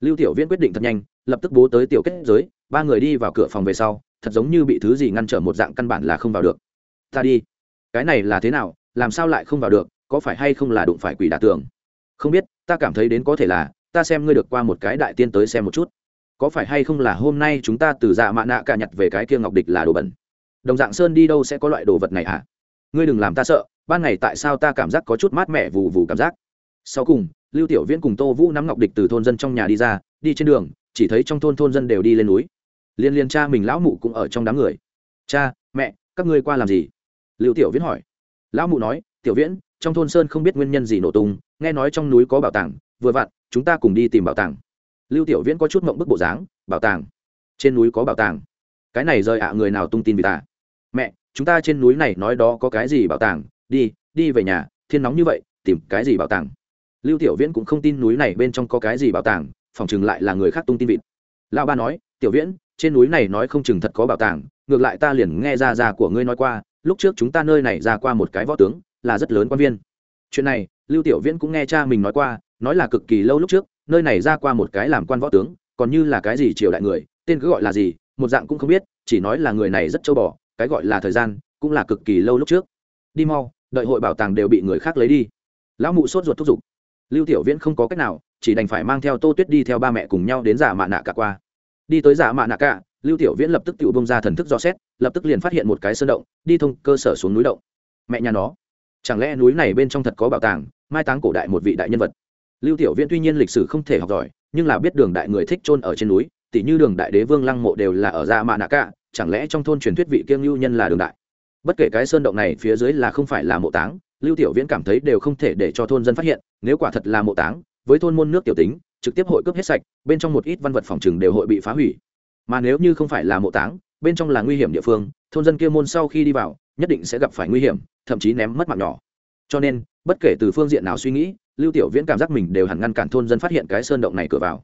Lưu tiểu viễn quyết định thật nhanh, lập tức bố tới tiểu kết giới, ba người đi vào cửa phòng về sau, thật giống như bị thứ gì ngăn trở một dạng căn bản là không vào được. Ta đi. Cái này là thế nào? Làm sao lại không vào được? Có phải hay không là đụng phải quỷ đả tường? Không biết, ta cảm thấy đến có thể là, ta xem ngươi được qua một cái đại tiên tới xem một chút. Có phải hay không là hôm nay chúng ta từ dạ mạ nạ cả nhặt về cái kia ngọc địch là đồ bẩn? Đồng dạng sơn đi đâu sẽ có loại đồ vật này à ngươi đừng làm ta sợ, ban ngày tại sao ta cảm giác có chút mát mẻ vù vù cảm giác. Sau cùng, lưu tiểu viễn cùng tô vũ nắm ngọc địch từ thôn dân trong nhà đi ra, đi trên đường, chỉ thấy trong thôn thôn dân đều đi lên núi. Liên liên cha mình lão mụ cũng ở trong đám người. Cha, mẹ, các ngươi qua làm gì? Lưu tiểu viễn hỏi. Lão mụ nói, tiểu viễn, trong thôn sơn không biết nguyên nhân gì nổ tung, nghe nói trong núi có bảo tàng, vừa vặn, chúng ta cùng đi tìm bảo tàng. Lưu tiểu viễn có chút mộng bức bộ dáng, bảo tàng? Trên núi có bảo tàng? Cái này rời ạ, người nào tung tin vì ta? Mẹ chúng ta trên núi này nói đó có cái gì bảo tàng, đi đi về nhà, thiên nóng như vậy, tìm cái gì bảo tàng? Lưu tiểu viễn cũng không tin núi này bên trong có cái gì bảo tàng, phòng chừng lại là người khác tung tin vịt. Lão ba nói, tiểu viễn, trên núi này nói không chừng thật có bảo tàng, ngược lại ta liền nghe ra ra của ngươi nói qua, lúc trước chúng ta nơi này ra qua một cái võ tướng, là rất lớn quan viên. Chuyện này, lưu tiểu viễn cũng nghe cha mình nói qua, nói là cực kỳ lâu lúc trước, nơi này ra qua một cái làm quan võ tướng, còn như là cái gì triều đại người, tên cứ gọi là gì, một dạng cũng không biết, chỉ nói là người này rất châu bò cái gọi là thời gian cũng là cực kỳ lâu lúc trước. Đi mau, đợi hội bảo tàng đều bị người khác lấy đi. Lão mụ sốt ruột thúc giục. Lưu tiểu viễn không có cách nào, chỉ đành phải mang theo tô tuyết đi theo ba mẹ cùng nhau đến giả mạ nạ cả qua. Đi tới giả mạ nạ cả, lưu tiểu viễn lập tức tự bông ra thần thức do xét, lập tức liền phát hiện một cái sơn động, đi thông cơ sở xuống núi động. Mẹ nhà nó, chẳng lẽ núi này bên trong thật có bảo tàng, mai táng cổ đại một vị đại nhân vật? Lưu tiểu viễn tuy nhiên lịch sử không thể học giỏi, nhưng là biết đường đại người thích chôn ở trên núi tỷ như đường đại đế vương lăng mộ đều là ở giả mạ nạ cả chẳng lẽ trong thôn truyền thuyết vị kiêng lưu nhân là đường đại? Bất kể cái sơn động này phía dưới là không phải là mộ táng, lưu tiểu viễn cảm thấy đều không thể để cho thôn dân phát hiện, nếu quả thật là mộ táng, với thôn môn nước tiểu tính, trực tiếp hội cướp hết sạch, bên trong một ít văn vật phòng trừng đều hội bị phá hủy. Mà nếu như không phải là mộ táng, bên trong là nguy hiểm địa phương, thôn dân kia môn sau khi đi vào, nhất định sẽ gặp phải nguy hiểm, thậm chí ném mất mạng nhỏ. Cho nên, bất kể từ phương diện nào suy nghĩ, lưu tiểu viễn cảm giác mình đều hẳn ngăn cản thôn dân phát hiện cái sơn động này cửa vào.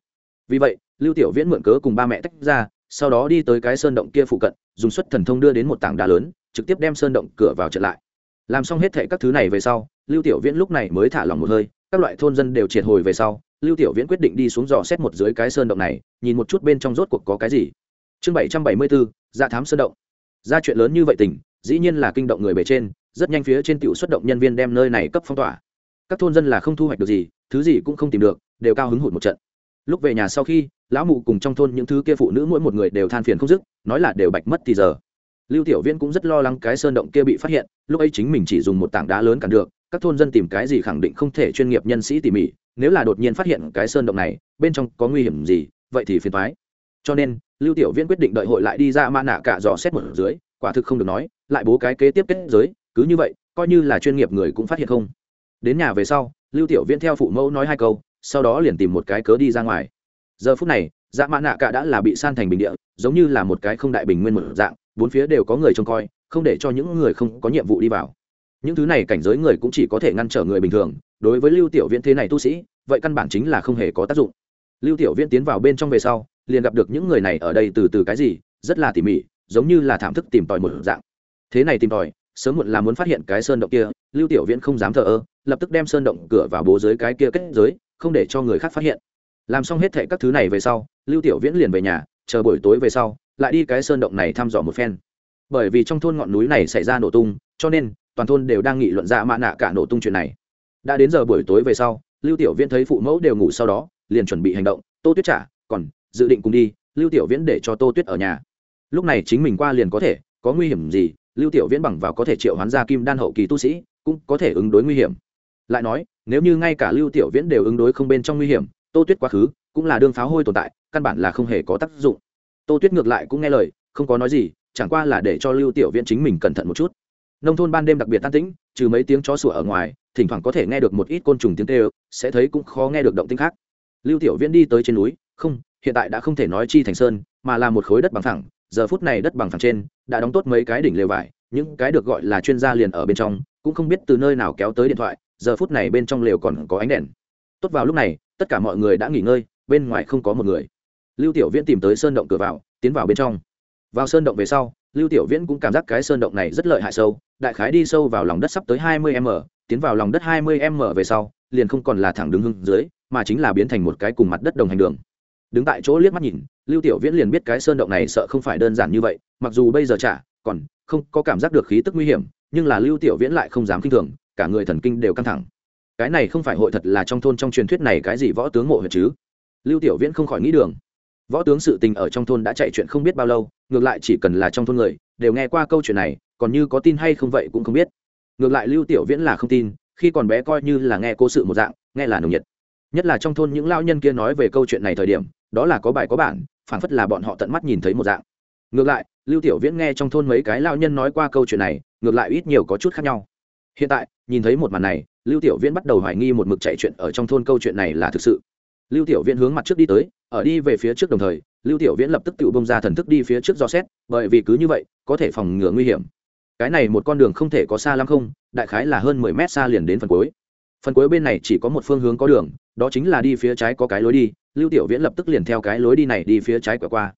Vì vậy, lưu tiểu viễn mượn cớ cùng ba mẹ tách ra sau đó đi tới cái sơn động kia phụ cận dùng xuất thần thông đưa đến một tảng đá lớn trực tiếp đem sơn động cửa vào trở lại. Làm xong hết thệ các thứ này về sau lưu tiểu viễn lúc này mới thả lòng một hơi các loại thôn dân đều triệt hồi về sau lưu tiểu viễn quyết định đi xuống dò xét một dưới cái sơn động này nhìn một chút bên trong rốt cuộc có cái gì. Chương bảy trăm bảy mươi bốn ra dạ thám sơn động. Ra chuyện lớn như vậy tỉnh, dĩ nhiên là kinh động người bề trên rất nhanh phía trên tiểu xuất động nhân viên đem nơi này cấp phong tỏa. Các thôn dân là không thu hoạch được gì thứ gì cũng không tìm được đều cao hứng hụt một trận. Lúc về nhà sau khi lão mụ cùng trong thôn những thứ kia phụ nữ mỗi một người đều than phiền không dứt, nói là đều bạch mất thì giờ. Lưu tiểu viễn cũng rất lo lắng cái sơn động kia bị phát hiện, lúc ấy chính mình chỉ dùng một tảng đá lớn cản được, các thôn dân tìm cái gì khẳng định không thể chuyên nghiệp nhân sĩ tỉ mỉ, nếu là đột nhiên phát hiện cái sơn động này, bên trong có nguy hiểm gì, vậy thì phiền thoái cho nên, lưu tiểu viễn quyết định đợi hội lại đi ra ma nạ cả dò xét một dưới, quả thực không được nói, lại bố cái kế tiếp kết giới, cứ như vậy, coi như là chuyên nghiệp người cũng phát hiện không. Đến nhà về sau, lưu tiểu viễn theo phụ mẫu nói hai câu, sau đó liền tìm một cái cớ đi ra ngoài giờ phút này dạ mã nạ cả đã là bị san thành bình địa, giống như là một cái không đại bình nguyên một dạng, bốn phía đều có người trông coi, không để cho những người không có nhiệm vụ đi vào. Những thứ này cảnh giới người cũng chỉ có thể ngăn trở người bình thường, đối với lưu tiểu viễn thế này tu sĩ, vậy căn bản chính là không hề có tác dụng. Lưu tiểu viễn tiến vào bên trong về sau, liền gặp được những người này ở đây từ từ cái gì, rất là tỉ mỉ, giống như là thảm thức tìm tòi một dạng. Thế này tìm tòi, sớm muộn là muốn phát hiện cái sơn động kia, lưu tiểu viễn không dám thờ ơ, lập tức đem sơn động cửa vào bố dưới cái kia kết giới, không để cho người khác phát hiện làm xong hết thệ các thứ này về sau, lưu tiểu viễn liền về nhà, chờ buổi tối về sau, lại đi cái sơn động này thăm dò một phen. Bởi vì trong thôn ngọn núi này xảy ra nổ tung, cho nên toàn thôn đều đang nghị luận ra mạ nạ cả nổ tung chuyện này. Đã đến giờ buổi tối về sau, lưu tiểu viễn thấy phụ mẫu đều ngủ sau đó, liền chuẩn bị hành động, tô tuyết trả, còn, dự định cùng đi, lưu tiểu viễn để cho tô tuyết ở nhà. Lúc này chính mình qua liền có thể, có nguy hiểm gì, lưu tiểu viễn bằng vào có thể triệu hoán ra kim đan hậu kỳ tu sĩ, cũng có thể ứng đối nguy hiểm. Lại nói, nếu như ngay cả lưu tiểu viễn đều ứng đối không bên trong nguy hiểm tô tuyết quá khứ cũng là đương pháo hôi tồn tại, căn bản là không hề có tác dụng. Tô tuyết ngược lại cũng nghe lời, không có nói gì, chẳng qua là để cho lưu tiểu viễn chính mình cẩn thận một chút. Nông thôn ban đêm đặc biệt tan tĩnh, trừ mấy tiếng chó sủa ở ngoài, thỉnh thoảng có thể nghe được một ít côn trùng tiếng kêu, sẽ thấy cũng khó nghe được động tĩnh khác. Lưu tiểu viễn đi tới trên núi, không, hiện tại đã không thể nói chi thành sơn, mà là một khối đất bằng thẳng giờ phút này đất bằng thẳng trên, đã đóng tốt mấy cái đỉnh lều vải, những cái được gọi là chuyên gia liền ở bên trong, cũng không biết từ nơi nào kéo tới điện thoại, giờ phút này bên trong lều còn có ánh đèn. Tốt vào lúc này tất cả mọi người đã nghỉ ngơi, bên ngoài không có một người. Lưu tiểu viễn tìm tới sơn động cửa vào, tiến vào bên trong. Vào sơn động về sau, lưu tiểu viễn cũng cảm giác cái sơn động này rất lợi hại sâu, đại khái đi sâu vào lòng đất sắp tới hai mươi m, tiến vào lòng đất hai mươi m về sau, liền không còn là thẳng đứng hưng dưới, mà chính là biến thành một cái cùng mặt đất đồng hành đường. Đứng tại chỗ liếc mắt nhìn, lưu tiểu viễn liền biết cái sơn động này sợ không phải đơn giản như vậy, mặc dù bây giờ chả, còn không có cảm giác được khí tức nguy hiểm, nhưng là lưu tiểu viễn lại không dám kinh thường, cả người thần kinh đều căng thẳng cái này không phải hội thật là trong thôn trong truyền thuyết này cái gì võ tướng mộ huyệt chứ? Lưu tiểu viễn không khỏi nghĩ đường. Võ tướng sự tình ở trong thôn đã chạy chuyện không biết bao lâu, ngược lại chỉ cần là trong thôn người, đều nghe qua câu chuyện này, còn như có tin hay không vậy cũng không biết. Ngược lại lưu tiểu viễn là không tin, khi còn bé coi như là nghe cố sự một dạng, nghe là nồng nhiệt. Nhất là trong thôn những lao nhân kia nói về câu chuyện này thời điểm, đó là có bài có bản phản phất là bọn họ tận mắt nhìn thấy một dạng. Ngược lại, lưu tiểu viễn nghe trong thôn mấy cái lao nhân nói qua câu chuyện này, ngược lại ít nhiều có chút khác nhau hiện tại, nhìn thấy một màn này, lưu tiểu viễn bắt đầu hoài nghi một mực chạy chuyện ở trong thôn câu chuyện này là thực sự. Lưu tiểu viễn hướng mặt trước đi tới, ở đi về phía trước đồng thời, lưu tiểu viễn lập tức tự bông ra thần thức đi phía trước do xét, bởi vì cứ như vậy, có thể phòng ngừa nguy hiểm. Cái này một con đường không thể có xa lắm không, đại khái là hơn mười mét xa liền đến phần cuối. Phần cuối bên này chỉ có một phương hướng có đường, đó chính là đi phía trái có cái lối đi, lưu tiểu viễn lập tức liền theo cái lối đi này đi phía trái quẹo qua.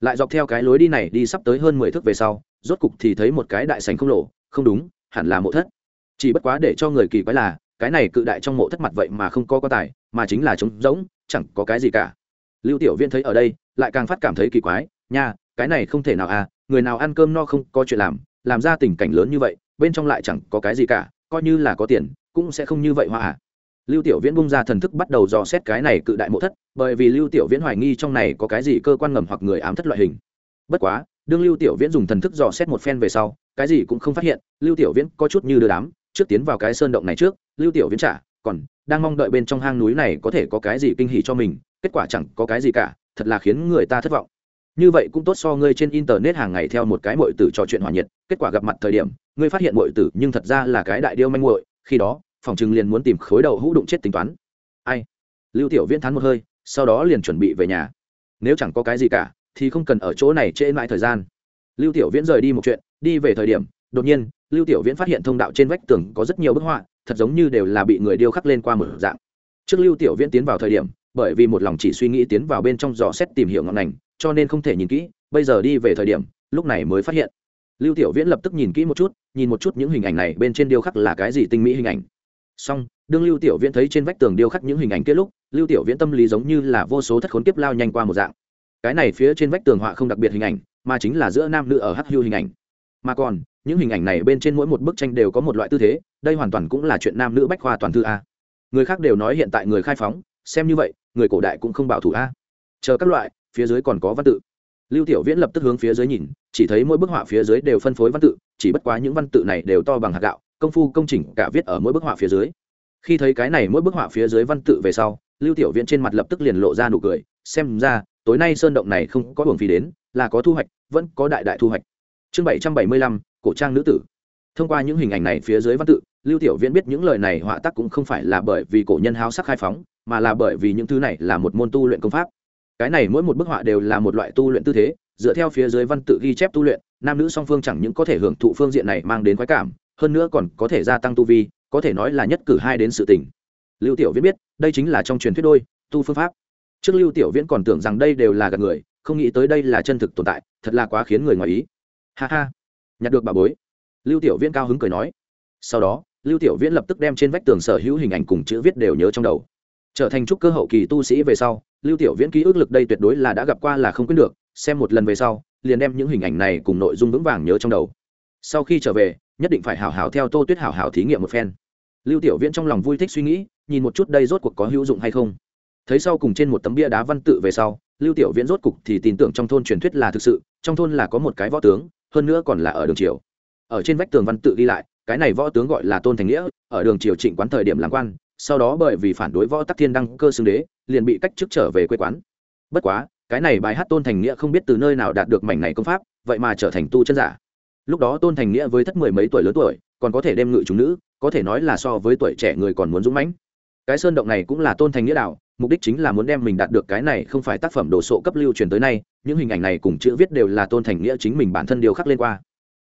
Lại dọc theo cái lối đi này đi sắp tới hơn mười thước về sau, rốt cục thì thấy một cái đại sành không lộ, không đúng, hẳn là mộ thất chỉ bất quá để cho người kỳ quái là, cái này cự đại trong mộ thất mặt vậy mà không có có tài, mà chính là trống rỗng, chẳng có cái gì cả. Lưu tiểu viễn thấy ở đây, lại càng phát cảm thấy kỳ quái, nha, cái này không thể nào à người nào ăn cơm no không có chuyện làm làm ra tình cảnh lớn như vậy, bên trong lại chẳng có cái gì cả, coi như là có tiền, cũng sẽ không như vậy hoa à. Lưu tiểu viễn bung ra thần thức bắt đầu dò xét cái này cự đại mộ thất, bởi vì lưu tiểu viễn hoài nghi trong này có cái gì cơ quan ngầm hoặc người ám thất loại hình. Bất quá, đương lưu tiểu viễn dùng thần thức dò xét một phen về sau, cái gì cũng không phát hiện, lưu tiểu viễn có chút như đưa đám trước tiến vào cái sơn động này trước, lưu tiểu viễn trả, còn, đang mong đợi bên trong hang núi này có thể có cái gì kinh hỉ cho mình, kết quả chẳng có cái gì cả, thật là khiến người ta thất vọng. Như vậy cũng tốt so ngươi trên internet hàng ngày theo một cái mội tử trò chuyện hòa nhiệt, kết quả gặp mặt thời điểm, ngươi phát hiện mội tử nhưng thật ra là cái đại điêu manh muội, khi đó, phòng chừng liền muốn tìm khối đầu hũ đụng chết tính toán. Ai? Lưu tiểu viễn thắn một hơi, sau đó liền chuẩn bị về nhà. Nếu chẳng có cái gì cả, thì không cần ở chỗ này trễ mãi thời gian. Lưu tiểu viễn rời đi một chuyện, đi về thời điểm, đột nhiên lưu tiểu viễn phát hiện thông đạo trên vách tường có rất nhiều bức họa, thật giống như đều là bị người điêu khắc lên qua một dạng. Trước lưu tiểu viễn tiến vào thời điểm, bởi vì một lòng chỉ suy nghĩ tiến vào bên trong dò xét tìm hiểu ngọn ngành cho nên không thể nhìn kỹ, bây giờ đi về thời điểm, lúc này mới phát hiện. Lưu tiểu viễn lập tức nhìn kỹ một chút, nhìn một chút những hình ảnh này bên trên điêu khắc là cái gì tinh mỹ hình ảnh. Song đương lưu tiểu viễn thấy trên vách tường điêu khắc những hình ảnh kia lúc, lưu tiểu viễn tâm lý giống như là vô số thất khốn kiếp lao nhanh qua một dạng. Cái này phía trên vách tường họa không đặc biệt hình ảnh, mà chính là giữa nam nữ ở hắc hưu hình ảnh. Mà còn những hình ảnh này bên trên mỗi một bức tranh đều có một loại tư thế, đây hoàn toàn cũng là chuyện nam nữ bách khoa toàn thư a. Người khác đều nói hiện tại người khai phóng, xem như vậy, người cổ đại cũng không bảo thủ a. Chờ các loại, phía dưới còn có văn tự. Lưu tiểu viễn lập tức hướng phía dưới nhìn, chỉ thấy mỗi bức họa phía dưới đều phân phối văn tự, chỉ bất quá những văn tự này đều to bằng hạt gạo, công phu, công trình cả viết ở mỗi bức họa phía dưới. Khi thấy cái này mỗi bức họa phía dưới văn tự về sau, lưu tiểu viễn trên mặt lập tức liền lộ ra nụ cười, xem ra, tối nay sơn động này không có buồng phí đến, là có thu hoạch, vẫn có đại đại thu hoạch. Chương bảy trăm bảy mươi lăm cổ trang nữ tử. Thông qua những hình ảnh này phía dưới văn tự, lưu tiểu viễn biết những lời này họa tác cũng không phải là bởi vì cổ nhân háo sắc khai phóng, mà là bởi vì những thứ này là một môn tu luyện công pháp. Cái này mỗi một bức họa đều là một loại tu luyện tư thế, dựa theo phía dưới văn tự ghi chép tu luyện, nam nữ song phương chẳng những có thể hưởng thụ phương diện này mang đến khoái cảm, hơn nữa còn có thể gia tăng tu vi, có thể nói là nhất cử hai đến sự tỉnh lưu tiểu viễn biết, đây chính là trong truyền thuyết đôi, tu phương pháp. Trước lưu tiểu viễn còn tưởng rằng đây đều là gạt người, không nghĩ tới đây là chân thực tồn tại, thật là quá khiến người ngoài ý. Ha ha nhặt được bà bối. Lưu tiểu viễn cao hứng cười nói. Sau đó, lưu tiểu viễn lập tức đem trên vách tường sở hữu hình ảnh cùng chữ viết đều nhớ trong đầu. Trở thành trúc cơ hậu kỳ tu sĩ về sau, lưu tiểu viễn ký ức lực đây tuyệt đối là đã gặp qua là không quyết được, xem một lần về sau, liền đem những hình ảnh này cùng nội dung vững vàng nhớ trong đầu. Sau khi trở về, nhất định phải hảo hảo theo tô tuyết hảo hảo thí nghiệm một phen. Lưu tiểu viễn trong lòng vui thích suy nghĩ, nhìn một chút đây rốt cuộc có hữu dụng hay không. Thấy sau cùng trên một tấm bia đá văn tự về sau, lưu tiểu viễn rốt cục thì tin tưởng trong thôn truyền thuyết là thực sự, trong thôn là có một cái võ tướng hơn nữa còn là ở đường triều. Ở trên vách tường văn tự ghi lại, cái này võ tướng gọi là tôn thành nghĩa, ở đường triều trịnh quán thời điểm làm quan, sau đó bởi vì phản đối võ tắc thiên đăng cơ xưng đế, liền bị cách chức trở về quê quán. Bất quá, cái này bài hát tôn thành nghĩa không biết từ nơi nào đạt được mảnh này công pháp, vậy mà trở thành tu chân giả. Lúc đó tôn thành nghĩa với thất mười mấy tuổi lớn tuổi, còn có thể đem ngự chúng nữ, có thể nói là so với tuổi trẻ người còn muốn dũng mãnh. Cái sơn động này cũng là tôn thành nghĩa đạo mục đích chính là muốn đem mình đạt được cái này không phải tác phẩm đồ sộ cấp lưu truyền tới nay, những hình ảnh này cùng chữ viết đều là tôn thành nghĩa chính mình bản thân điều khắc lên qua.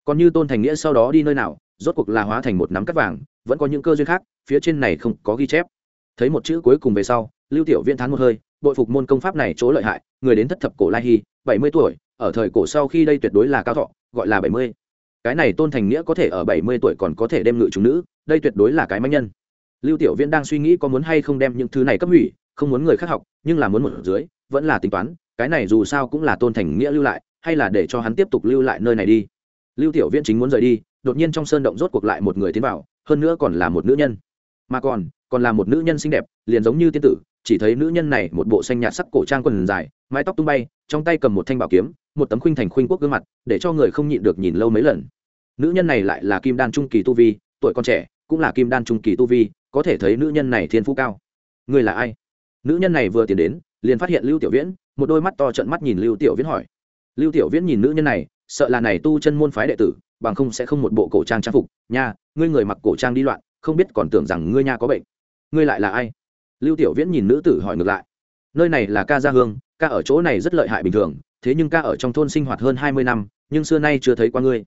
Còn như tôn thành nghĩa sau đó đi nơi nào, rốt cuộc là hóa thành một nắm cắt vàng, vẫn có những cơ duyên khác, phía trên này không có ghi chép. Thấy một chữ cuối cùng về sau, lưu tiểu viên thán một hơi, bội phục môn công pháp này chỗ lợi hại, người đến thất thập cổ lai hy, bảy mươi tuổi, ở thời cổ sau khi đây tuyệt đối là cao thọ, gọi là bảy mươi. Cái này tôn thành nghĩa có thể ở bảy mươi tuổi còn có thể đem ngự chúng nữ, đây tuyệt đối là cái manh nhân. Lưu tiểu viễn đang suy nghĩ có muốn hay không đem những thứ này cấp hủy không muốn người khác học, nhưng là muốn một dưới, vẫn là tính toán, cái này dù sao cũng là tôn thành nghĩa lưu lại, hay là để cho hắn tiếp tục lưu lại nơi này đi. Lưu tiểu viễn chính muốn rời đi, đột nhiên trong sơn động rốt cuộc lại một người tiến vào, hơn nữa còn là một nữ nhân. Mà còn còn là một nữ nhân xinh đẹp, liền giống như tiên tử, chỉ thấy nữ nhân này một bộ xanh nhạt sắc cổ trang quần dài, mái tóc tung bay, trong tay cầm một thanh bảo kiếm, một tấm khuynh thành khuynh quốc gương mặt, để cho người không nhịn được nhìn lâu mấy lần. Nữ nhân này lại là kim đan trung kỳ tu vi, tuổi còn trẻ, cũng là kim đan trung kỳ tu vi, có thể thấy nữ nhân này thiên phú cao. Người là ai? Nữ nhân này vừa tiến đến, liền phát hiện lưu tiểu viễn, một đôi mắt to trận mắt nhìn lưu tiểu viễn hỏi. Lưu tiểu viễn nhìn nữ nhân này, sợ là này tu chân môn phái đệ tử, bằng không sẽ không một bộ cổ trang trang phục. Nha, ngươi người mặc cổ trang đi loạn, không biết còn tưởng rằng ngươi nha có bệnh. Ngươi lại là ai? Lưu tiểu viễn nhìn nữ tử hỏi ngược lại. Nơi này là ca gia hương, ca ở chỗ này rất lợi hại bình thường, thế nhưng ca ở trong thôn sinh hoạt hơn hai mươi năm, nhưng xưa nay chưa thấy qua ngươi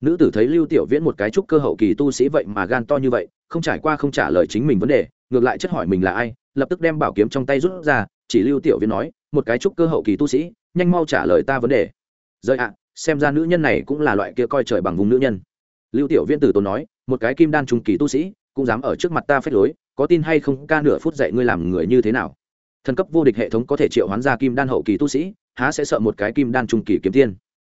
nữ tử thấy lưu tiểu viễn một cái trúc cơ hậu kỳ tu sĩ vậy mà gan to như vậy, không trải qua không trả lời chính mình vấn đề, ngược lại chất hỏi mình là ai, lập tức đem bảo kiếm trong tay rút ra, chỉ lưu tiểu viễn nói, một cái trúc cơ hậu kỳ tu sĩ, nhanh mau trả lời ta vấn đề. Rời ạ, xem ra nữ nhân này cũng là loại kia coi trời bằng vùng nữ nhân. Lưu tiểu viễn tử tốn nói, một cái kim đan trung kỳ tu sĩ, cũng dám ở trước mặt ta phép lối, có tin hay không, ca nửa phút dạy ngươi làm người như thế nào. Thần cấp vô địch hệ thống có thể triệu hoán ra kim đan hậu kỳ tu sĩ, há sẽ sợ một cái kim đan trung kỳ kiếm tiên.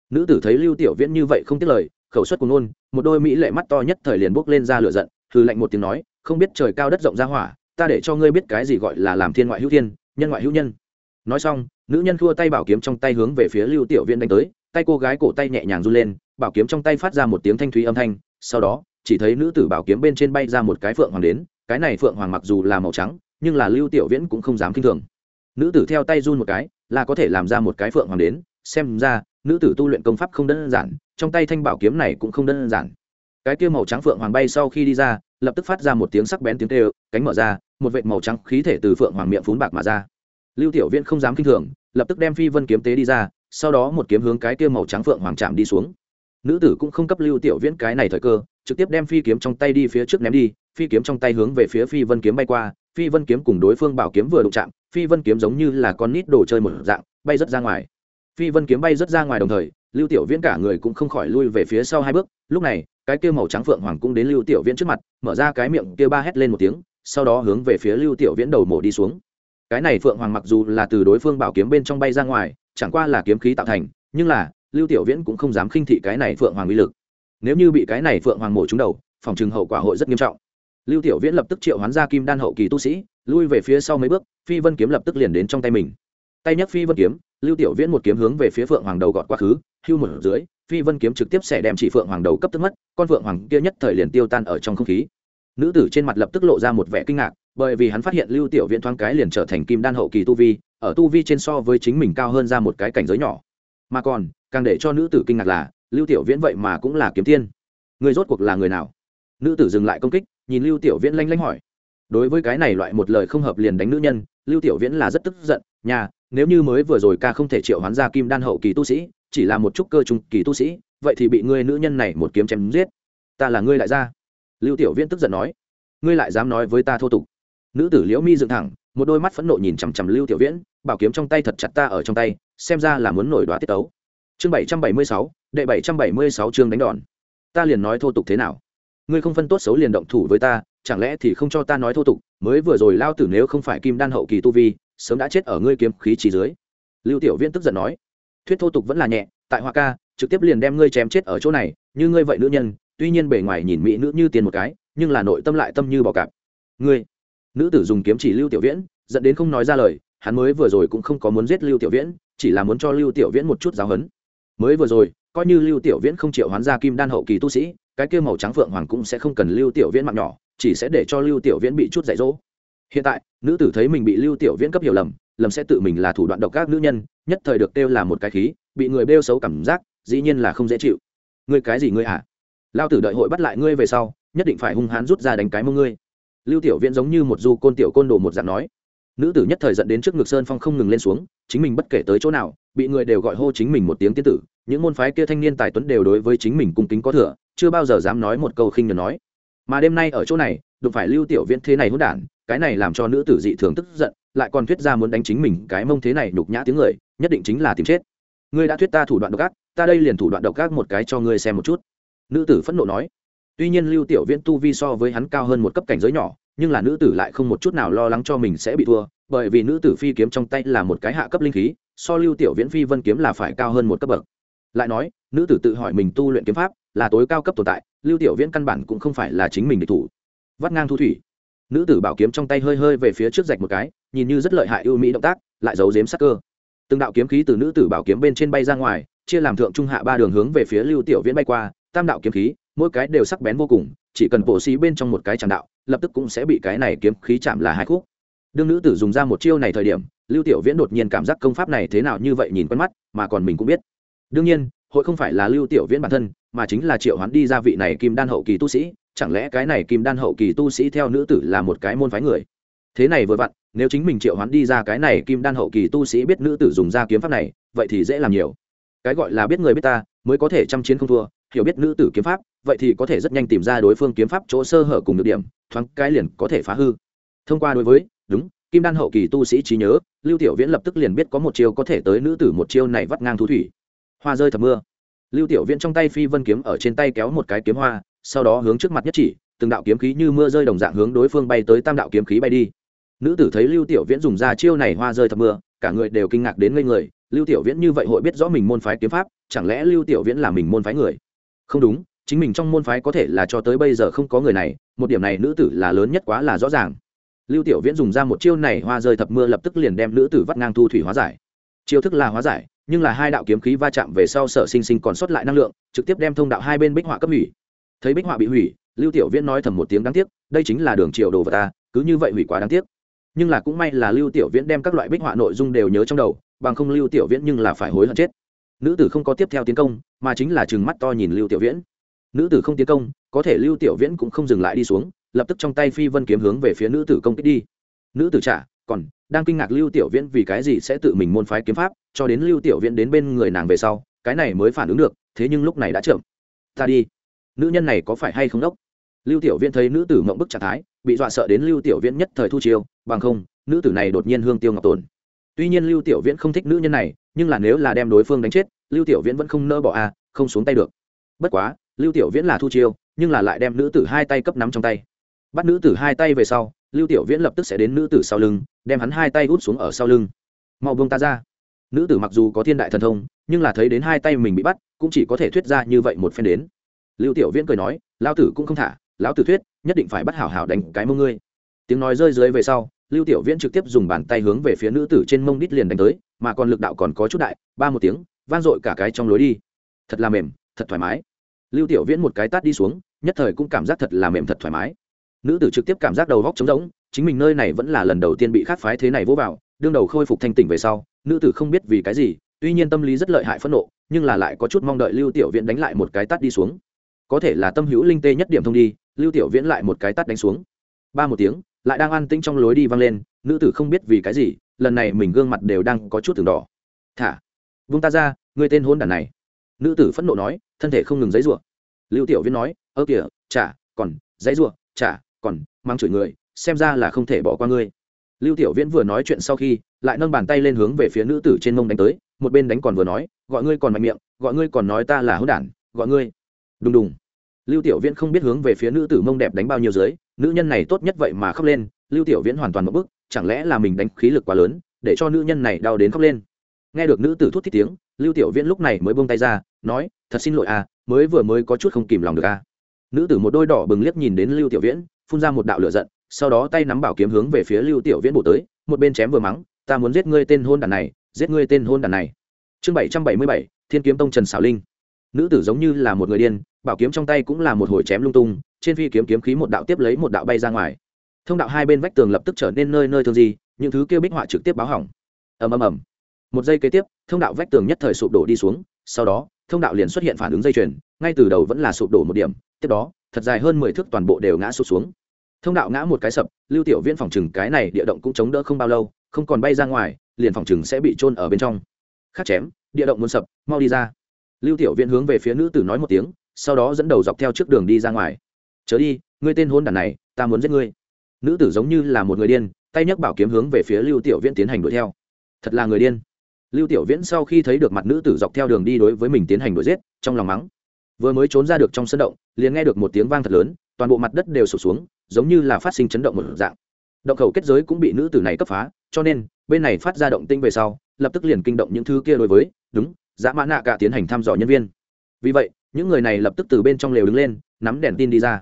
Nữ tử thấy lưu tiểu viễn như vậy không tiếc lời khẩu suất của nôn một đôi mỹ lệ mắt to nhất thời liền bốc lên ra lửa giận hư lạnh một tiếng nói, không biết trời cao đất rộng ra hỏa, ta để cho ngươi biết cái gì gọi là làm thiên ngoại hữu thiên, nhân ngoại hữu nhân. Nói xong, nữ nhân thua tay bảo kiếm trong tay hướng về phía lưu tiểu viễn đánh tới, tay cô gái cổ tay nhẹ nhàng run lên, bảo kiếm trong tay phát ra một tiếng thanh thúy âm thanh, sau đó, chỉ thấy nữ tử bảo kiếm bên trên bay ra một cái phượng hoàng đến, cái này phượng hoàng mặc dù là màu trắng, nhưng là lưu tiểu viễn cũng không dám kinh thường. Nữ tử theo tay run một cái, là có thể làm ra một cái phượng hoàng đến, xem ra, nữ tử tu luyện công pháp không đơn giản trong tay thanh bảo kiếm này cũng không đơn giản. Cái kia màu trắng phượng hoàng bay sau khi đi ra, lập tức phát ra một tiếng sắc bén tiếng kêu, cánh mở ra, một vệt màu trắng khí thể từ phượng hoàng miệng phún bạc mà ra. Lưu tiểu viễn không dám kinh thường, lập tức đem phi vân kiếm tế đi ra, sau đó một kiếm hướng cái kia màu trắng phượng hoàng chạm đi xuống. Nữ tử cũng không cấp lưu tiểu viễn cái này thời cơ, trực tiếp đem phi kiếm trong tay đi phía trước ném đi, phi kiếm trong tay hướng về phía phi vân kiếm bay qua, phi vân kiếm cùng đối phương bảo kiếm vừa đụng chạm, phi vân kiếm giống như là con nít đồ chơi một dạng, bay rất ra ngoài. Phi vân kiếm bay rất ra ngoài đồng thời lưu tiểu viễn cả người cũng không khỏi lui về phía sau hai bước, lúc này, cái kia màu trắng phượng hoàng cũng đến lưu tiểu viễn trước mặt, mở ra cái miệng kia ba hét lên một tiếng, sau đó hướng về phía lưu tiểu viễn đầu mổ đi xuống. Cái này phượng hoàng mặc dù là từ đối phương bảo kiếm bên trong bay ra ngoài, chẳng qua là kiếm khí tạo thành, nhưng là, lưu tiểu viễn cũng không dám khinh thị cái này phượng hoàng uy lực. Nếu như bị cái này phượng hoàng mổ trúng đầu, phòng trường hậu quả hội rất nghiêm trọng. Lưu tiểu viễn lập tức triệu hoán ra kim đan hậu kỳ tu sĩ, lui về phía sau mấy bước, phi vân kiếm lập tức liền đến trong tay mình. Tay nhấc phi vân kiếm, lưu tiểu viễn một kiếm hướng về phía phượng hoàng đầu gọt quá khứ hưu một dưới, phi vân kiếm trực tiếp sẽ đem chỉ phượng hoàng đầu cấp tức mất, con phượng hoàng kia nhất thời liền tiêu tan ở trong không khí. Nữ tử trên mặt lập tức lộ ra một vẻ kinh ngạc, bởi vì hắn phát hiện lưu tiểu viễn thoáng cái liền trở thành kim đan hậu kỳ tu vi, ở tu vi trên so với chính mình cao hơn ra một cái cảnh giới nhỏ. Mà còn, càng để cho nữ tử kinh ngạc là, lưu tiểu viễn vậy mà cũng là kiếm tiên. Người rốt cuộc là người nào? Nữ tử dừng lại công kích, nhìn lưu tiểu viễn lanh lanh hỏi. Đối với cái này loại một lời không hợp liền đánh nữ nhân, lưu tiểu viễn là rất tức giận nhà nếu như mới vừa rồi ca không thể triệu hoán ra kim đan hậu kỳ tu sĩ chỉ là một chút cơ trung kỳ tu sĩ, vậy thì bị ngươi nữ nhân này một kiếm chém giết. Ta là ngươi lại ra lưu tiểu viễn tức giận nói. Ngươi lại dám nói với ta thô tục. Nữ tử liễu mi dựng thẳng, một đôi mắt phẫn nộ nhìn chằm chằm lưu tiểu viễn, bảo kiếm trong tay thật chặt ta ở trong tay, xem ra là muốn nổi đoá tiết tấu. Chương bảy trăm bảy mươi sáu, đệ bảy trăm bảy mươi sáu chương đánh đòn. Ta liền nói thô tục thế nào? Ngươi không phân tốt xấu liền động thủ với ta, chẳng lẽ thì không cho ta nói thô tục? Mới vừa rồi lao tử nếu không phải kim đan hậu kỳ tu vi, sớm đã chết ở ngươi kiếm khí trí dưới. Lưu tiểu viễn tức giận nói thuyết thô tục vẫn là nhẹ, tại hoa ca, trực tiếp liền đem ngươi chém chết ở chỗ này, như ngươi vậy nữ nhân, tuy nhiên bề ngoài nhìn mỹ nữ như tiền một cái, nhưng là nội tâm lại tâm như bò cạp. Ngươi, nữ tử dùng kiếm chỉ lưu tiểu viễn dẫn đến không nói ra lời, hắn mới vừa rồi cũng không có muốn giết lưu tiểu viễn, chỉ là muốn cho lưu tiểu viễn một chút giáo hấn mới vừa rồi, coi như lưu tiểu viễn không chịu hoán ra kim đan hậu kỳ tu sĩ, cái kia màu trắng phượng hoàng cũng sẽ không cần lưu tiểu viễn mạng nhỏ, chỉ sẽ để cho lưu tiểu viễn bị chút dạy dỗ. Hiện tại, nữ tử thấy mình bị lưu tiểu viễn cấp hiểu lầm lầm sẽ tự mình là thủ đoạn độc các nữ nhân, nhất thời được kêu là một cái khí, bị người bêu xấu cảm giác, dĩ nhiên là không dễ chịu. Ngươi cái gì ngươi hả? Lao tử đợi hội bắt lại ngươi về sau, nhất định phải hung hãn rút ra đánh cái mông ngươi. Lưu tiểu viễn giống như một du côn tiểu côn đồ một dạng nói. Nữ tử nhất thời dẫn đến trước ngực sơn phong không ngừng lên xuống, chính mình bất kể tới chỗ nào, bị người đều gọi hô chính mình một tiếng tiên tử, những môn phái kia thanh niên tài tuấn đều đối với chính mình cung kính có thừa, chưa bao giờ dám nói một câu khinh nhờ nói. Mà đêm nay ở chỗ này, đụng phải lưu tiểu viễn thế này hỗn đản, cái này làm cho nữ tử dị thường tức giận lại còn thuyết ra muốn đánh chính mình cái mông thế này nhục nhã tiếng người, nhất định chính là tìm chết. Ngươi đã thuyết ta thủ đoạn độc ác, ta đây liền thủ đoạn độc ác một cái cho ngươi xem một chút. Nữ tử phẫn nộ nói. Tuy nhiên lưu tiểu viễn tu vi so với hắn cao hơn một cấp cảnh giới nhỏ, nhưng là nữ tử lại không một chút nào lo lắng cho mình sẽ bị thua, bởi vì nữ tử phi kiếm trong tay là một cái hạ cấp linh khí, so lưu tiểu viễn phi vân kiếm là phải cao hơn một cấp bậc. Lại nói, nữ tử tự hỏi mình tu luyện kiếm pháp là tối cao cấp tồn tại, lưu tiểu viễn căn bản cũng không phải là chính mình địch thủ. Vắt ngang thu thủy nữ tử bảo kiếm trong tay hơi hơi về phía trước rạch một cái, nhìn như rất lợi hại ưu mỹ động tác, lại giấu giếm sắc cơ. Từng đạo kiếm khí từ nữ tử bảo kiếm bên trên bay ra ngoài, chia làm thượng trung hạ ba đường hướng về phía lưu tiểu viễn bay qua, tam đạo kiếm khí, mỗi cái đều sắc bén vô cùng, chỉ cần bộ sĩ bên trong một cái tràng đạo, lập tức cũng sẽ bị cái này kiếm khí chạm là hai khúc. Đương nữ tử dùng ra một chiêu này thời điểm, lưu tiểu viễn đột nhiên cảm giác công pháp này thế nào như vậy nhìn quen mắt, mà còn mình cũng biết. Đương nhiên, hội không phải là lưu tiểu viễn bản thân, mà chính là triệu hoán đi ra vị này kim đan hậu kỳ tu sĩ chẳng lẽ cái này kim đan hậu kỳ tu sĩ theo nữ tử là một cái môn phái người? Thế này vừa vặn, nếu chính mình triệu hoán đi ra cái này kim đan hậu kỳ tu sĩ biết nữ tử dùng ra kiếm pháp này, vậy thì dễ làm nhiều. Cái gọi là biết người biết ta, mới có thể chăm chiến không thua, hiểu biết nữ tử kiếm pháp, vậy thì có thể rất nhanh tìm ra đối phương kiếm pháp chỗ sơ hở cùng được điểm, thoáng cái liền có thể phá hư. Thông qua đối với, đúng, kim đan hậu kỳ tu sĩ trí nhớ, lưu tiểu viễn lập tức liền biết có một chiêu có thể tới nữ tử một chiêu này vắt ngang thú thủy. Hoa rơi thầm mưa. Lưu tiểu viễn trong tay phi vân kiếm ở trên tay kéo một cái kiếm hoa sau đó hướng trước mặt nhất chỉ, từng đạo kiếm khí như mưa rơi đồng dạng hướng đối phương bay tới tam đạo kiếm khí bay đi. Nữ tử thấy lưu tiểu viễn dùng ra chiêu này hoa rơi thập mưa, cả người đều kinh ngạc đến ngây người. Lưu tiểu viễn như vậy hội biết rõ mình môn phái kiếm pháp, chẳng lẽ lưu tiểu viễn là mình môn phái người? Không đúng, chính mình trong môn phái có thể là cho tới bây giờ không có người này, một điểm này nữ tử là lớn nhất quá là rõ ràng. Lưu tiểu viễn dùng ra một chiêu này hoa rơi thập mưa lập tức liền đem nữ tử vắt ngang thu thủy hóa giải. Chiêu thức là hóa giải, nhưng là hai đạo kiếm khí va chạm về sau sở sinh sinh còn sót lại năng lượng, trực tiếp đem thông đạo hai bên bích họa cấp hủy thấy bích họa bị hủy, lưu tiểu viễn nói thầm một tiếng đáng tiếc, đây chính là đường triệu đồ vật ta, cứ như vậy hủy quá đáng tiếc. Nhưng là cũng may là lưu tiểu viễn đem các loại bích họa nội dung đều nhớ trong đầu, bằng không lưu tiểu viễn nhưng là phải hối hận chết. Nữ tử không có tiếp theo tiến công, mà chính là chừng mắt to nhìn lưu tiểu viễn. Nữ tử không tiến công, có thể lưu tiểu viễn cũng không dừng lại đi xuống, lập tức trong tay phi vân kiếm hướng về phía nữ tử công kích đi. Nữ tử trả, còn, đang kinh ngạc lưu tiểu viễn vì cái gì sẽ tự mình môn phái kiếm pháp, cho đến lưu tiểu viễn đến bên người nàng về sau, cái này mới phản ứng được, thế nhưng lúc này đã chậm. Ta đi nữ nhân này có phải hay không đốc? Lưu tiểu viễn thấy nữ tử mộng bức trạng thái, bị dọa sợ đến lưu tiểu viễn nhất thời thu chiêu, bằng không, nữ tử này đột nhiên hương tiêu ngọc tồn tuy nhiên lưu tiểu viễn không thích nữ nhân này, nhưng là nếu là đem đối phương đánh chết, lưu tiểu viễn vẫn không nỡ bỏ a, không xuống tay được. Bất quá, lưu tiểu viễn là thu chiêu, nhưng là lại đem nữ tử hai tay cấp nắm trong tay. Bắt nữ tử hai tay về sau, lưu tiểu viễn lập tức sẽ đến nữ tử sau lưng, đem hắn hai tay út xuống ở sau lưng. Mau buông ta ra. Nữ tử mặc dù có thiên đại thần thông, nhưng là thấy đến hai tay mình bị bắt, cũng chỉ có thể thuyết ra như vậy một phen đến lưu tiểu viễn cười nói, lão tử cũng không thả, lão tử thuyết, nhất định phải bắt hảo hảo đánh cái mông ngươi. Tiếng nói rơi dưới về sau, lưu tiểu viễn trực tiếp dùng bàn tay hướng về phía nữ tử trên mông đít liền đánh tới, mà còn lực đạo còn có chút đại, ba một tiếng, vang dội cả cái trong lối đi. Thật là mềm, thật thoải mái. Lưu tiểu viễn một cái tát đi xuống, nhất thời cũng cảm giác thật là mềm thật thoải mái. Nữ tử trực tiếp cảm giác đầu góc trống rỗng, chính mình nơi này vẫn là lần đầu tiên bị khát phái thế này vỗ vào, đương đầu khôi phục thanh tỉnh về sau, nữ tử không biết vì cái gì, tuy nhiên tâm lý rất lợi hại phẫn nộ, nhưng là lại có chút mong đợi lưu tiểu viễn đánh lại một cái tát đi xuống có thể là tâm hữu linh tê nhất điểm thông đi, lưu tiểu viễn lại một cái tát đánh xuống. Ba một tiếng, lại đang an tĩnh trong lối đi văng lên, nữ tử không biết vì cái gì, lần này mình gương mặt đều đang có chút từng đỏ. Thả, vung ta ra người tên hôn đàn này. Nữ tử phẫn nộ nói, thân thể không ngừng giấy rủa. Lưu tiểu viễn nói, ơ kìa, chả, còn giấy rủa, chả, còn, mang chửi người, xem ra là không thể bỏ qua ngươi. Lưu tiểu viễn vừa nói chuyện sau khi, lại nâng bàn tay lên hướng về phía nữ tử trên mông đánh tới, một bên đánh còn vừa nói, gọi ngươi còn mạnh miệng, gọi ngươi còn nói ta là hỗn đản, gọi ngươi. Đùng đùng lưu tiểu viễn không biết hướng về phía nữ tử mông đẹp đánh bao nhiêu dưới, nữ nhân này tốt nhất vậy mà khóc lên, lưu tiểu viễn hoàn toàn một bức, chẳng lẽ là mình đánh khí lực quá lớn, để cho nữ nhân này đau đến khóc lên. Nghe được nữ tử thút thít tiếng, lưu tiểu viễn lúc này mới buông tay ra, nói, thật xin lỗi à mới vừa mới có chút không kìm lòng được à. Nữ tử một đôi đỏ bừng liếc nhìn đến lưu tiểu viễn, phun ra một đạo lửa giận, sau đó tay nắm bảo kiếm hướng về phía lưu tiểu viễn bổ tới, một bên chém vừa mắng, ta muốn giết ngươi tên hôn đàn này, giết ngươi tên hôn đàn này. Chương bảy trăm bảy mươi bảy, thiên kiếm tông trần xảo linh. Nữ tử giống như là một người điên bảo kiếm trong tay cũng là một hồi chém lung tung, trên phi kiếm kiếm khí một đạo tiếp lấy một đạo bay ra ngoài. Thông đạo hai bên vách tường lập tức trở nên nơi nơi thương gì những thứ kia bích họa trực tiếp báo hỏng. Ầm ầm ầm. Một giây kế tiếp, thông đạo vách tường nhất thời sụp đổ đi xuống, sau đó, thông đạo liền xuất hiện phản ứng dây chuyền, ngay từ đầu vẫn là sụp đổ một điểm, tiếp đó, thật dài hơn mười thước toàn bộ đều ngã sụp xuống. Thông đạo ngã một cái sập, lưu tiểu viễn phòng chừng cái này địa động cũng chống đỡ không bao lâu, không còn bay ra ngoài, liền phòng chừng sẽ bị trôn ở bên trong. Khắc chém, địa động muốn sập, mau đi ra. Lưu tiểu viễn hướng về phía nữ tử nói một tiếng sau đó dẫn đầu dọc theo trước đường đi ra ngoài. Chớ đi, ngươi tên hôn đàn này, ta muốn giết ngươi. Nữ tử giống như là một người điên, tay nhấc bảo kiếm hướng về phía lưu tiểu viễn tiến hành đuổi theo. Thật là người điên. Lưu tiểu viễn sau khi thấy được mặt nữ tử dọc theo đường đi đối với mình tiến hành đuổi giết, trong lòng mắng. Vừa mới trốn ra được trong sân động, liền nghe được một tiếng vang thật lớn, toàn bộ mặt đất đều sụp xuống, giống như là phát sinh chấn động một dạng. Động khẩu kết giới cũng bị nữ tử này cấp phá, cho nên, bên này phát ra động tinh về sau, lập tức liền kinh động những thứ kia đối với, đúng dã mã nạ cả tiến hành thăm dò nhân viên. Vì vậy những người này lập tức từ bên trong lều đứng lên, nắm đèn tin đi ra.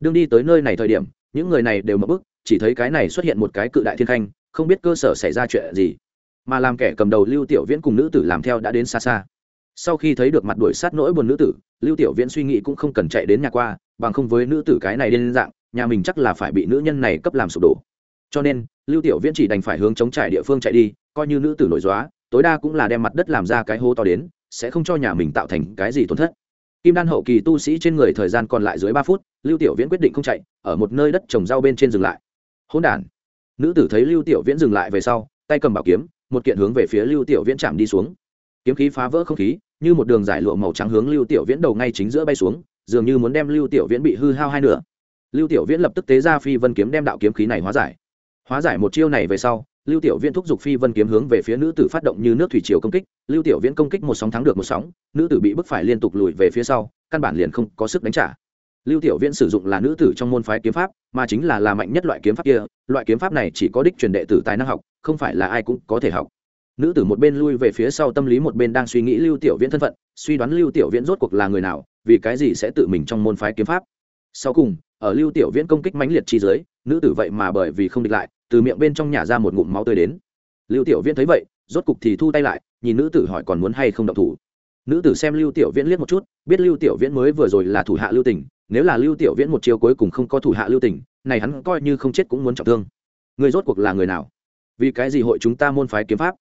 Đương đi tới nơi này thời điểm, những người này đều mất bức, chỉ thấy cái này xuất hiện một cái cự đại thiên khanh, không biết cơ sở xảy ra chuyện gì. Mà làm kẻ cầm đầu lưu tiểu viễn cùng nữ tử làm theo đã đến xa xa. Sau khi thấy được mặt đuổi sát nỗi buồn nữ tử, lưu tiểu viễn suy nghĩ cũng không cần chạy đến nhà qua, bằng không với nữ tử cái này đến dạng, nhà mình chắc là phải bị nữ nhân này cấp làm sụp đổ. Cho nên, lưu tiểu viễn chỉ đành phải hướng chống trải địa phương chạy đi, coi như nữ tử nổi dóa tối đa cũng là đem mặt đất làm ra cái hố to đến, sẽ không cho nhà mình tạo thành cái gì tổn thất kim đan hậu kỳ tu sĩ trên người thời gian còn lại dưới ba phút, lưu tiểu viễn quyết định không chạy, ở một nơi đất trồng rau bên trên dừng lại. Hỗn đản. Nữ tử thấy lưu tiểu viễn dừng lại về sau, tay cầm bảo kiếm, một kiện hướng về phía lưu tiểu viễn chạm đi xuống. Kiếm khí phá vỡ không khí, như một đường giải lụa màu trắng hướng lưu tiểu viễn đầu ngay chính giữa bay xuống, dường như muốn đem lưu tiểu viễn bị hư hao hai nửa. Lưu tiểu viễn lập tức tế ra phi vân kiếm đem đạo kiếm khí này hóa giải. Hóa giải một chiêu này về sau lưu tiểu viễn thúc giục phi vân kiếm hướng về phía nữ tử phát động như nước thủy triều công kích, lưu tiểu viễn công kích một sóng thắng được một sóng, nữ tử bị bức phải liên tục lùi về phía sau, căn bản liền không có sức đánh trả. Lưu tiểu viễn sử dụng là nữ tử trong môn phái kiếm pháp, mà chính là là mạnh nhất loại kiếm pháp kia, loại kiếm pháp này chỉ có đích truyền đệ tử tài năng học, không phải là ai cũng có thể học. Nữ tử một bên lui về phía sau tâm lý một bên đang suy nghĩ lưu tiểu viễn thân phận, suy đoán lưu tiểu viễn rốt cuộc là người nào, vì cái gì sẽ tự mình trong môn phái kiếm pháp. Sau cùng, ở lưu tiểu viễn công kích mãnh liệt chi dưới nữ tử vậy mà bởi vì không địch lại từ miệng bên trong nhà ra một ngụm máu tươi đến. Lưu tiểu viễn thấy vậy, rốt cục thì thu tay lại, nhìn nữ tử hỏi còn muốn hay không động thủ. Nữ tử xem lưu tiểu viễn liếc một chút, biết lưu tiểu viễn mới vừa rồi là thủ hạ lưu tình, nếu là lưu tiểu viễn một chiều cuối cùng không có thủ hạ lưu tình, này hắn coi như không chết cũng muốn trọng thương. Người rốt cuộc là người nào? Vì cái gì hội chúng ta môn phái kiếm pháp?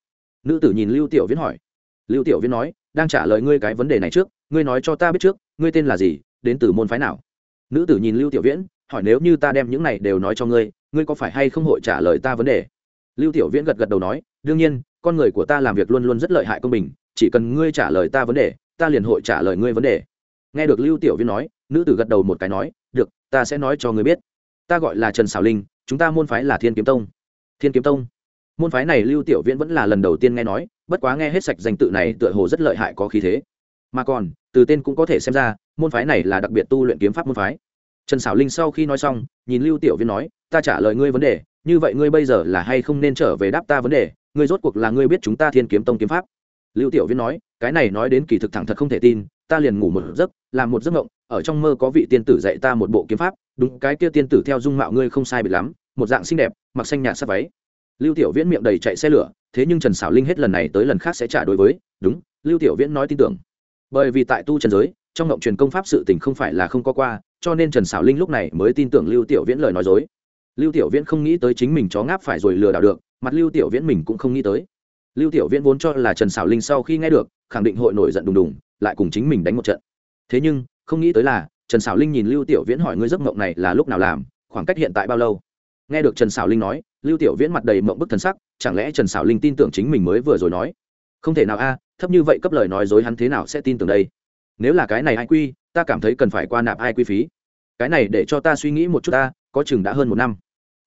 Nữ tử nhìn lưu tiểu viễn hỏi. Lưu tiểu viễn nói, đang trả lời ngươi cái vấn đề này trước, ngươi nói cho ta biết trước, ngươi tên là gì, đến từ môn phái nào? Nữ tử nhìn lưu tiểu viễn, hỏi nếu như ta đem những này đều nói cho ngươi ngươi có phải hay không hội trả lời ta vấn đề? Lưu tiểu viễn gật gật đầu nói, đương nhiên, con người của ta làm việc luôn luôn rất lợi hại công bình, chỉ cần ngươi trả lời ta vấn đề, ta liền hội trả lời ngươi vấn đề. Nghe được lưu tiểu viễn nói, nữ tử gật đầu một cái nói, được, ta sẽ nói cho ngươi biết. Ta gọi là trần xảo linh, chúng ta môn phái là thiên kiếm tông. Thiên kiếm tông? Môn phái này lưu tiểu viễn vẫn là lần đầu tiên nghe nói, bất quá nghe hết sạch danh tự này tựa hồ rất lợi hại có khí thế. Mà còn, từ tên cũng có thể xem ra, môn phái này là đặc biệt tu luyện kiếm pháp môn phái trần xảo linh sau khi nói xong, nhìn lưu tiểu viễn nói, ta trả lời ngươi vấn đề, như vậy ngươi bây giờ là hay không nên trở về đáp ta vấn đề, ngươi rốt cuộc là ngươi biết chúng ta thiên kiếm tông kiếm pháp. Lưu tiểu viễn nói, cái này nói đến kỳ thực thẳng thật không thể tin, ta liền ngủ một giấc, làm một giấc mộng, ở trong mơ có vị tiên tử dạy ta một bộ kiếm pháp, đúng cái kia tiên tử theo dung mạo ngươi không sai biệt lắm, một dạng xinh đẹp, mặc xanh nhạt sắc váy. Lưu tiểu viễn miệng đầy chạy xe lửa, thế nhưng trần xảo linh hết lần này tới lần khác sẽ trả đối với, đúng, lưu tiểu viễn nói tin tưởng. Bởi vì tại tu trần giới trong ngộng truyền công pháp sự tình không phải là không có qua, cho nên trần xảo linh lúc này mới tin tưởng lưu tiểu viễn lời nói dối. Lưu tiểu viễn không nghĩ tới chính mình chó ngáp phải rồi lừa đảo được, mặt lưu tiểu viễn mình cũng không nghĩ tới. Lưu tiểu viễn vốn cho là trần xảo linh sau khi nghe được, khẳng định hội nổi giận đùng đùng, lại cùng chính mình đánh một trận. Thế nhưng, không nghĩ tới là, trần xảo linh nhìn lưu tiểu viễn hỏi ngươi giấc mộng này là lúc nào làm, khoảng cách hiện tại bao lâu? Nghe được trần xảo linh nói, lưu tiểu viễn mặt đầy mộng bức thần sắc, chẳng lẽ trần xảo linh tin tưởng chính mình mới vừa rồi nói? Không thể nào a, thấp như vậy cấp lời nói dối hắn thế nào sẽ tin tưởng đây? Nếu là cái này ai quy, ta cảm thấy cần phải qua nạp ai quy phí. Cái này để cho ta suy nghĩ một chút ta, có chừng đã hơn một năm.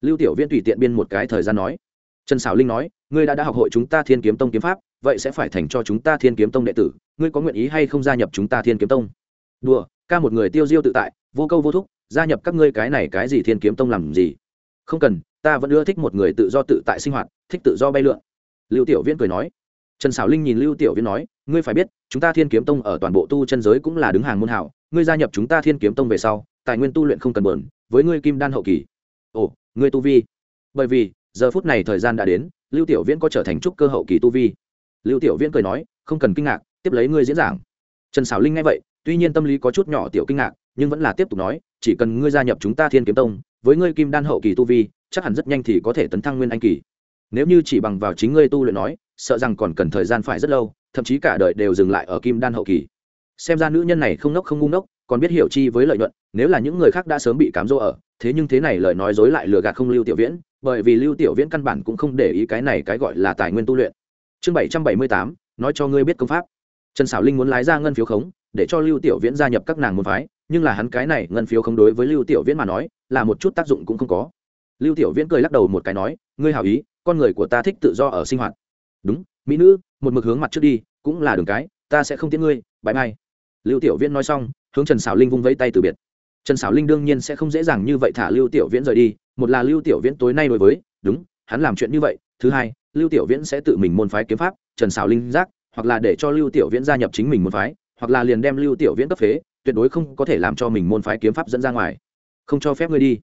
Lưu tiểu viễn tùy tiện biên một cái thời gian nói. Trần xảo linh nói, ngươi đã đã học hội chúng ta thiên kiếm tông kiếm pháp, vậy sẽ phải thành cho chúng ta thiên kiếm tông đệ tử. Ngươi có nguyện ý hay không gia nhập chúng ta thiên kiếm tông? Đùa, ca một người tiêu diêu tự tại, vô câu vô thúc, gia nhập các ngươi cái này cái gì thiên kiếm tông làm gì? Không cần, ta vẫn ưa thích một người tự do tự tại sinh hoạt, thích tự do bay lượn. Lưu tiểu viễn cười nói. Trần xảo linh nhìn lưu tiểu viễn nói ngươi phải biết, chúng ta thiên kiếm tông ở toàn bộ tu chân giới cũng là đứng hàng môn hảo, ngươi gia nhập chúng ta thiên kiếm tông về sau, tài nguyên tu luyện không cần bờn với ngươi kim đan hậu kỳ. Ồ, ngươi tu vi. Bởi vì, giờ phút này thời gian đã đến, lưu tiểu viễn có trở thành trúc cơ hậu kỳ tu vi. Lưu tiểu viễn cười nói, không cần kinh ngạc, tiếp lấy ngươi diễn giảng. Trần xảo linh nghe vậy, tuy nhiên tâm lý có chút nhỏ tiểu kinh ngạc, nhưng vẫn là tiếp tục nói, chỉ cần ngươi gia nhập chúng ta thiên kiếm tông, với ngươi kim đan hậu kỳ tu vi, chắc hẳn rất nhanh thì có thể tấn thăng nguyên anh kỳ. Nếu như chỉ bằng vào chính ngươi tu luyện nói sợ rằng còn cần thời gian phải rất lâu, thậm chí cả đời đều dừng lại ở kim đan hậu kỳ. Xem ra nữ nhân này không nốc không ngu ngốc, còn biết hiểu chi với lợi nhuận, nếu là những người khác đã sớm bị cám dỗ ở, thế nhưng thế này lời nói dối lại lừa gạt không lưu tiểu viễn, bởi vì lưu tiểu viễn căn bản cũng không để ý cái này cái gọi là tài nguyên tu luyện. Chương bảy trăm bảy mươi tám, nói cho ngươi biết công pháp. Trần xảo linh muốn lái ra ngân phiếu khống, để cho lưu tiểu viễn gia nhập các nàng môn phái, nhưng là hắn cái này ngân phiếu khống đối với lưu tiểu viễn mà nói, là một chút tác dụng cũng không có. Lưu tiểu viễn cười lắc đầu một cái nói, ngươi hảo ý, con người của ta thích tự do ở sinh hoạt đúng, mỹ nữ, một mực hướng mặt trước đi, cũng là đường cái, ta sẽ không tiễn ngươi bãi mai lưu tiểu viễn nói xong, hướng trần xảo linh vung vẫy tay từ biệt. Trần xảo linh đương nhiên sẽ không dễ dàng như vậy thả lưu tiểu viễn rời đi, một là lưu tiểu viễn tối nay đối với, đúng, hắn làm chuyện như vậy. Thứ hai, lưu tiểu viễn sẽ tự mình môn phái kiếm pháp, trần xảo linh giác, hoặc là để cho lưu tiểu viễn gia nhập chính mình môn phái, hoặc là liền đem lưu tiểu viễn cấp phế, tuyệt đối không có thể làm cho mình môn phái kiếm pháp dẫn ra ngoài. Không cho phép ngươi đi.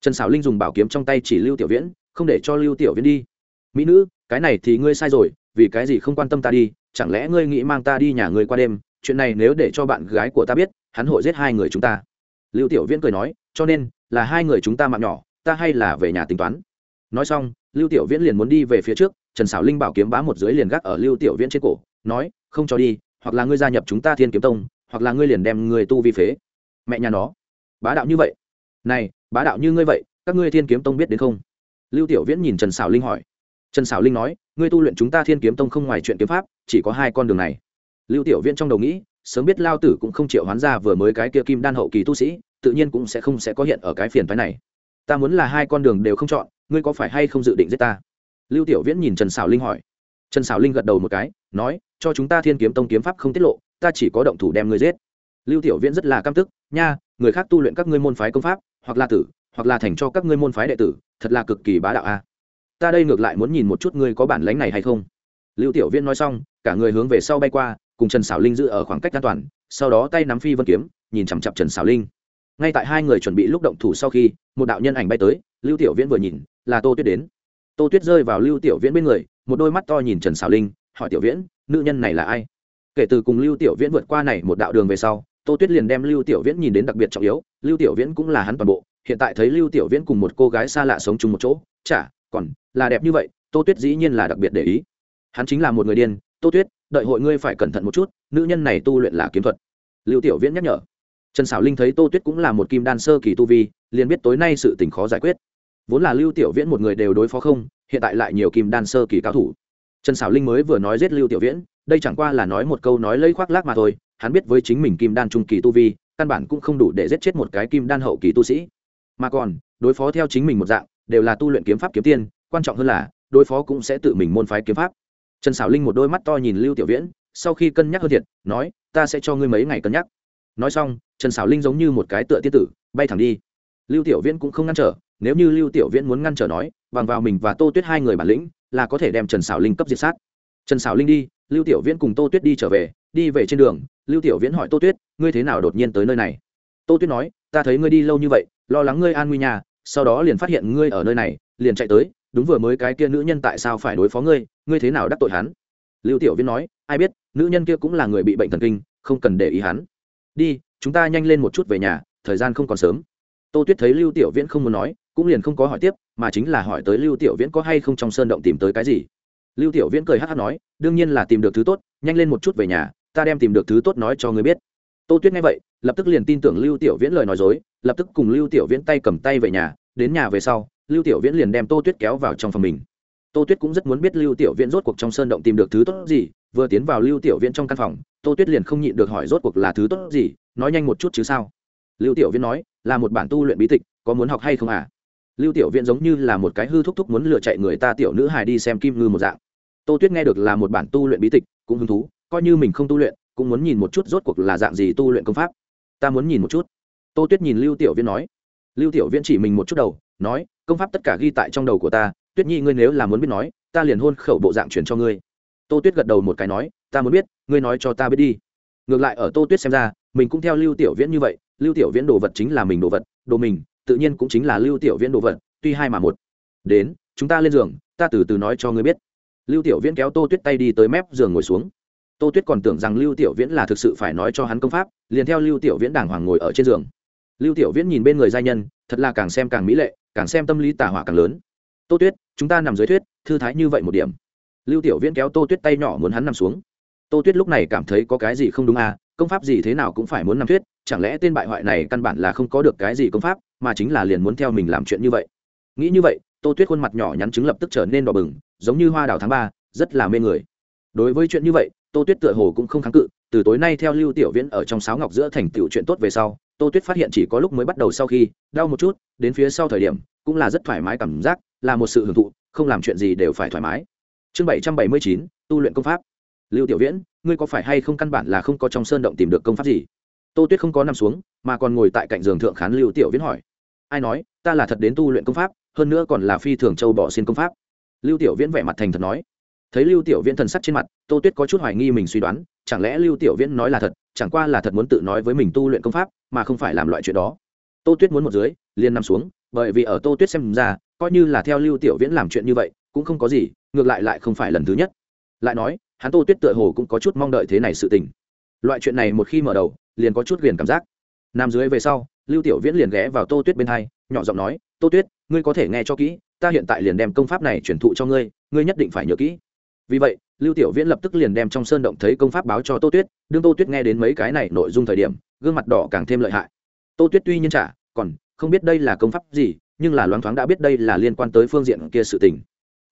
Trần xảo linh dùng bảo kiếm trong tay chỉ lưu tiểu viễn, không để cho lưu tiểu viễn đi. Mỹ nữ cái này thì ngươi sai rồi, vì cái gì không quan tâm ta đi, chẳng lẽ ngươi nghĩ mang ta đi nhà ngươi qua đêm, chuyện này nếu để cho bạn gái của ta biết, hắn hội giết hai người chúng ta. Lưu tiểu viễn cười nói, cho nên, là hai người chúng ta mạng nhỏ, ta hay là về nhà tính toán. Nói xong, lưu tiểu viễn liền muốn đi về phía trước, trần xảo linh bảo kiếm bá một dưới liền gác ở lưu tiểu viễn trên cổ, nói, không cho đi, hoặc là ngươi gia nhập chúng ta thiên kiếm tông, hoặc là ngươi liền đem người tu vi phế. Mẹ nhà nó. Bá đạo như vậy. Này, bá đạo như ngươi vậy, các ngươi thiên kiếm tông biết đến không? Lưu tiểu viễn nhìn trần xảo linh hỏi trần xảo linh nói, ngươi tu luyện chúng ta thiên kiếm tông không ngoài chuyện kiếm pháp, chỉ có hai con đường này. Lưu tiểu viễn trong đầu nghĩ, sớm biết lao tử cũng không chịu hoán ra vừa mới cái kia kim đan hậu kỳ tu sĩ, tự nhiên cũng sẽ không sẽ có hiện ở cái phiền phái này. Ta muốn là hai con đường đều không chọn, ngươi có phải hay không dự định giết ta? Lưu tiểu viễn nhìn trần xảo linh hỏi. Trần xảo linh gật đầu một cái, nói, cho chúng ta thiên kiếm tông kiếm pháp không tiết lộ, ta chỉ có động thủ đem ngươi giết. Lưu tiểu viễn rất là căm tức, nha, người khác tu luyện các ngươi môn phái công pháp, hoặc là tử, hoặc là thành cho các ngươi môn phái đệ tử, thật là cực kỳ bá đạo a ta đây ngược lại muốn nhìn một chút ngươi có bản lánh này hay không. Lưu tiểu viễn nói xong, cả người hướng về sau bay qua, cùng trần xảo linh giữ ở khoảng cách an toàn, sau đó tay nắm phi vân kiếm, nhìn chằm chặp trần xảo linh. Ngay tại hai người chuẩn bị lúc động thủ sau khi, một đạo nhân ảnh bay tới, lưu tiểu viễn vừa nhìn, là tô tuyết đến. Tô tuyết rơi vào lưu tiểu viễn bên người, một đôi mắt to nhìn trần xảo linh, hỏi tiểu viễn, nữ nhân này là ai? Kể từ cùng lưu tiểu viễn vượt qua này một đạo đường về sau, tô tuyết liền đem lưu tiểu viễn nhìn đến đặc biệt trọng yếu, lưu tiểu viễn cũng là hắn toàn bộ, hiện tại thấy lưu tiểu viễn cùng một cô gái xa lạ sống chung một chỗ, chả còn là đẹp như vậy, tô tuyết dĩ nhiên là đặc biệt để ý. Hắn chính là một người điên, tô tuyết, đợi hội ngươi phải cẩn thận một chút, nữ nhân này tu luyện là kiếm thuật. Lưu tiểu viễn nhắc nhở. Trần xảo linh thấy tô tuyết cũng là một kim đan sơ kỳ tu vi, liền biết tối nay sự tình khó giải quyết. Vốn là lưu tiểu viễn một người đều đối phó không, hiện tại lại nhiều kim đan sơ kỳ cao thủ. Trần xảo linh mới vừa nói giết lưu tiểu viễn, đây chẳng qua là nói một câu nói lấy khoác lác mà thôi, hắn biết với chính mình kim đan trung kỳ tu vi, căn bản cũng không đủ để giết chết một cái kim đan hậu kỳ tu sĩ. Mà còn, đối phó theo chính mình một dạng đều là tu luyện kiếm pháp kiếm tiên, quan trọng hơn là, đối phó cũng sẽ tự mình môn phái kiếm pháp. Trần xảo linh một đôi mắt to nhìn lưu tiểu viễn, sau khi cân nhắc hơn thiệt, nói, ta sẽ cho ngươi mấy ngày cân nhắc. Nói xong, trần xảo linh giống như một cái tựa tiết tử, bay thẳng đi. Lưu tiểu viễn cũng không ngăn trở, nếu như lưu tiểu viễn muốn ngăn trở nói, bằng vào mình và tô tuyết hai người bản lĩnh, là có thể đem trần xảo linh cấp diệt sát. Trần xảo linh đi, lưu tiểu viễn cùng tô tuyết đi trở về, đi về trên đường, lưu tiểu viễn hỏi tô tuyết, ngươi thế nào đột nhiên tới nơi này? Tô tuyết nói, ta thấy ngươi đi lâu như vậy, lo lắng ngươi an nguy nhà sau đó liền phát hiện ngươi ở nơi này, liền chạy tới, đúng vừa mới cái kia nữ nhân tại sao phải đối phó ngươi ngươi thế nào đắc tội hắn? Lưu tiểu viễn nói, ai biết, nữ nhân kia cũng là người bị bệnh thần kinh, không cần để ý hắn. Đi, chúng ta nhanh lên một chút về nhà, thời gian không còn sớm. Tô tuyết thấy lưu tiểu viễn không muốn nói, cũng liền không có hỏi tiếp, mà chính là hỏi tới lưu tiểu viễn có hay không trong sơn động tìm tới cái gì. Lưu tiểu viễn cười hát hát nói, đương nhiên là tìm được thứ tốt, nhanh lên một chút về nhà, ta đem tìm được thứ tốt nói cho ngươi biết. Tô tuyết nghe vậy, lập tức liền tin tưởng lưu tiểu viễn lời nói dối lập tức cùng lưu tiểu viễn tay cầm tay về nhà, đến nhà về sau, lưu tiểu viễn liền đem tô tuyết kéo vào trong phòng mình. Tô tuyết cũng rất muốn biết lưu tiểu viễn rốt cuộc trong sơn động tìm được thứ tốt gì, vừa tiến vào lưu tiểu viễn trong căn phòng, tô tuyết liền không nhịn được hỏi rốt cuộc là thứ tốt gì, nói nhanh một chút chứ sao? Lưu tiểu viễn nói, là một bản tu luyện bí tịch, có muốn học hay không à? Lưu tiểu viễn giống như là một cái hư thúc thúc muốn lừa chạy người ta tiểu nữ hài đi xem kim ngư một dạng. Tô tuyết nghe được là một bản tu luyện bí tịch, cũng hứng thú, coi như mình không tu luyện, cũng muốn nhìn một chút rốt cuộc là dạng gì tu luyện công pháp. Ta muốn nhìn một chút tô tuyết nhìn lưu tiểu viễn nói. Lưu tiểu viễn chỉ mình một chút đầu, nói, công pháp tất cả ghi tại trong đầu của ta, tuyết nhi ngươi nếu là muốn biết nói, ta liền hôn khẩu bộ dạng chuyển cho ngươi. Tô tuyết gật đầu một cái nói, ta muốn biết, ngươi nói cho ta biết đi. Ngược lại ở tô tuyết xem ra, mình cũng theo lưu tiểu viễn như vậy, lưu tiểu viễn đồ vật chính là mình đồ vật, đồ mình, tự nhiên cũng chính là lưu tiểu viễn đồ vật, tuy hai mà một. Đến, chúng ta lên giường, ta từ từ nói cho ngươi biết. Lưu tiểu viễn kéo tô tuyết tay đi tới mép giường ngồi xuống. Tô tuyết còn tưởng rằng lưu tiểu viễn là thực sự phải nói cho hắn công pháp, liền theo lưu tiểu viễn đàng hoàng ngồi ở trên giường lưu tiểu viễn nhìn bên người giai nhân, thật là càng xem càng mỹ lệ, càng xem tâm lý tả hỏa càng lớn. Tô tuyết, chúng ta nằm dưới thuyết, thư thái như vậy một điểm. Lưu tiểu viễn kéo tô tuyết tay nhỏ muốn hắn nằm xuống. Tô tuyết lúc này cảm thấy có cái gì không đúng à công pháp gì thế nào cũng phải muốn nằm thuyết, chẳng lẽ tên bại hoại này căn bản là không có được cái gì công pháp, mà chính là liền muốn theo mình làm chuyện như vậy? Nghĩ như vậy, tô tuyết khuôn mặt nhỏ nhắn chứng lập tức trở nên đỏ bừng, giống như hoa đào tháng ba, rất là mê người. Đối với chuyện như vậy, tô tuyết tựa hồ cũng không kháng cự, từ tối nay theo lưu tiểu viễn ở trong sáo ngọc giữa thành tựu chuyện tốt về sau tô tuyết phát hiện chỉ có lúc mới bắt đầu sau khi đau một chút, đến phía sau thời điểm, cũng là rất thoải mái cảm giác, là một sự hưởng thụ, không làm chuyện gì đều phải thoải mái. Chương bảy trăm bảy mươi chín, tu luyện công pháp. Lưu tiểu viễn, ngươi có phải hay không căn bản là không có trong sơn động tìm được công pháp gì? Tô tuyết không có nằm xuống, mà còn ngồi tại cạnh giường thượng khán lưu tiểu viễn hỏi. Ai nói, ta là thật đến tu luyện công pháp, hơn nữa còn là phi thường châu bỏ xin công pháp. Lưu tiểu viễn vẻ mặt thành thật nói thấy lưu tiểu viễn thần sắc trên mặt, tô tuyết có chút hoài nghi mình suy đoán, chẳng lẽ lưu tiểu viễn nói là thật, chẳng qua là thật muốn tự nói với mình tu luyện công pháp, mà không phải làm loại chuyện đó. Tô tuyết muốn một dưới, liền nằm xuống, bởi vì ở tô tuyết xem ra, coi như là theo lưu tiểu viễn làm chuyện như vậy, cũng không có gì, ngược lại lại không phải lần thứ nhất. Lại nói, hắn tô tuyết tựa hồ cũng có chút mong đợi thế này sự tình. Loại chuyện này một khi mở đầu, liền có chút liền cảm giác. Nằm dưới về sau, lưu tiểu viễn liền ghé vào tô tuyết bên hai, nhỏ giọng nói, tô tuyết, ngươi có thể nghe cho kỹ, ta hiện tại liền đem công pháp này truyền thụ cho ngươi ngươi nhất định phải nhớ kỹ vì vậy, lưu tiểu viễn lập tức liền đem trong sơn động thấy công pháp báo cho tô tuyết, đương tô tuyết nghe đến mấy cái này nội dung thời điểm, gương mặt đỏ càng thêm lợi hại. Tô tuyết tuy nhiên trả còn không biết đây là công pháp gì, nhưng là loáng thoáng đã biết đây là liên quan tới phương diện kia sự tình.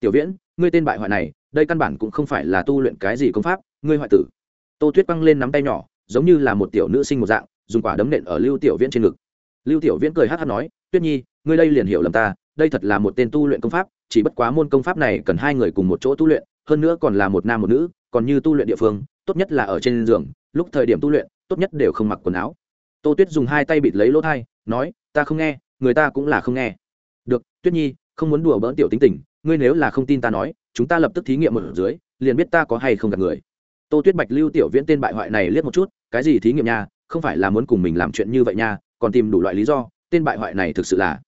Tiểu viễn, ngươi tên bại hoại này, đây căn bản cũng không phải là tu luyện cái gì công pháp, ngươi hoại tử. Tô tuyết băng lên nắm tay nhỏ, giống như là một tiểu nữ sinh một dạng, dùng quả đấm nện ở lưu tiểu viễn trên ngực. Lưu tiểu viễn cười hát hát nói, tuyết nhi, ngươi đây liền hiểu lầm ta, đây thật là một tên tu luyện công pháp, chỉ bất quá môn công pháp này cần hai người cùng một chỗ tu luyện hơn nữa còn là một nam một nữ, còn như tu luyện địa phương, tốt nhất là ở trên giường, lúc thời điểm tu luyện, tốt nhất đều không mặc quần áo. Tô tuyết dùng hai tay bịt lấy lỗ thai, nói, ta không nghe, người ta cũng là không nghe. Được, tuyết nhi, không muốn đùa bỡn tiểu tính tình, ngươi nếu là không tin ta nói, chúng ta lập tức thí nghiệm một dưới, liền biết ta có hay không gặp người. Tô tuyết bạch lưu tiểu viễn tên bại hoại này liếc một chút, cái gì thí nghiệm nha? Không phải là muốn cùng mình làm chuyện như vậy nha, còn tìm đủ loại lý do, tên bại hoại này thực sự là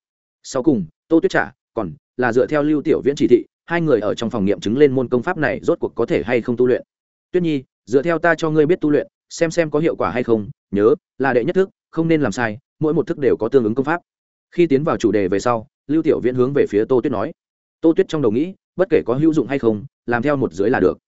sau cùng, tô tuyết trả, còn, là dựa theo lưu tiểu viễn chỉ thị hai người ở trong phòng nghiệm chứng lên môn công pháp này rốt cuộc có thể hay không tu luyện. Tuyết nhi, dựa theo ta cho ngươi biết tu luyện, xem xem có hiệu quả hay không, nhớ, là đệ nhất thức, không nên làm sai, mỗi một thức đều có tương ứng công pháp. Khi tiến vào chủ đề về sau, lưu tiểu viễn hướng về phía tô tuyết nói. Tô tuyết trong đầu nghĩ, bất kể có hữu dụng hay không, làm theo một dưới là được.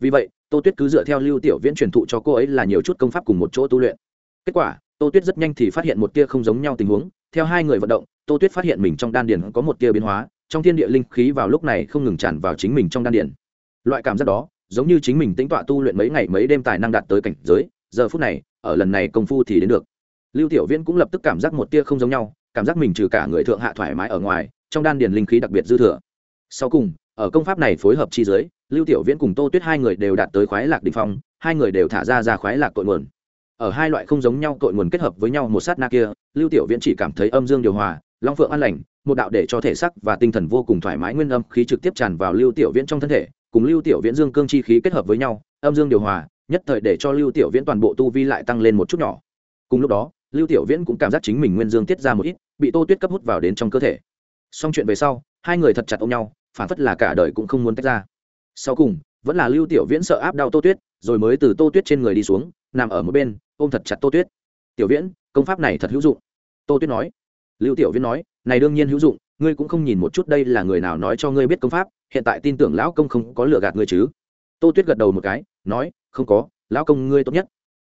Vì vậy, tô tuyết cứ dựa theo lưu tiểu viễn truyền thụ cho cô ấy là nhiều chút công pháp cùng một chỗ tu luyện. Kết quả, tô tuyết rất nhanh thì phát hiện một tia không giống nhau tình huống. Theo hai người vận động, tô tuyết phát hiện mình trong đan điền có một tia biến hóa trong thiên địa linh khí vào lúc này không ngừng tràn vào chính mình trong đan điền. Loại cảm giác đó, giống như chính mình tĩnh tọa tu luyện mấy ngày mấy đêm tài năng đạt tới cảnh giới, giờ phút này, ở lần này công phu thì đến được. Lưu tiểu viễn cũng lập tức cảm giác một tia không giống nhau, cảm giác mình trừ cả người thượng hạ thoải mái ở ngoài, trong đan điền linh khí đặc biệt dư thừa. Sau cùng, ở công pháp này phối hợp chi dưới, lưu tiểu viễn cùng tô tuyết hai người đều đạt tới khoái lạc đỉnh phong, hai người đều thả ra ra khoái lạc cội nguồn. Ở hai loại không giống nhau cội nguồn kết hợp với nhau một sát na kia, lưu tiểu viễn chỉ cảm thấy âm dương điều hòa long phượng an lành, một đạo để cho thể sắc và tinh thần vô cùng thoải mái nguyên âm khí trực tiếp tràn vào lưu tiểu viễn trong thân thể, cùng lưu tiểu viễn dương cương chi khí kết hợp với nhau, âm dương điều hòa, nhất thời để cho lưu tiểu viễn toàn bộ tu vi lại tăng lên một chút nhỏ. Cùng lúc đó, lưu tiểu viễn cũng cảm giác chính mình nguyên dương tiết ra một ít, bị tô tuyết cấp hút vào đến trong cơ thể. Xong chuyện về sau, hai người thật chặt ôm nhau, phản phất là cả đời cũng không muốn tách ra. Sau cùng, vẫn là lưu tiểu viễn sợ áp đau tô tuyết, rồi mới từ tô tuyết trên người đi xuống, nằm ở một bên, ôm thật chặt tô tuyết. Tiểu viễn, công pháp này thật hữu dụng. Tô tuyết nói lưu tiểu viễn nói, này đương nhiên hữu dụng, ngươi cũng không nhìn một chút đây là người nào nói cho ngươi biết công pháp, hiện tại tin tưởng lão công không có lừa gạt ngươi chứ. Tô tuyết gật đầu một cái, nói, không có, lão công ngươi tốt nhất.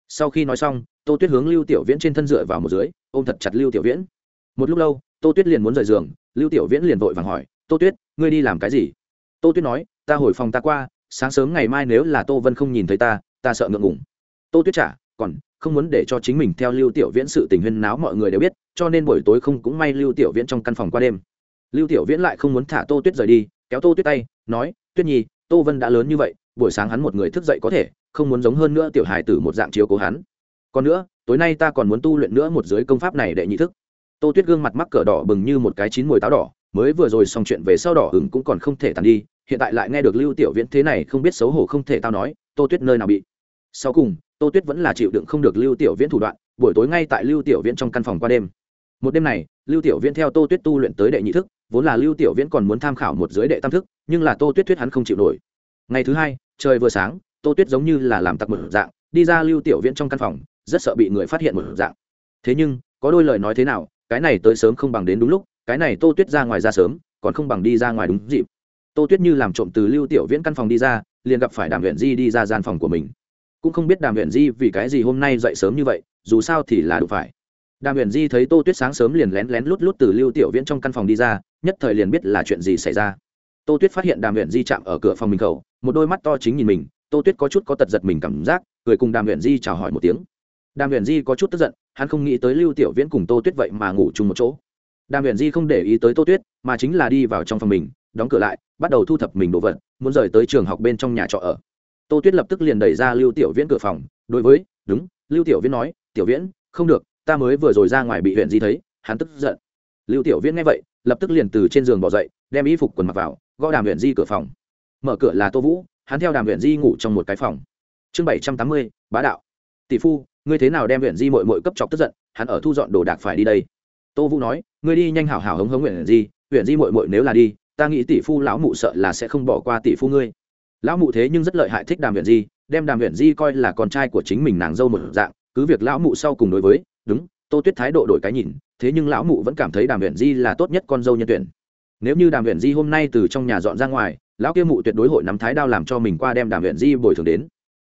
Sau khi nói xong, tô tuyết hướng lưu tiểu viễn trên thân dựa vào một dưới, ôm thật chặt lưu tiểu viễn. Một lúc lâu, tô tuyết liền muốn rời giường, lưu tiểu viễn liền vội vàng hỏi, tô tuyết, ngươi đi làm cái gì? Tô tuyết nói, ta hồi phòng ta qua, sáng sớm ngày mai nếu là tô vân không nhìn thấy ta ta sợ ngượng ngùng. Tô tuyết trả, còn không muốn để cho chính mình theo lưu tiểu viễn sự tình huyên náo mọi người đều biết, cho nên buổi tối không cũng may lưu tiểu viễn trong căn phòng qua đêm. Lưu tiểu viễn lại không muốn thả tô tuyết rời đi, kéo tô tuyết tay, nói, tuyết nhi, tô vân đã lớn như vậy, buổi sáng hắn một người thức dậy có thể, không muốn giống hơn nữa tiểu hài tử một dạng chiếu cố hắn. Còn nữa, tối nay ta còn muốn tu luyện nữa một giới công pháp này để nhị thức. Tô tuyết gương mặt mắc cỡ đỏ bừng như một cái chín mùi táo đỏ, mới vừa rồi xong chuyện về sau đỏ hừng cũng còn không thể tàn đi, hiện tại lại nghe được lưu tiểu viễn thế này không biết xấu hổ không thể tao nói, tô tuyết nơi nào bị sau cùng, tô tuyết vẫn là chịu đựng không được lưu tiểu viễn thủ đoạn, buổi tối ngay tại lưu tiểu viễn trong căn phòng qua đêm. Một đêm này, lưu tiểu viễn theo tô tuyết tu luyện tới đệ nhị thức, vốn là lưu tiểu viễn còn muốn tham khảo một giới đệ tam thức, nhưng là tô tuyết thuyết hắn không chịu nổi. Ngày thứ hai, trời vừa sáng, tô tuyết giống như là làm tặc một dạng, đi ra lưu tiểu viễn trong căn phòng, rất sợ bị người phát hiện một dạng. Thế nhưng, có đôi lời nói thế nào, cái này tới sớm không bằng đến đúng lúc, cái này tô tuyết ra ngoài ra sớm, còn không bằng đi ra ngoài đúng dịp. Tô tuyết như làm trộm từ lưu tiểu viễn căn phòng đi ra, liền gặp phải đàm huyện di đi ra gian phòng của mình cũng không biết đàm huyện di vì cái gì hôm nay dậy sớm như vậy, dù sao thì là đủ phải. Đàm huyền di thấy tô tuyết sáng sớm liền lén lén lút lút từ lưu tiểu viễn trong căn phòng đi ra, nhất thời liền biết là chuyện gì xảy ra. Tô tuyết phát hiện đàm huyền di chạm ở cửa phòng mình khẩu, một đôi mắt to chính nhìn mình, tô tuyết có chút có tật giật mình cảm giác, cười cùng đàm huyền di chào hỏi một tiếng. Đàm huyền di có chút tức giận, hắn không nghĩ tới lưu tiểu viễn cùng tô tuyết vậy mà ngủ chung một chỗ. Đàm huyền di không để ý tới tô tuyết, mà chính là đi vào trong phòng mình, đóng cửa lại, bắt đầu thu thập mình đồ vật, muốn rời tới trường học bên trong nhà trọ ở tô tuyết lập tức liền đẩy ra lưu tiểu viễn cửa phòng, đối với, đúng, lưu tiểu viễn nói, tiểu viễn, không được, ta mới vừa rồi ra ngoài bị huyện di thấy, hắn tức giận. Lưu tiểu viễn nghe vậy, lập tức liền từ trên giường bỏ dậy, đem y phục quần mặc vào, gõ đàm huyện di cửa phòng. Mở cửa là tô vũ, hắn theo đàm huyện di ngủ trong một cái phòng. Chương bảy trăm tám mươi, bá đạo. Tỷ phu, ngươi thế nào đem huyện di mội mội cấp chọc tức giận, hắn ở thu dọn đồ đạc phải đi đây. Tô vũ nói, ngươi đi nhanh hảo hảo hống hống huyện di huyện di mội mội nếu là đi, ta nghĩ tỷ phu lão mụ sợ là sẽ không bỏ qua tỷ phu ngươi lão mụ thế nhưng rất lợi hại thích đàm huyện di, đem đàm huyện di coi là con trai của chính mình nàng dâu một dạng, cứ việc lão mụ sau cùng đối với, đúng, tô tuyết thái độ đổi cái nhìn, thế nhưng lão mụ vẫn cảm thấy đàm huyện di là tốt nhất con dâu nhân tuyển. Nếu như đàm huyện di hôm nay từ trong nhà dọn ra ngoài, lão kia mụ tuyệt đối hội nắm thái đao làm cho mình qua đem đàm huyện di bồi thường đến.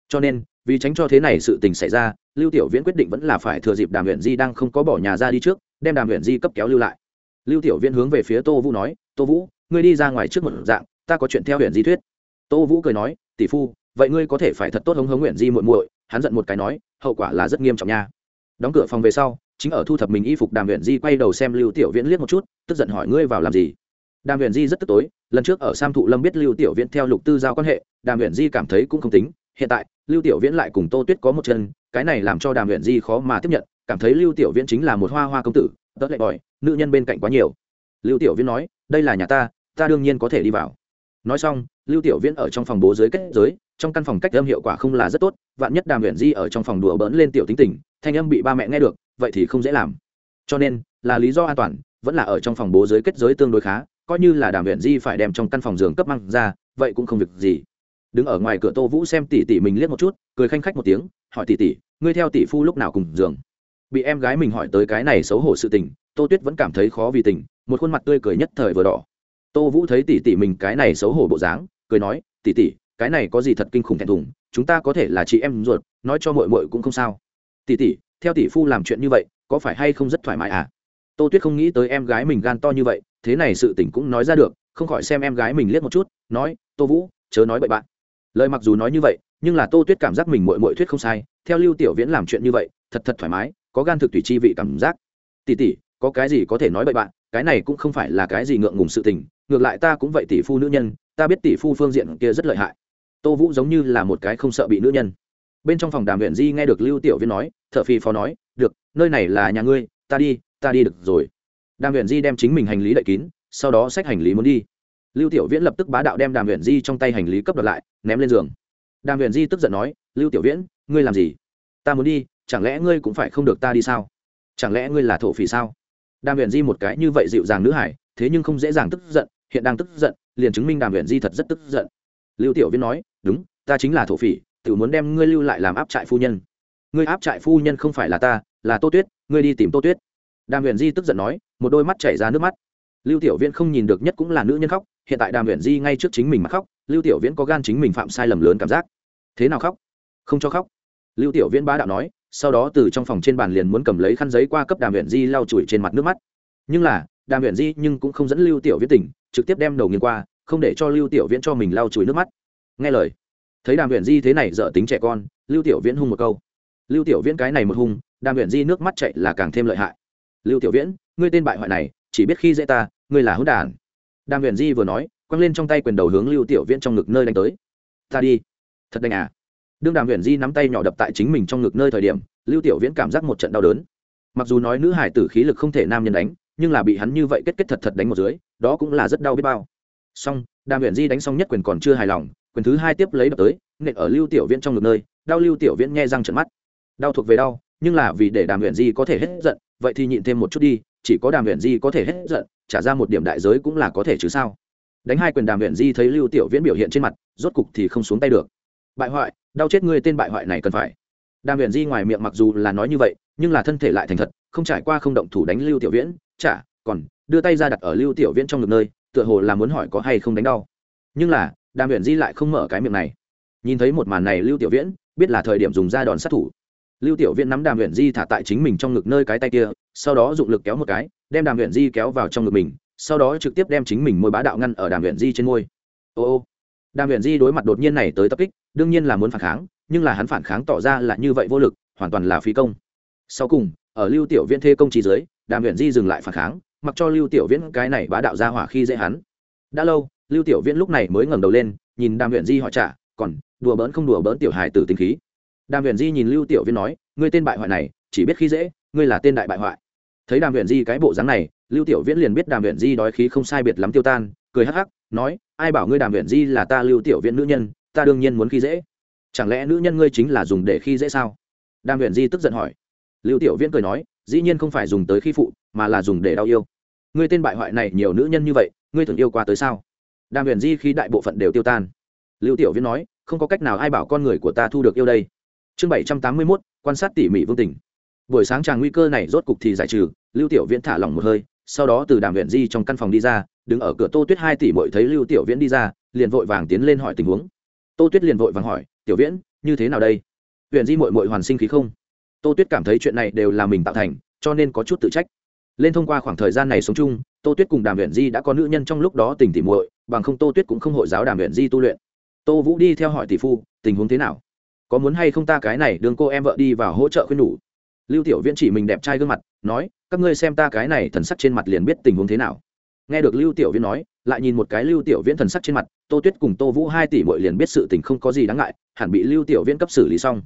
Cho nên, vì tránh cho thế này sự tình xảy ra, lưu tiểu viễn quyết định vẫn là phải thừa dịp đàm huyện di đang không có bỏ nhà ra đi trước, đem đàm huyện di cấp kéo lưu lại. Lưu tiểu viễn hướng về phía tô vũ nói, tô vũ, ngươi đi ra ngoài trước một dạng, ta có chuyện theo huyện di thuyết tô vũ cười nói, tỷ phu, vậy ngươi có thể phải thật tốt hống hống nguyện di muội muội. Hắn giận một cái nói, hậu quả là rất nghiêm trọng nha. Đóng cửa phòng về sau, chính ở thu thập mình y phục đàm huyện di quay đầu xem lưu tiểu viễn liếc một chút, tức giận hỏi, ngươi vào làm gì? Đàm huyện di rất tức tối, lần trước ở sam thụ lâm biết lưu tiểu viễn theo lục tư giao quan hệ, đàm huyện di cảm thấy cũng không tính. Hiện tại, lưu tiểu viễn lại cùng tô tuyết có một chân, cái này làm cho đàm huyện di khó mà tiếp nhận, cảm thấy lưu tiểu viễn chính là một hoa hoa công tử, tớ lại bòi, nữ nhân bên cạnh quá nhiều. Lưu tiểu viễn nói, đây là nhà ta ta đương nhiên có thể đi vào. Nói xong lưu tiểu viễn ở trong phòng bố giới kết giới, trong căn phòng cách âm hiệu quả không là rất tốt, vạn nhất đàm huyện di ở trong phòng đùa bỡn lên tiểu tính tình, thanh âm bị ba mẹ nghe được, vậy thì không dễ làm. Cho nên, là lý do an toàn, vẫn là ở trong phòng bố giới kết giới tương đối khá, coi như là đàm huyện di phải đem trong căn phòng giường cấp mang ra, vậy cũng không việc gì. Đứng ở ngoài cửa tô vũ xem tỷ tỷ mình liếc một chút, cười khanh khách một tiếng, hỏi tỷ tỷ ngươi theo tỷ phu lúc nào cùng giường? Bị em gái mình hỏi tới cái này xấu hổ sự tình, tô tuyết vẫn cảm thấy khó vì tình, một khuôn mặt tươi cười nhất thời vừa đỏ. Tô vũ thấy tỷ tỷ mình cái này xấu hổ bộ dáng cười nói, tỷ tỷ, cái này có gì thật kinh khủng thẹn thùng, chúng ta có thể là chị em ruột, nói cho mội mội cũng không sao. Tỷ tỷ, theo tỷ phu làm chuyện như vậy, có phải hay không rất thoải mái à? Tô tuyết không nghĩ tới em gái mình gan to như vậy, thế này sự tỉnh cũng nói ra được, không khỏi xem em gái mình liếc một chút, nói, tô vũ, chớ nói bậy bạn. Lời mặc dù nói như vậy, nhưng là tô tuyết cảm giác mình mội mội thuyết không sai, theo lưu tiểu viễn làm chuyện như vậy, thật thật thoải mái, có gan thực tùy chi vị cảm giác. Tỷ tỷ, có cái gì có thể nói bậy bạn, cái này cũng không phải là cái gì ngượng ngùng sự tình, ngược lại ta cũng vậy tỷ phu nữ nhân ta biết tỷ phu phương diện kia rất lợi hại. Tô vũ giống như là một cái không sợ bị nữ nhân. Bên trong phòng đàm huyện di nghe được lưu tiểu viên nói t h ở phi phó nói, được, nơi này là nhà ngươi, ta đi ta đi được rồi. Đàm huyện di đem chính mình hành lý đậy kín, sau đó xách hành lý muốn đi. Lưu tiểu viễn lập tức bá đạo đem đàm huyện di trong tay hành lý cấp đoạt lại, ném lên giường. Đàm huyện di tức giận nói, lưu tiểu viễn, ngươi làm gì? Ta muốn đi, chẳng lẽ ngươi cũng phải không được ta đi sao? Chẳng lẽ ngươi là thổ phỉ sao? Đàm huyện di một cái như vậy dịu dàng nữ hải, thế nhưng không dễ dàng tức giận, hiện đang tức giận liền chứng minh đàm huyện di thật rất tức giận. Lưu tiểu viễn nói, đúng, ta chính là thổ phỉ tự muốn đem ngươi lưu lại làm áp trại phu nhân. Ngươi áp trại phu nhân không phải là ta, là tô tuyết, ngươi đi tìm tô tuyết. Đàm huyền di tức giận nói, một đôi mắt chảy ra nước mắt. Lưu tiểu viễn không nhìn được nhất cũng là nữ nhân khóc, hiện tại đàm huyền di ngay trước chính mình mà khóc, lưu tiểu viễn có gan chính mình phạm sai lầm lớn cảm giác. Thế nào khóc? Không cho khóc. Lưu tiểu viễn bá đạo nói, sau đó từ trong phòng trên bàn liền muốn cầm lấy khăn giấy qua cấp đàm huyền di lau chùi trên mặt nước mắt. Nhưng là đàm huyền di nhưng cũng không dẫn lưu tiểu viễn tỉnh, trực tiếp đem đầu nghiêng qua, không để cho lưu tiểu viễn cho mình lau chùi nước mắt. Nghe lời, thấy đàm huyền di thế này dở tính trẻ con, lưu tiểu viễn hung một câu. Lưu tiểu viễn cái này một hung, đàm huyền di nước mắt chạy là càng thêm lợi hại. Lưu tiểu viễn, ngươi tên bại hoại này, chỉ biết khi dễ ta, ngươi là hữu đản. Đàm huyền di vừa nói, quăng lên trong tay quyền đầu hướng lưu tiểu viễn trong ngực nơi đánh tới. Ta đi. Thật đánh à? Đương đàm huyền di nắm tay nhỏ đập tại chính mình trong ngực nơi thời điểm, lưu tiểu viễn cảm giác một trận đau đớn. Mặc dù nói nữ hải tử khí lực không thể nam nhân đánh nhưng là bị hắn như vậy kết kết thật thật đánh một dưới, đó cũng là rất đau biết bao. Xong, đàm uyển di đánh xong nhất quyền còn chưa hài lòng, quyền thứ hai tiếp lấy đập tới, nện ở lưu tiểu viễn trong ngực nơi, đau lưu tiểu viễn nghe răng trận mắt. Đau thuộc về đau, nhưng là vì để đàm uyển di có thể hết giận, vậy thì nhịn thêm một chút đi, chỉ có đàm uyển di có thể hết giận, trả ra một điểm đại giới cũng là có thể chứ sao. Đánh hai quyền đàm uyển di thấy lưu tiểu viễn biểu hiện trên mặt, rốt cục thì không xuống tay được. Bại hoại, đau chết ngươi tên bại hoại này cần phải. Đàm uyển di ngoài miệng mặc dù là nói như vậy, nhưng là thân thể lại thành thật, không trải qua không động thủ đánh lưu tiểu viễn chả, còn, đưa tay ra đặt ở lưu tiểu viễn trong ngực nơi, tựa hồ là muốn hỏi có hay không đánh đau. Nhưng là, đàm huyền di lại không mở cái miệng này. Nhìn thấy một màn này lưu tiểu viễn, biết là thời điểm dùng ra đòn sát thủ. Lưu tiểu viễn nắm đàm huyền di thả tại chính mình trong ngực nơi cái tay kia, sau đó dụng lực kéo một cái, đem đàm huyền di kéo vào trong ngực mình, sau đó trực tiếp đem chính mình môi bá đạo ngăn ở đàm huyền di trên môi. Ô ô. Đàm huyền di đối mặt đột nhiên này tới tập kích, đương nhiên là muốn phản kháng, nhưng là hắn phản kháng tỏ ra là như vậy vô lực, hoàn toàn là phí công. Sau cùng, ở lưu tiểu viễn thê công trí dưới đàm huyện di dừng lại phản kháng, mặc cho lưu tiểu viễn cái này bá đạo ra hỏa khi dễ hắn. Đã lâu, lưu tiểu viễn lúc này mới ngẩng đầu lên, nhìn đàm huyện di họ trả, còn đùa bỡn không đùa bỡn tiểu hài tử tinh khí. Đàm huyền di nhìn lưu tiểu Viễn nói, ngươi tên bại hoại này, chỉ biết khi dễ, ngươi là tên đại bại hoại. Thấy đàm huyền di cái bộ dáng này, lưu tiểu viễn liền biết đàm huyền di đói khí không sai biệt lắm tiêu tan, cười hắc hắc, nói, ai bảo ngươi đàm huyền di là ta lưu tiểu viễn nữ nhân, ta đương nhiên muốn khi dễ. Chẳng lẽ nữ nhân ngươi chính là dùng để khi dễ sao? Đàm huyền di tức giận hỏi. Lưu tiểu viễn cười nói dĩ nhiên không phải dùng tới khi phụ, mà là dùng để đau yêu. Ngươi tên bại hoại này nhiều nữ nhân như vậy, ngươi thường yêu qua tới sao? Đàm huyền di khi đại bộ phận đều tiêu tan. Lưu tiểu viễn nói, không có cách nào ai bảo con người của ta thu được yêu đây. Chương bảy trăm tám mươi mốt, quan sát tỉ mỉ vương tình. Buổi sáng tràng nguy cơ này rốt cục thì giải trừ, lưu tiểu viễn thả lỏng một hơi, sau đó từ đàm Huyền di trong căn phòng đi ra, đứng ở cửa tô tuyết hai tỷ mội thấy lưu tiểu viễn đi ra, liền vội vàng tiến lên hỏi tình huống. Tô tuyết liền vội vàng hỏi, tiểu viễn, như thế nào đây? Huyền di mội mội hoàn sinh khí không? Tô tuyết cảm thấy chuyện này đều là mình tạo thành, cho nên có chút tự trách. Lên thông qua khoảng thời gian này sống chung, tô tuyết cùng đàm huyện di đã có nữ nhân trong lúc đó tình tỉ muội, bằng không tô tuyết cũng không hội giáo đàm huyện di tu luyện. Tô vũ đi theo hỏi tỷ phu, tình huống thế nào? Có muốn hay không ta cái này đương cô em vợ đi vào hỗ trợ khuyên nhủ lưu tiểu viễn chỉ mình đẹp trai gương mặt, nói, các ngươi xem ta cái này thần sắc trên mặt liền biết tình huống thế nào. Nghe được lưu tiểu viễn nói, lại nhìn một cái lưu tiểu viễn thần sắc trên mặt, tô tuyết cùng tô vũ hai tỷ muội liền biết sự tình không có gì đáng ngại, hẳn bị lưu tiểu viễn cấp xử lý xong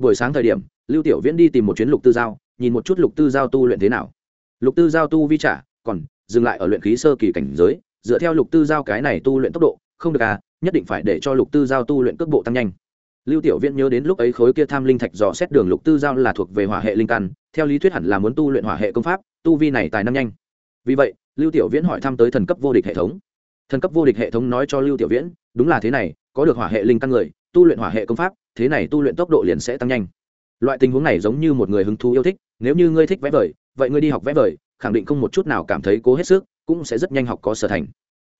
buổi sáng thời điểm, lưu tiểu viễn đi tìm một chuyến lục tư giao, nhìn một chút lục tư giao tu luyện thế nào. Lục tư giao tu vi trả, còn dừng lại ở luyện khí sơ kỳ cảnh giới, dựa theo lục tư giao cái này tu luyện tốc độ, không được à nhất định phải để cho lục tư giao tu luyện cước bộ tăng nhanh. Lưu tiểu viễn nhớ đến lúc ấy khối kia tham linh thạch dò xét đường lục tư giao là thuộc về hỏa hệ linh căn, theo lý thuyết hẳn là muốn tu luyện hỏa hệ công pháp, tu vi này tài năng nhanh. Vì vậy, lưu tiểu viễn hỏi thăm tới thần cấp vô địch hệ thống. Thần cấp vô địch hệ thống nói cho lưu tiểu viễn, đúng là thế này, có được hỏa hệ linh căn người, tu luyện hỏa hệ công pháp thế này tu luyện tốc độ liền sẽ tăng nhanh. Loại tình huống này giống như một người hứng thú yêu thích, nếu như ngươi thích vẽ vời, vậy ngươi đi học vẽ vời, khẳng định không một chút nào cảm thấy cố hết sức, cũng sẽ rất nhanh học có sở thành.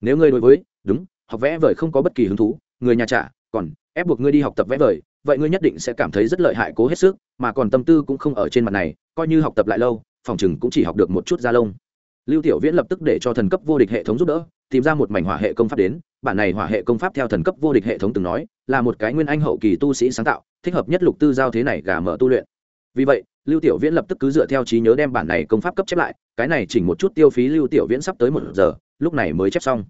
Nếu ngươi đối với, đúng, học vẽ vời không có bất kỳ hứng thú, người nhà trả, còn ép buộc ngươi đi học tập vẽ vời, vậy ngươi nhất định sẽ cảm thấy rất lợi hại cố hết sức, mà còn tâm tư cũng không ở trên mặt này, coi như học tập lại lâu, phòng chừng cũng chỉ học được một chút da lông. Lưu tiểu viễn lập tức để cho thần cấp vô địch hệ thống giúp đỡ, tìm ra một mảnh hỏa hệ công pháp đến bản này hỏa hệ công pháp theo thần cấp vô địch hệ thống từng nói, là một cái nguyên anh hậu kỳ tu sĩ sáng tạo, thích hợp nhất lục tư giao thế này gà mở tu luyện. Vì vậy, lưu tiểu viễn lập tức cứ dựa theo trí nhớ đem bản này công pháp cấp chép lại, cái này chỉnh một chút tiêu phí lưu tiểu viễn sắp tới một giờ, lúc này mới chép xong.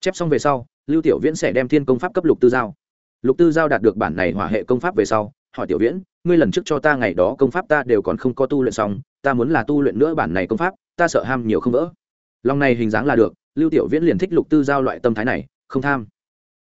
Chép xong về sau, lưu tiểu viễn sẽ đem thiên công pháp cấp lục tư giao. Lục tư giao đạt được bản này hỏa hệ công pháp về sau, hỏi tiểu viễn, ngươi lần trước cho ta ngày đó công pháp ta đều còn không có tu luyện xong, ta muốn là tu luyện nữa bản này công pháp, ta sợ ham nhiều không vỡ. Lòng này hình dáng là được, lưu tiểu viễn liền thích lục tư giao loại tâm thái này không tham.